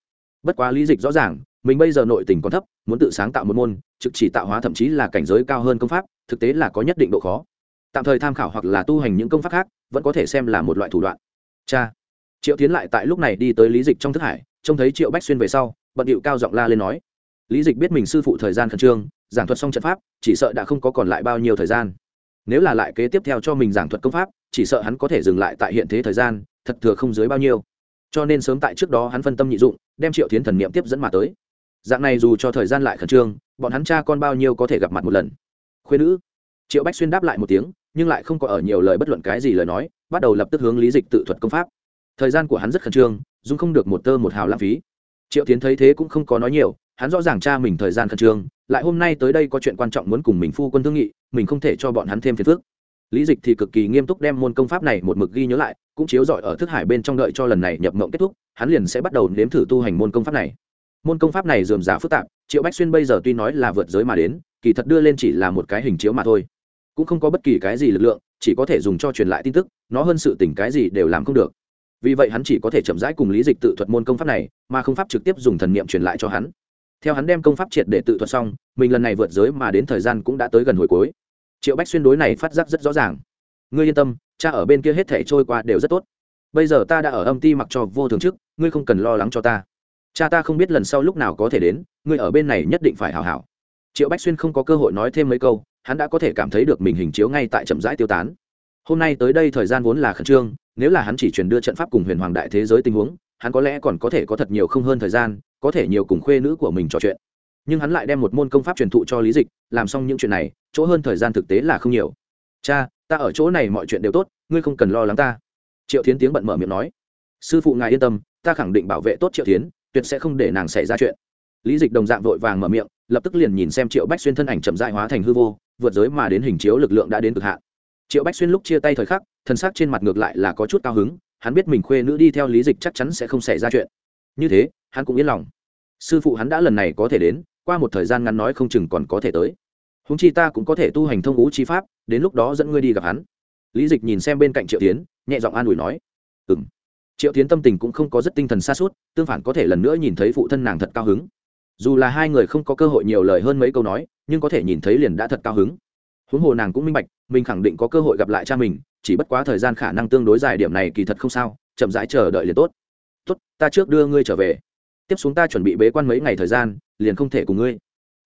Bất quá lý dịch rõ ràng, mình bây giờ nội tình còn thấp, muốn tự sáng tạo một môn, trực chỉ tạo hóa thậm chí là cảnh giới cao hơn công pháp, thực tế là có nhất định độ khó tạm thời tham khảo hoặc là tu hành những công pháp khác, vẫn có thể xem là một loại thủ đoạn. Cha, triệu tiến lại tại lúc này đi tới lý dịch trong thức hải, trông thấy triệu bách xuyên về sau, bận điệu cao giọng la lên nói, lý dịch biết mình sư phụ thời gian khẩn trương, giảng thuật xong trận pháp, chỉ sợ đã không có còn lại bao nhiêu thời gian. Nếu là lại kế tiếp theo cho mình giảng thuật công pháp, chỉ sợ hắn có thể dừng lại tại hiện thế thời gian, thật thừa không dưới bao nhiêu. Cho nên sớm tại trước đó hắn phân tâm nhị dụng, đem triệu tiến thần niệm tiếp dẫn mà tới. Dạng này dù cho thời gian lại khẩn trương, bọn hắn cha con bao nhiêu có thể gặp mặt một lần. Khuyên nữ, triệu bách xuyên đáp lại một tiếng nhưng lại không có ở nhiều lời bất luận cái gì lời nói, bắt đầu lập tức hướng lý dịch tự thuật công pháp. Thời gian của hắn rất khẩn trương dung không được một tơ một hào lãng phí. Triệu tiến thấy thế cũng không có nói nhiều, hắn rõ ràng cha mình thời gian khẩn trương, lại hôm nay tới đây có chuyện quan trọng muốn cùng mình phu quân thương nghị, mình không thể cho bọn hắn thêm phiền phức. Lý dịch thì cực kỳ nghiêm túc đem môn công pháp này một mực ghi nhớ lại, cũng chiếu rọi ở thức hải bên trong đợi cho lần này nhập mộng kết thúc, hắn liền sẽ bắt đầu nếm thử tu hành môn công pháp này. Môn công pháp này dườm giá phức tạp, triệu bách xuyên bây giờ tuy nói là vượt giới mà đến, kỳ thật đưa lên chỉ là một cái hình chiếu mà thôi cũng không có bất kỳ cái gì lực lượng, chỉ có thể dùng cho truyền lại tin tức, nó hơn sự tỉnh cái gì đều làm không được. Vì vậy hắn chỉ có thể chậm rãi cùng lý dịch tự thuật môn công pháp này, mà không pháp trực tiếp dùng thần niệm truyền lại cho hắn. Theo hắn đem công pháp triệt để tự thuật xong, mình lần này vượt giới mà đến thời gian cũng đã tới gần hồi cuối. Triệu bách xuyên đối này phát giác rất rõ ràng. Ngươi yên tâm, cha ở bên kia hết thể trôi qua đều rất tốt. Bây giờ ta đã ở âm ti mặc cho vô thường trước, ngươi không cần lo lắng cho ta. Cha ta không biết lần sau lúc nào có thể đến, ngươi ở bên này nhất định phải hào hảo. Triệu bách xuyên không có cơ hội nói thêm mấy câu hắn đã có thể cảm thấy được mình hình chiếu ngay tại chậm rãi tiêu tán. Hôm nay tới đây thời gian vốn là khẩn trương, nếu là hắn chỉ truyền đưa trận pháp cùng huyền hoàng đại thế giới tình huống, hắn có lẽ còn có thể có thật nhiều không hơn thời gian, có thể nhiều cùng khuê nữ của mình trò chuyện. Nhưng hắn lại đem một môn công pháp truyền thụ cho lý dịch, làm xong những chuyện này, chỗ hơn thời gian thực tế là không nhiều. Cha, ta ở chỗ này mọi chuyện đều tốt, ngươi không cần lo lắng ta. Triệu tiến tiếng bận mở miệng nói. Sư phụ ngài yên tâm, ta khẳng định bảo vệ tốt triệu tiến tuyệt sẽ không để nàng xảy ra chuyện. Lý dịch đồng dạng vội vàng mở miệng lập tức liền nhìn xem triệu bách xuyên thân ảnh chậm dại hóa thành hư vô, vượt giới mà đến hình chiếu lực lượng đã đến cực hạn. Triệu bách xuyên lúc chia tay thời khắc, thân xác trên mặt ngược lại là có chút cao hứng, hắn biết mình khuê nữ đi theo lý dịch chắc chắn sẽ không xảy ra chuyện. Như thế, hắn cũng yên lòng. Sư phụ hắn đã lần này có thể đến, qua một thời gian ngắn nói không chừng còn có thể tới. Húng chi ta cũng có thể tu hành thông ngũ chi pháp, đến lúc đó dẫn ngươi đi gặp hắn. Lý dịch nhìn xem bên cạnh triệu tiến nhẹ giọng an ủi nói. Ừ m triệu tiến tâm tình cũng không có rất tinh thần xa suốt, tương phản có thể lần nữa nhìn thấy phụ thân nàng thật cao hứng dù là hai người không có cơ hội nhiều lời hơn mấy câu nói, nhưng có thể nhìn thấy liền đã thật cao hứng. Huống hồ nàng cũng minh bạch, mình khẳng định có cơ hội gặp lại cha mình, chỉ bất quá thời gian khả năng tương đối dài điểm này kỳ thật không sao, chậm rãi chờ đợi liền tốt. Tốt, ta trước đưa ngươi trở về. Tiếp xuống ta chuẩn bị bế quan mấy ngày thời gian, liền không thể cùng ngươi.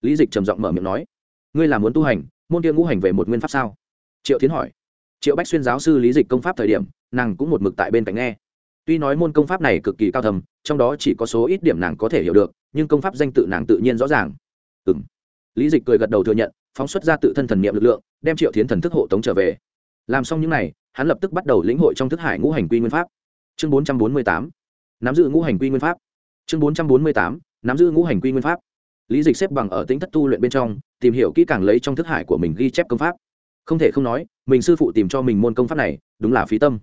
Lý dịch trầm giọng mở miệng nói. Ngươi là muốn tu hành, môn kia ngũ hành về một nguyên pháp sao? Triệu tiến hỏi. Triệu bách xuyên giáo sư lý dịch công pháp thời điểm, nàng cũng một mực tại bên cạnh nghe tuy nói môn công pháp này cực kỳ cao thầm trong đó chỉ có số ít điểm nàng có thể hiểu được, nhưng công pháp danh tự nàng tự nhiên rõ ràng. Ừ m lý dịch cười gật đầu thừa nhận, phóng xuất ra tự thân thần n i ệ m lực lượng, đem triệu tiến thần thức hộ tống trở về. Làm xong những n à y hắn lập tức bắt đầu lĩnh hội trong thức hải ngũ hành quy nguyên pháp. Chương bốn trăm bốn mươi tám. Nắm giữ ngũ hành quy nguyên pháp. Chương bốn trăm bốn mươi tám. Nắm giữ ngũ hành quy nguyên pháp. Lý dịch xếp bằng ở tính thất tu luyện bên trong, tìm hiểu kỹ càng lấy trong thức hải của mình ghi chép công pháp. Không thể không nói, mình sư phụ tìm cho mình môn công pháp này, đúng là phí tâm.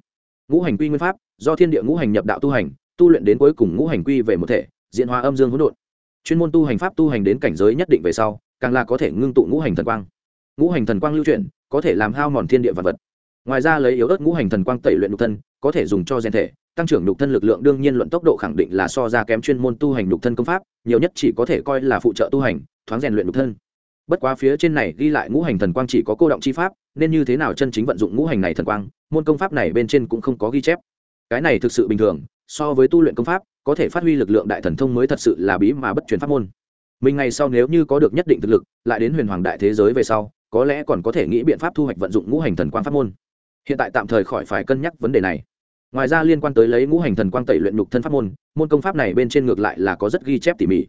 Ngũ hành quy nguyên pháp do thiên địa ngũ hành nhập đạo tu hành, tu luyện đến cuối cùng ngũ hành quy về một thể, diễn hóa âm dương hỗn độn. Chuyên môn tu hành pháp tu hành đến cảnh giới nhất định về sau, càng là có thể ngưng tụ ngũ hành thần quang. Ngũ hành thần quang lưu chuyển, có thể làm hao mòn thiên địa vật vật. Ngoài ra lấy yếu ớt ngũ hành thần quang tẩy luyện nhục thân, có thể dùng cho rèn thể, tăng trưởng nhục thân lực lượng đương nhiên luận tốc độ khẳng định là so ra kém chuyên môn tu hành nhục thân công pháp, nhiều nhất chỉ có thể coi là phụ trợ tu hành, thoáng rèn luyện nhục thân. Bất quá phía trên này ghi lại ngũ hành thần quang chỉ có cô động chi pháp, nên như thế nào chân chính vận dụng ngũ hành này thần quang, môn công pháp này bên trên cũng không có ghi chép cái này thực sự bình thường, so với tu luyện công pháp, có thể phát huy lực lượng đại thần thông mới thật sự là bí mà bất truyền pháp môn. Mình ngày sau nếu như có được nhất định thực lực, lại đến huyền hoàng đại thế giới về sau, có lẽ còn có thể nghĩ biện pháp thu hoạch vận dụng ngũ hành thần quang pháp môn. Hiện tại tạm thời khỏi phải cân nhắc vấn đề này. Ngoài ra liên quan tới lấy ngũ hành thần quang tẩy luyện nhục thân pháp môn môn công pháp này bên trên ngược lại là có rất ghi chép tỉ mỉ.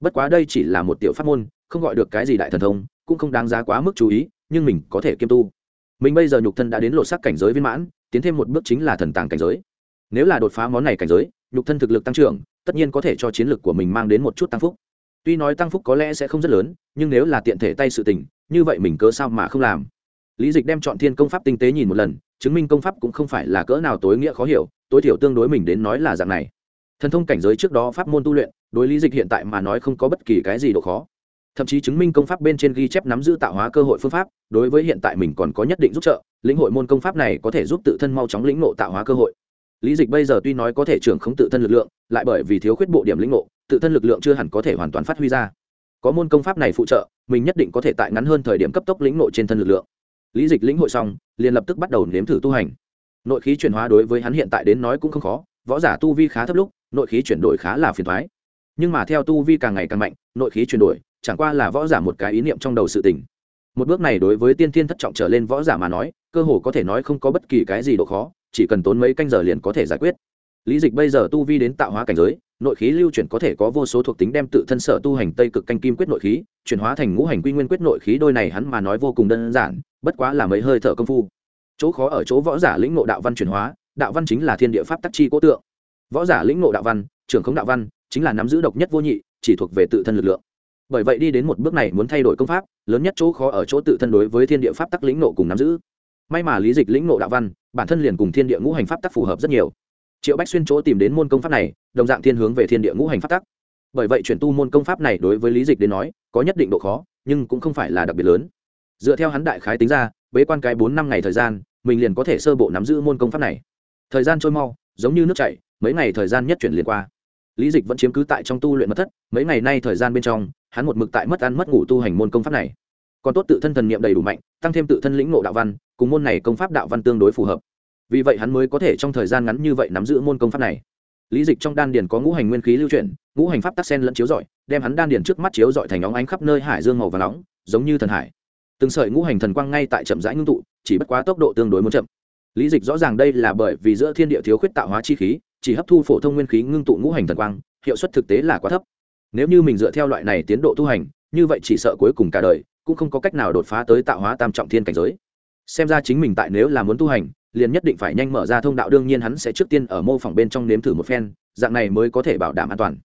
Bất quá đây chỉ là một tiểu pháp môn, không gọi được cái gì đại thần thông, cũng không đáng giá quá mức chú ý, nhưng mình có thể kiêm tu. Mình bây giờ nhục thân đã đến lộ sắc cảnh giới viên mãn, tiến thêm một bước chính là thần tàng cảnh giới nếu là đột phá món này cảnh giới, nhục thân thực lực tăng trưởng, tất nhiên có thể cho chiến lược của mình mang đến một chút tăng phúc. Tuy nói tăng phúc có lẽ sẽ không rất lớn, nhưng nếu là tiện thể tay sự tình, như vậy mình cớ sao mà không làm? Lý dịch đem chọn thiên công pháp tinh tế nhìn một lần, chứng minh công pháp cũng không phải là cỡ nào tối nghĩa khó hiểu, tối thiểu tương đối mình đến nói là dạng này. Thần thông cảnh giới trước đó pháp môn tu luyện, đối lý dịch hiện tại mà nói không có bất kỳ cái gì độ khó. Thậm chí chứng minh công pháp bên trên ghi chép nắm giữ tạo hóa cơ hội phương pháp, đối với hiện tại mình còn có nhất định giúp trợ, lĩnh hội môn công pháp này có thể giúp tự thân mau chóng lĩnh ngộ tạo hóa cơ hội lý dịch bây giờ tuy nói có thể trưởng không tự thân lực lượng, lại bởi vì thiếu khuyết bộ điểm lĩnh ngộ, tự thân lực lượng chưa hẳn có thể hoàn toàn phát huy ra. Có môn công pháp này phụ trợ, mình nhất định có thể tại ngắn hơn thời điểm cấp tốc lĩnh ngộ trên thân lực lượng. Lý dịch lĩnh hội xong, liền lập tức bắt đầu nếm thử tu hành. Nội khí chuyển hóa đối với hắn hiện tại đến nói cũng không khó, võ giả tu vi khá thấp lúc, nội khí chuyển đổi khá là phiền thoái nhưng mà theo tu vi càng ngày càng mạnh, nội khí chuyển đổi, chẳng qua là võ giả một cái ý niệm trong đầu sự tình. Một bước này đối với tiên thiên thất trọng trở lên võ giả mà nói, cơ hồ có thể nói không có bất kỳ cái gì độ khó chỉ cần tốn mấy canh giờ liền có thể giải quyết. Lý dịch bây giờ tu vi đến tạo hóa cảnh giới, nội khí lưu chuyển có thể có vô số thuộc tính đem tự thân sở tu hành tây cực canh kim quyết nội khí, chuyển hóa thành ngũ hành quy nguyên quyết nội khí, đôi này hắn mà nói vô cùng đơn giản, bất quá là mấy hơi thở công phu. Chỗ khó ở chỗ võ giả lĩnh ngộ đạo văn chuyển hóa, đạo văn chính là thiên địa pháp tắc chi cố tượng. Võ giả lĩnh ngộ đạo văn, trưởng khống đạo văn, chính là nắm giữ độc nhất vô nhị, chỉ thuộc về tự thân lực lượng. Bởi vậy đi đến một bước này muốn thay đổi công pháp, lớn nhất chỗ khó ở chỗ tự thân đối với thiên địa pháp tắc lĩnh nộ cùng nắm giữ may mà lý dịch lĩnh nộ đạo văn, bản thân liền cùng thiên địa ngũ hành pháp tắc phù hợp rất nhiều. Triệu bách xuyên chỗ tìm đến môn công pháp này, đồng dạng thiên hướng về thiên địa ngũ hành pháp tắc. Bởi vậy chuyển tu môn công pháp này đối với lý dịch đến nói, có nhất định độ khó, nhưng cũng không phải là đặc biệt lớn. Dựa theo hắn đại khái tính ra, bế quan cái bốn năm ngày thời gian, mình liền có thể sơ bộ nắm giữ môn công pháp này. Thời gian trôi mau, giống như nước chảy, mấy ngày thời gian nhất chuyển liền qua. Lý dịch vẫn chiếm cứ tại trong tu luyện mật thất, mấy ngày nay thời gian bên trong, hắn một mực tại mất ăn mất ngủ tu hành môn công pháp này còn tốt tự thân thần niệm đầy đủ mạnh, tăng thêm tự thân lĩnh ngộ đạo văn, cùng môn này công pháp đạo văn tương đối phù hợp. Vì vậy hắn mới có thể trong thời gian ngắn như vậy nắm giữ môn công pháp này. Lý dịch trong đan điền có ngũ hành nguyên khí lưu chuyển, ngũ hành pháp tắc sen lẫn chiếu rọi, đem hắn đan điền trước mắt chiếu rọi thành óng ánh khắp nơi hải dương màu và nóng, giống như thần hải. Từng sợi ngũ hành thần quang ngay tại chậm rãi ngưng tụ, chỉ bất quá tốc độ tương đối muốn chậm. Lý dịch rõ ràng đây là bởi vì giữa thiên địa thiếu khuyết tạo hóa chi khí, chỉ hấp thu phổ thông nguyên khí ngưng tụ ngũ hành thần quang, hiệu suất thực tế là quá thấp. Nếu như mình dựa theo loại này tiến độ tu hành, như vậy chỉ sợ cuối cùng cả đời cũng không có cách nào đột phá tới tạo hóa tam trọng thiên cảnh giới. Xem ra chính mình tại nếu là muốn tu hành, liền nhất định phải nhanh mở ra thông đạo, đương nhiên hắn sẽ trước tiên ở mô phỏng bên trong nếm thử một phen, dạng này mới có thể bảo đảm an toàn.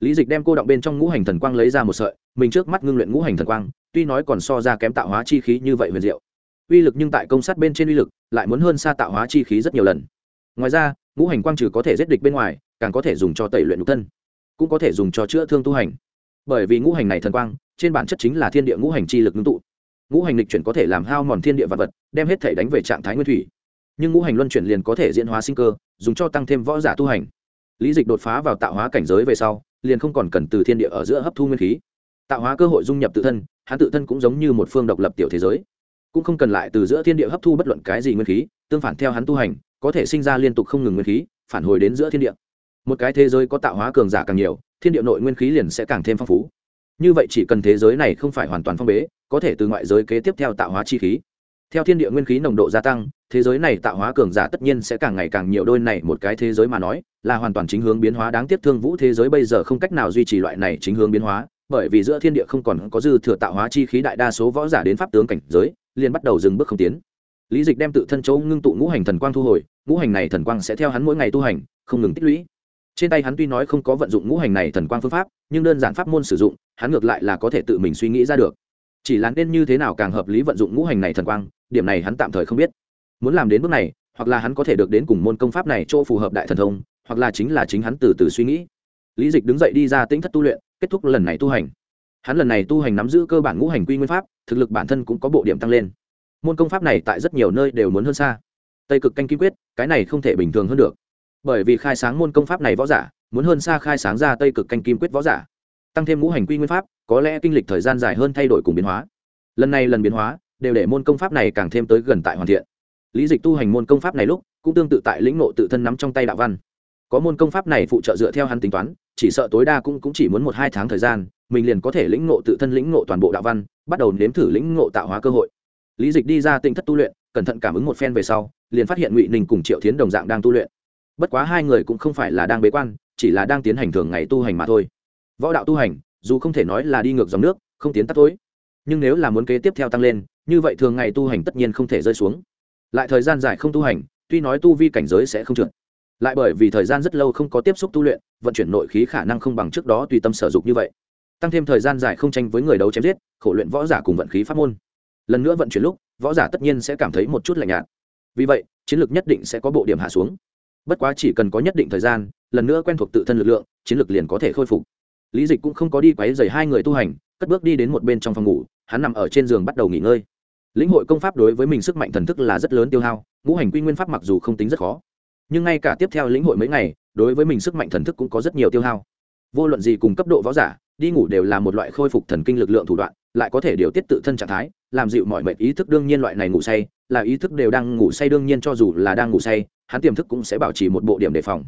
Lý dịch đem cô động bên trong ngũ hành thần quang lấy ra một sợi, mình trước mắt ngưng luyện ngũ hành thần quang, tuy nói còn so ra kém tạo hóa chi khí như vậy huyền diệu. Uy lực nhưng tại công sát bên trên uy lực, lại muốn hơn xa tạo hóa chi khí rất nhiều lần. Ngoài ra, ngũ hành quang trừ có thể giết địch bên ngoài, càng có thể dùng cho tẩy luyện nhục thân, cũng có thể dùng cho chữa thương tu hành bởi vì ngũ hành này thần quang, trên bản chất chính là thiên địa ngũ hành chi lực ngưng tụ. Ngũ hành lịch chuyển có thể làm hao mòn thiên địa vật vật, đem hết thể đánh về trạng thái nguyên thủy. Nhưng ngũ hành luân chuyển liền có thể diễn hóa sinh cơ, dùng cho tăng thêm võ giả tu hành. Lý dịch đột phá vào tạo hóa cảnh giới về sau, liền không còn cần từ thiên địa ở giữa hấp thu nguyên khí. Tạo hóa cơ hội dung nhập tự thân, hắn tự thân cũng giống như một phương độc lập tiểu thế giới. Cũng không cần lại từ giữa thiên địa hấp thu bất luận cái gì nguyên khí, tương phản theo hắn tu hành, có thể sinh ra liên tục không ngừng nguyên khí, phản hồi đến giữa thiên địa. Một cái thế giới có tạo hóa cường giả càng nhiều thiên địa nội nguyên khí liền sẽ càng thêm phong phú. Như vậy chỉ cần thế giới này không phải hoàn toàn phong bế, có thể từ ngoại giới kế tiếp theo tạo hóa chi khí. Theo thiên địa nguyên khí nồng độ gia tăng, thế giới này tạo hóa cường giả tất nhiên sẽ càng ngày càng nhiều. Đôi này một cái thế giới mà nói, là hoàn toàn chính hướng biến hóa đáng tiếc thương vũ thế giới bây giờ không cách nào duy trì loại này chính hướng biến hóa, bởi vì giữa thiên địa không còn có dư thừa tạo hóa chi khí đại đa số võ giả đến pháp tướng cảnh giới, liền bắt đầu dừng bước không tiến. Lý dịch đem tự thân chỗ ngưng tụ ngũ hành thần quang thu hồi, ngũ hành này thần quang sẽ theo hắn mỗi ngày tu hành, không ngừng tích lũy trên tay hắn tuy nói không có vận dụng ngũ hành này thần quang phương pháp, nhưng đơn giản pháp môn sử dụng, hắn ngược lại là có thể tự mình suy nghĩ ra được. Chỉ là nên như thế nào càng hợp lý vận dụng ngũ hành này thần quang, điểm này hắn tạm thời không biết. Muốn làm đến bước này, hoặc là hắn có thể được đến cùng môn công pháp này chỗ phù hợp đại thần thông, hoặc là chính là chính hắn từ từ suy nghĩ. Lý dịch đứng dậy đi ra tĩnh thất tu luyện, kết thúc lần này tu hành. Hắn lần này tu hành nắm giữ cơ bản ngũ hành quy nguyên pháp, thực lực bản thân cũng có bộ điểm tăng lên. Môn công pháp này tại rất nhiều nơi đều muốn hơn xa. Tây cực canh kim quyết, cái này không thể bình thường hơn được bởi vì khai sáng môn công pháp này võ giả muốn hơn xa khai sáng ra tây cực canh kim quyết võ giả. Tăng thêm ngũ hành quy nguyên pháp có lẽ kinh lịch thời gian dài hơn thay đổi cùng biến hóa. Lần này lần biến hóa đều để môn công pháp này càng thêm tới gần tại hoàn thiện. Lý dịch tu hành môn công pháp này lúc cũng tương tự tại lĩnh nộ tự thân nắm trong tay đạo văn. Có môn công pháp này phụ trợ dựa theo hắn tính toán chỉ sợ tối đa cũng, cũng chỉ muốn một hai tháng thời gian mình liền có thể lĩnh nộ tự thân lĩnh nộ toàn bộ đạo văn bắt đầu nếm thử lĩnh nộ tạo hóa cơ hội. Lý dịch đi ra tinh thất tu luyện cẩn thận cảm ứng một phen về sau liền phát hiện ngụy ninh cùng triệu tiến đồng dạng đang tu luyện bất quá hai người cũng không phải là đang bế quan, chỉ là đang tiến hành thường ngày tu hành mà thôi. Võ đạo tu hành, dù không thể nói là đi ngược dòng nước, không tiến tắt tối. Nhưng nếu là muốn kế tiếp theo tăng lên, như vậy thường ngày tu hành tất nhiên không thể rơi xuống. Lại thời gian dài không tu hành, tuy nói tu vi cảnh giới sẽ không trượt. Lại bởi vì thời gian rất lâu không có tiếp xúc tu luyện, vận chuyển nội khí khả năng không bằng trước đó tùy tâm sở dục như vậy. Tăng thêm thời gian dài không tranh với người đấu chém giết, khổ luyện võ giả cùng vận khí pháp môn. Lần nữa vận chuyển lúc, võ giả tất nhiên sẽ cảm thấy một chút lạnh nhạt. Vì vậy, chiến lược nhất định sẽ có bộ điểm hạ xuống bất quá chỉ cần có nhất định thời gian, lần nữa quen thuộc tự thân lực lượng, chiến lược liền có thể khôi phục. Lý dịch cũng không có đi quáy dày hai người tu hành, cất bước đi đến một bên trong phòng ngủ, hắn nằm ở trên giường bắt đầu nghỉ ngơi. Lĩnh hội công pháp đối với mình sức mạnh thần thức là rất lớn tiêu hao, ngũ hành quy nguyên pháp mặc dù không tính rất khó, nhưng ngay cả tiếp theo lĩnh hội mấy ngày, đối với mình sức mạnh thần thức cũng có rất nhiều tiêu hao. Vô luận gì cùng cấp độ võ giả, đi ngủ đều là một loại khôi phục thần kinh lực lượng thủ đoạn, lại có thể điều tiết tự thân trạng thái, làm dịu mọi mệnh ý thức đương nhiên loại này ngủ say, là ý thức đều đang ngủ say đương nhiên cho dù là đang ngủ say hắn tiềm thức cũng sẽ bảo trì một bộ điểm đề phòng.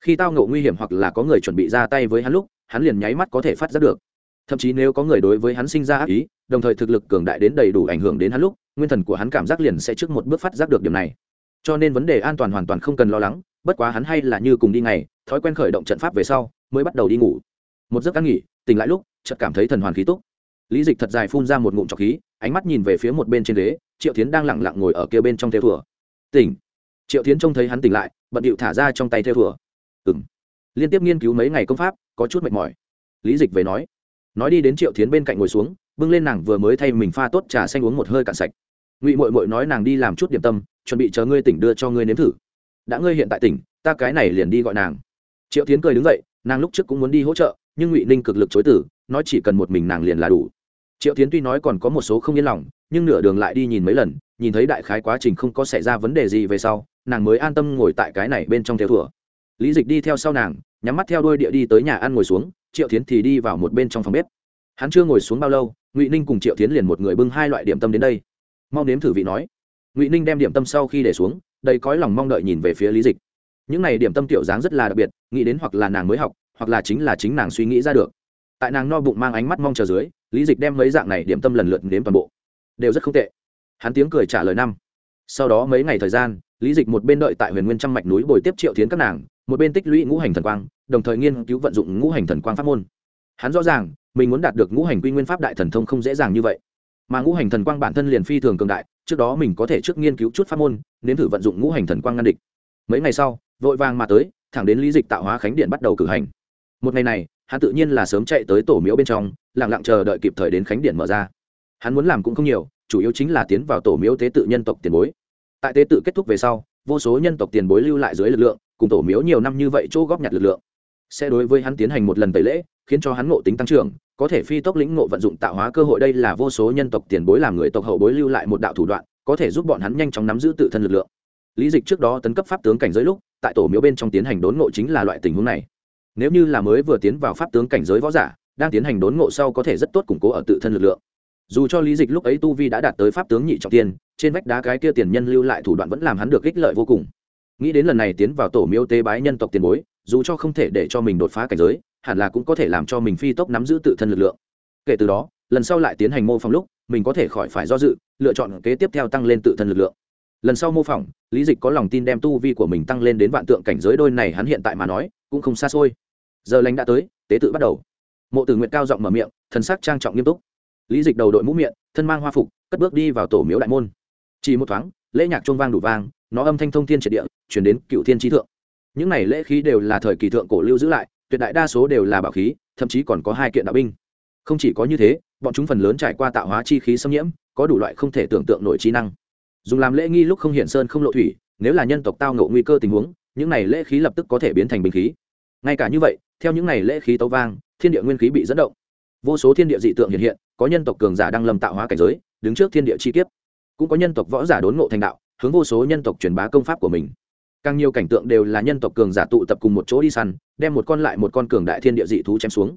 Khi tao ngộ nguy hiểm hoặc là có người chuẩn bị ra tay với hắn lúc, hắn liền nháy mắt có thể phát giác được. Thậm chí nếu có người đối với hắn sinh ra ác ý, đồng thời thực lực cường đại đến đầy đủ ảnh hưởng đến hắn lúc, nguyên thần của hắn cảm giác liền sẽ trước một bước phát giác được điểm này. Cho nên vấn đề an toàn hoàn toàn không cần lo lắng, bất quá hắn hay là như cùng đi ngày, thói quen khởi động trận pháp về sau, mới bắt đầu đi ngủ. Một giấc ăn nghỉ, tỉnh lại lúc, chợt cảm thấy thần hoàn khí túc. Lý dịch thật dài phun ra một ngụm trọc khí, ánh mắt nhìn về phía một bên trên ghế, triệu tiến đang lẳng lặng ngồi ở kia bên trong theo thùa. Tỉnh triệu tiến trông thấy hắn tỉnh lại, bận điệu thả ra trong tay theo thừa ừng liên tiếp nghiên cứu mấy ngày công pháp, có chút mệt mỏi. Lý dịch về nói nói đi đến triệu tiến bên cạnh ngồi xuống, bưng lên nàng vừa mới thay mình pha tốt trà xanh uống một hơi cạn sạch. Ngụy mội mội nói nàng đi làm chút điểm tâm, chuẩn bị chờ ngươi tỉnh đưa cho ngươi nếm thử. Đã ngươi hiện tại tỉnh, ta cái này liền đi gọi nàng. Triệu tiến cười đứng dậy, nàng lúc trước cũng muốn đi hỗ trợ, nhưng ngụy ninh cực lực chối tử nói chỉ cần một mình nàng liền là đủ. Triệu tiến tuy nói còn có một số không yên lòng, nhưng nửa đường lại đi nhìn mấy lần nhìn thấy đại khái quá trình không có xảy ra vấn đề gì về sau, nàng mới an tâm ngồi tại cái này bên trong theo thùa lý dịch đi theo sau nàng, nhắm mắt theo đôi địa đi tới nhà ăn ngồi xuống, triệu tiến thì đi vào một bên trong phòng bếp. Hắn chưa ngồi xuống bao lâu, ngụy ninh cùng triệu tiến liền một người bưng hai loại điểm tâm đến đây. Mau nếm thử vị nói. Ngụy ninh đem điểm tâm sau khi để xuống, đầy cõi lòng mong đợi nhìn về phía lý dịch. Những này điểm tâm tiểu dáng rất là đặc biệt, nghĩ đến hoặc là nàng mới học, hoặc là chính là chính nàng suy nghĩ ra được. Tại nàng no bụng mang ánh mắt mong chờ dưới, lý dịch đem mấy dạng này điểm tâm lần lượt nếm toàn bộ. Đều rất không tệ hắn tiếng cười trả lời năm. Sau đó mấy ngày thời gian, lý dịch một bên đợi tại huyền nguyên trăm mạch núi bồi tiếp triệu tiến các nàng, một bên tích lũy ngũ hành thần quang, đồng thời nghiên cứu vận dụng ngũ hành thần quang pháp môn. Hắn rõ ràng, mình muốn đạt được ngũ hành quy nguyên pháp đại thần thông không dễ dàng như vậy. Mà ngũ hành thần quang bản thân liền phi thường cường đại, trước đó mình có thể trước nghiên cứu chút pháp môn, nếm thử vận dụng ngũ hành thần quang ngăn địch. Mấy ngày sau, vội vàng mà tới, thẳng đến lý dịch tạo hóa khánh điện bắt đầu cử hành. Một ngày này, hắn tự nhiên là sớm chạy tới tổ miếu bên trong, lặng lặng chờ đợi kịp thời đến khánh điện mở ra. Hắn muốn làm cũng không nhiều chủ yếu chính là tiến vào tổ miếu tế tự nhân tộc tiền bối. Tại tế tự kết thúc về sau, vô số nhân tộc tiền bối lưu lại dưới lực lượng, cùng tổ miếu nhiều năm như vậy chỗ góp nhặt lực lượng. Sẽ đối với hắn tiến hành một lần tẩy lễ, khiến cho hắn ngộ tính tăng trưởng, có thể phi tốc lĩnh ngộ vận dụng tạo hóa cơ hội đây là vô số nhân tộc tiền bối làm người tộc hậu bối lưu lại một đạo thủ đoạn, có thể giúp bọn hắn nhanh chóng nắm giữ tự thân lực lượng. Lý dịch trước đó tấn cấp pháp tướng cảnh giới lúc, tại tổ miếu bên trong tiến hành đốn ngộ chính là loại tình huống này. Nếu như là mới vừa tiến vào pháp tướng cảnh giới võ giả, đang tiến hành đốn ngộ sau có thể rất tốt củng cố ở tự thân lực lượng dù cho lý dịch lúc ấy tu vi đã đạt tới pháp tướng nhị trọng tiên, trên vách đá cái kia tiền nhân lưu lại thủ đoạn vẫn làm hắn được ích lợi vô cùng. Nghĩ đến lần này tiến vào tổ miêu tế bái nhân tộc tiền bối, dù cho không thể để cho mình đột phá cảnh giới, hẳn là cũng có thể làm cho mình phi tốc nắm giữ tự thân lực lượng. Kể từ đó, lần sau lại tiến hành mô phỏng lúc, mình có thể khỏi phải do dự, lựa chọn kế tiếp theo tăng lên tự thân lực lượng. Lần sau mô phỏng, lý dịch có lòng tin đem tu vi của mình tăng lên đến vạn tượng cảnh giới đôi này hắn hiện tại mà nói, cũng không xa xôi. Giờ lành đã tới, tế tự bắt đầu. Mộ tử nguyện cao giọng mở miệng, thần sắc trang trọng nghiêm túc lý dịch đầu đội mũ miệng, thân mang hoa phục, cất bước đi vào tổ miếu đại môn. Chỉ một thoáng, lễ nhạc chuông vang đủ vang, nó âm thanh thông thiên triệt địa, chuyển đến cựu thiên trí thượng. Những này lễ khí đều là thời kỳ thượng cổ lưu giữ lại, tuyệt đại đa số đều là bảo khí, thậm chí còn có hai kiện đạo binh. Không chỉ có như thế, bọn chúng phần lớn trải qua tạo hóa chi khí xâm nhiễm, có đủ loại không thể tưởng tượng nổi trí năng. Dùng làm lễ nghi lúc không hiển sơn không lộ thủy, nếu là nhân tộc tao ngộ nguy cơ tình huống, những này lễ khí lập tức có thể biến thành bình khí. Ngay cả như vậy, theo những này lễ khí tấu vang, thiên địa nguyên khí bị dẫn động. Vô số thiên địa dị tượng hiện hiện có nhân tộc cường giả đang lâm tạo hóa cảnh giới, đứng trước thiên địa chi kiếp. Cũng có nhân tộc võ giả đốn ngộ thành đạo, hướng vô số nhân tộc truyền bá công pháp của mình. Càng nhiều cảnh tượng đều là nhân tộc cường giả tụ tập cùng một chỗ đi săn, đem một con lại một con cường đại thiên địa dị thú chém xuống.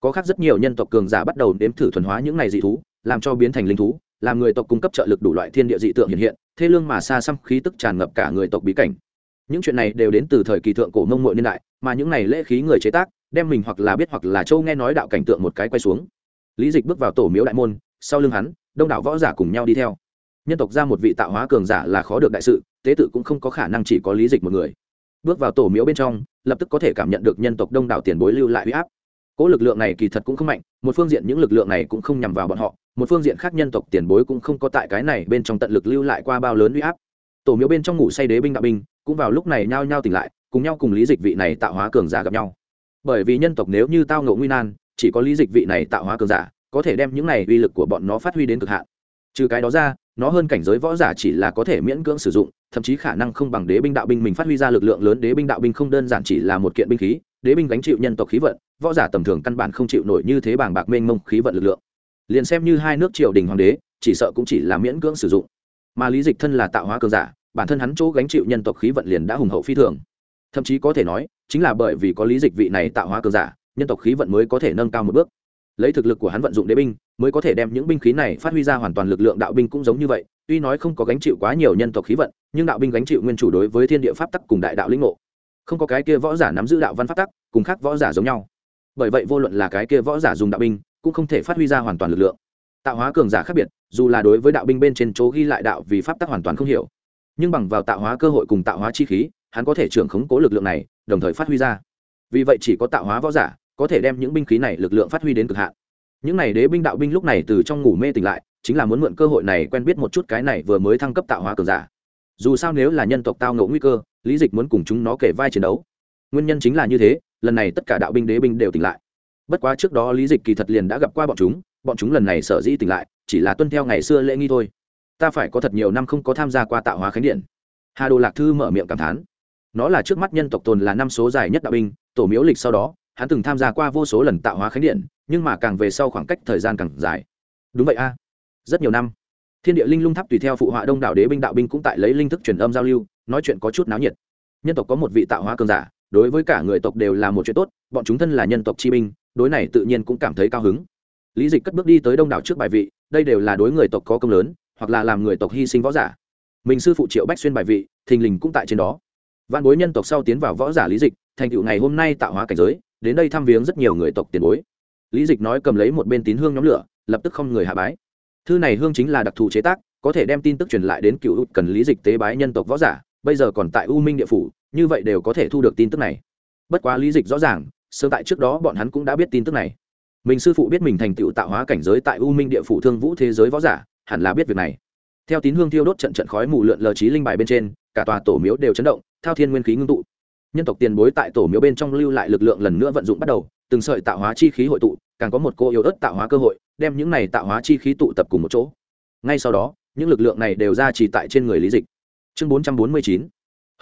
Có khác rất nhiều nhân tộc cường giả bắt đầu nếm thử thuần hóa những này dị thú, làm cho biến thành linh thú, làm người tộc cung cấp trợ lực đủ loại thiên địa dị tượng hiện hiện thế lương mà xa xăm khí tức tràn ngập cả người tộc bí cảnh. Những chuyện này đều đến từ thời kỳ thượng cổ mông muội niên đại, mà những này lễ khí người chế tác, đem mình hoặc là biết hoặc là châu nghe nói đạo cảnh tượng một cái quay xuống lý dịch bước vào tổ miếu đại môn, sau lưng hắn, đông đảo võ giả cùng nhau đi theo. Nhân tộc ra một vị tạo hóa cường giả là khó được đại sự, tế tự cũng không có khả năng chỉ có lý dịch một người. Bước vào tổ miếu bên trong, lập tức có thể cảm nhận được nhân tộc đông đảo tiền bối lưu lại huy áp. Cỗ lực lượng này kỳ thật cũng không mạnh, một phương diện những lực lượng này cũng không nhằm vào bọn họ, một phương diện khác nhân tộc tiền bối cũng không có tại cái này bên trong tận lực lưu lại qua bao lớn huy áp. Tổ miếu bên trong ngủ say đế binh đạo binh, cũng vào lúc này nhao nhao tỉnh lại, cùng nhau cùng lý dịch vị này tạo hóa cường giả gặp nhau. Bởi vì nhân tộc nếu như tao ngộ nguy nan chỉ có lý dịch vị này tạo hóa cường giả, có thể đem những này uy lực của bọn nó phát huy đến cực hạn. Trừ cái đó ra, nó hơn cảnh giới võ giả chỉ là có thể miễn cưỡng sử dụng, thậm chí khả năng không bằng đế binh đạo binh mình phát huy ra lực lượng lớn. Đế binh đạo binh không đơn giản chỉ là một kiện binh khí, đế binh gánh chịu nhân tộc khí vận, võ giả tầm thường căn bản không chịu nổi như thế bàng bạc mênh mông khí vận lực lượng. Liền xem như hai nước triều đình hoàng đế, chỉ sợ cũng chỉ là miễn cưỡng sử dụng. Mà lý dịch thân là tạo hóa cường giả, bản thân hắn chỗ gánh chịu nhân tộc khí vận liền đã hùng hậu phi thường. Thậm chí có thể nói, chính là bởi vì có lý dịch vị này tạo hóa cường giả nhân tộc khí vận mới có thể nâng cao một bước. Lấy thực lực của hắn vận dụng đế binh, mới có thể đem những binh khí này phát huy ra hoàn toàn lực lượng đạo binh cũng giống như vậy. Tuy nói không có gánh chịu quá nhiều nhân tộc khí vận, nhưng đạo binh gánh chịu nguyên chủ đối với thiên địa pháp tắc cùng đại đạo lĩnh ngộ. Không có cái kia võ giả nắm giữ đạo văn pháp tắc, cùng khác võ giả giống nhau. Bởi vậy vô luận là cái kia võ giả dùng đạo binh, cũng không thể phát huy ra hoàn toàn lực lượng. Tạo hóa cường giả khác biệt, dù là đối với đạo binh bên trên chỗ ghi lại đạo vì pháp tắc hoàn toàn không hiểu. Nhưng bằng vào tạo hóa cơ hội cùng tạo hóa chi khí, hắn có thể trưởng khống cố lực lượng này, đồng thời phát huy ra. Vì vậy chỉ có tạo hóa võ giả có thể đem những binh khí này lực lượng phát huy đến cực hạn. Những này đế binh đạo binh lúc này từ trong ngủ mê tỉnh lại, chính là muốn mượn cơ hội này quen biết một chút cái này vừa mới thăng cấp tạo hóa cường giả. Dù sao nếu là nhân tộc tao ngộ nguy cơ, lý dịch muốn cùng chúng nó kể vai chiến đấu. Nguyên nhân chính là như thế, lần này tất cả đạo binh đế binh đều tỉnh lại. Bất quá trước đó lý dịch kỳ thật liền đã gặp qua bọn chúng bọn chúng lần này sở dĩ tỉnh lại, chỉ là tuân theo ngày xưa lễ nghi thôi. Ta phải có thật nhiều năm không có tham gia qua tạo hóa khánh điện. Hà đồ lạc thư mở miệng cảm thán. Nó là trước mắt nhân tộc tồn là năm số dài nhất đạo binh, tổ miếu lịch sau đó hắn từng tham gia qua vô số lần tạo hóa khánh điện, nhưng mà càng về sau khoảng cách thời gian càng dài. Đúng vậy a. Rất nhiều năm, thiên địa linh lung tháp tùy theo phụ họa đông đảo đế binh đạo binh cũng tại lấy linh thức truyền âm giao lưu, nói chuyện có chút náo nhiệt. Nhân tộc có một vị tạo hóa cường giả, đối với cả người tộc đều là một chuyện tốt, bọn chúng thân là nhân tộc chi binh, đối này tự nhiên cũng cảm thấy cao hứng. Lý dịch cất bước đi tới đông đảo trước bài vị, đây đều là đối người tộc có công lớn, hoặc là làm người tộc hy sinh võ giả. Mình sư phụ triệu bách xuyên bài vị, thình lình cũng tại trên đó. Văn bối nhân tộc sau tiến vào võ giả lý dịch, thành tựu ngày hôm nay tạo hóa cảnh giới đến đây thăm viếng rất nhiều người tộc tiền bối. Lý dịch nói cầm lấy một bên tín hương nhóm lửa, lập tức không người hạ bái. Thư này hương chính là đặc thù chế tác, có thể đem tin tức truyền lại đến cựu cần lý dịch tế bái nhân tộc võ giả, bây giờ còn tại u minh địa phủ, như vậy đều có thể thu được tin tức này. Bất quá lý dịch rõ ràng, sớm tại trước đó bọn hắn cũng đã biết tin tức này. Mình sư phụ biết mình thành tựu tạo hóa cảnh giới tại u minh địa phủ thương vũ thế giới võ giả, hẳn là biết việc này. Theo tín hương thiêu đốt trận trận khói mù lượn lờ trí linh bài bên trên, cả tòa tổ miếu đều chấn động, thao thiên nguyên khí ngưng tụ nhân tộc tiền bối tại tổ miếu bên trong lưu lại lực lượng lần nữa vận dụng bắt đầu, từng sợi tạo hóa chi khí hội tụ, càng có một cô yếu ớt tạo hóa cơ hội, đem những này tạo hóa chi khí tụ tập cùng một chỗ. Ngay sau đó, những lực lượng này đều ra chỉ tại trên người lý dịch. Chương bốn trăm bốn mươi chín,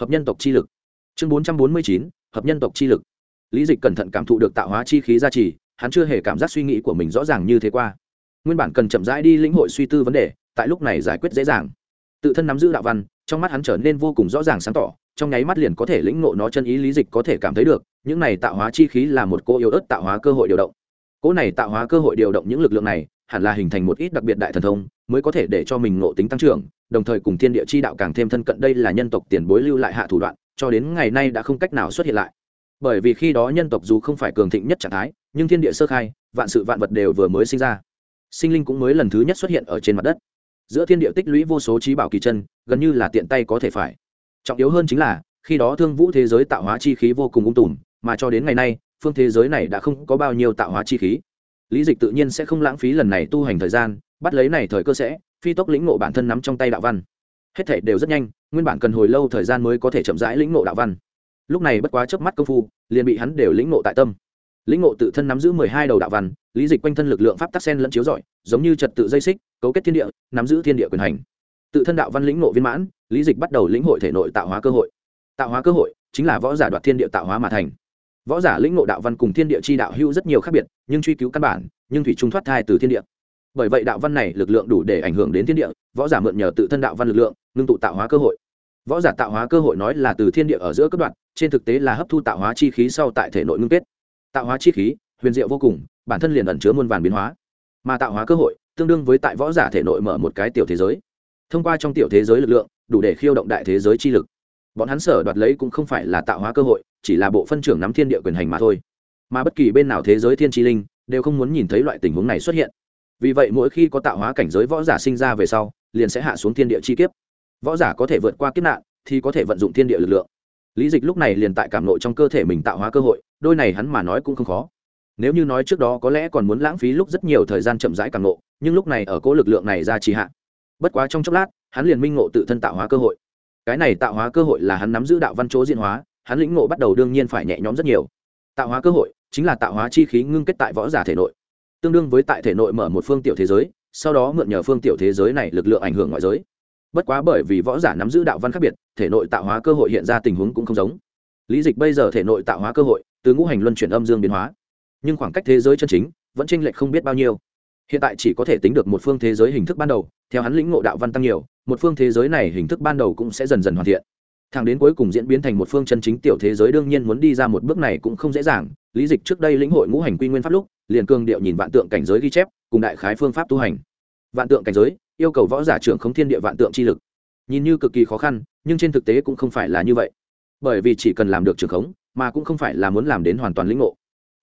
hợp nhân tộc chi lực. Chương bốn trăm bốn mươi chín, hợp nhân tộc chi lực. Lý dịch cẩn thận cảm thụ được tạo hóa chi khí gia trì hắn chưa hề cảm giác suy nghĩ của mình rõ ràng như thế qua. Nguyên bản cần chậm rãi đi lĩnh hội suy tư vấn đề, tại lúc này giải quyết dễ dàng. Tự thân nắm giữ đạo văn, trong mắt hắn trở nên vô cùng rõ ràng sáng tỏ trong nháy mắt liền có thể lĩnh ngộ nó chân ý lý dịch có thể cảm thấy được, những này tạo hóa chi khí là một cô yếu ớt tạo hóa cơ hội điều động. Cỗ này tạo hóa cơ hội điều động những lực lượng này, hẳn là hình thành một ít đặc biệt đại thần thông, mới có thể để cho mình ngộ tính tăng trưởng, đồng thời cùng thiên địa chi đạo càng thêm thân cận đây là nhân tộc tiền bối lưu lại hạ thủ đoạn, cho đến ngày nay đã không cách nào xuất hiện lại. Bởi vì khi đó nhân tộc dù không phải cường thịnh nhất trạng thái, nhưng thiên địa sơ khai, vạn sự vạn vật đều vừa mới sinh ra. Sinh linh cũng mới lần thứ nhất xuất hiện ở trên mặt đất. Giữa thiên địa tích lũy vô số trí bảo kỳ chân, gần như là tiện tay có thể phải trọng yếu hơn chính là, khi đó thương vũ thế giới tạo hóa chi khí vô cùng ung tùm, mà cho đến ngày nay, phương thế giới này đã không có bao nhiêu tạo hóa chi khí. Lý dịch tự nhiên sẽ không lãng phí lần này tu hành thời gian, bắt lấy này thời cơ sẽ, phi tốc lĩnh ngộ bản thân nắm trong tay đạo văn. Hết thể đều rất nhanh, nguyên bản cần hồi lâu thời gian mới có thể chậm rãi lĩnh ngộ đạo văn. Lúc này bất quá chớp mắt công phu, liền bị hắn đều lĩnh ngộ tại tâm. Lĩnh ngộ tự thân nắm giữ mười hai đầu đạo văn, lý dịch quanh thân lực lượng pháp tắc sen lẫn chiếu rọi, giống như trật tự dây xích, cấu kết thiên địa, nắm giữ thiên địa quyền hành tự thân đạo văn lĩnh ngộ viên mãn, lý dịch bắt đầu lĩnh hội thể nội tạo hóa cơ hội. Tạo hóa cơ hội chính là võ giả đoạt thiên địa tạo hóa mà thành. Võ giả lĩnh ngộ đạo văn cùng thiên địa chi đạo hữu rất nhiều khác biệt, nhưng truy cứu căn bản, nhưng thủy trung thoát thai từ thiên địa. Bởi vậy đạo văn này lực lượng đủ để ảnh hưởng đến thiên địa, võ giả mượn nhờ tự thân đạo văn lực lượng, ngưng tụ tạo hóa cơ hội. Võ giả tạo hóa cơ hội nói là từ thiên địa ở giữa cấp đoạn, trên thực tế là hấp thu tạo hóa chi khí sau tại thể nội ngưng kết. Tạo hóa chi khí, huyền diệu vô cùng, bản thân liền ẩn chứa muôn vàn biến hóa. Mà tạo hóa cơ hội, tương đương với tại võ giả thể nội mở một cái tiểu thế giới thông qua trong tiểu thế giới lực lượng, đủ để khiêu động đại thế giới chi lực. Bọn hắn sở đoạt lấy cũng không phải là tạo hóa cơ hội, chỉ là bộ phân trưởng nắm thiên địa quyền hành mà thôi. Mà bất kỳ bên nào thế giới thiên tri linh, đều không muốn nhìn thấy loại tình huống này xuất hiện. Vì vậy mỗi khi có tạo hóa cảnh giới võ giả sinh ra về sau, liền sẽ hạ xuống thiên địa chi kiếp. Võ giả có thể vượt qua kiếp nạn, thì có thể vận dụng thiên địa lực lượng. Lý dịch lúc này liền tại cảm nội trong cơ thể mình tạo hóa cơ hội, đôi này hắn mà nói cũng không khó. Nếu như nói trước đó có lẽ còn muốn lãng phí lúc rất nhiều thời gian chậm rãi cảm nộ, nhưng lúc này ở cố lực lượng này ra trì hạn bất quá trong chốc lát, hắn liền minh ngộ tự thân tạo hóa cơ hội. Cái này tạo hóa cơ hội là hắn nắm giữ đạo văn chỗ diễn hóa, hắn lĩnh ngộ bắt đầu đương nhiên phải nhẹ nhõm rất nhiều. Tạo hóa cơ hội chính là tạo hóa chi khí ngưng kết tại võ giả thể nội, tương đương với tại thể nội mở một phương tiểu thế giới, sau đó mượn nhờ phương tiểu thế giới này lực lượng ảnh hưởng ngoại giới. Bất quá bởi vì võ giả nắm giữ đạo văn khác biệt, thể nội tạo hóa cơ hội hiện ra tình huống cũng không giống. Lý dịch bây giờ thể nội tạo hóa cơ hội, từ ngũ hành luân chuyển âm dương biến hóa. Nhưng khoảng cách thế giới chân chính vẫn tranh lệch không biết bao nhiêu hiện tại chỉ có thể tính được một phương thế giới hình thức ban đầu, theo hắn lĩnh ngộ đạo văn tăng nhiều, một phương thế giới này hình thức ban đầu cũng sẽ dần dần hoàn thiện. Thẳng đến cuối cùng diễn biến thành một phương chân chính tiểu thế giới đương nhiên muốn đi ra một bước này cũng không dễ dàng, lý dịch trước đây lĩnh hội ngũ hành quy nguyên pháp lúc, liền cương điệu nhìn vạn tượng cảnh giới ghi chép, cùng đại khái phương pháp tu hành. Vạn tượng cảnh giới, yêu cầu võ giả trưởng không thiên địa vạn tượng chi lực. Nhìn như cực kỳ khó khăn, nhưng trên thực tế cũng không phải là như vậy. Bởi vì chỉ cần làm được trưởng khống, mà cũng không phải là muốn làm đến hoàn toàn lĩnh ngộ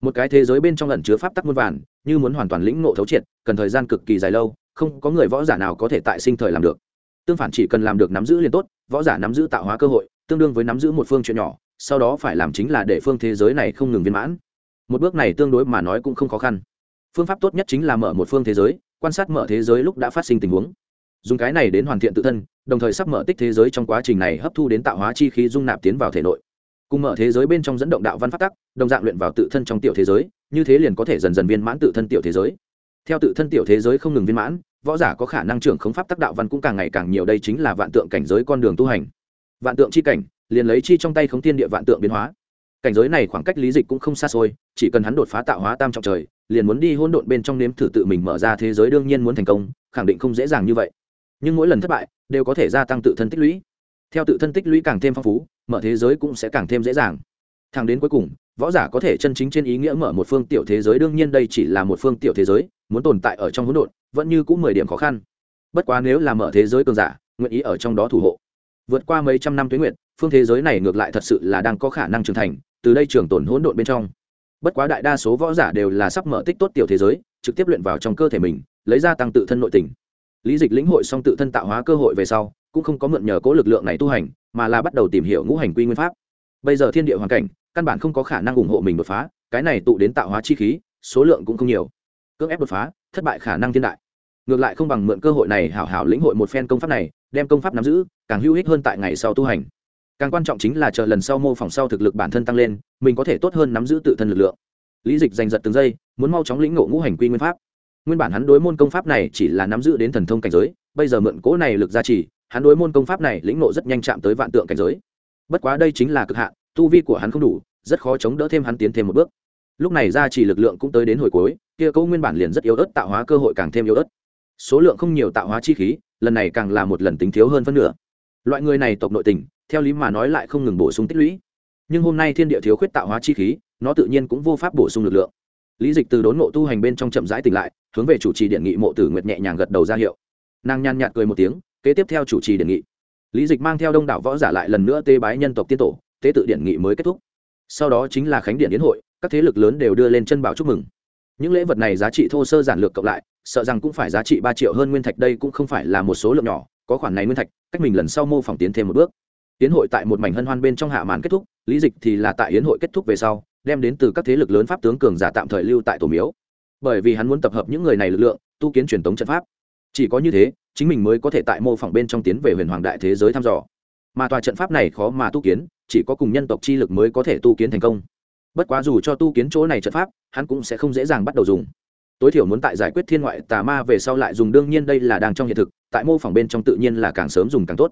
một cái thế giới bên trong ẩn chứa pháp tắc muôn vàn, như muốn hoàn toàn lĩnh ngộ thấu triệt, cần thời gian cực kỳ dài lâu, không có người võ giả nào có thể tại sinh thời làm được. Tương phản chỉ cần làm được nắm giữ liền tốt, võ giả nắm giữ tạo hóa cơ hội, tương đương với nắm giữ một phương chuyện nhỏ, sau đó phải làm chính là để phương thế giới này không ngừng viên mãn. Một bước này tương đối mà nói cũng không khó khăn. Phương pháp tốt nhất chính là mở một phương thế giới, quan sát mở thế giới lúc đã phát sinh tình huống. Dùng cái này đến hoàn thiện tự thân, đồng thời sắp mở tích thế giới trong quá trình này hấp thu đến tạo hóa chi khí dung nạp tiến vào thể nội cùng mở thế giới bên trong dẫn động đạo văn phát tắc, đồng dạng luyện vào tự thân trong tiểu thế giới, như thế liền có thể dần dần viên mãn tự thân tiểu thế giới. Theo tự thân tiểu thế giới không ngừng viên mãn, võ giả có khả năng trưởng khống pháp tác đạo văn cũng càng ngày càng nhiều, đây chính là vạn tượng cảnh giới con đường tu hành. Vạn tượng chi cảnh, liền lấy chi trong tay khống thiên địa vạn tượng biến hóa. Cảnh giới này khoảng cách lý dịch cũng không xa xôi, chỉ cần hắn đột phá tạo hóa tam trọng trời, liền muốn đi hôn độn bên trong nếm thử tự mình mở ra thế giới đương nhiên muốn thành công, khẳng định không dễ dàng như vậy. Nhưng mỗi lần thất bại, đều có thể gia tăng tự thân tích lũy. Theo tự thân tích lũy càng thêm phong phú mở thế giới cũng sẽ càng thêm dễ dàng. Thang đến cuối cùng, võ giả có thể chân chính trên ý nghĩa mở một phương tiểu thế giới, đương nhiên đây chỉ là một phương tiểu thế giới, muốn tồn tại ở trong hỗn độn, vẫn như cũng mười điểm khó khăn. Bất quá nếu là mở thế giới cường giả, nguyện ý ở trong đó thủ hộ. Vượt qua mấy trăm năm tuyến nguyện phương thế giới này ngược lại thật sự là đang có khả năng trưởng thành, từ đây trường tồn hỗn độn bên trong. Bất quá đại đa số võ giả đều là sắp mở tích tốt tiểu thế giới, trực tiếp luyện vào trong cơ thể mình, lấy ra tăng tự thân nội tình. Lý dịch lĩnh hội xong tự thân tạo hóa cơ hội về sau cũng không có mượn nhờ cố lực lượng này tu hành, mà là bắt đầu tìm hiểu ngũ hành quy nguyên pháp. Bây giờ thiên địa hoàn cảnh, căn bản không có khả năng ủng hộ mình đột phá, cái này tụ đến tạo hóa chi khí, số lượng cũng không nhiều. Cưỡng ép đột phá, thất bại khả năng thiên đại. Ngược lại không bằng mượn cơ hội này hảo hảo lĩnh hội một phen công pháp này, đem công pháp nắm giữ, càng hữu ích hơn tại ngày sau tu hành. Càng quan trọng chính là chờ lần sau mô phỏng sau thực lực bản thân tăng lên, mình có thể tốt hơn nắm giữ tự thân lực lượng. Lý dịch giành giật từng giây, muốn mau chóng lĩnh ngộ ngũ hành quy nguyên pháp. Nguyên bản hắn đối môn công pháp này chỉ là nắm giữ đến thần thông cảnh giới, bây giờ mượn cố này lực gia trì hắn đối môn công pháp này lĩnh ngộ rất nhanh chạm tới vạn tượng cảnh giới. Bất quá đây chính là cực hạn, tu vi của hắn không đủ, rất khó chống đỡ thêm hắn tiến thêm một bước. Lúc này gia trì lực lượng cũng tới đến hồi cuối, kia câu nguyên bản liền rất yếu ớt tạo hóa cơ hội càng thêm yếu ớt. Số lượng không nhiều tạo hóa chi khí, lần này càng là một lần tính thiếu hơn phân nửa. Loại người này tộc nội tình, theo lý mà nói lại không ngừng bổ sung tích lũy. Nhưng hôm nay thiên địa thiếu khuyết tạo hóa chi khí, nó tự nhiên cũng vô pháp bổ sung lực lượng. Lý dịch từ đốn ngộ tu hành bên trong chậm rãi tỉnh lại, hướng về chủ trì điện nghị mộ tử nguyệt nhẹ nhàng gật đầu ra hiệu. Nàng nhàn nhạt cười một tiếng kế tiếp theo chủ trì điện nghị. Lý dịch mang theo đông đảo võ giả lại lần nữa tế bái nhân tộc tiên tổ, tế tự điện nghị mới kết thúc. Sau đó chính là khánh điện yến hội, các thế lực lớn đều đưa lên chân bảo chúc mừng. Những lễ vật này giá trị thô sơ giản lược cộng lại, sợ rằng cũng phải giá trị ba triệu hơn nguyên thạch, đây cũng không phải là một số lượng nhỏ, có khoản này nguyên thạch, cách mình lần sau mô phỏng tiến thêm một bước. Tiến hội tại một mảnh hân hoan bên trong hạ màn kết thúc, lý dịch thì là tại hiến hội kết thúc về sau, đem đến từ các thế lực lớn pháp tướng cường giả tạm thời lưu tại tổ miếu. Bởi vì hắn muốn tập hợp những người này lực lượng, tu kiến truyền thống trận pháp chỉ có như thế, chính mình mới có thể tại mô phỏng bên trong tiến về huyền hoàng đại thế giới thăm dò. Mà tòa trận pháp này khó mà tu kiến, chỉ có cùng nhân tộc chi lực mới có thể tu kiến thành công. Bất quá dù cho tu kiến chỗ này trận pháp, hắn cũng sẽ không dễ dàng bắt đầu dùng. Tối thiểu muốn tại giải quyết thiên ngoại tà ma về sau lại dùng, đương nhiên đây là đang trong hiện thực, tại mô phỏng bên trong tự nhiên là càng sớm dùng càng tốt.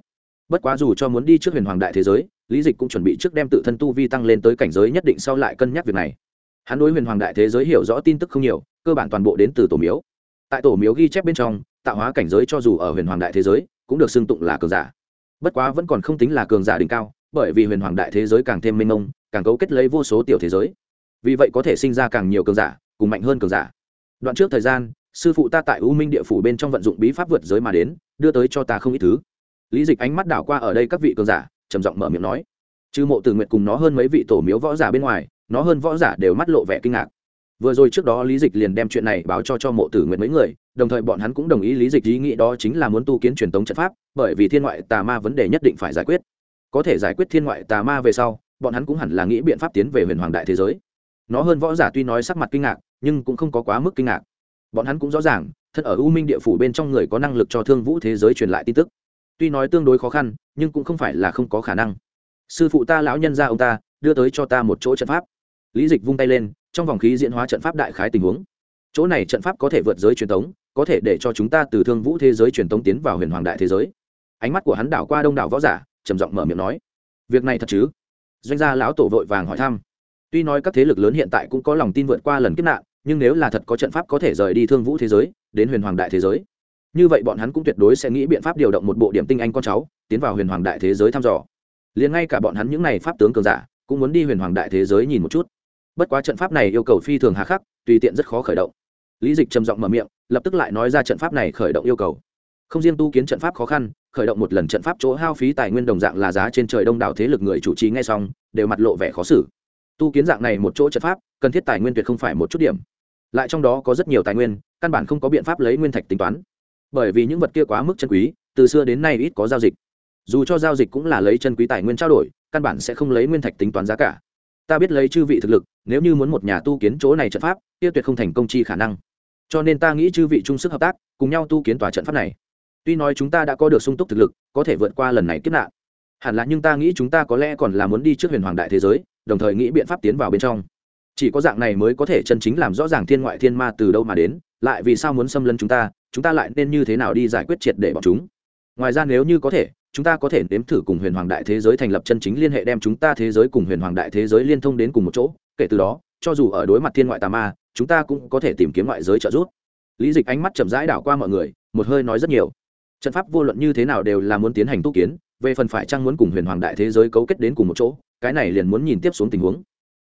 Bất quá dù cho muốn đi trước huyền hoàng đại thế giới, lý dịch cũng chuẩn bị trước đem tự thân tu vi tăng lên tới cảnh giới nhất định sau lại cân nhắc việc này. Hắn đối huyền hoàng đại thế giới hiểu rõ tin tức không nhiều, cơ bản toàn bộ đến từ tổ miếu. Tại tổ miếu ghi chép bên trong tạo hóa cảnh giới cho dù ở huyền hoàng đại thế giới, cũng được xưng tụng là cường giả. Bất quá vẫn còn không tính là cường giả đỉnh cao, bởi vì huyền hoàng đại thế giới càng thêm mênh mông, càng cấu kết lấy vô số tiểu thế giới. Vì vậy có thể sinh ra càng nhiều cường giả, cùng mạnh hơn cường giả. Đoạn trước thời gian, sư phụ ta tại u minh địa phủ bên trong vận dụng bí pháp vượt giới mà đến, đưa tới cho ta không ít thứ. Lý dịch ánh mắt đảo qua ở đây các vị cường giả, trầm giọng mở miệng nói. Chư mộ tử nguyện cùng nó hơn mấy vị tổ miếu võ giả bên ngoài, nó hơn võ giả đều mắt lộ vẻ kinh ngạc. Vừa rồi trước đó lý dịch liền đem chuyện này báo cho cho mộ tử nguyện mấy người đồng thời bọn hắn cũng đồng ý lý dịch ý nghĩ đó chính là muốn tu kiến truyền thống trận pháp, bởi vì thiên ngoại tà ma vấn đề nhất định phải giải quyết. Có thể giải quyết thiên ngoại tà ma về sau, bọn hắn cũng hẳn là nghĩ biện pháp tiến về huyền hoàng đại thế giới. Nó hơn võ giả tuy nói sắc mặt kinh ngạc, nhưng cũng không có quá mức kinh ngạc. Bọn hắn cũng rõ ràng thật ở u minh địa phủ bên trong người có năng lực cho thương vũ thế giới truyền lại tin tức. Tuy nói tương đối khó khăn, nhưng cũng không phải là không có khả năng. Sư phụ ta, lão nhân ra ông ta, đưa tới cho ta một chỗ trận pháp. Lý dịch vung tay lên, trong vòng khí diễn hóa trận pháp đại khái tình huống. Chỗ này trận pháp có thể vượt giới truyền thống có thể để cho chúng ta từ thương vũ thế giới truyền tống tiến vào huyền hoàng đại thế giới. Ánh mắt của hắn đảo qua đông đảo võ giả, trầm giọng mở miệng nói, việc này thật chứ? Doanh gia lão tổ vội vàng hỏi thăm. Tuy nói các thế lực lớn hiện tại cũng có lòng tin vượt qua lần kiếp nạn, nhưng nếu là thật có trận pháp có thể rời đi thương vũ thế giới, đến huyền hoàng đại thế giới, như vậy bọn hắn cũng tuyệt đối sẽ nghĩ biện pháp điều động một bộ điểm tinh anh con cháu, tiến vào huyền hoàng đại thế giới thăm dò. Liền ngay cả bọn hắn những n à y pháp tướng cường giả, cũng muốn đi huyền hoàng đại thế giới nhìn một chút. Bất quá trận pháp này yêu cầu phi thường hà khắc, tùy tiện rất khó khởi động. Lý dịch trầm giọng mở miệng lập tức lại nói ra trận pháp này khởi động yêu cầu. Không riêng tu kiến trận pháp khó khăn, khởi động một lần trận pháp chỗ hao phí tài nguyên đồng dạng là giá trên trời đông đảo thế lực người chủ trì ngay xong, đều mặt lộ vẻ khó xử. Tu kiến dạng này một chỗ trận pháp, cần thiết tài nguyên tuyệt không phải một chút điểm. Lại trong đó có rất nhiều tài nguyên, căn bản không có biện pháp lấy nguyên thạch tính toán. Bởi vì những vật kia quá mức chân quý, từ xưa đến nay ít có giao dịch. Dù cho giao dịch cũng là lấy chân quý tài nguyên trao đổi, căn bản sẽ không lấy nguyên thạch tính toán giá cả. Ta biết lấy chư vị thực lực, nếu như muốn một nhà tu kiến chỗ này trận pháp, kia tuyệt không thành công chi khả năng cho nên ta nghĩ chư vị chung sức hợp tác, cùng nhau tu kiến tòa trận pháp này. Tuy nói chúng ta đã có được sung túc thực lực, có thể vượt qua lần này kiếp nạn. Hẳn là nhưng ta nghĩ chúng ta có lẽ còn là muốn đi trước huyền hoàng đại thế giới, đồng thời nghĩ biện pháp tiến vào bên trong. Chỉ có dạng này mới có thể chân chính làm rõ ràng thiên ngoại thiên ma từ đâu mà đến, lại vì sao muốn xâm lấn chúng ta chúng ta lại nên như thế nào đi giải quyết triệt để bọn chúng. Ngoài ra nếu như có thể, chúng ta có thể nếm thử cùng huyền hoàng đại thế giới thành lập chân chính liên hệ đem chúng ta thế giới cùng huyền hoàng đại thế giới liên thông đến cùng một chỗ. Kể từ đó, cho dù ở đối mặt thiên ngoại tà ma chúng ta cũng có thể tìm kiếm ngoại giới trợ giúp. Lý dịch ánh mắt chậm rãi đảo qua mọi người, một hơi nói rất nhiều. Trận pháp vô luận như thế nào đều là muốn tiến hành tu kiến, về phần phải chăng muốn cùng huyền hoàng đại thế giới cấu kết đến cùng một chỗ, cái này liền muốn nhìn tiếp xuống tình huống.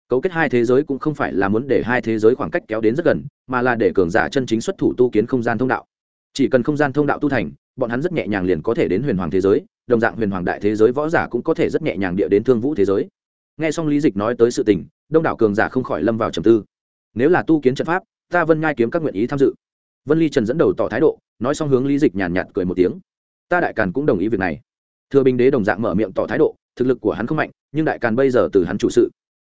Cấu kết hai thế giới cũng không phải là muốn để hai thế giới khoảng cách kéo đến rất gần, mà là để cường giả chân chính xuất thủ tu kiến không gian thông đạo. Chỉ cần không gian thông đạo tu thành, bọn hắn rất nhẹ nhàng liền có thể đến huyền hoàng thế giới, đồng dạng huyền hoàng đại thế giới võ giả cũng có thể rất nhẹ nhàng địa đến thương vũ thế giới. Nghe xong lý dịch nói tới sự tình, đông đảo cường giả không khỏi lâm vào trầm tư nếu là tu kiến trận pháp, ta vân ngai kiếm các nguyện ý tham dự. Vân ly trần dẫn đầu tỏ thái độ, nói xong hướng lý dịch nhàn nhạt cười một tiếng. Ta đại càn cũng đồng ý việc này. Thừa bình đế đồng dạng mở miệng tỏ thái độ, thực lực của hắn không mạnh, nhưng đại càn bây giờ từ hắn chủ sự.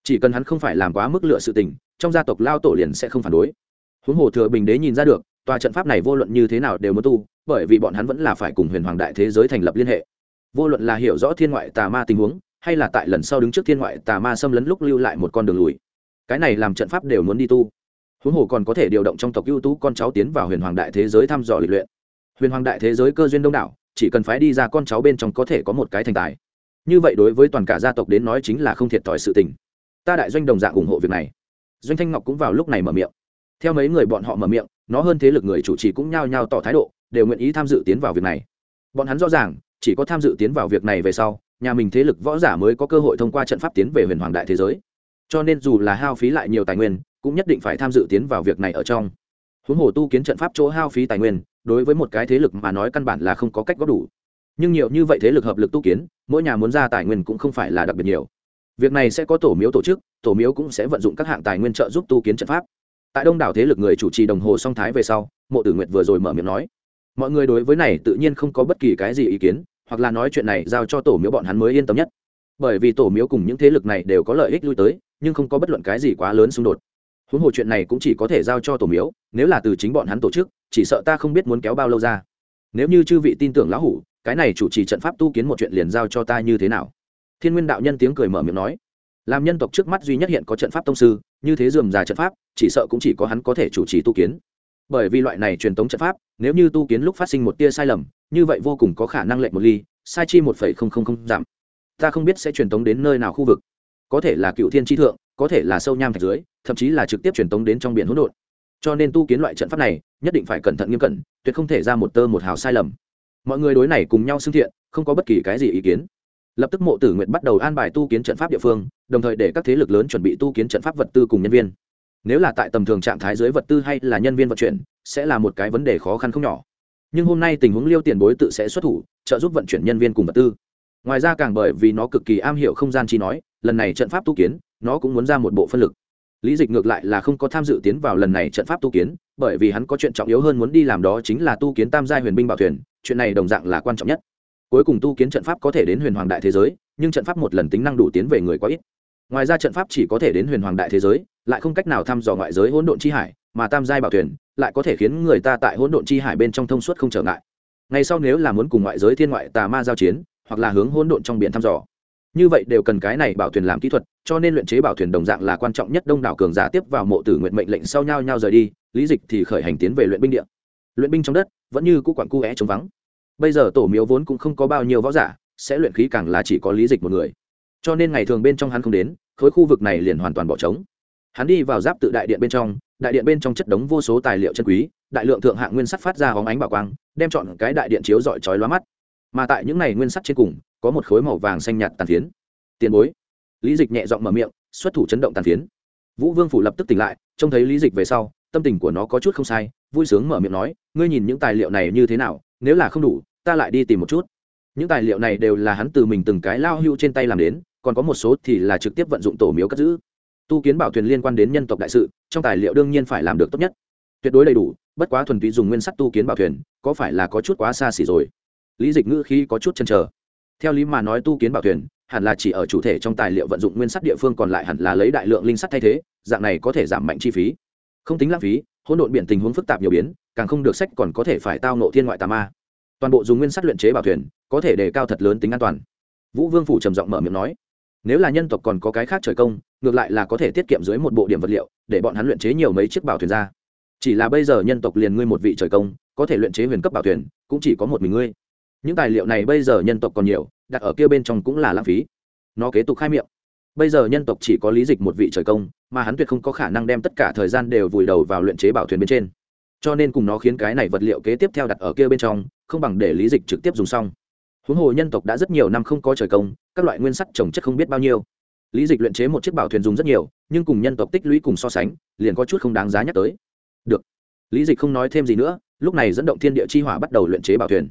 Chỉ cần hắn không phải làm quá mức lựa sự tình, trong gia tộc lao tổ liền sẽ không phản đối. Huống hồ thừa bình đế nhìn ra được, tòa trận pháp này vô luận như thế nào đều muốn tu, bởi vì bọn hắn vẫn là phải cùng huyền hoàng đại thế giới thành lập liên hệ. Vô luận là hiểu rõ thiên ngoại tà ma tình huống, hay là tại lần sau đứng trước thiên ngoại tà ma xâm lấn lúc lưu lại một con đường lùi cái này làm trận pháp đều muốn đi tu. Huống hồ còn có thể điều động trong tộc ưu tú con cháu tiến vào huyền hoàng đại thế giới thăm dò lịch luyện. Huyền hoàng đại thế giới cơ duyên đông đảo, chỉ cần phái đi ra con cháu bên trong có thể có một cái thành tài. Như vậy đối với toàn cả gia tộc đến nói chính là không thiệt thòi sự tình. Ta đại doanh đồng dạng ủng hộ việc này. Doanh thanh ngọc cũng vào lúc này mở miệng. Theo mấy người bọn họ mở miệng, nó hơn thế lực người chủ trì cũng nhao nhao tỏ thái độ, đều nguyện ý tham dự tiến vào việc này. Bọn hắn rõ ràng, chỉ có tham dự tiến vào việc này về sau, nhà mình thế lực võ giả mới có cơ hội thông qua trận pháp tiến về huyền hoàng đại thế giới cho nên dù là hao phí lại nhiều tài nguyên, cũng nhất định phải tham dự tiến vào việc này ở trong. Huống hồ tu kiến trận pháp chỗ hao phí tài nguyên, đối với một cái thế lực mà nói căn bản là không có cách góp đủ. Nhưng nhiều như vậy thế lực hợp lực tu kiến, mỗi nhà muốn ra tài nguyên cũng không phải là đặc biệt nhiều. Việc này sẽ có tổ miếu tổ chức, tổ miếu cũng sẽ vận dụng các hạng tài nguyên trợ giúp tu kiến trận pháp. Tại đông đảo thế lực người chủ trì đồng hồ song thái về sau, mộ tử nguyệt vừa rồi mở miệng nói, mọi người đối với này tự nhiên không có bất kỳ cái gì ý kiến, hoặc là nói chuyện này giao cho tổ miếu bọn hắn mới yên tâm nhất. Bởi vì tổ miếu cùng những thế lực này đều có lợi ích lui tới nhưng không có bất luận cái gì quá lớn xung đột. Huống hồ chuyện này cũng chỉ có thể giao cho tổ miếu, nếu là từ chính bọn hắn tổ chức, chỉ sợ ta không biết muốn kéo bao lâu ra. Nếu như chư vị tin tưởng lão hủ, cái này chủ trì trận pháp tu kiến một chuyện liền giao cho ta như thế nào? Thiên nguyên đạo nhân tiếng cười mở miệng nói. Làm nhân tộc trước mắt duy nhất hiện có trận pháp tông sư, như thế dườm già trận pháp, chỉ sợ cũng chỉ có hắn có thể chủ trì tu kiến. Bởi vì loại này truyền thống trận pháp, nếu như tu kiến lúc phát sinh một tia sai lầm, như vậy vô cùng có khả năng lệnh một ly, sai chi một phẩy không không không giảm. Ta không biết sẽ truyền tống đến nơi nào khu vực có thể là cựu thiên tri thượng, có thể là sâu nham thạch dưới, thậm chí là trực tiếp truyền tống đến trong biển hỗn độn. Cho nên tu kiến loại trận pháp này, nhất định phải cẩn thận nghiêm cẩn, tuyệt không thể ra một tơ một hào sai lầm. Mọi người đối này cùng nhau xưng thiện, không có bất kỳ cái gì ý kiến. Lập tức mộ tử nguyện bắt đầu an bài tu kiến trận pháp địa phương, đồng thời để các thế lực lớn chuẩn bị tu kiến trận pháp vật tư cùng nhân viên. Nếu là tại tầm thường trạng thái dưới vật tư hay là nhân viên vận chuyển, sẽ là một cái vấn đề khó khăn không nhỏ. Nhưng hôm nay tình huống liêu tiền bối tự sẽ xuất thủ, trợ giúp vận chuyển nhân viên cùng vật tư. Ngoài ra càng bởi vì nó cực kỳ am hiểu không gian chi nói lần này trận pháp tu kiến, nó cũng muốn ra một bộ phân lực. Lý dịch ngược lại là không có tham dự tiến vào lần này trận pháp tu kiến, bởi vì hắn có chuyện trọng yếu hơn muốn đi làm đó chính là tu kiến tam giai huyền binh bảo thuyền, chuyện này đồng dạng là quan trọng nhất. Cuối cùng tu kiến trận pháp có thể đến huyền hoàng đại thế giới, nhưng trận pháp một lần tính năng đủ tiến về người quá ít. Ngoài ra trận pháp chỉ có thể đến huyền hoàng đại thế giới, lại không cách nào thăm dò ngoại giới hỗn độn chi hải, mà tam giai bảo thuyền lại có thể khiến người ta tại hỗn độn chi hải bên trong thông suốt không trở ngại. Ngay sau nếu là muốn cùng ngoại giới thiên ngoại tà ma giao chiến, hoặc là hướng hỗn độn trong biển thăm dò như vậy đều cần cái này bảo thuyền làm kỹ thuật, cho nên luyện chế bảo thuyền đồng dạng là quan trọng nhất đông đảo cường giả tiếp vào mộ tử nguyện mệnh lệnh sau nhau nhau rời đi, lý dịch thì khởi hành tiến về luyện binh địa. Luyện binh trong đất, vẫn như cũ quản cu é chống vắng. Bây giờ tổ miếu vốn cũng không có bao nhiêu võ giả, sẽ luyện khí càng là chỉ có lý dịch một người. Cho nên ngày thường bên trong hắn không đến, khối khu vực này liền hoàn toàn bỏ trống. Hắn đi vào giáp tự đại điện bên trong, đại điện bên trong chất đống vô số tài liệu chân quý, đại lượng thượng hạng nguyên sắt phát ra hóng ánh bảo quang, đem chọn cái đại điện chiếu dọi chói lóa mắt. Mà tại những này nguyên sắt trên cùng có một khối màu vàng xanh nhạt tàn phiến. Tiền bối. Lý dịch nhẹ giọng mở miệng, xuất thủ chấn động tàn phiến. Vũ vương phủ lập tức tỉnh lại, trông thấy lý dịch về sau, tâm tình của nó có chút không sai, vui sướng mở miệng nói, ngươi nhìn những tài liệu này như thế nào, nếu là không đủ, ta lại đi tìm một chút. Những tài liệu này đều là hắn từ mình từng cái lao hưu trên tay làm đến, còn có một số thì là trực tiếp vận dụng tổ miếu cất giữ. Tu kiến bảo thuyền liên quan đến nhân tộc đại sự, trong tài liệu đương nhiên phải làm được tốt nhất. Tuyệt đối đầy đủ, bất quá thuần túy dùng nguyên sắt tu kiến bảo thuyền, có phải là có chút quá xa xỉ rồi? Lý dịch ngữ khi có chút chăn trở theo lý mà nói tu kiến bảo thuyền, hẳn là chỉ ở chủ thể trong tài liệu vận dụng nguyên sắt địa phương còn lại hẳn là lấy đại lượng linh sắt thay thế, dạng này có thể giảm mạnh chi phí. Không tính lãng phí, hỗn độn biển tình huống phức tạp nhiều biến, càng không được sách còn có thể phải tao nộ thiên ngoại tà ma. Toàn bộ dùng nguyên sắt luyện chế bảo thuyền, có thể đề cao thật lớn tính an toàn. Vũ vương phủ trầm giọng mở miệng nói, nếu là nhân tộc còn có cái khác trời công, ngược lại là có thể tiết kiệm dưới một bộ điểm vật liệu, để bọn hắn luyện chế nhiều mấy chiếc bảo thuyền ra. Chỉ là bây giờ nhân tộc liền ngươi một vị trời công, có thể luyện chế huyền cấp bảo thuyền, cũng chỉ có một mình ngươi những tài liệu này bây giờ nhân tộc còn nhiều, đặt ở kia bên trong cũng là lãng phí. Nó kế tục khai miệng. Bây giờ nhân tộc chỉ có lý dịch một vị trời công, mà hắn tuyệt không có khả năng đem tất cả thời gian đều vùi đầu vào luyện chế bảo thuyền bên trên. Cho nên cùng nó khiến cái này vật liệu kế tiếp theo đặt ở kia bên trong, không bằng để lý dịch trực tiếp dùng xong. Huống hồ nhân tộc đã rất nhiều năm không có trời công, các loại nguyên sắt trồng chất không biết bao nhiêu. Lý dịch luyện chế một chiếc bảo thuyền dùng rất nhiều, nhưng cùng nhân tộc tích lũy cùng so sánh, liền có chút không đáng giá nhắc tới. Được. Lý dịch không nói thêm gì nữa, lúc này dẫn động thiên địa chi hỏa bắt đầu luyện chế bảo thuyền.